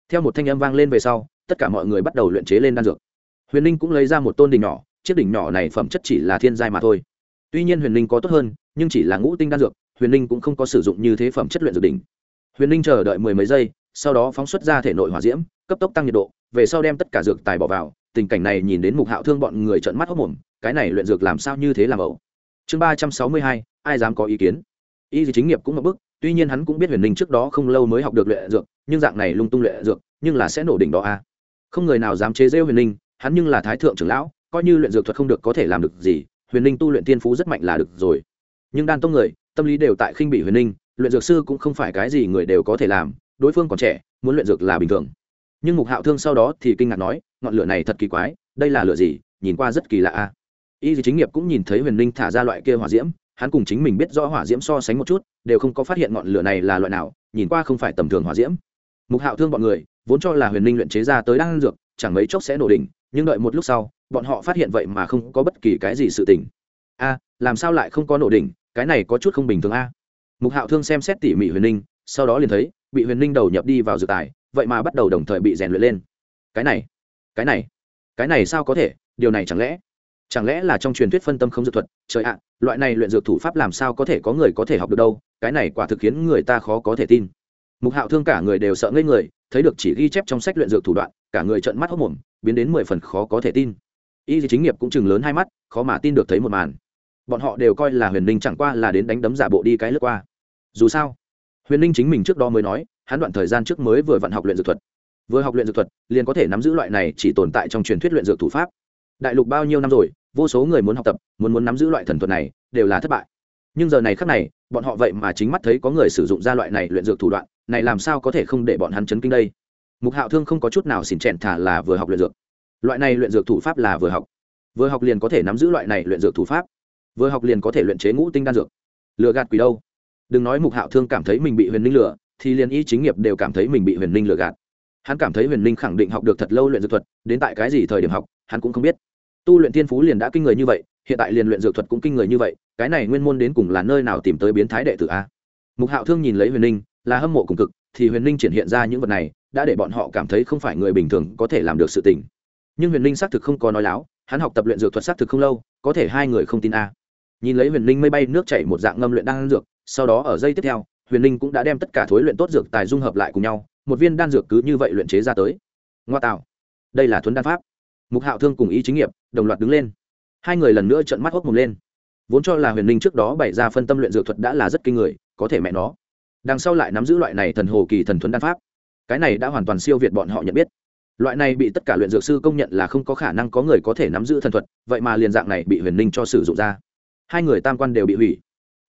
Theo một thanh âm vang lên về sau, tất cả mọi người bắt đầu luyện chế lên đan dược huyền ninh cũng lấy ra một tôn đỉnh nhỏ, chiếc đỉnh nhỏ này phẩm chất chỉ là thiên giai mà thôi. Tuy nhiên huyền ninh có tốt hơn, nhưng chỉ là ngũ tinh đan dược, huyền ninh cũng không có sử dụng như thế phẩm chất luyện dược đỉnh. Huyền ninh chờ đợi mười mấy giây, sau đó phóng xuất ra thể nội hỏa diễm, cấp tốc tăng nhiệt độ, về sau đem tất cả dược tài bỏ vào, tình cảnh này nhìn đến mục hạo thương bọn người trợn mắt hốc mồm cái này luyện dược làm sao như thế làm ẩu? Chương ba trăm sáu mươi hai, ai dám có ý kiến? Y chính nghiệp cũng ngập bức, tuy nhiên hắn cũng biết huyền ninh trước đó không lâu mới học được luyện dược, nhưng dạng này lung tung luyện dược, nhưng là sẽ nổ đỉnh đó a à. không người nào dám chế rêu huyền ninh hắn nhưng là thái thượng trưởng lão, coi như luyện dược thuật không được có thể làm được gì, huyền ninh tu luyện tiên phú rất mạnh là được rồi. Nhưng đan tông người, tâm lý đều tại khinh bị huyền ninh luyện dược sư cũng không phải cái gì người đều có thể làm, đối phương còn trẻ, muốn luyện dược là bình thường. Nhưng mục hạo thương sau đó thì kinh ngạc nói, ngọn lửa này thật kỳ quái, đây là lửa gì, nhìn qua rất kỳ lạ a. Y chính nghiệp cũng nhìn thấy huyền ninh thả ra loại kia hỏa diễm, hắn cùng chính mình biết rõ hỏa diễm so sánh một chút, đều không có phát hiện ngọn lửa này là loại nào, nhìn qua không phải tầm thường hỏa diễm. Mục hạo thương bọn người, vốn cho là huyền ninh luyện chế ra tới đan dược, chẳng mấy chốc sẽ nổ đỉnh nhưng đợi một lúc sau, bọn họ phát hiện vậy mà không có bất kỳ cái gì sự tình. A, làm sao lại không có nổ đỉnh? Cái này có chút không bình thường a. Mục hạo thương xem xét tỉ mỉ huyền ninh, sau đó liền thấy, bị huyền ninh đầu nhập đi vào dược tài, vậy mà bắt đầu đồng thời bị rèn luyện lên. Cái này cái này cái này sao có thể? Điều này chẳng lẽ chẳng lẽ là trong truyền thuyết phân tâm không dược thuật? Trời ạ, loại này luyện dược thủ pháp làm sao có thể có người có thể học được đâu? Cái này quả thực khiến người ta khó có thể tin. Mục hạo thương cả người đều sợ ngây người thấy được chỉ ghi chép trong sách luyện dược thủ đoạn, cả người trợn mắt hốc mồm, biến đến mười phần khó có thể tin. Y chính nghiệp cũng chừng lớn hai mắt, khó mà tin được thấy một màn. Bọn họ đều coi là huyền ninh chẳng qua là đến đánh đấm giả bộ đi cái lướt qua. Dù sao, huyền ninh chính mình trước đó mới nói, hắn đoạn thời gian trước mới vừa vận học luyện dược thuật. Vừa học luyện dược thuật, liền có thể nắm giữ loại này chỉ tồn tại trong truyền thuyết luyện dược thủ pháp. Đại lục bao nhiêu năm rồi, vô số người muốn học tập, muốn muốn nắm giữ loại thần thuật này, đều là thất bại. Nhưng giờ này khác này bọn họ vậy mà chính mắt thấy có người sử dụng ra loại này luyện dược thủ đoạn, này làm sao có thể không để bọn hắn chấn kinh đây? Mục hạo thương không có chút nào xỉn chèn thả là vừa học luyện dược. Loại này luyện dược thủ pháp là vừa học. Vừa học liền có thể nắm giữ loại này luyện dược thủ pháp. Vừa học liền có thể luyện chế ngũ tinh đan dược. Lừa gạt quỷ đâu? Đừng nói mục hạo thương cảm thấy mình bị huyền ninh lừa, thì liền y chính nghiệp đều cảm thấy mình bị huyền ninh lừa gạt. Hắn cảm thấy huyền ninh khẳng định học được thật lâu luyện dược thuật, đến tại cái gì thời điểm học, hắn cũng không biết. Tu luyện thiên phú liền đã kinh người như vậy hiện tại liền luyện dược thuật cũng kinh người như vậy, cái này nguyên môn đến cùng là nơi nào tìm tới biến thái đệ tử a? Mục hạo thương nhìn lấy huyền ninh, là hâm mộ cùng cực, thì huyền ninh triển hiện ra những vật này, đã để bọn họ cảm thấy không phải người bình thường có thể làm được sự tình. Nhưng huyền ninh xác thực không có nói láo, hắn học tập luyện dược thuật xác thực không lâu, có thể hai người không tin a. Nhìn lấy huyền ninh mây bay nước chảy một dạng ngâm luyện đan dược, sau đó ở giây tiếp theo, huyền ninh cũng đã đem tất cả thối luyện tốt dược tài dung hợp lại cùng nhau, một viên đan dược cứ như vậy luyện chế ra tới. Ngoa tạo. Đây là thuấn đan pháp. Mục hạo thương cùng ý chính nghiệp, đồng loạt đứng lên hai người lần nữa trận mắt hốc mồm lên. Vốn cho là huyền ninh trước đó bày ra phân tâm luyện dược thuật đã là rất kinh người, có thể mẹ nó. Đằng sau lại nắm giữ loại này thần hồ kỳ thần thuấn đan pháp. Cái này đã hoàn toàn siêu việt bọn họ nhận biết. Loại này bị tất cả luyện dược sư công nhận là không có khả năng có người có thể nắm giữ thần thuật, vậy mà liền dạng này bị huyền ninh cho sử dụng ra. Hai người tam quan đều bị hủy.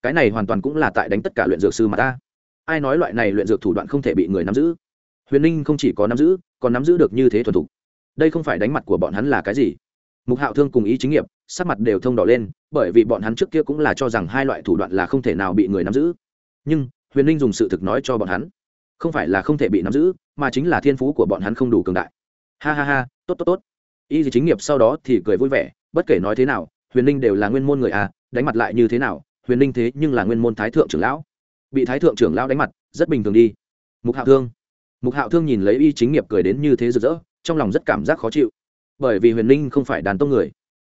Cái này hoàn toàn cũng là tại đánh tất cả luyện dược sư mà ta. Ai nói loại này luyện dược thủ đoạn không thể bị người nắm giữ? Huyền ninh không chỉ có nắm giữ, còn nắm giữ được như thế thuần thục. Đây không phải đánh mặt của bọn hắn là cái gì? Mục hạo thương cùng ý chính nghiệp, sắc mặt đều thông đỏ lên, bởi vì bọn hắn trước kia cũng là cho rằng hai loại thủ đoạn là không thể nào bị người nắm giữ. Nhưng, huyền ninh dùng sự thực nói cho bọn hắn, không phải là không thể bị nắm giữ, mà chính là thiên phú của bọn hắn không đủ cường đại. Ha ha ha, tốt tốt tốt. Y gì chính nghiệp sau đó thì cười vui vẻ, bất kể nói thế nào, huyền ninh đều là nguyên môn người à đánh mặt lại như thế nào, huyền ninh thế nhưng là nguyên môn thái thượng trưởng lão. Bị thái thượng trưởng lão đánh mặt, rất bình thường đi. Mục hạo thương. Mục hạo thương nhìn lấy y chính nghiệp cười đến như thế rực rỡ, trong lòng rất cảm giác khó chịu bởi vì huyền ninh không phải đàn tông người.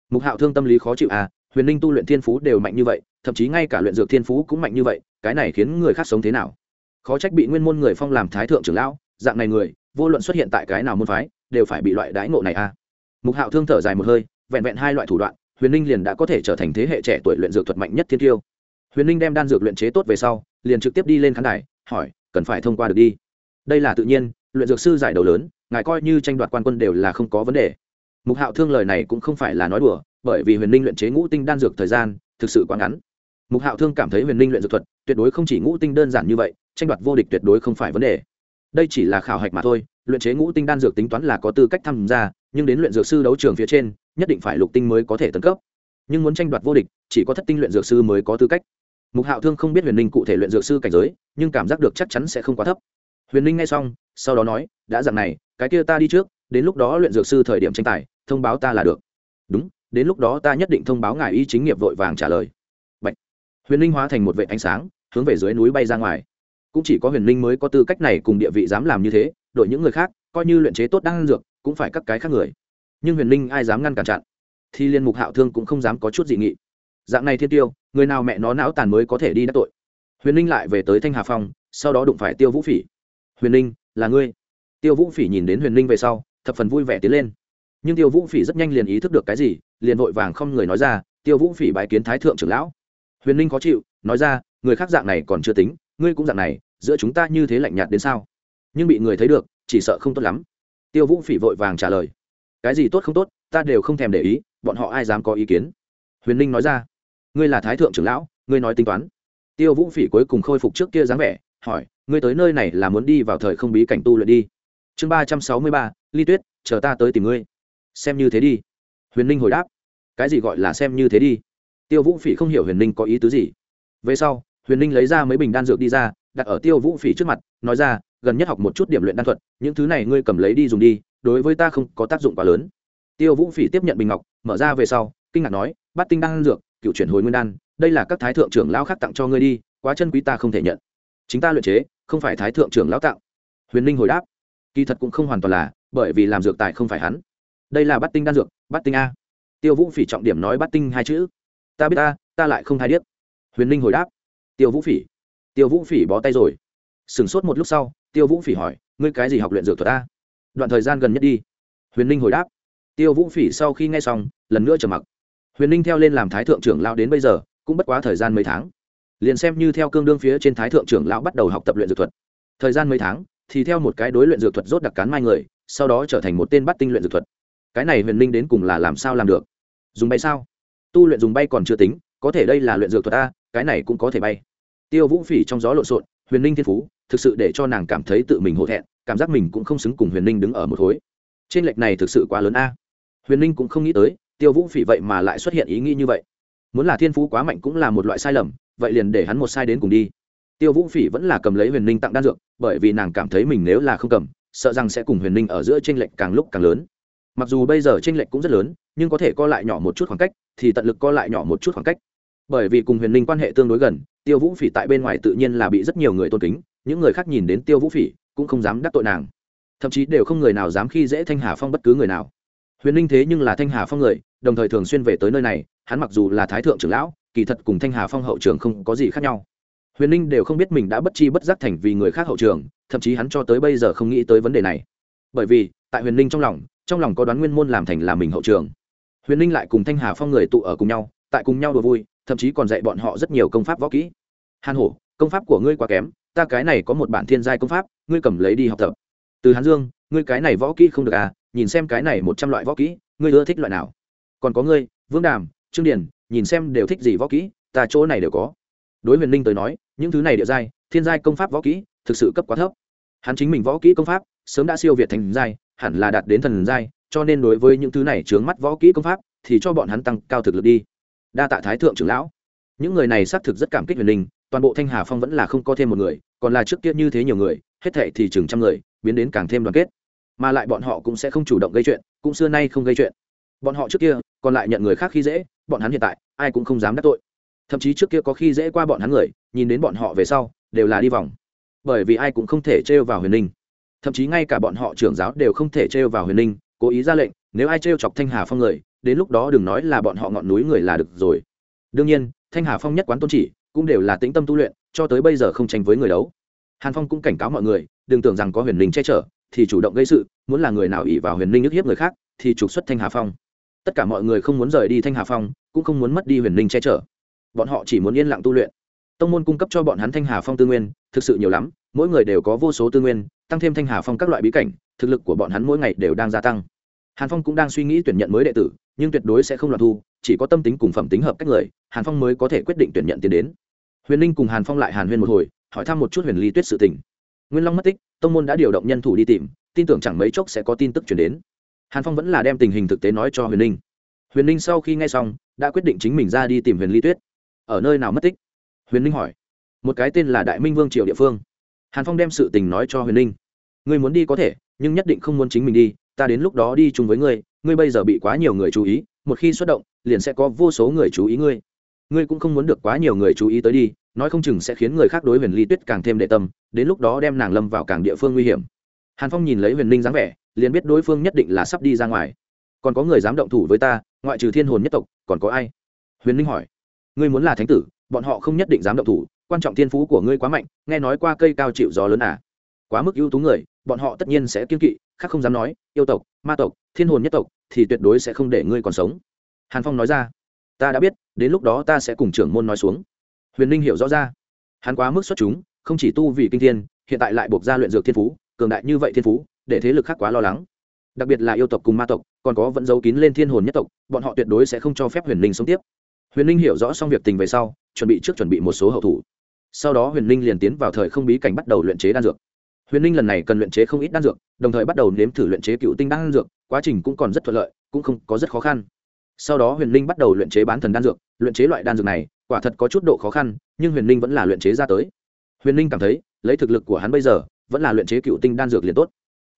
Mục hạo thương tâm lý khó chịu à huyền ninh tu luyện thiên phú đều mạnh như vậy, thậm chí ngay cả luyện dược thiên phú cũng mạnh như vậy, cái này khiến người khác sống thế nào? Khó trách bị nguyên môn người phong làm thái thượng trưởng lão, dạng này người, vô luận xuất hiện tại cái nào môn phái, đều phải bị loại đái ngộ này à. Mục hạo thương thở dài một hơi, vẹn vẹn hai loại thủ đoạn, huyền ninh liền đã có thể trở thành thế hệ trẻ tuổi luyện dược thuật mạnh nhất thiên tiêu. Huyền ninh đem đan dược luyện chế tốt về sau, liền trực tiếp đi lên khán đài, hỏi, cần phải thông qua được đi? Đây là tự nhiên, luyện dược sư giải đầu lớn, ngài coi như tranh đoạt quan quân đều là không có vấn đề mục hạo thương lời này cũng không phải là nói đùa, bởi vì huyền ninh luyện chế ngũ tinh đan dược thời gian thực sự quá ngắn. Mục hạo thương cảm thấy huyền ninh luyện dược thuật tuyệt đối không chỉ ngũ tinh đơn giản như vậy, tranh đoạt vô địch tuyệt đối không phải vấn đề. Đây chỉ là khảo hạch mà thôi, luyện chế ngũ tinh đan dược tính toán là có tư cách tham gia, nhưng đến luyện dược sư đấu trường phía trên, nhất định phải lục tinh mới có thể tấn cấp. Nhưng muốn tranh đoạt vô địch, chỉ có thất tinh luyện dược sư mới có tư cách. Mục hạo thương không biết huyền ninh cụ thể luyện dược sư cảnh giới, nhưng cảm giác được chắc chắn sẽ không quá thấp. Huyền ninh nghe xong, sau đó nói, đã dặn này, cái kia ta đi trước đến lúc đó luyện dược sư thời điểm tranh tài, thông báo ta là được. Đúng, đến lúc đó ta nhất định thông báo ngài y chính nghiệp vội vàng trả lời. Bạch. huyền linh hóa thành một vệ ánh sáng, hướng về dưới núi bay ra ngoài. Cũng chỉ có huyền linh mới có tư cách này cùng địa vị dám làm như thế, đội những người khác, coi như luyện chế tốt đang dược, cũng phải các cái khác người. Nhưng huyền linh ai dám ngăn cản chặn? Thì liên mục hạo thương cũng không dám có chút dị nghị. Dạng này thiên tiêu, người nào mẹ nó não tàn mới có thể đi đắc tội? Huyền linh lại về tới thanh hà phong, sau đó đụng phải tiêu vũ phỉ. Huyền linh, là ngươi. Tiêu vũ phỉ nhìn đến huyền linh về sau thập phần vui vẻ tiến lên. Nhưng tiêu vũ phỉ rất nhanh liền ý thức được cái gì, liền vội vàng không người nói ra, tiêu vũ phỉ bái kiến thái thượng trưởng lão. Huyền ninh khó chịu, nói ra, người khác dạng này còn chưa tính, ngươi cũng dạng này, giữa chúng ta như thế lạnh nhạt đến sao? Nhưng bị người thấy được, chỉ sợ không tốt lắm. Tiêu vũ phỉ vội vàng trả lời, cái gì tốt không tốt, ta đều không thèm để ý, bọn họ ai dám có ý kiến? Huyền ninh nói ra, ngươi là thái thượng trưởng lão, ngươi nói tính toán. Tiêu vũ phỉ cuối cùng khôi phục trước kia dáng vẻ, hỏi, ngươi tới nơi này là muốn đi vào thời không bí cảnh tu luyện đi? Chương ba trăm sáu mươi ba, ly tuyết, chờ ta tới tìm ngươi. Xem như thế đi. Huyền ninh hồi đáp. Cái gì gọi là xem như thế đi? Tiêu vũ phỉ không hiểu huyền ninh có ý tứ gì. Về sau, huyền ninh lấy ra mấy bình đan dược đi ra, đặt ở tiêu vũ phỉ trước mặt, nói ra, gần nhất học một chút điểm luyện đan thuật, những thứ này ngươi cầm lấy đi dùng đi, đối với ta không có tác dụng quá lớn. Tiêu vũ phỉ tiếp nhận bình ngọc, mở ra về sau, kinh ngạc nói, bắt tinh đan dược, cựu chuyển hồi nguyên đan, đây là các thái thượng trưởng lão khác tặng cho ngươi đi, quá chân quý ta không thể nhận. Chính ta luyện chế, không phải thái thượng trưởng lão tặng. Huyền ninh hồi đáp kỳ thật cũng không hoàn toàn là, bởi vì làm dược tài không phải hắn. Đây là bắt tinh đan dược bắt tinh a. Tiêu vũ phỉ trọng điểm nói bắt tinh hai chữ. Ta biết ta ta lại không thay điếc. Huyền ninh hồi đáp. Tiêu vũ phỉ. Tiêu vũ phỉ bó tay rồi. Sửng sốt một lúc sau, tiêu vũ phỉ hỏi, ngươi cái gì học luyện dược thuật ta đoạn thời gian gần nhất đi. Huyền ninh hồi đáp. Tiêu vũ phỉ sau khi nghe xong, lần nữa trầm mặc. Huyền ninh theo lên làm thái thượng trưởng lão đến bây giờ, cũng bất quá thời gian mấy tháng. Liền xem như theo cương đương phía trên thái thượng trưởng lão bắt đầu học tập luyện dược thuật. Thời gian mấy tháng thì theo một cái đối luyện dược thuật rốt đặc cán mai người, sau đó trở thành một tên bắt tinh luyện dược thuật. Cái này huyền Linh đến cùng là làm sao làm được? Dùng bay sao? Tu luyện dùng bay còn chưa tính, có thể đây là luyện dược thuật a, cái này cũng có thể bay. Tiêu vũ phỉ trong gió lộn xộn, huyền Linh thiên phú, thực sự để cho nàng cảm thấy tự mình hổ thẹn, cảm giác mình cũng không xứng cùng huyền Linh đứng ở một khối. Trên lệch này thực sự quá lớn a. Huyền Linh cũng không nghĩ tới, tiêu vũ phỉ vậy mà lại xuất hiện ý nghĩ như vậy. Muốn là thiên phú quá mạnh cũng là một loại sai lầm, vậy liền để hắn một sai đến cùng đi tiêu vũ phỉ vẫn là cầm lấy huyền ninh tặng đan dược, bởi vì nàng cảm thấy mình nếu là không cầm, sợ rằng sẽ cùng huyền ninh ở giữa t r ê n lệch càng lúc càng lớn. Mặc dù bây giờ t r ê n lệch cũng rất lớn, nhưng có thể co lại nhỏ một chút khoảng cách, thì tận lực co lại nhỏ một chút khoảng cách. Bởi vì cùng huyền ninh quan hệ tương đối gần, tiêu vũ phỉ tại bên ngoài tự nhiên là bị rất nhiều người tôn kính, những người khác nhìn đến tiêu vũ phỉ cũng không dám đắc tội nàng. Thậm chí đều không người nào dám khi dễ thanh hà phong bất cứ người nào. Huyền ninh thế nhưng là thanh hà phong người, đồng thời thường xuyên về tới nơi này, hắn mặc dù là thái thượng trưởng lão, kỳ thật cùng thanh hà phong hậu trường không có gì khác nhau huyền ninh đều không biết mình đã bất chi bất giác thành vì người khác hậu trường thậm chí hắn cho tới bây giờ không nghĩ tới vấn đề này. Bởi vì tại huyền ninh trong lòng trong lòng có đoán nguyên môn làm thành là mình hậu trường. Huyền ninh lại cùng thanh hà phong người tụ ở cùng nhau tại cùng nhau đùa vui thậm chí còn dạy bọn họ rất nhiều công pháp võ kỹ. Hàn hổ công pháp của ngươi quá kém ta cái này có một bản thiên giai công pháp ngươi cầm lấy đi học tập. Từ hán dương ngươi cái này võ kỹ không được à nhìn xem cái này một trăm loại võ kỹ ngươi ưa thích loại nào? Còn có ngươi vương đàm trương Điền, nhìn xem đều thích gì võ kỹ ta chỗ này đều có đối huyền ninh tới nói, những thứ này địa giai, thiên giai công pháp võ kỹ, thực sự cấp quá thấp. Hắn chính mình võ kỹ công pháp, sớm đã siêu việt thành giai, hẳn là đạt đến thần giai, cho nên đối với những thứ này chướng mắt võ kỹ công pháp, thì cho bọn hắn tăng cao thực lực đi. Đa tạ thái thượng trưởng lão. Những người này xác thực rất cảm kích huyền ninh toàn bộ thanh hà phong vẫn là không có thêm một người, còn là trước kia như thế nhiều người, hết thệ thì chừng trăm người, biến đến càng thêm đoàn kết. Mà lại bọn họ cũng sẽ không chủ động gây chuyện, cũng xưa nay không gây chuyện. Bọn họ trước kia, còn lại nhận người khác khi dễ, bọn hắn hiện tại, ai cũng không dám đắc tội thậm chí trước kia có khi dễ qua bọn hắn người, nhìn đến bọn họ về sau, đều là đi vòng. Bởi vì ai cũng không thể trêu vào huyền ninh. Thậm chí ngay cả bọn họ trưởng giáo đều không thể trêu vào huyền ninh, cố ý ra lệnh, nếu ai trêu chọc thanh hà phong người, đến lúc đó đừng nói là bọn họ ngọn núi người là được rồi. Đương nhiên, thanh hà phong nhất quán tôn chỉ, cũng đều là tĩnh tâm tu luyện, cho tới bây giờ không tranh với người đấu. Hàn phong cũng cảnh cáo mọi người, đừng tưởng rằng có huyền ninh che chở, thì chủ động gây sự, muốn là người nào ỉ vào huyền ninh nhức hiếp người khác, thì trục xuất thanh hà phong. Tất cả mọi người không muốn rời đi thanh hà phong, cũng không muốn mất đi huyền ninh che chở bọn họ chỉ muốn yên lặng tu luyện. Tông môn cung cấp cho bọn hắn thanh hà phong tư nguyên, thực sự nhiều lắm, mỗi người đều có vô số tư nguyên, tăng thêm thanh hà phong các loại bí cảnh, thực lực của bọn hắn mỗi ngày đều đang gia tăng. Hàn phong cũng đang suy nghĩ tuyển nhận mới đệ tử, nhưng tuyệt đối sẽ không loạt thu, chỉ có tâm tính cùng phẩm tính hợp cách người, hàn phong mới có thể quyết định tuyển nhận tiền đến. Huyền ninh cùng hàn phong lại hàn huyên một hồi, hỏi thăm một chút huyền ly tuyết sự tình. Nguyên long mất tích, tông môn đã điều động nhân thủ đi tìm, tin tưởng chẳng mấy chốc sẽ có tin tức chuyển đến. Hàn phong vẫn là đem tình hình thực tế nói cho huyền ninh huyền ninh sau khi nghe xong, đã quyết định chính mình ra đi tìm huyền ly tuyết ở nơi nào mất tích? Huyền ninh hỏi. Một cái tên là đại minh vương triều địa phương. Hàn phong đem sự tình nói cho huyền ninh. Ngươi muốn đi có thể, nhưng nhất định không muốn chính mình đi, ta đến lúc đó đi chung với ngươi ngươi bây giờ bị quá nhiều người chú ý, một khi xuất động, liền sẽ có vô số người chú ý ngươi. Ngươi cũng không muốn được quá nhiều người chú ý tới đi, nói không chừng sẽ khiến người khác đối huyền ly tuyết càng thêm đệ tâm, đến lúc đó đem nàng lâm vào càng địa phương nguy hiểm. Hàn phong nhìn lấy huyền ninh dáng vẻ, liền biết đối phương nhất định là sắp đi ra ngoài. Còn có người dám động thủ với ta, ngoại trừ thiên hồn nhất tộc, còn có ai? Huyền ninh hỏi ngươi muốn là thánh tử, bọn họ không nhất định dám động thủ, quan trọng thiên phú của ngươi quá mạnh, nghe nói qua cây cao chịu gió lớn à. Quá mức ưu tú người, bọn họ tất nhiên sẽ kiên kỵ, khác không dám nói, yêu tộc, ma tộc, thiên hồn nhất tộc thì tuyệt đối sẽ không để ngươi còn sống. Hàn phong nói ra, ta đã biết, đến lúc đó ta sẽ cùng trưởng môn nói xuống. Huyền ninh hiểu rõ ra, hắn quá mức xuất chúng, không chỉ tu vì kinh thiên, hiện tại lại buộc ra luyện dược thiên phú, cường đại như vậy thiên phú, để thế lực khác quá lo lắng. Đặc biệt là yêu tộc cùng ma tộc, còn có vẫn giấu kín lên thiên hồn nhất tộc, bọn họ tuyệt đối sẽ không cho phép huyền linh sống tiếp huyền linh hiểu rõ xong việc tình về sau, chuẩn bị trước chuẩn bị một số hậu thủ. Sau đó huyền linh liền tiến vào thời không bí cảnh bắt đầu luyện chế đan dược. Huyền linh lần này cần luyện chế không ít đan dược, đồng thời bắt đầu nếm thử luyện chế cựu tinh đan dược, quá trình cũng còn rất thuận lợi, cũng không có rất khó khăn. Sau đó huyền linh bắt đầu luyện chế bán thần đan dược, luyện chế loại đan dược này, quả thật có chút độ khó khăn, nhưng huyền linh vẫn là luyện chế ra tới. Huyền linh cảm thấy, lấy thực lực của hắn bây giờ, vẫn là luyện chế cựu tinh đan dược liền tốt.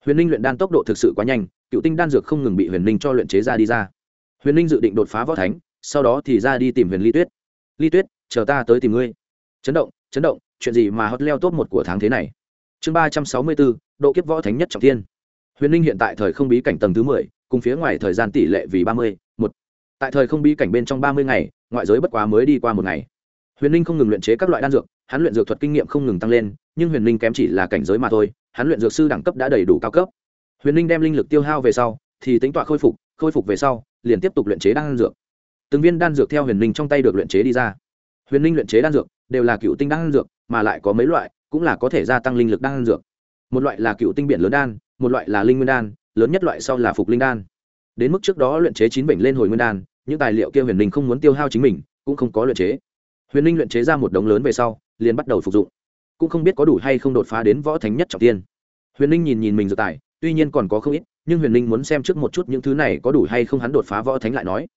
Huyền linh luyện đan tốc độ thực sự quá nhanh, cựu tinh đan dược không ngừng bị huyền linh cho luyện chế ra đi ra. Huyền linh dự định đột phá võ thánh sau đó thì ra đi tìm huyền ly tuyết. Ly tuyết, chờ ta tới tìm ngươi. Chấn động chấn động, chuyện gì mà hot leo top một của tháng thế này? Chương ba trăm sáu mươi bốn, độ kiếp võ thánh nhất trọng thiên. Huyền linh hiện tại thời không bí cảnh tầng thứ mười, cùng phía ngoài thời gian tỷ lệ vì ba mươi, một. Tại thời không bí cảnh bên trong ba mươi ngày, ngoại giới bất quá mới đi qua một ngày. Huyền linh không ngừng luyện chế các loại đan dược, hắn luyện dược thuật kinh nghiệm không ngừng tăng lên, nhưng huyền linh kém chỉ là cảnh giới mà thôi, hắn luyện dược sư đẳng cấp đã đầy đủ cao cấp. Huyền linh đem linh lực tiêu hao về sau, thì tính tọa khôi phục khôi phục về sau, liền tiếp tục luyện chế đan dược từng viên đan dược theo huyền linh trong tay được luyện chế đi ra. Huyền linh luyện chế đan dược đều là cựu tinh đan dược, mà lại có mấy loại, cũng là có thể gia tăng linh lực đan dược. Một loại là cựu tinh biển lớn đan, một loại là linh nguyên đan, lớn nhất loại sau là phục linh đan. Đến mức trước đó luyện chế chín bệnh lên hồi nguyên đan, những tài liệu kia huyền linh không muốn tiêu hao chính mình, cũng không có luyện chế. Huyền linh luyện chế ra một đống lớn về sau, liền bắt đầu phục dụng. Cũng không biết có đủ hay không đột phá đến võ thánh nhất trọng tiên. Huyền linh nhìn nhìn mình dự tài, tuy nhiên còn có không ít, nhưng huyền linh muốn xem trước một chút những thứ này có đủ hay không hắn đột phá võ thánh lại nói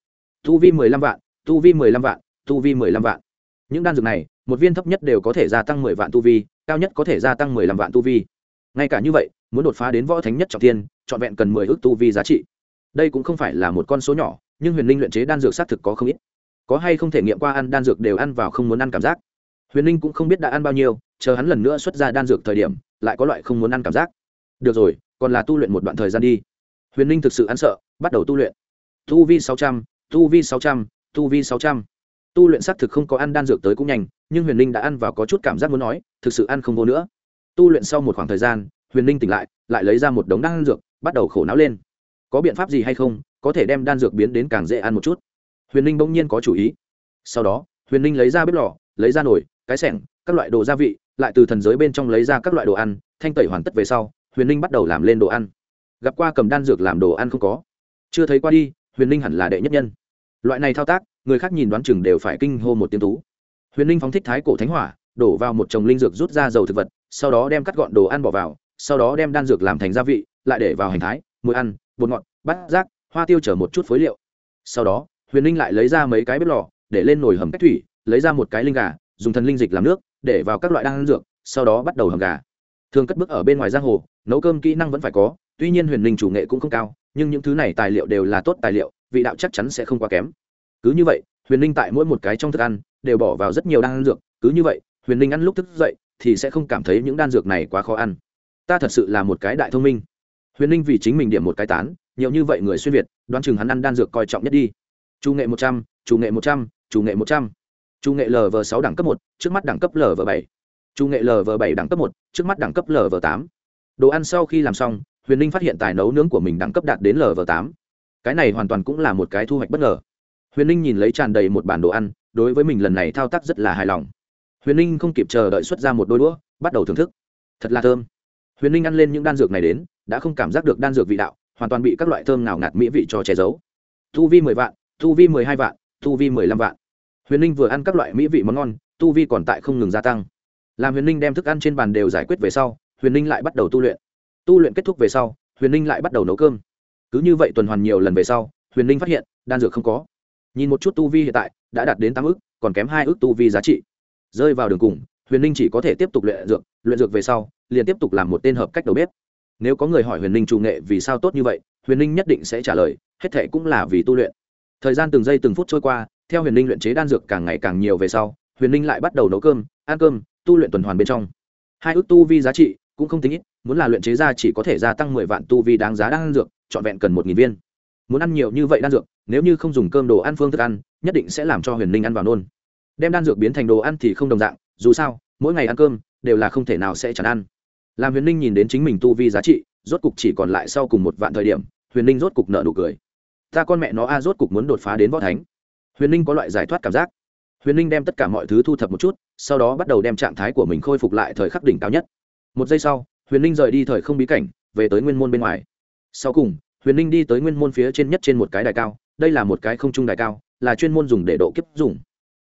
tu vi mười lăm vạn, tu vi mười lăm vạn, tu vi mười lăm vạn. Những đan dược này, một viên thấp nhất đều có thể gia tăng mười vạn tu vi, cao nhất có thể gia tăng mười lăm vạn tu vi. Ngay cả như vậy, muốn đột phá đến võ thánh nhất trọng tiên trọn vẹn cần mười ước tu vi giá trị. Đây cũng không phải là một con số nhỏ, nhưng huyền linh luyện chế đan dược xác thực có không ít. Có hay không thể nghiệm qua ăn đan dược đều ăn vào không muốn ăn cảm giác. Huyền linh cũng không biết đã ăn bao nhiêu, chờ hắn lần nữa xuất ra đan dược thời điểm, lại có loại không muốn ăn cảm giác. Được rồi, còn là tu luyện một đoạn thời gian đi. Huyền linh thực sự ăn sợ, bắt đầu tu luyện. Tu vi sáu trăm tu vi sáu trăm, tu vi sáu trăm. Tu luyện xác thực không có ăn đan dược tới cũng nhanh, nhưng huyền linh đã ăn vào có chút cảm giác muốn nói, thực sự ăn không vô nữa. Tu luyện sau một khoảng thời gian, huyền linh tỉnh lại lại lấy ra một đống đan dược, bắt đầu khổ não lên. Có biện pháp gì hay không, có thể đem đan dược biến đến càng dễ ăn một chút. Huyền linh bỗng nhiên có chủ ý. Sau đó, huyền linh lấy ra bếp lò, lấy ra nồi, cái sẻng, các loại đồ gia vị, lại từ thần giới bên trong lấy ra các loại đồ ăn, thanh tẩy hoàn tất về sau, huyền linh bắt đầu làm lên đồ ăn. Gặp qua cầm đan dược làm đồ ăn không có. Chưa thấy qua đi huyền linh hẳn là đệ nhất nhân. Loại này thao tác, người khác nhìn đoán chừng đều phải kinh hô một tiếng tú. Huyền linh phóng thích thái cổ thánh hỏa, đổ vào một chồng linh dược rút ra dầu thực vật, sau đó đem cắt gọn đồ ăn bỏ vào, sau đó đem đan dược làm thành gia vị, lại để vào hành thái, muối ăn, bột ngọt, bát rác hoa tiêu chở một chút phối liệu. Sau đó, huyền linh lại lấy ra mấy cái bếp lò, để lên nồi hầm cách thủy, lấy ra một cái linh gà, dùng thần linh dịch làm nước, để vào các loại đan dược, sau đó bắt đầu hầm gà. Thường cất bước ở bên ngoài giang hồ, nấu cơm kỹ năng vẫn phải có, tuy nhiên huyền linh chủ nghệ cũng không cao nhưng những thứ này tài liệu đều là tốt tài liệu, vị đạo chắc chắn sẽ không quá kém. Cứ như vậy, huyền linh tại mỗi một cái trong thức ăn đều bỏ vào rất nhiều đan dược, cứ như vậy, huyền linh ăn lúc thức dậy thì sẽ không cảm thấy những đan dược này quá khó ăn. Ta thật sự là một cái đại thông minh. Huyền linh vì chính mình điểm một cái tán, nhiều như vậy người xuyên việt, đoán chừng hắn ăn đan dược coi trọng nhất đi. Chủ nghệ một trăm chủ nghệ một trăm chủ nghệ một trăm. Chủ nghệ lv sáu đẳng cấp một, trước mắt đẳng cấp lv bảy. Chủ nghệ lv bảy đẳng cấp một, trước mắt đẳng cấp lv tám. Đồ ăn sau khi làm xong huyền linh phát hiện tài nấu nướng của mình đẳng cấp đạt đến lv tám. Cái này hoàn toàn cũng là một cái thu hoạch bất ngờ. Huyền linh nhìn lấy tràn đầy một bản đồ ăn, đối với mình lần này thao tác rất là hài lòng. Huyền linh không kịp chờ đợi xuất ra một đôi đũa, bắt đầu thưởng thức. Thật là thơm. Huyền linh ăn lên những đan dược này đến, đã không cảm giác được đan dược vị đạo, hoàn toàn bị các loại thơm nào ngạt mỹ vị cho che giấu. Tu vi mười vạn tu vi mười hai vạn tu vi mười lăm vạn. Huyền linh vừa ăn các loại mỹ vị món ngon tu vi còn tại không ngừng gia tăng. Làm huyền linh đem thức ăn trên bàn đều giải quyết về sau, huyền linh lại bắt đầu tu luyện tu luyện kết thúc về sau, huyền linh lại bắt đầu nấu cơm. Cứ như vậy tuần hoàn nhiều lần về sau, huyền linh phát hiện, đan dược không có. Nhìn một chút tu vi hiện tại, đã đạt đến tám ước còn kém hai ước tu vi giá trị. Rơi vào đường cùng, huyền linh chỉ có thể tiếp tục luyện dược luyện dược về sau, liền tiếp tục làm một tên hợp cách đầu bếp. Nếu có người hỏi huyền linh chủ nghệ vì sao tốt như vậy, huyền linh nhất định sẽ trả lời, hết thệ cũng là vì tu luyện. Thời gian từng giây từng phút trôi qua, theo huyền linh luyện chế đan dược càng ngày càng nhiều về sau, huyền linh lại bắt đầu nấu cơm, ăn cơm, tu luyện tuần hoàn bên trong. Hai ước tu vi giá trị cũng không tính ít muốn là luyện chế ra chỉ có thể gia tăng mười vạn tu vi đáng giá đan dược, trọn vẹn cần một nghìn viên. Muốn ăn nhiều như vậy đan dược, nếu như không dùng cơm đồ ăn phương thức ăn, nhất định sẽ làm cho huyền linh ăn vào nôn. Đem đan dược biến thành đồ ăn thì không đồng dạng, dù sao, mỗi ngày ăn cơm, đều là không thể nào sẽ chán ăn. Làm huyền linh nhìn đến chính mình tu vi giá trị, rốt cục chỉ còn lại sau cùng một vạn thời điểm, huyền linh rốt cục nợ nụ cười. Ta con mẹ nó a, rốt cục muốn đột phá đến võ thánh. Huyền linh có loại giải thoát cảm giác. Huyền ninh đem tất cả mọi thứ thu thập một chút, sau đó bắt đầu đem trạng thái của mình khôi phục lại thời khắc đỉnh cao nhất. Một giây sau huyền ninh rời đi thời không bí cảnh, về tới nguyên môn bên ngoài. Sau cùng, huyền ninh đi tới nguyên môn phía trên nhất trên một cái đài cao, đây là một cái không trung đài cao, là chuyên môn dùng để độ kiếp dùng.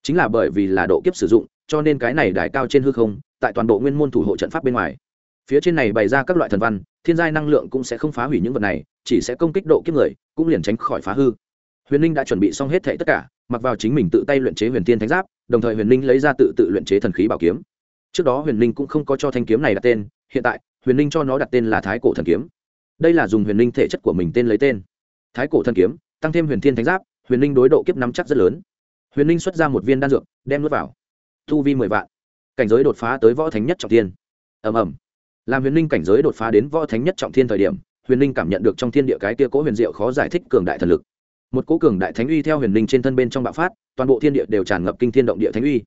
Chính là bởi vì là độ kiếp sử dụng, cho nên cái này đài cao trên hư không, tại toàn bộ nguyên môn thủ hộ trận pháp bên ngoài. Phía trên này bày ra các loại thần văn, thiên giai năng lượng cũng sẽ không phá hủy những vật này, chỉ sẽ công kích độ kiếp người, cũng liền tránh khỏi phá hư. Huyền ninh đã chuẩn bị xong hết thệ tất cả, mặc vào chính mình tự tay luyện chế huyền tiên thánh giáp, đồng thời huyền ninh lấy ra tự tự luyện chế thần khí bảo kiếm trước đó huyền ninh cũng không có cho thanh kiếm này đặt tên, hiện tại, huyền ninh cho nó đặt tên là thái cổ thần kiếm. Đây là dùng huyền ninh thể chất của mình tên lấy tên. Thái cổ thần kiếm, tăng thêm huyền thiên thánh giáp, huyền ninh đối độ kiếp nắm chắc rất lớn. Huyền ninh xuất ra một viên đan dược, đem nuốt vào. Thu vi mười vạn. Cảnh giới đột phá tới võ thánh nhất trọng thiên. Ầm ầm. Làm huyền ninh cảnh giới đột phá đến võ thánh nhất trọng thiên thời điểm, huyền ninh cảm nhận được trong thiên địa cái kia cố huyền diệu khó giải thích cường đại thần lực. Một cố cường đại thánh uy theo huyền ninh trên thân bên trong bạo phát, toàn bộ thiên địa đều tràn ngập kinh thiên động địa thánh uy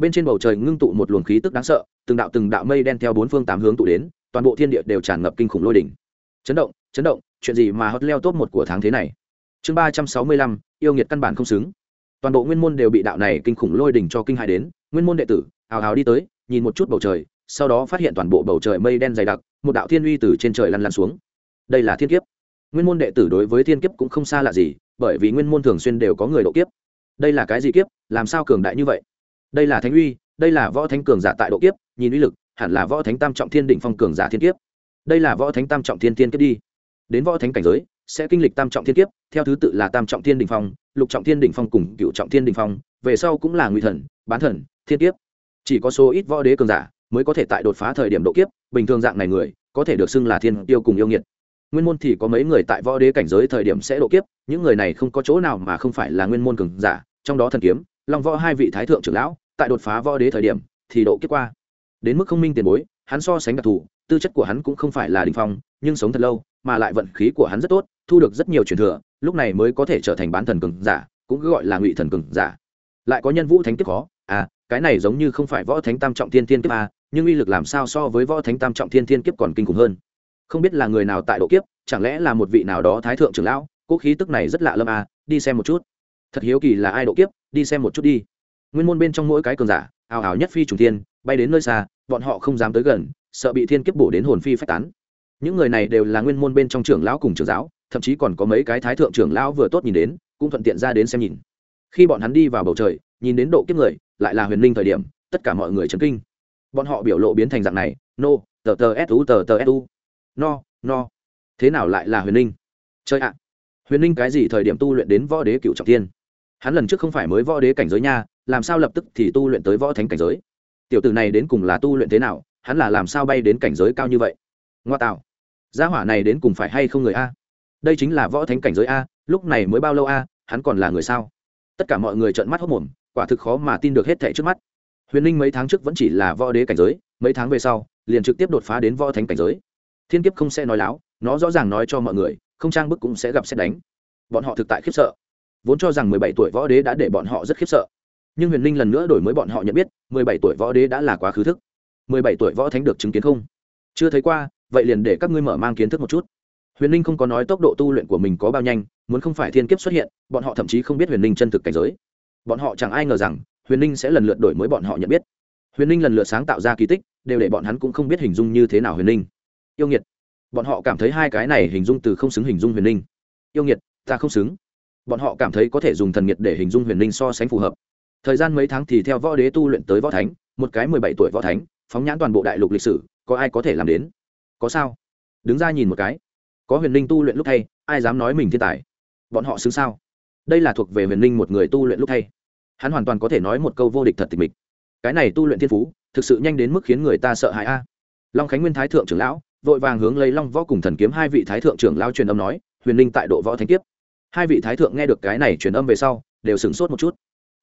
bên trên bầu trời ngưng tụ một luồng khí tức đáng sợ, từng đạo từng đạo mây đen theo bốn phương tám hướng tụ đến, toàn bộ thiên địa đều tràn ngập kinh khủng lôi đỉnh. Chấn động chấn động, chuyện gì mà hot leo top một của tháng thế này? Chương ba trăm sáu mươi lăm, yêu nghiệt căn bản không xứng. Toàn bộ nguyên môn đều bị đạo này kinh khủng lôi đỉnh cho kinh hại đến, nguyên môn đệ tử hào hào đi tới, nhìn một chút bầu trời, sau đó phát hiện toàn bộ bầu trời mây đen dày đặc, một đạo thiên uy từ trên trời lăn lăn xuống. Đây là thiên kiếp. Nguyên môn đệ tử đối với thiên kiếp cũng không xa lạ gì, bởi vì nguyên môn thường xuyên đều có người độ kiếp. Đây là cái gì kiếp? Làm sao cường đại như vậy? Đây là thánh uy, đây là võ thánh cường giả tại độ kiếp, nhìn uy lực, hẳn là võ thánh tam trọng thiên định phong cường giả thiên kiếp. Đây là võ thánh tam trọng thiên thiên kiếp đi. Đến võ thánh cảnh giới, sẽ kinh lịch tam trọng thiên kiếp, theo thứ tự là tam trọng thiên đỉnh phong, lục trọng thiên đỉnh phong cùng cựu trọng thiên đỉnh phong, về sau cũng là nguy thần, bán thần, thiên kiếp. Chỉ có số ít võ đế cường giả mới có thể tại đột phá thời điểm độ kiếp, bình thường dạng này người, có thể được xưng là thiên tiêu cùng yêu nghiệt. Nguyên môn thì có mấy người tại võ đế cảnh giới thời điểm sẽ độ kiếp, những người này không có chỗ nào mà không phải là nguyên môn cường giả, trong đó thần kiếm long võ hai vị thái thượng trưởng lão tại đột phá võ đế thời điểm thì độ kiếp qua. Đến mức không minh tiền bối hắn so sánh đặc thù tư chất của hắn cũng không phải là đình phong nhưng sống thật lâu mà lại vận khí của hắn rất tốt thu được rất nhiều truyền thừa lúc này mới có thể trở thành bán thần cường giả cũng gọi là ngụy thần cường giả. Lại có nhân vũ thánh kiếp khó à cái này giống như không phải võ thánh tam trọng thiên thiên kiếp à, nhưng uy lực làm sao so với võ thánh tam trọng thiên thiên kiếp còn kinh khủng hơn. Không biết là người nào tại độ kiếp chẳng lẽ là một vị nào đó thái thượng trưởng lão cỗ khí tức này rất lạ lâm à, đi xem một chút thật hiếu kỳ là ai độ kiếp, đi xem một chút đi. Nguyên môn bên trong mỗi cái cường giả, ào ào nhất phi trùng thiên, bay đến nơi xa, bọn họ không dám tới gần, sợ bị thiên kiếp bổ đến hồn phi phách tán. Những người này đều là nguyên môn bên trong trưởng lão cùng trưởng giáo, thậm chí còn có mấy cái thái thượng trưởng lão vừa tốt nhìn đến, cũng thuận tiện ra đến xem nhìn. Khi bọn hắn đi vào bầu trời, nhìn đến độ kiếp người, lại là huyền linh thời điểm, tất cả mọi người chấn kinh. Bọn họ biểu lộ biến thành dạng này no tờ tờ su tờ tờ su no no. Thế nào lại là huyền linh? Chơi ạ. Huyền linh cái gì thời điểm tu luyện đến võ đế cựu trọng thiên? Hắn lần trước không phải mới võ đế cảnh giới nha, làm sao lập tức thì tu luyện tới võ thánh cảnh giới? Tiểu tử này đến cùng là tu luyện thế nào, hắn là làm sao bay đến cảnh giới cao như vậy? Ngoa tạo. Gia hỏa này đến cùng phải hay không người a? Đây chính là võ thánh cảnh giới a, lúc này mới bao lâu a, hắn còn là người sao? Tất cả mọi người trợn mắt hốt mồm, quả thực khó mà tin được hết thẻ trước mắt. Huyền ninh mấy tháng trước vẫn chỉ là võ đế cảnh giới, mấy tháng về sau, liền trực tiếp đột phá đến võ thánh cảnh giới. Thiên kiếp không sẽ nói láo, nó rõ ràng nói cho mọi người, không trang bức cũng sẽ gặp xét đánh. Bọn họ thực tại khiếp sợ vốn cho rằng mười bảy tuổi võ đế đã để bọn họ rất khiếp sợ. Nhưng huyền ninh lần nữa đổi mới bọn họ nhận biết, mười bảy tuổi võ đế đã là quá khứ thức. mười bảy tuổi võ thánh được chứng kiến không? Chưa thấy qua, vậy liền để các ngươi mở mang kiến thức một chút. Huyền ninh không có nói tốc độ tu luyện của mình có bao nhanh, muốn không phải thiên kiếp xuất hiện, bọn họ thậm chí không biết huyền ninh chân thực cảnh giới. Bọn họ chẳng ai ngờ rằng, huyền ninh sẽ lần lượt đổi mới bọn họ nhận biết. Huyền ninh lần lượt sáng tạo ra kỳ tích, đều để bọn hắn cũng không biết hình dung như thế nào huyền ninh yêu nghiệt, bọn họ cảm thấy hai cái này hình dung từ không xứng hình dung huyền ninh yêu nghiệt, ta không xứng bọn họ cảm thấy có thể dùng thần nhiệt để hình dung huyền linh so sánh phù hợp. Thời gian mấy tháng thì theo võ đế tu luyện tới võ thánh, một cái mười bảy tuổi võ thánh, phóng nhãn toàn bộ đại lục lịch sử, có ai có thể làm đến? Có sao? Đứng ra nhìn một cái. Có huyền linh tu luyện lúc thay ai dám nói mình thiên tài? Bọn họ xứng sao? Đây là thuộc về huyền linh một người tu luyện lúc thay hắn hoàn toàn có thể nói một câu vô địch thật tịch mịch. Cái này tu luyện thiên phú, thực sự nhanh đến mức khiến người ta sợ hãi a. Long khánh nguyên thái thượng trưởng lão, vội vàng hướng lấy long võ cùng thần kiếm hai vị thái thượng trưởng lao truyền âm nói, huyền linh tại độ võ thánh tiếp hai vị thái thượng nghe được cái này truyền âm về sau, đều sửng sốt một chút.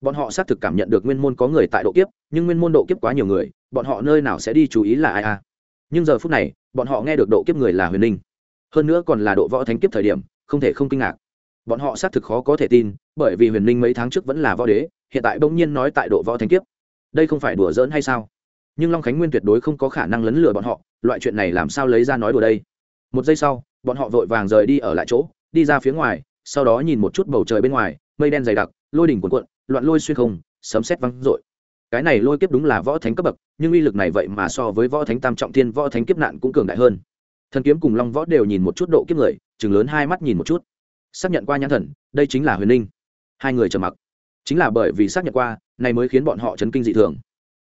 Bọn họ xác thực cảm nhận được nguyên môn có người tại độ kiếp, nhưng nguyên môn độ kiếp quá nhiều người, bọn họ nơi nào sẽ đi chú ý là ai a nhưng giờ phút này, bọn họ nghe được độ kiếp người là huyền ninh. Hơn nữa còn là độ võ thánh kiếp thời điểm, không thể không kinh ngạc. Bọn họ xác thực khó có thể tin, bởi vì huyền ninh mấy tháng trước vẫn là võ đế, hiện tại bỗng nhiên nói tại độ võ thánh kiếp. Đây không phải đùa giỡn hay sao? Nhưng long khánh nguyên tuyệt đối không có khả năng lấn lừa bọn họ, loại chuyện này làm sao lấy ra nói đùa đây? Một giây sau, bọn họ vội vàng rời đi ở lại chỗ, đi ra phía ngoài sau đó nhìn một chút bầu trời bên ngoài, mây đen dày đặc, lôi đỉnh cuộn cuộn, loạn lôi xuyên không, sấm xét văng rội. cái này lôi kiếp đúng là võ thánh cấp bậc, nhưng uy lực này vậy mà so với võ thánh tam trọng thiên, võ thánh kiếp nạn cũng cường đại hơn. Thần kiếm cùng long võ đều nhìn một chút độ kiếp người, chừng lớn hai mắt nhìn một chút. Xác nhận qua nhãn thần, đây chính là huyền ninh hai người trầm mặc. Chính là bởi vì xác nhận qua, này mới khiến bọn họ chấn kinh dị thường.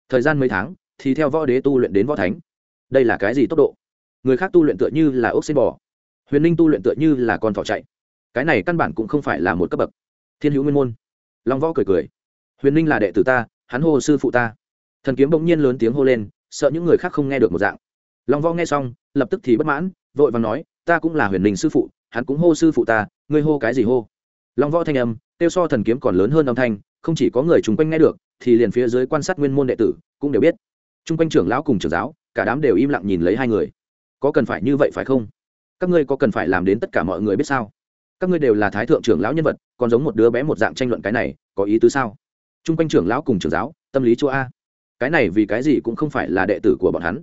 Thời gian mấy tháng, thì theo võ đế tu luyện đến võ thánh. Đây là cái gì tốc độ? Người khác tu luyện tựa như là ốc xin bò. Huyền ninh tu luyện tựa như là con thỏ chạy cái này căn bản cũng không phải là một cấp bậc. Thiên hữu nguyên môn. Long võ cười cười. Huyền ninh là đệ tử ta, hắn hô sư phụ ta. Thần kiếm bỗng nhiên lớn tiếng hô lên, sợ những người khác không nghe được một dạng. Long võ nghe xong, lập tức thì bất mãn, vội và nói, ta cũng là huyền ninh sư phụ, hắn cũng hô sư phụ ta, ngươi hô cái gì hô? Long võ thanh âm tiêu so thần kiếm còn lớn hơn âm thanh, không chỉ có người chung quanh nghe được, thì liền phía dưới quan sát nguyên môn đệ tử cũng đều biết. Chung quanh trưởng lão cùng trưởng giáo, cả đám đều im lặng nhìn lấy hai người. Có cần phải như vậy phải không? Các ngươi có cần phải làm đến tất cả mọi người biết sao? Các ngươi đều là thái thượng trưởng lão nhân vật, còn giống một đứa bé một dạng tranh luận cái này, có ý tứ sao? Chung quanh trưởng lão cùng trưởng giáo, tâm lý chúa a. Cái này vì cái gì cũng không phải là đệ tử của bọn hắn.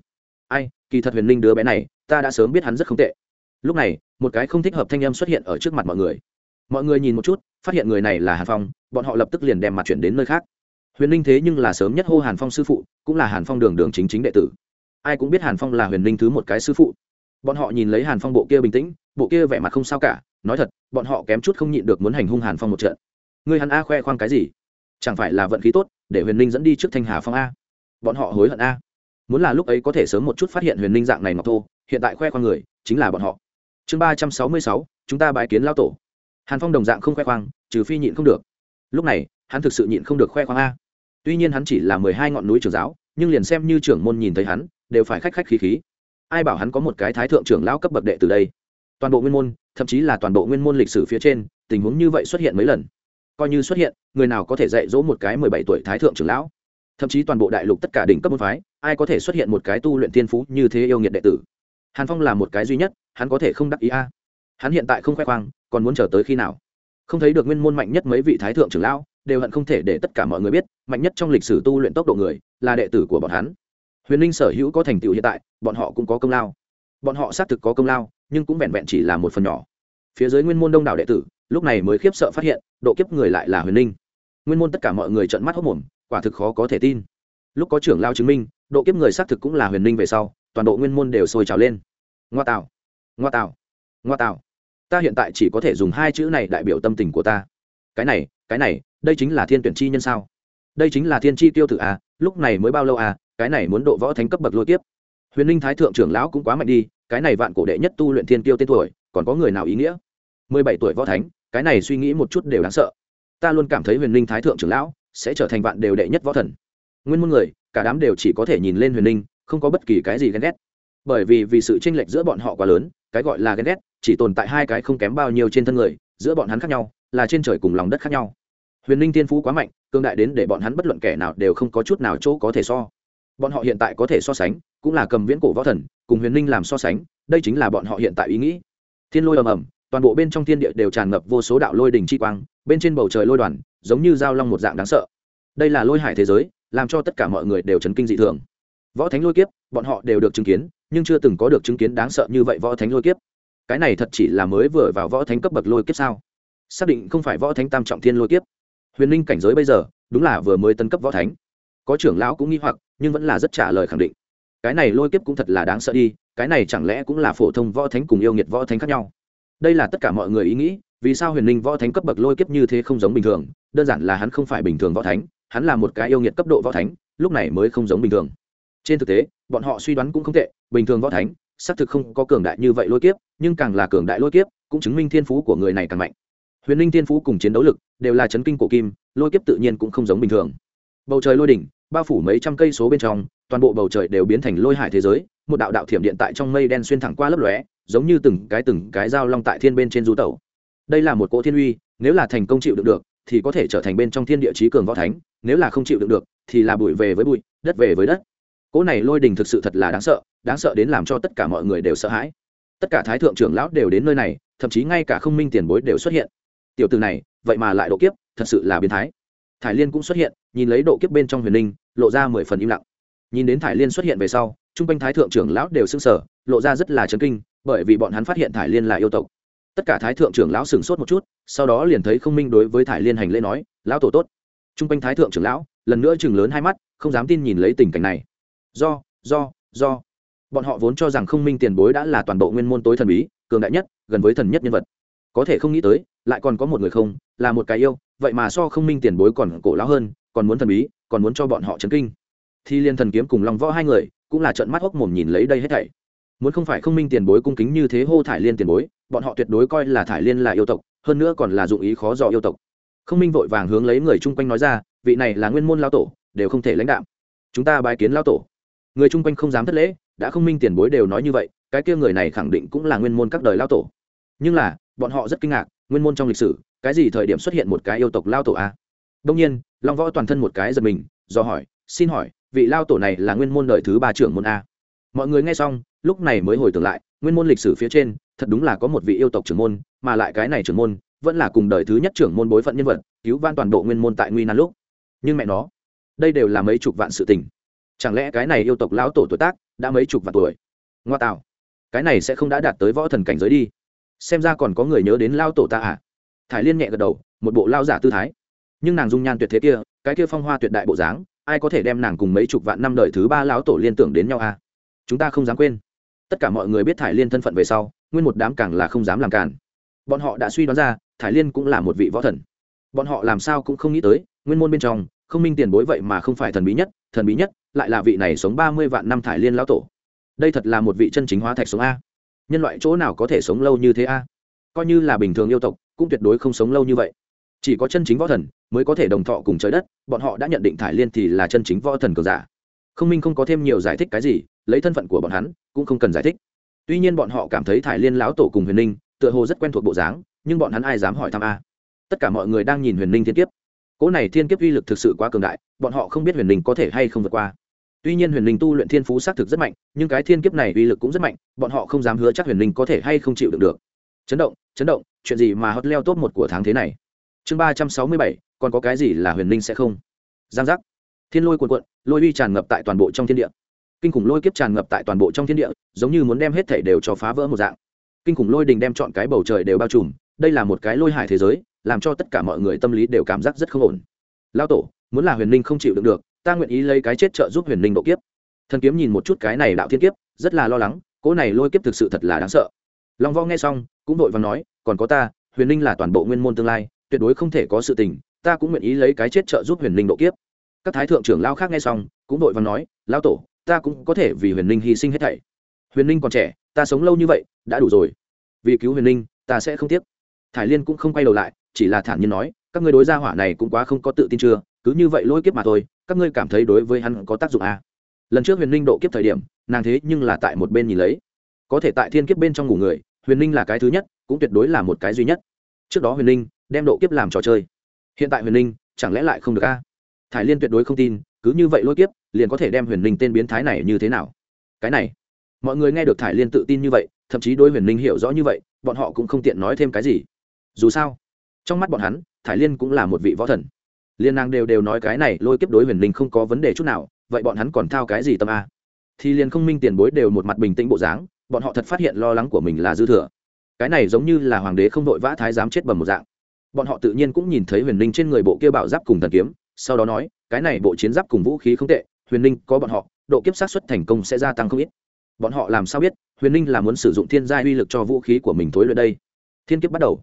Ai, kỳ thật huyền linh đứa bé này, ta đã sớm biết hắn rất không tệ. Lúc này, một cái không thích hợp thanh em xuất hiện ở trước mặt mọi người. Mọi người nhìn một chút, phát hiện người này là hàn phong, bọn họ lập tức liền đem mặt chuyển đến nơi khác. Huyền linh thế nhưng là sớm nhất hô hàn phong sư phụ, cũng là hàn phong đường đường chính chính đệ tử. Ai cũng biết hàn phong là huyền linh thứ một cái sư phụ. Bọn họ nhìn lấy hàn phong bộ kia bình tĩnh, bộ kia vẻ mặt không sao cả nói thật, bọn họ kém chút không nhịn được muốn hành hung hàn phong một trận. Người hắn a khoe khoang cái gì? Chẳng phải là vận khí tốt, để huyền linh dẫn đi trước thanh hà phong a? Bọn họ hối hận a. Muốn là lúc ấy có thể sớm một chút phát hiện huyền linh dạng này ngọc thô, hiện tại khoe khoang người, chính là bọn họ. Chương ba trăm sáu mươi sáu, chúng ta bãi kiến lao tổ. Hàn phong đồng dạng không khoe khoang, trừ phi nhịn không được. Lúc này, hắn thực sự nhịn không được khoe khoang a. Tuy nhiên hắn chỉ là mười hai ngọn núi trường giáo, nhưng liền xem như trưởng môn nhìn thấy hắn, đều phải khách khách khí khí. Ai bảo hắn có một cái thái thượng trưởng lão cấp bậc đệ từ đây? Toàn bộ nguyên môn thậm chí là toàn bộ nguyên môn lịch sử phía trên, tình huống như vậy xuất hiện mấy lần. Coi như xuất hiện, người nào có thể dạy dỗ một cái mười bảy tuổi thái thượng trưởng lão? Thậm chí toàn bộ đại lục tất cả đỉnh cấp môn phái, ai có thể xuất hiện một cái tu luyện thiên phú như thế yêu nghiệt đệ tử? Hàn phong là một cái duy nhất, hắn có thể không đắc ý a. Hắn hiện tại không khoe khoang, còn muốn chờ tới khi nào? Không thấy được nguyên môn mạnh nhất mấy vị thái thượng trưởng lão, đều hận không thể để tất cả mọi người biết, mạnh nhất trong lịch sử tu luyện tốc độ người, là đệ tử của bọn hắn. Huyền linh sở hữu có thành tựu hiện tại, bọn họ cũng có công lao. Bọn họ xác thực có công lao nhưng cũng vẹn vẹn chỉ là một phần nhỏ. Phía dưới nguyên môn đông đảo đệ tử, lúc này mới khiếp sợ phát hiện, độ kiếp người lại là huyền ninh. Nguyên môn tất cả mọi người trợn mắt hốc mồm, quả thực khó có thể tin. Lúc có trưởng lao chứng minh, độ kiếp người xác thực cũng là huyền ninh về sau, toàn bộ nguyên môn đều sôi trào lên. Ngoa tạo ngoa tạo ngoa tạo. Ta hiện tại chỉ có thể dùng hai chữ này đại biểu tâm tình của ta. Cái này cái này, đây chính là thiên tuyển chi nhân sao? Đây chính là thiên chi tiêu tử à lúc này mới bao lâu à cái này muốn độ võ thánh cấp bậc lôi tiếp huyền ninh thái thượng trưởng lão cũng quá mạnh đi cái này vạn cổ đệ nhất tu luyện thiên tiêu tên tuổi, còn có người nào ý nghĩa? Mười bảy tuổi võ thánh, cái này suy nghĩ một chút đều đáng sợ. Ta luôn cảm thấy huyền linh thái thượng trưởng lão sẽ trở thành vạn đều đệ nhất võ thần. Nguyên môn người, cả đám đều chỉ có thể nhìn lên huyền linh, không có bất kỳ cái gì ghen ghét. Bởi vì vì sự tranh lệch giữa bọn họ quá lớn, cái gọi là ghen ghét chỉ tồn tại hai cái không kém bao nhiêu trên thân người, giữa bọn hắn khác nhau, là trên trời cùng lòng đất khác nhau. Huyền linh tiên phú quá mạnh, cương đại đến để bọn hắn bất luận kẻ nào đều không có chút nào chỗ có thể so. Bọn họ hiện tại có thể so sánh cũng là cầm viễn cổ võ thần, cùng huyền ninh làm so sánh, đây chính là bọn họ hiện tại ý nghĩ. Thiên lôi ầm ầm, toàn bộ bên trong thiên địa đều tràn ngập vô số đạo lôi đình chi quang, bên trên bầu trời lôi đoàn, giống như dao long một dạng đáng sợ. Đây là lôi hải thế giới, làm cho tất cả mọi người đều chấn kinh dị thường. Võ thánh lôi kiếp, bọn họ đều được chứng kiến, nhưng chưa từng có được chứng kiến đáng sợ như vậy võ thánh lôi kiếp. Cái này thật chỉ là mới vừa vào võ thánh cấp bậc lôi kiếp sao? Xác định không phải võ thánh tam trọng thiên lôi kiếp. Huyền ninh cảnh giới bây giờ, đúng là vừa mới tấn cấp võ thánh. Có trưởng lão cũng nghi hoặc, nhưng vẫn là rất trả lời khẳng định cái này lôi kiếp cũng thật là đáng sợ đi, cái này chẳng lẽ cũng là phổ thông võ thánh cùng yêu nghiệt võ thánh khác nhau? Đây là tất cả mọi người ý nghĩ, vì sao huyền ninh võ thánh cấp bậc lôi kiếp như thế không giống bình thường? Đơn giản là hắn không phải bình thường võ thánh, hắn là một cái yêu nghiệt cấp độ võ thánh, lúc này mới không giống bình thường. Trên thực tế, bọn họ suy đoán cũng không tệ, bình thường võ thánh, xác thực không có cường đại như vậy lôi kiếp, nhưng càng là cường đại lôi kiếp, cũng chứng minh thiên phú của người này càng mạnh. Huyền ninh thiên phú cùng chiến đấu lực đều là chấn kinh cổ kim, lôi kiếp tự nhiên cũng không giống bình thường. Bầu trời lôi đỉnh bao phủ mấy trăm cây số bên trong, toàn bộ bầu trời đều biến thành lôi hải thế giới, một đạo đạo thiểm điện tại trong mây đen xuyên thẳng qua lấp lóe, giống như từng cái từng cái dao long tại thiên bên trên du tẩu. Đây là một cỗ thiên uy, nếu là thành công chịu được được, thì có thể trở thành bên trong thiên địa chí cường võ thánh, nếu là không chịu được được, thì là bụi về với bụi, đất về với đất. Cỗ này lôi đình thực sự thật là đáng sợ đáng sợ đến làm cho tất cả mọi người đều sợ hãi. Tất cả thái thượng trưởng lão đều đến nơi này, thậm chí ngay cả không minh tiền bối đều xuất hiện. Tiểu từ này, vậy mà lại độ kiếp, thật sự là biến thái. Thải liên cũng xuất hiện, nhìn lấy độ kiếp bên trong huyền linh lộ ra mười phần im lặng. Nhìn đến thải liên xuất hiện về sau chung quanh thái thượng trưởng lão đều s ư n g sở lộ ra rất là chấn kinh, bởi vì bọn hắn phát hiện thải liên là yêu tộc. Tất cả thái thượng trưởng lão sửng sốt một chút, sau đó liền thấy không minh đối với thải liên hành lễ nói, lão tổ tốt. T r u n g quanh thái thượng trưởng lão lần nữa chừng lớn hai mắt, không dám tin nhìn lấy tình cảnh này. Do do do. Bọn họ vốn cho rằng không minh tiền bối đã là toàn bộ nguyên môn tối thần bí, cường đại nhất, gần với thần nhất nhân vật. Có thể không nghĩ tới, lại còn có một người không, là một cái yêu, vậy mà so không minh tiền bối còn cổ lão hơn, còn muốn thần bí còn muốn cho bọn họ chấn kinh. Thì liên thần kiếm cùng long võ hai người cũng là trận mắt hốc mồm nhìn lấy đây hết thảy. Muốn không phải không minh tiền bối cung kính như thế hô thải liên tiền bối, bọn họ tuyệt đối coi là thải liên là yêu tộc, hơn nữa còn là dụng ý khó dò yêu tộc. Không minh vội vàng hướng lấy người chung quanh nói ra, vị này là nguyên môn lao tổ, đều không thể lãnh đạo chúng ta bái kiến lao tổ. Người chung quanh không dám thất lễ, đã không minh tiền bối đều nói như vậy, cái kia người này khẳng định cũng là nguyên môn các đời lao tổ. Nhưng là, bọn họ rất kinh ngạc, nguyên môn trong lịch sử, cái gì thời điểm xuất hiện một cái yêu tộc lao tổ a? Đông nhiên, long võ toàn thân một cái giật mình, do hỏi, xin hỏi, vị lao tổ này là nguyên môn đời thứ ba trưởng môn a? Mọi người nghe xong, lúc này mới hồi tưởng lại, nguyên môn lịch sử phía trên, thật đúng là có một vị yêu tộc trưởng môn, mà lại cái này trưởng môn, vẫn là cùng đời thứ nhất trưởng môn bối phận nhân vật, cứu van toàn bộ nguyên môn tại nguy nan lúc. Nhưng mẹ nó, đây đều là mấy chục vạn sự tình. Chẳng lẽ cái này yêu tộc lão tổ tuổi tác đã mấy chục vạn tuổi? Ngoa tạo, cái này sẽ không đã đạt tới võ thần cảnh giới đi. Xem ra còn có người nhớ đến lao tổ ta à? Thải liên nhẹ gật đầu, một bộ lao giả tư thái nhưng nàng dung nhan tuyệt thế kia, cái kia phong hoa tuyệt đại bộ dáng, ai có thể đem nàng cùng mấy chục vạn năm đời thứ ba lão tổ liên tưởng đến nhau à? Chúng ta không dám quên. Tất cả mọi người biết thải liên thân phận về sau, nguyên một đám càng là không dám làm cản. Bọn họ đã suy đoán ra, thải liên cũng là một vị võ thần. Bọn họ làm sao cũng không nghĩ tới, nguyên môn bên trong, không minh tiền bối vậy mà không phải thần bí nhất, thần bí nhất, lại là vị này sống ba mươi vạn năm thải liên lão tổ. Đây thật là một vị chân chính hóa thạch sống a. Nhân loại chỗ nào có thể sống lâu như thế a? Coi như là bình thường yêu tộc, cũng tuyệt đối không sống lâu như vậy chỉ có chân chính võ thần mới có thể đồng thọ cùng trời đất, bọn họ đã nhận định thải liên thì là chân chính võ thần cường giả. Không minh không có thêm nhiều giải thích cái gì, lấy thân phận của bọn hắn cũng không cần giải thích. Tuy nhiên bọn họ cảm thấy thải liên lão tổ cùng huyền ninh tựa hồ rất quen thuộc bộ dáng, nhưng bọn hắn ai dám hỏi thăm a? Tất cả mọi người đang nhìn huyền ninh thiên kiếp. Cỗ này thiên kiếp uy lực thực sự quá cường đại, bọn họ không biết huyền ninh có thể hay không vượt qua. Tuy nhiên huyền ninh tu luyện thiên phú xác thực rất mạnh, nhưng cái thiên kiếp này uy lực cũng rất mạnh, bọn họ không dám hứa chắc huyền ninh có thể hay không chịu được được. Chấn động chấn động, chuyện gì mà hot leo top một của tháng thế này? Chương ba trăm sáu mươi bảy, còn có cái gì là huyền ninh sẽ không? Giang giác. Thiên lôi cuồn cuộn, lôi uy tràn ngập tại toàn bộ trong thiên địa. Kinh khủng lôi kiếp tràn ngập tại toàn bộ trong thiên địa, giống như muốn đem hết thể đều cho phá vỡ một dạng. Kinh khủng lôi đình đem chọn cái bầu trời đều bao trùm, đây là một cái lôi hải thế giới, làm cho tất cả mọi người tâm lý đều cảm giác rất không ổn. Lao tổ, muốn là huyền linh không chịu đựng được, ta nguyện ý lấy cái chết trợ giúp huyền linh độ kiếp. Thần kiếm nhìn một chút cái này đạo thiên kiếp, rất là lo lắng, cỗ này lôi kiếp thực sự thật là đáng sợ. Long võ nghe xong, cũng vội và nói, còn có ta, huyền linh là toàn bộ nguyên môn tương lai tuyệt đối không thể có sự tình ta cũng nguyện ý lấy cái chết trợ giúp huyền linh độ kiếp. Các thái thượng trưởng lao khác nghe xong cũng vội và nói lao tổ ta cũng có thể vì huyền Linh hy sinh hết thảy. Huyền Linh còn trẻ ta sống lâu như vậy đã đủ rồi. Vì cứu huyền Linh, ta sẽ không tiếc. Thải liên cũng không quay đầu lại chỉ là thản nhiên nói các ngươi đối gia hỏa này cũng quá không có tự tin chưa cứ như vậy lôi kiếp mà thôi các ngươi cảm thấy đối với hắn có tác dụng à. lần trước huyền Linh độ kiếp thời điểm nàng thế nhưng là tại một bên nhìn lấy. Có thể tại thiên kiếp bên trong ngủ người huyền Linh là cái thứ nhất cũng tuyệt đối là một cái duy nhất. Trước đó huyền Linh đem độ kiếp làm trò chơi. Hiện tại huyền Linh, chẳng lẽ lại không được a? À? thải liên tuyệt đối không tin cứ như vậy lôi kiếp liền có thể đem huyền linh tên biến thái này như thế nào? Cái này mọi người nghe được thải liên tự tin như vậy thậm chí đối huyền linh hiểu rõ như vậy bọn họ cũng không tiện nói thêm cái gì. Dù sao trong mắt bọn hắn thải liên cũng là một vị võ thần. Liên nàng đều đều nói cái này lôi kiếp đối huyền linh không có vấn đề chút nào vậy bọn hắn còn thao cái gì tâm a? Thì liền không minh tiền bối đều một mặt bình tĩnh bộ dáng bọn họ thật phát hiện lo lắng của mình là dư thừa. Cái này giống như là hoàng đế không đội vã thái giám chết bầm một dạng bọn họ tự nhiên cũng nhìn thấy huyền linh trên người bộ kia bảo giáp cùng thần kiếm, sau đó nói, cái này bộ chiến giáp cùng vũ khí không tệ, huyền ninh có bọn họ, độ kiếp sát xuất thành công sẽ gia tăng không ít. Bọn họ làm sao biết, huyền ninh là muốn sử dụng thiên gia uy lực cho vũ khí của mình thối luyện đây? Thiên kiếp bắt đầu.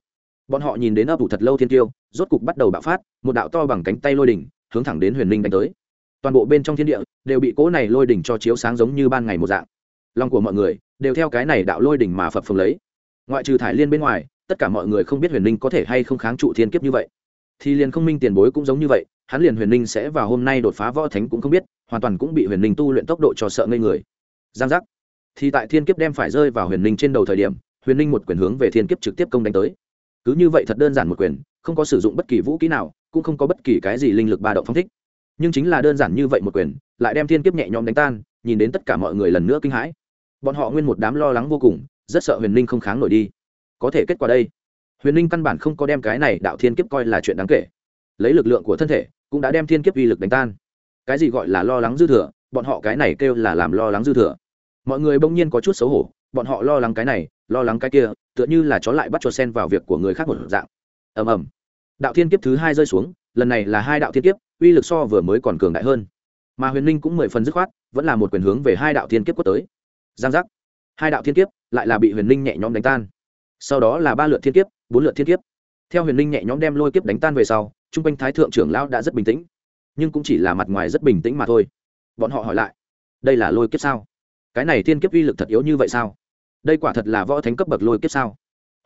Bọn họ nhìn đến ấp ủ thật lâu thiên tiêu, rốt cục bắt đầu bạo phát, một đạo to bằng cánh tay lôi đỉnh, hướng thẳng đến huyền ninh đánh tới. Toàn bộ bên trong thiên địa, đều bị cỗ này lôi đỉnh cho chiếu sáng giống như ban ngày một dạng. Lòng của mọi người, đều theo cái này đạo lôi đỉnh mà phập phồng lấy. Ngoại trừ thải liên bên ngoài tất cả mọi người không biết huyền ninh có thể hay không kháng trụ thiên kiếp như vậy. Thì liền không minh tiền bối cũng giống như vậy, hắn liền huyền ninh sẽ vào hôm nay đột phá võ thánh cũng không biết, hoàn toàn cũng bị huyền ninh tu luyện tốc độ cho sợ ngây người. Giang giác. Thì tại thiên kiếp đem phải rơi vào huyền ninh trên đầu thời điểm, huyền ninh một quyền hướng về thiên kiếp trực tiếp công đánh tới. Cứ như vậy thật đơn giản một quyền, không có sử dụng bất kỳ vũ kỹ nào, cũng không có bất kỳ cái gì linh lực ba động phong thích. Nhưng chính là đơn giản như vậy một quyền, lại đem thiên kiếp nhẹ nhõm đánh tan, nhìn đến tất cả mọi người lần nữa kinh hãi. Bọn họ nguyên một đám lo lắng vô cùng, rất sợ huyền ninh không kháng nổi đi có thể kết quả đây. Huyền ninh căn bản không có đem cái này đạo thiên kiếp coi là chuyện đáng kể. Lấy lực lượng của thân thể, cũng đã đem thiên kiếp uy lực đánh tan. Cái gì gọi là lo lắng dư thừa, bọn họ cái này kêu là làm lo lắng dư thừa. Mọi người bỗng nhiên có chút xấu hổ, bọn họ lo lắng cái này, lo lắng cái kia, tựa như là chó lại bắt cho sen vào việc của người khác một dạng. Ầm ầm. Đạo thiên kiếp thứ hai rơi xuống, lần này là hai đạo thiên kiếp, uy lực so vừa mới còn cường đại hơn. Mà huyền ninh cũng mười phần dứt khoát, vẫn là một quyền hướng về hai đạo thiên kiếp quất tới. Giang giác. Hai đạo thiên kiếp lại là bị huyền ninh nhẹ nhõm đánh tan sau đó là ba lượt thiên kiếp, bốn lượt thiên kiếp. Theo huyền Linh nhẹ nhõm đem lôi kiếp đánh tan về sau, chung quanh thái thượng trưởng lão đã rất bình tĩnh. Nhưng cũng chỉ là mặt ngoài rất bình tĩnh mà thôi. Bọn họ hỏi lại, đây là lôi kiếp sao? Cái này thiên kiếp uy lực thật yếu như vậy sao? Đây quả thật là võ thánh cấp bậc lôi kiếp sao?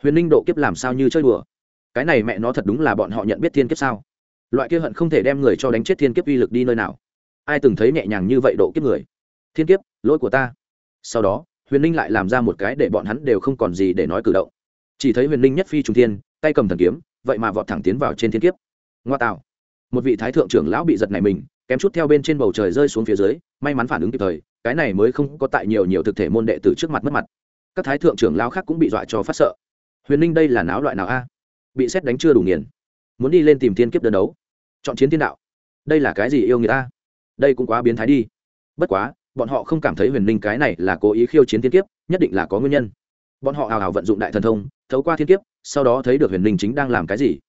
Huyền Linh độ kiếp làm sao như chơi đùa? Cái này mẹ nó thật đúng là bọn họ nhận biết thiên kiếp sao? Loại kia hận không thể đem người cho đánh chết thiên kiếp uy lực đi nơi nào? Ai từng thấy nhẹ nhàng như vậy độ kiếp người? Thiên kiếp, lỗi của ta. Sau đó, huyền Linh lại làm ra một cái để bọn hắn đều không còn gì để nói cử động chỉ thấy huyền ninh nhất phi trung thiên, tay cầm thần kiếm, vậy mà vọt thẳng tiến vào trên thiên kiếp. Ngoa tạo. Một vị thái thượng trưởng lão bị giật này mình, kém chút theo bên trên bầu trời rơi xuống phía dưới, may mắn phản ứng kịp thời, cái này mới không có tại nhiều nhiều thực thể môn đệ tử trước mặt mất mặt. Các thái thượng trưởng lão khác cũng bị dọa cho phát sợ. Huyền ninh đây là náo loại nào a? Bị xét đánh chưa đủ nghiền. Muốn đi lên tìm thiên kiếp đơn đấu. Chọn chiến thiên đạo. Đây là cái gì yêu người ta đây cũng quá biến thái đi. Bất quá, bọn họ không cảm thấy huyền ninh cái này là cố ý khiêu chiến thiên kiếp, nhất định là có nguyên nhân bọn họ hào hào vận dụng đại thần thông, thấu qua thiên kiếp, sau đó thấy được huyền Linh chính đang làm cái gì.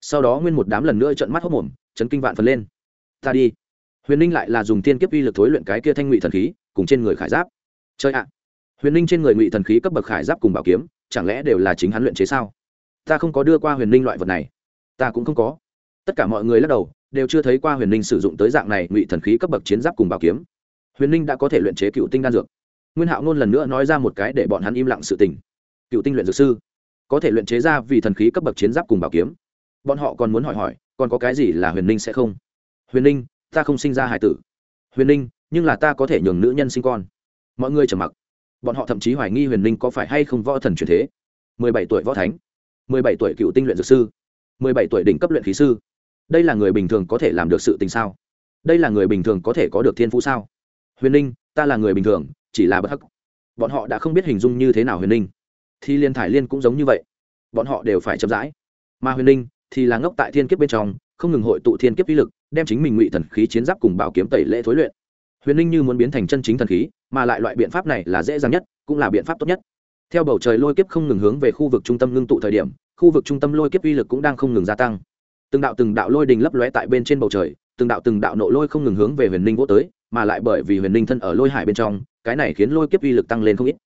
Sau đó nguyên một đám lần nữa trận mắt hốc mồm, chấn kinh vạn phần lên. Ta đi. Huyền Linh lại là dùng thiên kiếp uy lực thối luyện cái kia thanh ngụy thần khí, cùng trên người khải giáp. Chơi ạ. Huyền Linh trên người ngụy thần khí cấp bậc khải giáp cùng bảo kiếm, chẳng lẽ đều là chính hắn luyện chế sao? Ta không có đưa qua huyền Linh loại vật này. Ta cũng không có. Tất cả mọi người lắc đầu, đều chưa thấy qua huyền Linh sử dụng tới dạng này ngụy thần khí cấp bậc chiến giáp cùng bảo kiếm. Huyền Linh đã có thể luyện chế cựu tinh đan dược nguyên hạo ngôn lần nữa nói ra một cái để bọn hắn im lặng sự tình. Cựu tinh luyện dược sư, có thể luyện chế ra vì thần khí cấp bậc chiến giáp cùng bảo kiếm. Bọn họ còn muốn hỏi hỏi, còn có cái gì là huyền ninh sẽ không? Huyền ninh ta không sinh ra hải tử. Huyền ninh nhưng là ta có thể nhường nữ nhân sinh con. Mọi người trầm mặc. Bọn họ thậm chí hoài nghi huyền ninh có phải hay không võ thần truyền thế. Mười bảy tuổi võ thánh. Mười bảy tuổi cựu tinh luyện dược sư. Mười bảy tuổi đỉnh cấp luyện khí sư. Đây là người bình thường có thể làm được sự tình sao? Đây là người bình thường có thể có được thiên phú sao? Huyền ninh ta là người bình thường chỉ là bất hắc. Bọn họ đã không biết hình dung như thế nào huyền ninh. Thì liên thải liên cũng giống như vậy. Bọn họ đều phải chậm rãi. Mà huyền ninh thì là ngốc tại thiên kiếp bên trong, không ngừng hội tụ thiên kiếp uy lực, đem chính mình ngụy thần khí chiến giáp cùng bảo kiếm tẩy lễ thối luyện. Huyền ninh như muốn biến thành chân chính thần khí, mà lại loại biện pháp này là dễ dàng nhất, cũng là biện pháp tốt nhất. Theo bầu trời lôi kiếp không ngừng hướng về khu vực trung tâm ngưng tụ thời điểm, khu vực trung tâm lôi kiếp uy lực cũng đang không ngừng gia tăng. Từng đạo từng đạo lôi đình lấp lóe tại bên trên bầu trời từng đạo từng đạo nộ lôi không ngừng hướng về huyền ninh vỗ tới, mà lại bởi vì huyền ninh thân ở lôi hải bên trong, cái này khiến lôi kiếp uy lực tăng lên không ít.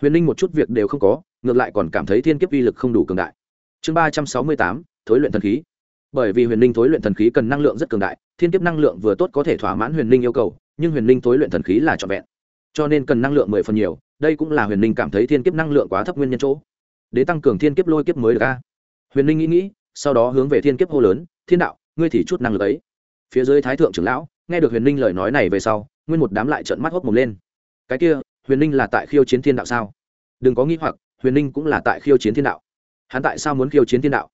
Huyền ninh một chút việc đều không có, ngược lại còn cảm thấy thiên kiếp uy lực không đủ cường đại. Chương ba trăm sáu mươi tám, thối luyện thần khí. Bởi vì huyền ninh thối luyện thần khí cần năng lượng rất cường đại, thiên kiếp năng lượng vừa tốt có thể thỏa mãn huyền ninh yêu cầu, nhưng huyền ninh thối luyện thần khí là trọn vẹn. Cho nên cần năng lượng mười phần nhiều, đây cũng là huyền ninh cảm thấy thiên kiếp năng lượng quá thấp nguyên nhân chỗ. Để tăng cường thiên kiếp lôi kiếp mới được ca huyền ninh nghĩ nghĩ, sau đó hướng về thiên kiếp hô lớn, thiên đạo, ngươi thì chút năng lực ấy phía dưới thái thượng trưởng lão, nghe được huyền ninh lời nói này về sau, nguyên một đám lại trợn mắt hốc mồm lên. Cái kia, huyền ninh là tại khiêu chiến thiên đạo sao? Đừng có nghĩ hoặc, huyền ninh cũng là tại khiêu chiến thiên đạo. Hắn tại sao muốn khiêu chiến thiên đạo?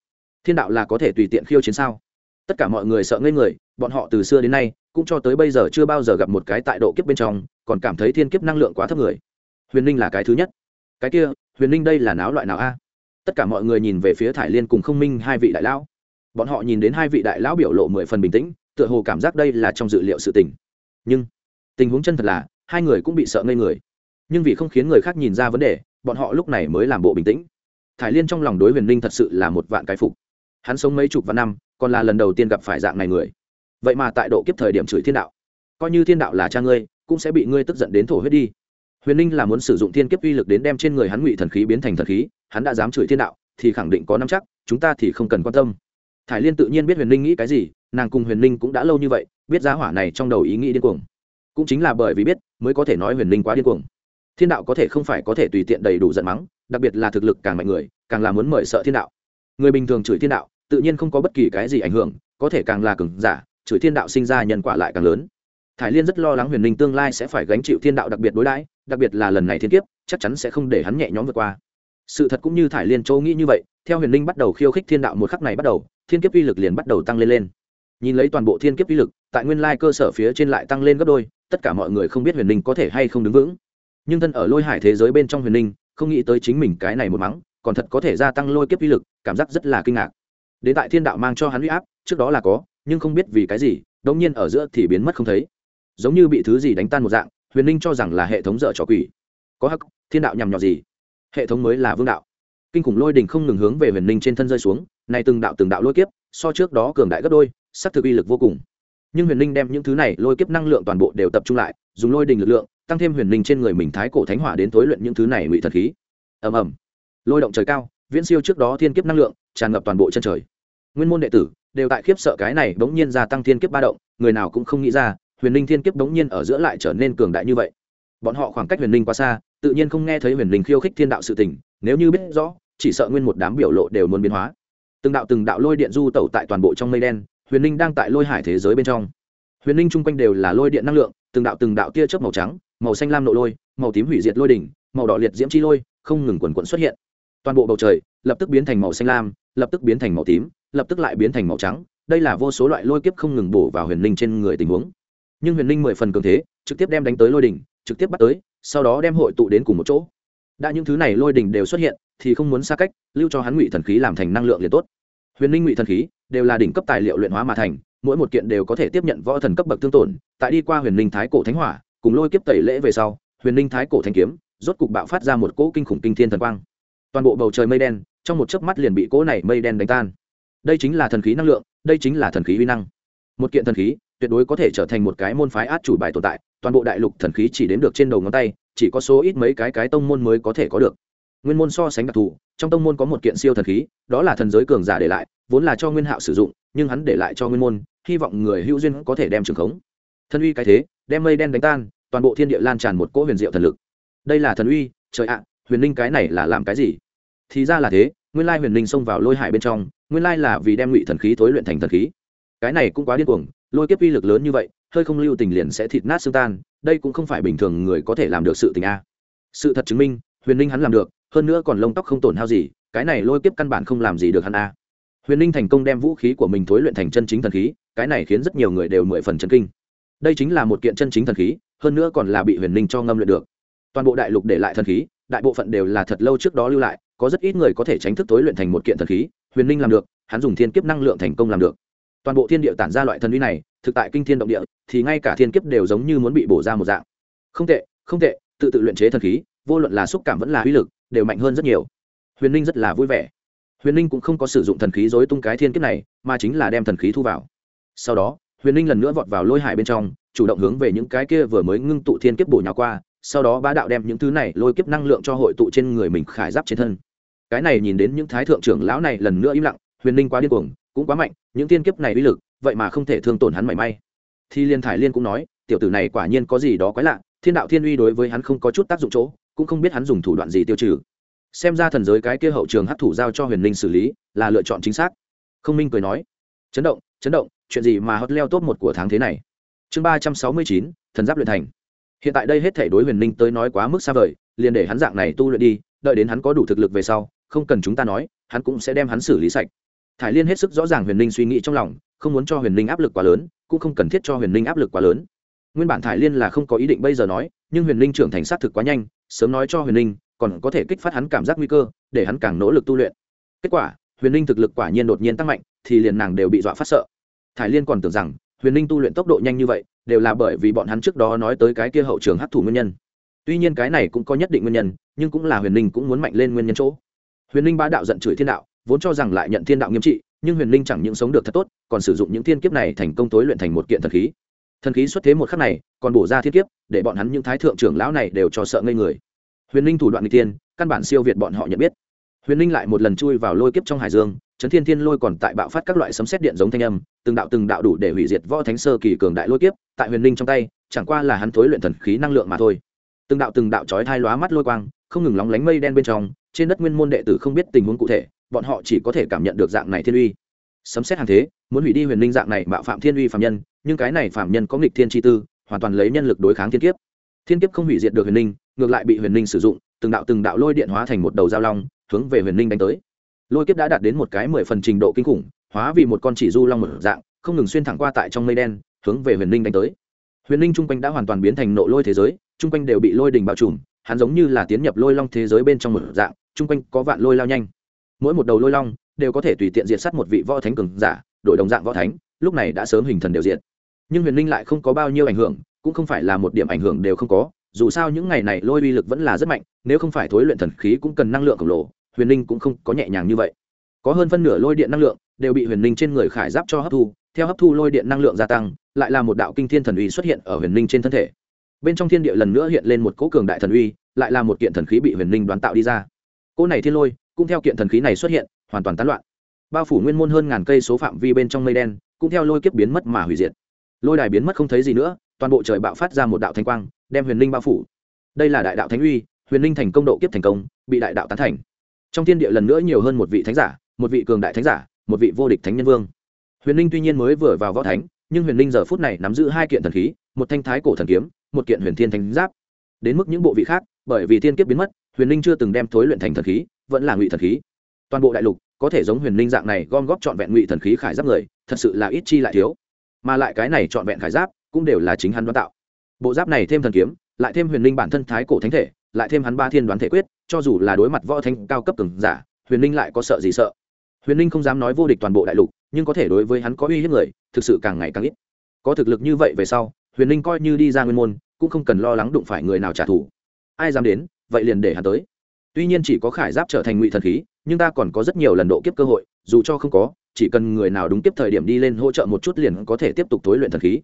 Thiên đạo là có thể tùy tiện khiêu chiến sao? Tất cả mọi người sợ ngây người, bọn họ từ xưa đến nay, cũng cho tới bây giờ chưa bao giờ gặp một cái tại độ kiếp bên trong, còn cảm thấy thiên kiếp năng lượng quá thấp người. Huyền ninh là cái thứ nhất. Cái kia, huyền ninh đây là náo loại nào a? Tất cả mọi người nhìn về phía thải liên cùng không minh hai vị đại lão. Bọn họ nhìn đến hai vị đại lão biểu lộ mười phần bình tĩnh tựa hồ cảm giác đây là trong dự liệu sự tình. Nhưng, tình huống chân thật là, hai người cũng bị sợ ngây người. Nhưng vì không khiến người khác nhìn ra vấn đề, bọn họ lúc này mới làm bộ bình tĩnh. Thải liên trong lòng đối huyền ninh thật sự là một vạn cái phục. Hắn sống mấy chục vạn năm, còn là lần đầu tiên gặp phải dạng này người. Vậy mà tại độ kiếp thời điểm chửi thiên đạo. Coi như thiên đạo là cha ngươi, cũng sẽ bị ngươi tức giận đến thổ huyết đi. Huyền ninh là muốn sử dụng thiên kiếp uy lực đến đem trên người hắn ngụy thần khí biến thành thần khí, hắn đã dám chửi thiên đạo, thì khẳng định có năm chắc, chúng ta thì không cần quan tâm. Thải liên tự nhiên biết huyền ninh nghĩ cái gì nàng cùng huyền ninh cũng đã lâu như vậy, biết giá hỏa này trong đầu ý nghĩ điên cuồng. Cũng chính là bởi vì biết, mới có thể nói huyền ninh quá điên cuồng. Thiên đạo có thể không phải có thể tùy tiện đầy đủ giận mắng, đặc biệt là thực lực càng mạnh người, càng là muốn mời sợ thiên đạo. Người bình thường chửi thiên đạo, tự nhiên không có bất kỳ cái gì ảnh hưởng, có thể càng là cứng giả, chửi thiên đạo sinh ra nhân quả lại càng lớn. Thái liên rất lo lắng huyền Linh tương lai sẽ phải gánh chịu thiên đạo đặc biệt đối đãi, đặc biệt là lần này thiên kiếp, chắc chắn sẽ không để hắn nhẹ nhõm vượt qua. Sự thật cũng như Thái liên châu nghĩ như vậy, theo huyền Linh bắt đầu khiêu khích thiên đạo một khắc này bắt đầu, thiên kiếp uy lực liền bắt đầu tăng lên lên nhìn lấy toàn bộ thiên kiếp uy lực, tại nguyên lai cơ sở phía trên lại tăng lên gấp đôi, tất cả mọi người không biết huyền ninh có thể hay không đứng vững. Nhưng thân ở lôi hải thế giới bên trong huyền ninh không nghĩ tới chính mình cái này một mắng, còn thật có thể gia tăng lôi kiếp uy lực, cảm giác rất là kinh ngạc. Đến tại thiên đạo mang cho hắn huy áp, trước đó là có, nhưng không biết vì cái gì đống nhiên ở giữa thì biến mất không thấy. Giống như bị thứ gì đánh tan một dạng, huyền ninh cho rằng là hệ thống dở trò quỷ. Có hắc, thiên đạo nhằm nhọ gì? Hệ thống mới là vương đạo. Kinh khủng lôi đình không ngừng hướng về huyền ninh trên thân rơi xuống này từng đạo từng đạo lôi kiếp, so trước đó cường đại gấp đôi sắc thực uy lực vô cùng. Nhưng huyền linh đem những thứ này lôi kiếp năng lượng toàn bộ đều tập trung lại, dùng lôi đình lực lượng, tăng thêm huyền linh trên người mình thái cổ thánh hỏa đến tối luyện những thứ này ngụy thần khí. Ầm ầm. Lôi động trời cao, viễn siêu trước đó thiên kiếp năng lượng, tràn ngập toàn bộ chân trời. Nguyên môn đệ tử đều tại khiếp sợ cái này bỗng nhiên gia tăng thiên kiếp ba động, người nào cũng không nghĩ ra, huyền linh thiên kiếp bỗng nhiên ở giữa lại trở nên cường đại như vậy. Bọn họ khoảng cách huyền linh quá xa, tự nhiên không nghe thấy huyền linh khiêu khích thiên đạo sự tình, nếu như biết rõ, chỉ sợ nguyên một đám biểu lộ đều muốn biến hóa. Từng đạo từng đạo lôi điện du tẩu tại toàn bộ trong mây đen huyền linh đang tại lôi hải thế giới bên trong. Huyền linh chung quanh đều là lôi điện năng lượng, từng đạo từng đạo tia chớp màu trắng, màu xanh lam nộ lôi, màu tím hủy diệt lôi đỉnh, màu đỏ liệt diễm chi lôi, không ngừng quần quận xuất hiện. Toàn bộ bầu trời, lập tức biến thành màu xanh lam, lập tức biến thành màu tím, lập tức lại biến thành màu trắng. Đây là vô số loại lôi kiếp không ngừng bổ vào huyền linh trên người tình huống. Nhưng huyền linh mười phần cường thế, trực tiếp đem đánh tới lôi đỉnh, trực tiếp bắt tới, sau đó đem hội tụ đến cùng một chỗ. Đã những thứ này lôi đỉnh đều xuất hiện, thì không muốn xa cách, lưu cho hắn ngụy thần khí làm thành năng lượng liền tốt huyền linh ngụy thần khí đều là đỉnh cấp tài liệu luyện hóa mà thành, mỗi một kiện đều có thể tiếp nhận võ thần cấp bậc tương tổn. Tại đi qua huyền linh thái cổ thánh hỏa, cùng lôi kiếp tẩy lễ về sau, huyền linh thái cổ thanh kiếm rốt cục bạo phát ra một cỗ kinh khủng kinh thiên thần quang. Toàn bộ bầu trời mây đen, trong một chớp mắt liền bị cỗ này mây đen đánh tan. Đây chính là thần khí năng lượng, đây chính là thần khí uy năng. Một kiện thần khí tuyệt đối có thể trở thành một cái môn phái át chủ bài tồn tại, toàn bộ đại lục thần khí chỉ đến được trên đầu ngón tay, chỉ có số ít mấy cái cái tông môn mới có thể có được nguyên môn so sánh đặc thù, trong tông môn có một kiện siêu thần khí, đó là thần giới cường giả để lại, vốn là cho nguyên hạo sử dụng, nhưng hắn để lại cho nguyên môn, hy vọng người hữu duyên có thể đem trường khống. Thần uy cái thế, đem mây đen đánh tan, toàn bộ thiên địa lan tràn một cỗ huyền diệu thần lực. Đây là thần uy, trời ạ, huyền ninh cái này là làm cái gì? Thì ra là thế, nguyên lai huyền ninh xông vào lôi hải bên trong, nguyên lai là vì đem ngụy thần khí thối luyện thành thần khí. Cái này cũng quá điên cuồng, lôi kiếp uy lực lớn như vậy, hơi không lưu tình liền sẽ thịt nát xương tan, đây cũng không phải bình thường người có thể làm được sự tình a. Sự thật chứng minh, huyền ninh hắn làm được hơn nữa còn lông tóc không tổn hao gì, cái này lôi kiếp căn bản không làm gì được hắn a. Huyền ninh thành công đem vũ khí của mình thối luyện thành chân chính thần khí, cái này khiến rất nhiều người đều mười phần chân kinh. Đây chính là một kiện chân chính thần khí, hơn nữa còn là bị huyền ninh cho ngâm luyện được. Toàn bộ đại lục để lại thần khí, đại bộ phận đều là thật lâu trước đó lưu lại, có rất ít người có thể tránh thức tối luyện thành một kiện thần khí, huyền ninh làm được, hắn dùng thiên kiếp năng lượng thành công làm được. Toàn bộ thiên địa tản ra loại thần uy này, thực tại kinh thiên động địa, thì ngay cả thiên kiếp đều giống như muốn bị bổ ra một dạng. Không tệ không tệ, tự tự luyện chế thần khí, vô luận là xúc cảm vẫn là uy lực đều mạnh hơn rất nhiều. Huyền ninh rất là vui vẻ. Huyền ninh cũng không có sử dụng thần khí dối tung cái thiên kiếp này, mà chính là đem thần khí thu vào. Sau đó, huyền ninh lần nữa vọt vào lôi hải bên trong, chủ động hướng về những cái kia vừa mới ngưng tụ thiên kiếp bổ nhào qua, sau đó bá đạo đem những thứ này lôi kiếp năng lượng cho hội tụ trên người mình khải giáp trên thân. Cái này nhìn đến những thái thượng trưởng lão này lần nữa im lặng, huyền ninh quá điên cuồng, cũng quá mạnh, những thiên kiếp này uy lực, vậy mà không thể thương tổn hắn mảy may. Thì liên thải liên cũng nói, tiểu tử này quả nhiên có gì đó quái lạ, thiên đạo thiên uy đối với hắn không có chút tác dụng chỗ cũng không biết hắn dùng thủ đoạn gì tiêu trừ. Xem ra thần giới cái kia hậu trường hấp thủ giao cho huyền Linh xử lý, là lựa chọn chính xác. Không minh cười nói, chấn động chấn động, chuyện gì mà hot leo top một của tháng thế này? Chương ba trăm sáu mươi chín, thần giáp luyện thành. Hiện tại đây hết thể đối huyền Linh tới nói quá mức xa vời, liền để hắn dạng này tu luyện đi, đợi đến hắn có đủ thực lực về sau, không cần chúng ta nói, hắn cũng sẽ đem hắn xử lý sạch. Thải liên hết sức rõ ràng huyền Linh suy nghĩ trong lòng, không muốn cho huyền Linh áp lực quá lớn, cũng không cần thiết cho huyền Linh áp lực quá lớn nguyên bản thải liên là không có ý định bây giờ nói nhưng huyền Linh trưởng thành sát thực quá nhanh sớm nói cho huyền Linh, còn có thể kích phát hắn cảm giác nguy cơ để hắn càng nỗ lực tu luyện. Kết quả huyền Linh thực lực quả nhiên đột nhiên tăng mạnh thì liền nàng đều bị dọa phát sợ. Thải liên còn tưởng rằng huyền Linh tu luyện tốc độ nhanh như vậy đều là bởi vì bọn hắn trước đó nói tới cái kia hậu trường hấp thụ nguyên nhân. Tuy nhiên cái này cũng có nhất định nguyên nhân nhưng cũng là huyền Linh cũng muốn mạnh lên nguyên nhân chỗ. Huyền Linh ba đạo giận chửi thiên đạo vốn cho rằng lại nhận thiên đạo nghiêm trị nhưng huyền Linh chẳng những sống được thật tốt còn sử dụng những thiên kiếp này thành công tối luyện thành một kiện thần khí thần khí xuất thế một khắc này, còn bổ ra thiên kiếp, để bọn hắn những thái thượng trưởng lão này đều cho sợ ngây người. Huyền ninh thủ đoạn người tiên căn bản siêu việt bọn họ nhận biết. Huyền ninh lại một lần chui vào lôi kiếp trong hải dương trấn thiên thiên lôi còn tại bạo phát các loại sấm xét điện giống thanh âm, từng đạo từng đạo đủ để hủy diệt võ thánh sơ kỳ cường đại lôi kiếp, tại huyền ninh trong tay, chẳng qua là hắn thối luyện thần khí năng lượng mà thôi. Từng đạo từng đạo chói thai lóa mắt lôi quang, không ngừng lóng lánh mây đen bên trong, trên đất nguyên môn đệ tử không biết tình huống cụ thể, bọn họ chỉ có thể cảm nhận được dạng này thiên uy. Sấm xét hàng thế muốn hủy đi huyền linh dạng này mạo phạm thiên uy phạm nhân, nhưng cái này phạm nhân có nghịch thiên chi tư, hoàn toàn lấy nhân lực đối kháng thiên kiếp. Thiên kiếp không hủy diệt được huyền linh, ngược lại bị huyền linh sử dụng, từng đạo từng đạo lôi điện hóa thành một đầu giao long, hướng về huyền linh đánh tới. Lôi kiếp đã đạt đến một cái mười phần trình độ kinh khủng, hóa vì một con chỉ du long một dạng, không ngừng xuyên thẳng qua tại trong mây đen, hướng về huyền linh đánh tới. Huyền linh chung quanh đã hoàn toàn biến thành nộ lôi thế giới chung quanh đều bị lôi đình bao trùm, hắn giống như là tiến nhập lôi long thế giới bên trong một dạng chung quanh có vạn lôi lao nhanh. Mỗi một đầu lôi long đều có thể tùy tiện diệt sát một vị võ thánh cường giả đổi đồng dạng võ thánh, lúc này đã sớm hình thần đều diện nhưng huyền Linh lại không có bao nhiêu ảnh hưởng, cũng không phải là một điểm ảnh hưởng đều không có, dù sao những ngày này lôi uy lực vẫn là rất mạnh, nếu không phải thối luyện thần khí cũng cần năng lượng khổng lồ, huyền Linh cũng không có nhẹ nhàng như vậy. Có hơn phân nửa lôi điện năng lượng đều bị huyền Linh trên người khải giáp cho hấp thu, theo hấp thu lôi điện năng lượng gia tăng, lại là một đạo kinh thiên thần uy xuất hiện ở huyền Linh trên thân thể. Bên trong thiên địa lần nữa hiện lên một cỗ cường đại thần uy, lại là một kiện thần khí bị huyền Linh đoán tạo đi ra. Cỗ này thiên lôi cũng theo kiện thần khí này xuất hiện, hoàn toàn tán loạn bao phủ nguyên môn hơn ngàn cây số phạm vi bên trong mây đen, cũng theo lôi kiếp biến mất mà hủy diệt. Lôi đài biến mất không thấy gì nữa, toàn bộ trời bạo phát ra một đạo thanh quang, đem huyền linh bao phủ. Đây là đại đạo thánh uy, huyền linh thành công độ kiếp thành công, bị đại đạo tán thành. Trong thiên địa lần nữa nhiều hơn một vị thánh giả, một vị cường đại thánh giả, một vị vô địch thánh nhân vương. Huyền linh tuy nhiên mới vừa vào võ thánh, nhưng huyền linh giờ phút này nắm giữ hai kiện thần khí, một thanh thái cổ thần kiếm, một kiện huyền thiên thánh giáp. Đến mức những bộ vị khác, bởi vì thiên kiếp biến mất, huyền linh chưa từng đem thối luyện thành thần khí, vẫn là ngụy thần khí toàn bộ đại lục có thể giống huyền linh dạng này gom góp trọn vẹn ngụy thần khí khải giáp người, thật sự là ít chi lại thiếu. Mà lại cái này trọn vẹn khải giáp cũng đều là chính hắn đoán tạo. Bộ giáp này thêm thần kiếm, lại thêm huyền linh bản thân thái cổ thánh thể, lại thêm hắn ba thiên đoán thể quyết, cho dù là đối mặt võ thanh cao cấp cường giả, huyền linh lại có sợ gì sợ. Huyền linh không dám nói vô địch toàn bộ đại lục, nhưng có thể đối với hắn có uy hiếp người, thực sự càng ngày càng ít. Có thực lực như vậy về sau, huyền linh coi như đi ra nguyên môn, cũng không cần lo lắng đụng phải người nào trả thù. Ai dám đến, vậy liền để hắn tới tuy nhiên chỉ có khải giáp trở thành ngụy thần khí, nhưng ta còn có rất nhiều lần độ kiếp cơ hội, dù cho không có, chỉ cần người nào đúng tiếp thời điểm đi lên hỗ trợ một chút liền có thể tiếp tục thối luyện thần khí.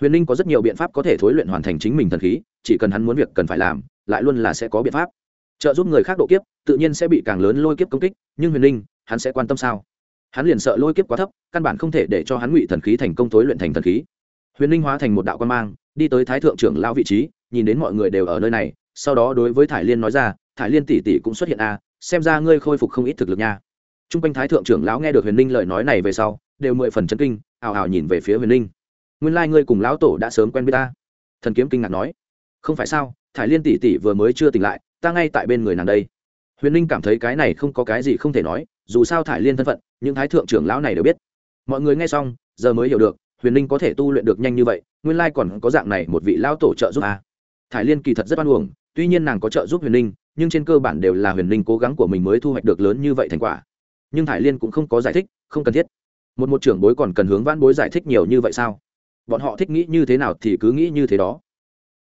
Huyền ninh có rất nhiều biện pháp có thể thối luyện hoàn thành chính mình thần khí, chỉ cần hắn muốn việc cần phải làm, lại luôn là sẽ có biện pháp. Trợ giúp người khác độ kiếp, tự nhiên sẽ bị càng lớn lôi kiếp công kích, nhưng huyền ninh hắn sẽ quan tâm sao? Hắn liền sợ lôi kiếp quá thấp, căn bản không thể để cho hắn ngụy thần khí thành công thối luyện thành thần khí. Huyền ninh hóa thành một đạo quan mang, đi tới thái thượng trưởng lao vị trí, nhìn đến mọi người đều ở nơi này, sau đó đối với thải liên nói ra thải liên tỷ tỷ cũng xuất hiện a à, xem ra ngươi khôi phục không ít thực lực nha. T r u n g quanh thái thượng trưởng lão nghe được huyền ninh lời nói này về sau đều mười phần chân kinh ào ào nhìn về phía huyền ninh nguyên lai、like、ngươi cùng lão tổ đã sớm quen biết ta. Thần kiếm kinh ngạc nói. Không phải sao thải liên tỷ tỷ vừa mới chưa tỉnh lại ta ngay tại bên người nàng đây. Huyền ninh cảm thấy cái này không có cái gì không thể nói dù sao thải liên thân phận những thái thượng trưởng lão này đều biết. Mọi người nghe xong giờ mới hiểu được huyền ninh có thể tu luyện được nhanh như vậy nguyên lai còn có dạng này một vị lão tổ trợ giúp à. thải liên kỳ thật rất oan uổng tuy nhiên nàng có trợ giúp huyền ninh nhưng trên cơ bản đều là huyền Linh cố gắng của mình mới thu hoạch được lớn như vậy thành quả. Nhưng thải liên cũng không có giải thích, không cần thiết. Một một trưởng bối còn cần hướng vãn bối giải thích nhiều như vậy sao? Bọn họ thích nghĩ như thế nào thì cứ nghĩ như thế đó.